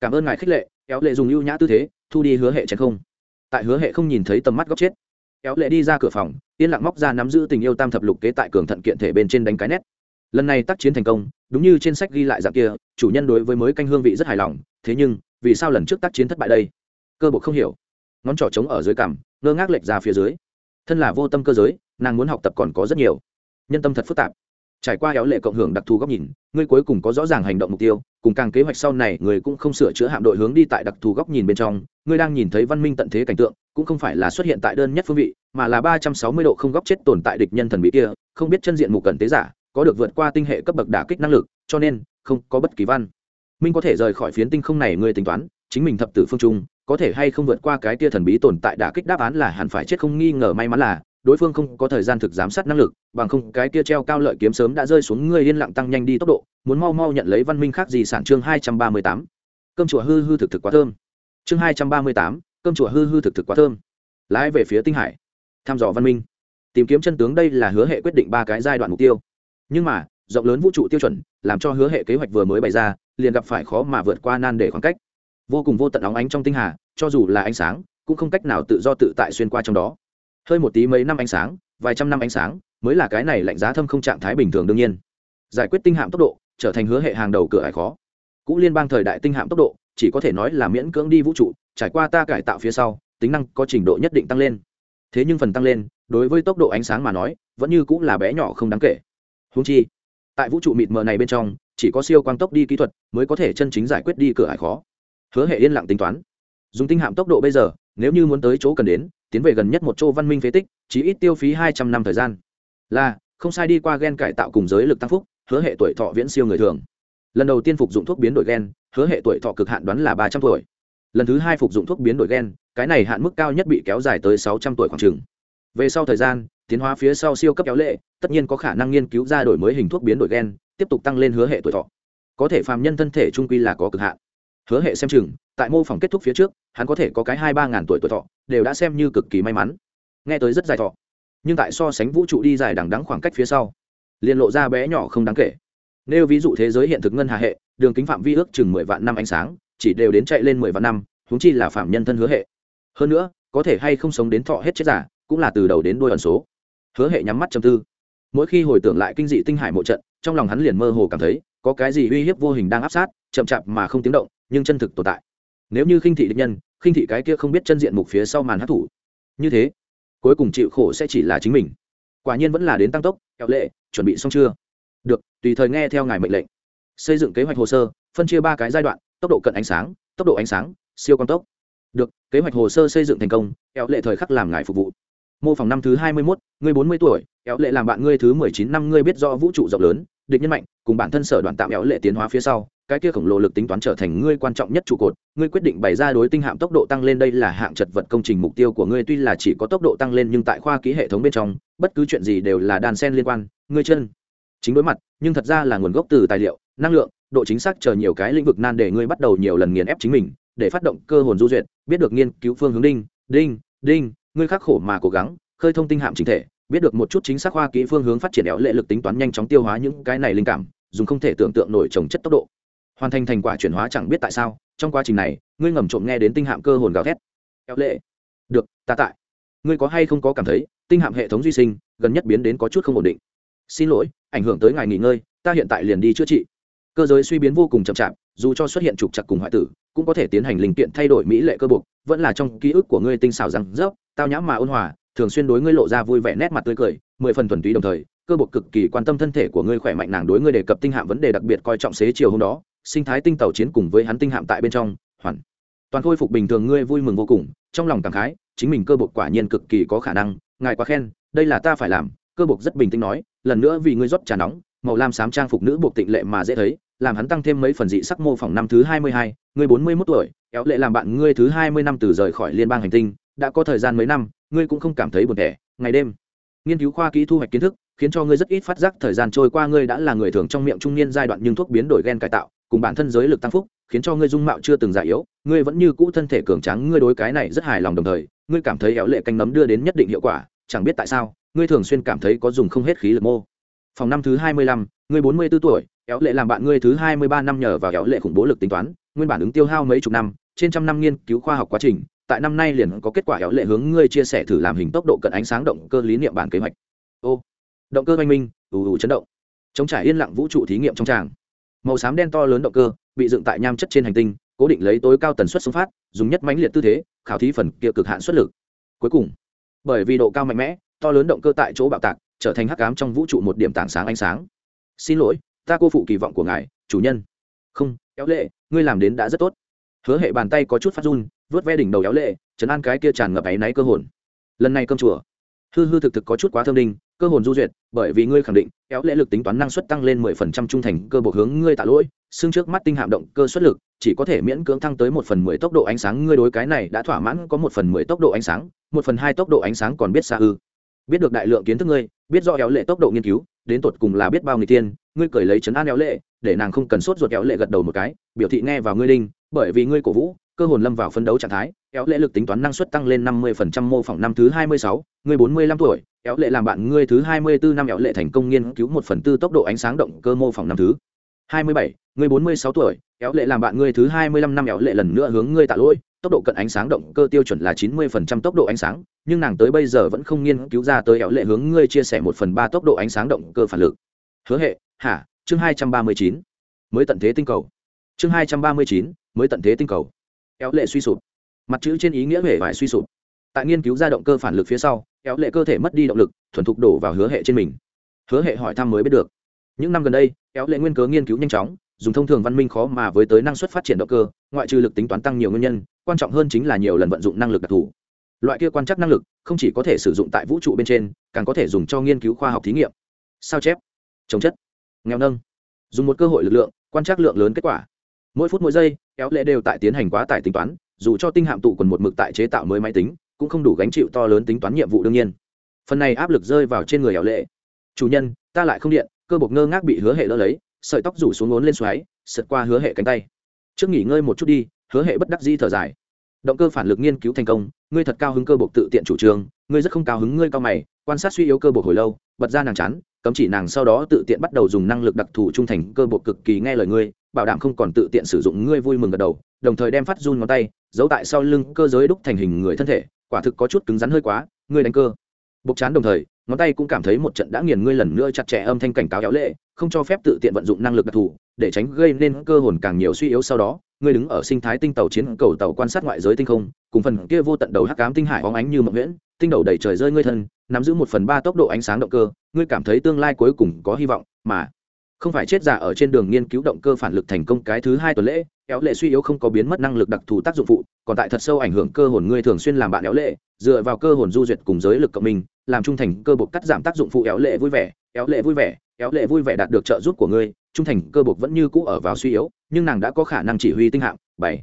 Cảm ơn ngài khích lệ, kéo lệ dùng ưu nhã tư thế, thu đi hứa hệ chén không. Tại hứa hệ không nhìn thấy tầm mắt góc chết, kéo lệ đi ra cửa phòng, yên lặng móc ra nắm giữ tình yêu tam thập lục kế tại cường thận kiện thể bên trên đánh cái nét. Lần này tác chiến thành công, đúng như trên sách ghi lại dạng kia, chủ nhân đối với mới canh hương vị rất hài lòng, thế nhưng, vì sao lần trước tác chiến thất bại đây? Cơ bộ không hiểu. Ngón trỏ trống ở dưới cằm ngơ ngác lệch ra phía dưới. Thân là vô tâm cơ giới, nàng muốn học tập còn có rất nhiều. Nhân tâm thật phức tạp. Trải qua éo lệ cộng hưởng đặc thù góc nhìn, ngươi cuối cùng có rõ ràng hành động mục tiêu, cùng càng kế hoạch sau này người cũng không sửa chữa hạm đội hướng đi tại đặc thù góc nhìn bên trong, ngươi đang nhìn thấy văn minh tận thế cảnh tượng, cũng không phải là xuất hiện tại đơn nhất phương vị, mà là ba trăm sáu mươi độ không góc chết tồn tại địch nhân thần bị kia, không biết chân diện mục cần tế giả, có được vượt qua tinh hệ cấp bậc đả kích năng lực, cho nên không có bất kỳ văn. Minh có thể rời khỏi phiến tinh không này, ngươi tính toán, chính mình thập tử phương trung có thể hay không vượt qua cái tia thần bí tồn tại đã kích đáp án là hẳn phải chết không nghi ngờ may mắn là, đối phương không có thời gian thực giám sát năng lực, bằng không cái kia treo cao lợi kiếm sớm đã rơi xuống ngươi yên lặng tăng nhanh đi tốc độ, muốn mau mau nhận lấy văn minh khác gì sản chương hai trăm ba mươi tám. Cơm chùa hư hư thực thực quá thơm. Chương hai trăm ba mươi tám, cơm chùa hư hư thực thực quá thơm. Lái về phía tinh hải. Thăm dò văn minh. Tìm kiếm chân tướng đây là hứa hệ quyết định ba cái giai đoạn mục tiêu. Nhưng mà, rộng lớn vũ trụ tiêu chuẩn, làm cho hứa hệ kế hoạch vừa mới bày ra, liền gặp phải khó mà vượt qua nan để khoảng cách. Vô cùng vô tận óng ánh trong tinh hà cho dù là ánh sáng, cũng không cách nào tự do tự tại xuyên qua trong đó. Hơi một tí mấy năm ánh sáng, vài trăm năm ánh sáng, mới là cái này lạnh giá thâm không trạng thái bình thường đương nhiên. Giải quyết tinh hạm tốc độ, trở thành hứa hệ hàng đầu cửa hải khó. Cũ liên bang thời đại tinh hạm tốc độ, chỉ có thể nói là miễn cưỡng đi vũ trụ, trải qua ta cải tạo phía sau, tính năng có trình độ nhất định tăng lên. Thế nhưng phần tăng lên, đối với tốc độ ánh sáng mà nói, vẫn như cũng là bé nhỏ không đáng kể. Húng chi, tại vũ trụ mịt mờ này bên trong, chỉ có siêu quang tốc đi kỹ thuật mới có thể chân chính giải quyết đi cửa hải khó. Hứa hệ yên lặng tính toán dùng tinh hạm tốc độ bây giờ, nếu như muốn tới chỗ cần đến, tiến về gần nhất một chỗ văn minh phế tích chỉ ít tiêu phí hai trăm năm thời gian. Là, không sai đi qua gen cải tạo cùng giới lực tăng phúc, hứa hệ tuổi thọ viễn siêu người thường. Lần đầu tiên phục dụng thuốc biến đổi gen, hứa hệ tuổi thọ cực hạn đoán là ba trăm tuổi. Lần thứ hai phục dụng thuốc biến đổi gen, cái này hạn mức cao nhất bị kéo dài tới sáu trăm tuổi khoảng chừng. Về sau thời gian, tiến hóa phía sau siêu cấp kéo lệ, tất nhiên có khả năng nghiên cứu ra đổi mới hình thuốc biến đổi gen, tiếp tục tăng lên hứa hệ tuổi thọ. Có thể phàm nhân thân thể trung quy là có cực hạn hứa hệ xem chừng, tại mô phỏng kết thúc phía trước, hắn có thể có cái hai ba ngàn tuổi tuổi thọ, đều đã xem như cực kỳ may mắn. Nghe tới rất dài thọ, nhưng tại so sánh vũ trụ đi dài đằng đắng khoảng cách phía sau, liền lộ ra bé nhỏ không đáng kể. Nếu ví dụ thế giới hiện thực ngân hà hệ, đường kính phạm vi ước chừng mười vạn năm ánh sáng, chỉ đều đến chạy lên mười vạn năm, huống chi là phạm nhân thân hứa hệ. Hơn nữa, có thể hay không sống đến thọ hết chết giả, cũng là từ đầu đến đuôi ẩn số. Hứa hệ nhắm mắt chầm tư. Mỗi khi hồi tưởng lại kinh dị tinh hải mộ trận, trong lòng hắn liền mơ hồ cảm thấy có cái gì uy hiếp vô hình đang áp sát, chậm chạp mà không tiếng động, nhưng chân thực tồn tại. Nếu như khinh thị địch nhân, khinh thị cái kia không biết chân diện mục phía sau màn hát thủ như thế, cuối cùng chịu khổ sẽ chỉ là chính mình. Quả nhiên vẫn là đến tăng tốc, kẹo lệ, chuẩn bị xong chưa? Được, tùy thời nghe theo ngài mệnh lệnh. Xây dựng kế hoạch hồ sơ, phân chia ba cái giai đoạn, tốc độ cận ánh sáng, tốc độ ánh sáng, siêu con tốc. Được, kế hoạch hồ sơ xây dựng thành công, kẹo lệ thời khắc làm ngài phục vụ. Mô phỏng năm thứ hai mươi mốt ngươi bốn mươi tuổi éo lệ làm bạn ngươi thứ mười chín năm ngươi biết do vũ trụ rộng lớn địch nhân mạnh, cùng bản thân sở đoàn tạm éo lệ tiến hóa phía sau, cái kia khổng lồ lực tính toán trở thành ngươi quan trọng nhất trụ cột, ngươi quyết định bày ra đối tinh hạm tốc độ tăng lên đây là hạng chật vật công trình mục tiêu của ngươi, tuy là chỉ có tốc độ tăng lên nhưng tại khoa ký hệ thống bên trong, bất cứ chuyện gì đều là đàn sen liên quan, ngươi chân. Chính đối mặt, nhưng thật ra là nguồn gốc từ tài liệu, năng lượng, độ chính xác chờ nhiều cái lĩnh vực nan để ngươi bắt đầu nhiều lần nghiền ép chính mình, để phát động cơ hồn du duyệt, biết được nghiên cứu phương hướng đinh đinh đinh, ngươi khắc khổ mà cố gắng, khơi thông tinh hạm chính thể biết được một chút chính xác khoa kỹ phương hướng phát triển éo lệ lực tính toán nhanh chóng tiêu hóa những cái này linh cảm, dùng không thể tưởng tượng nổi trồng chất tốc độ. Hoàn thành thành quả chuyển hóa chẳng biết tại sao, trong quá trình này, ngươi ngầm trộm nghe đến tinh hạm cơ hồn gào thét. Éo lệ. Được, ta tại. Ngươi có hay không có cảm thấy, tinh hạm hệ thống duy sinh, gần nhất biến đến có chút không ổn định? Xin lỗi, ảnh hưởng tới ngài nghỉ ngơi, ta hiện tại liền đi chữa trị. Cơ giới suy biến vô cùng chậm chạp, dù cho xuất hiện trục chặt cùng hoại tử, cũng có thể tiến hành linh kiện thay đổi mỹ lệ cơ buộc vẫn là trong ký ức của ngươi tinh xảo rằng rớp, tao nhã mà ôn hòa thường xuyên đối ngươi lộ ra vui vẻ nét mặt tươi cười, mười phần thuần túy đồng thời, cơ bộ cực kỳ quan tâm thân thể của ngươi khỏe mạnh nàng đối ngươi đề cập tinh hạm vấn đề đặc biệt coi trọng xế chiều hôm đó, sinh thái tinh tàu chiến cùng với hắn tinh hạm tại bên trong, hoàn toàn khôi phục bình thường ngươi vui mừng vô cùng, trong lòng cảm khái, chính mình cơ bộ quả nhiên cực kỳ có khả năng, ngài quá khen, đây là ta phải làm, cơ bộ rất bình tĩnh nói, lần nữa vì ngươi rót trà nóng, màu lam xám trang phục nữ buộc tịnh lệ mà dễ thấy, làm hắn tăng thêm mấy phần dị sắc mô phỏng năm thứ hai mươi hai, ngươi bốn mươi mốt tuổi, éo lệ làm bạn ngươi thứ hai mươi năm từ rời khỏi liên bang hành tinh đã có thời gian mấy năm, ngươi cũng không cảm thấy buồn tẻ ngày đêm. Nghiên cứu khoa kỹ thu hoạch kiến thức, khiến cho ngươi rất ít phát giác thời gian trôi qua ngươi đã là người thường trong miệng trung niên giai đoạn nhưng thuốc biến đổi gen cải tạo, cùng bản thân giới lực tăng phúc, khiến cho ngươi dung mạo chưa từng già yếu, ngươi vẫn như cũ thân thể cường tráng, ngươi đối cái này rất hài lòng đồng thời, ngươi cảm thấy éo lệ canh nấm đưa đến nhất định hiệu quả, chẳng biết tại sao, ngươi thường xuyên cảm thấy có dùng không hết khí lực mô. Phòng năm thứ hai mươi lăm, ngươi bốn mươi b ố tuổi, éo lệ làm bạn ngươi thứ hai mươi ba năm nhờ vào éo lệ khủng bố lực tính toán, nguyên bản ứng tiêu hao mấy chục năm, trên trăm năm nghiên cứu khoa học quá trình tại năm nay liền có kết quả éo lệ hướng ngươi chia sẻ thử làm hình tốc độ cận ánh sáng động cơ lý niệm bản kế hoạch. Ô, động cơ oanh minh, ù ù chấn động. Chống trải yên lặng vũ trụ thí nghiệm trong tràng. Màu xám đen to lớn động cơ, bị dựng tại nham chất trên hành tinh, cố định lấy tối cao tần suất xung phát, dùng nhất mãnh liệt tư thế, khảo thí phần kia cực hạn xuất lực. Cuối cùng, bởi vì độ cao mạnh mẽ, to lớn động cơ tại chỗ bạo tạc, trở thành hắc ám trong vũ trụ một điểm tảng sáng ánh sáng. Xin lỗi, ta cô phụ kỳ vọng của ngài, chủ nhân. Không, éo lệ, ngươi làm đến đã rất tốt. Hứa hệ bàn tay có chút phát run vớt ve đỉnh đầu éo lệ, chấn an cái kia tràn ngập áy náy cơ hồn. Lần này cơm chùa, hư hư thực thực có chút quá thơm đinh, cơ hồn du duyệt, bởi vì ngươi khẳng định, éo lệ lực tính toán năng suất tăng lên mười phần trăm trung thành, cơ bộ hướng ngươi tạ lỗi xương trước mắt tinh hạm động cơ suất lực, chỉ có thể miễn cưỡng thăng tới một phần mười tốc độ ánh sáng, ngươi đối cái này đã thỏa mãn có một phần mười tốc độ ánh sáng, một phần hai tốc độ ánh sáng còn biết xa ư. Biết được đại lượng kiến thức ngươi, biết do éo lệ tốc độ nghiên cứu, đến tột cùng là biết bao người tiên, ngươi cười lấy chấn an éo lệ, để nàng không cần sốt ruột éo lệ gật đầu một cái, biểu thị nghe vào ngươi đinh, bởi vì ngươi cổ vũ cơ hồn lâm vào phân đấu trạng thái éo lệ lực tính toán năng suất tăng lên năm mươi phần trăm mô phỏng năm thứ hai mươi sáu, người bốn mươi lăm tuổi éo lệ làm bạn ngươi thứ hai mươi bốn năm éo lệ thành công nghiên cứu một phần tư tốc độ ánh sáng động cơ mô phỏng năm thứ hai mươi bảy, người bốn mươi sáu tuổi éo lệ làm bạn ngươi thứ hai mươi lăm năm éo lệ lần nữa hướng ngươi tạ lỗi, tốc độ cận ánh sáng động cơ tiêu chuẩn là chín mươi phần trăm tốc độ ánh sáng, nhưng nàng tới bây giờ vẫn không nghiên cứu ra tới éo lệ hướng ngươi chia sẻ một phần ba tốc độ ánh sáng động cơ phản lực. Hứa hệ, hả? Chương hai trăm ba mươi chín. Mới tận thế tinh cầu. Chương hai trăm ba mươi chín, mới tận thế tinh cầu éo lệ suy sụp. Mặt chữ trên ý nghĩa hệ vải suy sụp. Tại nghiên cứu ra động cơ phản lực phía sau éo lệ cơ thể mất đi động lực, thuần thục đổ vào hứa hệ trên mình. Hứa hệ hỏi thăm mới biết được. Những năm gần đây éo lệ nguyên cớ nghiên cứu nhanh chóng, dùng thông thường văn minh khó mà với tới năng suất phát triển động cơ, ngoại trừ lực tính toán tăng nhiều nguyên nhân, quan trọng hơn chính là nhiều lần vận dụng năng lực đặc thù. Loại kia quan trắc năng lực, không chỉ có thể sử dụng tại vũ trụ bên trên, càng có thể dùng cho nghiên cứu khoa học thí nghiệm. Sao chép? Chống chất. Nghèo nâng. Dùng một cơ hội lực lượng, quan trắc lượng lớn kết quả mỗi phút mỗi giây, éo lệ đều tại tiến hành quá tải tính toán, dù cho tinh hạm tụ còn một mực tại chế tạo mới máy tính, cũng không đủ gánh chịu to lớn tính toán nhiệm vụ đương nhiên. Phần này áp lực rơi vào trên người éo lệ. Chủ nhân, ta lại không điện, cơ bộc ngơ ngác bị hứa hệ đỡ lấy, sợi tóc rủ xuống ngốn lên xoáy, sượt qua hứa hệ cánh tay. Trước nghỉ ngơi một chút đi, hứa hệ bất đắc di thở dài. Động cơ phản lực nghiên cứu thành công, ngươi thật cao hứng cơ bộc tự tiện chủ trương, ngươi rất không cao hứng ngươi cao mày, quan sát suy yếu cơ bộc hồi lâu, bật ra nàng chán, cấm chỉ nàng sau đó tự tiện bắt đầu dùng năng lực đặc thù trung thành cơ bộc cực kỳ nghe lời ngươi bảo đảm không còn tự tiện sử dụng, ngươi vui mừng gật đầu, đồng thời đem phát run ngón tay, giấu tại sau lưng cơ giới đúc thành hình người thân thể, quả thực có chút cứng rắn hơi quá, ngươi đánh cơ. Bộc chán đồng thời, ngón tay cũng cảm thấy một trận đã nghiền ngươi lần nữa chặt chẽ âm thanh cảnh cáo kéo lệ, không cho phép tự tiện vận dụng năng lực đặc thù, để tránh gây nên cơ hồn càng nhiều suy yếu sau đó, ngươi đứng ở sinh thái tinh tàu chiến cầu tàu quan sát ngoại giới tinh không, cùng phần kia vô tận đầu hắc cám tinh hải óng ánh như mộng nguyễn tinh đầu đầy trời rơi ngươi thân, nắm giữ một phần ba tốc độ ánh sáng động cơ, ngươi cảm thấy tương lai cuối cùng có hy vọng, mà không phải chết giả ở trên đường nghiên cứu động cơ phản lực thành công cái thứ hai tuần lễ, éo lệ suy yếu không có biến mất năng lực đặc thù tác dụng phụ, còn tại thật sâu ảnh hưởng cơ hồn ngươi thường xuyên làm bạn éo lệ, dựa vào cơ hồn du duyệt cùng giới lực cộng minh, làm trung thành cơ bộc cắt giảm tác dụng phụ éo lệ vui vẻ, éo lệ vui vẻ, éo lệ vui vẻ đạt được trợ giúp của ngươi, trung thành cơ bộc vẫn như cũ ở vào suy yếu, nhưng nàng đã có khả năng chỉ huy tinh hạng. Bảy.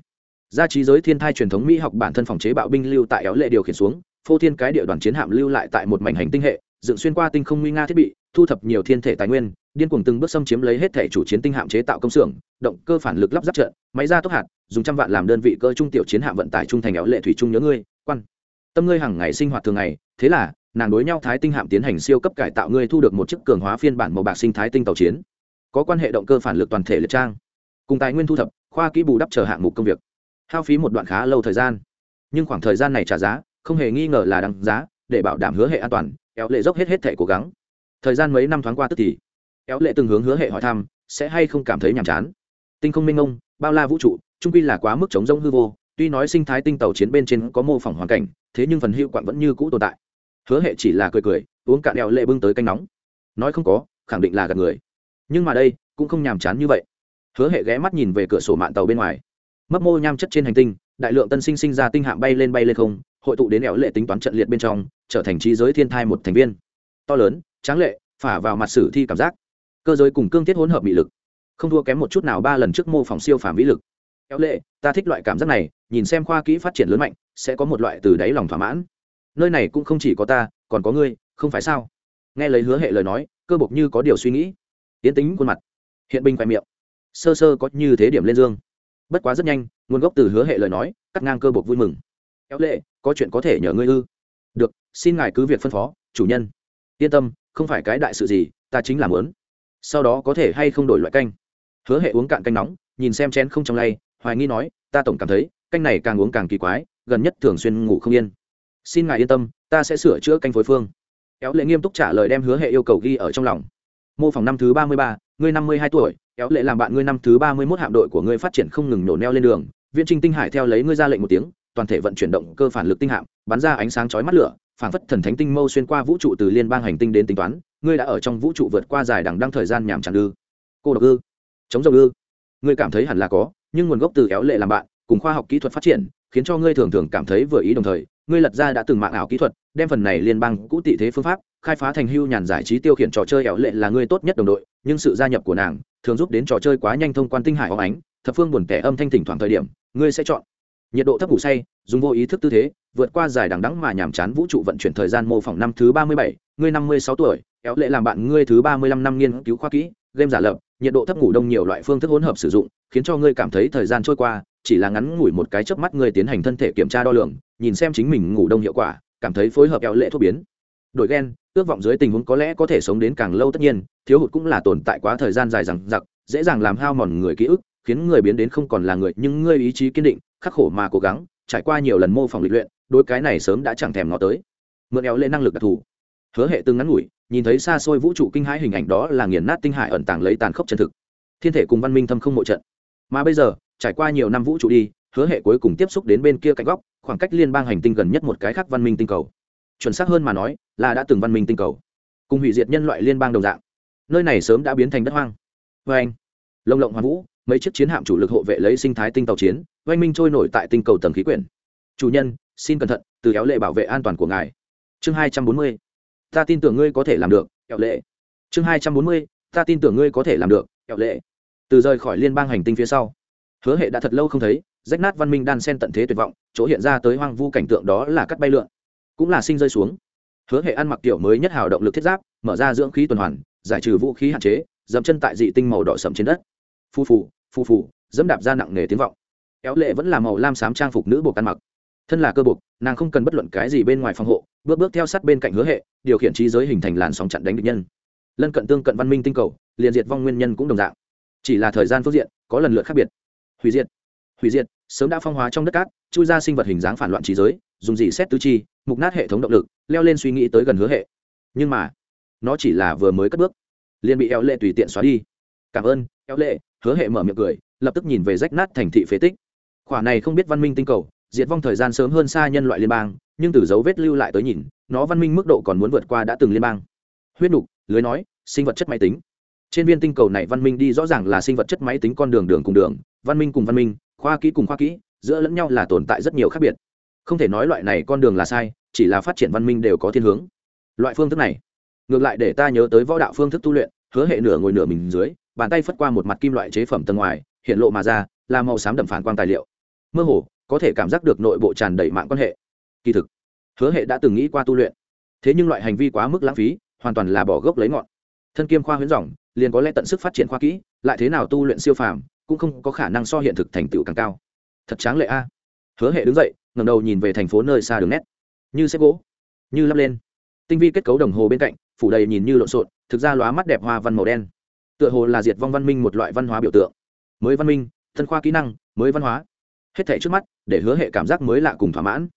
Gia trí giới thiên thai truyền thống mỹ học bản thân phòng chế bạo binh lưu tại éo lệ điều khiển xuống, phô thiên cái địa đoàn chiến hạm lưu lại tại một mảnh hành tinh hệ, dựng xuyên qua tinh không nguy nga thiết bị, thu thập nhiều thiên thể tài nguyên điên cuồng từng bước xâm chiếm lấy hết thể chủ chiến tinh hạm chế tạo công xưởng, động cơ phản lực lắp ráp trận, máy ra tốc hạt, dùng trăm vạn làm đơn vị cơ trung tiểu chiến hạm vận tải trung thành éo lệ thủy trung nhớ ngươi, quan. Tâm ngươi hàng ngày sinh hoạt thường ngày, thế là, nàng đối nhau thái tinh hạm tiến hành siêu cấp cải tạo ngươi thu được một chiếc cường hóa phiên bản màu bạc sinh thái tinh tàu chiến. Có quan hệ động cơ phản lực toàn thể liệt trang. Cùng tài nguyên thu thập, khoa kỹ bù đắp chờ hạng mục công việc. Hao phí một đoạn khá lâu thời gian. Nhưng khoảng thời gian này trả giá, không hề nghi ngờ là đáng giá, để bảo đảm hứa hệ an toàn, éo lệ dốc hết hết thể cố gắng. Thời gian mấy năm thoáng qua tức thì éo lệ từng hướng hứa hệ hỏi thăm, sẽ hay không cảm thấy nhàm chán? Tinh không minh ông bao la vũ trụ, trung quy là quá mức chống rông hư vô, tuy nói sinh thái tinh tàu chiến bên trên có mô phỏng hoàn cảnh, thế nhưng phần hiệu quặn vẫn như cũ tồn tại. Hứa hệ chỉ là cười cười, uống cạn éo lệ bưng tới canh nóng. Nói không có, khẳng định là gạt người. Nhưng mà đây, cũng không nhàm chán như vậy. Hứa hệ ghé mắt nhìn về cửa sổ mạng tàu bên ngoài. Mấp mô nham chất trên hành tinh, đại lượng tân sinh sinh ra tinh hạm bay lên bay lên không, hội tụ đến éo lệ tính toán trận liệt bên trong, trở thành trí giới thiên thai một thành viên. To lớn, tráng lệ, phả vào mặt sử thi cảm giác cơ giới cùng cương thiết hỗn hợp bị lực. Không thua kém một chút nào ba lần trước mô phỏng siêu phàm vĩ lực. Kéo lệ, ta thích loại cảm giác này, nhìn xem khoa kỹ phát triển lớn mạnh, sẽ có một loại từ đáy lòng thỏa mãn. Nơi này cũng không chỉ có ta, còn có ngươi, không phải sao? Nghe lấy hứa hệ lời nói, cơ bộc như có điều suy nghĩ. Tiến tính khuôn mặt, hiện binh khoe miệng. Sơ sơ có như thế điểm lên dương. Bất quá rất nhanh, nguồn gốc từ hứa hệ lời nói, cắt ngang cơ bộc vui mừng. Kéo lệ, có chuyện có thể nhờ ngươi ư? Được, xin ngài cứ việc phân phó, chủ nhân. Yên tâm, không phải cái đại sự gì, ta chính làm lớn sau đó có thể hay không đổi loại canh. Hứa hệ uống cạn canh nóng, nhìn xem chén không trong lay, hoài nghi nói, ta tổng cảm thấy, canh này càng uống càng kỳ quái, gần nhất thường xuyên ngủ không yên. Xin ngài yên tâm, ta sẽ sửa chữa canh phối phương. Éo lệ nghiêm túc trả lời đem hứa hệ yêu cầu ghi ở trong lòng. Mô phỏng năm thứ ba mươi ba, ngươi năm mươi hai tuổi éo lệ làm bạn ngươi năm thứ ba mươi mốt hạm đội của ngươi phát triển không ngừng nổ neo lên đường, viễn trinh tinh hải theo lấy ngươi ra lệnh một tiếng, toàn thể vận chuyển động cơ phản lực tinh hạm, bắn ra ánh sáng chói mắt lửa phản phất thần thánh tinh mâu xuyên qua vũ trụ từ liên bang hành tinh đến tính toán, ngươi đã ở trong vũ trụ vượt qua dài đằng đăng thời gian nhàm chán ư? Cô độc ư? Chống dầu ư? Ngươi cảm thấy hẳn là có, nhưng nguồn gốc từ éo lệ làm bạn, cùng khoa học kỹ thuật phát triển, khiến cho ngươi thường thường cảm thấy vừa ý đồng thời, ngươi lật ra đã từng mạng ảo kỹ thuật, đem phần này liên bang cũ tị thế phương pháp, khai phá thành hưu nhàn giải trí tiêu khiển trò chơi éo lệ là ngươi tốt nhất đồng đội, nhưng sự gia nhập của nàng thường giúp đến trò chơi quá nhanh thông quan tinh hải óng ánh, thập phương buồn tẻ âm thanh thỉnh thoảng thời điểm, ngươi sẽ chọn nhiệt độ thấp ngủ say, dùng vô ý thức tư thế, vượt qua dài đằng đắng mà nhàm chán vũ trụ vận chuyển thời gian mô phỏng năm thứ ba mươi bảy, ngươi năm mươi sáu tuổi éo lệ làm bạn ngươi thứ ba mươi lăm năm nghiên cứu khoa kỹ, game giả lập, nhiệt độ thấp ngủ đông nhiều loại phương thức hỗn hợp sử dụng, khiến cho ngươi cảm thấy thời gian trôi qua, chỉ là ngắn ngủi một cái chớp mắt ngươi tiến hành thân thể kiểm tra đo lường, nhìn xem chính mình ngủ đông hiệu quả, cảm thấy phối hợp éo lệ thuốc biến. Đổi gen, ước vọng dưới tình huống có lẽ có thể sống đến càng lâu tất nhiên, thiếu hụt cũng là tồn tại quá thời gian dài rằng giặc dễ dàng làm hao mòn người ký ức, khiến người biến đến không còn là người, nhưng ngươi ý chí kiên định khắc khổ mà cố gắng, trải qua nhiều lần mô phỏng lịch luyện đôi cái này sớm đã chẳng thèm ngó tới. Mượn éo lên năng lực đặc thù. Hứa hệ từng ngắn ngủi, nhìn thấy xa xôi vũ trụ kinh hãi hình ảnh đó là nghiền nát tinh hải ẩn tàng lấy tàn khốc chân thực. Thiên thể cùng văn minh thâm không mộ trận. Mà bây giờ, trải qua nhiều năm vũ trụ đi, hứa hệ cuối cùng tiếp xúc đến bên kia cạnh góc, khoảng cách liên bang hành tinh gần nhất một cái khác văn minh tinh cầu. Chuẩn xác hơn mà nói, là đã từng văn minh tinh cầu. Cùng hủy diệt nhân loại liên bang đồng dạng. Nơi này sớm đã biến thành đất hoang. Vê anh lồng lộng hoàng vũ, mấy chiếc chiến hạm chủ lực hộ vệ lấy sinh thái tinh tàu chiến oanh minh trôi nổi tại tinh cầu tầng khí quyển. Chủ nhân, xin cẩn thận, từ kéo lệ bảo vệ an toàn của ngài. Chương hai trăm bốn mươi. Ta tin tưởng ngươi có thể làm được, kéo lệ. Chương hai trăm bốn mươi. Ta tin tưởng ngươi có thể làm được, kéo lệ. Từ rời khỏi liên bang hành tinh phía sau, hứa hệ đã thật lâu không thấy, rách nát văn minh đan sen tận thế tuyệt vọng, chỗ hiện ra tới hoang vu cảnh tượng đó là cắt bay lượn, cũng là sinh rơi xuống. Hứa hệ ăn mặc kiểu mới nhất hào động lực thiết giáp, mở ra dưỡng khí tuần hoàn, giải trừ vũ khí hạn chế, dẫm chân tại dị tinh màu đỏ sậm trên đất. Phu phù phu phù, dẫm đạp ra nặng nề tiếng vọng éo lệ vẫn là màu lam xám trang phục nữ buộc ăn mặc. Thân là cơ buộc, nàng không cần bất luận cái gì bên ngoài phòng hộ, bước bước theo sát bên cạnh hứa hệ, điều khiển trí giới hình thành làn sóng chặn đánh địch nhân. Lân cận tương cận văn minh tinh cầu, liền diệt vong nguyên nhân cũng đồng dạng. Chỉ là thời gian phương diện, có lần lượt khác biệt. Hủy diệt hủy diệt, sớm đã phong hóa trong đất cát, chui ra sinh vật hình dáng phản loạn trí giới, dùng dị xét tứ chi, mục nát hệ thống động lực, leo lên suy nghĩ tới gần hứa hệ. Nhưng mà, nó chỉ là vừa mới cất bước, liền bị Éo lệ tùy tiện xóa đi. Cảm ơn, Éo lệ, hứa hệ mở miệng cười, lập tức nhìn về rách nát thành thị phế tích khỏa này không biết văn minh tinh cầu, diệt vong thời gian sớm hơn xa nhân loại liên bang, nhưng từ dấu vết lưu lại tới nhìn, nó văn minh mức độ còn muốn vượt qua đã từng liên bang. Huyết nục, lưới nói, sinh vật chất máy tính. Trên viên tinh cầu này văn minh đi rõ ràng là sinh vật chất máy tính con đường đường cùng đường, văn minh cùng văn minh, khoa kỹ cùng khoa kỹ, giữa lẫn nhau là tồn tại rất nhiều khác biệt. Không thể nói loại này con đường là sai, chỉ là phát triển văn minh đều có thiên hướng. Loại phương thức này, ngược lại để ta nhớ tới võ đạo phương thức tu luyện, hứa hệ nửa ngồi nửa mình dưới, bàn tay phất qua một mặt kim loại chế phẩm tầng ngoài, hiện lộ mà ra, là màu xám đậm phản quang tài liệu mơ hồ, có thể cảm giác được nội bộ tràn đầy mạng quan hệ. Kỳ thực, hứa hệ đã từng nghĩ qua tu luyện. Thế nhưng loại hành vi quá mức lãng phí, hoàn toàn là bỏ gốc lấy ngọn. Thân kiêm khoa huyễn dòng, liền có lẽ tận sức phát triển khoa kỹ, lại thế nào tu luyện siêu phàm, cũng không có khả năng so hiện thực thành tựu càng cao. Thật tráng lệ a. Hứa hệ đứng dậy ngầm đầu nhìn về thành phố nơi xa đường nét. Như xếp gỗ, như lắp lên. Tinh vi kết cấu đồng hồ bên cạnh, phủ đầy nhìn như lộn xộn, thực ra lóa mắt đẹp hoa văn màu đen. Tựa hồ là diệt vong văn minh một loại văn hóa biểu tượng. Mới văn minh, thân khoa kỹ năng, mới văn hóa hết thể trước mắt, để hứa hệ cảm giác mới lạ cùng thỏa mãn.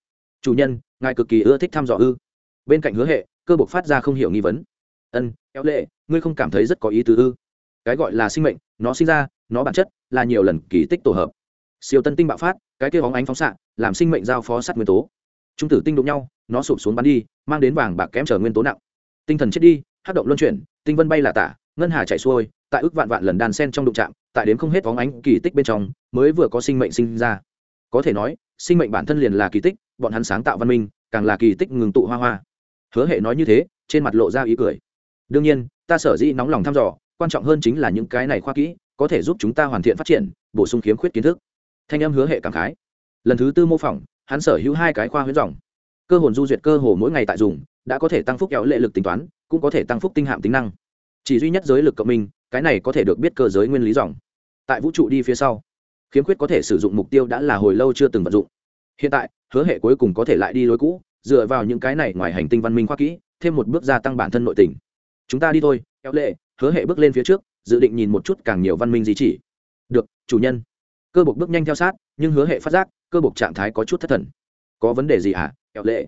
Chủ nhân, ngài cực kỳ ưa thích thăm dò ư? Bên cạnh hứa hệ, cơ bộc phát ra không hiểu nghi vấn. Ân, kéo lệ, ngươi không cảm thấy rất có ý tứ ư? Cái gọi là sinh mệnh, nó sinh ra, nó bản chất, là nhiều lần kỳ tích tổ hợp. Siêu tân tinh bạo phát, cái kêu bóng ánh phóng xạ, làm sinh mệnh giao phó sát nguyên tố. Trung tử tinh đụng nhau, nó sụp xuống bắn đi, mang đến vàng bạc kém trở nguyên tố nặng. Tinh thần chết đi hát động luân chuyển, tinh vân bay là tả ngân hà chạy xuôi, tại ước vạn vạn lần đàn sen trong đụng chạm, tại đến không hết vóng ánh kỳ tích bên trong, mới vừa có sinh mệnh sinh ra. Có thể nói, sinh mệnh bản thân liền là kỳ tích, bọn hắn sáng tạo văn minh, càng là kỳ tích ngừng tụ hoa hoa. Hứa hệ nói như thế, trên mặt lộ ra ý cười. Đương nhiên, ta sở dĩ nóng lòng thăm dò, quan trọng hơn chính là những cái này khoa kỹ, có thể giúp chúng ta hoàn thiện phát triển, bổ sung khiếm khuyết kiến thức. Thanh em hứa hệ cảm khái. Lần thứ tư mô phỏng, hắn sở hữu hai cái khoa huyết dòng. Cơ hồn du duyệt cơ hồ mỗi ngày tại dùng, đã có thể tăng phúc kéo lệ lực tính toán, cũng có thể tăng phúc tinh hạm tính năng chỉ duy nhất giới lực cộng minh, cái này có thể được biết cơ giới nguyên lý dòng. Tại vũ trụ đi phía sau, khiếm khuyết có thể sử dụng mục tiêu đã là hồi lâu chưa từng vận dụng. Hiện tại, hứa hệ cuối cùng có thể lại đi lối cũ, dựa vào những cái này ngoài hành tinh văn minh khoa kỹ, thêm một bước gia tăng bản thân nội tình. Chúng ta đi thôi, kéo lệ, hứa hệ bước lên phía trước, dự định nhìn một chút càng nhiều văn minh di chỉ. Được, chủ nhân. Cơ bộc bước nhanh theo sát, nhưng hứa hệ phát giác, cơ bộc trạng thái có chút thất thần. Có vấn đề gì hả, kéo lệ?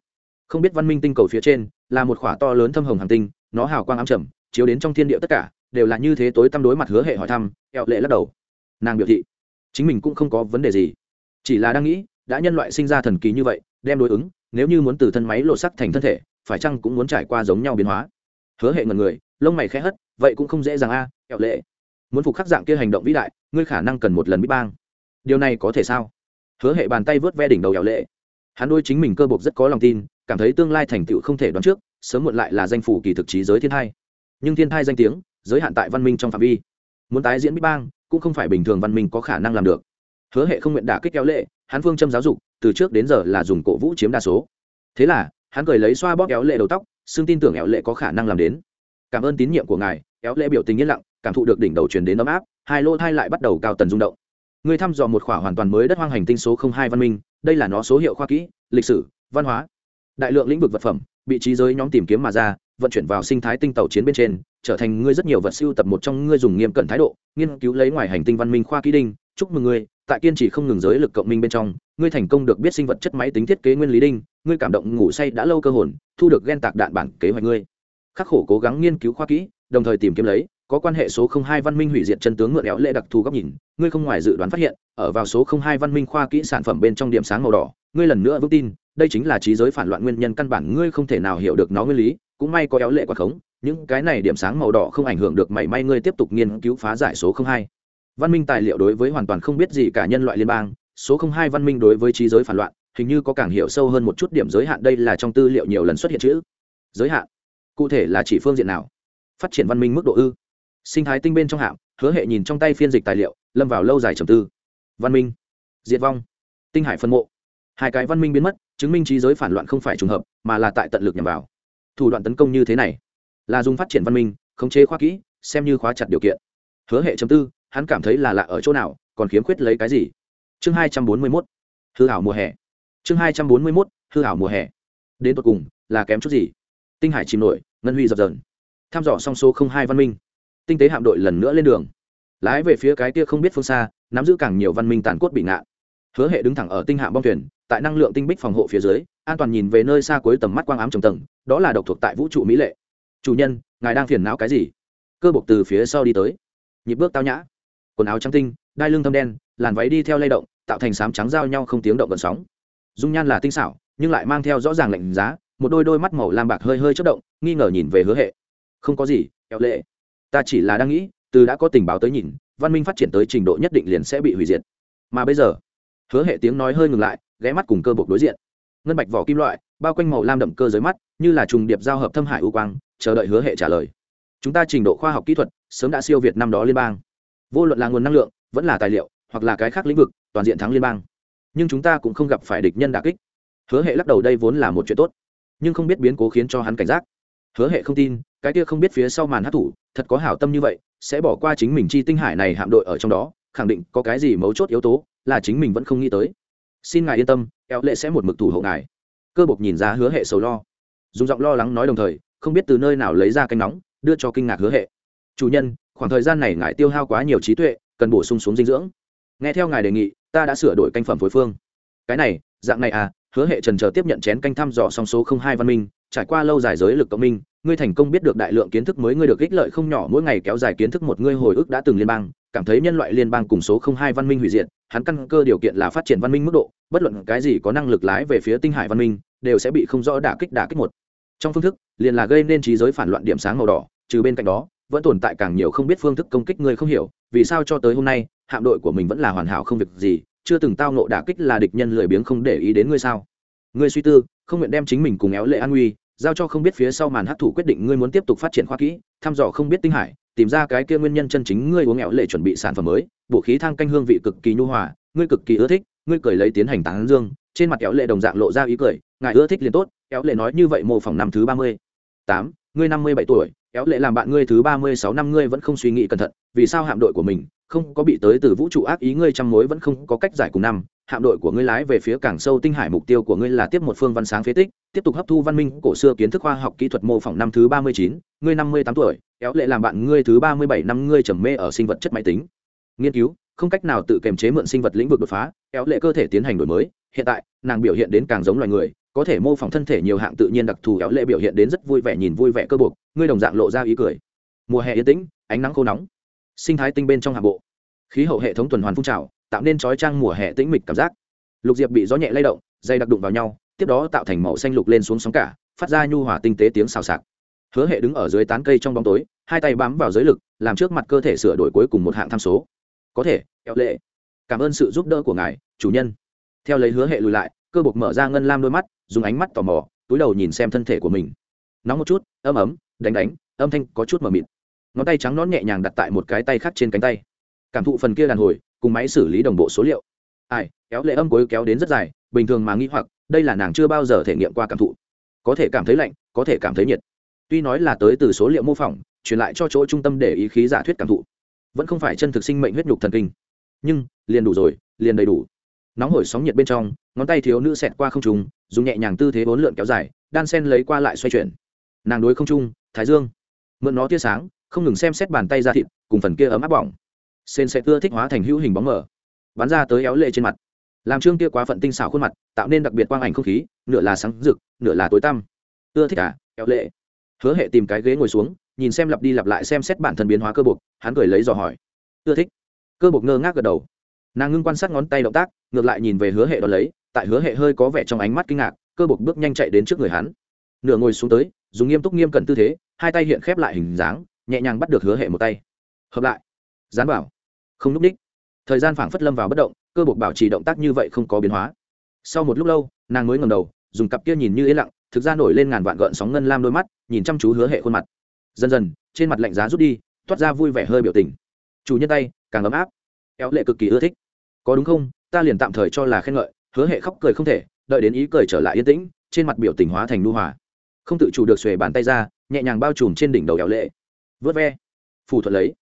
Không biết văn minh tinh cầu phía trên là một khỏa to lớn thâm hồng hàng tinh nó hào quang ám trầm, chiếu đến trong thiên địa tất cả, đều là như thế tối tăm đối mặt hứa hệ hỏi thăm, eo lệ lắc đầu. Nàng biểu thị, chính mình cũng không có vấn đề gì. Chỉ là đang nghĩ, đã nhân loại sinh ra thần kỳ như vậy, đem đối ứng, nếu như muốn từ thân máy lộ sắc thành thân thể, phải chăng cũng muốn trải qua giống nhau biến hóa? Hứa hệ ngần người, lông mày khẽ hất, vậy cũng không dễ dàng a, eo lệ. Muốn phục khắc dạng kia hành động vĩ đại, ngươi khả năng cần một lần biết bang. Điều này có thể sao? Hứa hệ bàn tay vớt ve đỉnh đầu eo lệ. Hắn đôi chính mình cơ bộc rất có lòng tin, cảm thấy tương lai thành tựu không thể đoán trước sớm muộn lại là danh phủ kỳ thực trí giới thiên thai. Nhưng thiên thai danh tiếng, giới hạn tại văn minh trong phạm vi. Muốn tái diễn bích bang, cũng không phải bình thường văn minh có khả năng làm được. Hứa hệ không nguyện đả kích kéo lệ, hắn phương châm giáo dục, từ trước đến giờ là dùng cổ vũ chiếm đa số. Thế là, hắn cười lấy xoa bóp kéo lệ đầu tóc, xưng tin tưởng kéo lệ có khả năng làm đến. Cảm ơn tín nhiệm của ngài. Kéo lệ biểu tình yên lặng, cảm thụ được đỉnh đầu truyền đến ấm áp, hai lô thai lại bắt đầu cao tần rung động. Người thăm dò một khỏa hoàn toàn mới đất hoang hành tinh số không hai văn minh, đây là nó số hiệu khoa kỹ, lịch sử, văn hóa đại lượng lĩnh vực vật phẩm, bị trí giới nhóm tìm kiếm mà ra, vận chuyển vào sinh thái tinh tàu chiến bên trên, trở thành ngươi rất nhiều vật siêu tập một trong ngươi dùng nghiêm cẩn thái độ, nghiên cứu lấy ngoài hành tinh văn minh khoa kỹ đinh, chúc mừng ngươi, tại kiên trì không ngừng giới lực cộng minh bên trong, ngươi thành công được biết sinh vật chất máy tính thiết kế nguyên lý đinh, ngươi cảm động ngủ say đã lâu cơ hồn, thu được ghen tạc đạn bản kế hoạch ngươi. Khắc khổ cố gắng nghiên cứu khoa kỹ, đồng thời tìm kiếm lấy, có quan hệ số không hai văn minh hủy diệt chân tướng mượn éo lệ đặc thù góc nhìn, ngươi không ngoài dự đoán phát hiện, ở vào số không hai văn minh khoa kỹ sản phẩm bên trong điểm sáng màu đỏ, ngươi lần nữa vững tin đây chính là trí giới phản loạn nguyên nhân căn bản ngươi không thể nào hiểu được nó nguyên lý, cũng may có éo lệ quả khống, những cái này điểm sáng màu đỏ không ảnh hưởng được mảy may ngươi tiếp tục nghiên cứu phá giải số hai. Văn minh tài liệu đối với hoàn toàn không biết gì cả nhân loại liên bang, số hai văn minh đối với trí giới phản loạn, hình như có càng hiểu sâu hơn một chút điểm giới hạn, đây là trong tư liệu nhiều lần xuất hiện chữ. Giới hạn. Cụ thể là chỉ phương diện nào? Phát triển văn minh mức độ ư? Sinh thái tinh bên trong hạm, hứa hệ nhìn trong tay phiên dịch tài liệu, lâm vào lâu dài trầm tư. Văn minh. Diệt vong. Tinh hải phân mộ. Hai cái văn minh biến mất chứng minh trí giới phản loạn không phải trùng hợp, mà là tại tận lực nhằm vào. Thủ đoạn tấn công như thế này, là dùng phát triển văn minh, khống chế khoa kỹ, xem như khóa chặt điều kiện. Hứa hệ chấm tư, hắn cảm thấy là lạ ở chỗ nào, còn khiếm khuyết lấy cái gì? Chương hai trăm bốn mươi mốt, hư hảo mùa hè. Chương hai trăm bốn mươi mốt, hư hảo mùa hè. Đến tột cùng, là kém chút gì? Tinh hải chìm nổi, ngân huy dập dần tham dò song số không hai văn minh. Tinh tế hạm đội lần nữa lên đường. Lái về phía cái kia không biết phương xa, nắm giữ càng nhiều văn minh tàn cốt bị ngạn hứa hệ đứng thẳng ở tinh hạ bong thuyền, tại năng lượng tinh bích phòng hộ phía dưới, an toàn nhìn về nơi xa cuối tầm mắt quang ám trồng tầng, đó là độc thuộc tại vũ trụ mỹ lệ. Chủ nhân, ngài đang phiền não cái gì? Cơ bộc từ phía sau đi tới. Nhịp bước tao nhã. Quần áo trắng tinh, đai lưng thâm đen, làn váy đi theo lay động, tạo thành sám trắng giao nhau không tiếng động gần sóng. Dung nhan là tinh xảo, nhưng lại mang theo rõ ràng lạnh giá, một đôi đôi mắt màu lam bạc hơi hơi chất động, nghi ngờ nhìn về hứa hệ. Không có gì kéo lệ. Ta chỉ là đang nghĩ, từ đã có tình báo tới nhìn, văn minh phát triển tới trình độ nhất định liền sẽ bị hủy diệt. Mà bây giờ hứa hệ tiếng nói hơi ngừng lại, ghé mắt cùng cơ bộc đối diện. Ngân bạch vỏ kim loại, bao quanh màu lam đậm cơ dưới mắt, như là trùng điệp giao hợp thâm hải u quang, chờ đợi hứa hệ trả lời. Chúng ta trình độ khoa học kỹ thuật, sớm đã siêu việt năm đó liên bang. Vô luận là nguồn năng lượng, vẫn là tài liệu, hoặc là cái khác lĩnh vực, toàn diện thắng liên bang. Nhưng chúng ta cũng không gặp phải địch nhân đà kích. Hứa hệ lắc đầu đây vốn là một chuyện tốt, nhưng không biết biến cố khiến cho hắn cảnh giác. Hứa hệ không tin, cái kia không biết phía sau màn hát thủ, thật có hảo tâm như vậy, sẽ bỏ qua chính mình chi tinh hải này hạm đội ở trong đó, khẳng định có cái gì mấu chốt yếu tố là chính mình vẫn không nghĩ tới. Xin ngài yên tâm, eo lệ sẽ một mực thủ hộ ngài. Cơ bộc nhìn ra hứa hệ sầu lo. Dùng giọng lo lắng nói đồng thời, không biết từ nơi nào lấy ra canh nóng, đưa cho kinh ngạc hứa hệ. Chủ nhân, khoảng thời gian này ngài tiêu hao quá nhiều trí tuệ, cần bổ sung xuống dinh dưỡng. Nghe theo ngài đề nghị, ta đã sửa đổi canh phẩm phối phương. Cái này, dạng này à hứa hệ trần chờ tiếp nhận chén canh thăm dò song số không hai văn minh, trải qua lâu dài giới lực cộng minh, ngươi thành công biết được đại lượng kiến thức mới ngươi được ích lợi không nhỏ, mỗi ngày kéo dài kiến thức một ngươi hồi ức đã từng liên bang, cảm thấy nhân loại liên bang cùng số không hai văn minh hủy diệt hắn căn cơ điều kiện là phát triển văn minh mức độ, bất luận cái gì có năng lực lái về phía tinh hải văn minh, đều sẽ bị không rõ đả kích đả kích một. Trong phương thức, liền là gây nên trí giới phản loạn điểm sáng màu đỏ, trừ bên cạnh đó, vẫn tồn tại càng nhiều không biết phương thức công kích người không hiểu, vì sao cho tới hôm nay, hạm đội của mình vẫn là hoàn hảo không việc gì, chưa từng tao nộ đả kích là địch nhân lười biếng không để ý đến ngươi sao? Ngươi suy tư, không nguyện đem chính mình cùng éo lệ an nguy, giao cho không biết phía sau màn hấp thụ quyết định ngươi muốn tiếp tục phát triển khoa kỹ, thăm dò không biết tinh hải tìm ra cái kia nguyên nhân chân chính, ngươi uống nghẹo lệ chuẩn bị sản phẩm mới bộ khí thang canh hương vị cực kỳ nhu hòa, ngươi cực kỳ ưa thích, ngươi cười lấy tiến hành tán dương, trên mặt kéo lệ đồng dạng lộ ra ý cười, ngài ưa thích liền tốt, kéo lệ nói như vậy mô phỏng năm thứ ba mươi. Tám, ngươi năm mươi bảy tuổi, kéo lệ làm bạn ngươi thứ ba mươi sáu năm, ngươi vẫn không suy nghĩ cẩn thận, vì sao hạm đội của mình không có bị tới từ vũ trụ ác ý, ngươi trăm mối vẫn không có cách giải cùng năm, hạm đội của ngươi lái về phía cảng sâu tinh hải mục tiêu của ngươi là tiếp một phương văn sáng phế tích, tiếp tục hấp thu văn minh cổ xưa kiến thức khoa học kỹ thuật mô phỏng năm thứ ba mươi chín, ngươi năm mươi tám tuổi éo lệ làm bạn ngươi thứ ba mươi bảy năm ngươi trầm mê ở sinh vật chất máy tính. Nghiên cứu, không cách nào tự kiềm chế mượn sinh vật lĩnh vực đột phá, éo lệ cơ thể tiến hành đổi mới. Hiện tại, nàng biểu hiện đến càng giống loài người, có thể mô phỏng thân thể nhiều hạng tự nhiên đặc thù. Éo lệ biểu hiện đến rất vui vẻ, nhìn vui vẻ cơ buộc ngươi đồng dạng lộ ra ý cười. Mùa hè yên tĩnh, ánh nắng khô nóng. Sinh thái tinh bên trong hạ bộ. Khí hậu hệ thống tuần hoàn phun trào, tạo nên trói trang mùa hè tĩnh mịch cảm giác. Lục diệp bị gió nhẹ lay động, dây đặc đụng vào nhau, tiếp đó tạo thành màu xanh lục lên xuống sóng cả, phát ra nhu hòa tinh tế tiếng xào xạc hứa hệ đứng ở dưới tán cây trong bóng tối, hai tay bám vào giới lực, làm trước mặt cơ thể sửa đổi cuối cùng một hạng tham số. Có thể kéo lệ. Cảm ơn sự giúp đỡ của ngài, chủ nhân. Theo lấy hứa hệ lùi lại, cơ bộc mở ra ngân lam đôi mắt, dùng ánh mắt tò mò, túi đầu nhìn xem thân thể của mình. Nóng một chút, ấm ấm, đánh đánh, âm thanh có chút mờ mịt. Ngón tay trắng nón nhẹ nhàng đặt tại một cái tay khác trên cánh tay. Cảm thụ phần kia đàn hồi, cùng máy xử lý đồng bộ số liệu. Ai, kéo lệ âm cuối kéo đến rất dài, bình thường mà nghĩ hoặc, đây là nàng chưa bao giờ thể nghiệm qua cảm thụ. Có thể cảm thấy lạnh, có thể cảm thấy nhiệt tuy nói là tới từ số liệu mô phỏng, truyền lại cho chỗ trung tâm để ý khí giả thuyết cảm thụ, vẫn không phải chân thực sinh mệnh huyết nhục thần kinh. Nhưng, liền đủ rồi, liền đầy đủ. Nóng hổi sóng nhiệt bên trong, ngón tay thiếu nữ xẹt qua không trùng dùng nhẹ nhàng tư thế bốn lượn kéo dài, đan sen lấy qua lại xoay chuyển. Nàng đối không trung, thái dương, mượn nó tia sáng, không ngừng xem xét bàn tay ra thịt, cùng phần kia ấm áp bỏng. Sen sẽ ưa thích hóa thành hữu hình bóng mờ, bắn ra tới éo lệ trên mặt. Làm trương kia quá phận tinh xảo khuôn mặt, tạo nên đặc biệt quang ảnh không khí, nửa là sáng rực, nửa là tối tăm. Ưa thích à éo lệ hứa hệ tìm cái ghế ngồi xuống, nhìn xem lặp đi lặp lại xem xét bản thân biến hóa cơ bục hắn cười lấy dò hỏi. Ưa thích. Cơ bục ngơ ngác gật đầu. Nàng ngưng quan sát ngón tay động tác, ngược lại nhìn về hứa hệ đón lấy, tại hứa hệ hơi có vẻ trong ánh mắt kinh ngạc, cơ bục bước nhanh chạy đến trước người hắn. Nửa ngồi xuống tới, dùng nghiêm túc nghiêm cẩn tư thế, hai tay hiện khép lại hình dáng, nhẹ nhàng bắt được hứa hệ một tay. Hợp lại. Dán bảo. Không núp đích thời gian phảng phất lâm vào bất động, cơ bục bảo trì động tác như vậy không có biến hóa. Sau một lúc lâu, nàng mới ngầm đầu, dùng cặp kia nhìn như yên lặng thực ra nổi lên ngàn vạn gợn sóng ngân lam đôi mắt, nhìn chăm chú hứa hệ khuôn mặt. Dần dần, trên mặt lạnh giá rút đi, toát ra vui vẻ hơi biểu tình. Chủ nhân tay, càng ấm áp. Éo lệ cực kỳ ưa thích. Có đúng không? Ta liền tạm thời cho là khen ngợi. Hứa hệ khóc cười không thể, đợi đến ý cười trở lại yên tĩnh, trên mặt biểu tình hóa thành nu hòa. Không tự chủ được xuề bàn tay ra, nhẹ nhàng bao trùm trên đỉnh đầu éo lệ. Vớt ve. Phù thuật lấy.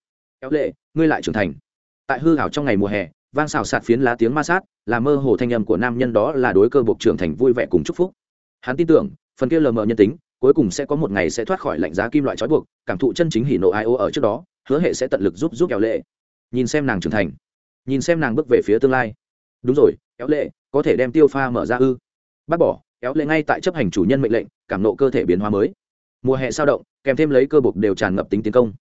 Éo lệ, ngươi lại trưởng thành. Tại hư hảo trong ngày mùa hè, vang xào sạt phiến lá tiếng ma sát, là mơ hồ thanh âm của nam nhân đó là đối cơ buộc trưởng thành vui vẻ cùng chúc phúc. Hắn tin tưởng phần kia lờ mờ nhân tính, cuối cùng sẽ có một ngày sẽ thoát khỏi lạnh giá kim loại trói buộc, cảm thụ chân chính hỉ nộ ai ô ở trước đó, hứa hệ sẽ tận lực giúp giúp kéo lệ. Nhìn xem nàng trưởng thành, nhìn xem nàng bước về phía tương lai. Đúng rồi kéo lệ, có thể đem tiêu pha mở ra ư? Bác bỏ kéo lệ ngay tại chấp hành chủ nhân mệnh lệnh, cảm nộ cơ thể biến hóa mới. Mùa hè sao động, kèm thêm lấy cơ bục đều tràn ngập tính tiến công.